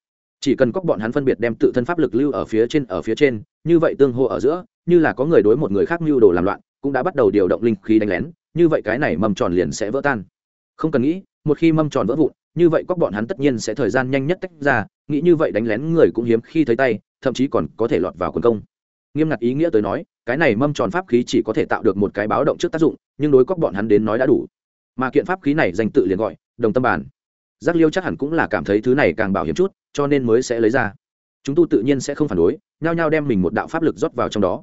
chỉ cần cóc bọn hắn phân biệt đem tự thân pháp lực lưu ở phía trên, ở phía trên, như vậy tương hô ở giữa, như là có người đối một người khác mưu đồ làm loạn, cũng đã bắt đầu điều động linh khí đánh lén, như vậy cái này mâm tròn liền sẽ vỡ tan. Không cần nghĩ, một khi mâm tròn vỡ vụn, như vậy cóc bọn hắn tất nhiên sẽ thời gian nhanh nhất tách ra, nghĩ như vậy đánh lén người cũng hiếm khi thấy tay, thậm chí còn có thể lọt vào quần công. Nghiêm ngặt ý nghĩa tới nói, cái này mâm tròn pháp khí chỉ có thể tạo được một cái báo động trước tác dụng, nhưng đối cóc bọn hắn đến nói đã đủ. Mà kiện pháp khí này danh tự liền gọi, đồng tâm bản giác liêu chắc hẳn cũng là cảm thấy thứ này càng bảo hiểm chút cho nên mới sẽ lấy ra. Chúng tu tự nhiên sẽ không phản đối, nhao nhao đem mình một đạo pháp lực rót vào trong đó.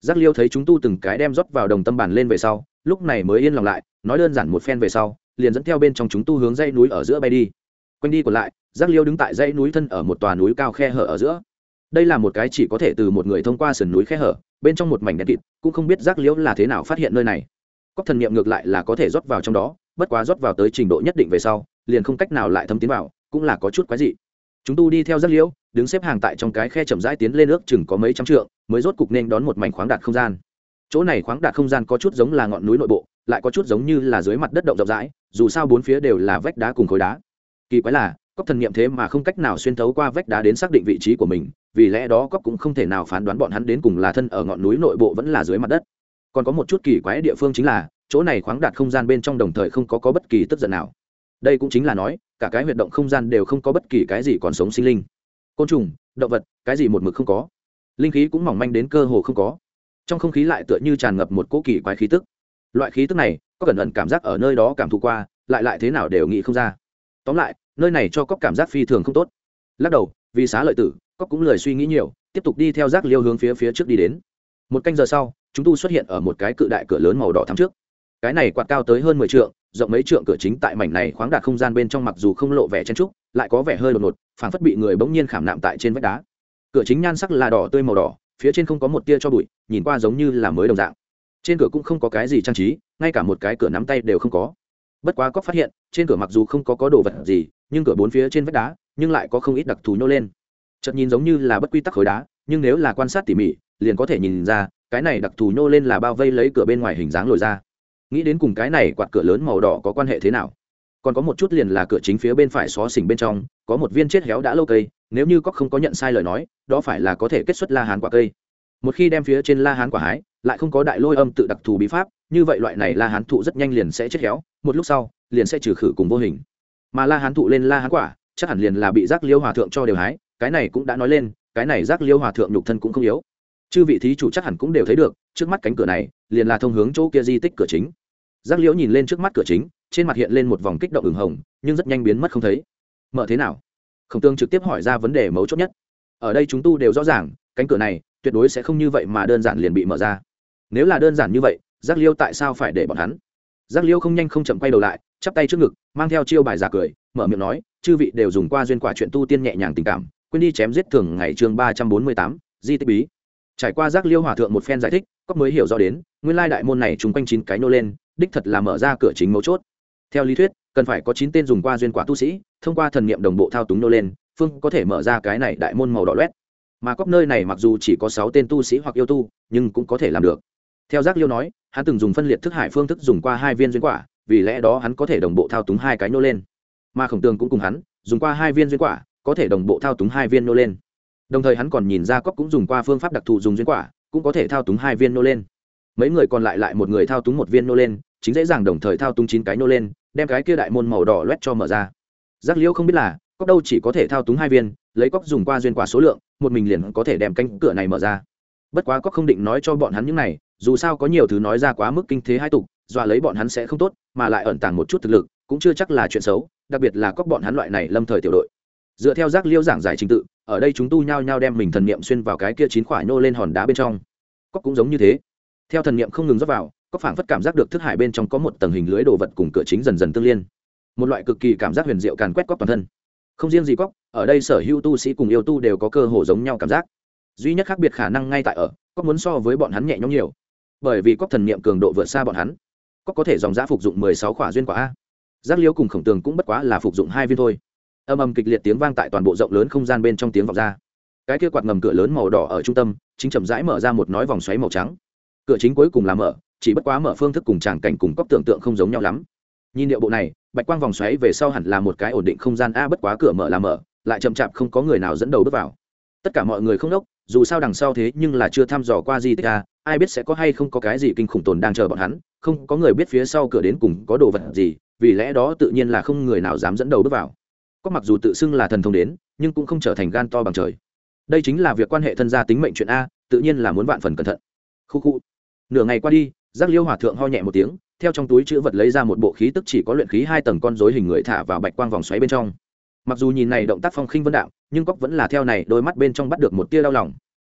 Giác liêu thấy chúng tu từng cái đem rót vào đồng tâm bản lên về sau, lúc này mới yên lòng lại, nói đơn giản một phen về sau, liền dẫn theo bên trong chúng tu hướng dãy núi ở giữa bay đi. Quanh đi còn lại, giác liêu đứng tại dãy núi thân ở một tòa núi cao khe hở ở giữa. Đây là một cái chỉ có thể từ một người thông qua sườn núi khe hở, bên trong một mảnh đen kịt, cũng không biết giác liễu là thế nào phát hiện nơi này. Cóc thần niệm ngược lại là có thể rót vào trong đó, bất quá rót vào tới trình độ nhất định về sau, liền không cách nào lại thâm tiến vào, cũng là có chút quái dị chúng tu đi theo rất liễu đứng xếp hàng tại trong cái khe chậm rãi tiến lên nước chừng có mấy trăm trượng mới rốt cục nên đón một mảnh khoáng đạt không gian. Chỗ này khoáng đạt không gian có chút giống là ngọn núi nội bộ lại có chút giống như là dưới mặt đất động rộng rãi dù sao bốn phía đều là vách đá cùng khối đá. Kỳ quái là cóc thần niệm thế mà không cách nào xuyên thấu qua vách đá đến xác định vị trí của mình vì lẽ đó cóc cũng không thể nào phán đoán bọn hắn đến cùng là thân ở ngọn núi nội bộ vẫn là dưới mặt đất. Còn có một chút kỳ quái địa phương chính là chỗ này khoáng đạt không gian bên trong đồng thời không có, có bất kỳ tức giận nào đây cũng chính là nói, cả cái huyệt động không gian đều không có bất kỳ cái gì còn sống sinh linh. Côn trùng, động vật, cái gì một mực không có. Linh khí cũng mỏng manh đến cơ hồ không có. Trong không khí lại tựa như tràn ngập một cỗ kỳ quái khí tức. Loại khí tức này, có cẩn thận cảm giác ở nơi đó cảm thụ qua, lại lại thế nào đều nghĩ không ra. Tóm lại, nơi này cho có cảm giác phi thường không tốt. Lắc đầu, vì xá lợi tử cóc cũng lười suy nghĩ nhiều, tiếp tục đi theo rác liêu hướng phía phía trước đi đến. Một canh giờ sau, chúng tu xuất hiện ở một cái cự đại cửa lớn màu đỏ thắm trước cái này quạt cao tới hơn mười trượng, rộng mấy trượng cửa chính tại mảnh này khoáng đạt không gian bên trong mặc dù không lộ vẻ chen trúc, lại có vẻ hơi đột ngột, phảng phất bị người bỗng nhiên khảm nạm tại trên vách đá. Cửa chính nhan sắc là đỏ tươi màu đỏ, phía trên không có một tia cho bụi, nhìn qua giống như là mới đồng dạng. Trên cửa cũng không có cái gì trang trí, ngay cả một cái cửa nắm tay đều không có. Bất quá có phát hiện, trên cửa mặc dù không có có đồ vật gì, nhưng cửa bốn phía trên vách đá, nhưng lại có không ít đặc thù nhô lên. Chợt nhìn giống như là bất quy tắc khối đá, nhưng nếu là quan sát tỉ mỉ, liền có thể nhìn ra, cái này đặc thù nhô lên là bao vây lấy cửa bên ngoài hình dáng lồi ra nghĩ đến cùng cái này quạt cửa lớn màu đỏ có quan hệ thế nào? Còn có một chút liền là cửa chính phía bên phải xó xỉnh bên trong, có một viên chết héo đã lâu cây, nếu như cóc không có nhận sai lời nói, đó phải là có thể kết xuất la hán quả cây. Một khi đem phía trên la hán quả hái, lại không có đại lôi âm tự đặc thù bí pháp, như vậy loại này la hán thụ rất nhanh liền sẽ chết héo, một lúc sau, liền sẽ trừ khử cùng vô hình. Mà la hán thụ lên la hán quả, chắc hẳn liền là bị giác liêu hòa thượng cho đều hái, cái này cũng đã nói lên, cái này giác liêu hòa thượng nhục thân cũng không yếu. Chư vị thí chủ chắc hẳn cũng đều thấy được, trước mắt cánh cửa này, liền là thông hướng chỗ kia di tích cửa chính giác liễu nhìn lên trước mắt cửa chính, trên mặt hiện lên một vòng kích động ửng hồng, nhưng rất nhanh biến mất không thấy. Mở thế nào? Khổng tương trực tiếp hỏi ra vấn đề mấu chốt nhất. Ở đây chúng tu đều rõ ràng, cánh cửa này tuyệt đối sẽ không như vậy mà đơn giản liền bị mở ra. Nếu là đơn giản như vậy, giác liêu tại sao phải để bọn hắn? Giác liêu không nhanh không chậm quay đầu lại, chắp tay trước ngực, mang theo chiêu bài giả cười, mở miệng nói, chư vị đều dùng qua duyên quả chuyện tu tiên nhẹ nhàng tình cảm, quên đi chém giết thường ngày chương ba trăm bốn mươi tám, di tích bí. Trải qua giác liêu hòa thượng một phen giải thích cóc mới hiểu rõ đến nguyên lai đại môn này chung quanh chín cái nô lên, đích thật là mở ra cửa chính mấu chốt. Theo lý thuyết, cần phải có chín tên dùng qua duyên quả tu sĩ, thông qua thần niệm đồng bộ thao túng nô lên, phương có thể mở ra cái này đại môn màu đỏ loét. Mà cóc nơi này mặc dù chỉ có sáu tên tu sĩ hoặc yêu tu, nhưng cũng có thể làm được. Theo giác liêu nói, hắn từng dùng phân liệt thức hải phương thức dùng qua hai viên duyên quả, vì lẽ đó hắn có thể đồng bộ thao túng hai cái nô lên. Mà khổng tường cũng cùng hắn, dùng qua hai viên duyên quả, có thể đồng bộ thao túng hai viên nô lên. Đồng thời hắn còn nhìn ra cóc cũng dùng qua phương pháp đặc thù dùng duyên quả, cũng có thể thao túng hai viên nô lên mấy người còn lại lại một người thao túng một viên nô lên, chính dễ dàng đồng thời thao túng chín cái nô lên, đem cái kia đại môn màu đỏ loét cho mở ra. Giác liễu không biết là cóc đâu chỉ có thể thao túng hai viên, lấy cóc dùng qua duyên quả số lượng, một mình liền có thể đem cánh cửa này mở ra. Bất quá cóc không định nói cho bọn hắn những này, dù sao có nhiều thứ nói ra quá mức kinh thế hai tục, dọa lấy bọn hắn sẽ không tốt, mà lại ẩn tàng một chút thực lực, cũng chưa chắc là chuyện xấu, đặc biệt là cóc bọn hắn loại này lâm thời tiểu đội. Dựa theo giác liêu giảng giải trình tự, ở đây chúng tu nhao nhao đem mình thần niệm xuyên vào cái kia chín khỏa nhô lên hòn đá bên trong. Cóc cũng giống như thế theo thần niệm không ngừng rót vào, có phảng phất cảm giác được thức hải bên trong có một tầng hình lưới đồ vật cùng cửa chính dần dần tương liên. Một loại cực kỳ cảm giác huyền diệu càn quét cóc toàn thân. Không riêng gì cóc ở đây sở hữu tu sĩ cùng yêu tu đều có cơ hồ giống nhau cảm giác. Duy nhất khác biệt khả năng ngay tại ở cóc muốn so với bọn hắn nhẹ nhõm nhiều. Bởi vì cóc thần niệm cường độ vượt xa bọn hắn. Cóc có thể dòng giã phục dụng mười sáu khỏa duyên quả a. Giác liêu cùng khổng tường cũng bất quá là phục dụng hai viên thôi. Âm âm kịch liệt tiếng vang tại toàn bộ rộng lớn không gian bên trong tiếng vọng ra. Cái kia quạt ngầm cửa lớn màu đỏ ở trung tâm, chính chậm rãi mở ra một nói vòng xoáy màu trắng cửa chính cuối cùng là mở, chỉ bất quá mở phương thức cùng tràng cảnh cùng cóc tưởng tượng không giống nhau lắm. Nhìn điệu bộ này, bạch quang vòng xoáy về sau hẳn là một cái ổn định không gian, a, bất quá cửa mở là mở, lại chậm chạp không có người nào dẫn đầu bước vào. Tất cả mọi người không đốc, dù sao đằng sau thế nhưng là chưa thăm dò qua gì tích a, ai biết sẽ có hay không có cái gì kinh khủng tồn đang chờ bọn hắn, không có người biết phía sau cửa đến cùng có đồ vật gì, vì lẽ đó tự nhiên là không người nào dám dẫn đầu bước vào. Có mặc dù tự xưng là thần thông đến, nhưng cũng không trở thành gan to bằng trời. Đây chính là việc quan hệ thân gia tính mệnh chuyện a, tự nhiên là muốn vạn phần cẩn thận. Khu khu nửa ngày qua đi, giác liêu hòa thượng ho nhẹ một tiếng, theo trong túi chữ vật lấy ra một bộ khí tức chỉ có luyện khí hai tầng con dối hình người thả vào bạch quang vòng xoáy bên trong. Mặc dù nhìn này động tác phong khinh vân đạo, nhưng cóc vẫn là theo này đôi mắt bên trong bắt được một tia đau lòng.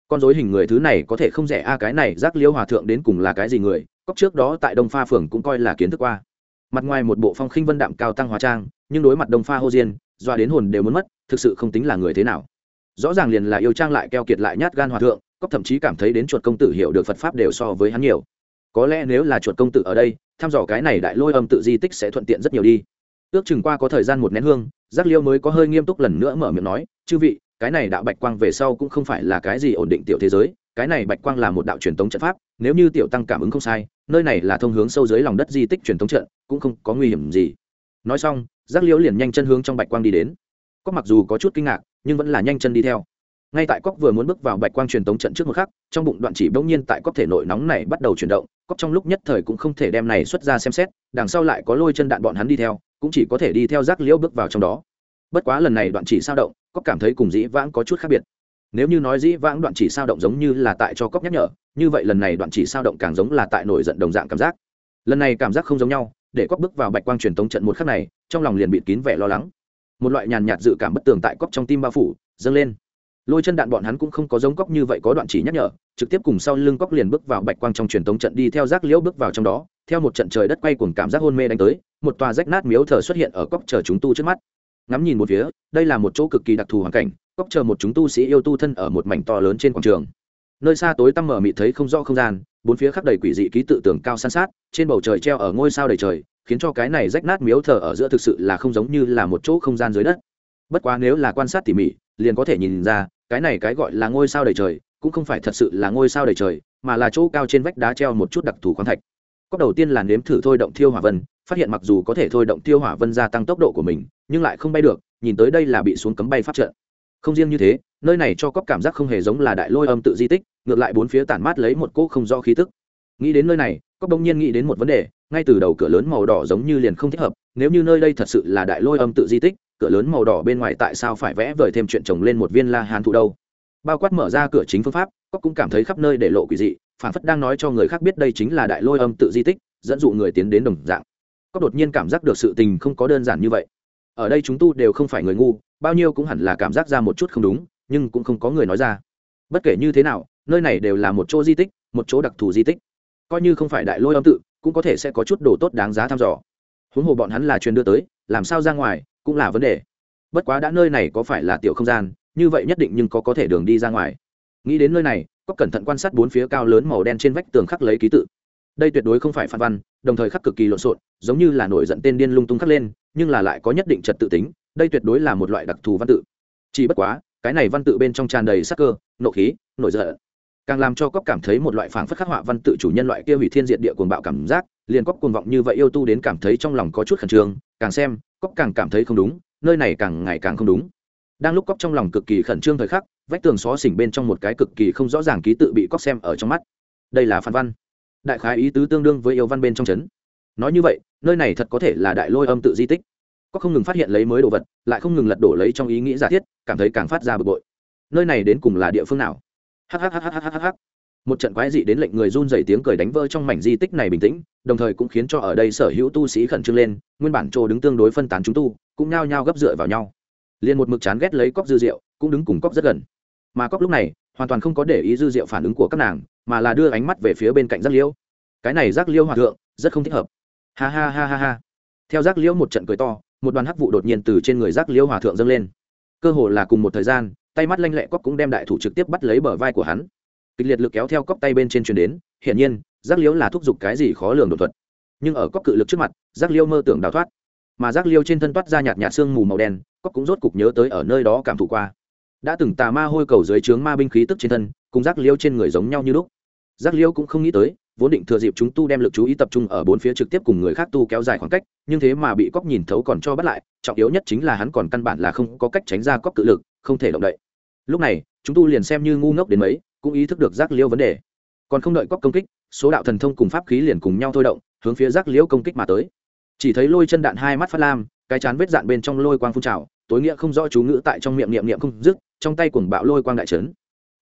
Con dối hình người thứ này có thể không rẻ a, cái này giác liêu hòa thượng đến cùng là cái gì người, cóc trước đó tại đông pha phường cũng coi là kiến thức qua. Mặt ngoài một bộ phong khinh vân đạm cao tăng hóa trang, nhưng đối mặt đông pha hô diên doa đến hồn đều muốn mất, thực sự không tính là người thế nào. Rõ ràng liền là yêu trang lại keo kiệt lại nhát gan hòa thượng cóc thậm chí cảm thấy đến chuột công tử hiểu được phật pháp đều so với hắn nhiều. Có lẽ nếu là chuột công tử ở đây, thăm dò cái này đại lôi âm tự di tích sẽ thuận tiện rất nhiều đi. Ước chừng qua có thời gian một nén hương, giác liêu mới có hơi nghiêm túc lần nữa mở miệng nói, chư vị, cái này đạo bạch quang về sau cũng không phải là cái gì ổn định tiểu thế giới, cái này bạch quang là một đạo truyền thống trận pháp, nếu như tiểu tăng cảm ứng không sai, nơi này là thông hướng sâu dưới lòng đất di tích truyền thống trận, cũng không có nguy hiểm gì. Nói xong, giác liễu liền nhanh chân hướng trong bạch quang đi đến. Có mặc dù có chút kinh ngạc, nhưng vẫn là nhanh chân đi theo ngay tại cóc vừa muốn bước vào bạch quang truyền tống trận trước một khắc, trong bụng đoạn chỉ bỗng nhiên tại cóc thể nội nóng này bắt đầu chuyển động cóc trong lúc nhất thời cũng không thể đem này xuất ra xem xét, đằng sau lại có lôi chân đạn bọn hắn đi theo, cũng chỉ có thể đi theo giác liễu bước vào trong đó. Bất quá lần này đoạn chỉ sao động cóc cảm thấy cùng dĩ vãng có chút khác biệt. Nếu như nói dĩ vãng đoạn chỉ sao động giống như là tại cho cóc nhắc nhở, như vậy lần này đoạn chỉ sao động càng giống là tại nổi giận đồng dạng cảm giác. Lần này cảm giác không giống nhau, để cóc bước vào bạch quang truyền tống trận một khắc này, trong lòng liền bịt kín vẻ lo lắng. Một loại nhàn nhạt dự cảm bất tường tại cóc trong tim bao phủ, dâng lên lôi chân đạn bọn hắn cũng không có giống cóc như vậy có đoạn chỉ nhắc nhở, trực tiếp cùng sau lưng cóc liền bước vào bạch quang trong truyền tống trận đi theo rác liễu bước vào trong đó, theo một trận trời đất quay cuồng cảm giác hôn mê đánh tới, một tòa rách nát miếu thờ xuất hiện ở cóc chờ chúng tu trước mắt. Ngắm nhìn một phía, đây là một chỗ cực kỳ đặc thù hoàn cảnh, cóc chờ một chúng tu sĩ yêu tu thân ở một mảnh to lớn trên quảng trường. Nơi xa tối tăm mở mị thấy không rõ không gian, bốn phía khắp đầy quỷ dị ký tự tưởng cao san sát, trên bầu trời treo ở ngôi sao đầy trời, khiến cho cái này rách nát miếu thờ ở giữa thực sự là không giống như là một chỗ không gian dưới đất. Bất quá nếu là quan sát tỉ mỉ liền có thể nhìn ra, cái này cái gọi là ngôi sao đầy trời, cũng không phải thật sự là ngôi sao đầy trời, mà là chỗ cao trên vách đá treo một chút đặc thù khoáng thạch. Cốc đầu tiên là nếm thử thôi động thiêu hỏa vân, phát hiện mặc dù có thể thôi động thiêu hỏa vân gia tăng tốc độ của mình, nhưng lại không bay được, nhìn tới đây là bị xuống cấm bay phát trận. Không riêng như thế, nơi này cho cốc cảm giác không hề giống là đại lôi âm tự di tích, ngược lại bốn phía tản mát lấy một cỗ không do khí tức. Nghĩ đến nơi này, cốc đông nhiên nghĩ đến một vấn đề, ngay từ đầu cửa lớn màu đỏ giống như liền không thích hợp, nếu như nơi đây thật sự là đại lôi âm tự di tích cửa lớn màu đỏ bên ngoài tại sao phải vẽ vời thêm chuyện trồng lên một viên la hán thụ đâu? Bao quát mở ra cửa chính phương pháp cốc cũng cảm thấy khắp nơi để lộ quỷ dị phản phất đang nói cho người khác biết đây chính là đại lôi âm tự di tích, dẫn dụ người tiến đến đồng dạng. Cốc đột nhiên cảm giác được sự tình không có đơn giản như vậy. Ở đây chúng tu đều không phải người ngu, bao nhiêu cũng hẳn là cảm giác ra một chút không đúng, nhưng cũng không có người nói ra. Bất kể như thế nào, nơi này đều là một chỗ di tích, một chỗ đặc thù di tích. Coi như không phải đại lôi âm tự, cũng có thể sẽ có chút đồ tốt đáng giá thăm dò. Huống hồ bọn hắn là truyền đưa tới, làm sao ra ngoài cũng là vấn đề. Bất quá đã nơi này có phải là tiểu không gian, như vậy nhất định nhưng có có thể đường đi ra ngoài. Nghĩ đến nơi này có cẩn thận quan sát bốn phía cao lớn màu đen trên vách tường khắc lấy ký tự. Đây tuyệt đối không phải phan văn, đồng thời khắc cực kỳ lộn xộn, giống như là nổi giận tên điên lung tung khắc lên, nhưng là lại có nhất định trật tự tính, đây tuyệt đối là một loại đặc thù văn tự. Chỉ bất quá, cái này văn tự bên trong tràn đầy sắc cơ, nộ khí, nổi giận. Càng làm cho cóc cảm thấy một loại phảng phất khắc họa văn tự chủ nhân loại kia hủy thiên diện địa cuồng bạo cảm giác, liền cóc cuồng vọng như vậy yêu tu đến cảm thấy trong lòng có chút khẩn trương càng xem, cóc càng cảm thấy không đúng, nơi này càng ngày càng không đúng. Đang lúc cóc trong lòng cực kỳ khẩn trương thời khắc, vách tường xó xỉnh bên trong một cái cực kỳ không rõ ràng ký tự bị cóc xem ở trong mắt. Đây là phan văn. Đại khái ý tứ tương đương với yêu văn bên trong chấn. Nói như vậy, nơi này thật có thể là đại lôi âm tự di tích. Cóc không ngừng phát hiện lấy mới đồ vật, lại không ngừng lật đổ lấy trong ý nghĩ giả thiết, cảm thấy càng phát ra bực bội. Nơi này đến cùng là địa phương nào? Hhhhhh một trận quái dị đến lệnh người run dày tiếng cười đánh vỡ trong mảnh di tích này bình tĩnh, đồng thời cũng khiến cho ở đây sở hữu tu sĩ khẩn trương lên, nguyên bản chỗ đứng tương đối phân tán chúng tu, cũng nhao nhao gấp dựa vào nhau. Liền một mực chán ghét lấy cóc dư rượu, cũng đứng cùng cóc rất gần. Mà cóc lúc này, hoàn toàn không có để ý dư rượu phản ứng của các nàng, mà là đưa ánh mắt về phía bên cạnh giác liêu cái này giác liêu hòa thượng, rất không thích hợp. Ha ha ha ha ha. Theo giác liêu một trận cười to, một đoàn hắc vụ đột nhiên từ trên người giác liêu hòa thượng dâng lên. Cơ hồ là cùng một thời gian, tay mắt lanh lẹ cóc cũng đem đại thủ trực tiếp bắt lấy bờ vai của hắn kịch liệt lực kéo theo cóc tay bên trên truyền đến, hiển nhiên, giác liêu là thúc giục cái gì khó lường đột thuật. Nhưng ở cóc cự lực trước mặt, giác liêu mơ tưởng đào thoát. Mà giác liêu trên thân toát ra nhạt nhạt sương mù màu đen, cóc cũng rốt cục nhớ tới ở nơi đó cảm thụ qua. Đã từng tà ma hôi cầu dưới trướng ma binh khí tức trên thân, cùng giác liêu trên người giống nhau như lúc. Giác liêu cũng không nghĩ tới, vốn định thừa dịp chúng tu đem lực chú ý tập trung ở bốn phía trực tiếp cùng người khác tu kéo dài khoảng cách, nhưng thế mà bị cóc nhìn thấu còn cho bắt lại, trọng yếu nhất chính là hắn còn căn bản là không có cách tránh ra cóc cự lực, không thể động đậy. Lúc này, chúng tu liền xem như ngu ngốc đến mấy cũng ý thức được giác liêu vấn đề. Còn không đợi cóc công kích, số đạo thần thông cùng pháp khí liền cùng nhau thôi động, hướng phía giác liêu công kích mà tới. Chỉ thấy lôi chân đạn hai mắt phát lam, cái chán vết dạn bên trong lôi quang phun trào, tối nghĩa không rõ chú ngữ tại trong miệng niệm niệm không dứt, trong tay cuồng bạo lôi quang đại trấn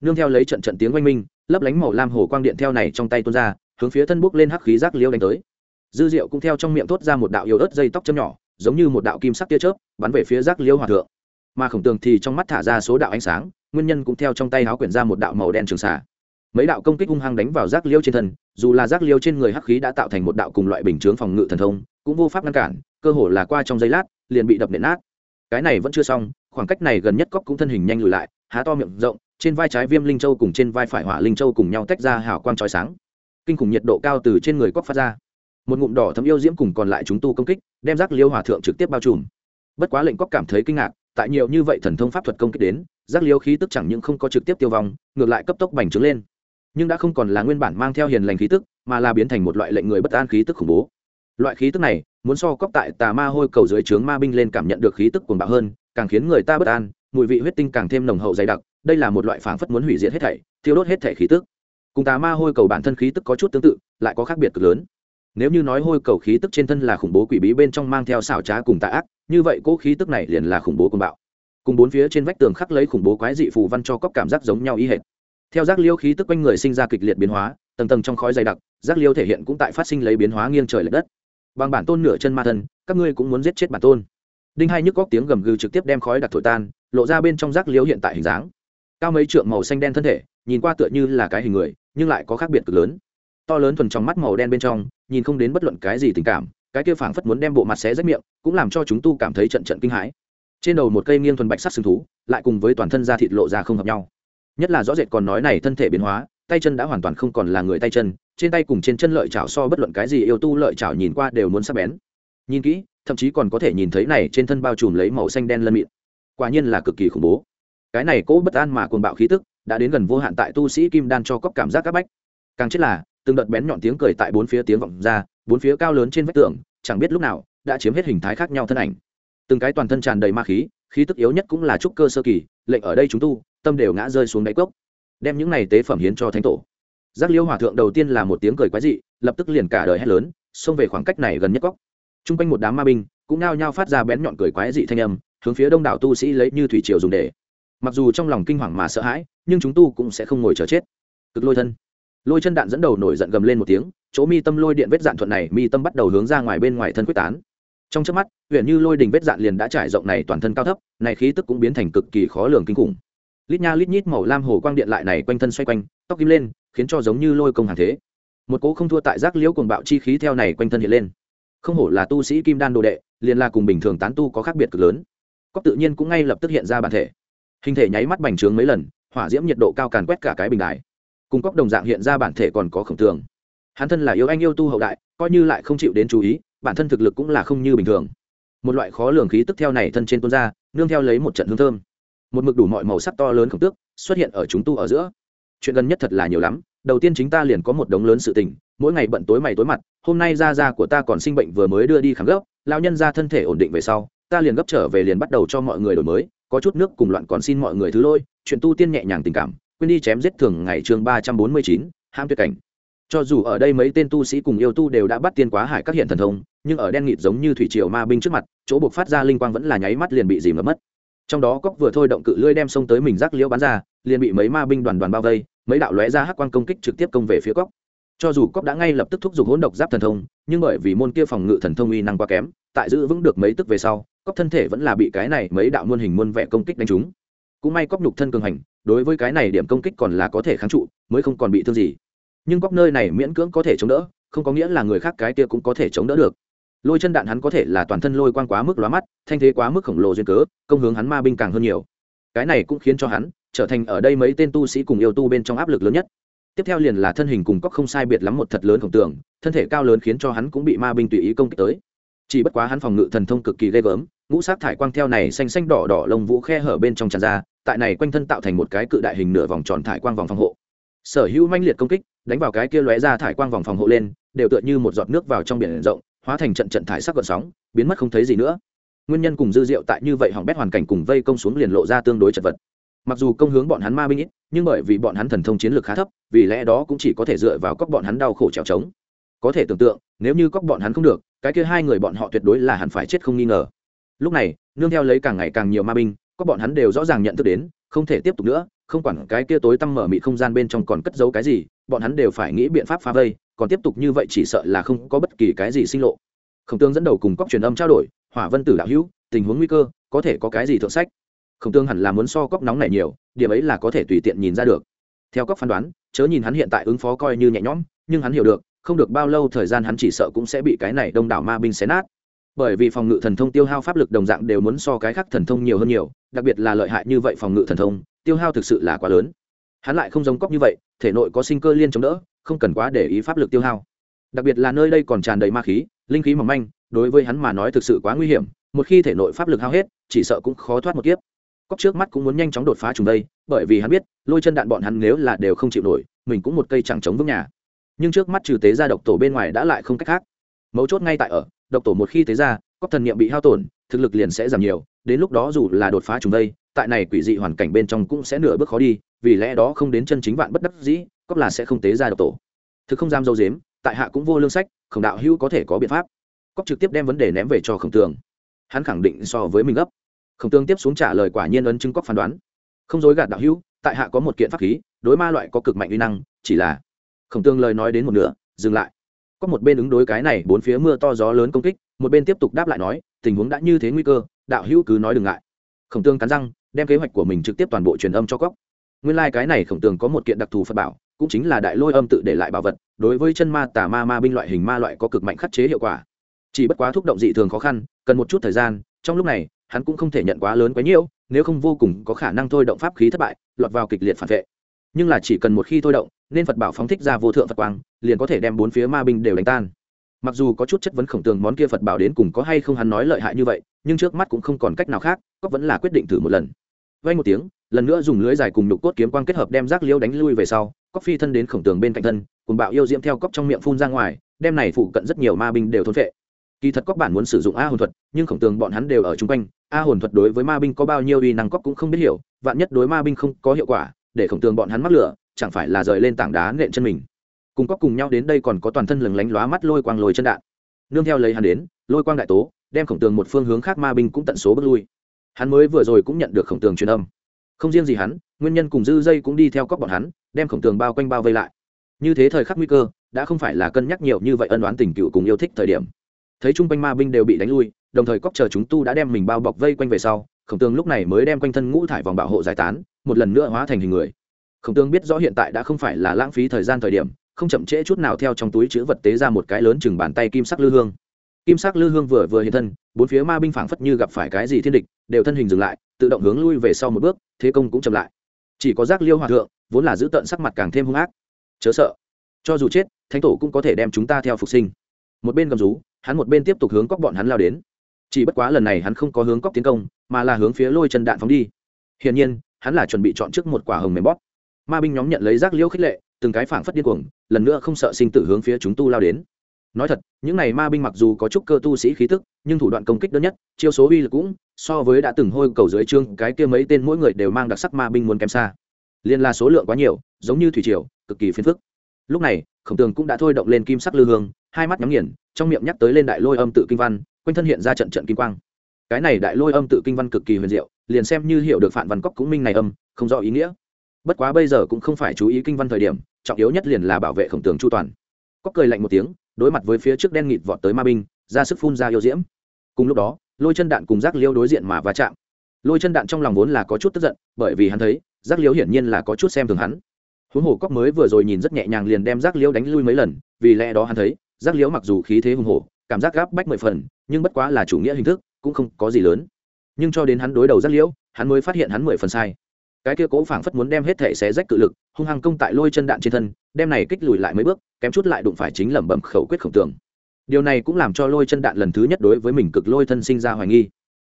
nương theo lấy trận trận tiếng oanh minh, lấp lánh màu lam hồ quang điện theo này trong tay tuôn ra, hướng phía thân bốc lên hắc khí giác liêu đánh tới. Dư diệu cũng theo trong miệng thốt ra một đạo yếu ớt dây tóc châm nhỏ, giống như một đạo kim sắc tia chớp, bắn về phía giác liêu hòa thượng. Mà khổng tường thì trong mắt thả ra số đạo ánh sáng nguyên nhân cũng theo trong tay háo quyển ra một đạo màu đen trường xả mấy đạo công kích hung hăng đánh vào rác liêu trên thân, dù là rác liêu trên người hắc khí đã tạo thành một đạo cùng loại bình chướng phòng ngự thần thông, cũng vô pháp ngăn cản, cơ hồ là qua trong giây lát, liền bị đập nện nát. Cái này vẫn chưa xong, khoảng cách này gần nhất cóc cũng thân hình nhanh lùi lại, há to miệng rộng, trên vai trái viêm linh châu cùng trên vai phải hỏa linh châu cùng nhau tách ra hào quang trói sáng. Kinh khủng nhiệt độ cao từ trên người cóc phát ra. Một ngụm đỏ thấm yêu diễm cùng còn lại chúng tu công kích, đem rác liêu hòa thượng trực tiếp bao trùm. Bất quá lệnh cóc cảm thấy kinh ngạc tại nhiều như vậy thần thông pháp thuật công kích đến, giác liêu khí tức chẳng những không có trực tiếp tiêu vong, ngược lại cấp tốc bành trướng lên. Nhưng đã không còn là nguyên bản mang theo hiền lành khí tức, mà là biến thành một loại lệnh người bất an khí tức khủng bố. Loại khí tức này, muốn so cóc tại tà ma hôi cầu dưới trướng ma binh lên cảm nhận được khí tức cuồng bạo hơn, càng khiến người ta bất an, mùi vị huyết tinh càng thêm nồng hậu dày đặc, đây là một loại phảng phất muốn hủy diệt hết thảy, thiêu đốt hết thảy khí tức. Cùng tà ma hôi cầu bản thân khí tức có chút tương tự, lại có khác biệt cực lớn nếu như nói hôi cầu khí tức trên thân là khủng bố quỷ bí bên trong mang theo xảo trá cùng tà ác, như vậy cỗ khí tức này liền là khủng bố cùng bạo. Cùng bốn phía trên vách tường khắc lấy khủng bố quái dị phù văn cho cóc cảm giác giống nhau y hệt. Theo giác liêu khí tức quanh người sinh ra kịch liệt biến hóa, tầng tầng trong khói dày đặc, giác liêu thể hiện cũng tại phát sinh lấy biến hóa nghiêng trời l ệ đất. Bằng bản tôn nửa chân ma thân, các ngươi cũng muốn giết chết bản tôn. Đinh hai nhức góc tiếng gầm gừ trực tiếp đem khói đặc thổi tan, lộ ra bên trong giác liêu hiện tại hình dáng. Cao mấy trượng màu xanh đen thân thể, nhìn qua tựa như là cái hình người, nhưng lại có khác biệt cực lớn to lớn thuần trong mắt màu đen bên trong, nhìn không đến bất luận cái gì tình cảm, cái kia phảng phất muốn đem bộ mặt xé rách miệng, cũng làm cho chúng tu cảm thấy trận trận kinh hãi. Trên đầu một cây nghiêng thuần bạch sắc sừng thú, lại cùng với toàn thân da thịt lộ ra không hợp nhau. Nhất là rõ rệt còn nói này thân thể biến hóa, tay chân đã hoàn toàn không còn là người tay chân, trên tay cùng trên chân lợi chảo so bất luận cái gì yêu tu lợi chảo nhìn qua đều muốn sắc bén. Nhìn kỹ, thậm chí còn có thể nhìn thấy này trên thân bao trùm lấy màu xanh đen lân mịn. Quả nhiên là cực kỳ khủng bố. Cái này cố bất an mà cuồng bạo khí tức, đã đến gần vô hạn tại tu sĩ kim đan cho cóc cảm giác các bách. Càng chết là từng đợt bén nhọn tiếng cười tại bốn phía tiếng vọng ra, bốn phía cao lớn trên vách tường, chẳng biết lúc nào, đã chiếm hết hình thái khác nhau thân ảnh. Từng cái toàn thân tràn đầy ma khí khí tức yếu nhất cũng là trúc cơ sơ kỳ, lệnh ở đây chúng tu, tâm đều ngã rơi xuống đáy cốc. Đem những này tế phẩm hiến cho thánh tổ. Giác liêu hòa thượng đầu tiên là một tiếng cười quái dị, lập tức liền cả đời hét lớn, xông về khoảng cách này gần nhất cốc. T r u n g quanh một đám ma binh cũng nao nhao phát ra bén nhọn cười quái dị thanh âm, hướng phía đông đảo tu sĩ lấy như thủy triều dùng để. Mặc dù trong lòng kinh hoàng mà sợ hãi, nhưng chúng tu cũng sẽ không ngồi chờ chết. Cực lôi thân lôi chân đạn dẫn đầu nổi giận gầm lên một tiếng, chỗ mi tâm lôi điện vết dạn thuận này, mi tâm bắt đầu hướng ra ngoài bên ngoài thân quyết tán. Trong chớp mắt, huyện như lôi đình vết dạn liền đã trải rộng này toàn thân cao thấp, này khí tức cũng biến thành cực kỳ khó lường kinh khủng. Lít nha lít nhít màu lam hồ quang điện lại này quanh thân xoay quanh, tóc kim lên, khiến cho giống như lôi công hàng thế. Một cỗ không thua tại giác liễu cuồng bạo chi khí theo này quanh thân hiện lên. Không hổ là tu sĩ kim đan đồ đệ, liền là cùng bình thường tán tu có khác biệt cực lớn. Cóc tự nhiên cũng ngay lập tức hiện ra bản thể. Hình thể nháy mắt bành trướng mấy lần, hỏa diễm nhiệt độ cao càn quét cả cái bình đài cùng cóc đồng dạng hiện ra bản thể còn có khổng tường. Hắn thân là yêu anh yêu tu hậu đại, coi như lại không chịu đến chú ý, bản thân thực lực cũng là không như bình thường. Một loại khó lường khí tức theo này thân trên tuôn ra, nương theo lấy một trận hương thơm. Một mực đủ mọi màu sắc to lớn khổng tước xuất hiện ở chúng tu ở giữa. Chuyện gần nhất thật là nhiều lắm, đầu tiên chính ta liền có một đống lớn sự tình, mỗi ngày bận tối mày tối mặt, hôm nay da da của ta còn sinh bệnh vừa mới đưa đi khám gấp lao nhân ra thân thể ổn định về sau, ta liền gấp trở về liền bắt đầu cho mọi người đổi mới, có chút nước cùng loạn còn xin mọi người thứ lôi chuyện tu tiên nhẹ nhàng tình cảm quên đi chém giết thường ngày chương ba trăm bốn mươi chín ham tuyệt cảnh. Cho dù ở đây mấy tên tu sĩ cùng yêu tu đều đã bắt tiên quá hải các hiện thần thông, nhưng ở đen nghịt giống như thủy triều ma binh trước mặt, chỗ buộc phát ra linh quang vẫn là nháy mắt liền bị dìm ngập mất. Trong đó cóc vừa thôi động cự lưỡi đem xông tới mình rác liễu bắn ra, liền bị mấy ma binh đoàn đoàn bao vây, mấy đạo lóe ra hắc quang công kích trực tiếp công về phía cóc cho dù cóc đã ngay lập tức thúc giục hỗn độc giáp thần thông, nhưng bởi vì môn kia phòng ngự thần thông uy năng quá kém, tại giữ vững được mấy tức về sau cóc thân thể vẫn là bị cái này mấy đạo muôn hình muôn vẻ công kích đánh trúng cũng may cóc nhục thân cường hành, đối với cái này điểm công kích còn là có thể kháng trụ, mới không còn bị thương gì. Nhưng cóc nơi này miễn cưỡng có thể chống đỡ, không có nghĩa là người khác cái kia cũng có thể chống đỡ được. Lôi chân đạn hắn có thể là toàn thân lôi quang quá mức lóa mắt, thanh thế quá mức khổng lồ duyên cớ, công hướng hắn ma binh càng hơn nhiều. Cái này cũng khiến cho hắn trở thành ở đây mấy tên tu sĩ cùng yêu tu bên trong áp lực lớn nhất. Tiếp theo liền là thân hình cùng cóc không sai biệt lắm một thật lớn khổng tường, thân thể cao lớn khiến cho hắn cũng bị ma binh tùy ý công kích tới. Chỉ bất quá hắn phòng ngự thần thông cực kỳ ghê gớm ngũ sát thải quang theo này xanh xanh đỏ đỏ lông vũ khe hở bên trong tràn ra, tại này quanh thân tạo thành một cái cự đại hình nửa vòng tròn thải quang vòng phòng hộ. Sở hữu manh liệt công kích, đánh vào cái kia lóe ra thải quang vòng phòng hộ lên, đều tựa như một giọt nước vào trong biển rộng, hóa thành trận trận thải sắc gợn sóng, biến mất không thấy gì nữa. Nguyên nhân cùng dư diệu tại như vậy hỏng bét hoàn cảnh cùng vây công xuống liền lộ ra tương đối chật vật. Mặc dù công hướng bọn hắn ma binh ít, nhưng bởi vì bọn hắn thần thông chiến lược khá thấp, vì lẽ đó cũng chỉ có thể dựa vào cóc bọn hắn đau khổ trèo trống. Có thể tưởng tượng, nếu như cóc bọn hắn không được, cái kia hai người bọn họ tuyệt đối là hẳn phải chết không nghi ngờ lúc này, nương theo lấy càng ngày càng nhiều ma binh, có bọn hắn đều rõ ràng nhận thức đến, không thể tiếp tục nữa, không quản cái kia tối tăm mở mị không gian bên trong còn cất giấu cái gì, bọn hắn đều phải nghĩ biện pháp phá vây, còn tiếp tục như vậy chỉ sợ là không có bất kỳ cái gì sinh lộ. Khổng tương dẫn đầu cùng cóc truyền âm trao đổi, hỏa vân tử đạo hữu, tình huống nguy cơ, có thể có cái gì thượng sách? Khổng tương hẳn là muốn so cóc nóng này nhiều, điểm ấy là có thể tùy tiện nhìn ra được. Theo cóc phán đoán, chớ nhìn hắn hiện tại ứng phó coi như nhẹ nhõm, nhưng hắn hiểu được, không được bao lâu thời gian hắn chỉ sợ cũng sẽ bị cái này đông đảo ma binh xé nát bởi vì phòng ngự thần thông tiêu hao pháp lực đồng dạng đều muốn so cái khác thần thông nhiều hơn nhiều, đặc biệt là lợi hại như vậy phòng ngự thần thông, tiêu hao thực sự là quá lớn. Hắn lại không giống cóc như vậy, thể nội có sinh cơ liên chống đỡ, không cần quá để ý pháp lực tiêu hao. Đặc biệt là nơi đây còn tràn đầy ma khí, linh khí mỏng manh, đối với hắn mà nói thực sự quá nguy hiểm, một khi thể nội pháp lực hao hết, chỉ sợ cũng khó thoát một kiếp. Cóc trước mắt cũng muốn nhanh chóng đột phá trùng đây, bởi vì hắn biết, lôi chân đạn bọn hắn nếu là đều không chịu nổi, mình cũng một cây chẳng chống vững nhà. Nhưng trước mắt trừ tế gia độc tổ bên ngoài đã lại không cách khác. Mấu chốt ngay tại ở độc tổ một khi tế ra cóc thần niệm bị hao tổn, thực lực liền sẽ giảm nhiều, đến lúc đó dù là đột phá chúng đây tại này quỷ dị hoàn cảnh bên trong cũng sẽ nửa bước khó đi, vì lẽ đó không đến chân chính vạn bất đắc dĩ cóc là sẽ không tế ra độc tổ. Thực không dám dâu dếm, tại hạ cũng vô lương sách, khổng đạo hữu có thể có biện pháp. Cóc trực tiếp đem vấn đề ném về cho khổng tường. Hắn khẳng định so với mình gấp. Khổng tường tiếp xuống trả lời quả nhiên ấn chứng cóc phán đoán. Không dối gạt đạo hữu, tại hạ có một kiện pháp khí, đối ma loại có cực mạnh uy năng, chỉ là khổng tường lời nói đến một nửa, dừng lại có một bên ứng đối cái này bốn phía mưa to gió lớn công kích, một bên tiếp tục đáp lại nói, tình huống đã như thế nguy cơ, đạo hữu cứ nói đừng ngại. Khổng tương cắn răng, đem kế hoạch của mình trực tiếp toàn bộ truyền âm cho cóc nguyên lai、like、cái này khổng tường có một kiện đặc thù phật bảo, cũng chính là đại lôi âm tự để lại bảo vật, đối với chân ma, tà ma ma binh loại hình ma loại có cực mạnh khắc chế hiệu quả. Chỉ bất quá thúc động dị thường khó khăn, cần một chút thời gian, trong lúc này, hắn cũng không thể nhận quá lớn quá nhiễu nếu không vô cùng có khả năng thôi động pháp khí thất bại, lọt vào kịch liệt phản vệ. Nhưng là chỉ cần một khi thôi động nên phật bảo phóng thích ra vô thượng phật quang, liền có thể đem bốn phía ma binh đều đánh tan. Mặc dù có chút chất vấn khổng tường món kia phật bảo đến cùng có hay không hắn nói lợi hại như vậy, nhưng trước mắt cũng không còn cách nào khác cóc vẫn là quyết định thử một lần. Vay một tiếng, lần nữa dùng lưới dài cùng nhục cốt kiếm quang kết hợp đem rác liêu đánh lui về sau cóc phi thân đến khổng tường bên cạnh thân, cùng bạo yêu diễm theo cóc trong miệng phun ra ngoài, đem này phụ cận rất nhiều ma binh đều thôn vệ kỳ thật cóc bản muốn sử dụng a hồn thuật, nhưng khổng tường bọn hắn đều ở chung quanh, a hồn thuật đối với ma binh có bao nhiêu uy năng cóc cũng không biết hiểu, vạn nhất đối ma binh không có hiệu quả, để khổng tường bọn hắn mắc lửa chẳng phải là rời lên tảng đá nện chân mình. Cùng có cùng nhau đến đây còn có toàn thân lừng lánh lóa mắt lôi quang lồi chân đạn. Nương theo lấy hắn đến, lôi quang đại tố, đem khổng tường một phương hướng khác ma binh cũng tận số bước lui. Hắn mới vừa rồi cũng nhận được khổng tường truyền âm. Không riêng gì hắn, nguyên nhân cùng dư dây cũng đi theo cóc bọn hắn, đem khổng tường bao quanh bao vây lại. Như thế thời khắc nguy cơ, đã không phải là cân nhắc nhiều như vậy ân oán tình cựu cùng yêu thích thời điểm. Thấy chung quanh ma binh đều bị đánh lui, đồng thời cóc chờ chúng tu đã đem mình bao bọc vây quanh về sau, khổng tường lúc này mới đem quanh thân ngũ thải vòng bảo hộ giải tán, một lần nữa hóa thành hình người khổng tương biết rõ hiện tại đã không phải là lãng phí thời gian thời điểm, không chậm trễ chút nào theo trong túi chữ vật tế ra một cái lớn chừng bàn tay kim sắc lư hương. Kim sắc lư hương vừa vừa hiện thân, bốn phía ma binh phảng phất như gặp phải cái gì thiên địch, đều thân hình dừng lại, tự động hướng lui về sau một bước, thế công cũng chậm lại. Chỉ có giác liêu hòa thượng, vốn là giữ tận sắc mặt càng thêm hung ác. Chớ sợ, cho dù chết, thánh tổ cũng có thể đem chúng ta theo phục sinh. Một bên cầm rú, hắn một bên tiếp tục hướng cóc bọn hắn lao đến. Chỉ bất quá lần này hắn không có hướng cóc tiến công, mà là hướng phía lôi chân đạn phóng đi. Hiển nhiên, hắn là chuẩn bị chọn trước một quả hồng mềm bóp ma binh nhóm nhận lấy rác liễu khích lệ, từng cái phảng phất điên cuồng, lần nữa không sợ sinh tử hướng phía chúng tu lao đến. Nói thật, những này ma binh mặc dù có chút cơ tu sĩ khí tức, nhưng thủ đoạn công kích đơn nhất, chiêu số uy lực cũng so với đã từng hôi cầu dưới trương cái kia mấy tên mỗi người đều mang đặc sắc ma binh muốn kém xa. Liên là số lượng quá nhiều, giống như thủy triều, cực kỳ phiền phức. Lúc này, khổng tường cũng đã thôi động lên kim sắc lư hương, hai mắt nhắm nghiền, trong miệng nhắc tới lên đại lôi âm tự kinh văn, quanh thân hiện ra trận trận kim quang. Cái này đại lôi âm tự kinh văn cực kỳ huyền diệu, liền xem như hiểu được phản văn cóc cũng minh này âm, không rõ ý nghĩa bất quá bây giờ cũng không phải chú ý kinh văn thời điểm, trọng yếu nhất liền là bảo vệ khổng tường chu toàn. Có cười lạnh một tiếng, đối mặt với phía trước đen nghịt vọt tới ma binh, ra sức phun ra yêu diễm. Cùng lúc đó, lôi chân đạn cùng giác liêu đối diện mà va chạm. Lôi chân đạn trong lòng vốn là có chút tức giận, bởi vì hắn thấy, giác liêu hiển nhiên là có chút xem thường hắn. Huống hồ cóc mới vừa rồi nhìn rất nhẹ nhàng liền đem giác liêu đánh lui mấy lần, vì lẽ đó hắn thấy, giác liêu mặc dù khí thế hùng hổ, cảm giác gáp bách mười phần, nhưng bất quá là chủ nghĩa hình thức, cũng không có gì lớn. Nhưng cho đến hắn đối đầu giác liễu hắn mới phát hiện hắn mười phần sai cái kia cố phảng phất muốn đem hết thể xé rách cự lực, hung hăng công tại lôi chân đạn trên thân, đem này kích lùi lại mấy bước, kém chút lại đụng phải chính lẩm bẩm khẩu quyết khổng tường. Điều này cũng làm cho lôi chân đạn lần thứ nhất đối với mình cực lôi thân sinh ra hoài nghi.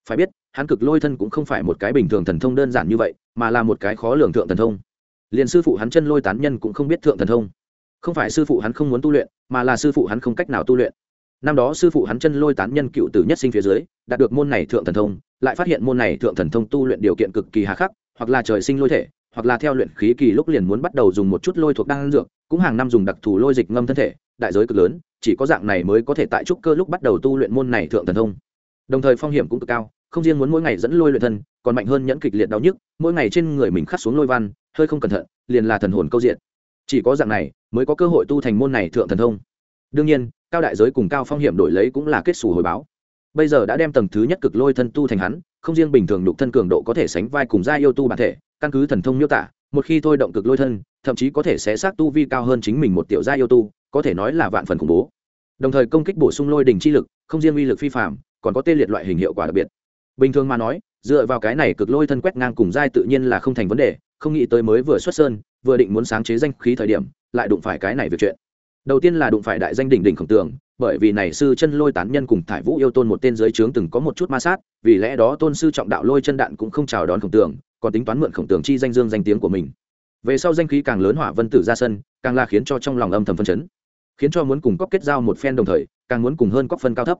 Phải biết, hắn cực lôi thân cũng không phải một cái bình thường thần thông đơn giản như vậy, mà là một cái khó lường thượng thần thông. Liền sư phụ hắn chân lôi tán nhân cũng không biết thượng thần thông. Không phải sư phụ hắn không muốn tu luyện, mà là sư phụ hắn không cách nào tu luyện. Năm đó sư phụ hắn chân lôi tán nhân cựu tử nhất sinh phía dưới, đạt được môn này thượng thần thông, lại phát hiện môn này thượng thần thông tu luyện điều kiện cực kỳ hà khắc hoặc là trời sinh lôi thể, hoặc là theo luyện khí kỳ lúc liền muốn bắt đầu dùng một chút lôi thuộc đan dược, cũng hàng năm dùng đặc thù lôi dịch ngâm thân thể, đại giới cực lớn, chỉ có dạng này mới có thể tại trúc cơ lúc bắt đầu tu luyện môn này thượng thần thông. Đồng thời phong hiểm cũng cực cao, không riêng muốn mỗi ngày dẫn lôi luyện thân, còn mạnh hơn nhẫn kịch liệt đau nhức, mỗi ngày trên người mình khắc xuống lôi văn, hơi không cẩn thận, liền là thần hồn câu diện. Chỉ có dạng này mới có cơ hội tu thành môn này thượng thần thông. Đương nhiên, cao đại giới cùng cao phong hiểm đổi lấy cũng là kết xù hồi báo. Bây giờ đã đem tầng thứ nhất cực lôi thân tu thành hắn không riêng bình thường nhục thân cường độ có thể sánh vai cùng gia yêu tu bản thể, căn cứ thần thông miêu tả, một khi thôi động cực lôi thân, thậm chí có thể sẽ xác tu vi cao hơn chính mình một tiểu gia yêu tu, có thể nói là vạn phần khủng bố. Đồng thời công kích bổ sung lôi đình chi lực, không riêng uy lực phi phạm còn có tê liệt loại hình hiệu quả đặc biệt. Bình thường mà nói, dựa vào cái này cực lôi thân quét ngang cùng giai tự nhiên là không thành vấn đề, không nghĩ tới mới vừa xuất sơn, vừa định muốn sáng chế danh khí thời điểm, lại đụng phải cái này việc chuyện. Đầu tiên là đụng phải đại danh đỉnh đỉnh khổng tường bởi vì này sư chân lôi tán nhân cùng thải vũ yêu tôn một tên giới trướng từng có một chút ma sát, vì lẽ đó tôn sư trọng đạo lôi chân đạn cũng không chào đón khổng tường, còn tính toán mượn khổng tường chi danh dương danh tiếng của mình. Về sau danh khí càng lớn hỏa vân tử ra sân, càng là khiến cho trong lòng âm thầm phân chấn, khiến cho muốn cùng cóc kết giao một phen đồng thời, càng muốn cùng hơn cóc phân cao thấp.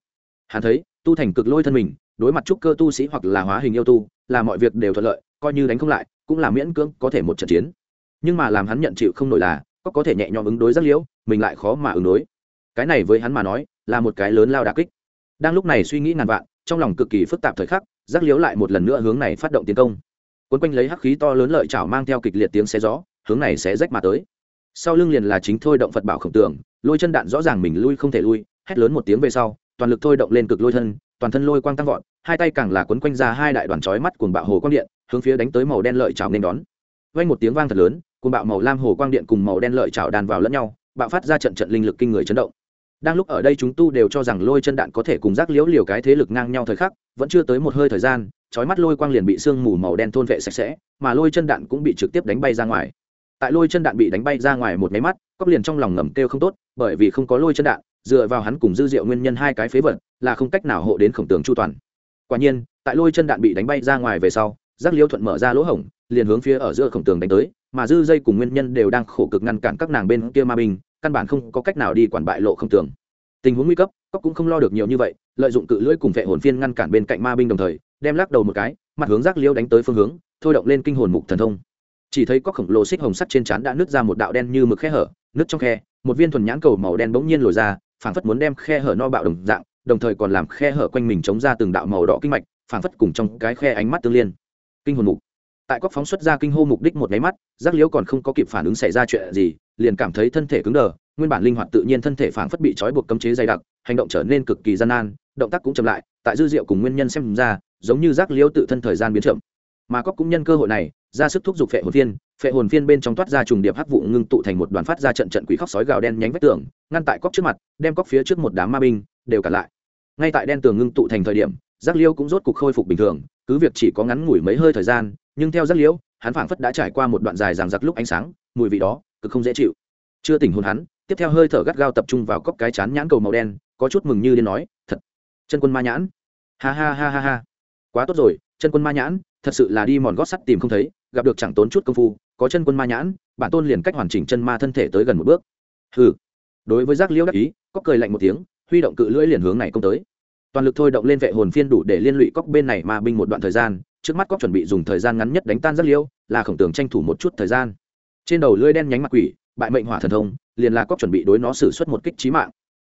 Hắn thấy, tu thành cực lôi thân mình, đối mặt trúc cơ tu sĩ hoặc là hóa hình yêu tu, là mọi việc đều thuận lợi, coi như đánh không lại, cũng là miễn cưỡng có thể một trận chiến. Nhưng mà làm hắn nhận chịu không nổi là có có thể nhẹ nhõm ứng đối rất liễu, mình lại khó mà ứng đối cái này với hắn mà nói là một cái lớn lao đà kích. Đang lúc này suy nghĩ ngàn vạn, trong lòng cực kỳ phức tạp thời khắc, giác liếu lại một lần nữa hướng này phát động tiến công. Quấn quanh lấy hắc khí to lớn lợi chảo mang theo kịch liệt tiếng xé gió, hướng này sẽ rách mà tới. Sau lưng liền là chính thôi động phật bảo khổng tường, lôi chân đạn rõ ràng mình lui không thể lui, hét lớn một tiếng về sau, toàn lực thôi động lên cực lôi thân, toàn thân lôi quang tăng vọt, hai tay càng là quấn quanh ra hai đại đoàn chói mắt cuồng bạo hồ quang điện, hướng phía đánh tới màu đen lợi chảo nên đón. Vang một tiếng vang thật lớn, cuồng bạo màu lam hồ quang điện cùng màu đen lợi chảo đàn vào lẫn nhau, bạo phát ra trận trận linh lực kinh người chấn động đang lúc ở đây chúng tu đều cho rằng lôi chân đạn có thể cùng rác liễu liều cái thế lực ngang nhau thời khắc, vẫn chưa tới một hơi thời gian, chói mắt lôi quang liền bị sương mù màu đen thôn vệ sạch sẽ, mà lôi chân đạn cũng bị trực tiếp đánh bay ra ngoài. Tại lôi chân đạn bị đánh bay ra ngoài một máy mắt cóc liền trong lòng ngầm kêu không tốt, bởi vì không có lôi chân đạn, dựa vào hắn cùng dư diệu nguyên nhân hai cái phế vật, là không cách nào hộ đến khổng tường chu toàn. Quả nhiên, tại lôi chân đạn bị đánh bay ra ngoài về sau giác liêu thuận mở ra lỗ hổng, liền hướng phía ở giữa khổng tường đánh tới, mà dư dây cùng nguyên nhân đều đang khổ cực ngăn cản các nàng bên kia ma binh, căn bản không có cách nào đi quản bại lộ khổng tường. Tình huống nguy cấp cóc cũng không lo được nhiều như vậy, lợi dụng cự lưỡi cùng vệ hồn phiên ngăn cản bên cạnh ma binh đồng thời, đem lắc đầu một cái, mặt hướng giác liêu đánh tới phương hướng, thôi động lên kinh hồn mục thần thông. Chỉ thấy cóc khổng lồ xích hồng sắt trên trán đã nứt ra một đạo đen như mực khe hở, nứt trong khe, một viên thuần nhãn cầu màu đen bỗng nhiên lồi ra, phảng phất muốn đem khe hở no bạo đồng dạng, đồng thời còn làm khe hở quanh mình chống ra từng đạo màu đỏ kinh mạch, phảng phất cùng trong cái khe ánh mắt tương liên kinh hồn mục. Tại cóc phóng xuất ra kinh hô mục đích một máy mắt, giác liễu còn không có kịp phản ứng xảy ra chuyện gì, liền cảm thấy thân thể cứng đờ, nguyên bản linh hoạt tự nhiên thân thể phản phất bị trói buộc cấm chế dày đặc, hành động trở nên cực kỳ gian nan, động tác cũng chậm lại, tại dư diệu cùng nguyên nhân xem ra, giống như giác liễu tự thân thời gian biến chậm. Mà cóc cũng nhân cơ hội này, ra sức thúc giục phệ hồn phiên, phệ hồn phiên bên trong toát ra trùng điệp hắc vụ ngưng tụ thành một đoàn phát ra trận trận quỷ khóc sói gào đen nhánh vách tường, ngăn tại cóc trước mặt, đem cóc phía trước một đám ma binh đều cả lại. Ngay tại đen tường ngưng tụ thành thời điểm, giác liêu cũng rốt cục khôi phục bình thường cứ việc chỉ có ngắn ngủi mấy hơi thời gian, nhưng theo giác liễu, hắn phảng phất đã trải qua một đoạn dài ràng giặc lúc ánh sáng, mùi vị đó, cực không dễ chịu. Chưa tỉnh hồn hắn, tiếp theo hơi thở gắt gao tập trung vào cốc cái chán nhãn cầu màu đen, có chút mừng như điên nói, thật, chân quân ma nhãn. Ha ha ha ha ha. Quá tốt rồi, chân quân ma nhãn, thật sự là đi mòn gót sắt tìm không thấy, gặp được chẳng tốn chút công phu, có chân quân ma nhãn, bản tôn liền cách hoàn chỉnh chân ma thân thể tới gần một bước. Hừ. Đối với giác liễu đắc ý có cười lạnh một tiếng, huy động cự lưỡi liền hướng này công tới toàn lực thôi động lên vệ hồn phiên đủ để liên lụy cóc bên này ma binh một đoạn thời gian, trước mắt cóc chuẩn bị dùng thời gian ngắn nhất đánh tan rất liễu là khổng tường tranh thủ một chút thời gian. Trên đầu lưỡi đen nhánh mặt quỷ, bại mệnh hỏa thần thông, liền là cóc chuẩn bị đối nó xử suất một kích trí mạng.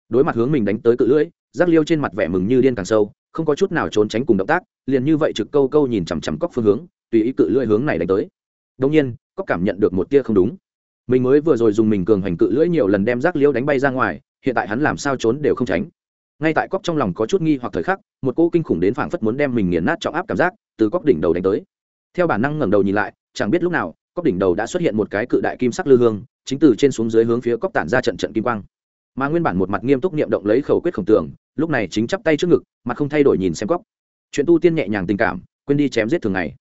Đối mặt hướng mình đánh tới cự lưỡi giác liêu trên mặt vẻ mừng như điên càng sâu, không có chút nào trốn tránh cùng động tác, liền như vậy trực câu câu nhìn chằm chằm cóc phương hướng, tùy ý cự lưỡi hướng này đánh tới. Đông nhiên cóc cảm nhận được một tia không đúng. Mình mới vừa rồi dùng mình cường hành cự lưỡi nhiều lần đem giác liêu đánh bay ra ngoài, hiện tại hắn làm sao trốn đều không tránh ngay tại cóc trong lòng có chút nghi hoặc thời khắc, một cô kinh khủng đến phảng phất muốn đem mình nghiền nát trọng áp cảm giác, từ cóc đỉnh đầu đánh tới. Theo bản năng ngẩng đầu nhìn lại, chẳng biết lúc nào cóc đỉnh đầu đã xuất hiện một cái cự đại kim sắc lư hương, chính từ trên xuống dưới hướng phía cóc tản ra trận trận kim quang. Mà nguyên bản một mặt nghiêm túc niệm động lấy khẩu quyết khổng tường, lúc này chính chắp tay trước ngực, mặt không thay đổi nhìn xem cóc chuyện tu tiên nhẹ nhàng tình cảm, quên đi chém giết thường ngày.